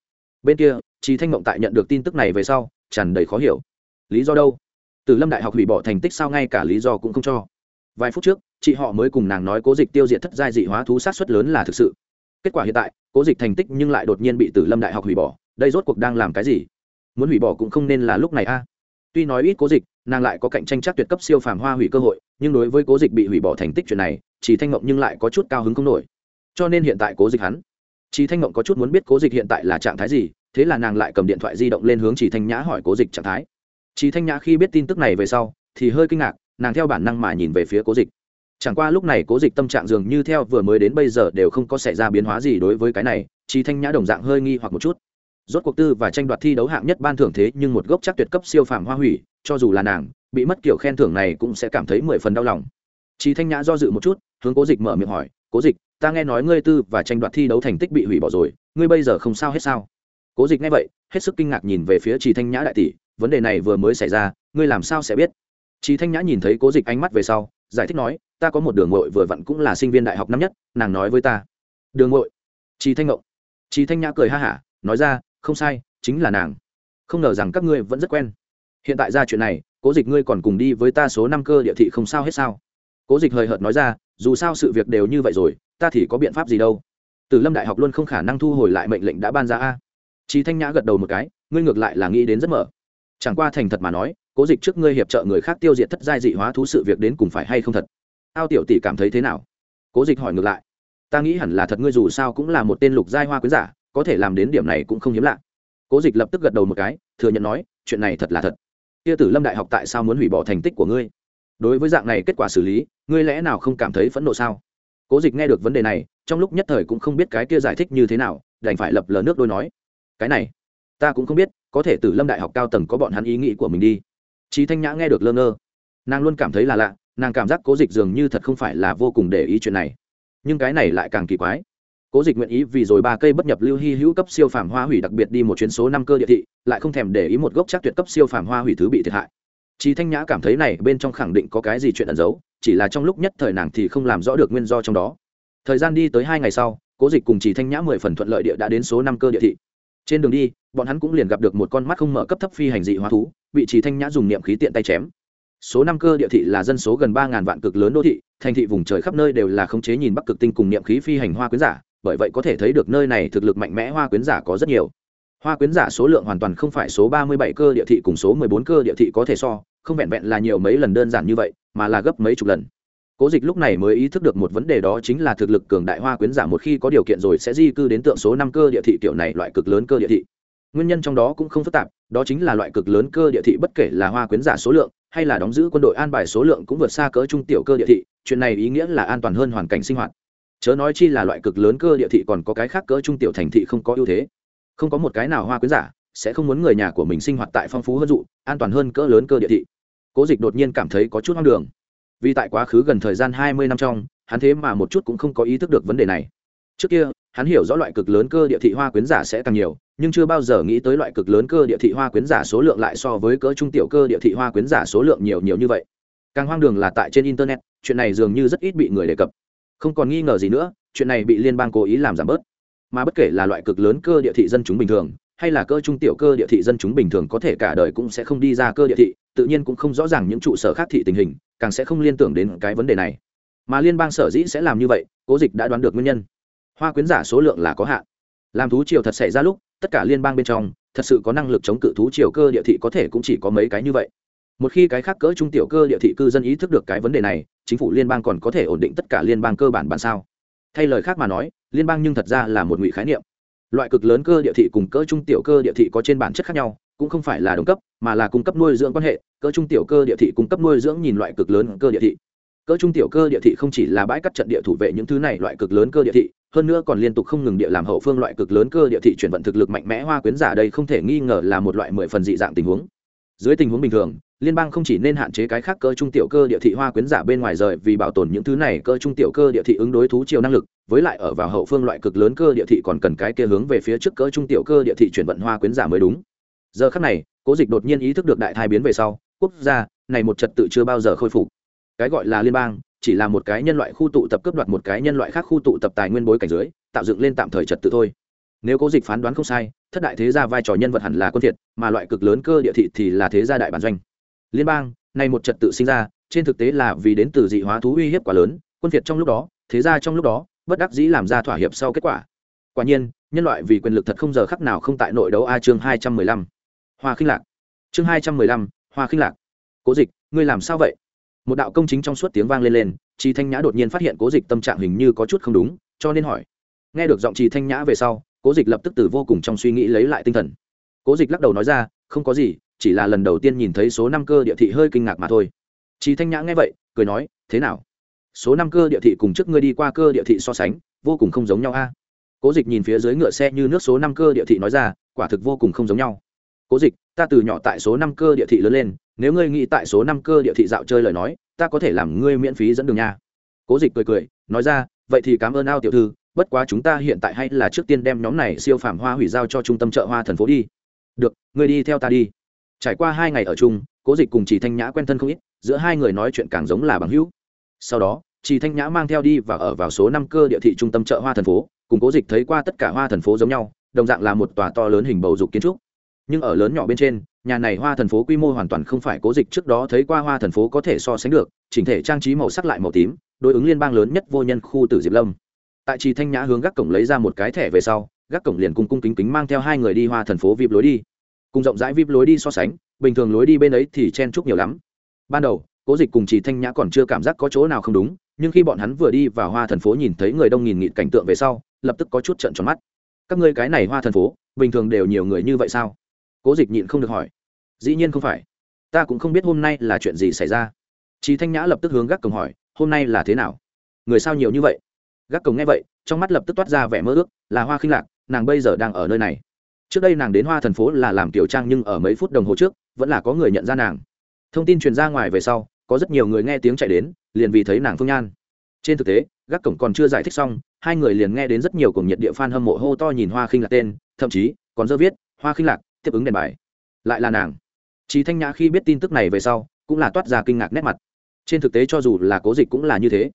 Bên kia trí thanh mộng tại nhận được tin tức này về sau, tràn đầy khó hiểu. Lý do đâu? Từ lâm đại học hủy bỏ thành tích sao ngay cả lý do cũng không cho. Vài phút trước, chị họ mới cùng nàng nói cố dịch tiêu diệt thất giai dị hóa thú sát xuất lớn là thực sự. Kết quả hiện tại, cố dịch thành tích nhưng lại đột nhiên bị tử lâm đại học hủy bỏ, đây rốt cuộc đang làm cái gì? Muốn hủy bỏ cũng không nên là lúc này a. À. Tuy nói ít cố dịch, nàng lại có cạnh tranh chắc tuyệt cấp siêu phàm hoa hủy cơ hội, nhưng đối với cố dịch bị hủy bỏ thành tích chuyện này chỉ thanh mộng nhưng lại có chút cao hứng không nổi. Cho nên hiện tại cố dịch hắn. Chỉ thanh mộng có chút muốn biết cố dịch hiện tại là trạng thái gì, thế là nàng lại cầm điện thoại di động lên hướng chỉ thanh nhã hỏi cố dịch trạng thái. Chỉ thanh nhã khi biết tin tức này về sau, thì hơi kinh ngạc, nàng theo bản năng mà nhìn về phía cố dịch. Chẳng qua lúc này cố dịch tâm trạng dường như theo vừa mới đến bây giờ đều không có xảy ra biến hóa gì đối với cái này chỉ thanh nhã đồng dạng hơi nghi hoặc một chút rốt cuộc tư và tranh đoạt thi đấu hạng nhất ban thưởng thế nhưng một gốc chắc tuyệt cấp siêu phàm hoa hủy, cho dù là nàng, bị mất kiểu khen thưởng này cũng sẽ cảm thấy mười phần đau lòng. Chí thanh nhã do dự một chút, hướng cố dịch mở miệng hỏi, cố dịch, ta nghe nói ngươi tư và tranh đoạt thi đấu thành tích bị hủy bỏ rồi, ngươi bây giờ không sao hết sao? Cố dịch nghe vậy, hết sức kinh ngạc nhìn về phía Chí thanh nhã đại tỷ, vấn đề này vừa mới xảy ra, ngươi làm sao sẽ biết? Chí thanh nhã nhìn thấy cố dịch ánh mắt về sau, giải thích nói, ta có một đường ngội vừa vặn cũng là sinh viên đại học năm nhất, nàng nói với ta. Đường ngội? Chí thanh ngộ Chí thanh nhã cười ha hả, nói ra không sai chính là nàng không ngờ rằng các ngươi vẫn rất quen hiện tại ra chuyện này cố dịch ngươi còn cùng đi với ta số năm cơ địa thị không sao hết sao cố dịch hời hợt nói ra dù sao sự việc đều như vậy rồi ta thì có biện pháp gì đâu từ lâm đại học luôn không khả năng thu hồi lại mệnh lệnh đã ban ra a Chí Thanh Nhã gật đầu một cái, ngươi ngược lại là nghĩ đến rất mở. Chẳng qua thành thật mà nói, cố dịch trước ngươi hiệp trợ người khác tiêu diệt thất giai dị hóa thú sự việc đến cùng phải hay không thật. Ao tiểu tỷ cảm thấy thế nào? Cố dịch hỏi ngược lại. Ta nghĩ hẳn là thật ngươi dù sao cũng là một tên lục giai hoa quý giả, có thể làm đến điểm này cũng không hiếm lạ. Cố dịch lập tức gật đầu một cái, thừa nhận nói, chuyện này thật là thật. Kia tử lâm đại học tại sao muốn hủy bỏ thành tích của ngươi? Đối với dạng này kết quả xử lý, ngươi lẽ nào không cảm thấy phẫn nộ sao? Cố dịch nghe được vấn đề này, trong lúc nhất thời cũng không biết cái kia giải thích như thế nào, đành phải lập lờ nước đôi nói, cái này, ta cũng không biết, có thể tử lâm đại học cao tầng có bọn hắn ý nghĩ của mình đi. Trí thanh nhã nghe được lơ ngơ. Nàng luôn cảm thấy là lạ, nàng cảm giác cố dịch dường như thật không phải là vô cùng để ý chuyện này. Nhưng cái này lại càng kỳ quái cố dịch nguyện ý vì rồi ba cây bất nhập lưu hy hữu cấp siêu phàm hoa hủy đặc biệt đi một chuyến số năm cơ địa thị lại không thèm để ý một gốc chắc tuyệt cấp siêu phàm hoa hủy thứ bị thiệt hại Chí Thanh Nhã cảm thấy này bên trong khẳng định có cái gì chuyện ẩn giấu, chỉ là trong lúc nhất thời nàng thì không làm rõ được nguyên do trong đó. Thời gian đi tới hai ngày sau, Cố Dịch cùng Chỉ Thanh Nhã mười phần thuận lợi địa đã đến số năm cơ địa thị. Trên đường đi, bọn hắn cũng liền gặp được một con mắt không mở cấp thấp phi hành dị hóa thú, bị Chỉ Thanh Nhã dùng niệm khí tiện tay chém. Số năm cơ địa thị là dân số gần ba ngàn vạn cực lớn đô thị, thành thị vùng trời khắp nơi đều là khống chế nhìn Bắc Cực Tinh cùng niệm khí phi hành hoa quyến giả, bởi vậy có thể thấy được nơi này thực lực mạnh mẽ hoa quyến giả có rất nhiều. Hoa quyến giả số lượng hoàn toàn không phải số ba mươi bảy cơ địa thị cùng số mười bốn cơ địa thị có thể so, không vẹn vẹn là nhiều mấy lần đơn giản như vậy, mà là gấp mấy chục lần. Cố dịch lúc này mới ý thức được một vấn đề đó chính là thực lực cường đại hoa quyến giả một khi có điều kiện rồi sẽ di cư đến tượng số năm cơ địa thị kiểu này loại cực lớn cơ địa thị. Nguyên nhân trong đó cũng không phức tạp, đó chính là loại cực lớn cơ địa thị bất kể là hoa quyến giả số lượng hay là đóng giữ quân đội an bài số lượng cũng vượt xa cỡ trung tiểu cơ địa thị, chuyện này ý nghĩa là an toàn hơn hoàn cảnh sinh hoạt chớ nói chi là loại cực lớn cơ địa thị còn có cái khác cỡ trung tiểu thành thị không có ưu thế. Không có một cái nào hoa quyến giả sẽ không muốn người nhà của mình sinh hoạt tại phong phú hơn dụ, an toàn hơn cỡ lớn cơ địa thị. Cố dịch đột nhiên cảm thấy có chút hoang đường. Vì tại quá khứ gần thời gian hai mươi năm trong, hắn thế mà một chút cũng không có ý thức được vấn đề này. Trước kia, hắn hiểu rõ loại cực lớn cơ địa thị hoa quyến giả sẽ càng nhiều, nhưng chưa bao giờ nghĩ tới loại cực lớn cơ địa thị hoa quyến giả số lượng lại so với cỡ trung tiểu cơ địa thị hoa quyến giả số lượng nhiều nhiều như vậy. Càng hoang đường là tại trên internet, chuyện này dường như rất ít bị người đề cập không còn nghi ngờ gì nữa, chuyện này bị liên bang cố ý làm giảm bớt. Mà bất kể là loại cực lớn cơ địa thị dân chúng bình thường, hay là cơ trung tiểu cơ địa thị dân chúng bình thường có thể cả đời cũng sẽ không đi ra cơ địa thị, tự nhiên cũng không rõ ràng những trụ sở khác thị tình hình, càng sẽ không liên tưởng đến cái vấn đề này. Mà liên bang sở dĩ sẽ làm như vậy, cố dịch đã đoán được nguyên nhân. Hoa quyến giả số lượng là có hạn. Làm thú triều thật xảy ra lúc, tất cả liên bang bên trong, thật sự có năng lực chống cự thú triều cơ địa thị có thể cũng chỉ có mấy cái như vậy một khi cái khác cỡ trung tiểu cơ địa thị cư dân ý thức được cái vấn đề này, chính phủ liên bang còn có thể ổn định tất cả liên bang cơ bản bản sao? Thay lời khác mà nói, liên bang nhưng thật ra là một ngụy khái niệm. Loại cực lớn cơ địa thị cùng cỡ trung tiểu cơ địa thị có trên bản chất khác nhau, cũng không phải là đồng cấp, mà là cung cấp nuôi dưỡng quan hệ. Cỡ trung tiểu cơ địa thị cung cấp nuôi dưỡng nhìn loại cực lớn cơ địa thị. Cỡ trung tiểu cơ địa thị không chỉ là bãi cắt trận địa thủ vệ những thứ này loại cực lớn cơ địa thị, hơn nữa còn liên tục không ngừng địa làm hậu phương loại cực lớn cơ địa thị chuyển vận thực lực mạnh mẽ hoa quyến giả đây không thể nghi ngờ là một loại mười phần dị dạng tình huống. Dưới tình huống bình thường liên bang không chỉ nên hạn chế cái khác cơ trung tiểu cơ địa thị hoa quyến giả bên ngoài rời vì bảo tồn những thứ này, cơ trung tiểu cơ địa thị ứng đối thú chiều năng lực, với lại ở vào hậu phương loại cực lớn cơ địa thị còn cần cái kia hướng về phía trước cơ trung tiểu cơ địa thị chuyển vận hoa quyến giả mới đúng. Giờ khắc này, cố dịch đột nhiên ý thức được đại thai biến về sau, quốc gia này một trật tự chưa bao giờ khôi phục. Cái gọi là liên bang, chỉ là một cái nhân loại khu tụ tập cướp đoạt một cái nhân loại khác khu tụ tập tài nguyên bối cảnh dưới, tạo dựng lên tạm thời trật tự thôi. Nếu cố dịch phán đoán không sai, thất đại thế gia vai trò nhân vật hẳn là quân thiệt, mà loại cực lớn cơ địa thị thì là thế gia đại bản doanh liên bang, này một trật tự sinh ra, trên thực tế là vì đến từ dị hóa thú uy hiếp quá lớn, quân việt trong lúc đó, thế gia trong lúc đó, bất đắc dĩ làm ra thỏa hiệp sau kết quả. Quả nhiên, nhân loại vì quyền lực thật không giờ khắc nào không tại nội đấu a chương hai trăm mười lăm. Hoa khinh lạc. Chương hai trăm mười lăm, hoa khinh lạc. Cố dịch, ngươi làm sao vậy? Một đạo công chính trong suốt tiếng vang lên lên chị thanh nhã đột nhiên phát hiện cố dịch tâm trạng hình như có chút không đúng, cho nên hỏi. Nghe được giọng chị thanh nhã về sau, cố dịch lập tức từ vô cùng trong suy nghĩ lấy lại tinh thần. Cố dịch lắc đầu nói ra, không có gì chỉ là lần đầu tiên nhìn thấy số năm cơ địa thị hơi kinh ngạc mà thôi. Chị thanh nhã nghe vậy, cười nói, thế nào? Số năm cơ địa thị cùng trước ngươi đi qua cơ địa thị so sánh, vô cùng không giống nhau a. Cố dịch nhìn phía dưới ngựa xe như nước số năm cơ địa thị nói ra, quả thực vô cùng không giống nhau. Cố dịch, ta từ nhỏ tại số năm cơ địa thị lớn lên, nếu ngươi nghĩ tại số năm cơ địa thị dạo chơi lời nói, ta có thể làm ngươi miễn phí dẫn đường nha. Cố dịch cười cười, nói ra, vậy thì cảm ơn ao tiểu thư, bất quá chúng ta hiện tại hay là trước tiên đem nhóm này siêu phàm hoa hủy giao cho trung tâm chợ hoa thần phố đi. Được, ngươi đi theo ta đi trải qua hai ngày ở chung, cố dịch cùng chị thanh nhã quen thân không ít, giữa hai người nói chuyện càng giống là bằng hữu. Sau đó chị thanh nhã mang theo đi và ở vào số năm cơ địa thị trung tâm chợ hoa thành phố, cùng cố dịch thấy qua tất cả hoa thành phố giống nhau, đồng dạng là một tòa to lớn hình bầu dục kiến trúc. Nhưng ở lớn nhỏ bên trên, nhà này hoa thần phố quy mô hoàn toàn không phải cố dịch trước đó thấy qua hoa thần phố có thể so sánh được, chỉnh thể trang trí màu sắc lại màu tím, đối ứng liên bang lớn nhất vô nhân khu tử diệp lâm. Tại trì thanh nhã hướng gác cổng lấy ra một cái thẻ về sau, gác cổng liền cung cung kính kính mang theo hai người đi hoa thần phố vip lối đi cùng rộng rãi vip lối đi so sánh, bình thường lối đi bên ấy thì chen chúc nhiều lắm. Ban đầu, cố dịch cùng chị thanh nhã còn chưa cảm giác có chỗ nào không đúng, nhưng khi bọn hắn vừa đi vào hoa thần phố nhìn thấy người đông nghìn nghịt cảnh tượng về sau, lập tức có chút trận tròn mắt. Các ngươi cái này hoa thần phố, bình thường đều nhiều người như vậy sao? Cố dịch nhịn không được hỏi. Dĩ nhiên không phải. Ta cũng không biết hôm nay là chuyện gì xảy ra. Chị thanh nhã lập tức hướng gác cổng hỏi, hôm nay là thế nào? Người sao nhiều như vậy? Gác cổng nghe vậy, trong mắt lập tức toát ra vẻ mơ ước, là hoa khinh lạc, nàng bây giờ đang ở nơi này trước đây nàng đến hoa Thần phố là làm tiểu trang nhưng ở mấy phút đồng hồ trước vẫn là có người nhận ra nàng thông tin truyền ra ngoài về sau có rất nhiều người nghe tiếng chạy đến liền vì thấy nàng phương nhan trên thực tế gác cổng còn chưa giải thích xong hai người liền nghe đến rất nhiều cùng nhiệt địa f hâm mộ hô to nhìn hoa khinh lạc tên thậm chí còn dơ viết hoa khinh lạc tiếp ứng đèn bài lại là nàng Chí Thanh Nhã khi biết tin tức này về sau, cũng là toát ra kinh ngạc nét mặt. Trên thực tế cho dù là Cố Dịch cũng là như thế.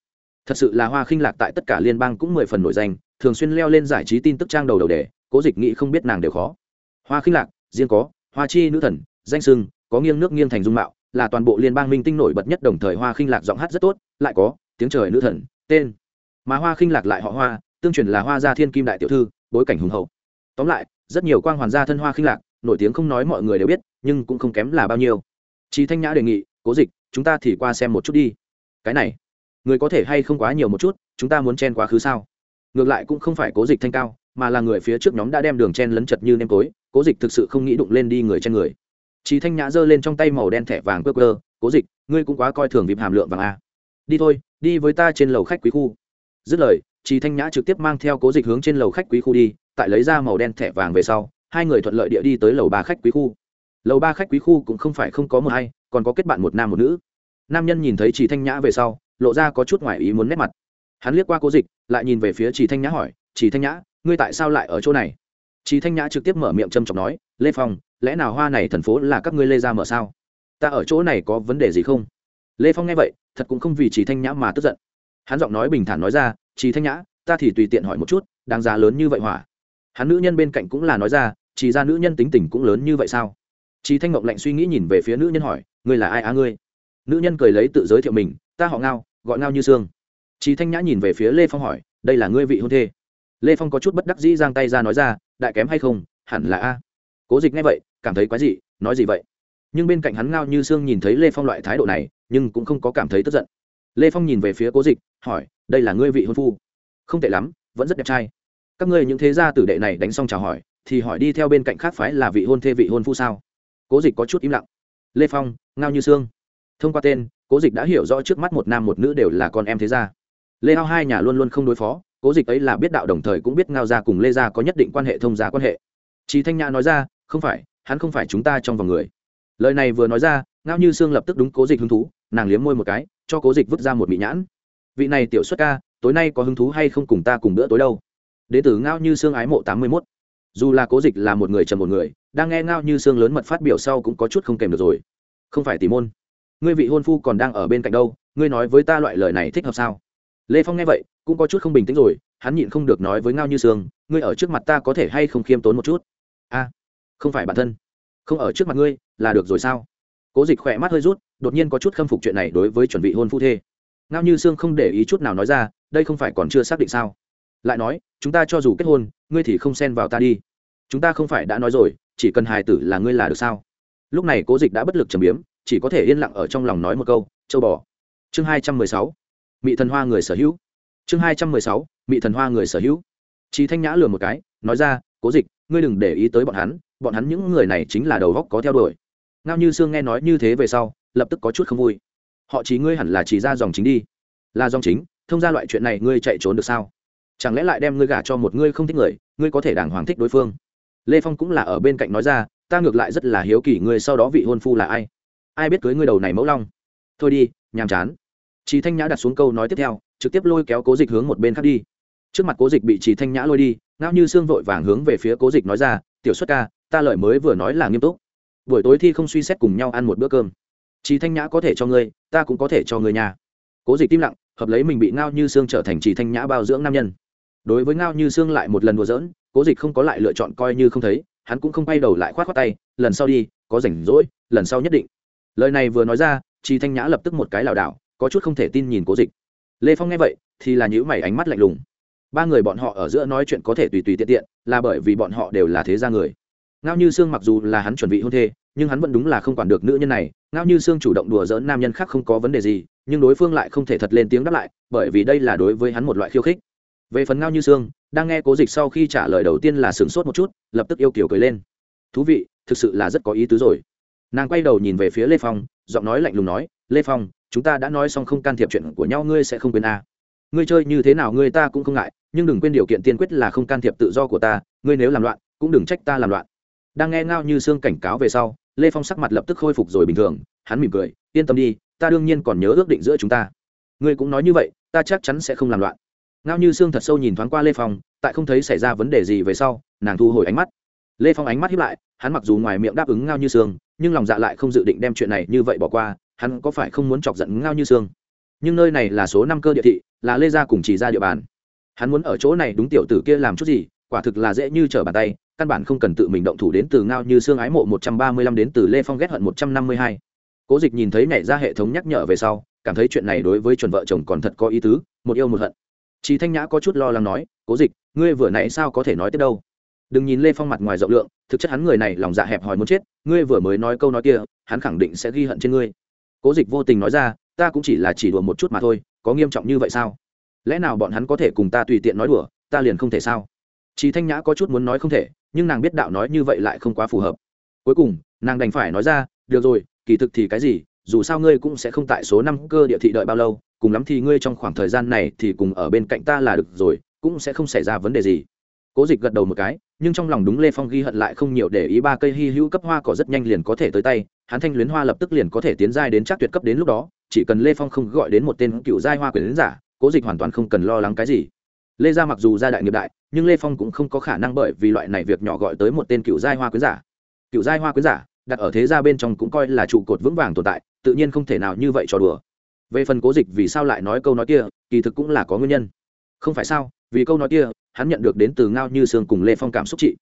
Thật sự là Hoa Khinh Lạc tại tất cả liên bang cũng mười phần nổi danh, thường xuyên leo lên giải trí tin tức trang đầu đầu đề, Cố Dịch nghĩ không biết nàng đều khó. Hoa Khinh Lạc, riêng có, Hoa Chi nữ thần, danh sưng có nghiêng nước nghiêng thành dung mạo, là toàn bộ liên bang minh tinh nổi bật nhất đồng thời Hoa Khinh Lạc giọng hát rất tốt, lại có tiếng trời nữ thần, tên. Mà Hoa Khinh Lạc lại họ Hoa, tương truyền là Hoa gia thiên kim đại tiểu thư, bối cảnh hùng hậu. Tóm lại, rất nhiều quang hoàn gia thân Hoa Khinh Lạc, nổi tiếng không nói mọi người đều biết nhưng cũng không kém là bao nhiêu chị thanh nhã đề nghị cố dịch chúng ta thì qua xem một chút đi cái này người có thể hay không quá nhiều một chút chúng ta muốn chen quá khứ sao ngược lại cũng không phải cố dịch thanh cao mà là người phía trước nhóm đã đem đường chen lấn chật như nêm tối cố dịch thực sự không nghĩ đụng lên đi người chen người. Chí thanh nhã giơ lên trong tay màu đen thẻ vàng cơ cơ cố dịch, ngươi cũng quá coi thường vịm hàm lượng vàng a. Đi thôi, đi với ta trên lầu khách quý khu. Dứt lời, Chí thanh nhã trực tiếp mang theo cố dịch hướng trên lầu khách quý khu đi, tại lấy ra màu đen thẻ vàng về sau, hai người thuận lợi địa đi tới lầu ba khách quý khu. Lầu ba khách quý khu cũng không phải không có một hay còn có kết bạn một nam một nữ. Nam nhân nhìn thấy chị thanh nhã về sau, lộ ra có chút ngoài ý muốn nét mặt. Hắn liếc qua cố dịch, lại nhìn về phía chị thanh nhã hỏi chị thanh nhã ngươi tại sao lại ở chỗ này? Chí thanh nhã trực tiếp mở miệng châm chọc nói, lê phong, lẽ nào hoa này thần phố là các ngươi lê ra mở sao? Ta ở chỗ này có vấn đề gì không? Lê phong nghe vậy, thật cũng không vì Chí thanh nhã mà tức giận. Hắn giọng nói bình thản nói ra, Chí thanh nhã, ta thì tùy tiện hỏi một chút, đáng giá lớn như vậy hỏa? Hắn nữ nhân bên cạnh cũng là nói ra chỉ ra nữ nhân tính tình cũng lớn như vậy sao? Chí thanh Ngọc lạnh suy nghĩ nhìn về phía nữ nhân hỏi, ngươi là ai á ngươi? Nữ nhân cười lấy tự giới thiệu mình, ta họ ngao, gọi ngao như sương. Chí thanh nhã nhìn về phía lê phong hỏi, đây là ngươi vị hôn thê? Lê phong có chút bất đắc dĩ giang tay ra nói ra, đại kém hay không? Hẳn là a. Cố dịch nghe vậy, cảm thấy quái gì nói gì vậy? Nhưng bên cạnh hắn ngao như sương nhìn thấy lê phong loại thái độ này, nhưng cũng không có cảm thấy tức giận. Lê phong nhìn về phía cố dịch, hỏi, đây là ngươi vị hôn phu? Không tệ lắm, vẫn rất đẹp trai. Các ngươi những thế gia tử đệ này đánh xong chào hỏi, thì hỏi đi theo bên cạnh khác phái là vị hôn thê vị hôn phu sao? Cố dịch có chút im lặng. Lê phong, ngao như sương. Thông qua tên, cố dịch đã hiểu rõ trước mắt một nam một nữ đều là con em thế gia. Lê hao hai nhà luôn luôn không đối phó cố dịch ấy là biết đạo đồng thời cũng biết ngao gia cùng lê gia có nhất định quan hệ thông gia quan hệ. Chị thanh nhã nói ra, không phải, hắn không phải chúng ta trong vòng người. Lời này vừa nói ra, ngao như sương lập tức đúng cố dịch hứng thú, nàng liếm môi một cái, cho cố dịch vứt ra một bị nhãn. Vị này tiểu xuất ca, tối nay có hứng thú hay không cùng ta cùng bữa tối đâu? Đế tử ngao như sương ái mộ tám mươi mốt. Dù là cố dịch là một người trầm một người, đang nghe ngao như sương lớn mật phát biểu sau cũng có chút không kèm được rồi. Không phải tỉ môn. Ngươi vị hôn phu còn đang ở bên cạnh đâu, ngươi nói với ta loại lời này thích hợp sao? Lê phong nghe vậy, cũng có chút không bình tĩnh rồi, hắn nhịn không được nói với ngao như sương, ngươi ở trước mặt ta có thể hay không khiêm tốn một chút? A, không phải bản thân. Không ở trước mặt ngươi, là được rồi sao? Cố dịch khỏe mắt hơi rút, đột nhiên có chút khâm phục chuyện này đối với chuẩn bị hôn phu thê. Ngao như sương không để ý chút nào nói ra, đây không phải còn chưa xác định sao? Lại nói, chúng ta cho dù kết hôn, ngươi thì không xen vào ta đi. Chúng ta không phải đã nói rồi, chỉ cần hài tử là ngươi là được sao? Lúc này cố dịch đã bất lực trầm biếm, chỉ có thể yên lặng ở trong lòng nói một câu, châu bò. Chương hai trăm mười sáu mị thần hoa người sở hữu. Chương hai trăm mười sáu, mị thần hoa người sở hữu. Chị thanh nhã lừa một cái, nói ra, cố dịch, ngươi đừng để ý tới bọn hắn bọn hắn những người này chính là đầu góc có theo đuổi. Ngao như sương nghe nói như thế về sau, lập tức có chút không vui. Họ chỉ ngươi hẳn là chỉ ra dòng chính đi. Là dòng chính, thông ra loại chuyện này ngươi chạy trốn được sao? Chẳng lẽ lại đem ngươi gả cho một ngươi không thích người, ngươi có thể đàng hoàng thích đối phương? Lê phong cũng là ở bên cạnh nói ra, ta ngược lại rất là hiếu kỳ ngươi sau đó vị hôn phu là ai? Ai biết cưới ngươi đầu này mẫu long? Thôi đi, nhàm chán. Trì thanh nhã đặt xuống câu nói tiếp theo, trực tiếp lôi kéo cố dịch hướng một bên khác đi. Trước mặt cố dịch bị Trì thanh nhã lôi đi, ngao như xương vội vàng hướng về phía cố dịch nói ra, tiểu xuất ca, ta lợi mới vừa nói là nghiêm túc. Buổi tối thi không suy xét cùng nhau ăn một bữa cơm. Trì thanh nhã có thể cho ngươi, ta cũng có thể cho ngươi nhà. Cố dịch im lặng, hợp lấy mình bị ngao như xương trở thành Trì thanh nhã bao dưỡng nam nhân. Đối với ngao như xương lại một lần đùa giỡn, cố dịch không có lại lựa chọn coi như không thấy, hắn cũng không quay đầu lại khoát khoát tay, lần sau đi, có rảnh rỗi, lần sau nhất định. Lời này vừa nói ra Trì thanh nhã lập tức một cái lảo đảo có chút không thể tin nhìn cố dịch. Lê phong nghe vậy, thì là nhữ mày ánh mắt lạnh lùng. Ba người bọn họ ở giữa nói chuyện có thể tùy tùy tiện tiện, là bởi vì bọn họ đều là thế gia người. Ngao như sương mặc dù là hắn chuẩn bị hôn thê, nhưng hắn vẫn đúng là không quản được nữ nhân này. Ngao như sương chủ động đùa dỡn nam nhân khác không có vấn đề gì, nhưng đối phương lại không thể thật lên tiếng đáp lại, bởi vì đây là đối với hắn một loại khiêu khích. Về phần ngao như sương, đang nghe cố dịch sau khi trả lời đầu tiên là sửng sốt một chút, lập tức yêu kiểu cười lên. Thú vị, thực sự là rất có ý tứ rồi. Nàng quay đầu nhìn về phía lê phong, giọng nói lạnh lùng nói lê phong chúng ta đã nói xong không can thiệp chuyện của nhau ngươi sẽ không quên a à. ngươi chơi như thế nào ngươi ta cũng không ngại, nhưng đừng quên điều kiện tiên quyết là không can thiệp tự do của ta, ngươi nếu làm loạn, cũng đừng trách ta làm loạn. đang nghe ngao như sương cảnh cáo về sau, lê phong sắc mặt lập tức khôi phục rồi bình thường, hắn mỉm cười, yên tâm đi, ta đương nhiên còn nhớ ước định giữa chúng ta. ngươi cũng nói như vậy, ta chắc chắn sẽ không làm loạn. ngao như sương thật sâu nhìn thoáng qua lê phong, tại không thấy xảy ra vấn đề gì về sau, nàng thu hồi ánh mắt. lê phong ánh mắt hiếp lại, hắn mặc dù ngoài miệng đáp ứng ngao như sương, nhưng lòng dạ lại không dự định đem chuyện này như vậy bỏ qua hắn có phải không muốn chọc giận ngao như xương? nhưng nơi này là số năm cơ địa thị, là lê gia cùng chỉ ra địa bàn. Hắn muốn ở chỗ này đúng tiểu tử kia làm chút gì, quả thực là dễ như trở bàn tay, căn bản không cần tự mình động thủ đến từ ngao như xương ái mộ một trăm ba mươi lăm đến từ lê phong ghét hận một trăm năm mươi hai. Cố dịch nhìn thấy nhảy ra hệ thống nhắc nhở về sau, cảm thấy chuyện này đối với chuẩn vợ chồng còn thật có ý tứ, một yêu một hận. Chị thanh nhã có chút lo lắng nói, cố dịch, ngươi vừa nãy sao có thể nói tiếp đâu? Đừng nhìn lê phong mặt ngoài rộng lượng, thực chất hắn người này lòng dạ hẹp hòi muốn chết, ngươi vừa mới nói câu nói kia, hắn khẳng định sẽ ghi hận trên ngươi cố dịch vô tình nói ra, ta cũng chỉ là chỉ đùa một chút mà thôi, có nghiêm trọng như vậy sao? Lẽ nào bọn hắn có thể cùng ta tùy tiện nói đùa, ta liền không thể sao? Chị thanh nhã có chút muốn nói không thể, nhưng nàng biết đạo nói như vậy lại không quá phù hợp. Cuối cùng, nàng đành phải nói ra, được rồi, kỳ thực thì cái gì, dù sao ngươi cũng sẽ không tại số năm cơ địa thị đợi bao lâu, cùng lắm thì ngươi trong khoảng thời gian này thì cùng ở bên cạnh ta là được rồi, cũng sẽ không xảy ra vấn đề gì. Cố dịch gật đầu một cái, nhưng trong lòng đúng lê phong ghi hận lại không nhiều để ý ba cây hy hữu cấp hoa cỏ rất nhanh liền có thể tới tay hắn thanh luyến hoa lập tức liền có thể tiến giai đến chắc tuyệt cấp đến lúc đó, chỉ cần lê phong không gọi đến một tên cựu giai hoa quyền giả, cố dịch hoàn toàn không cần lo lắng cái gì. Lê gia mặc dù gia đại nghiệp đại, nhưng lê phong cũng không có khả năng bởi vì loại này việc nhỏ gọi tới một tên cựu giai hoa quyến giả. Cựu giai hoa quyến giả, đặt ở thế gia bên trong cũng coi là trụ cột vững vàng tồn tại, tự nhiên không thể nào như vậy trò đùa. Về phần cố dịch vì sao lại nói câu nói kia, kỳ thực cũng là có nguyên nhân. Không phải sao, vì câu nói kia, hắn nhận được đến từ ngao như sương cùng lê phong cảm xúc trị.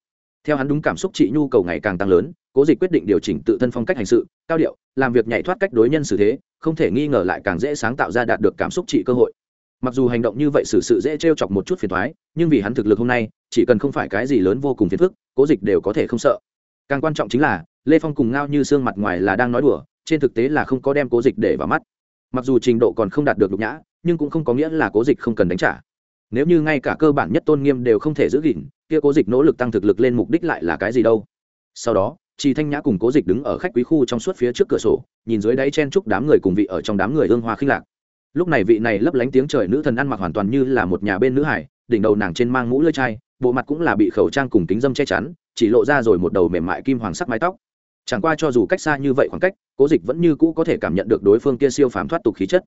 Theo hắn đúng cảm xúc trị nhu cầu ngày càng tăng lớn cố dịch quyết định điều chỉnh tự thân phong cách hành sự, cao điệu, làm việc nhảy thoát cách đối nhân xử thế, không thể nghi ngờ lại càng dễ sáng tạo ra đạt được cảm xúc trị cơ hội. Mặc dù hành động như vậy xử sự dễ t chọc một chút phiền thoái nhưng vì hắn thực lực hôm nay, chỉ cần không phải cái gì lớn vô cùng phiền phức, cố dịch đều có thể không sợ. Càng quan trọng chính là, lê phong cùng ngao như xương mặt ngoài là đang nói đùa, trên thực tế là không có đem cố dịch để vào mắt. Mặc dù trình độ còn không đạt được nhục nhã, nhưng cũng không có nghĩa là cố dịch không cần đánh trả. Nếu như ngay cả cơ bản nhất tôn nghiêm đều không thể giữ gìn, kia cố dịch nỗ lực tăng thực lực lên mục đích lại là cái gì đâu. Sau đó chị thanh nhã cùng cố dịch đứng ở khách quý khu trong suốt phía trước cửa sổ, nhìn dưới đáy chen chúc đám người cùng vị ở trong đám người ương hoa khinh lạc. Lúc này vị này lấp lánh tiếng trời nữ thần ăn mặc hoàn toàn như là một nhà bên nữ hải, đỉnh đầu nàng trên mang mũ lưỡi chai, bộ mặt cũng là bị khẩu trang cùng kính dâm che chắn, chỉ lộ ra rồi một đầu mềm mại kim hoàng sắc mái tóc. Chẳng qua cho dù cách xa như vậy khoảng cách, cố dịch vẫn như cũ có thể cảm nhận được đối phương kia siêu phàm thoát tục khí chất.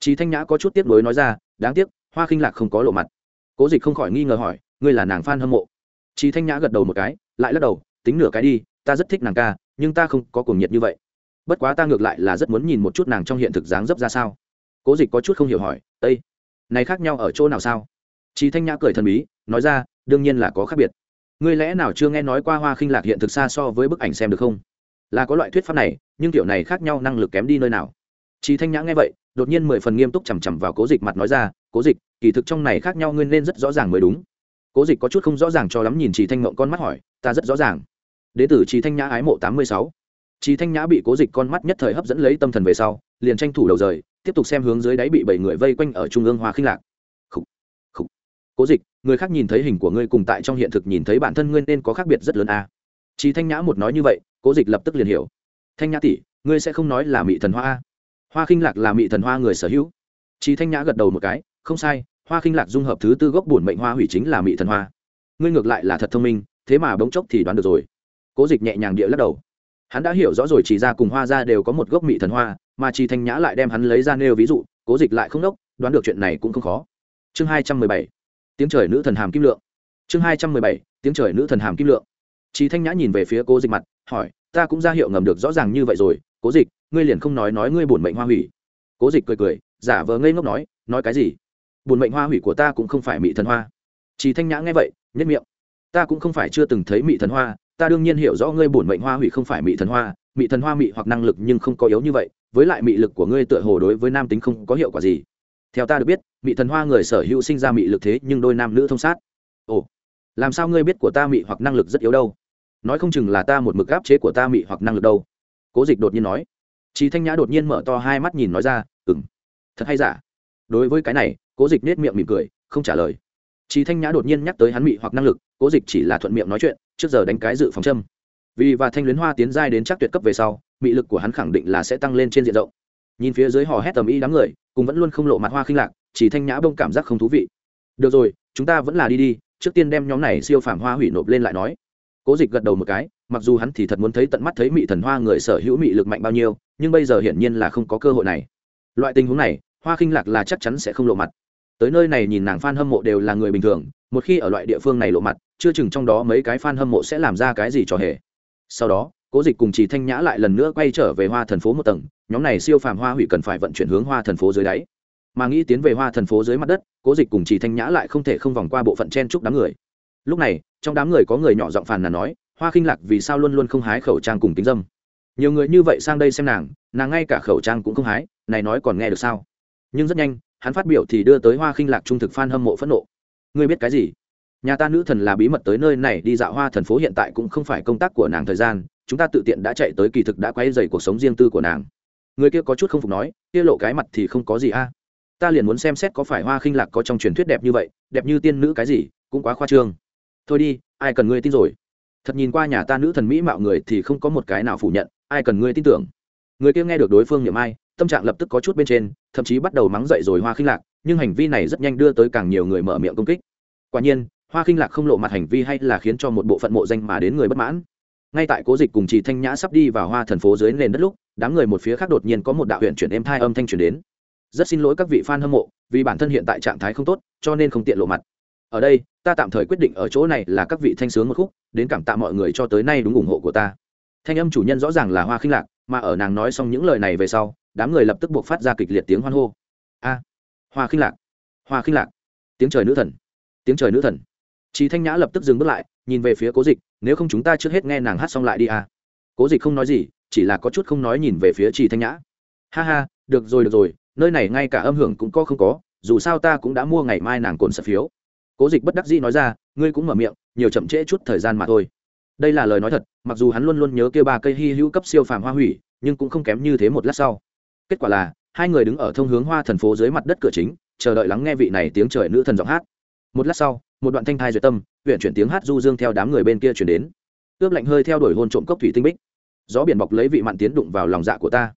Chị thanh nhã có chút tiếp nối nói ra, đáng tiếc, hoa khinh lạc không có lộ mặt. Cố dịch không khỏi nghi ngờ hỏi, ngươi là nàng f a n hâm mộ? Chị thanh nhã gật đầu một cái, lại lắc đầu, tính nửa cái đi ta rất thích nàng ca, nhưng ta không có cuồng nhiệt như vậy. Bất quá ta ngược lại là rất muốn nhìn một chút nàng trong hiện thực dáng dấp ra sao. Cố dịch có chút không hiểu hỏi ây này khác nhau ở chỗ nào sao? Chị thanh nhã cười thần bí, nói ra, đương nhiên là có khác biệt. Ngươi lẽ nào chưa nghe nói qua hoa khinh lạc hiện thực xa so với bức ảnh xem được không? Là có loại thuyết pháp này, nhưng kiểu này khác nhau năng lực kém đi nơi nào? Chị thanh nhã nghe vậy, đột nhiên mười phần nghiêm túc chằm chằm vào cố dịch mặt nói ra, cố dịch, kỳ thực trong này khác nhau ngươi nên rất rõ ràng mới đúng. Cố dịch có chút không rõ ràng cho lắm nhìn chị thanh ngộng con mắt hỏi, ta rất rõ ràng đế tử trí thanh nhã ái mộ tám mươi sáu. Trí thanh nhã bị cố dịch con mắt nhất thời hấp dẫn lấy tâm thần về sau liền tranh thủ đầu rời tiếp tục xem hướng dưới đáy bị bảy người vây quanh ở trung ương hoa khinh lạc. Khủ, khủ. cố dịch người khác nhìn thấy hình của ngươi cùng tại trong hiện thực nhìn thấy bản thân ngươi nên có khác biệt rất lớn à. trí thanh nhã một nói như vậy cố dịch lập tức liền hiểu. Thanh nhã tỷ ngươi sẽ không nói là mị thần hoa à? hoa khinh lạc là mị thần hoa người sở hữu. Trí thanh nhã gật đầu một cái không sai hoa khinh lạc dung hợp thứ tư gốc bổn mệnh hoa hủy chính là mị thần hoa. Ngươi ngược lại là thật thông minh thế mà bỗng chốc thì đoán được rồi cố dịch nhẹ nhàng địa lắc đầu. Hắn đã hiểu rõ rồi chỉ ra cùng hoa ra đều có một gốc mị thần hoa, mà chỉ thanh nhã lại đem hắn lấy ra nêu ví dụ, cố dịch lại không đốc, đoán được chuyện này cũng không khó. Chương hai trăm mười bảy, tiếng trời nữ thần hàm kim lượng. Chương hai trăm mười bảy, tiếng trời nữ thần hàm kim lượng. Chỉ thanh nhã nhìn về phía cố dịch mặt, hỏi, ta cũng ra hiệu ngầm được rõ ràng như vậy rồi, cố dịch, ngươi liền không nói nói ngươi bổn mệnh hoa hủy. Cố dịch cười cười, giả vờ ngây ngốc nói nói cái gì? Bổn mệnh hoa hủy của ta cũng không phải mị thần hoa. Chỉ thanh nhã nghe vậy nhất miệng, ta cũng không phải chưa từng thấy mị thần hoa ta đương nhiên hiểu rõ ngươi bổn mệnh hoa hủy không phải mị thần hoa, mị thần hoa mị hoặc năng lực nhưng không có yếu như vậy, với lại mị lực của ngươi tựa hồ đối với nam tính không có hiệu quả gì. Theo ta được biết, mị thần hoa người sở hữu sinh ra mị lực thế nhưng đôi nam nữ thông sát. Ồ, làm sao ngươi biết của ta mị hoặc năng lực rất yếu đâu? Nói không chừng là ta một mực áp chế của ta mị hoặc năng lực đâu. Cố dịch đột nhiên nói. Chị thanh nhã đột nhiên mở to hai mắt nhìn nói ra ừng thật hay giả? Đối với cái này, cố dịch nết miệng mỉm cười, không trả lời. Chị thanh nhã đột nhiên nhắc tới hắn mị hoặc năng lực cố dịch chỉ là thuận miệng nói chuyện, trước giờ đánh cái dự phòng châm. Vì và thanh luyến hoa tiến giai đến chắc tuyệt cấp về sau, mị lực của hắn khẳng định là sẽ tăng lên trên diện rộng. Nhìn phía dưới hò hét tầm y đám người, cùng vẫn luôn không lộ mặt hoa khinh lạc, chỉ thanh nhã bông cảm giác không thú vị. Được rồi, chúng ta vẫn là đi đi, trước tiên đem nhóm này siêu phàm hoa hủy nộp lên lại nói. Cố dịch gật đầu một cái, mặc dù hắn thì thật muốn thấy tận mắt thấy mị thần hoa người sở hữu mị lực mạnh bao nhiêu, nhưng bây giờ hiển nhiên là không có cơ hội này. Loại tình huống này, hoa khinh lạc là chắc chắn sẽ không lộ mặt tới nơi này nhìn nàng f a n hâm mộ đều là người bình thường, một khi ở loại địa phương này lộ mặt, chưa chừng trong đó mấy cái f a n hâm mộ sẽ làm ra cái gì cho hề. Sau đó, cố dịch cùng chỉ thanh nhã lại lần nữa quay trở về hoa thần phố một tầng, nhóm này siêu phàm hoa hủy cần phải vận chuyển hướng hoa thần phố dưới đáy. Mà nghĩ tiến về hoa thần phố dưới mặt đất, cố dịch cùng chỉ thanh nhã lại không thể không vòng qua bộ phận chen trúc đám người. Lúc này, trong đám người có người nhỏ giọng phàn là nói, hoa khinh lạc vì sao luôn luôn không hái khẩu trang cùng tính dâm? Nhiều người như vậy sang đây xem nàng nàng ngay cả khẩu trang cũng không hái, này nói còn nghe được sao? Nhưng rất nhanh hắn phát biểu thì đưa tới hoa khinh lạc trung thực f a n hâm mộ phẫn nộ. Ngươi biết cái gì? Nhà ta nữ thần là bí mật tới nơi này, đi dạo hoa thần phố hiện tại cũng không phải công tác của nàng thời gian, chúng ta tự tiện đã chạy tới kỳ thực đã quay dày cuộc sống riêng tư của nàng. Người kia có chút không phục nói, kia lộ cái mặt thì không có gì a. Ta liền muốn xem xét có phải hoa khinh lạc có trong truyền thuyết đẹp như vậy, đẹp như tiên nữ cái gì, cũng quá khoa trương. Thôi đi, ai cần ngươi tin rồi? Thật nhìn qua nhà ta nữ thần mỹ mạo người thì không có một cái nào phủ nhận, ai cần ngươi tin tưởng? Người kia nghe được đối phương niệm ai tâm trạng lập tức có chút bên trên, thậm chí bắt đầu mắng dậy rồi hoa khinh lạc, nhưng hành vi này rất nhanh đưa tới càng nhiều người mở miệng công kích. Quả nhiên, hoa khinh lạc không lộ mặt hành vi hay là khiến cho một bộ phận mộ danh mà đến người bất mãn. Ngay tại cố dịch cùng chị thanh nhã sắp đi vào hoa thần phố dưới nền đất lúc, đám người một phía khác đột nhiên có một đạo huyện chuyển êm thai âm thanh chuyển đến. Rất xin lỗi các vị f a n hâm mộ, vì bản thân hiện tại trạng thái không tốt, cho nên không tiện lộ mặt. Ở đây, ta tạm thời quyết định ở chỗ này là các vị thanh sướng một khúc, đến cảm tạ mọi người cho tới nay đúng ủng hộ của ta. Thanh âm chủ nhân rõ ràng là hoa khinh lạc, mà ở nàng nói xong những lời này về sau đám người lập tức buộc phát ra kịch liệt tiếng hoan hô. A, hoa khinh lạc, hoa khinh lạc, tiếng trời nữ thần, tiếng trời nữ thần. Chị thanh nhã lập tức dừng bước lại, nhìn về phía cố dịch, nếu không chúng ta trước hết nghe nàng hát xong lại đi à cố dịch không nói gì, chỉ là có chút không nói nhìn về phía chị thanh nhã. Ha ha, được rồi được rồi, nơi này ngay cả âm hưởng cũng có không có, dù sao ta cũng đã mua ngày mai nàng cồn sợ phiếu. Cố dịch bất đắc dĩ nói ra, ngươi cũng mở miệng, nhiều chậm trễ chút thời gian mà thôi. Đây là lời nói thật, mặc dù hắn luôn luôn nhớ kêu ba cây hy hữu cấp siêu phàm hoa hủy, nhưng cũng không kém như thế một lát sau kết quả là, hai người đứng ở thông hướng hoa thần phố dưới mặt đất cửa chính, chờ đợi lắng nghe vị này tiếng trời nữ thần giọng hát. Một lát sau, một đoạn thanh thai duyệt tâm, huyện chuyển tiếng hát du dương theo đám người bên kia chuyển đến. Ướp lạnh hơi theo đuổi hôn trộm cốc thủy tinh bích. Gió biển bọc lấy vị mặn tiến đụng vào lòng dạ của ta.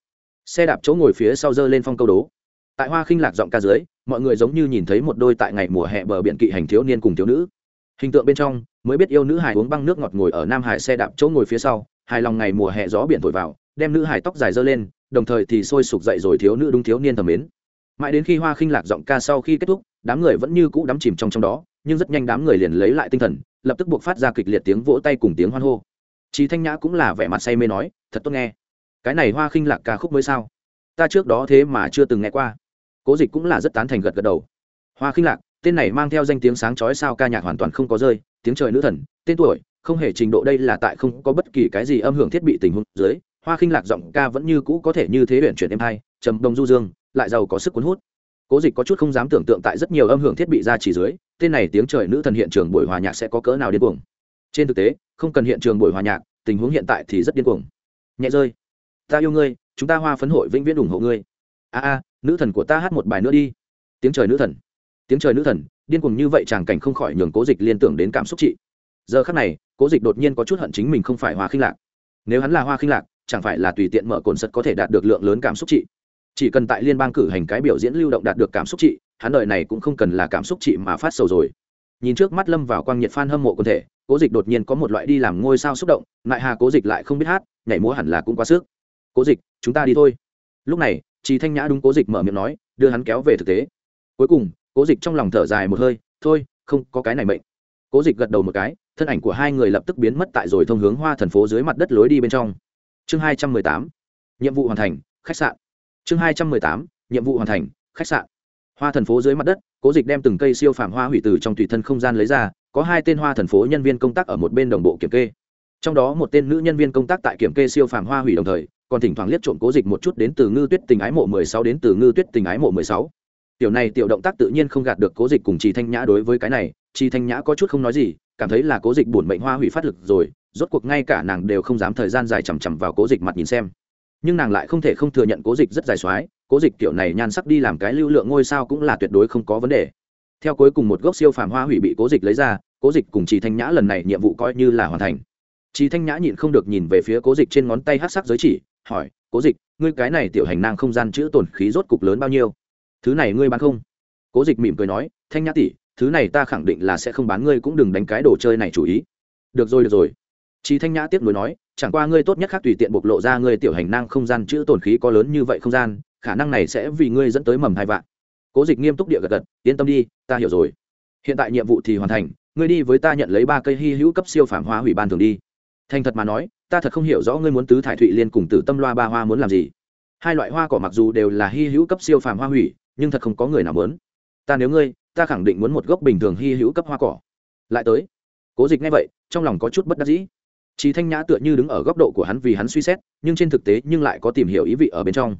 Xe đạp chỗ ngồi phía sau dơ lên phong câu đố. Tại hoa khinh lạc giọng ca dưới, mọi người giống như nhìn thấy một đôi tại ngày mùa hè bờ biển kỵ hành thiếu niên cùng thiếu nữ. Hình tượng bên trong, mới biết yêu nữ hải uống băng nước ngọt ngồi ở nam hải xe đạp chỗ ngồi phía sau, hài lòng ngày mùa hè gió biển thổi vào, đem nữ hải tóc dài dơ lên đồng thời thì sôi sục dậy rồi thiếu nữ đúng thiếu niên thầm mến mãi đến khi hoa khinh lạc giọng ca sau khi kết thúc đám người vẫn như cũ đắm chìm trong trong đó nhưng rất nhanh đám người liền lấy lại tinh thần lập tức buộc phát ra kịch liệt tiếng vỗ tay cùng tiếng hoan hô Chí Thanh Nhã cũng là vẻ mặt say mê nói, thật tốt nghe. Cái này Hoa Khinh Lạc ca khúc mới sao? Ta trước đó thế mà chưa từng nghe qua. Cố Dịch cũng là rất tán thành gật gật đầu. Hoa Khinh Lạc, tên này mang theo danh tiếng sáng chói sao ca nhạc hoàn toàn không có rơi, tiếng trời nữ thần, tên tuổi, không hề trình độ đây là tại không có bất kỳ cái gì âm hưởng thiết bị tình huống dưới, Hoa Khinh Lạc giọng ca vẫn như cũ có thể như thế huyện chuyển êm hay, trầm đông du dương, lại giàu có sức cuốn hút. Cố Dịch có chút không dám tưởng tượng tại rất nhiều âm hưởng thiết bị ra chỉ dưới, tên này tiếng trời nữ thần hiện trường buổi hòa nhạc sẽ có cỡ nào điên cuồng. Trên thực tế, không cần hiện trường buổi hòa nhạc, tình huống hiện tại thì rất điên cuồng. Nhẹ rơi. Ta yêu ngươi chúng ta hoa phấn hội vĩnh viễn ủng hộ ngươi. A a nữ thần của ta hát một bài nữa đi. Tiếng trời nữ thần. Tiếng trời nữ thần điên cuồng như vậy chàng cảnh không khỏi nhường cố dịch liên tưởng đến cảm xúc chị. Giờ khắc này cố dịch đột nhiên có chút hận chính mình không phải hoa khinh lạc. Nếu hắn là hoa khinh lạc chẳng phải là tùy tiện mở cồn sật có thể đạt được lượng lớn cảm xúc chị chỉ cần tại liên bang cử hành cái biểu diễn lưu động đạt được cảm xúc chị hắn đợi này cũng không cần là cảm xúc chị mà phát sầu rồi. Nhìn trước mắt lâm vào quang nhiệt f hâm mộ quần thể, cố dịch đột nhiên có một loại đi làm ngôi sao xúc động lại hà cố dịch lại không biết hát, nhảy múa hẳn là cũng quá sức. Cố dịch, chúng ta đi thôi. Lúc này chị thanh nhã đúng cố dịch mở miệng nói, đưa hắn kéo về thực tế. Cuối cùng, cố dịch trong lòng thở dài một hơi, thôi, không có cái này mệnh. Cố dịch gật đầu một cái, thân ảnh của hai người lập tức biến mất tại rồi thông hướng hoa thần phố dưới mặt đất lối đi bên trong chương hai trăm mười tám, nhiệm vụ hoàn thành, khách sạn. Chương hai trăm mười tám, nhiệm vụ hoàn thành, khách sạn. Hoa thần phố dưới mặt đất, cố dịch đem từng cây siêu phàm hoa hủy từ trong tùy thân không gian lấy ra, có hai tên hoa thần phố nhân viên công tác ở một bên đồng bộ kiểm kê. Trong đó một tên nữ nhân viên công tác tại kiểm kê siêu phàm hoa hủy đồng thời, còn thỉnh thoảng liếc trộm cố dịch một chút đến từ ngư tuyết tình ái mộ mười sáu đến từ ngư tuyết tình ái mộ mười sáu. Tiểu này tiểu động tác tự nhiên không gạt được cố dịch cùng trì thanh nhã đối với cái này, trì thanh nhã có chút không nói gì cảm thấy là cố dịch buồn mệnh hoa hủy phát lực rồi, rốt cuộc ngay cả nàng đều không dám thời gian dài chằm chằm vào cố dịch mặt nhìn xem. Nhưng nàng lại không thể không thừa nhận cố dịch rất dài soái cố dịch kiểu này nhan sắc đi làm cái lưu lượng ngôi sao cũng là tuyệt đối không có vấn đề. Theo cuối cùng một gốc siêu phàm hoa hủy bị cố dịch lấy ra, cố dịch cùng chị thanh nhã lần này nhiệm vụ coi như là hoàn thành. Chị thanh nhã nhịn không được nhìn về phía cố dịch trên ngón tay hát sắc giới chỉ, hỏi, cố dịch, ngươi cái này tiểu hành năng không gian chữ tổn khí rốt cục lớn bao nhiêu? Thứ này ngươi bán không? Cố dịch mỉm cười nói, thanh nhã tỷ thứ này ta khẳng định là sẽ không bán ngươi cũng đừng đánh cái đồ chơi này chủ ý. Được rồi được rồi. Chí thanh nhã tiếp nối nói, chẳng qua ngươi tốt nhất khác tùy tiện bộc lộ ra ngươi tiểu hành năng không gian chữ tổn khí có lớn như vậy không gian, khả năng này sẽ vì ngươi dẫn tới mầm hai vạn. Cố dịch nghiêm túc địa gật gật, yên tâm đi, ta hiểu rồi. Hiện tại nhiệm vụ thì hoàn thành, ngươi đi với ta nhận lấy ba cây hy hữu cấp siêu phản hoa hủy ban thường đi. Thành thật mà nói, ta thật không hiểu rõ ngươi muốn tứ thải thụy liên cùng tử tâm loa ba hoa muốn làm gì. Hai loại hoa cỏ mặc dù đều là hy hữu cấp siêu phàm hoa hủy, nhưng thật không có người nào muốn. Ta nếu ngươi ta khẳng định muốn một gốc bình thường hy hữu cấp hoa cỏ lại tới cố dịch ngay vậy trong lòng có chút bất đắc dĩ Chí Thanh Nhã tựa như đứng ở góc độ của hắn vì hắn suy xét, nhưng trên thực tế nhưng lại có tìm hiểu ý vị ở bên trong.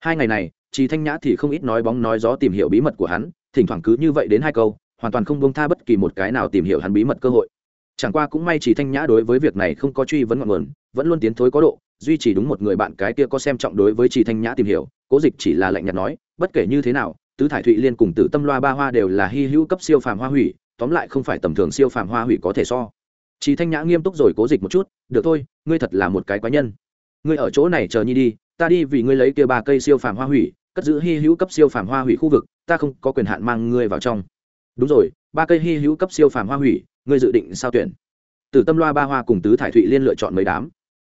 Hai ngày này, Chí Thanh Nhã thì không ít nói bóng nói gió tìm hiểu bí mật của hắn, thỉnh thoảng cứ như vậy đến hai câu, hoàn toàn không buông tha bất kỳ một cái nào tìm hiểu hắn bí mật cơ hội. Chẳng qua cũng may Chí Thanh Nhã đối với việc này không có truy vấn ngọn nguồn, vẫn luôn tiến thối có độ, duy trì đúng một người bạn cái kia có xem trọng đối với Chí Thanh Nhã tìm hiểu, Cố Dịch chỉ là lạnh nhạt nói, bất kể như thế nào, tứ thải thụy liên cùng tử tâm loa ba hoa đều là hy hữu cấp siêu phàm hoa hủy, tóm lại không phải tầm thường siêu phàm hoa hủy có thể so. Chị thanh nhã nghiêm túc rồi cố dịch một chút được thôi ngươi thật là một cái quái nhân. Ngươi ở chỗ này chờ nhi đi ta đi vì ngươi lấy kia ba cây siêu phàm hoa hủy cất giữ hy hữu cấp siêu phàm hoa hủy khu vực ta không có quyền hạn mang ngươi vào trong. Đúng rồi ba cây hy hữu cấp siêu phàm hoa hủy ngươi dự định sao tuyển? Tử tâm loa ba hoa cùng tứ thải thụy liên lựa chọn mấy đám.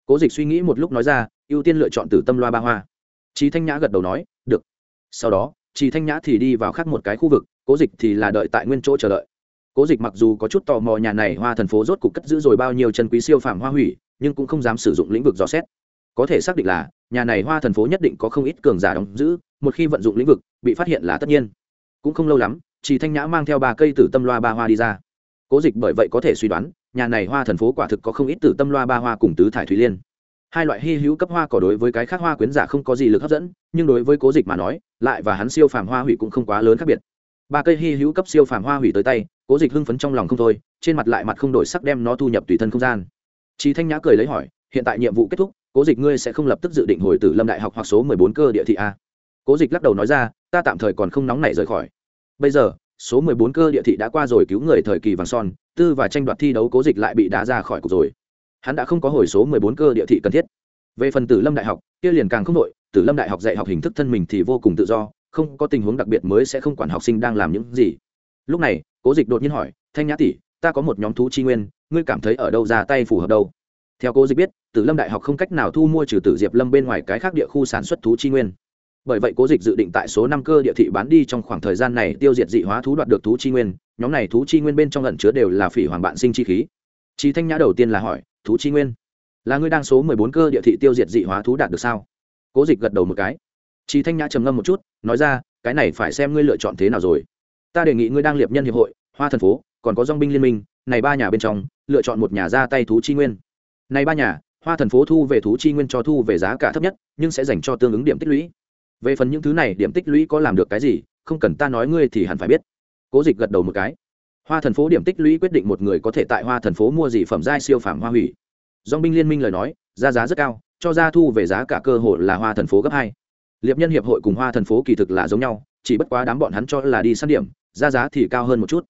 Cố dịch suy nghĩ một lúc nói ra ưu tiên lựa chọn tử tâm loa ba hoa. Chí thanh nhã gật đầu nói được. Sau đó chỉ thanh nhã thì đi vào khác một cái khu vực, cố dịch thì là đợi tại nguyên chỗ chờ đợi. Cố dịch mặc dù có chút tò mò nhà này hoa thần phố rốt cục cất giữ rồi bao nhiêu chân quý siêu phàm hoa hủy, nhưng cũng không dám sử dụng lĩnh vực dò xét. Có thể xác định là, nhà này hoa thần phố nhất định có không ít cường giả đóng giữ, một khi vận dụng lĩnh vực, bị phát hiện là tất nhiên. Cũng không lâu lắm, chỉ thanh nhã mang theo ba cây tử tâm loa ba hoa đi ra. Cố dịch bởi vậy có thể suy đoán, nhà này hoa thần phố quả thực có không ít tử tâm loa ba hoa cùng tứ thải thủy liên hai loại hy hữu cấp hoa cỏ đối với cái khác hoa quyến giả không có gì lực hấp dẫn nhưng đối với cố dịch mà nói lại và hắn siêu phàm hoa hủy cũng không quá lớn khác biệt ba cây hy hữu cấp siêu phàm hoa hủy tới tay cố dịch hưng phấn trong lòng không thôi trên mặt lại mặt không đổi sắc đem nó thu nhập tùy thân không gian Chí Thanh Nhã cười lấy hỏi, hiện tại nhiệm vụ kết thúc, Cố Dịch ngươi sẽ không lập tức dự định hồi Tử Lâm Đại học hoặc số mười bốn cơ địa thị a? Cố Dịch lắc đầu nói ra, ta tạm thời còn không nóng nảy rời khỏi. Bây giờ, số mười bốn cơ địa thị đã qua rồi cứu người thời kỳ vàng son, tư và tranh đoạt thi đấu Cố Dịch lại bị đá ra khỏi cục rồi. Hắn đã không có hồi số mười bốn cơ địa thị cần thiết. Về phần Tử Lâm Đại học, kia liền càng không đội, Tử Lâm Đại học dạy học hình thức thân mình thì vô cùng tự do, không có tình huống đặc biệt mới sẽ không quản học sinh đang làm những gì. Lúc này, Cố Dịch đột nhiên hỏi, "Thanh Nhã tỷ, ta có một nhóm thú chi nguyên, ngươi cảm thấy ở đâu ra tay phù hợp đâu?" theo cố dịch biết tử lâm đại học không cách nào thu mua trừ tử diệp lâm bên ngoài cái khác địa khu sản xuất thú chi nguyên bởi vậy cố dịch dự định tại số năm cơ địa thị bán đi trong khoảng thời gian này tiêu diệt dị hóa thú đoạt được thú chi nguyên nhóm này thú chi nguyên bên trong lẩn chứa đều là phỉ hoàng bạn sinh chi khí chi thanh nhã đầu tiên là hỏi thú chi nguyên. Là ngươi đang số mười bốn cơ địa thị tiêu diệt dị hóa thú đạt được sao? Cố dịch gật đầu một cái. Chi thanh nhã trầm ngâm một chút, nói ra, cái này phải xem ngươi lựa chọn thế nào rồi. Ta đề nghị ngươi đang liệp nhân hiệp hội, hoa thần phố, còn có dong binh liên minh, này ba nhà bên trong, lựa chọn một nhà ra tay thú chi nguyên. Này ba nhà, hoa thần phố thu về thú chi nguyên cho thu về giá cả thấp nhất, nhưng sẽ dành cho tương ứng điểm tích lũy. Về phần những thứ này, điểm tích lũy có làm được cái gì, không cần ta nói ngươi thì hẳn phải biết. Cố dịch gật đầu một cái hoa thần phố điểm tích lũy quyết định một người có thể tại hoa thần phố mua gì phẩm giai siêu phẩm hoa hủy. Dong binh liên minh lời nói, ra giá rất cao, cho ra thu về giá cả cơ hội là hoa thần phố gấp hai. Liệp nhân hiệp hội cùng hoa thần phố kỳ thực là giống nhau, chỉ bất quá đám bọn hắn cho là đi săn điểm, ra giá thì cao hơn một chút.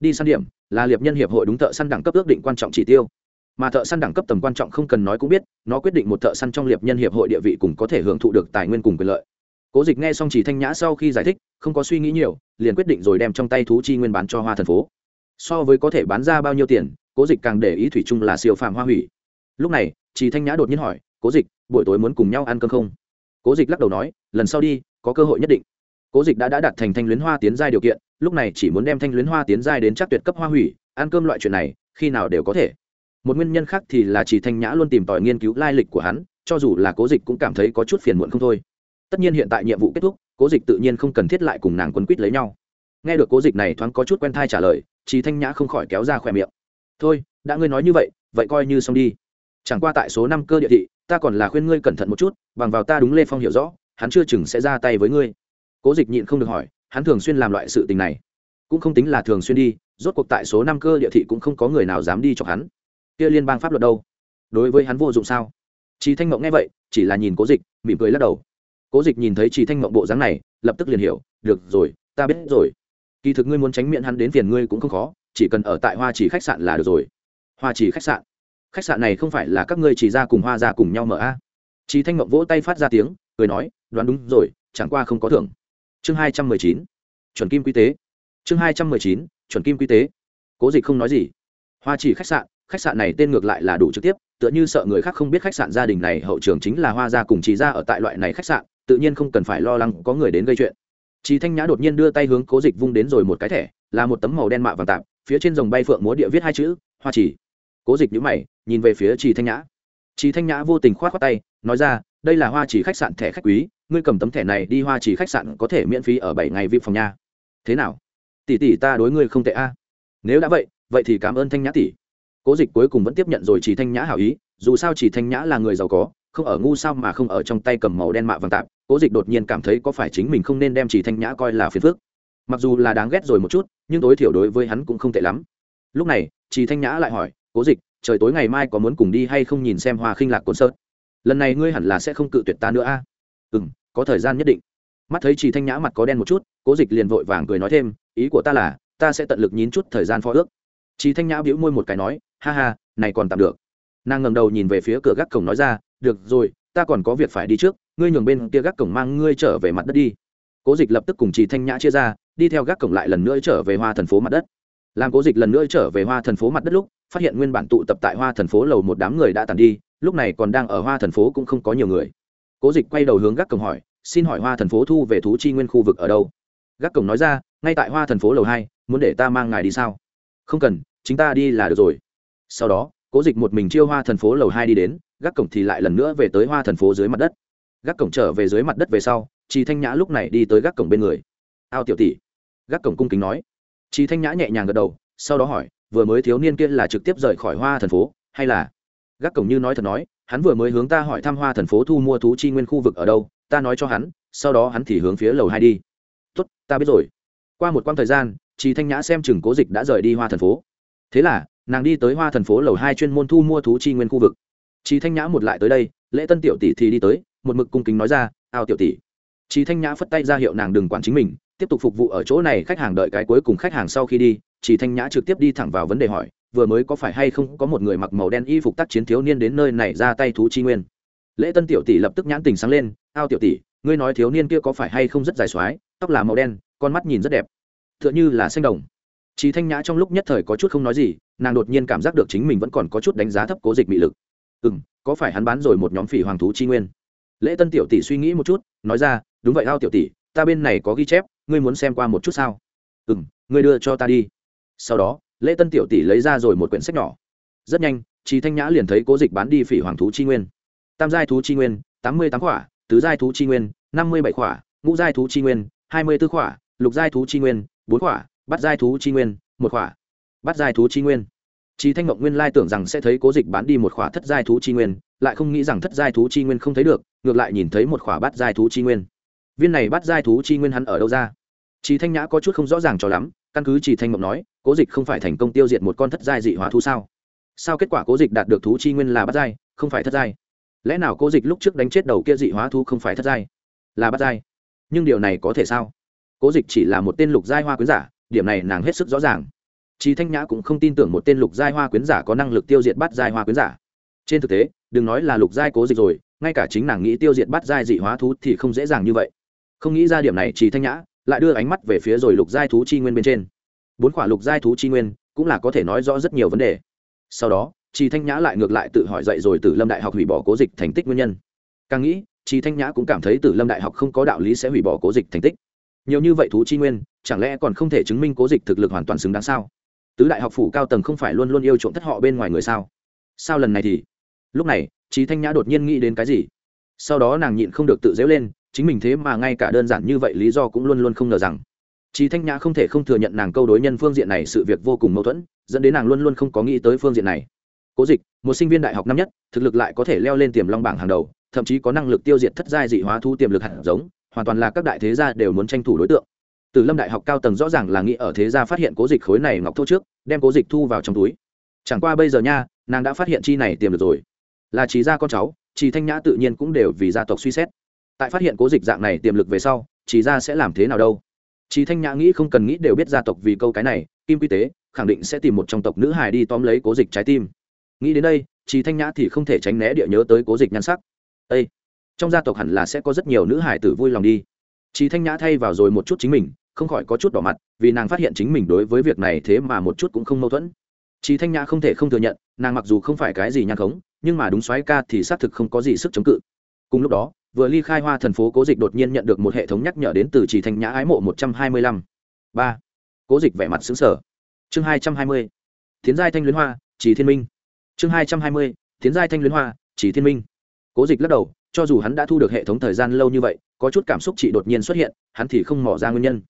Đi săn điểm là liệp nhân hiệp hội đúng thợ săn đẳng cấp ước định quan trọng chỉ tiêu. Mà thợ săn đẳng cấp tầm quan trọng không cần nói cũng biết, nó quyết định một thợ săn trong liệp nhân hiệp hội địa vị cùng có thể hưởng thụ được tài nguyên cùng quyền lợi. Cố dịch nghe xong chỉ thanh nhã sau khi giải thích, không có suy nghĩ nhiều, liền quyết định rồi đem trong tay thú chi nguyên bán cho hoa thần phố so với có thể bán ra bao nhiêu tiền, cố dịch càng để ý thủy chung là siêu phàm hoa hủy. Lúc này chị thanh nhã đột nhiên hỏi, cố dịch, buổi tối muốn cùng nhau ăn cơm không? Cố dịch lắc đầu nói, lần sau đi, có cơ hội nhất định. Cố dịch đã đã đặt thành thanh luyến hoa tiến giai điều kiện, lúc này chỉ muốn đem thanh luyến hoa tiến giai đến chắc tuyệt cấp hoa hủy, ăn cơm loại chuyện này, khi nào đều có thể. Một nguyên nhân khác thì là chỉ thanh nhã luôn tìm tòi nghiên cứu lai lịch của hắn, cho dù là cố dịch cũng cảm thấy có chút phiền muộn không thôi. Tất nhiên hiện tại nhiệm vụ kết thúc, cố dịch tự nhiên không cần thiết lại cùng nàng quân quýt lấy nhau nghe được cố dịch này thoáng có chút quen thai trả lời chỉ thanh nhã không khỏi kéo ra khỏe miệng. Thôi, đã ngươi nói như vậy vậy coi như xong đi. Chẳng qua tại số năm cơ địa thị, ta còn là khuyên ngươi cẩn thận một chút, bằng vào ta đúng lê phong hiểu rõ, hắn chưa chừng sẽ ra tay với ngươi. Cố dịch nhịn không được hỏi, hắn thường xuyên làm loại sự tình này. Cũng không tính là thường xuyên đi, rốt cuộc tại số năm cơ địa thị cũng không có người nào dám đi chọc hắn. Kia liên bang pháp luật đâu? Đối với hắn vô dụng sao? Chị thanh mộng nghe vậy, chỉ là nhìn cố dịch, mỉm cười lắc đầu. Cố dịch nhìn thấy chị thanh mộng bộ dáng này, lập tức liền hiểu, được rồi, ta biết rồi kỳ thực ngươi muốn tránh miệng hắn đến phiền ngươi cũng không khó, chỉ cần ở tại hoa chỉ khách sạn là được rồi. Hoa chỉ khách sạn. Khách sạn này không phải là các ngươi chỉ ra cùng hoa ra cùng nhau mở a? À. chị thanh mộng vỗ tay phát ra tiếng, cười nói, đoán đúng rồi, chẳng qua không có thưởng. Chương hai trăm mười chín. Chuẩn kim quy tế. Chương hai trăm mười chín, chuẩn kim quy tế. Cố dịch không nói gì. Hoa chỉ khách sạn khách sạn này tên ngược lại là đủ trực tiếp, tựa như sợ người khác không biết khách sạn gia đình này hậu trường chính là hoa gia cùng chị ra ở tại loại này khách sạn, tự nhiên không cần phải lo lắng có người đến gây chuyện. Chí thanh nhã đột nhiên đưa tay hướng cố dịch vung đến rồi một cái thẻ, là một tấm màu đen mạ vàng tạm. phía trên dòng bay phượng múa địa viết hai chữ, hoa chỉ cố dịch nhíu mày, nhìn về phía Chí thanh nhã. Chí thanh nhã vô tình khoát khoát tay, nói ra, đây là hoa chỉ khách sạn thẻ khách quý, ngươi cầm tấm thẻ này đi hoa chỉ khách sạn có thể miễn phí ở bảy ngày vip phòng nha. Thế nào? Tỷ tỷ ta đối ngươi không tệ a. Nếu đã vậy vậy thì cảm ơn thanh nhã tỷ. Cố dịch cuối cùng vẫn tiếp nhận rồi chỉ thanh nhã hảo ý, dù sao chỉ thanh nhã là người giàu có không ở ngu sao mà không ở trong tay cầm màu đen mạ vàng tạp, cố dịch đột nhiên cảm thấy có phải chính mình không nên đem chỉ thanh nhã coi là phiền phước mặc dù là đáng ghét rồi một chút, nhưng tối thiểu đối với hắn cũng không tệ lắm. Lúc này, chỉ thanh nhã lại hỏi, cố dịch, trời tối ngày mai có muốn cùng đi hay không nhìn xem hoa khinh lạc cồn sơn? Lần này ngươi hẳn là sẽ không cự tuyệt ta nữa a. À? ừ m có thời gian nhất định. Mắt thấy chỉ thanh nhã mặt có đen một chút, cố dịch liền vội vàng cười nói thêm, ý của ta là, ta sẽ tận lực nhín chút thời gian phó ước. Chỉ thanh nhã bĩu môi một cái nói, ha ha, này còn tạm được. Nàng ngầm đầu nhìn về phía cửa gác cổng nói ra được rồi, ta còn có việc phải đi trước, ngươi nhường bên kia gác cổng mang ngươi trở về mặt đất đi. Cố dịch lập tức cùng chị thanh nhã chia ra, đi theo gác cổng lại lần nữa trở về hoa thần phố mặt đất. Làm cố dịch lần nữa trở về hoa thần phố mặt đất lúc, phát hiện nguyên bản tụ tập tại hoa thần phố lầu một đám người đã tàn đi, lúc này còn đang ở hoa thần phố cũng không có nhiều người. Cố dịch quay đầu hướng gác cổng hỏi, xin hỏi hoa thần phố thu về thú chi nguyên khu vực ở đâu? Gác cổng nói ra, ngay tại hoa thần phố lầu hai, muốn để ta mang ngài đi sao? Không cần, chính ta đi là được rồi. Sau đó, cố dịch một mình chiêu hoa thần phố lầu hai đi đến gác cổng thì lại lần nữa về tới hoa thần phố dưới mặt đất. Gác cổng trở về dưới mặt đất về sau chị thanh nhã lúc này đi tới gác cổng bên người. Ao tiểu tỷ, gác cổng cung kính nói. Chị thanh nhã nhẹ nhàng gật đầu, sau đó hỏi, vừa mới thiếu niên kia là trực tiếp rời khỏi hoa thần phố, hay là gác cổng như nói thật nói, hắn vừa mới hướng ta hỏi thăm hoa thần phố thu mua thú chi nguyên khu vực ở đâu, ta nói cho hắn, sau đó hắn thì hướng phía lầu hai đi. Tốt, ta biết rồi. Qua một quãng thời gian chị thanh nhã xem chừng cố dịch đã rời đi hoa thần phố. Thế là, nàng đi tới hoa thần phố lầu hai chuyên môn thu mua thú chi nguyên khu vực chị thanh nhã một lại tới đây, lễ tân tiểu tỷ thì đi tới, một mực cung kính nói ra, ao tiểu tỷ. Chị thanh nhã phất tay ra hiệu nàng đừng quản chính mình, tiếp tục phục vụ ở chỗ này, khách hàng đợi cái cuối cùng khách hàng sau khi đi chị thanh nhã trực tiếp đi thẳng vào vấn đề hỏi, vừa mới có phải hay không có một người mặc màu đen y phục tác chiến thiếu niên đến nơi này ra tay thú chi nguyên? Lễ tân tiểu tỷ lập tức nhãn tình sáng lên, ao tiểu tỷ, ngươi nói thiếu niên kia có phải hay không rất dài xoái, tóc là màu đen, con mắt nhìn rất đẹp, Tựa như là xanh đồng. Chị thanh nhã trong lúc nhất thời có chút không nói gì, nàng đột nhiên cảm giác được chính mình vẫn còn có chút đánh giá thấp cố dịch mị lực ừ m có phải hắn bán rồi một nhóm phỉ hoàng thú chi nguyên? Lễ tân tiểu tỷ suy nghĩ một chút nói ra đúng vậy ao tiểu tỷ ta bên này có ghi chép ngươi muốn xem qua một chút sao? Ừ m ngươi đưa cho ta đi. Sau đó lễ tân tiểu tỷ lấy ra rồi một quyển sách nhỏ. Rất nhanh chị thanh nhã liền thấy cố dịch bán đi phỉ hoàng thú chi nguyên. Tam giai thú chi nguyên tám mươi tám khỏa, tứ giai thú chi nguyên năm mươi bảy khỏa, ngũ giai thú chi nguyên hai mươi b ố khỏa lục giai thú chi nguyên bốn khỏa, bắt giai thú chi nguyên một khỏa, bắt giai thú chi nguyên. Chi Thanh Ngộng Nguyên lai tưởng rằng sẽ thấy Cố Dịch bán đi một khỏa thất giai thú chi nguyên, lại không nghĩ rằng thất giai thú chi nguyên không thấy được, ngược lại nhìn thấy một khỏa bát giai thú chi nguyên. Viên này bát giai thú chi nguyên hắn ở đâu ra? Chi Thanh Nhã có chút không rõ ràng cho lắm, căn cứ Chi Thanh Ngộng nói, Cố Dịch không phải thành công tiêu diệt một con thất giai dị hóa thú sao? Sao kết quả Cố Dịch đạt được thú chi nguyên là bát giai, không phải thất giai? Lẽ nào Cố Dịch lúc trước đánh chết đầu kia dị hóa thú không phải thất giai, là bát giai? Nhưng điều này có thể sao? cố dịch chỉ là một tên lục giai hoa quyến giả điểm này nàng hết sức rõ ràng chị thanh nhã cũng không tin tưởng một tên lục giai hoa quyến giả có năng lực tiêu diệt bắt giai hoa quyến giả. Trên thực tế, đừng nói là lục giai cố dịch rồi, ngay cả chính nàng nghĩ tiêu diệt bắt giai dị hóa thú thì không dễ dàng như vậy. Không nghĩ ra điểm này chị thanh nhã lại đưa ánh mắt về phía rồi lục giai thú chi nguyên bên trên. Bốn quả lục giai thú chi nguyên cũng là có thể nói rõ rất nhiều vấn đề. Sau đó chị thanh nhã lại ngược lại tự hỏi dậy rồi Tử lâm đại học hủy bỏ cố dịch thành tích nguyên nhân. Càng nghĩ chị thanh nhã cũng cảm thấy Tử lâm đại học không có đạo lý sẽ hủy bỏ cố dịch thành tích. Nhiều như vậy thú chi nguyên, chẳng lẽ còn không thể chứng minh cố dịch thực lực hoàn toàn xứng đáng sao? Tứ đại học phủ cao tầng không phải luôn luôn yêu trộm thất họ bên ngoài người sao? Sao lần này thì? Lúc này trí thanh nhã đột nhiên nghĩ đến cái gì? Sau đó nàng nhịn không được tự dễu lên, chính mình thế mà ngay cả đơn giản như vậy lý do cũng luôn luôn không ngờ rằng. Trí thanh nhã không thể không thừa nhận nàng câu đối nhân phương diện này sự việc vô cùng mâu thuẫn, dẫn đến nàng luôn luôn không có nghĩ tới phương diện này. Cố dịch, một sinh viên đại học năm nhất, thực lực lại có thể leo lên tiềm long bảng hàng đầu, thậm chí có năng lực tiêu diệt thất giai dị hóa thu tiềm lực hạt giống, hoàn toàn là các đại thế gia đều muốn tranh thủ đối tượng từ lâm đại học cao tầng rõ ràng là nghĩ ở thế gia phát hiện cố dịch khối này ngọc thô trước, đem cố dịch thu vào trong túi. Chẳng qua bây giờ nha, nàng đã phát hiện chi này tiềm được rồi. Là trí gia con cháu trí thanh nhã tự nhiên cũng đều vì gia tộc suy xét. Tại phát hiện cố dịch dạng này tiềm lực về sau trí gia sẽ làm thế nào đâu. Trí thanh nhã nghĩ không cần nghĩ đều biết gia tộc vì câu cái này, kim quy tế khẳng định sẽ tìm một trong tộc nữ hài đi tóm lấy cố dịch trái tim. Nghĩ đến đây trí thanh nhã thì không thể tránh né địa nhớ tới cố dịch nhan sắc. Đây trong gia tộc hẳn là sẽ có rất nhiều nữ hải tử vui lòng đi. Chị thanh nhã thay vào rồi một chút chính mình không khỏi có chút đỏ mặt, vì nàng phát hiện chính mình đối với việc này thế mà một chút cũng không mâu thuẫn. Chị thanh nhã không thể không thừa nhận, nàng mặc dù không phải cái gì nhang khống, nhưng mà đúng soái ca thì xác thực không có gì sức chống cự. Cùng lúc đó, vừa ly khai hoa Thần phố, cố dịch đột nhiên nhận được một hệ thống nhắc nhở đến từ chỉ thanh nhã ái mộ một trăm hai mươi lăm. Ba. Cố dịch vẻ mặt xứng sở chương hai trăm hai mươi. Tiến giai thanh luyến hoa chỉ thiên minh. Chương hai trăm hai mươi. Tiến giai thanh luyến hoa chỉ thiên minh. Cố dịch lắc đầu, cho dù hắn đã thu được hệ thống thời gian lâu như vậy, có chút cảm xúc chị đột nhiên xuất hiện, hắn thì không mỏ ra nguyên nhân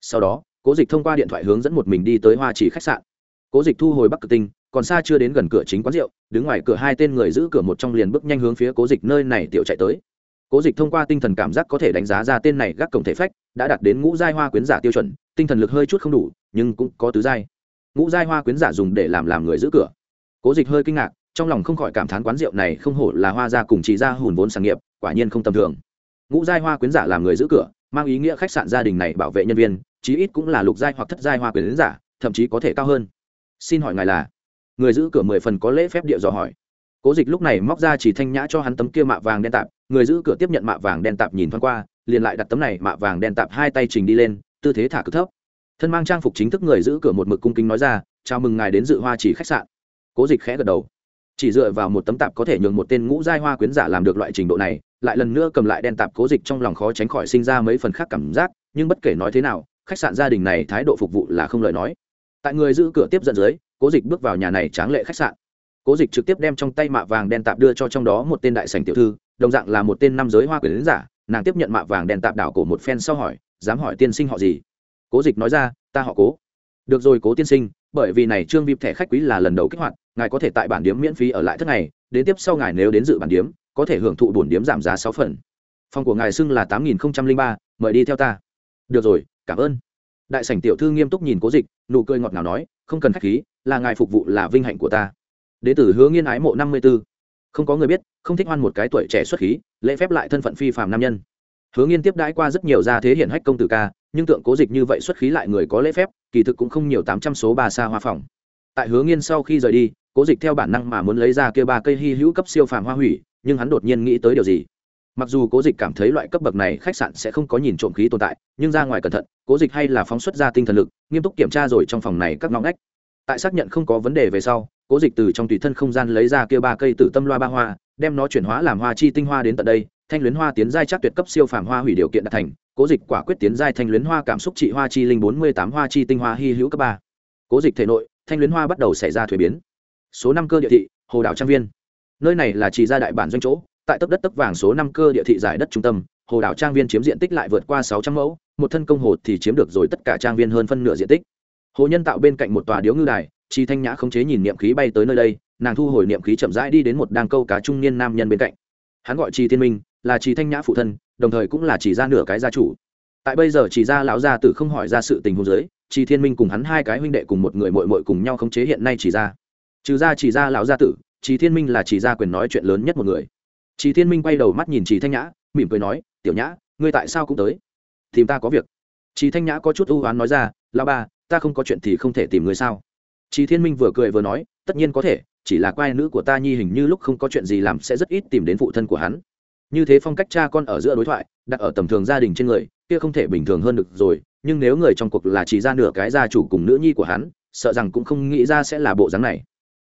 sau đó, cố dịch thông qua điện thoại hướng dẫn một mình đi tới hoa chỉ khách sạn. Cố dịch thu hồi bắc cực tinh, còn xa chưa đến gần cửa chính quán rượu, đứng ngoài cửa hai tên người giữ cửa một trong liền bước nhanh hướng phía cố dịch nơi này tiểu chạy tới. Cố dịch thông qua tinh thần cảm giác có thể đánh giá ra tên này gác cổng thể phách, đã đạt đến ngũ giai hoa quyến giả tiêu chuẩn, tinh thần lực hơi chút không đủ, nhưng cũng có tứ giai. Ngũ giai hoa quyến giả dùng để làm làm người giữ cửa. Cố dịch hơi kinh ngạc, trong lòng không khỏi cảm thán quán rượu này không hổ là hoa gia cùng chỉ ra hùn vốn sản nghiệp, quả nhiên không tầm thường. Ngũ giai hoa quyến giả làm người giữ cửa, mang ý nghĩa khách sạn gia đình này bảo vệ nhân viên chí ít cũng là lục giai hoặc thất giai hoa quyến giả, thậm chí có thể cao hơn. Xin hỏi ngài là? Người giữ cửa mười phần có lễ phép địa dò hỏi. Cố dịch lúc này móc ra chỉ thanh nhã cho hắn tấm kia mạ vàng đen tạp, người giữ cửa tiếp nhận mạ vàng đen tạp nhìn thoáng qua, liền lại đặt tấm này mạ vàng đen tạp hai tay trình đi lên, tư thế thả cực thấp. Thân mang trang phục chính thức người giữ cửa một mực cung kính nói ra, chào mừng ngài đến dự hoa chỉ khách sạn. Cố dịch khẽ gật đầu. Chỉ dựa vào một tấm tạp có thể nhường một tên ngũ giai hoa quyến giả làm được loại trình độ này, lại lần nữa cầm lại đen tạp cố dịch trong lòng khó tránh khỏi sinh ra mấy phần khác cảm giác, nhưng bất kể nói thế nào khách sạn gia đình này thái độ phục vụ là không lời nói. Tại người giữ cửa tiếp dẫn dưới, cố dịch bước vào nhà này tráng lệ khách sạn. Cố dịch trực tiếp đem trong tay mạ vàng đen tạp đưa cho trong đó một tên đại sành tiểu thư, đồng dạng là một tên nam giới hoa quyến giả. Nàng tiếp nhận mạ vàng đen tạp đảo cổ một phen sau hỏi, dám hỏi tiên sinh họ gì? Cố dịch nói ra, ta họ cố. Được rồi cố tiên sinh, bởi vì này trương vip thẻ khách quý là lần đầu kích hoạt, ngài có thể tại bản điếm miễn phí ở lại thất ngày, đến tiếp sau ngài nếu đến dự bản điếm, có thể hưởng thụ bổn điếm giảm giá sáu phần. Phòng của ngài xưng là tám nghìn ba, mời đi theo ta. Được rồi cảm ơn. Đại sảnh tiểu thư nghiêm túc nhìn cố dịch, nụ cười ngọt ngào nói, không cần khách khí, là ngài phục vụ là vinh hạnh của ta. Đế tử hứa nghiên ái mộ năm mươi b ố không có người biết, không thích hoan một cái tuổi trẻ xuất khí, lễ phép lại thân phận phi phàm nam nhân. Hứa nghiên tiếp đãi qua rất nhiều gia thế hiện hách công tử ca, nhưng tượng cố dịch như vậy xuất khí lại người có lễ phép, kỳ thực cũng không nhiều tám trăm số ba xa hoa phòng. Tại hứa nghiên sau khi rời đi, cố dịch theo bản năng mà muốn lấy ra kia ba cây hy hữu cấp siêu phàm hoa hủy, nhưng hắn đột nhiên nghĩ tới điều gì? Mặc dù cố dịch cảm thấy loại cấp bậc này khách sạn sẽ không có nhìn trộm khí tồn tại, nhưng ra ngoài cẩn thận, cố dịch hay là phóng xuất ra tinh thần lực, nghiêm túc kiểm tra rồi trong phòng này các ngõ ngách. Tại xác nhận không có vấn đề về sau, cố dịch từ trong tùy thân không gian lấy ra kia ba cây tử tâm loa ba hoa, đem nó chuyển hóa làm hoa chi tinh hoa đến tận đây, thanh luyến hoa tiến giai chắc tuyệt cấp siêu phàm hoa hủy điều kiện đạt thành, cố dịch quả quyết tiến giai thanh luyến hoa cảm xúc trị hoa chi linh bốn mươi tám hoa chi tinh hoa hy hữu cấp ba. Cố dịch thể nội, thanh luyến hoa bắt đầu xảy ra thuế biến. Số năm cơ địa thị, hồ đảo trang viên. Nơi này là chỉ gia đại bản doanh chỗ tại tấp đất tấp vàng số năm cơ địa thị giải đất trung tâm, hồ đảo trang viên chiếm diện tích lại vượt qua sáu trăm mẫu, một thân công hồ thì chiếm được rồi tất cả trang viên hơn phân nửa diện tích. Hồ nhân tạo bên cạnh một tòa điếu ngư đài, chi thanh nhã không chế nhìn niệm khí bay tới nơi đây, nàng thu hồi niệm khí chậm rãi đi đến một đàng câu cá trung niên nam nhân bên cạnh. Hắn gọi chi thiên minh, là chi thanh nhã phụ thân, đồng thời cũng là chỉ ra nửa cái gia chủ. Tại bây giờ chỉ ra lão gia tử không hỏi ra sự tình huống giới, chi thiên minh cùng hắn hai cái huynh đệ cùng một người mội mội cùng nhau khống chế hiện nay chỉ ra trừ ra chỉ ra lão gia tử, chi thiên minh là chỉ ra quyền nói chuyện lớn nhất một người chi thiên minh quay đầu mắt nhìn chỉ thanh nhã, mỉm cười nói, tiểu nhã, ngươi tại sao cũng tới? Tìm ta có việc. Chị thanh nhã có chút ưu oán nói ra La ba ta không có chuyện thì không thể tìm người sao? Chi thiên minh vừa cười vừa nói, tất nhiên có thể, chỉ là quai nữ của ta nhi hình như lúc không có chuyện gì làm sẽ rất ít tìm đến phụ thân của hắn. Như thế phong cách cha con ở giữa đối thoại, đặt ở tầm thường gia đình trên người, kia không thể bình thường hơn được rồi, nhưng nếu người trong cuộc là chỉ ra nửa cái gia chủ cùng nữ nhi của hắn, sợ rằng cũng không nghĩ ra sẽ là bộ dáng này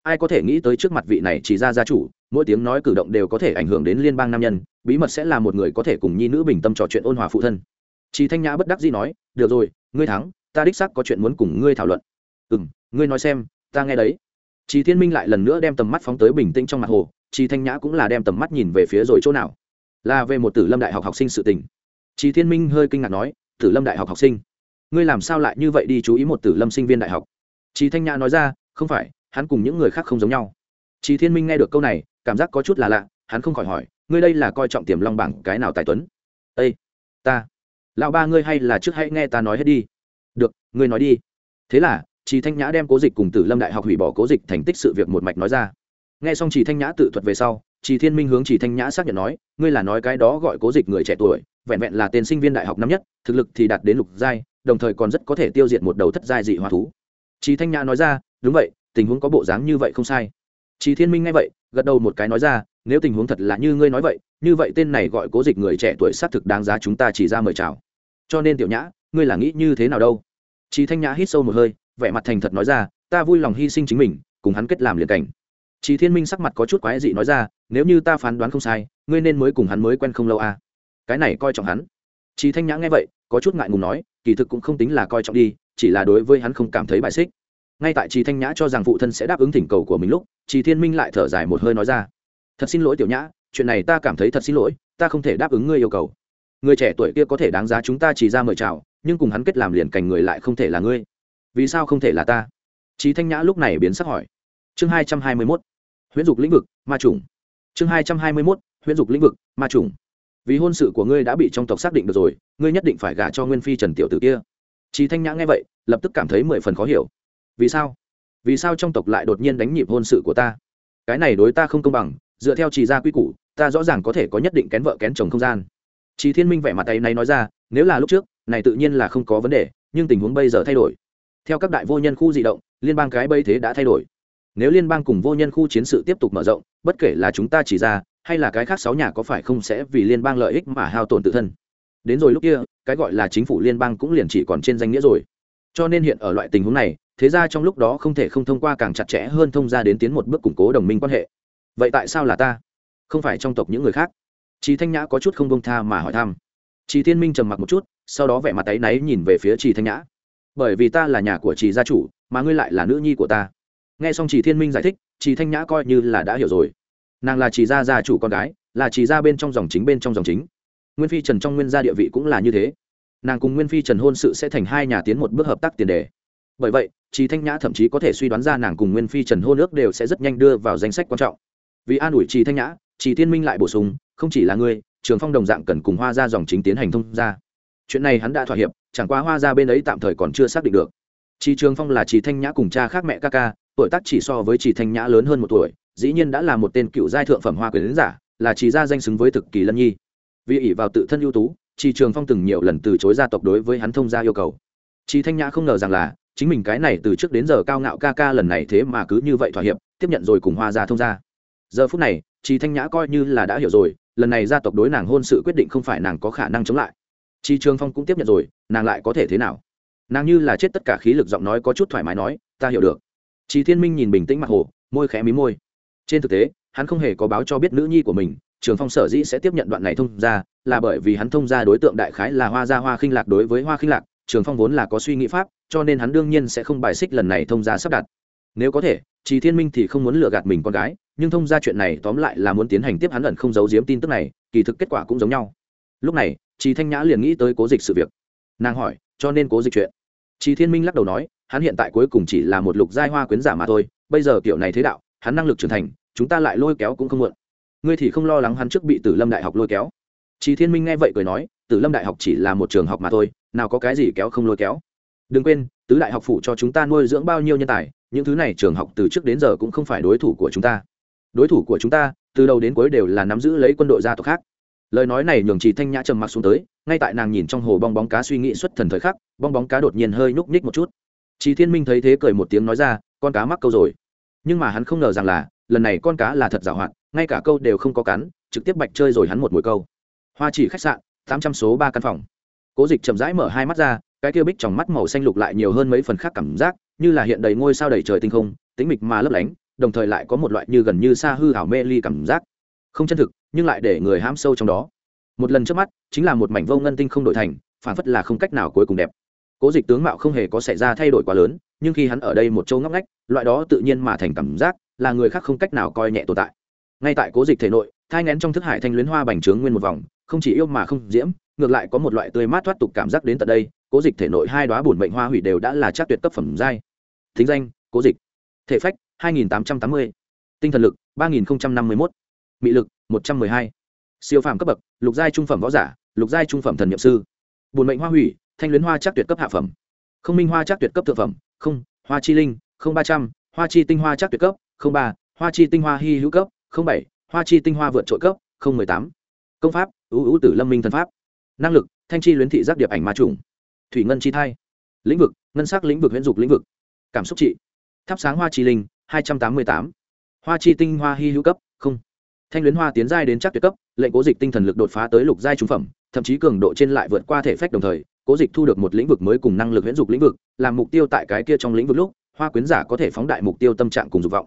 ai có thể nghĩ tới trước mặt vị này chỉ ra gia chủ, mỗi tiếng nói cử động đều có thể ảnh hưởng đến liên bang nam nhân, bí mật sẽ là một người có thể cùng nhi nữ bình tâm trò chuyện ôn hòa phụ thân. Chị thanh nhã bất đắc dĩ nói, được rồi, ngươi thắng, ta đích xác có chuyện muốn cùng ngươi thảo luận. Ừ m ngươi nói xem, ta nghe đấy. Chị thiên minh lại lần nữa đem tầm mắt phóng tới bình tĩnh trong mặt hồ chị thanh nhã cũng là đem tầm mắt nhìn về phía rồi chỗ nào? Là về một tử lâm đại học học sinh sự tình. Chị thiên minh hơi kinh ngạc nói, tử lâm đại học học sinh? Ngươi làm sao lại như vậy đi chú ý một tử lâm sinh viên đại học? Chị thanh nhã nói ra, không phải hắn cùng những người khác không giống nhau. Chị thiên minh nghe được câu này cảm giác có chút là lạ hắn không khỏi hỏi ngươi đây là coi trọng tiềm long bảng cái nào tài tuấn? Ê, ta. Lão ba ngươi hay là trước hãy nghe ta nói hết đi. Được ngươi nói đi. Thế là chị thanh nhã đem cố dịch cùng tử lâm đại học hủy bỏ cố dịch thành tích sự việc một mạch nói ra. Nghe xong chị thanh nhã tự thuật về sau chị thiên minh hướng chị thanh nhã xác nhận nói ngươi là nói cái đó gọi cố dịch người trẻ tuổi vẹn vẹn là tên sinh viên đại học năm nhất thực lực thì đạt đến lục giai đồng thời còn rất có thể tiêu diệt một đầu thất giai dị hóa thú. Chị thanh nhã nói ra đúng vậy tình huống có bộ dáng như vậy không sai. Chị thiên minh nghe vậy, gật đầu một cái nói ra, nếu tình huống thật là như ngươi nói vậy, như vậy tên này gọi cố dịch người trẻ tuổi xác thực đáng giá chúng ta chỉ ra mời chào. Cho nên tiểu nhã, ngươi là nghĩ như thế nào đâu? Chị thanh nhã hít sâu một hơi, vẻ mặt thành thật nói ra, ta vui lòng hy sinh chính mình, cùng hắn kết làm liền cảnh. Chị thiên minh sắc mặt có chút quái dị nói ra, nếu như ta phán đoán không sai, ngươi nên mới cùng hắn mới quen không lâu à. cái này coi trọng hắn. Chị thanh nhã nghe vậy, có chút ngại ngùng nói, kỳ thực cũng không tính là coi trọng đi, chỉ là đối với hắn không cảm thấy bài xích ngay tại chị thanh nhã cho rằng phụ thân sẽ đáp ứng thỉnh cầu của mình lúc chị thiên minh lại thở dài một hơi nói ra. Thật xin lỗi tiểu nhã, chuyện này ta cảm thấy thật xin lỗi, ta không thể đáp ứng ngươi yêu cầu. Người trẻ tuổi kia có thể đáng giá chúng ta chỉ ra mời chào, nhưng cùng hắn kết làm liền cành người lại không thể là ngươi. Vì sao không thể là ta? Chị thanh nhã lúc này biến sắc hỏi. Chương hai trăm hai mươi mốt, huyễn dục lĩnh vực, ma trùng. Chương hai trăm hai mươi mốt, huyễn dục lĩnh vực, ma trùng. Vì hôn sự của ngươi đã bị trong tộc xác định được rồi, ngươi nhất định phải gả cho nguyên phi trần tiểu tử kia. Chị thanh nhã nghe vậy, lập tức cảm thấy mười phần khó hiểu vì sao? Vì sao trong tộc lại đột nhiên đánh nhịp hôn sự của ta? Cái này đối ta không công bằng, dựa theo chỉ ra quy củ, ta rõ ràng có thể có nhất định kén vợ kén chồng không gian. Chị thiên minh vẻ mặt tay này nói ra, nếu là lúc trước, này tự nhiên là không có vấn đề, nhưng tình huống bây giờ thay đổi. Theo các đại vô nhân khu di động, liên bang cái bây thế đã thay đổi. Nếu liên bang cùng vô nhân khu chiến sự tiếp tục mở rộng, bất kể là chúng ta chỉ ra, hay là cái khác sáu nhà có phải không sẽ vì liên bang lợi ích mà hao tổn tự thân. Đến rồi lúc kia, cái gọi là chính phủ liên bang cũng liền chỉ còn trên danh nghĩa rồi. Cho nên hiện ở loại tình huống này thế ra trong lúc đó không thể không thông qua càng chặt chẽ hơn thông ra đến tiến một bước củng cố đồng minh quan hệ. Vậy tại sao là ta? Không phải trong tộc những người khác? Chị thanh nhã có chút không bông tha mà hỏi thăm. Chị thiên minh trầm mặc một chút, sau đó vẻ mặt tay náy nhìn về phía chị thanh nhã. Bởi vì ta là nhà của chị gia chủ, mà ngươi lại là nữ nhi của ta. Nghe xong chị thiên minh giải thích chị thanh nhã coi như là đã hiểu rồi. Nàng là chị gia gia chủ con gái, là chị gia bên trong dòng chính bên trong dòng chính. Nguyên phi trần trong nguyên gia địa vị cũng là như thế. Nàng cùng nguyên phi trần hôn sự sẽ thành hai nhà tiến một bước hợp tác tiền đề. Bởi vậy chị thanh nhã thậm chí có thể suy đoán ra nàng cùng nguyên phi trần hô nước đều sẽ rất nhanh đưa vào danh sách quan trọng. Vì an ủi Chỉ thanh nhã Chỉ thiên minh lại bổ sung, không chỉ là ngươi, trường phong đồng dạng cần cùng hoa ra dòng chính tiến hành thông ra chuyện này hắn đã thỏa hiệp, chẳng qua hoa ra bên ấy tạm thời còn chưa xác định được. Chỉ trường phong là Chỉ thanh nhã cùng cha khác mẹ ca ca, tuổi tác chỉ so với Chỉ thanh nhã lớn hơn một tuổi, dĩ nhiên đã là một tên cựu giai thượng phẩm hoa quyền giả, là chỉ gia danh xứng với thực kỳ lân nhi. Vì ỷ vào tự thân ưu tú Chỉ trường phong từng nhiều lần từ chối gia tộc đối với hắn thông gia yêu cầu. Chỉ thanh nhã không ngờ rằng là chính mình cái này từ trước đến giờ cao ngạo ca ca lần này thế mà cứ như vậy thỏa hiệp, tiếp nhận rồi cùng hoa gia thông gia. Giờ phút này chị thanh nhã coi như là đã hiểu rồi, lần này gia tộc đối nàng hôn sự quyết định không phải nàng có khả năng chống lại. Chị trường phong cũng tiếp nhận rồi, nàng lại có thể thế nào? Nàng như là chết tất cả khí lực giọng nói có chút thoải mái nói, ta hiểu được. Chị thiên minh nhìn bình tĩnh mặt hồ, môi khẽ mí môi. Trên thực tế, hắn không hề có báo cho biết nữ nhi của mình, trường phong sở dĩ sẽ tiếp nhận đoạn này thông ra là bởi vì hắn thông ra đối tượng đại khái là hoa gia hoa khinh lạc đối với hoa khinh lạc, trường phong vốn là có suy nghĩ pháp cho nên hắn đương nhiên sẽ không bài xích lần này thông gia sắp đặt. Nếu có thể chị thiên minh thì không muốn lừa gạt mình con gái, nhưng thông gia chuyện này tóm lại là muốn tiến hành tiếp hắn ẩn không giấu giếm tin tức này, kỳ thực kết quả cũng giống nhau. Lúc này chị thanh nhã liền nghĩ tới cố dịch sự việc. Nàng hỏi, cho nên cố dịch chuyện? Chị thiên minh lắc đầu nói, hắn hiện tại cuối cùng chỉ là một lục giai hoa quyến giả mà thôi, bây giờ kiểu này thế đạo, hắn năng lực trưởng thành, chúng ta lại lôi kéo cũng không muộn. Ngươi thì không lo lắng hắn trước bị tử lâm đại học lôi kéo. Chị thiên minh nghe vậy cười nói, tử lâm đại học chỉ là một trường học mà thôi, nào có cái gì kéo không lôi kéo đừng quên, tứ đại học phủ cho chúng ta nuôi dưỡng bao nhiêu nhân tài, những thứ này trường học từ trước đến giờ cũng không phải đối thủ của chúng ta. Đối thủ của chúng ta, từ đầu đến cuối đều là nắm giữ lấy quân đội gia tộc khác. Lời nói này nhường chị thanh nhã trầm mặc xuống tới, ngay tại nàng nhìn trong hồ bong bóng cá suy nghĩ xuất thần thời khắc, bong bóng cá đột nhiên hơi nhúc nhích một chút. Chị thiên minh thấy thế cười một tiếng nói ra, con cá mắc câu rồi. Nhưng mà hắn không ngờ rằng là, lần này con cá là thật giảo hoạt, ngay cả câu đều không có cắn, trực tiếp bạch chơi rồi hắn một mùi câu. Hoa chỉ khách sạn, tám trăm số ba căn phòng. Cố dịch chậm rãi mở hai mắt ra cái kia bích trong mắt màu xanh lục lại nhiều hơn mấy phần khác cảm giác, như là hiện đầy ngôi sao đầy trời tinh không, tĩnh mịch mà lấp lánh, đồng thời lại có một loại như gần như xa hư hảo mê ly cảm giác. Không chân thực, nhưng lại để người hãm sâu trong đó. Một lần trước mắt, chính là một mảnh vô ngân tinh không đổi thành, phản phất là không cách nào cuối cùng đẹp. Cố dịch tướng mạo không hề có xảy ra thay đổi quá lớn, nhưng khi hắn ở đây một chỗ ngóc ngách, loại đó tự nhiên mà thành cảm giác, là người khác không cách nào coi nhẹ tồn tại. Ngay tại cố dịch thể nội, thai ngén trong thức hải thanh luyến hoa bành trướng nguyên một vòng không chỉ yêu mà không diễm, ngược lại có một loại tươi mát thoát tục cảm giác đến tận đây, cố dịch thể nội hai đoá bổn bệnh hoa hủy đều đã là chắc tuyệt cấp phẩm giai. Thính danh, cố dịch. Thể phách 2880. tinh thần lực 3051. mị lực 112. siêu phàm cấp bậc, lục giai trung phẩm võ giả, lục giai trung phẩm thần nhiệm sư. Bùn bệnh hoa hủy, thanh luyến hoa chắc tuyệt cấp hạ phẩm. Không minh hoa chắc tuyệt cấp thượng phẩm, không, hoa chi linh, không ba trăm. Hoa chi tinh hoa chắc tuyệt cấp, không ba. Hoa chi tinh hoa hy hữu cấp, không bảy. Hoa chi tinh hoa vượt trội cấp, không mười tám. Công pháp ưu ưu tử lâm minh thần pháp. Năng lực, thanh chi luyến thị giác điệp ảnh ma trùng. Thủy ngân chi thai. Lĩnh vực, ngân sắc lĩnh vực huyễn dục lĩnh vực. Cảm xúc trị. Thắp sáng hoa chi linh, hai trăm tám mươi tám. Hoa chi tinh hoa hy hữu cấp, không. Thanh luyến hoa tiến giai đến chắc tuyệt cấp, lệnh cố dịch tinh thần lực đột phá tới lục giai trung phẩm, thậm chí cường độ trên lại vượt qua thể phách đồng thời, cố dịch thu được một lĩnh vực mới cùng năng lực huyễn dục lĩnh vực, làm mục tiêu tại cái kia trong lĩnh vực lúc, hoa quyến giả có thể phóng đại mục tiêu tâm trạng cùng dục vọng.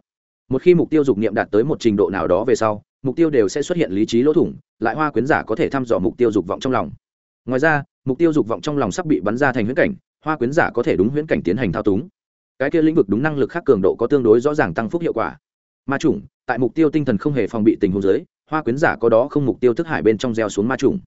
Một khi mục tiêu dục niệm đạt tới một trình độ nào đó về sau mục tiêu đều sẽ xuất hiện lý trí lỗ thủng, lại hoa quyến giả có thể thăm dò mục tiêu dục vọng trong lòng. Ngoài ra, mục tiêu dục vọng trong lòng sắp bị bắn ra thành huyễn cảnh, hoa quyến giả có thể đúng huyễn cảnh tiến hành thao túng. Cái kia lĩnh vực đúng năng lực khác cường độ có tương đối rõ ràng tăng phúc hiệu quả. Ma chủng, tại mục tiêu tinh thần không hề phòng bị tình huống giới hoa quyến giả có đó không mục tiêu thức hải bên trong gieo xuống ma chủng.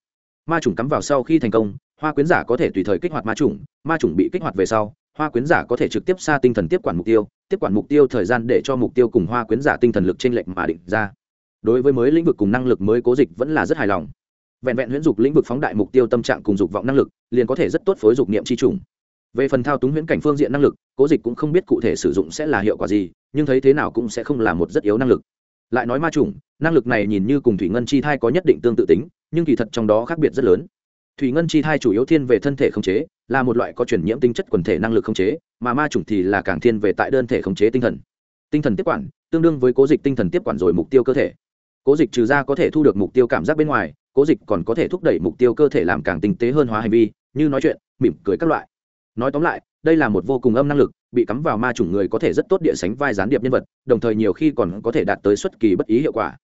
Ma chủng cắm vào sau khi thành công, hoa quyến giả có thể tùy thời kích hoạt ma chủng ma chủng bị kích hoạt về sau, hoa quyến giả có thể trực tiếp xa tinh thần tiếp quản mục tiêu, tiếp quản mục tiêu thời gian để cho mục tiêu cùng hoa quyến giả tinh thần lực trên lệnh mà định ra đối với mới lĩnh vực cùng năng lực mới cố dịch vẫn là rất hài lòng. Vẹn vẹn huyễn dục lĩnh vực phóng đại mục tiêu tâm trạng cùng dục vọng năng lực, liền có thể rất tốt phối dục niệm chi trùng. Về phần thao túng huyễn cảnh phương diện năng lực, cố dịch cũng không biết cụ thể sử dụng sẽ là hiệu quả gì, nhưng thấy thế nào cũng sẽ không là một rất yếu năng lực. Lại nói ma trùng, năng lực này nhìn như cùng thủy ngân chi thai có nhất định tương tự tính, nhưng kỳ thật trong đó khác biệt rất lớn. Thủy ngân chi thai chủ yếu thiên về thân thể khống chế, là một loại có chuyển nhiễm tính chất quần thể năng lực khống chế, mà ma trùng thì là càng thiên về tại đơn thể khống chế tinh thần. Tinh thần tiếp quản, tương đương với cố dịch tinh thần tiếp quản rồi mục tiêu cơ thể cố dịch trừ ra có thể thu được mục tiêu cảm giác bên ngoài, cố dịch còn có thể thúc đẩy mục tiêu cơ thể làm càng tinh tế hơn hóa hành vi, như nói chuyện, mỉm cười các loại. Nói tóm lại, đây là một vô cùng âm năng lực, bị cắm vào ma chủng người có thể rất tốt địa sánh vai gián điệp nhân vật, đồng thời nhiều khi còn có thể đạt tới xuất kỳ bất ý hiệu quả.